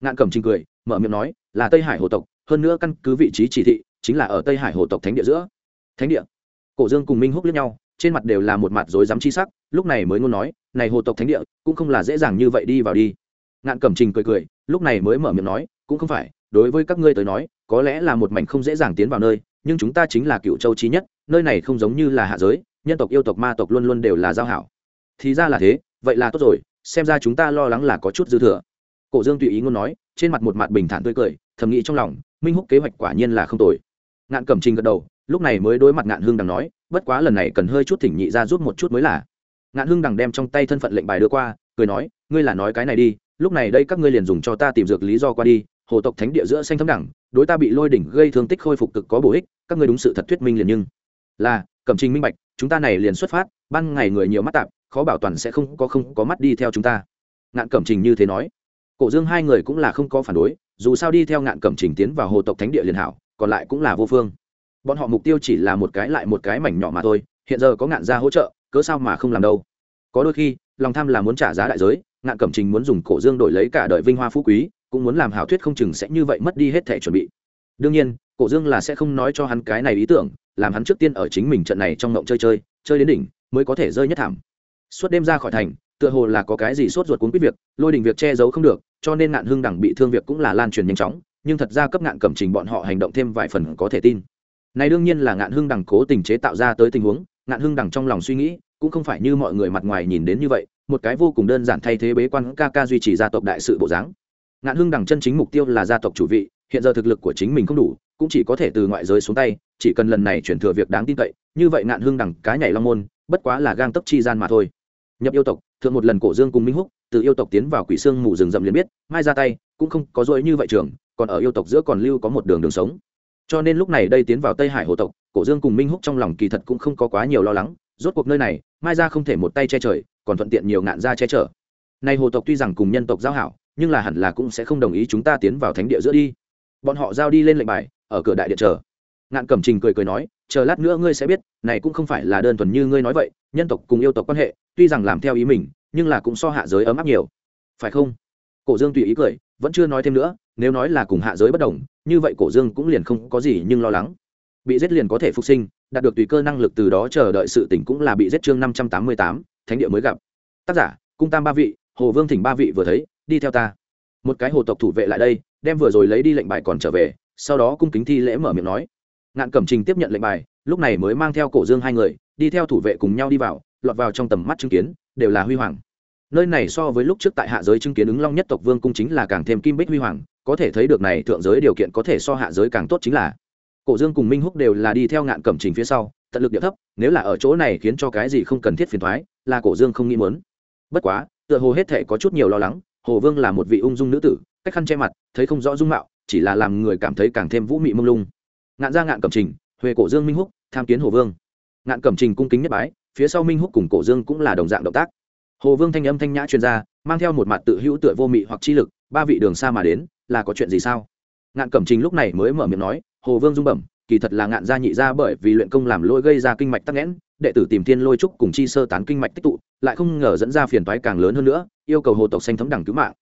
Ngạn cẩm trình cười, mở miệng nói, là tây hải hồ tộc, hơn nữa căn cứ vị trí chỉ thị, chính là ở tây hải hồ tộc thánh địa giữa. Thánh địa? Cổ dương cùng minh húc lẫn nhau, trên mặt đều là một mặt rối rắm chi sắc, lúc này mới ngôn nói, này hồ tộc thánh địa, cũng không là dễ dàng như vậy đi vào đi. Ngạn cẩm trình cười cười, lúc này mới mở miệng nói, cũng không phải, đối với các ngươi tới nói, có lẽ là một mảnh không dễ dàng tiến vào nơi, nhưng chúng ta chính là cựu châu trí nhất, nơi này không giống như là hạ giới nhân tộc yêu tộc ma tộc luôn luôn đều là giao hảo. Thì ra là thế, vậy là tốt rồi, xem ra chúng ta lo lắng là có chút dư thừa. Cổ dương tùy ý ngôn nói, trên mặt một mặt bình thản tươi cười, thầm nghĩ trong lòng, minh húc kế hoạch quả nhiên là không tồi. Ngạn cẩm trình gật đầu, lúc này mới đối mặt ngạn hương đằng nói, bất quá lần này cần hơi chút thỉnh nhị ra giúp một chút mới là. Ngạn hương đằng đem trong tay thân phận lệnh bài đưa qua, cười nói, ngươi là nói cái này đi, lúc này đây các ngươi liền dùng cho ta tìm dược lý do qua đi, hồ tộc thánh địa giữa xanh thấm đẳng, đối ta bị lôi đỉnh gây thương tích khôi phục cực có bổ ích, các ngươi đúng sự thật thuyết minh liền nhưng. Là, cẩm trình minh bạch chúng ta này liền xuất phát, ban ngày người nhiều mắt tạp, khó bảo toàn sẽ không có không có mắt đi theo chúng ta. Ngạn cẩm trình như thế nói. Cổ dương hai người cũng là không có phản đối, dù sao đi theo ngạn cẩm trình tiến vào hồ tộc thánh địa liền hảo, còn lại cũng là vô phương. Bọn họ mục tiêu chỉ là một cái lại một cái mảnh nhỏ mà thôi, hiện giờ có ngạn gia hỗ trợ, cớ sao mà không làm đâu? Có đôi khi, lòng tham là muốn trả giá đại giới, ngạn cẩm trình muốn dùng cổ dương đổi lấy cả đời vinh hoa phú quý, cũng muốn làm hảo thuyết không chừng sẽ như vậy mất đi hết thể chuẩn bị. Đương nhiên, cổ dương là sẽ không nói cho hắn cái này ý tưởng làm hắn trước tiên ở chính mình trận này trong ngộng chơi chơi chơi đến đỉnh, mới có thể rơi nhất thảm. Suốt đêm ra khỏi thành, tựa hồ là có cái gì sốt ruột cuốn quyết việc, lôi đình việc che giấu không được, cho nên ngạn hưng đẳng bị thương việc cũng là lan truyền nhanh chóng, nhưng thật ra cấp ngạn cẩm trình bọn họ hành động thêm vài phần có thể tin. Này đương nhiên là ngạn hưng đẳng cố tình chế tạo ra tới tình huống, ngạn hưng đẳng trong lòng suy nghĩ, cũng không phải như mọi người mặt ngoài nhìn đến như vậy, một cái vô cùng đơn giản thay thế bế quan ca ca duy trì gia tộc đại sự bộ dáng. Ngạn hưng đẳng chân chính mục tiêu là gia tộc chủ vị, hiện giờ thực lực của chính mình không đủ, cũng chỉ có thể từ ngoại giới xuống tay chỉ cần lần này chuyển thừa việc đáng tin cậy, như vậy ngạn hương đẳng cái nhảy long môn, bất quá là gang tấp chi gian mà thôi. Nhập yêu tộc, thượng một lần cổ dương cùng minh húc, từ yêu tộc tiến vào quỷ xương mù rừng rậm liền biết, mai ra tay, cũng không có dối như vậy trường, còn ở yêu tộc giữa còn lưu có một đường đường sống. Cho nên lúc này đây tiến vào tây hải hồ tộc, cổ dương cùng minh húc trong lòng kỳ thật cũng không có quá nhiều lo lắng, rốt cuộc nơi này, mai ra không thể một tay che trời, còn thuận tiện nhiều ngạn ra che chở. Nay hồ tộc tuy rằng cùng nhân tộc giao hảo, nhưng là hẳn là cũng sẽ không đồng ý chúng ta tiến vào thánh địa giữa đi. Bọn họ giao đi lên lệnh bài, ở cửa đại điện chờ ngạn cẩm trình cười cười nói, chờ lát nữa ngươi sẽ biết, này cũng không phải là đơn thuần như ngươi nói vậy, nhân tộc cùng yêu tộc quan hệ, tuy rằng làm theo ý mình, nhưng là cũng so hạ giới ấm áp nhiều. Phải không? Cổ dương tùy ý cười, vẫn chưa nói thêm nữa, nếu nói là cùng hạ giới bất đồng, như vậy cổ dương cũng liền không có gì nhưng lo lắng. Bị giết liền có thể phục sinh, đạt được tùy cơ năng lực từ đó chờ đợi sự tỉnh cũng là bị giết chương năm trăm tám mươi tám, thánh địa mới gặp. Tác giả, cung tam ba vị, hồ vương thỉnh ba vị vừa thấy, đi theo ta. Một cái hồ tộc thủ vệ lại đây, đem vừa rồi lấy đi lệnh bài còn trở về, sau đó cung kính thi lễ mở miệng nói ngạn cẩm trình tiếp nhận lệnh bài, lúc này mới mang theo cổ dương hai người, đi theo thủ vệ cùng nhau đi vào, lọt vào trong tầm mắt chứng kiến, đều là huy hoàng. Nơi này so với lúc trước tại hạ giới chứng kiến ứng long nhất tộc vương cung chính là càng thêm kim bích huy hoàng, có thể thấy được này thượng giới điều kiện có thể so hạ giới càng tốt chính là. Cổ dương cùng minh húc đều là đi theo ngạn cẩm trình phía sau, tận lực địa thấp, nếu là ở chỗ này khiến cho cái gì không cần thiết phiền thoái, là cổ dương không nghĩ muốn. Bất quá, tựa hồ hết thể có chút nhiều lo lắng, hồ vương là một vị ung dung nữ tử, cách khăn che mặt, thấy không rõ dung mạo, chỉ là làm người cảm thấy càng thêm vũ mị mông lung ngạn ra ngạn cẩm trình, huệ cổ dương minh húc, tham kiến hồ vương. Ngạn cẩm trình cung kính nhất bái, phía sau minh húc cùng cổ dương cũng là đồng dạng động tác. Hồ vương thanh âm thanh nhã chuyên gia mang theo một mặt tự hữu tựa vô mị hoặc chi lực, ba vị đường xa mà đến, là có chuyện gì sao? Ngạn cẩm trình lúc này mới mở miệng nói, hồ vương dung bẩm, kỳ thật là ngạn gia nhị gia bởi vì luyện công làm lôi gây ra kinh mạch tắc nghẽn, đệ tử tìm thiên lôi trúc cùng chi sơ tán kinh mạch tích tụ, lại không ngờ dẫn ra phiền toái càng lớn hơn nữa, yêu cầu hồ tộc xanh thấm đẳng cứu mạng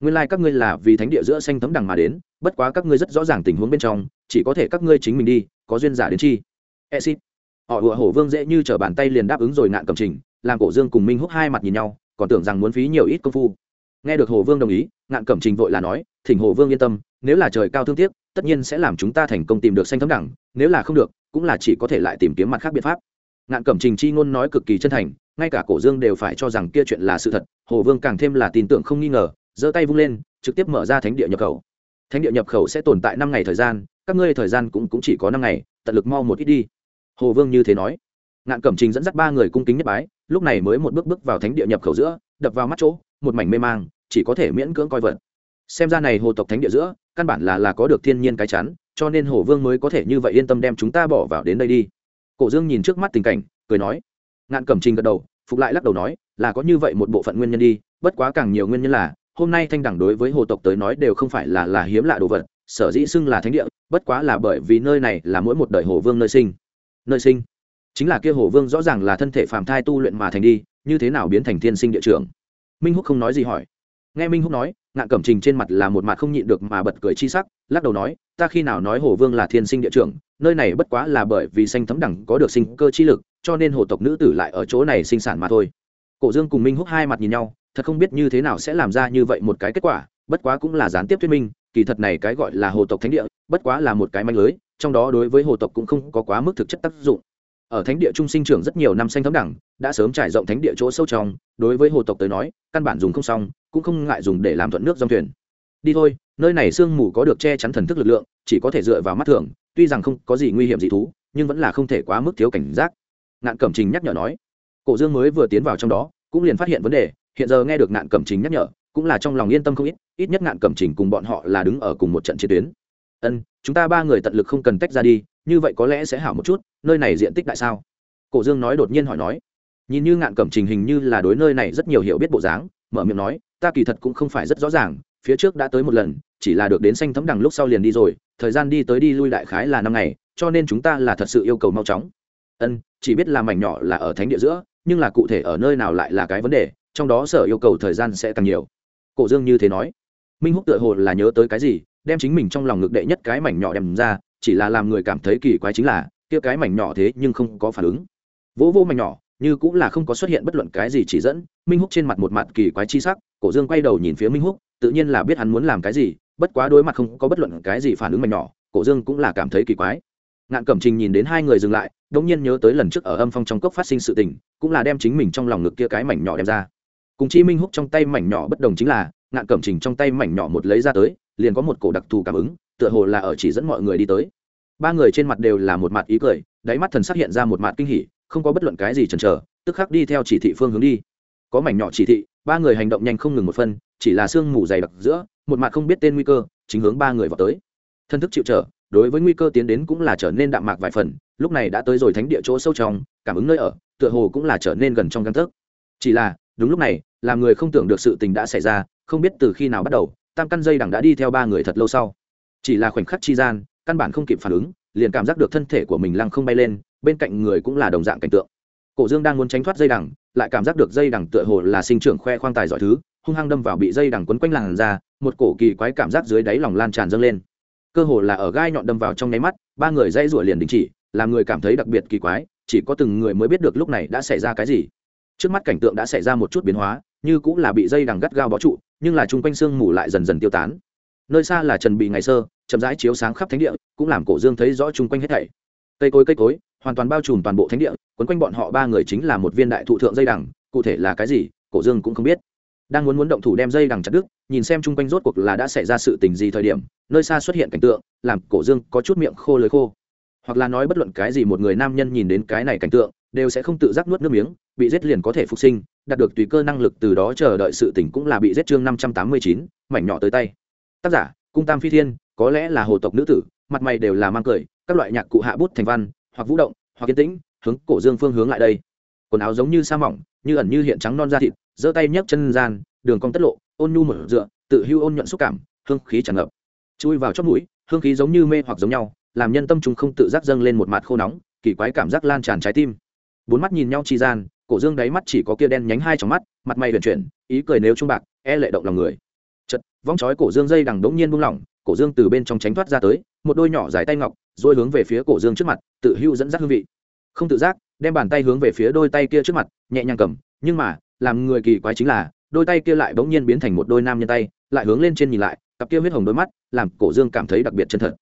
nguyên lai các ngươi là vì thánh địa giữa xanh thấm đẳng mà đến, bất quá các ngươi rất rõ ràng tình huống bên trong, chỉ có thể các ngươi chính mình đi, có duyên giả đến chi. E xin họ ùa hổ vương dễ như t bàn tay liền đáp ứng rồi ngạn cầm trình, làm cổ dương cùng minh húc hai mặt nhìn nhau, còn tưởng rằng muốn phí nhiều ít công phu. Nghe được hồ vương đồng ý, ngạn cẩm trình vội là nói, thỉnh hồ vương yên tâm, nếu là trời cao thương tiếc, tất nhiên sẽ làm chúng ta thành công tìm được xanh thấm đẳng nếu là không được, cũng là chỉ có thể lại tìm kiếm mặt khác biện pháp. Ngạn cẩm trình chi ngôn nói cực kỳ chân thành, ngay cả cổ dương đều phải cho rằng kia chuyện là sự thật hồ vương càng thêm là tin tưởng không nghi ngờ giơ tay vung lên trực tiếp mở ra thánh địa nhập khẩu. Thánh địa nhập khẩu sẽ tồn tại năm ngày thời gian các ngươi thời gian cũng, cũng chỉ có năm ngày tận lực mau một ít đi. Hồ vương như thế nói. Ngạn cẩm trình dẫn dắt ba người cung kính nhất bái lúc này mới một bước bước vào thánh địa nhập khẩu giữa đập vào mắt chỗ một mảnh mê mang chỉ có thể miễn cưỡng coi vật. Xem ra này hồ tộc thánh địa giữa căn bản là là có được thiên nhiên cái chắn cho nên hồ vương mới có thể như vậy yên tâm đem chúng ta bỏ vào đến đây đi. Cổ dương nhìn trước mắt tình cảnh cười nói. Ngạn cẩm trình gật đầu phục lại lắc đầu nói là có như vậy một bộ phận nguyên nhân đi bất quá càng nhiều nguyên nhân là hôm nay thanh đẳng đối với hồ tộc tới nói đều không phải là là hiếm lạ đồ vật, sở dĩ xưng là thánh địa, bất quá là bởi vì nơi này là mỗi một đời hồ vương nơi sinh. Nơi sinh? Chính là kia hồ vương rõ ràng là thân thể phàm thai tu luyện mà thành đi, như thế nào biến thành thiên sinh địa trường minh húc không nói gì hỏi. Nghe minh húc nói, ngạn cẩm trình trên mặt là một mặt không nhịn được mà bật cười chi sắc, lắc đầu nói, ta khi nào nói hồ vương là thiên sinh địa trưởng, nơi này bất quá là bởi vì xanh thấm đẳng có được sinh cơ chi lực, cho nên hồ tộc nữ tử lại ở chỗ này sinh sản mà thôi. Cổ dương cùng minh húc hai mặt nhìn nhau thật không biết như thế nào sẽ làm ra như vậy một cái kết quả, bất quá cũng là gián tiếp thuyết minh, kỳ thật này cái gọi là hồ tộc thánh địa, bất quá là một cái manh lưới, trong đó đối với hồ tộc cũng không có quá mức thực chất tác dụng. Ở thánh địa trung sinh trưởng rất nhiều năm xanh thấm đẳng, đã sớm trải rộng thánh địa chỗ sâu trong, đối với hồ tộc tới nói, căn bản dùng không xong, cũng không ngại dùng để làm thuận nước dòng thuyền. Đi thôi, nơi này sương mù có được che chắn thần thức lực lượng, chỉ có thể dựa vào mắt thường, tuy rằng không có gì nguy hiểm gì thú, nhưng vẫn là không thể quá mức thiếu cảnh giác. Ngạn cẩm trình nhắc nhở nói, cổ dương mới vừa tiến vào trong đó, cũng liền phát hiện vấn đề hiện giờ nghe được ngạn cẩm trình nhắc nhở, cũng là trong lòng yên tâm không ít ít nhất ngạn cẩm trình cùng bọn họ là đứng ở cùng một trận chiến tuyến. Ân, chúng ta ba người tận lực không cần tách ra đi, như vậy có lẽ sẽ hảo một chút, nơi này diện tích đại sao? Cổ dương nói đột nhiên hỏi nói. Nhìn như ngạn cẩm trình hình như là đối nơi này rất nhiều hiểu biết bộ dáng, mở miệng nói, ta kỳ thật cũng không phải rất rõ ràng, phía trước đã tới một lần, chỉ là được đến xanh thấm đằng lúc sau liền đi rồi, thời gian đi tới đi lui đại khái là năm ngày, cho nên chúng ta là thật sự yêu cầu mau chóng. Ân, chỉ biết là mảnh nhỏ là ở thánh địa giữa, nhưng là cụ thể ở nơi nào lại là cái vấn đề trong đó sở yêu cầu thời gian sẽ càng nhiều. Cổ dương như thế nói. Minh húc tựa hồ là nhớ tới cái gì, đem chính mình trong lòng ngực đệ nhất cái mảnh nhỏ đem ra, chỉ là làm người cảm thấy kỳ quái chính là, kia cái mảnh nhỏ thế nhưng không có phản ứng. Vỗ vô mảnh nhỏ, như cũng là không có xuất hiện bất luận cái gì chỉ dẫn, minh húc trên mặt một mặt kỳ quái chi sắc, cổ dương quay đầu nhìn phía minh húc, tự nhiên là biết hắn muốn làm cái gì, bất quá đối mặt không có bất luận cái gì phản ứng mảnh nhỏ, cổ dương cũng là cảm thấy kỳ quái. Ngạn cẩm trình nhìn đến hai người dừng lại đ ỗ n g nhiên nhớ tới lần trước ở âm phong trong cốc phát sinh sự tình, cũng là đem chính mình trong lòng ngực kia cái mảnh nhỏ đem ra cùng chi minh húc trong tay mảnh nhỏ bất đồng chính là, ngạn cẩm trình trong tay mảnh nhỏ một lấy ra tới, liền có một cổ đặc thù cảm ứng, tựa hồ là ở chỉ dẫn mọi người đi tới. Ba người trên mặt đều là một mặt ý cười, đáy mắt thần sắc hiện ra một mặt kinh hỉ, không có bất luận cái gì chần chờ, tức khắc đi theo chỉ thị phương hướng đi. Có mảnh nhỏ chỉ thị, ba người hành động nhanh không ngừng một phân, chỉ là sương mù dày đặc giữa, một mặt không biết tên nguy cơ, chính hướng ba người vào tới. Thân thức chịu trở, đối với nguy cơ tiến đến cũng là trở nên đạm mạc vài phần, lúc này đã tới rồi thánh địa chỗ sâu trong, cảm ứng nơi ở, tựa hồ cũng là trở nên gần trong căn thức chỉ là, đúng lúc này làm người không tưởng được sự tình đã xảy ra, không biết từ khi nào bắt đầu, tam căn dây đằng đã đi theo ba người thật lâu sau. Chỉ là khoảnh khắc chi gian, căn bản không kịp phản ứng, liền cảm giác được thân thể của mình lăng không bay lên, bên cạnh người cũng là đồng dạng cảnh tượng. Cổ dương đang muốn tránh thoát dây đằng, lại cảm giác được dây đằng tựa hồ là sinh trưởng khoe khoang tài giỏi thứ, hung hăng đâm vào bị dây đằng quấn quanh làn ra một cổ kỳ quái cảm giác dưới đáy lòng lan tràn dâng lên. Cơ hồ là ở gai nhọn đâm vào trong nháy mắt, ba người dây rủa liền đình chỉ, làm người cảm thấy đặc biệt kỳ quái, chỉ có từng người mới biết được lúc này đã xảy ra cái gì. Trước mắt cảnh tượng đã xảy ra một chút biến hóa như cũng là bị dây đằng gắt gao bó trụ, nhưng là chung quanh sương mù lại dần dần tiêu tán. Nơi xa là trần bị ngày sơ chậm rãi chiếu sáng khắp thánh địa, cũng làm cổ dương thấy rõ chung quanh hết thảy. Cây cối cây cối, hoàn toàn bao trùm toàn bộ thánh địa, quấn quanh bọn họ ba người chính là một viên đại thụ thượng dây đằng, cụ thể là cái gì, cổ dương cũng không biết. Đang muốn muốn động thủ đem dây đằng chặt đứt, nhìn xem chung quanh rốt cuộc là đã xảy ra sự tình gì thời điểm, nơi xa xuất hiện cảnh tượng, làm cổ dương có chút miệng khô lưới khô. Hoặc là nói bất luận cái gì một người nam nhân nhìn đến cái này cảnh tượng đều sẽ không tự giác nuốt nước miếng, bị giết liền có thể phục sinh, đạt được tùy cơ năng lực từ đó chờ đợi sự tỉnh cũng là bị giết chương năm trăm tám mươi chín, mảnh nhỏ tới tay. Tác giả, cung tam phi thiên, có lẽ là hồ tộc nữ tử, mặt mày đều là mang cười, các loại nhạc cụ hạ bút thành văn, hoặc vũ động, hoặc yên tĩnh, hướng cổ dương phương hướng lại đây. Quần áo giống như sa mỏng, như ẩn như hiện trắng non da thịt, giơ tay nhấc chân gian, đường cong tất lộ, ôn nhu mở dựa, tự hưu ôn nhuận xúc cảm, hương khí tràn ngập. Chui vào chót mũi, hương khí giống như mê hoặc giống nhau, làm nhân tâm chúng không tự giác dâng lên một mặt khô nóng, kỳ quái cảm giác lan tràn trái tim bốn mắt nhìn nhau chi gian, cổ dương đáy mắt chỉ có kia đen nhánh hai trong mắt, mặt mày huyền chuyển, ý cười nếu trung bạc e lệ động lòng người. Chật vong chói cổ dương dây đằng đống nhiên buông lỏng, cổ dương từ bên trong tránh thoát ra tới, một đôi nhỏ dài tay ngọc, rồi hướng về phía cổ dương trước mặt, tự hưu dẫn dắt hương vị. Không tự giác, đem bàn tay hướng về phía đôi tay kia trước mặt, nhẹ nhàng cầm, nhưng mà, làm người kỳ quái chính là, đôi tay kia lại bỗng nhiên biến thành một đôi nam nhân tay, lại hướng lên trên nhìn lại, cặp kia huyết hồng đôi mắt, làm cổ dương cảm thấy đặc biệt chân thật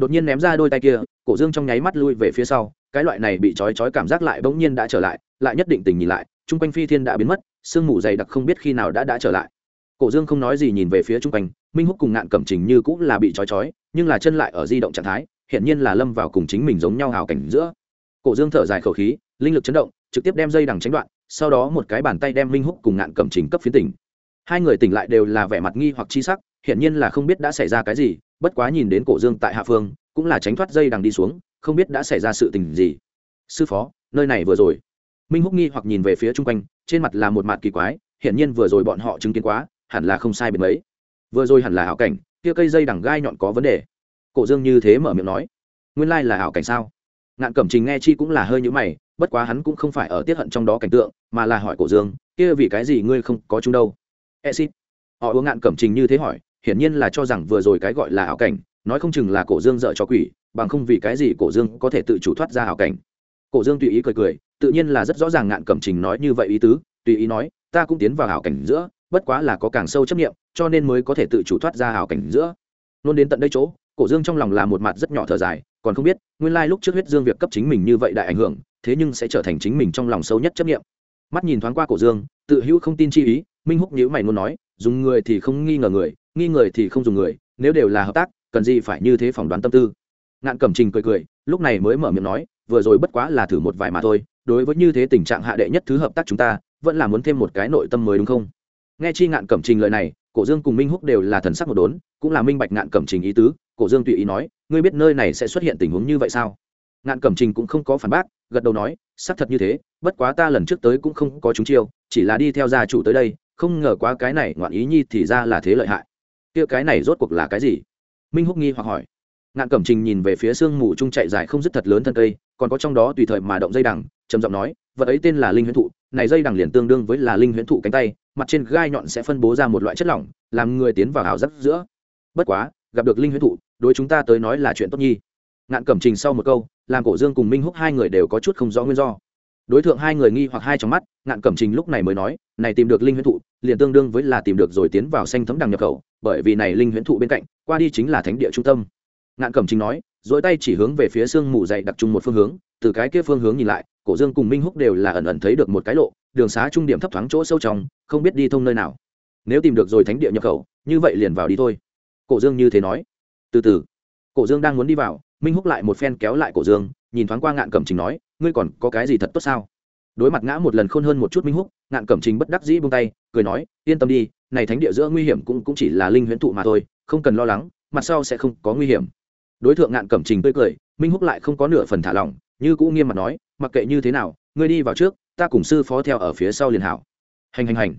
đột nhiên ném ra đôi tay kia, cổ dương trong nháy mắt lui về phía sau, cái loại này bị trói trói cảm giác lại bỗng nhiên đã trở lại lại nhất định tình nhìn lại, chung quanh phi thiên đã biến mất, sương mù dày đặc không biết khi nào đã đã trở lại. Cổ dương không nói gì nhìn về phía chung quanh, minh húc cùng ngạn cẩm trình như cũng là bị trói trói, nhưng là chân lại ở di động trạng thái hiện nhiên là lâm vào cùng chính mình giống nhau hào cảnh giữa. Cổ dương thở dài khẩu khí, linh lực chấn động, trực tiếp đem dây đằng tránh đoạn, sau đó một cái bàn tay đem minh húc cùng ngạn cẩm trình cấp phiến tỉnh. Hai người tỉnh lại đều là vẻ mặt nghi hoặc chi sắc hiển nhiên là không biết đã xảy ra cái gì, bất quá nhìn đến cổ dương tại hạ phương, cũng là tránh thoát dây đằng đi xuống, không biết đã xảy ra sự tình gì. Sư phó, nơi này vừa rồi. Minh húc nghi hoặc nhìn về phía chung quanh, trên mặt là một mặt kỳ quái, hiển nhiên vừa rồi bọn họ chứng kiến quá, hẳn là không sai biệt mấy. Vừa rồi hẳn là ảo cảnh, kia cây dây đằng gai nhọn có vấn đề. Cổ dương như thế mở miệng nói. Nguyên lai là ảo cảnh sao? Ngạn cẩm trình nghe chi cũng là hơi nhữ mày, bất quá hắn cũng không phải ở tiết hận trong đó cảnh tượng, mà là hỏi cổ dương, kia vì cái gì ngươi không có chúng đâu? Exit. Họ uống ngạn cẩm trình như thế hỏi hiển nhiên là cho rằng vừa rồi cái gọi là ảo cảnh, nói không chừng là cổ dương dợ cho quỷ, bằng không vì cái gì cổ dương có thể tự chủ thoát ra ảo cảnh. Cổ dương tùy ý cười cười, tự nhiên là rất rõ ràng ngạn cẩm trình nói như vậy ý tứ, tùy ý nói, ta cũng tiến vào ảo cảnh giữa, bất quá là có càng sâu chấp nghiệm cho nên mới có thể tự chủ thoát ra ảo cảnh giữa. Luôn đến tận đây chỗ, cổ dương trong lòng là một mặt rất nhỏ thở dài, còn không biết, nguyên lai lúc trước huyết dương việc cấp chính mình như vậy đại ảnh hưởng, thế nhưng sẽ trở thành chính mình trong lòng sâu nhất chấp nghiệm mắt nhìn thoáng qua cổ dương, tự hữu không tin chi ý, minh húc nhữ mày muốn nói, dùng người thì không nghi ngờ người nghi người thì không dùng người, nếu đều là hợp tác, cần gì phải như thế phỏng đoán tâm tư. Ngạn cẩm trình cười cười, lúc này mới mở miệng nói, vừa rồi bất quá là thử một vài mà thôi, đối với như thế tình trạng hạ đệ nhất thứ hợp tác chúng ta, vẫn là muốn thêm một cái nội tâm mới đúng không? Nghe chi ngạn cẩm trình lời này, cổ dương cùng minh húc đều là thần sắc một đốn, cũng là minh bạch ngạn cẩm trình ý tứ, cổ dương tùy ý nói, ngươi biết nơi này sẽ xuất hiện tình huống như vậy sao? Ngạn cẩm trình cũng không có phản bác, gật đầu nói, xác thật như thế, bất quá ta lần trước tới cũng không có chúng chiêu, chỉ là đi theo gia chủ tới đây, không ngờ quá cái này ngoạn ý nhi thì ra là thế lợi hại kia cái này rốt cuộc là cái gì? Minh húc nghi hoặc hỏi. Ngạn cẩm trình nhìn về phía sương mù trung chạy dài không dứt thật lớn thân cây, còn có trong đó tùy thời mà động dây đằng, trầm giọng nói, vật ấy tên là linh huyễn thụ, này dây đằng liền tương đương với là linh huyễn thụ cánh tay, mặt trên gai nhọn sẽ phân bố ra một loại chất lỏng, làm người tiến vào ảo giác giữa. Bất quá, gặp được linh huyễn thụ, đối chúng ta tới nói là chuyện tốt nhi. Ngạn cẩm trình sau một câu, làm cổ dương cùng minh húc hai người đều có chút không rõ nguyên do. Đối tượng hai người nghi hoặc hai trong mắt, ngạn cẩm trình lúc này mới nói, này tìm được linh huyễn thụ, liền tương đương với là tìm được rồi tiến vào xanh thấm đằng nhập khẩu bởi vì này linh huyễn thụ bên cạnh, qua đi chính là thánh địa trung tâm. Ngạn cẩm trình nói dỗi tay chỉ hướng về phía sương mù dày đặc trung một phương hướng, từ cái kia phương hướng nhìn lại, cổ dương cùng minh húc đều là ẩn ẩn thấy được một cái lộ, đường xá trung điểm thấp thoáng chỗ sâu trong, không biết đi thông nơi nào. Nếu tìm được rồi thánh địa nhập khẩu, như vậy liền vào đi thôi. Cổ dương như thế nói. Từ từ. Cổ dương đang muốn đi vào, minh húc lại một phen kéo lại cổ dương, nhìn thoáng qua ngạn cẩm trình nói, ngươi còn có cái gì thật tốt sao? Đối mặt ngã một lần khôn hơn một chút minh húc ngạn cẩm trình bất đắc dĩ buông tay, cười nói, yên tâm đi, này thánh địa giữa nguy hiểm cũng cũng chỉ là linh huyễn thụ mà thôi, không cần lo lắng, mặt sau sẽ không có nguy hiểm. Đối tượng ngạn cẩm trình tươi cười, minh húc lại không có nửa phần thả lỏng, như cũ nghiêm mặt nói, mặc kệ như thế nào, ngươi đi vào trước, ta cùng sư phó theo ở phía sau liền hảo. Hành hành hành.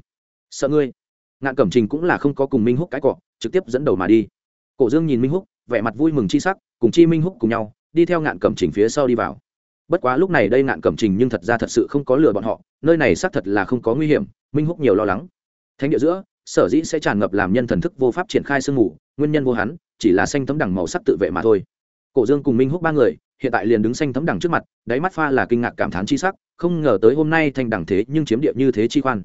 Sợ ngươi. Ngạn cẩm trình cũng là không có cùng minh húc cái cọ, trực tiếp dẫn đầu mà đi. Cổ dương nhìn minh húc, vẻ mặt vui mừng chi sắc, cùng chi minh húc cùng nhau, đi theo ngạn cẩm trình phía sau đi vào bất quá lúc này đây ngạn cẩm trình nhưng thật ra thật sự không có lừa bọn họ, nơi này xác thật là không có nguy hiểm, minh húc nhiều lo lắng. Thánh địa giữa, sở dĩ sẽ tràn ngập làm nhân thần thức vô pháp triển khai sương mù, nguyên nhân vô hắn, chỉ là xanh thấm đẳng màu sắc tự vệ mà thôi. Cổ dương cùng minh húc ba người, hiện tại liền đứng xanh thấm đẳng trước mặt, đáy mắt pha là kinh ngạc cảm thán chi sắc, không ngờ tới hôm nay thành đẳng thế nhưng chiếm địa như thế chi khoan.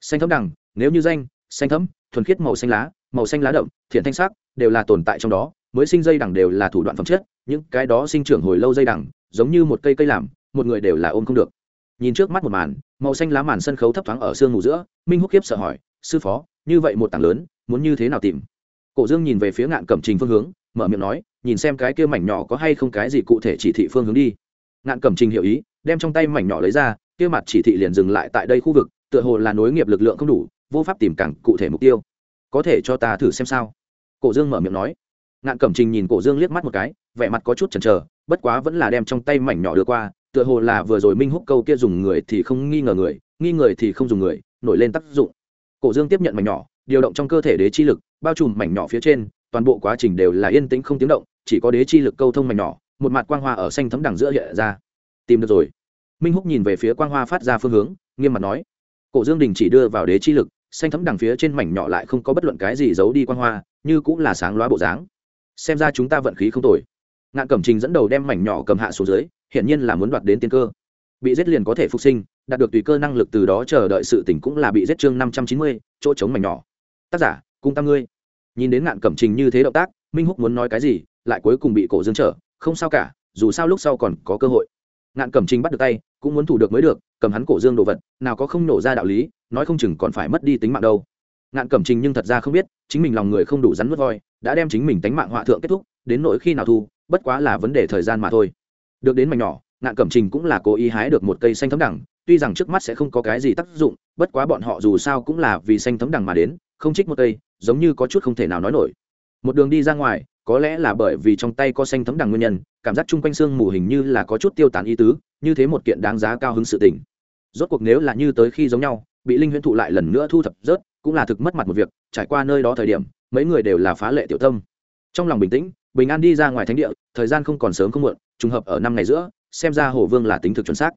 Xanh thấm đẳng nếu như danh, xanh thấm, thuần khiết màu xanh lá, màu xanh lá đậm, thiện thanh sắc, đều là tồn tại trong đó, mới sinh dây đẳng đều là thủ đoạn phẩm chất, những cái đó sinh trưởng hồi lâu dây đẳng giống như một cây cây làm, một người đều là ôm không được. Nhìn trước mắt một màn, màu xanh lá màn sân khấu thấp thoáng ở sương ngủ giữa, minh húc kiếp sợ hỏi, sư phó, như vậy một tảng lớn, muốn như thế nào tìm? Cổ dương nhìn về phía ngạn cẩm trình phương hướng, mở miệng nói, nhìn xem cái kia mảnh nhỏ có hay không cái gì cụ thể chỉ thị phương hướng đi. Ngạn cẩm trình hiểu ý, đem trong tay mảnh nhỏ lấy ra, kia mặt chỉ thị liền dừng lại tại đây khu vực, tựa hồ là nối nghiệp lực lượng không đủ, vô pháp tìm càng cụ thể mục tiêu. Có thể cho ta thử xem sao? Cổ dương mở miệng nói. Ngạn cẩm trình nhìn cổ dương liếc mắt một cái, vẻ mặt có chút chần chờ bất quá vẫn là đem trong tay mảnh nhỏ đưa qua, tựa hồ là vừa rồi minh húc câu kia dùng người thì không nghi ngờ người, nghi người thì không dùng người, nổi lên tác dụng. Cổ dương tiếp nhận mảnh nhỏ, điều động trong cơ thể đế chi lực, bao trùm mảnh nhỏ phía trên, toàn bộ quá trình đều là yên tĩnh không tiếng động, chỉ có đế chi lực câu thông mảnh nhỏ, một mặt quang hoa ở xanh thấm đằng giữa hiện ra. Tìm được rồi. Minh húc nhìn về phía quang hoa phát ra phương hướng, nghiêm mặt nói. Cổ dương đình chỉ đưa vào đế chi lực, xanh thấm đằng phía trên mảnh nhỏ lại không có bất luận cái gì giấu đi quang hoa, như cũng là sáng loá bộ dáng. Xem ra chúng ta vận khí không tồi ngạn cẩm trình dẫn đầu đem mảnh nhỏ cầm hạ xuống dưới, hiển nhiên là muốn đoạt đến tiên cơ. Bị giết liền có thể phục sinh, đạt được tùy cơ năng lực từ đó chờ đợi sự tỉnh cũng là bị giết chương năm trăm chín mươi, chỗ trống mảnh nhỏ. Tác giả, cung tam ngươi. Nhìn đến ngạn cẩm trình như thế động tác, minh húc muốn nói cái gì, lại cuối cùng bị cổ dương trở, không sao cả, dù sao lúc sau còn có cơ hội. Ngạn cẩm trình bắt được tay, cũng muốn thủ được mới được, cầm hắn cổ dương đồ vật, nào có không nổ ra đạo lý, nói không chừng còn phải mất đi tính mạng đâu. Ngạn cẩm trình nhưng thật ra không biết, chính mình lòng người không đủ rắn mất voi, đã đem chính mình tánh mạng họa thượng kết thúc, đến nỗi khi nào thu bất quá là vấn đề thời gian mà thôi. Được đến mảnh nhỏ, ngạn cẩm trình cũng là cố ý hái được một cây xanh thấm đẳng tuy rằng trước mắt sẽ không có cái gì tác dụng, bất quá bọn họ dù sao cũng là vì xanh thấm đằng mà đến, không trích một cây, giống như có chút không thể nào nói nổi. Một đường đi ra ngoài, có lẽ là bởi vì trong tay có xanh thấm đằng nguyên nhân, cảm giác chung quanh xương mù hình như là có chút tiêu tán ý tứ, như thế một kiện đáng giá cao hứng sự tình. Rốt cuộc nếu là như tới khi giống nhau, bị linh huyễn thụ lại lần nữa thu thập rớt, cũng là thực mất mặt một việc, trải qua nơi đó thời điểm, mấy người đều là phá lệ tiểu tâm. Trong lòng bình tĩnh bình an đi ra ngoài thánh địa, thời gian không còn sớm không muộn, trùng hợp ở năm ngày giữa, xem ra hồ vương là tính thực chuẩn xác.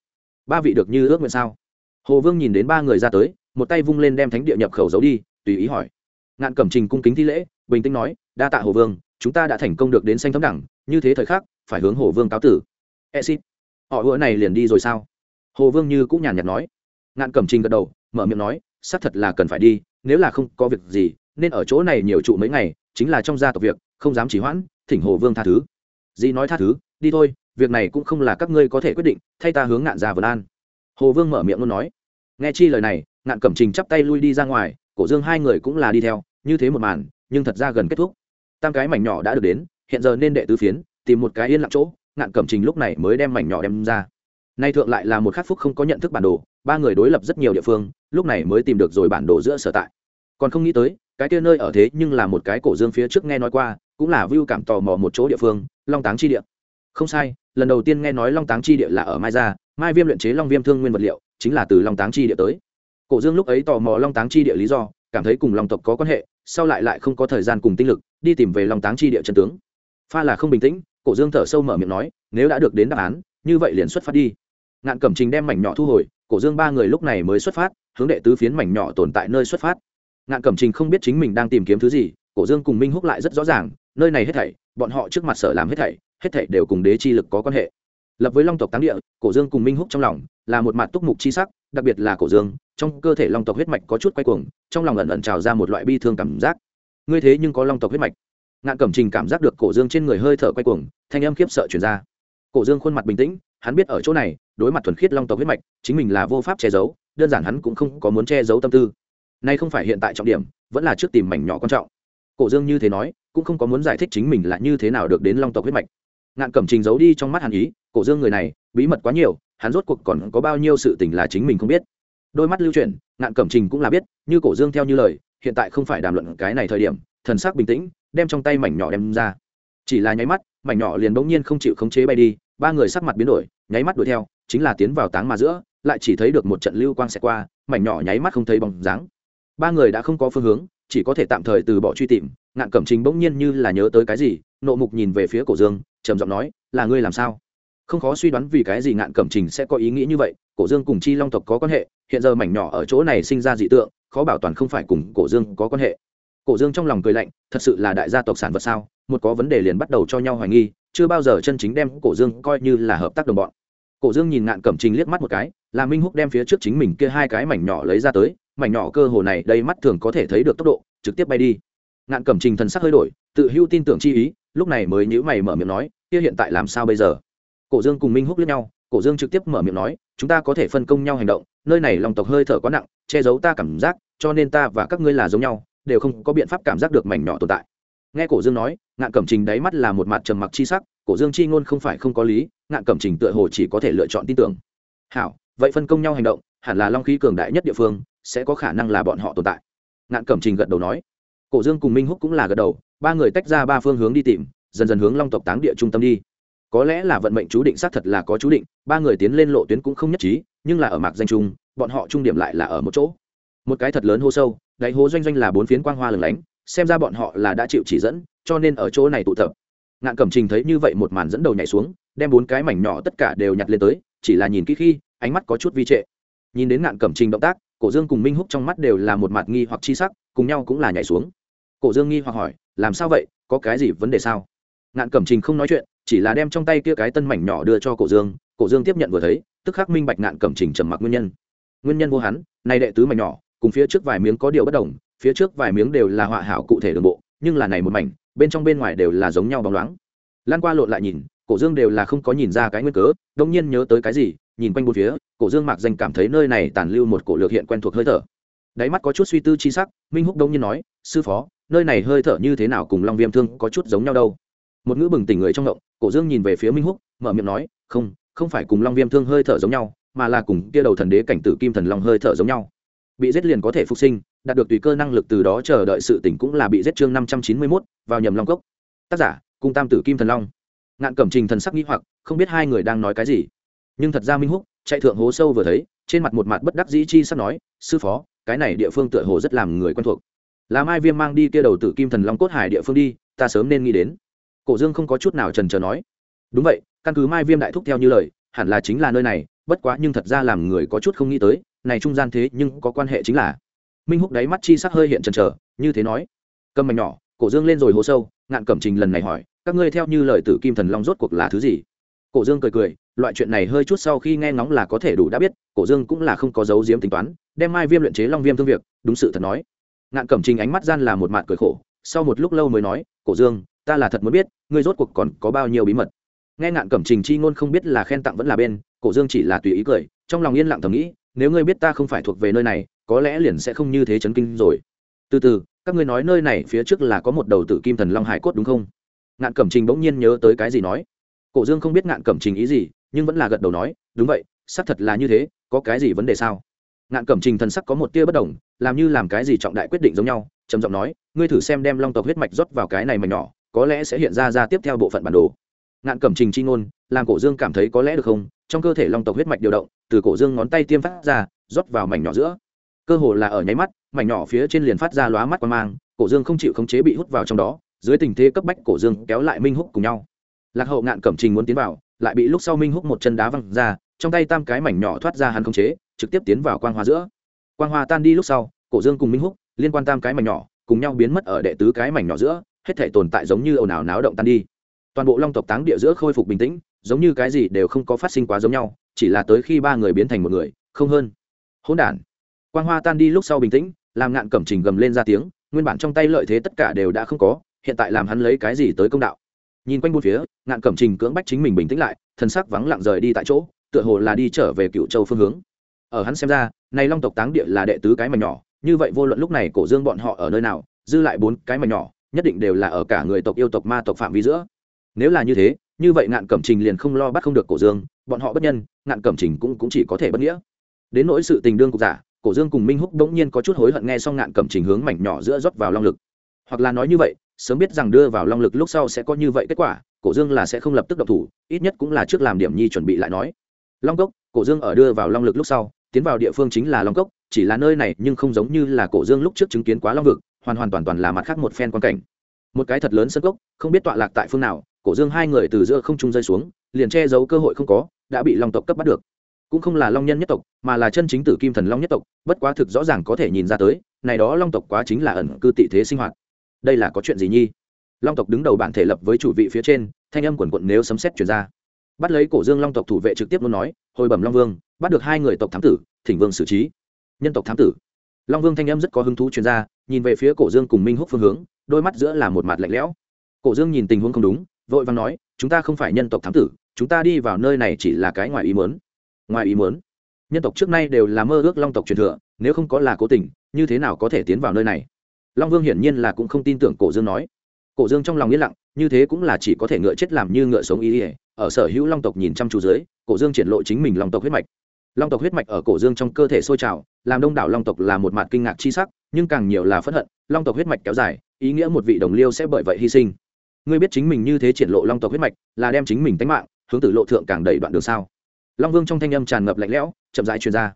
Ba vị được như ước nguyện sao? Hồ vương nhìn đến ba người ra tới, một tay vung lên đem thánh địa nhập khẩu giấu đi, tùy ý hỏi. Ngạn cẩm trình cung kính thi lễ, bình tĩnh nói, đa tạ hồ vương, chúng ta đã thành công được đến xanh thấm đẳng, như thế thời khắc, phải hướng hồ vương cáo tử. E xít, họ ưa này liền đi rồi sao? Hồ vương như cũng nhàn nhạt nói. Ngạn cẩm trình gật đầu, mở miệng nói, xác thật là cần phải đi, nếu là không có việc gì, nên ở chỗ này nhiều trụ mấy ngày, chính là trong gia tộc việc, không dám chỉ hoãn thỉnh hồ vương tha thứ. Dĩ nói tha thứ, đi thôi, việc này cũng không là các ngươi có thể quyết định, thay ta hướng ngạn ra vườn an. Hồ vương mở miệng luôn nói. Nghe chi lời này, ngạn cẩm trình chắp tay lui đi ra ngoài, cổ dương hai người cũng là đi theo, như thế một màn, nhưng thật ra gần kết thúc. Tam cái mảnh nhỏ đã được đến, hiện giờ nên đệ tứ phiến, tìm một cái yên lặng chỗ, ngạn cẩm trình lúc này mới đem mảnh nhỏ đem ra. Nay thượng lại là một khắc phúc không có nhận thức bản đồ, ba người đối lập rất nhiều địa phương, lúc này mới tìm được rồi bản đồ giữa sở tại. Còn không nghĩ tới, cái kia nơi ở thế nhưng là một cái cổ dương phía trước nghe nói qua cũng là view cảm tò mò một chỗ địa phương, long táng chi địa. Không sai, lần đầu tiên nghe nói long táng chi địa là ở mai gia, mai viêm luyện chế long viêm thương nguyên vật liệu, chính là từ long táng chi địa tới. Cổ dương lúc ấy tò mò long táng chi địa lý do, cảm thấy cùng long tộc có quan hệ, sau lại lại không có thời gian cùng tinh lực, đi tìm về long táng chi địa chân tướng. Pha là không bình tĩnh, cổ dương thở sâu mở miệng nói, nếu đã được đến đáp án, như vậy liền xuất phát đi. Ngạn cẩm trình đem mảnh nhỏ thu hồi, cổ dương ba người lúc này mới xuất phát, hướng đệ tứ phiến mảnh nhỏ tồn tại nơi xuất phát. Ngạn cẩm trình không biết chính mình đang tìm kiếm thứ gì, cổ dương cùng minh húc lại rất rõ ràng nơi này hết thảy, bọn họ trước mặt sở làm hết thảy hết thảy đều cùng đế chi lực có quan hệ. Lập với long tộc táng địa, cổ dương cùng minh húc trong lòng là một mặt túc mục chi sắc, đặc biệt là cổ dương, trong cơ thể long tộc huyết mạch có chút quay cuồng, trong lòng ẩn ẩn trào ra một loại bi thương cảm giác. Ngươi thế nhưng có long tộc huyết mạch. Ngạn cẩm trình cảm giác được cổ dương trên người hơi thở quay cuồng, thanh âm khiếp sợ chuyển ra. Cổ dương khuôn mặt bình tĩnh, hắn biết ở chỗ này, đối mặt thuần khiết long tộc huyết mạch, chính mình là vô pháp che giấu, đơn giản hắn cũng không có muốn che giấu tâm tư. Nay không phải hiện tại trọng điểm, vẫn là trước tìm mảnh nhỏ quan trọng. Cổ dương như thế nói cũng không có muốn giải thích chính mình là như thế nào được đến long tộc huyết mạch. Ngạn cẩm trình giấu đi trong mắt hàn ý, cổ dương người này, bí mật quá nhiều, hắn rốt cuộc còn có bao nhiêu sự tình là chính mình không biết. Đôi mắt lưu chuyển, ngạn cẩm trình cũng là biết, như cổ dương theo như lời, hiện tại không phải đàm luận cái này thời điểm, thần sắc bình tĩnh, đem trong tay mảnh nhỏ đem ra. Chỉ là nháy mắt, mảnh nhỏ liền bỗng nhiên không chịu khống chế bay đi, ba người sắc mặt biến đổi, nháy mắt đuổi theo, chính là tiến vào táng mà giữa, lại chỉ thấy được một trận lưu quang xẹt qua, mảnh nhỏ nháy mắt không thấy bóng dáng. Ba người đã không có phương hướng chỉ có thể tạm thời từ bỏ truy tìm, ngạn cẩm trình bỗng nhiên như là nhớ tới cái gì, nộ mục nhìn về phía cổ dương, trầm giọng nói, là ngươi làm sao? Không khó suy đoán vì cái gì ngạn cẩm trình sẽ có ý nghĩ như vậy, cổ dương cùng chi long tộc có quan hệ, hiện giờ mảnh nhỏ ở chỗ này sinh ra dị tượng, khó bảo toàn không phải cùng cổ dương có quan hệ. Cổ dương trong lòng cười lạnh, thật sự là đại gia tộc sản vật sao? Một có vấn đề liền bắt đầu cho nhau hoài nghi, chưa bao giờ chân chính đem cổ dương coi như là hợp tác đồng bọn. Cổ dương nhìn ngạn cẩm trình liếc mắt một cái, là minh húc đem phía trước chính mình kia hai cái mảnh nhỏ lấy ra tới mảnh nhỏ cơ hồ này đây mắt thường có thể thấy được tốc độ, trực tiếp bay đi. Ngạn cẩm trình thần sắc hơi đổi, tự hưu tin tưởng chi ý, lúc này mới nhữ mày mở miệng nói, kia hiện tại làm sao bây giờ? Cổ dương cùng minh húc liếc nhau, cổ dương trực tiếp mở miệng nói, chúng ta có thể phân công nhau hành động, nơi này lòng tộc hơi thở quá nặng, che giấu ta cảm giác, cho nên ta và các ngươi là giống nhau, đều không có biện pháp cảm giác được mảnh nhỏ tồn tại. Nghe cổ dương nói, ngạn cẩm trình đáy mắt là một mặt trầm mặc chi sắc, cổ dương chi ngôn không phải không có lý, ngạn cẩm trình tựa hồ chỉ có thể lựa chọn tin tưởng. Hảo, vậy phân công nhau hành động, hẳn là long khí cường đại nhất địa phương sẽ có khả năng là bọn họ tồn tại. Ngạn cẩm trình gật đầu nói. Cổ dương cùng minh húc cũng là gật đầu, ba người tách ra ba phương hướng đi tìm, dần dần hướng long tộc táng địa trung tâm đi. Có lẽ là vận mệnh chú định xác thật là có chú định, ba người tiến lên lộ tuyến cũng không nhất trí, nhưng là ở mạc danh trung, bọn họ trung điểm lại là ở một chỗ. Một cái thật lớn hô sâu, đáy hố doanh doanh là bốn phiến quang hoa lửng lánh, xem ra bọn họ là đã chịu chỉ dẫn, cho nên ở chỗ này tụ tập. Ngạn cẩm trình thấy như vậy một màn dẫn đầu nhảy xuống, đem bốn cái mảnh nhỏ tất cả đều nhặt lên tới, chỉ là nhìn kỹ khi, ánh mắt có chút vi trệ. Nhìn đến ngạn cẩm trình động tác cổ dương cùng minh húc trong mắt đều là một mặt nghi hoặc chi sắc, cùng nhau cũng là nhảy xuống. Cổ dương nghi hoặc hỏi, làm sao vậy? Có cái gì vấn đề sao? Ngạn cẩm trình không nói chuyện, chỉ là đem trong tay kia cái tân mảnh nhỏ đưa cho cổ dương. Cổ dương tiếp nhận vừa thấy, tức khắc minh bạch ngạn cẩm trình trầm mặc nguyên nhân. Nguyên nhân vô hắn, nay đệ tứ mảnh nhỏ, cùng phía trước vài miếng có điều bất đồng, phía trước vài miếng đều là họa hảo cụ thể đường bộ, nhưng là này một mảnh, bên trong bên ngoài đều là giống nhau bóng loáng. Lan qua lộn lại nhìn, cổ dương đều là không có nhìn ra cái nguyên cớ đông nhiên nhớ tới cái gì nhìn quanh bốn phía, cổ dương mạc danh cảm thấy nơi này tàn lưu một cổ lược hiện quen thuộc hơi thở. Đáy mắt có chút suy tư chi sắc, minh húc đông nhiên nói, sư phó, nơi này hơi thở như thế nào cùng long viêm thương có chút giống nhau đâu? Một ngữ bừng tỉnh người trong động, cổ dương nhìn về phía minh húc, mở miệng nói, không không phải cùng long viêm thương hơi thở giống nhau, mà là cùng kia đầu thần đế cảnh tử kim thần long hơi thở giống nhau. Bị giết liền có thể phục sinh, đạt được tùy cơ năng lực từ đó chờ đợi sự tỉnh cũng là bị giết chương năm trăm chín mươi mốt, vào nhầm long cốc. Tác giả cung tam tử kim thần long. Ngạn cẩm trình thần sắc nghĩ hoặc, không biết hai người đang nói cái gì nhưng thật ra minh húc chạy thượng hố sâu vừa thấy trên mặt một mặt bất đắc dĩ chi sắp nói sư phó cái này địa phương tựa hồ rất làm người quen thuộc là mai viêm mang đi kia đầu tử kim thần long cốt hải địa phương đi ta sớm nên nghĩ đến cổ dương không có chút nào trần trờ nói đúng vậy căn cứ mai viêm đại thúc theo như lời hẳn là chính là nơi này bất quá nhưng thật ra làm người có chút không nghĩ tới này trung gian thế nhưng có quan hệ chính là minh húc đáy mắt chi sắc hơi hiện trần trờ như thế nói cầm mảnh nhỏ cổ dương lên rồi hố sâu ngạn cẩm trình lần này hỏi các ngươi theo như lời tử kim thần long rốt cuộc là thứ gì cổ dương cười cười loại chuyện này hơi chút sau khi nghe ngóng là có thể đủ đã biết, cổ dương cũng là không có dấu diếm tính toán, đem mai viêm luyện chế long viêm thương việc, đúng sự thật nói. Ngạn cẩm trình ánh mắt gian là một mạn cười khổ, sau một lúc lâu mới nói, cổ dương, ta là thật muốn biết, ngươi rốt cuộc còn có bao nhiêu bí mật? Nghe ngạn cẩm trình chi ngôn không biết là khen tặng vẫn là bên, cổ dương chỉ là tùy ý cười, trong lòng yên lặng thầm nghĩ, nếu ngươi biết ta không phải thuộc về nơi này, có lẽ liền sẽ không như thế chấn kinh rồi. Từ từ, các ngươi nói nơi này phía trước là có một đầu tử kim thần long hải cốt đúng không? Ngạn cẩm trình bỗng nhiên nhớ tới cái gì nói. Cổ dương không biết ngạn cẩm trình ý gì nhưng vẫn là gật đầu nói, đúng vậy, xác thật là như thế, có cái gì vấn đề sao? Ngạn cẩm trình thần sắc có một tia bất đồng, làm như làm cái gì trọng đại quyết định giống nhau, trầm giọng nói, ngươi thử xem đem long tộc huyết mạch rót vào cái này mà nhỏ, có lẽ sẽ hiện ra ra tiếp theo bộ phận bản đồ. Ngạn cẩm trình chi ngôn, làm cổ dương cảm thấy có lẽ được không? Trong cơ thể long tộc huyết mạch điều động, từ cổ dương ngón tay tiêm phát ra, rót vào mảnh nhỏ giữa. Cơ hồ là ở nháy mắt, mảnh nhỏ phía trên liền phát ra lóa mắt qua mang, cổ dương không chịu khống chế bị hút vào trong đó, dưới tình thế cấp bách cổ dương kéo lại minh húc cùng nhau. Lạc hậu ngạn cẩm trình muốn tiến vào lại bị lúc sau minh húc một chân đá văng ra, trong tay tam cái mảnh nhỏ thoát ra hắn khống chế, trực tiếp tiến vào quang hoa giữa. Quang hoa tan đi lúc sau, cổ dương cùng minh húc liên quan tam cái mảnh nhỏ, cùng nhau biến mất ở đệ tứ cái mảnh nhỏ giữa, hết thể tồn tại giống như ồn ào náo động tan đi. Toàn bộ long tộc táng địa giữa khôi phục bình tĩnh, giống như cái gì đều không có phát sinh quá giống nhau, chỉ là tới khi ba người biến thành một người, không hơn. Hỗn đản. Quang hoa tan đi lúc sau bình tĩnh, làm ngạn cẩm trình gầm lên ra tiếng, nguyên bản trong tay lợi thế tất cả đều đã không có, hiện tại làm hắn lấy cái gì tới công đạo? Nhìn quanh bốn phía ngạn cẩm trình cưỡng bách chính mình bình tĩnh lại thân sắc vắng lặng rời đi tại chỗ tựa hồ là đi trở về cựu châu phương hướng. Ở hắn xem ra này long tộc táng địa là đệ tứ cái mảnh nhỏ như vậy vô luận lúc này cổ dương bọn họ ở nơi nào dư lại bốn cái mảnh nhỏ nhất định đều là ở cả người tộc yêu tộc ma tộc phạm vi giữa. Nếu là như thế như vậy ngạn cẩm trình liền không lo bắt không được cổ dương bọn họ bất nhân ngạn cẩm trình cũng, cũng chỉ có thể bất nghĩa. Đến nỗi sự tình đương cục giả cổ dương cùng minh húc bỗng nhiên có chút hối hận nghe xong ngạn cẩm trình hướng mảnh nhỏ giữa rót vào long lực. Hoặc là nói như vậy sớm biết rằng đưa vào long lực lúc sau sẽ có như vậy kết quả, cổ dương là sẽ không lập tức độc thủ, ít nhất cũng là trước làm điểm nhi chuẩn bị lại nói. Long cốc, cổ dương ở đưa vào long lực lúc sau, tiến vào địa phương chính là long cốc, chỉ là nơi này nhưng không giống như là cổ dương lúc trước chứng kiến quá long vực, hoàn hoàn toàn toàn là mặt khác một phen quan cảnh. Một cái thật lớn sân cốc, không biết tọa lạc tại phương nào, cổ dương hai người từ giữa không trung rơi xuống, liền che giấu cơ hội không có, đã bị long tộc cấp bắt được. Cũng không là long nhân nhất tộc, mà là chân chính tử kim thần long nhất tộc, bất quá thực rõ ràng có thể nhìn ra tới, này đó long tộc quá chính là ẩn cư tị thế sinh hoạt đây là có chuyện gì nhi? Long tộc đứng đầu bản thể lập với chủ vị phía trên, thanh âm quần quận nếu sấm xét chuyển ra. Bắt lấy cổ dương long tộc thủ vệ trực tiếp luôn nói, hồi bẩm long vương, bắt được hai người tộc thám tử, thỉnh vương xử trí. Nhân tộc thám tử. Long vương thanh âm rất có hứng thú chuyển ra, nhìn về phía cổ dương cùng minh húc phương hướng, đôi mắt giữa là một mặt lạnh lẽo. Cổ dương nhìn tình huống không đúng, vội vàng nói, chúng ta không phải nhân tộc thám tử, chúng ta đi vào nơi này chỉ là cái ngoài ý mớn ngoài ý mớn nhân tộc trước nay đều là mơ ước long tộc truyền thừa, nếu không có là cố tình, như thế nào có thể tiến vào nơi này? Long vương hiển nhiên là cũng không tin tưởng cổ dương nói. Cổ dương trong lòng yên lặng, như thế cũng là chỉ có thể ngựa chết làm như ngựa sống ý ỉa ở sở hữu long tộc nhìn chăm chú dưới, cổ dương triển lộ chính mình long tộc huyết mạch. Long tộc huyết mạch ở cổ dương trong cơ thể sôi trào, làm đông đảo long tộc là một mặt kinh ngạc chi sắc, nhưng càng nhiều là phẫn hận, long tộc huyết mạch kéo dài, ý nghĩa một vị đồng liêu sẽ bởi vậy hy sinh. Ngươi biết chính mình như thế triển lộ long tộc huyết mạch, là đem chính mình tánh mạng, hướng tử lộ thượng càng đầy đoạn đường sao? Long vương trong thanh âm tràn ngập lạnh lẽo, chậm rãi truyền ra.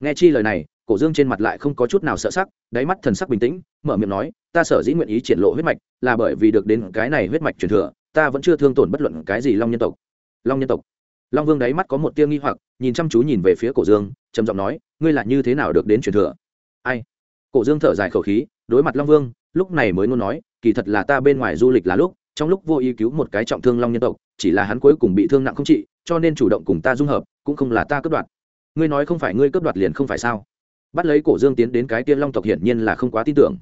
Nghe chi lời này cổ dương trên mặt lại không có chút nào sợ sắc, đáy mắt thần sắc bình tĩnh, mở miệng nói, ta sở dĩ nguyện ý triển lộ huyết mạch, là bởi vì được đến cái này huyết mạch truyền thừa, ta vẫn chưa thương tổn bất luận cái gì long nhân tộc. Long nhân tộc. Long vương đáy mắt có một tia nghi hoặc, nhìn chăm chú nhìn về phía cổ dương, trầm giọng nói, ngươi là như thế nào được đến truyền thừa? Ai? Cổ dương thở dài khẩu khí, đối mặt long vương, lúc này mới luôn nói, kỳ thật là ta bên ngoài du lịch là lúc, trong lúc vô ý cứu một cái trọng thương long nhân tộc, chỉ là hắn cuối cùng bị thương nặng không trị, cho nên chủ động cùng ta dung hợp, cũng không là ta cướp đoạt. Ngươi nói không phải ngươi cướp đoạt liền không phải sao? Bắt lấy cổ dương tiến đến cái kia long tộc hiển nhiên là không quá tin tưởng.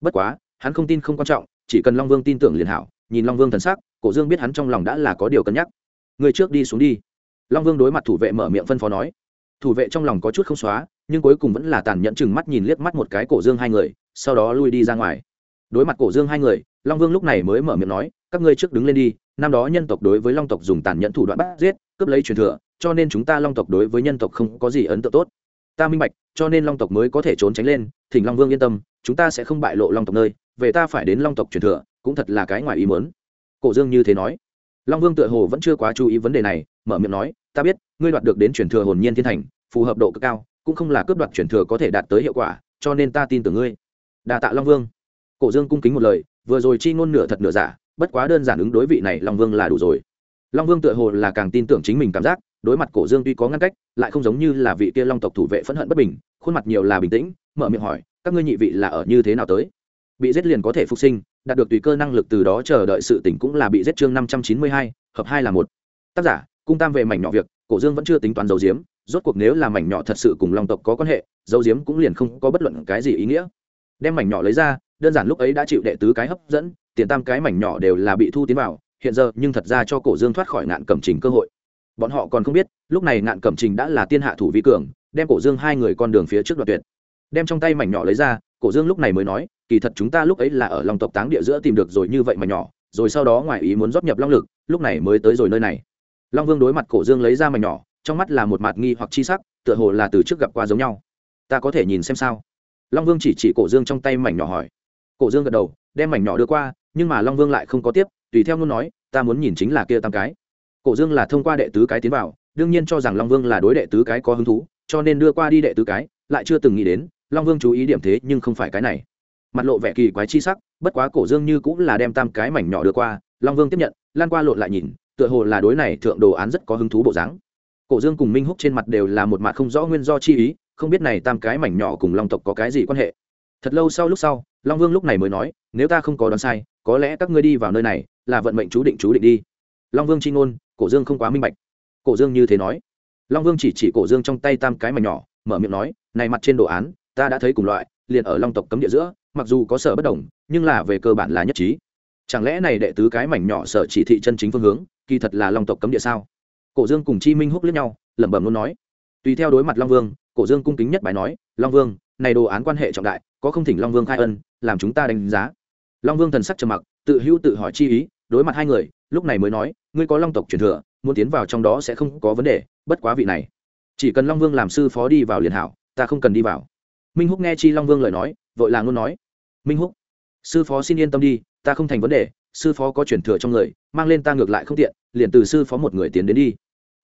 Bất quá, hắn không tin không quan trọng, chỉ cần long vương tin tưởng liền hảo, nhìn long vương thần sắc, cổ dương biết hắn trong lòng đã là có điều cân nhắc. Người trước đi xuống đi. Long vương đối mặt thủ vệ mở miệng phân phó nói. Thủ vệ trong lòng có chút không xóa, nhưng cuối cùng vẫn là tàn nhẫn chừng mắt nhìn liếc mắt một cái cổ dương hai người, sau đó lui đi ra ngoài. Đối mặt cổ dương hai người, long vương lúc này mới mở miệng nói, các ngươi trước đứng lên đi, năm đó nhân tộc đối với long tộc dùng tàn nhẫn thủ đoạn bắt giết, cướp lấy truyền thừa, cho nên chúng ta long tộc đối với nhân tộc không có gì ấn tượng tốt ta minh bạch, cho nên long tộc mới có thể trốn tránh lên, thỉnh long vương yên tâm, chúng ta sẽ không bại lộ long tộc nơi, về ta phải đến long tộc truyền thừa, cũng thật là cái ngoài ý muốn. Cổ dương như thế nói. Long vương tựa hồ vẫn chưa quá chú ý vấn đề này, mở miệng nói, ta biết, ngươi đoạt được đến truyền thừa hồn nhiên thiên thành, phù hợp độ cực cao, cũng không là cướp đoạt truyền thừa có thể đạt tới hiệu quả, cho nên ta tin tưởng ngươi. Đà tạ long vương. Cổ dương cung kính một lời, vừa rồi chi ngôn nửa thật nửa giả, bất quá đơn giản ứng đối vị này long vương là đủ rồi. Long vương tựa hồ là càng tin tưởng chính mình cảm giác đối mặt cổ dương tuy có ngăn cách, lại không giống như là vị kia long tộc thủ vệ phẫn hận bất bình, khuôn mặt nhiều là bình tĩnh, mở miệng hỏi, các ngươi nhị vị là ở như thế nào tới? Bị giết liền có thể phục sinh, đạt được tùy cơ năng lực từ đó chờ đợi sự tỉnh cũng là bị giết chương năm trăm chín mươi hai, hợp hai là một. Tác giả, cung tam về mảnh nhỏ việc, cổ dương vẫn chưa tính toán dấu diếm, rốt cuộc nếu là mảnh nhỏ thật sự cùng long tộc có quan hệ, dấu diếm cũng liền không có bất luận cái gì ý nghĩa. Đem mảnh nhỏ lấy ra, đơn giản lúc ấy đã chịu đệ tứ cái hấp dẫn, tiền tam cái mảnh nhỏ đều là bị thu tiến vào, hiện giờ nhưng thật ra cho cổ dương thoát khỏi nạn cẩm trình cơ hội bọn họ còn không biết, lúc này ngạn cẩm trình đã là tiên hạ thủ vi cường, đem cổ dương hai người con đường phía trước đoạt tuyệt. Đem trong tay mảnh nhỏ lấy ra, cổ dương lúc này mới nói, kỳ thật chúng ta lúc ấy là ở lòng tộc táng địa giữa tìm được rồi như vậy mảnh nhỏ, rồi sau đó ngoài ý muốn rót nhập long lực, lúc này mới tới rồi nơi này. Long vương đối mặt cổ dương lấy ra mảnh nhỏ, trong mắt là một mặt nghi hoặc chi sắc, tựa hồ là từ trước gặp qua giống nhau. Ta có thể nhìn xem sao? Long vương chỉ chỉ cổ dương trong tay mảnh nhỏ hỏi. Cổ dương gật đầu, đem mảnh nhỏ đưa qua, nhưng mà long vương lại không có tiếp, tùy theo ngôn nói, ta muốn nhìn chính là kia tam cái cổ dương là thông qua đệ tứ cái tiến vào, đương nhiên cho rằng long vương là đối đệ tứ cái có hứng thú, cho nên đưa qua đi đệ tứ cái, lại chưa từng nghĩ đến, long vương chú ý điểm thế nhưng không phải cái này. Mặt lộ vẻ kỳ quái chi sắc, bất quá cổ dương như cũng là đem tam cái mảnh nhỏ đưa qua, long vương tiếp nhận, lan qua lộn lại nhìn, tựa hồ là đối này thượng đồ án rất có hứng thú bộ dáng. Cổ dương cùng minh húc trên mặt đều là một mặt không rõ nguyên do chi ý, không biết này tam cái mảnh nhỏ cùng long tộc có cái gì quan hệ. Thật lâu sau lúc sau, long vương lúc này mới nói, nếu ta không có đoán sai, có lẽ các ngươi đi vào nơi này, là vận mệnh chú định chú định đi. Long vương c h i ngôn cổ dương không quá minh bạch. Cổ dương như thế nói. Long vương chỉ chỉ cổ dương trong tay tam cái mảnh nhỏ, mở miệng nói, này mặt trên đồ án, ta đã thấy cùng loại, liền ở long tộc cấm địa giữa, mặc dù có sở bất đồng, nhưng là về cơ bản là nhất trí. Chẳng lẽ này đệ tứ cái mảnh nhỏ sở chỉ thị chân chính phương hướng, kỳ thật là long tộc cấm địa sao? Cổ dương cùng chi minh húc lẫn nhau, lẩm bẩm luôn nói. Tùy theo đối mặt long vương, cổ dương cung kính nhất bài nói, long vương, này đồ án quan hệ trọng đại, có không thỉnh long vương khai ân, làm chúng ta đánh giá. Long vương thần sắc trầm mặc, tự hữu tự hỏi chi ý, đối mặt hai người lúc này mới nói, ngươi có long tộc truyền thừa, muốn tiến vào trong đó sẽ không có vấn đề, bất quá vị này, chỉ cần long vương làm sư phó đi vào liền hảo, ta không cần đi vào. Minh húc nghe chi long vương lời nói, vội là ngôn nói, minh húc, sư phó xin yên tâm đi, ta không thành vấn đề, sư phó có chuyển thừa trong người, mang lên ta ngược lại không tiện, liền từ sư phó một người tiến đến đi.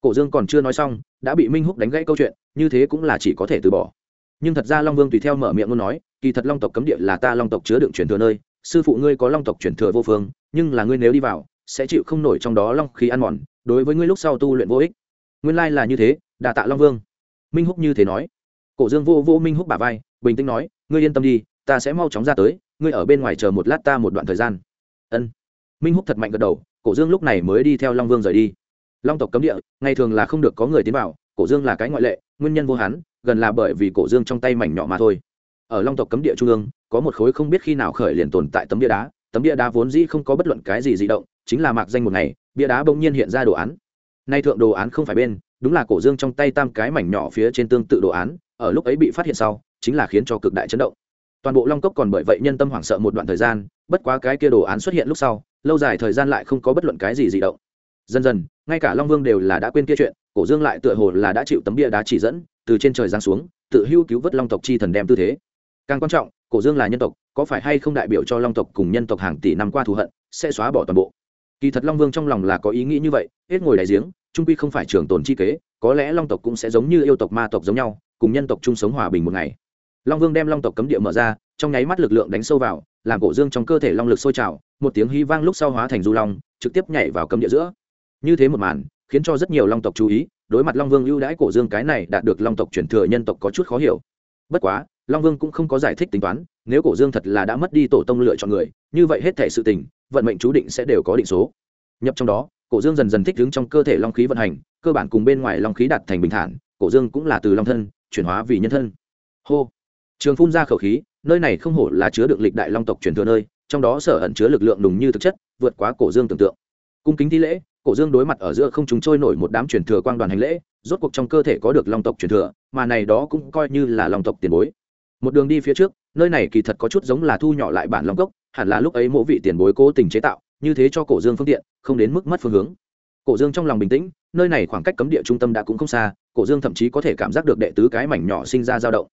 Cổ dương còn chưa nói xong, đã bị minh húc đánh gãy câu chuyện, như thế cũng là chỉ có thể từ bỏ. Nhưng thật ra long vương tùy theo mở miệng luôn nói, kỳ thật long tộc cấm địa là ta long tộc chứa đựng chuyển thừa nơi, sư phụ ngươi có long tộc chuyển thừa vô phương, nhưng là ngươi nếu đi vào sẽ chịu không nổi trong đó long khí ăn mòn, đối với ngươi lúc sau tu luyện vô ích. Nguyên lai là như thế, đà tạ long vương. Minh húc như thế nói. Cổ dương vô vô minh húc bả vai, bình tĩnh nói, ngươi yên tâm đi, ta sẽ mau chóng ra tới, ngươi ở bên ngoài chờ một lát ta một đoạn thời gian. Ân. Minh húc thật mạnh gật đầu, cổ dương lúc này mới đi theo long vương rời đi. Long tộc cấm địa, ngày thường là không được có người tiến vào, cổ dương là cái ngoại lệ, nguyên nhân vô hán gần là bởi vì cổ dương trong tay mảnh nhỏ mà thôi. Ở long tộc cấm địa trung ương, có một khối không biết khi nào khởi liền tồn tại tấm địa đá, tấm địa đá vốn dĩ không có bất luận cái gì di động chính là mạc danh một ngày, bia đá bỗng nhiên hiện ra đồ án. Nay thượng đồ án không phải bên, đúng là cổ dương trong tay tam cái mảnh nhỏ phía trên tương tự đồ án, ở lúc ấy bị phát hiện sau, chính là khiến cho cực đại chấn động. Toàn bộ long cốc còn bởi vậy nhân tâm hoảng sợ một đoạn thời gian, bất quá cái kia đồ án xuất hiện lúc sau, lâu dài thời gian lại không có bất luận cái gì dị động. Dần dần, ngay cả long vương đều là đã quên kia chuyện, cổ dương lại tựa hồ là đã chịu tấm bia đá chỉ dẫn, từ trên trời giáng xuống, tự hưu cứu vớt long tộc chi thần đem tư thế. Càng quan trọng, cổ dương là nhân tộc, có phải hay không đại biểu cho long tộc cùng nhân tộc hàng tỷ năm qua thù hận, sẽ xóa bỏ toàn bộ? Kỳ thật long vương trong lòng là có ý nghĩ như vậy, hết ngồi đại giếng, trung quy không phải trường tồn chi kế, có lẽ long tộc cũng sẽ giống như yêu tộc ma tộc giống nhau, cùng nhân tộc chung sống hòa bình một ngày. Long vương đem long tộc cấm địa mở ra, trong nháy mắt lực lượng đánh sâu vào, làm cổ dương trong cơ thể long lực sôi trào, một tiếng hy vang lúc sau hóa thành du long, trực tiếp nhảy vào cấm địa giữa. Như thế một màn, khiến cho rất nhiều long tộc chú ý, đối mặt long vương ưu đãi cổ dương cái này đạt được long tộc chuyển thừa nhân tộc có chút khó hiểu. Bất quá, long vương cũng không có giải thích tính toán, nếu cổ dương thật là đã mất đi tổ tông lựa chọn người, như vậy hết thể sự tình vận mệnh chú định sẽ đều có định số. Nhập trong đó, cổ dương dần dần thích ứng trong cơ thể long khí vận hành, cơ bản cùng bên ngoài long khí đạt thành bình thản, cổ dương cũng là từ long thân, chuyển hóa vì nhân thân. Hô! Trường phun ra khẩu khí, nơi này không hổ là chứa được lịch đại long tộc truyền thừa nơi, trong đó sở ẩn chứa lực lượng đùng như thực chất, vượt quá cổ dương tưởng tượng. Cung kính thi lễ, cổ dương đối mặt ở giữa không chúng trôi nổi một đám truyền thừa quang đoàn hành lễ, rốt cuộc trong cơ thể có được long tộc truyền thừa, mà này đó cũng coi như là long tộc tiền bối. Một đường đi phía trước, nơi này kỳ thật có chút giống là thu nhỏ lại bản long cốc hẳn là lúc ấy mỗi vị tiền bối cố tình chế tạo, như thế cho cổ dương phương tiện, không đến mức mất phương hướng. Cổ dương trong lòng bình tĩnh, nơi này khoảng cách cấm địa trung tâm đã cũng không xa, cổ dương thậm chí có thể cảm giác được đệ tứ cái mảnh nhỏ sinh ra dao động.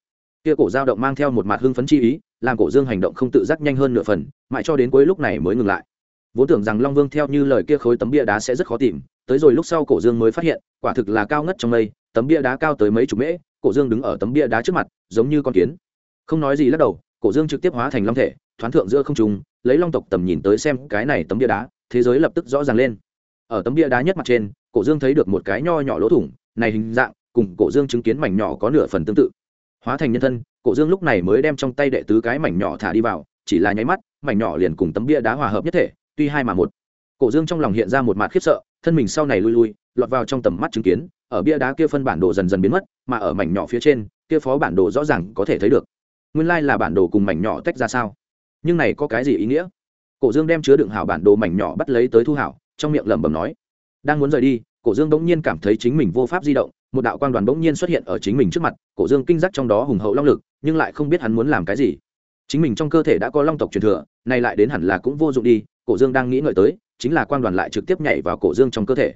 Kia cổ dao động mang theo một mặt hưng phấn chi ý, làm cổ dương hành động không tự giác nhanh hơn nửa phần, mãi cho đến cuối lúc này mới ngừng lại. Vốn tưởng rằng long vương theo như lời kia khối tấm bia đá sẽ rất khó tìm, tới rồi lúc sau cổ dương mới phát hiện, quả thực là cao ngất trong mây, tấm bia đá cao tới mấy chục mễ, cổ dương đứng ở tấm bia đá trước mặt, giống như con kiến. Không nói gì lắc đầu, cổ dương trực tiếp hóa thành long thể thoáng thượng giữa không trung, lấy long tộc tầm nhìn tới xem cái này tấm bia đá, thế giới lập tức rõ ràng lên. Ở tấm bia đá nhất mặt trên, cổ dương thấy được một cái nho nhỏ lỗ thủng, này hình dạng, cùng cổ dương chứng kiến mảnh nhỏ có nửa phần tương tự. Hóa thành nhân thân, cổ dương lúc này mới đem trong tay đệ tứ cái mảnh nhỏ thả đi vào, chỉ là nháy mắt, mảnh nhỏ liền cùng tấm bia đá hòa hợp nhất thể, tuy hai mà một. Cổ dương trong lòng hiện ra một mặt khiếp sợ, thân mình sau này lui lui, lọt vào trong tầm mắt chứng kiến, ở bia đá kia phân bản đồ dần dần biến mất, mà ở mảnh nhỏ phía trên, kia phó bản đồ rõ ràng có thể thấy được. Nguyên lai là bản đồ cùng mảnh nhỏ tách ra sao? Nhưng này có cái gì ý nghĩa? Cổ dương đem chứa đựng hảo bản đồ mảnh nhỏ bắt lấy tới thu hảo, trong miệng lẩm bẩm nói, đang muốn rời đi, cổ dương bỗng nhiên cảm thấy chính mình vô pháp di động, một đạo quan đoàn bỗng nhiên xuất hiện ở chính mình trước mặt, cổ dương kinh giác trong đó hùng hậu long lực, nhưng lại không biết hắn muốn làm cái gì. Chính mình trong cơ thể đã có long tộc truyền thừa nay lại đến hẳn là cũng vô dụng đi, cổ dương đang nghĩ ngợi tới, chính là quan đoàn lại trực tiếp nhảy vào cổ dương trong cơ thể.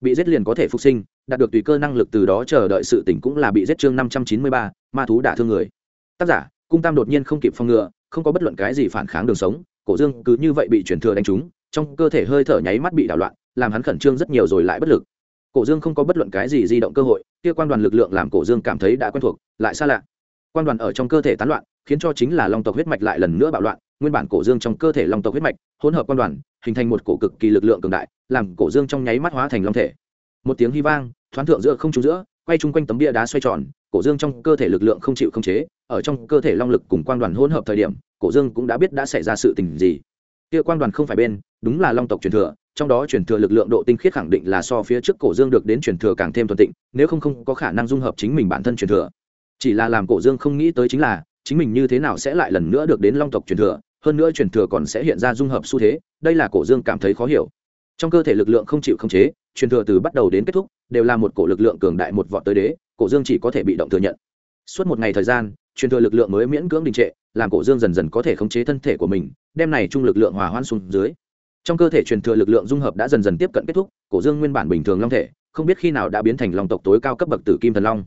Bị giết liền có thể phục sinh, đạt được tùy cơ năng lực từ đó chờ đợi sự tỉnh cũng là bị giết chương năm trăm chín mươi ba, ma thú đả thương người. Tác giả, cung tam đột nhiên không kịp phòng ngừa không có bất luận cái gì phản kháng đường sống, cổ dương cứ như vậy bị truyền thừa đánh trúng, trong cơ thể hơi thở nháy mắt bị đảo loạn, làm hắn khẩn trương rất nhiều rồi lại bất lực. Cổ dương không có bất luận cái gì di động cơ hội, kia quan đoàn lực lượng làm cổ dương cảm thấy đã quen thuộc, lại xa lạ. Quan đoàn ở trong cơ thể tán loạn, khiến cho chính là long tộc huyết mạch lại lần nữa bạo loạn, nguyên bản cổ dương trong cơ thể long tộc huyết mạch, hỗn hợp quan đoàn, hình thành một cổ cực kỳ lực lượng cường đại, làm cổ dương trong nháy mắt hóa thành long thể. Một tiếng hy vang, thoáng thượng giữa không trung giữa, quay chung quanh tấm bia đá xoay tròn cổ dương trong cơ thể lực lượng không chịu không chế, ở trong cơ thể long lực cùng quang đoàn hỗn hợp thời điểm, cổ dương cũng đã biết đã xảy ra sự tình gì. Kia quang đoàn không phải bên, đúng là long tộc truyền thừa, trong đó truyền thừa lực lượng độ tinh khiết khẳng định là so phía trước cổ dương được đến truyền thừa càng thêm thuận tịnh, nếu không không có khả năng dung hợp chính mình bản thân truyền thừa. Chỉ là làm cổ dương không nghĩ tới chính là, chính mình như thế nào sẽ lại lần nữa được đến long tộc truyền thừa, hơn nữa truyền thừa còn sẽ hiện ra dung hợp xu thế, đây là cổ dương cảm thấy khó hiểu. Trong cơ thể lực lượng không chịu không chế, truyền thừa từ bắt đầu đến kết thúc, đều là một cổ lực lượng cường đại một vọt tới đế cổ dương chỉ có thể bị động thừa nhận. Suốt một ngày thời gian, truyền thừa lực lượng mới miễn cưỡng đình trệ, làm cổ dương dần dần có thể khống chế thân thể của mình, đem này chung lực lượng hòa hoãn xuống dưới. Trong cơ thể truyền thừa lực lượng dung hợp đã dần dần tiếp cận kết thúc, cổ dương nguyên bản bình thường long thể, không biết khi nào đã biến thành long tộc tối cao cấp bậc tử kim thần long.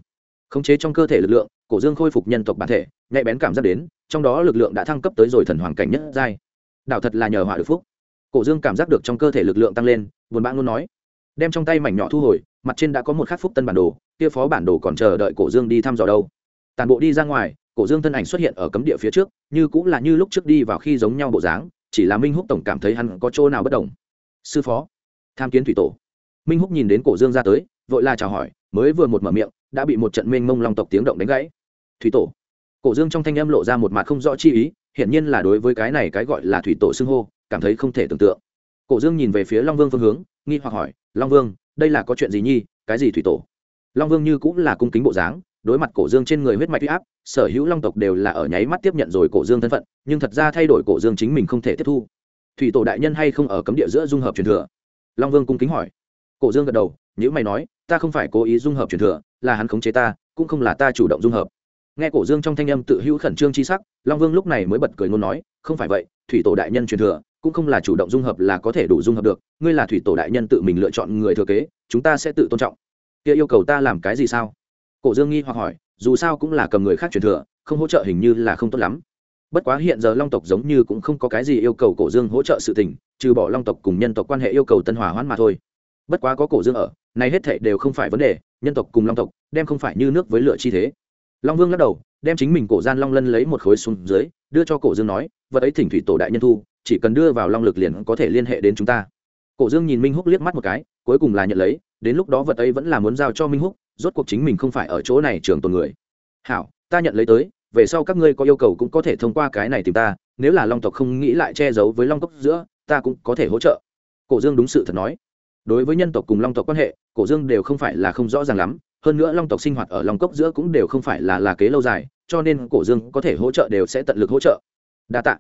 Khống chế trong cơ thể lực lượng, cổ dương khôi phục nhân tộc bản thể, nhạy bén cảm giác đến, trong đó lực lượng đã thăng cấp tới rồi thần hoàng cảnh nhất giai. Đạo thật là nhờ hỏa được phúc. Cổ dương cảm giác được trong cơ thể lực lượng tăng lên, buồn bã luôn nói. Đem trong tay mảnh nhỏ thu hồi, mặt trên đã có một khắc phúc tân bản đồ kia phó bản đồ còn chờ đợi cổ dương đi thăm dò đâu. Tàn bộ đi ra ngoài, cổ dương thân ảnh xuất hiện ở cấm địa phía trước, như cũng là như lúc trước đi vào khi giống nhau bộ dáng, chỉ là minh húc tổng cảm thấy hắn có chỗ nào bất đồng. Sư phó, tham kiến thủy tổ. Minh húc nhìn đến cổ dương ra tới, vội la chào hỏi, mới vừa một mở miệng, đã bị một trận mênh mông long tộc tiếng động đánh gãy. Thủy tổ. Cổ dương trong thanh âm lộ ra một mặt không rõ chi ý, hiển nhiên là đối với cái này cái gọi là thủy tổ xưng hô, cảm thấy không thể tưởng tượng. Cổ dương nhìn về phía long vương phương hướng, nghi hoặc hỏi, long vương, đây là có chuyện gì nhi? Cái gì thủy tổ? Long vương như cũng là cung kính bộ dáng, đối mặt cổ dương trên người huyết mạch huy áp, sở hữu long tộc đều là ở nháy mắt tiếp nhận rồi cổ dương thân phận, nhưng thật ra thay đổi cổ dương chính mình không thể tiếp thu. Thủy tổ đại nhân hay không ở cấm địa giữa dung hợp truyền thừa? Long vương cung kính hỏi. Cổ dương gật đầu nhữ mày nói, ta không phải cố ý dung hợp truyền thừa, là hắn khống chế ta, cũng không là ta chủ động dung hợp. Nghe cổ dương trong thanh âm tự hữu khẩn trương chi sắc, long vương lúc này mới bật cười ngôn nói, không phải vậy, thủy tổ đại nhân truyền thừa, cũng không là chủ động dung hợp là có thể đủ dung hợp được, ngươi là thủy tổ đại nhân tự mình lựa chọn người thừa kế, chúng ta sẽ tự tôn trọng kia yêu cầu ta làm cái gì sao? Cổ dương nghi hoặc hỏi, dù sao cũng là cầm người khác truyền thừa, không hỗ trợ hình như là không tốt lắm. Bất quá hiện giờ long tộc giống như cũng không có cái gì yêu cầu cổ dương hỗ trợ sự tình, trừ bỏ long tộc cùng nhân tộc quan hệ yêu cầu tân hòa hoãn mà thôi. Bất quá có cổ dương ở nay hết thệ đều không phải vấn đề, nhân tộc cùng long tộc đem không phải như nước với lửa chi thế. Long vương lắc đầu, đem chính mình cổ gian long lân lấy một khối xuống dưới, đưa cho cổ dương nói, vật ấy thỉnh thủy tổ đại nhân thu, chỉ cần đưa vào long lực liền có thể liên hệ đến chúng ta. Cổ dương nhìn minh húc liếc mắt một cái, cuối cùng là nhận lấy đến lúc đó vật ấy vẫn là muốn giao cho minh húc, rốt cuộc chính mình không phải ở chỗ này trường tồn người. Hảo, ta nhận lấy tới, về sau các ngươi có yêu cầu cũng có thể thông qua cái này tìm ta, nếu là long tộc không nghĩ lại che giấu với long cốc giữa, ta cũng có thể hỗ trợ. Cổ dương đúng sự thật nói. Đối với nhân tộc cùng long tộc quan hệ, cổ dương đều không phải là không rõ ràng lắm, hơn nữa long tộc sinh hoạt ở long cốc giữa cũng đều không phải là là kế lâu dài, cho nên cổ dương có thể hỗ trợ đều sẽ tận lực hỗ trợ. Đa t ạ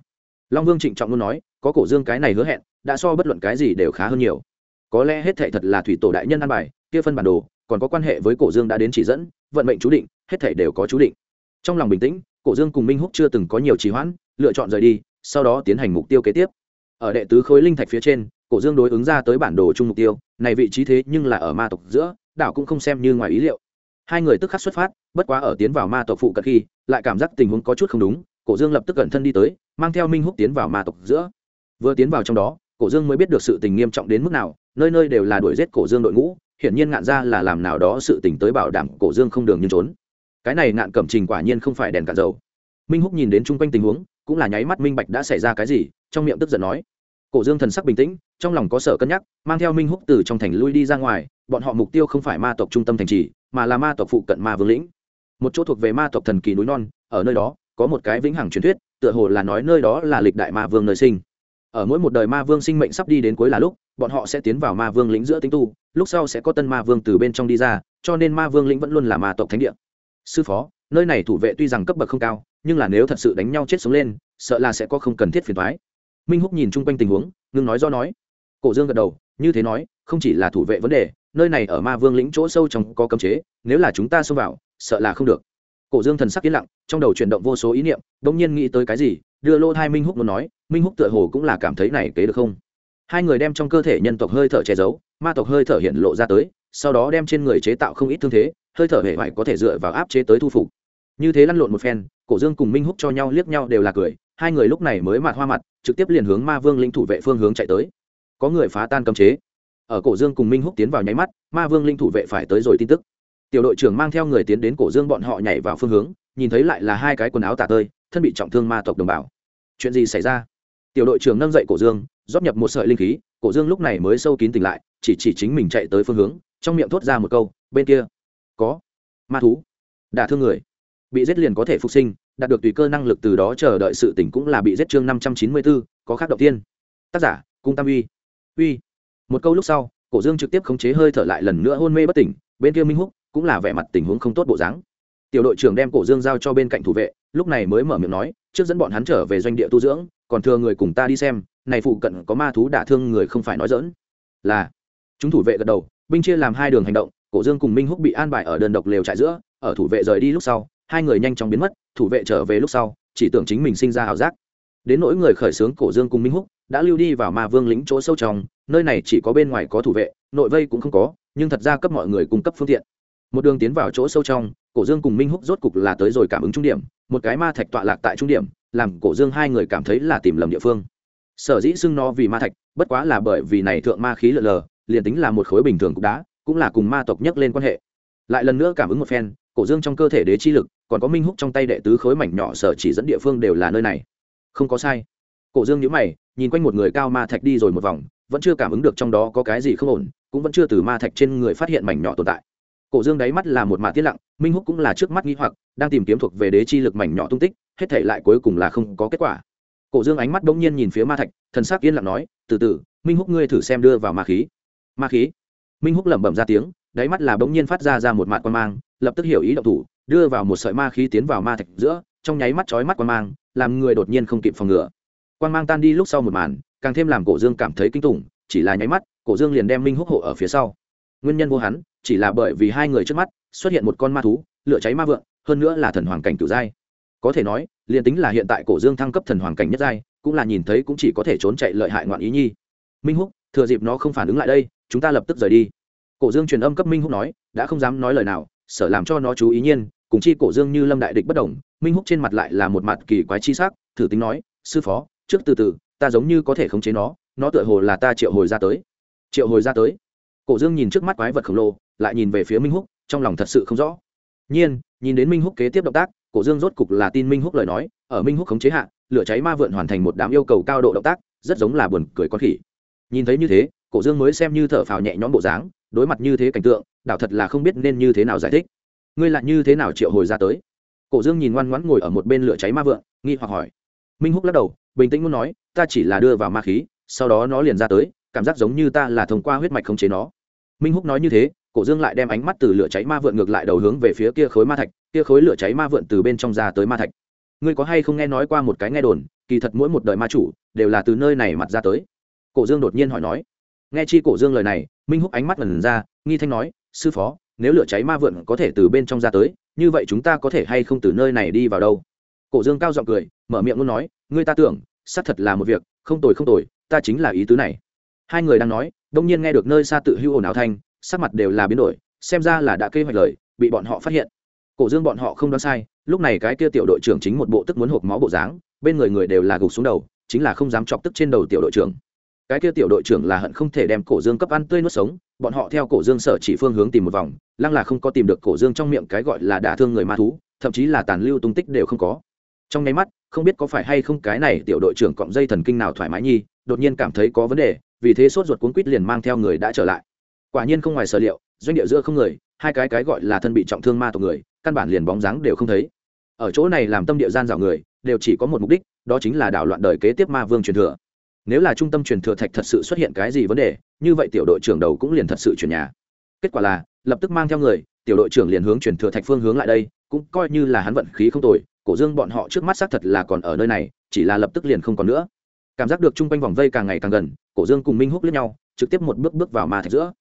long vương trịnh trọng luôn nói, có cổ dương cái này hứa hẹn, đã so bất luận cái gì đều khá hơn nhiều có lẽ hết thảy thật là thủy tổ đại nhân an bài, kia phân bản đồ, còn có quan hệ với cổ dương đã đến chỉ dẫn, vận mệnh chú định, hết thảy đều có chú định. Trong lòng bình tĩnh, cổ dương cùng minh húc chưa từng có nhiều trì hoãn, lựa chọn rời đi, sau đó tiến hành mục tiêu kế tiếp. Ở đệ tứ khối linh thạch phía trên, cổ dương đối ứng ra tới bản đồ chung mục tiêu, này vị trí thế nhưng là ở ma tộc giữa, đảo cũng không xem như ngoài ý liệu. Hai người tức khắc xuất phát, bất quá ở tiến vào ma tộc phụ cận khi, lại cảm giác tình huống có chút không đúng, cổ dương lập tức cẩn thân đi tới, mang theo minh húc tiến vào ma tộc giữa. Vừa tiến vào trong đó cổ dương mới biết được sự tình nghiêm trọng đến mức nào, nơi nơi đều là đuổi giết cổ dương đội ngũ, hiển nhiên ngạn ra là làm nào đó sự tình tới bảo đảm cổ dương không đường nhưng trốn. Cái này ngạn cẩm trình quả nhiên không phải đèn cạn dầu. Minh húc nhìn đến chung quanh tình huống, cũng là nháy mắt minh bạch đã xảy ra cái gì, trong miệng tức giận nói. Cổ dương thần sắc bình tĩnh, trong lòng có sở cân nhắc, mang theo minh húc từ trong thành lui đi ra ngoài, bọn họ mục tiêu không phải ma tộc trung tâm thành trì, mà là ma tộc phụ cận ma vương lĩnh. Một chỗ thuộc về ma tộc thần kỳ núi non, ở nơi đó, có một cái vĩnh hằng truyền thuyết, tựa hồ là nói nơi đó là lịch đại ma vương nơi sinh ở mỗi một đời ma vương sinh mệnh sắp đi đến cuối là lúc, bọn họ sẽ tiến vào ma vương lĩnh giữa tinh tu, lúc sau sẽ có tân ma vương từ bên trong đi ra, cho nên ma vương lĩnh vẫn luôn là ma tộc thánh địa. Sư phó, nơi này thủ vệ tuy rằng cấp bậc không cao, nhưng là nếu thật sự đánh nhau chết sống lên, sợ là sẽ có không cần thiết phiền thoái minh húc nhìn chung quanh tình huống, ngưng nói do nói. Cổ dương gật đầu, như thế nói, không chỉ là thủ vệ vấn đề, nơi này ở ma vương lĩnh chỗ sâu trong có cấm chế, nếu là chúng ta xông vào, sợ là không được. Cổ dương thần sắc yên lặng, trong đầu chuyển động vô số ý niệm đ ỗ n g nhiên nghĩ tới cái gì đưa lô hai minh húc muốn nói, minh húc tựa hồ cũng là cảm thấy này kế được không? Hai người đem trong cơ thể nhân tộc hơi thở che giấu, ma tộc hơi thở hiện lộ ra tới, sau đó đem trên người chế tạo không ít thương thế, hơi thở hệ hoại có thể dựa vào áp chế tới thu phục. Như thế lăn lộn một phen, cổ dương cùng minh húc cho nhau liếc nhau đều là cười, hai người lúc này mới mặt hoa mặt, trực tiếp liền hướng ma vương linh thủ vệ phương hướng chạy tới. Có người phá tan cấm chế. Ở cổ dương cùng minh húc tiến vào nháy mắt, ma vương linh thủ vệ phải tới rồi tin tức. Tiểu đội trưởng mang theo người tiến đến cổ dương bọn họ nhảy vào phương hướng, nhìn thấy lại là hai cái quần áo tả tơi, thân bị trọng thương ma tộc đồng bào chuyện gì xảy ra? Tiểu đội trưởng nâng dậy cổ dương, rót nhập một sợi linh khí, cổ dương lúc này mới sâu kín tỉnh lại, chỉ chỉ chính mình chạy tới phương hướng, trong miệng thốt ra một câu, bên kia có ma thú, đả thương người, bị giết liền có thể phục sinh, đạt được tùy cơ năng lực từ đó chờ đợi sự tỉnh cũng là bị giết chương năm trăm chín mươi bốn có khác đầu tiên. Tác giả, cung tam uy. Uy. Một câu lúc sau, cổ dương trực tiếp khống chế hơi thở lại lần nữa hôn mê bất tỉnh, bên kia minh húc cũng là vẻ mặt tình huống không tốt bộ dáng. Tiểu đội trưởng đem cổ dương giao cho bên cạnh thủ vệ, lúc này mới mở miệng nói trước dẫn bọn hắn trở về doanh địa tu dưỡng, còn thừa người cùng ta đi xem, này phụ cận có ma thú đả thương người không phải nói dỡn là, chúng thủ vệ gật đầu, binh chia làm hai đường hành động, cổ dương cùng minh húc bị an bài ở đơn độc lều trại giữa, ở thủ vệ rời đi lúc sau, hai người nhanh chóng biến mất, thủ vệ trở về lúc sau, chỉ tưởng chính mình sinh ra ảo giác. Đến nỗi người khởi xướng cổ dương cùng minh húc, đã lưu đi vào ma vương lĩnh chỗ sâu trong, nơi này chỉ có bên ngoài có thủ vệ, nội vây cũng không có, nhưng thật ra cấp mọi người cung cấp phương tiện một đường tiến vào chỗ sâu trong, cổ dương cùng minh húc rốt cục là tới rồi cảm ứng trung điểm, một cái ma thạch tọa lạc tại trung điểm, làm cổ dương hai người cảm thấy là tìm lầm địa phương. Sở dĩ xưng nó vì ma thạch, bất quá là bởi vì này thượng ma khí lờ lờ, liền tính là một khối bình thường cục đá, cũng là cùng ma tộc nhắc lên quan hệ. Lại lần nữa cảm ứng một phen, cổ dương trong cơ thể đế chi lực, còn có minh húc trong tay đệ tứ khối mảnh nhỏ sở chỉ dẫn địa phương đều là nơi này. Không có sai. Cổ dương nhíu mày, nhìn quanh một người cao ma thạch đi rồi một vòng, vẫn chưa cảm ứng được trong đó có cái gì không ổn, cũng vẫn chưa từ ma thạch trên người phát hiện mảnh nhỏ tồn tại cổ dương đáy mắt là một mạ tiết lặng, minh húc cũng là trước mắt nghi hoặc, đang tìm kiếm thuộc về đế chi lực mảnh nhỏ tung tích, hết thể lại cuối cùng là không có kết quả. Cổ dương ánh mắt bỗng nhiên nhìn phía ma thạch, thần sắc yên lặng nói, từ từ, minh húc ngươi thử xem đưa vào ma khí. Ma khí? Minh húc lẩm bẩm ra tiếng, đáy mắt là bỗng nhiên phát ra ra một mạt quan mang, lập tức hiểu ý động thủ, đưa vào một sợi ma khí tiến vào ma thạch giữa, trong nháy mắt chói mắt quan mang, làm người đột nhiên không kịp phòng ngừa. Quan mang tan đi lúc sau một màn, càng thêm làm cổ dương cảm thấy kinh tủng, chỉ là nháy mắt, cổ dương liền đem minh húc hộ ở phía sau nguyên nhân vô hắn, chỉ là bởi vì hai người trước mắt xuất hiện một con ma thú, lửa cháy ma vượng, hơn nữa là thần hoàng cảnh cửu giai. Có thể nói, liền tính là hiện tại cổ dương thăng cấp thần hoàng cảnh nhất giai, cũng là nhìn thấy cũng chỉ có thể trốn chạy lợi hại ngoạn ý nhi. Minh húc, thừa dịp nó không phản ứng lại đây, chúng ta lập tức rời đi. Cổ dương truyền âm cấp minh húc nói, đã không dám nói lời nào, sợ làm cho nó chú ý nhiên, cùng chi cổ dương như lâm đại địch bất đồng, minh húc trên mặt lại là một mặt kỳ quái chi sắc, thử tính nói, sư phó, trước từ từ, ta giống như có thể khống chế nó nó tựa hồ là ta triệu hồi ra tới. Triệu hồi ra tới cổ dương nhìn trước mắt quái vật khổng lồ, lại nhìn về phía minh húc, trong lòng thật sự không rõ. Nhiên, nhìn đến minh húc kế tiếp động tác, cổ dương rốt cục là tin minh húc lời nói, ở minh húc khống chế hạ, lửa cháy ma vượn hoàn thành một đám yêu cầu cao độ động tác, rất giống là buồn cười con khỉ. Nhìn thấy như thế, cổ dương mới xem như thở phào nhẹ nhõm bộ dáng, đối mặt như thế cảnh tượng, đảo thật là không biết nên như thế nào giải thích. Ngươi lại như thế nào triệu hồi ra tới? Cổ dương nhìn ngoan ngoãn ngồi ở một bên lửa cháy ma vượn, nghi hoặc hỏi. Minh húc lắc đầu, bình tĩnh muốn nói, ta chỉ là đưa vào ma khí, sau đó nó liền ra tới cảm giác giống như ta là thông qua huyết mạch khống chế nó. Minh húc nói như thế, cổ dương lại đem ánh mắt từ lửa cháy ma vượn ngược lại đầu hướng về phía kia khối ma thạch, kia khối lửa cháy ma vượn từ bên trong ra tới ma thạch. Ngươi có hay không nghe nói qua một cái nghe đồn, kỳ thật mỗi một đời ma chủ đều là từ nơi này mặt ra tới? Cổ dương đột nhiên hỏi nói. Nghe chi cổ dương lời này, minh húc ánh mắt lần ra, nghi thanh nói, sư phó, nếu lửa cháy ma vượn có thể từ bên trong ra tới, như vậy chúng ta có thể hay không từ nơi này đi vào đâu? Cổ dương cao giọng cười, mở miệng muốn nói, ngươi ta tưởng, xác thật là một việc, không tồi không tồi, ta chính là ý tứ này hai người đang nói, đông nhiên nghe được nơi xa tự hưu ồn ào thanh, sắc mặt đều là biến đổi, xem ra là đã kế hoạch lời, bị bọn họ phát hiện. Cổ dương bọn họ không đoán sai, lúc này cái kia tiểu đội trưởng chính một bộ tức muốn hộp máu bộ dáng, bên người người đều là gục xuống đầu, chính là không dám chọc tức trên đầu tiểu đội trưởng. Cái kia tiểu đội trưởng là hận không thể đem cổ dương cấp ăn tươi nuốt sống, bọn họ theo cổ dương sở chỉ phương hướng tìm một vòng, lăng là không có tìm được cổ dương trong miệng cái gọi là đả thương người ma thú, thậm chí là tàn lưu tung tích đều không có. Trong nháy mắt, không biết có phải hay không cái này tiểu đội trưởng cọng dây thần kinh nào thoải mái nhi, đột nhiên cảm thấy có vấn đề vì thế sốt ruột cuốn quýt liền mang theo người đã trở lại. Quả nhiên không ngoài sở liệu, doanh địa giữa không người, hai cái cái gọi là thân bị trọng thương ma tộc người, căn bản liền bóng dáng đều không thấy. Ở chỗ này làm tâm địa gian dạo người, đều chỉ có một mục đích, đó chính là đảo loạn đời kế tiếp ma vương truyền thừa. Nếu là trung tâm truyền thừa thạch thật sự xuất hiện cái gì vấn đề, như vậy tiểu đội trưởng đầu cũng liền thật sự chuyển nhà. Kết quả là, lập tức mang theo người, tiểu đội trưởng liền hướng truyền thừa thạch phương hướng lại đây, cũng coi như là hắn vận khí không tồi, cổ dương bọn họ trước mắt xác thật là còn ở nơi này, chỉ là lập tức liền không còn nữa cảm giác được chung quanh vòng vây càng ngày càng gần, cổ dương cùng minh húc lướt nhau, trực tiếp một bước bước vào ma thạch giữa.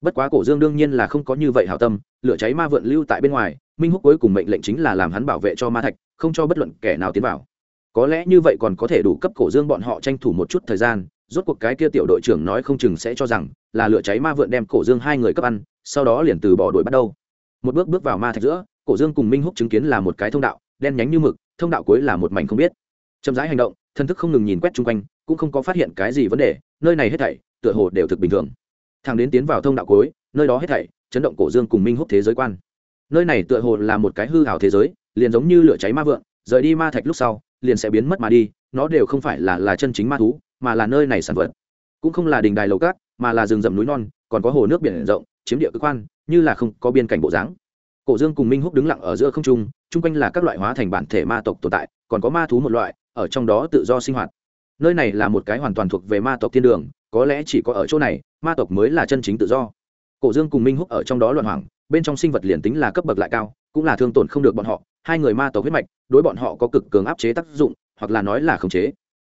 Bất quá cổ dương đương nhiên là không có như vậy hảo tâm, lửa cháy ma vượn lưu tại bên ngoài, minh húc cuối cùng mệnh lệnh chính là làm hắn bảo vệ cho ma thạch, không cho bất luận kẻ nào tiến vào. Có lẽ như vậy còn có thể đủ cấp cổ dương bọn họ tranh thủ một chút thời gian, rốt cuộc cái kia tiểu đội trưởng nói không chừng sẽ cho rằng là lửa cháy ma vượn đem cổ dương hai người cấp ăn, sau đó liền từ bỏ đuổi bắt đầu. Một bước bước vào ma thạch giữa, cổ dương cùng minh húc chứng kiến là một cái thông đạo, đen nhánh như mực, thông đạo cuối là một mảnh không biết. Chậm rãi hành động thần thức không ngừng nhìn quét chung quanh, cũng không có phát hiện cái gì vấn đề, nơi này hết thảy, tựa hồ đều thực bình thường. Thằng đến tiến vào thông đạo cuối, nơi đó hết thảy, chấn động cổ dương cùng minh húc thế giới quan. Nơi này tựa hồ là một cái hư hảo thế giới, liền giống như lửa cháy ma vượng, rời đi ma thạch lúc sau, liền sẽ biến mất mà đi, nó đều không phải là là chân chính ma thú, mà là nơi này sản vật. Cũng không là đình đài lầu cát, mà là rừng rậm núi non, còn có hồ nước biển rộng, chiếm địa cơ quan, như là không có biên cảnh bộ dáng. Cổ dương cùng minh húc đứng lặng ở giữa không trung, chung quanh là các loại hóa thành bản thể ma tộc tồn tại, còn có ma thú một loại ở trong đó tự do sinh hoạt. Nơi này là một cái hoàn toàn thuộc về ma tộc thiên đường, có lẽ chỉ có ở chỗ này, ma tộc mới là chân chính tự do. Cổ dương cùng minh húc ở trong đó loạn hoảng, bên trong sinh vật liền tính là cấp bậc lại cao, cũng là thương tổn không được bọn họ, hai người ma tộc huyết mạch, đối bọn họ có cực cường áp chế tác dụng, hoặc là nói là khống chế.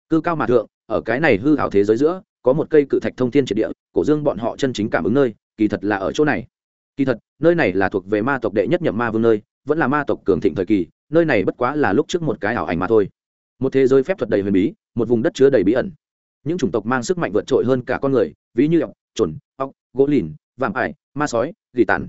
Cư cao mà thượng, ở cái này hư hảo thế giới giữa, có một cây cự thạch thông thiên triệt địa, cổ dương bọn họ chân chính cảm ứng nơi, kỳ thật là ở chỗ này. Kỳ thật, nơi này là thuộc về ma tộc đệ nhất nhậm ma vương nơi, vẫn là ma tộc cường thịnh thời kỳ, nơi này bất quá là lúc trước một cái ảo ảnh mà thôi một thế giới phép thuật đầy huyền bí, một vùng đất chứa đầy bí ẩn. Những chủng tộc mang sức mạnh vượt trội hơn cả con người, ví như ọc trồn ọc gỗ lìn, vạm ải, ma sói, gỉ tàn.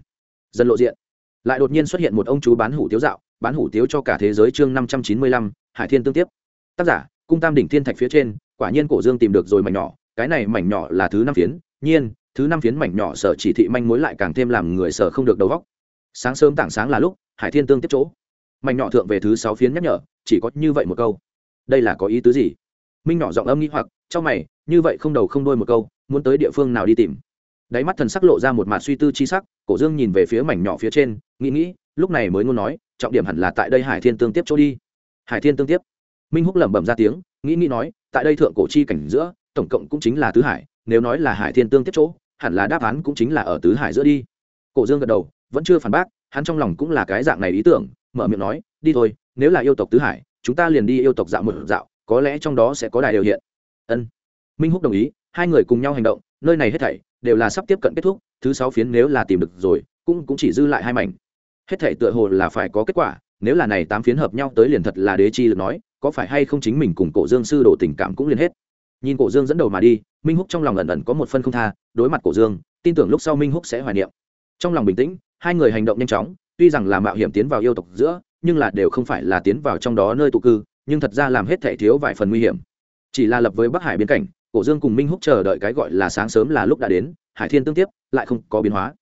Dần lộ diện, lại đột nhiên xuất hiện một ông chú bán hủ tiếu dạo, bán hủ tiếu cho cả thế giới chương năm trăm chín mươi lăm, hải thiên tương tiếp. Tác giả, cung tam đỉnh thiên thạch phía trên, quả nhiên cổ dương tìm được rồi mảnh nhỏ, cái này mảnh nhỏ là thứ năm phiến, nhiên, thứ năm phiến mảnh nhỏ sở chỉ thị manh mối lại càng thêm làm người sở không được đầu góc sáng sớm tảng sáng là lúc, hải thiên tương tiếp chỗ. Mảnh nhỏ thượng về thứ sáu phiến nhắc nhở, chỉ có như vậy một câu đây là có ý tứ gì? Minh nhỏ giọng âm nghĩ hoặc trong mày, như vậy không đầu không đôi một câu, muốn tới địa phương nào đi tìm? Đáy mắt thần sắc lộ ra một mạt suy tư chi sắc, cổ dương nhìn về phía mảnh nhỏ phía trên, nghĩ nghĩ, lúc này mới ngôn nói, trọng điểm hẳn là tại đây hải thiên tương tiếp chỗ đi. Hải thiên tương tiếp. Minh húc lẩm bẩm ra tiếng, nghĩ nghĩ nói, tại đây thượng cổ chi cảnh giữa, tổng cộng cũng chính là tứ hải, nếu nói là hải thiên tương tiếp chỗ, hẳn là đáp án cũng chính là ở tứ hải giữa đi. Cổ dương gật đầu, vẫn chưa phản bác, hắn trong lòng cũng là cái dạng này ý tưởng, mở miệng nói, đi thôi, nếu là yêu tộc tứ hải chúng ta liền đi yêu tộc dạo một dạo, có lẽ trong đó sẽ có đại điều hiện. Ân. Minh húc đồng ý, hai người cùng nhau hành động, nơi này hết thảy đều là sắp tiếp cận kết thúc, thứ sáu phiến nếu là tìm được rồi, cũng cũng chỉ dư lại hai mảnh. Hết thảy tựa hồ là phải có kết quả, nếu là này tám phiến hợp nhau tới liền thật là đế chi lực nói, có phải hay không chính mình cùng cổ dương sư đổ tình cảm cũng liền hết. Nhìn cổ dương dẫn đầu mà đi, minh húc trong lòng ẩn ẩn có một phân không tha, đối mặt cổ dương, tin tưởng lúc sau minh húc sẽ hoài niệm. Trong lòng bình tĩnh, hai người hành động nhanh chóng, tuy rằng là mạo hiểm tiến vào yêu tộc giữa nhưng là đều không phải là tiến vào trong đó nơi tụ cư, nhưng thật ra làm hết thể thiếu vài phần nguy hiểm. Chỉ là lập với bắc hải biên cảnh, cổ dương cùng minh húc chờ đợi cái gọi là sáng sớm là lúc đã đến, hải thiên tương tiếp, lại không có biến hóa.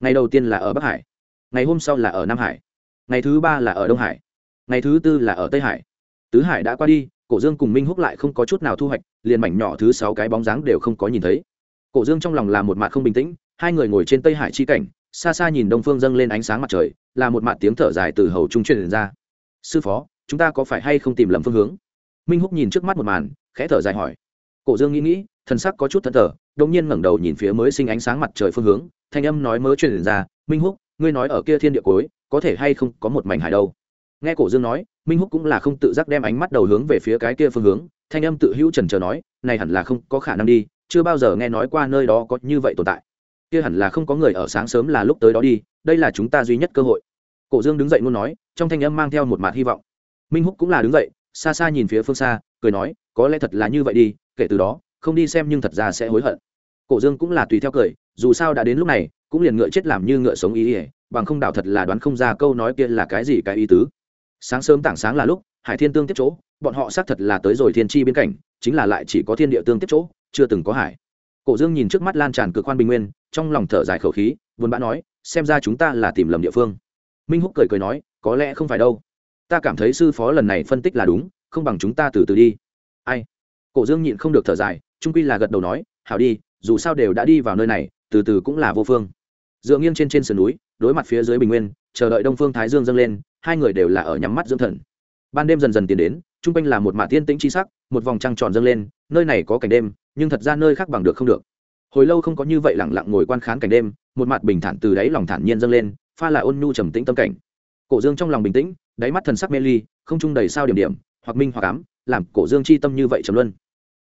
Ngày đầu tiên là ở bắc hải, ngày hôm sau là ở nam hải, ngày thứ ba là ở đông hải, ngày thứ tư là ở tây hải. Tứ hải đã qua đi, cổ dương cùng minh húc lại không có chút nào thu hoạch, liền mảnh nhỏ thứ sáu cái bóng dáng đều không có nhìn thấy. Cổ dương trong lòng là một mặt không bình tĩnh, hai người ngồi trên tây hải chi cảnh xa xa nhìn đông phương dâng lên ánh sáng mặt trời, là một mạt tiếng thở dài từ hầu trung truyền ra. Sư phó, chúng ta có phải hay không tìm lầm phương hướng? Minh húc nhìn trước mắt một màn, khẽ thở dài hỏi. Cổ dương nghĩ nghĩ, thần sắc có chút thất thờ đông nhiên ngẩng đầu nhìn phía mới sinh ánh sáng mặt trời phương hướng, thanh âm nói mới truyền ra, minh húc, ngươi nói ở kia thiên địa cối có thể hay không có một mảnh hải đâu? Nghe cổ dương nói, minh húc cũng là không tự giác đem ánh mắt đầu hướng về phía cái kia phương hướng, thanh âm tự hữu trần trờ nói, này hẳn là không có khả năng đi, chưa bao giờ nghe nói qua nơi đó có như vậy tồn tại kia hẳn là không có người ở sáng sớm là lúc tới đó đi, đây là chúng ta duy nhất cơ hội. Cổ dương đứng dậy luôn nói, trong thanh âm mang theo một mạt hy vọng. Minh húc cũng là đứng dậy, xa xa nhìn phía phương xa, cười nói, có lẽ thật là như vậy đi, kể từ đó, không đi xem nhưng thật ra sẽ hối hận. Cổ dương cũng là tùy theo cười, dù sao đã đến lúc này, cũng liền ngựa chết làm như ngựa sống ý ỉa bằng không đạo thật là đoán không ra câu nói kia là cái gì cái ý tứ. Sáng sớm tảng sáng là lúc, hải thiên tương tiếp chỗ, bọn họ xác thật là tới rồi thiên tri biên cảnh chính là lại chỉ có thiên địa tương tiếp chỗ, chưa từng có hải cổ dương nhìn trước mắt lan tràn cực khoan bình nguyên, trong lòng thở dài khẩu khí vốn bã nói, xem ra chúng ta là tìm lầm địa phương. Minh húc cười cười nói, có lẽ không phải đâu. Ta cảm thấy sư phó lần này phân tích là đúng, không bằng chúng ta từ từ đi. Ai? Cổ dương nhịn không được thở dài, trung quy là gật đầu nói, hảo đi, dù sao đều đã đi vào nơi này, từ từ cũng là vô phương. Dựa nghiêng trên trên sườn núi, đối mặt phía dưới bình nguyên, chờ đợi đông phương thái dương dâng lên, hai người đều là ở nhắm mắt dưỡng thần. Ban đêm dần dần tiến đến, Trung quanh là một mạ tiên tĩnh chi sắc, một vòng trăng tròn dâng lên, nơi này có cảnh đêm nhưng thật ra nơi khác bằng được không được. Hồi lâu không có như vậy lẳng lặng ngồi quan khán cảnh đêm, một mặt bình thản từ đáy lòng thản nhiên dâng lên, pha lại ôn nhu trầm tĩnh tâm cảnh. Cổ dương trong lòng bình tĩnh, đáy mắt thần sắc mê ly, không trung đầy sao điểm điểm, hoặc minh hoặc ám, làm cổ dương chi tâm như vậy trầm luân.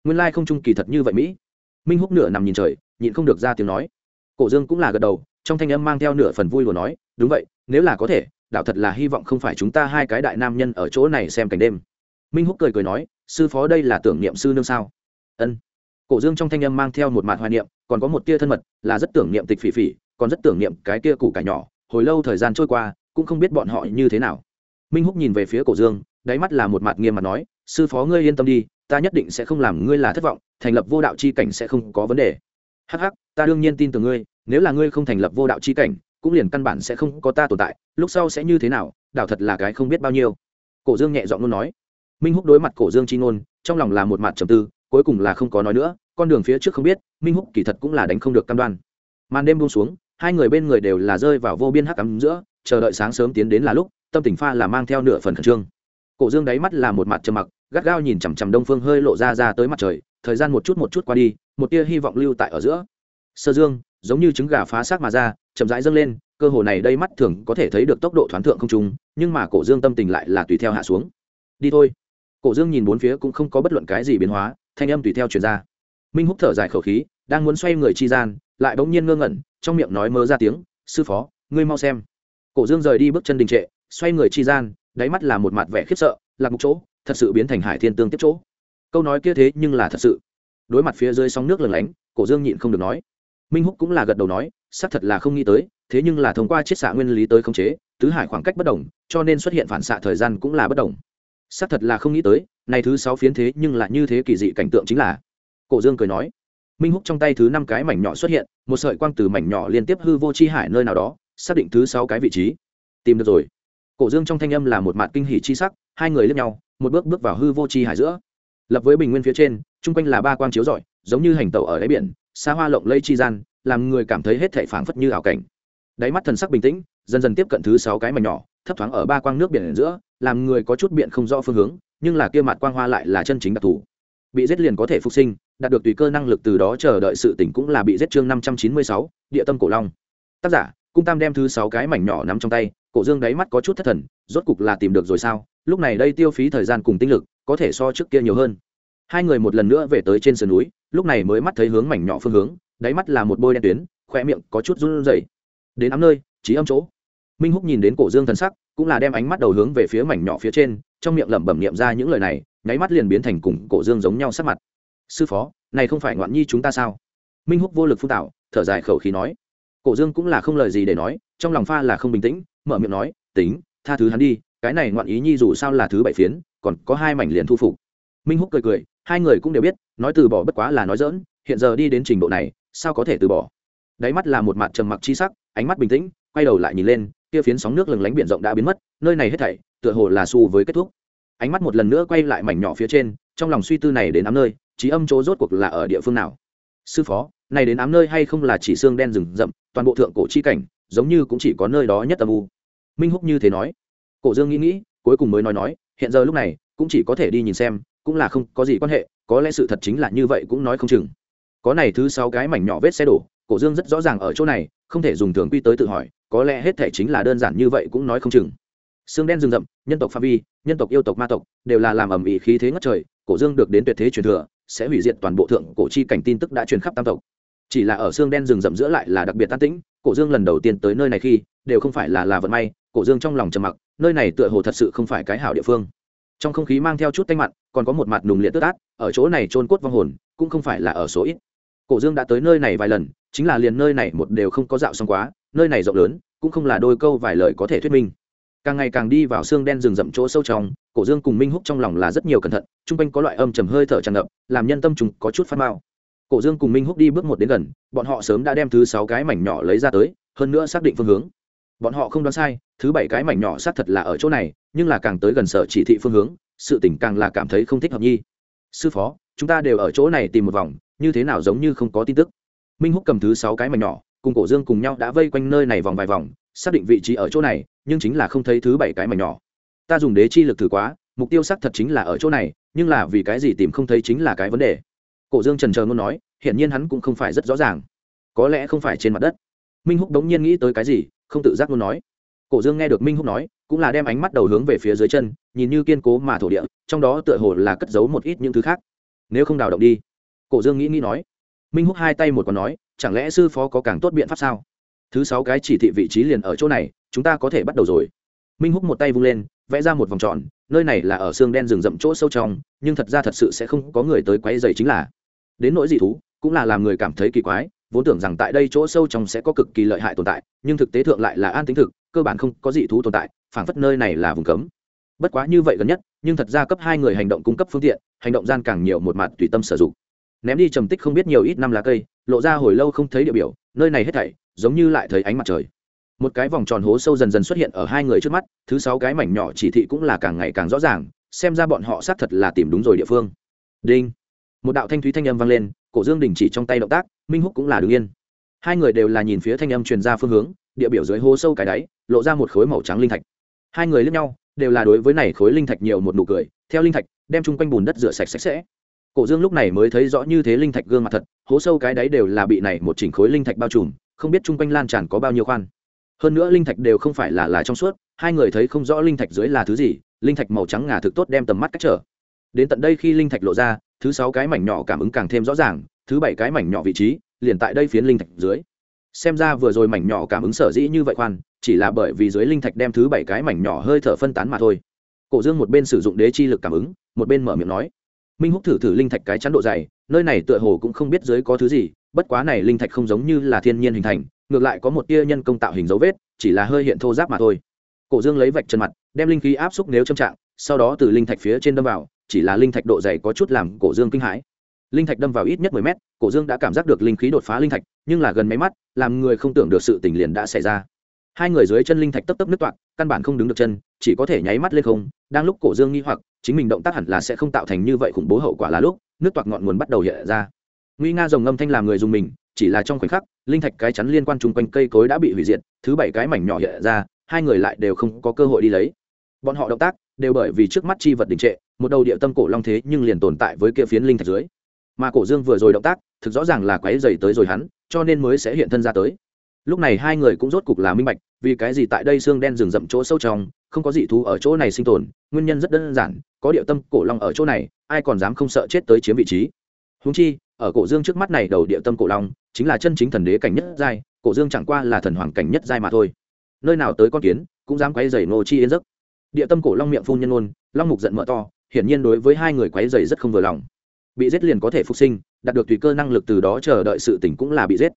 Nguyên lai không trung kỳ thật như vậy mỹ. Minh húc nửa nằm nhìn trời, nhịn không được ra tiếng nói. Cổ dương cũng là gật đầu, trong thanh âm mang theo nửa phần vui của nói, đúng vậy, nếu là có thể, đạo thật là hy vọng không phải chúng ta hai cái đại nam nhân ở chỗ này xem cảnh đêm. Minh húc cười cười nói, sư phó đây là tưởng niệm sư nương sao? Ân cổ dương trong thanh âm mang theo một mạt hoài niệm, còn có một tia thân mật, là rất tưởng niệm tịch phỉ phỉ, còn rất tưởng niệm cái tia củ cải nhỏ. Hồi lâu thời gian trôi qua, cũng không biết bọn họ như thế nào. Minh húc nhìn về phía cổ dương, đáy mắt là một mặt nghiêm mặt nói, sư phó ngươi yên tâm đi, ta nhất định sẽ không làm ngươi là thất vọng, thành lập vô đạo c h i cảnh sẽ không có vấn đề. Hh ta đương nhiên tin tưởng ngươi, nếu là ngươi không thành lập vô đạo c h i cảnh, cũng liền căn bản sẽ không có ta tồn tại, lúc sau sẽ như thế nào đạo thật là cái không biết bao nhiêu. Cổ dương nhẹ giọng luôn nói. Minh húc đối mặt cổ dương c h i ngôn, trong lòng là một mặt trầm tư cuối cùng là không có nói nữa, con đường phía trước không biết, minh húc kỳ thật cũng là đánh không được cam đoan. Màn đêm buông xuống, hai người bên người đều là rơi vào vô biên hắc cắm giữa, chờ đợi sáng sớm tiến đến là lúc, tâm tình pha là mang theo nửa phần khẩn trương. Cổ dương đáy mắt là một mặt trầm mặc, gắt gao nhìn chằm chằm đông phương hơi lộ ra ra tới mặt trời, thời gian một chút một chút qua đi, một tia hy vọng lưu tại ở giữa. Sơ dương, giống như trứng gà phá xác mà ra, chậm rãi dâng lên, cơ hồ này đây mắt thường có thể thấy được tốc độ thoáng thượng không trung, nhưng mà cổ dương tâm tình lại là tùy theo hạ xuống. Đi thôi. Cổ dương nhìn bốn phía cũng không có bất luận cái gì biến hóa thanh âm tùy theo truyền ra. Minh húc thở dài khẩu khí, đang muốn xoay người chi gian, lại bỗng nhiên ngơ ngẩn, trong miệng nói mơ ra tiếng, sư phó, ngươi mau xem. Cổ dương rời đi bước chân đình trệ, xoay người chi gian, đáy mắt là một mặt vẻ khiếp sợ, lạc một chỗ, thật sự biến thành hải thiên tương tiếp chỗ. Câu nói kia thế nhưng là thật sự. Đối mặt phía dưới sóng nước lừng lánh, cổ dương nhịn không được nói. Minh húc cũng là gật đầu nói, xác thật là không nghĩ tới, thế nhưng là thông qua chiết xạ nguyên lý tới khống chế, tứ hải khoảng cách bất đồng, cho nên xuất hiện phản xạ thời gian cũng là bất đồng xác thật là không nghĩ tới, này thứ sáu phiến thế nhưng lại như thế kỳ dị cảnh tượng chính là. Cổ dương cười nói, minh húc trong tay thứ năm cái mảnh nhỏ xuất hiện, một sợi quang từ mảnh nhỏ liên tiếp hư vô chi hải nơi nào đó, xác định thứ sáu cái vị trí. Tìm được rồi. Cổ dương trong thanh âm là một mạt kinh hỉ chi sắc, hai người lướt nhau, một bước bước vào hư vô chi hải giữa. Lập với bình nguyên phía trên, chung quanh là ba quang chiếu rọi, giống như hành tàu ở đáy biển, xa hoa lộng lây chi gian, làm người cảm thấy hết thảy phảng phất như ảo cảnh. Đáy mắt thần sắc bình tĩnh, dần dần tiếp cận thứ sáu cái mảnh nhỏ, thấp thoáng ở ba quang nước biển giữa làm người có chút biện không rõ phương hướng, nhưng là kia mặt quang hoa lại là chân chính đặc thù. Bị giết liền có thể phục sinh, đạt được tùy cơ năng lực từ đó chờ đợi sự tỉnh cũng là bị giết chương năm trăm chín mươi sáu, địa tâm cổ long. Tác giả, cung tam đem thứ sáu cái mảnh nhỏ nắm trong tay, cổ dương đáy mắt có chút thất thần, rốt cục là tìm được rồi sao? Lúc này đây tiêu phí thời gian cùng tinh lực, có thể so trước kia nhiều hơn. Hai người một lần nữa về tới trên sườn núi, lúc này mới mắt thấy hướng mảnh nhỏ phương hướng, đáy mắt là một bôi đen tuyến khoe miệng có chút run rẩy. Đến ám nơi trí âm chỗ minh húc nhìn đến cổ dương thần sắc, cũng là đem ánh mắt đầu hướng về phía mảnh nhỏ phía trên, trong miệng lẩm bẩm niệm ra những lời này, nháy mắt liền biến thành cùng cổ dương giống nhau sắc mặt. Sư phó, này không phải ngoạn nhi chúng ta sao? Minh húc vô lực phun tạo thở dài khẩu khí nói. Cổ dương cũng là không lời gì để nói, trong lòng pha là không bình tĩnh, mở miệng nói, tính, tha thứ hắn đi, cái này ngoạn ý nhi dù sao là thứ bảy phiến, còn có hai mảnh liền thu phục. Minh húc cười cười, hai người cũng đều biết, nói từ bỏ bất quá là nói dỡn hiện giờ đi đến trình độ này, sao có thể từ bỏ? Đáy mắt là một mặt trầm mặc chi sắc, ánh mắt bình tĩnh, quay đầu lại nhìn lên kia phiến sóng nước lừng lánh biển rộng đã biến mất, nơi này hết thảy, tựa hồ là xu với kết thúc. Ánh mắt một lần nữa quay lại mảnh nhỏ phía trên, trong lòng suy tư này đến ám nơi, trí âm chỗ rốt cuộc là ở địa phương nào? Sư phó, này đến ám nơi hay không là chỉ xương đen rừng rậm, toàn bộ thượng cổ chi cảnh, giống như cũng chỉ có nơi đó nhất âm u. Minh húc như thế nói. Cổ dương nghĩ nghĩ, cuối cùng mới nói nói, hiện giờ lúc này, cũng chỉ có thể đi nhìn xem, cũng là không có gì quan hệ, có lẽ sự thật chính là như vậy cũng nói không chừng. Có này thứ sáu cái mảnh nhỏ vết xe đổ, cổ dương rất rõ ràng ở chỗ này, không thể dùng thường quy tới tự hỏi có lẽ hết thể chính là đơn giản như vậy cũng nói không chừng. Xương đen rừng rậm, nhân tộc pha vi, nhân tộc yêu tộc ma tộc, đều là làm ẩm ĩ khí thế ngất trời, cổ dương được đến tuyệt thế truyền thừa, sẽ hủy diệt toàn bộ thượng cổ chi cảnh tin tức đã truyền khắp tam tộc. Chỉ là ở xương đen rừng rậm giữa lại là đặc biệt tan tĩnh, cổ dương lần đầu tiên tới nơi này khi, đều không phải là là vận may, cổ dương trong lòng trầm mặc, nơi này tựa hồ thật sự không phải cái hảo địa phương. Trong không khí mang theo chút tanh mặn, còn có một mặt nùng liệt tức át ở chỗ này trôn cốt vong hồn, cũng không phải là ở số ít. Cổ dương đã tới nơi này vài lần, chính là liền nơi này một đều không có dạo xong quá nơi này rộng lớn, cũng không là đôi câu vài lời có thể thuyết minh. Càng ngày càng đi vào xương đen rừng rậm chỗ sâu trong, cổ dương cùng minh húc trong lòng là rất nhiều cẩn thận, chung quanh có loại âm trầm hơi thở tràn ngập, làm nhân tâm chúng có chút phát mao cổ dương cùng minh húc đi bước một đến gần, bọn họ sớm đã đem thứ sáu cái mảnh nhỏ lấy ra tới, hơn nữa xác định phương hướng. Bọn họ không đoán sai, thứ bảy cái mảnh nhỏ xác thật là ở chỗ này, nhưng là càng tới gần sở chỉ thị phương hướng, sự tỉnh càng là cảm thấy không thích hợp nhi. Sư phó, chúng ta đều ở chỗ này tìm một vòng, như thế nào giống như không có tin tức. Minh húc cầm thứ sáu cái mảnh nhỏ cùng cổ dương cùng nhau đã vây quanh nơi này vòng vài vòng, xác định vị trí ở chỗ này, nhưng chính là không thấy thứ bảy cái mảnh nhỏ. Ta dùng đế chi lực thử quá, mục tiêu xác thật chính là ở chỗ này, nhưng là vì cái gì tìm không thấy chính là cái vấn đề. Cổ dương trần trờ ngôn nói, hiển nhiên hắn cũng không phải rất rõ ràng. Có lẽ không phải trên mặt đất. Minh húc đống nhiên nghĩ tới cái gì, không tự giác ngôn nói. Cổ dương nghe được minh húc nói, cũng là đem ánh mắt đầu hướng về phía dưới chân, nhìn như kiên cố mà thổ địa, trong đó tựa hồ là cất giấu một ít những thứ khác. Nếu không đào động đi, cổ dương nghĩ nghĩ nói. Minh húc hai tay một còn nói chẳng lẽ sư phó có càng tốt biện pháp sao? Thứ sáu cái chỉ thị vị trí liền ở chỗ này, chúng ta có thể bắt đầu rồi. Minh húc một tay vung lên, vẽ ra một vòng tròn, nơi này là ở xương đen rừng rậm chỗ sâu trong, nhưng thật ra thật sự sẽ không có người tới quấy dày chính là. Đến nỗi dị thú, cũng là làm người cảm thấy kỳ quái, vốn tưởng rằng tại đây chỗ sâu trong sẽ có cực kỳ lợi hại tồn tại, nhưng thực tế thượng lại là an tính thực, cơ bản không có dị thú tồn tại, phảng phất nơi này là vùng cấm. Bất quá như vậy gần nhất, nhưng thật ra cấp hai người hành động cung cấp phương tiện, hành động gian càng nhiều một mặt tùy tâm sử dụng ném đi trầm tích không biết nhiều ít năm lá cây, lộ ra hồi lâu không thấy địa biểu, nơi này hết thảy, giống như lại thấy ánh mặt trời. Một cái vòng tròn hố sâu dần dần xuất hiện ở hai người trước mắt, thứ sáu cái mảnh nhỏ chỉ thị cũng là càng ngày càng rõ ràng, xem ra bọn họ xác thật là tìm đúng rồi địa phương. Đinh. Một đạo thanh thúy thanh âm vang lên, cổ dương đình chỉ trong tay động tác, minh húc cũng là đứng yên. Hai người đều là nhìn phía thanh âm truyền ra phương hướng, địa biểu dưới hố sâu cái đáy, lộ ra một khối màu trắng linh thạch. Hai người lướt nhau, đều là đối với này khối linh thạch nhiều một nụ cười, theo linh thạch, đem chung quanh bùn đất rửa sạch sạch sẽ cổ dương lúc này mới thấy rõ như thế linh thạch gương mặt thật, hố sâu cái đáy đều là bị này một chỉnh khối linh thạch bao trùm, không biết chung quanh lan tràn có bao nhiêu khoan. Hơn nữa linh thạch đều không phải là là trong suốt, hai người thấy không rõ linh thạch dưới là thứ gì, linh thạch màu trắng ngà thực tốt đem tầm mắt cách trở. Đến tận đây khi linh thạch lộ ra, thứ sáu cái mảnh nhỏ cảm ứng càng thêm rõ ràng, thứ bảy cái mảnh nhỏ vị trí, liền tại đây phiến linh thạch dưới. Xem ra vừa rồi mảnh nhỏ cảm ứng sở dĩ như vậy khoan, chỉ là bởi vì dưới linh thạch đem thứ bảy cái mảnh nhỏ hơi thở phân tán mà thôi. Cổ dương một bên sử dụng đế chi lực cảm ứng, một bên mở miệng nói minh húc thử thử linh thạch cái chắn độ dày, nơi này tựa hồ cũng không biết dưới có thứ gì, bất quá này linh thạch không giống như là thiên nhiên hình thành, ngược lại có một tia nhân công tạo hình dấu vết, chỉ là hơi hiện thô giáp mà thôi. Cổ dương lấy vạch chân mặt, đem linh khí áp xúc nếu châm trạng, sau đó từ linh thạch phía trên đâm vào, chỉ là linh thạch độ dày có chút làm cổ dương kinh hãi. Linh thạch đâm vào ít nhất mười mét, cổ dương đã cảm giác được linh khí đột phá linh thạch, nhưng là gần mấy mắt, làm người không tưởng được sự tình liền đã xảy ra hai người dưới chân linh thạch tấp tấp nứt toạc, căn bản không đứng được chân, chỉ có thể nháy mắt lên không. Đang lúc cổ dương nghi hoặc, chính mình động tác hẳn là sẽ không tạo thành như vậy khủng bố hậu quả là lúc nước toạc ngọn nguồn bắt đầu hiện ra. Nguy nga rồng ngâm thanh làm người dùng mình, chỉ là trong khoảnh khắc, linh thạch cái chắn liên quan chung quanh cây cối đã bị hủy diệt, thứ bảy cái mảnh nhỏ hiện ra, hai người lại đều không có cơ hội đi lấy. Bọn họ động tác, đều bởi vì trước mắt chi vật đình trệ, một đầu địa tâm cổ long thế nhưng liền tồn tại với kia phiến linh thạch dưới. Mà cổ dương vừa rồi động tác, thực rõ ràng là quấy dày tới rồi hắn, cho nên mới sẽ hiện thân ra tới lúc này hai người cũng rốt cục là minh bạch, vì cái gì tại đây xương đen rừng rậm chỗ sâu trong, không có dị thú ở chỗ này sinh tồn, nguyên nhân rất đơn giản, có địa tâm cổ long ở chỗ này, ai còn dám không sợ chết tới chiếm vị trí. Húng chi, ở cổ dương trước mắt này đầu địa tâm cổ long, chính là chân chính thần đế cảnh nhất giai, cổ dương chẳng qua là thần hoàng cảnh nhất giai mà thôi. Nơi nào tới con kiến, cũng dám quấy dày nô chi yên giấc. Địa tâm cổ long miệng phun nhân ôn long mục giận mở to, hiển nhiên đối với hai người quấy dày rất không vừa lòng. Bị giết liền có thể phục sinh, đạt được tùy cơ năng lực từ đó chờ đợi sự tỉnh cũng là bị giết.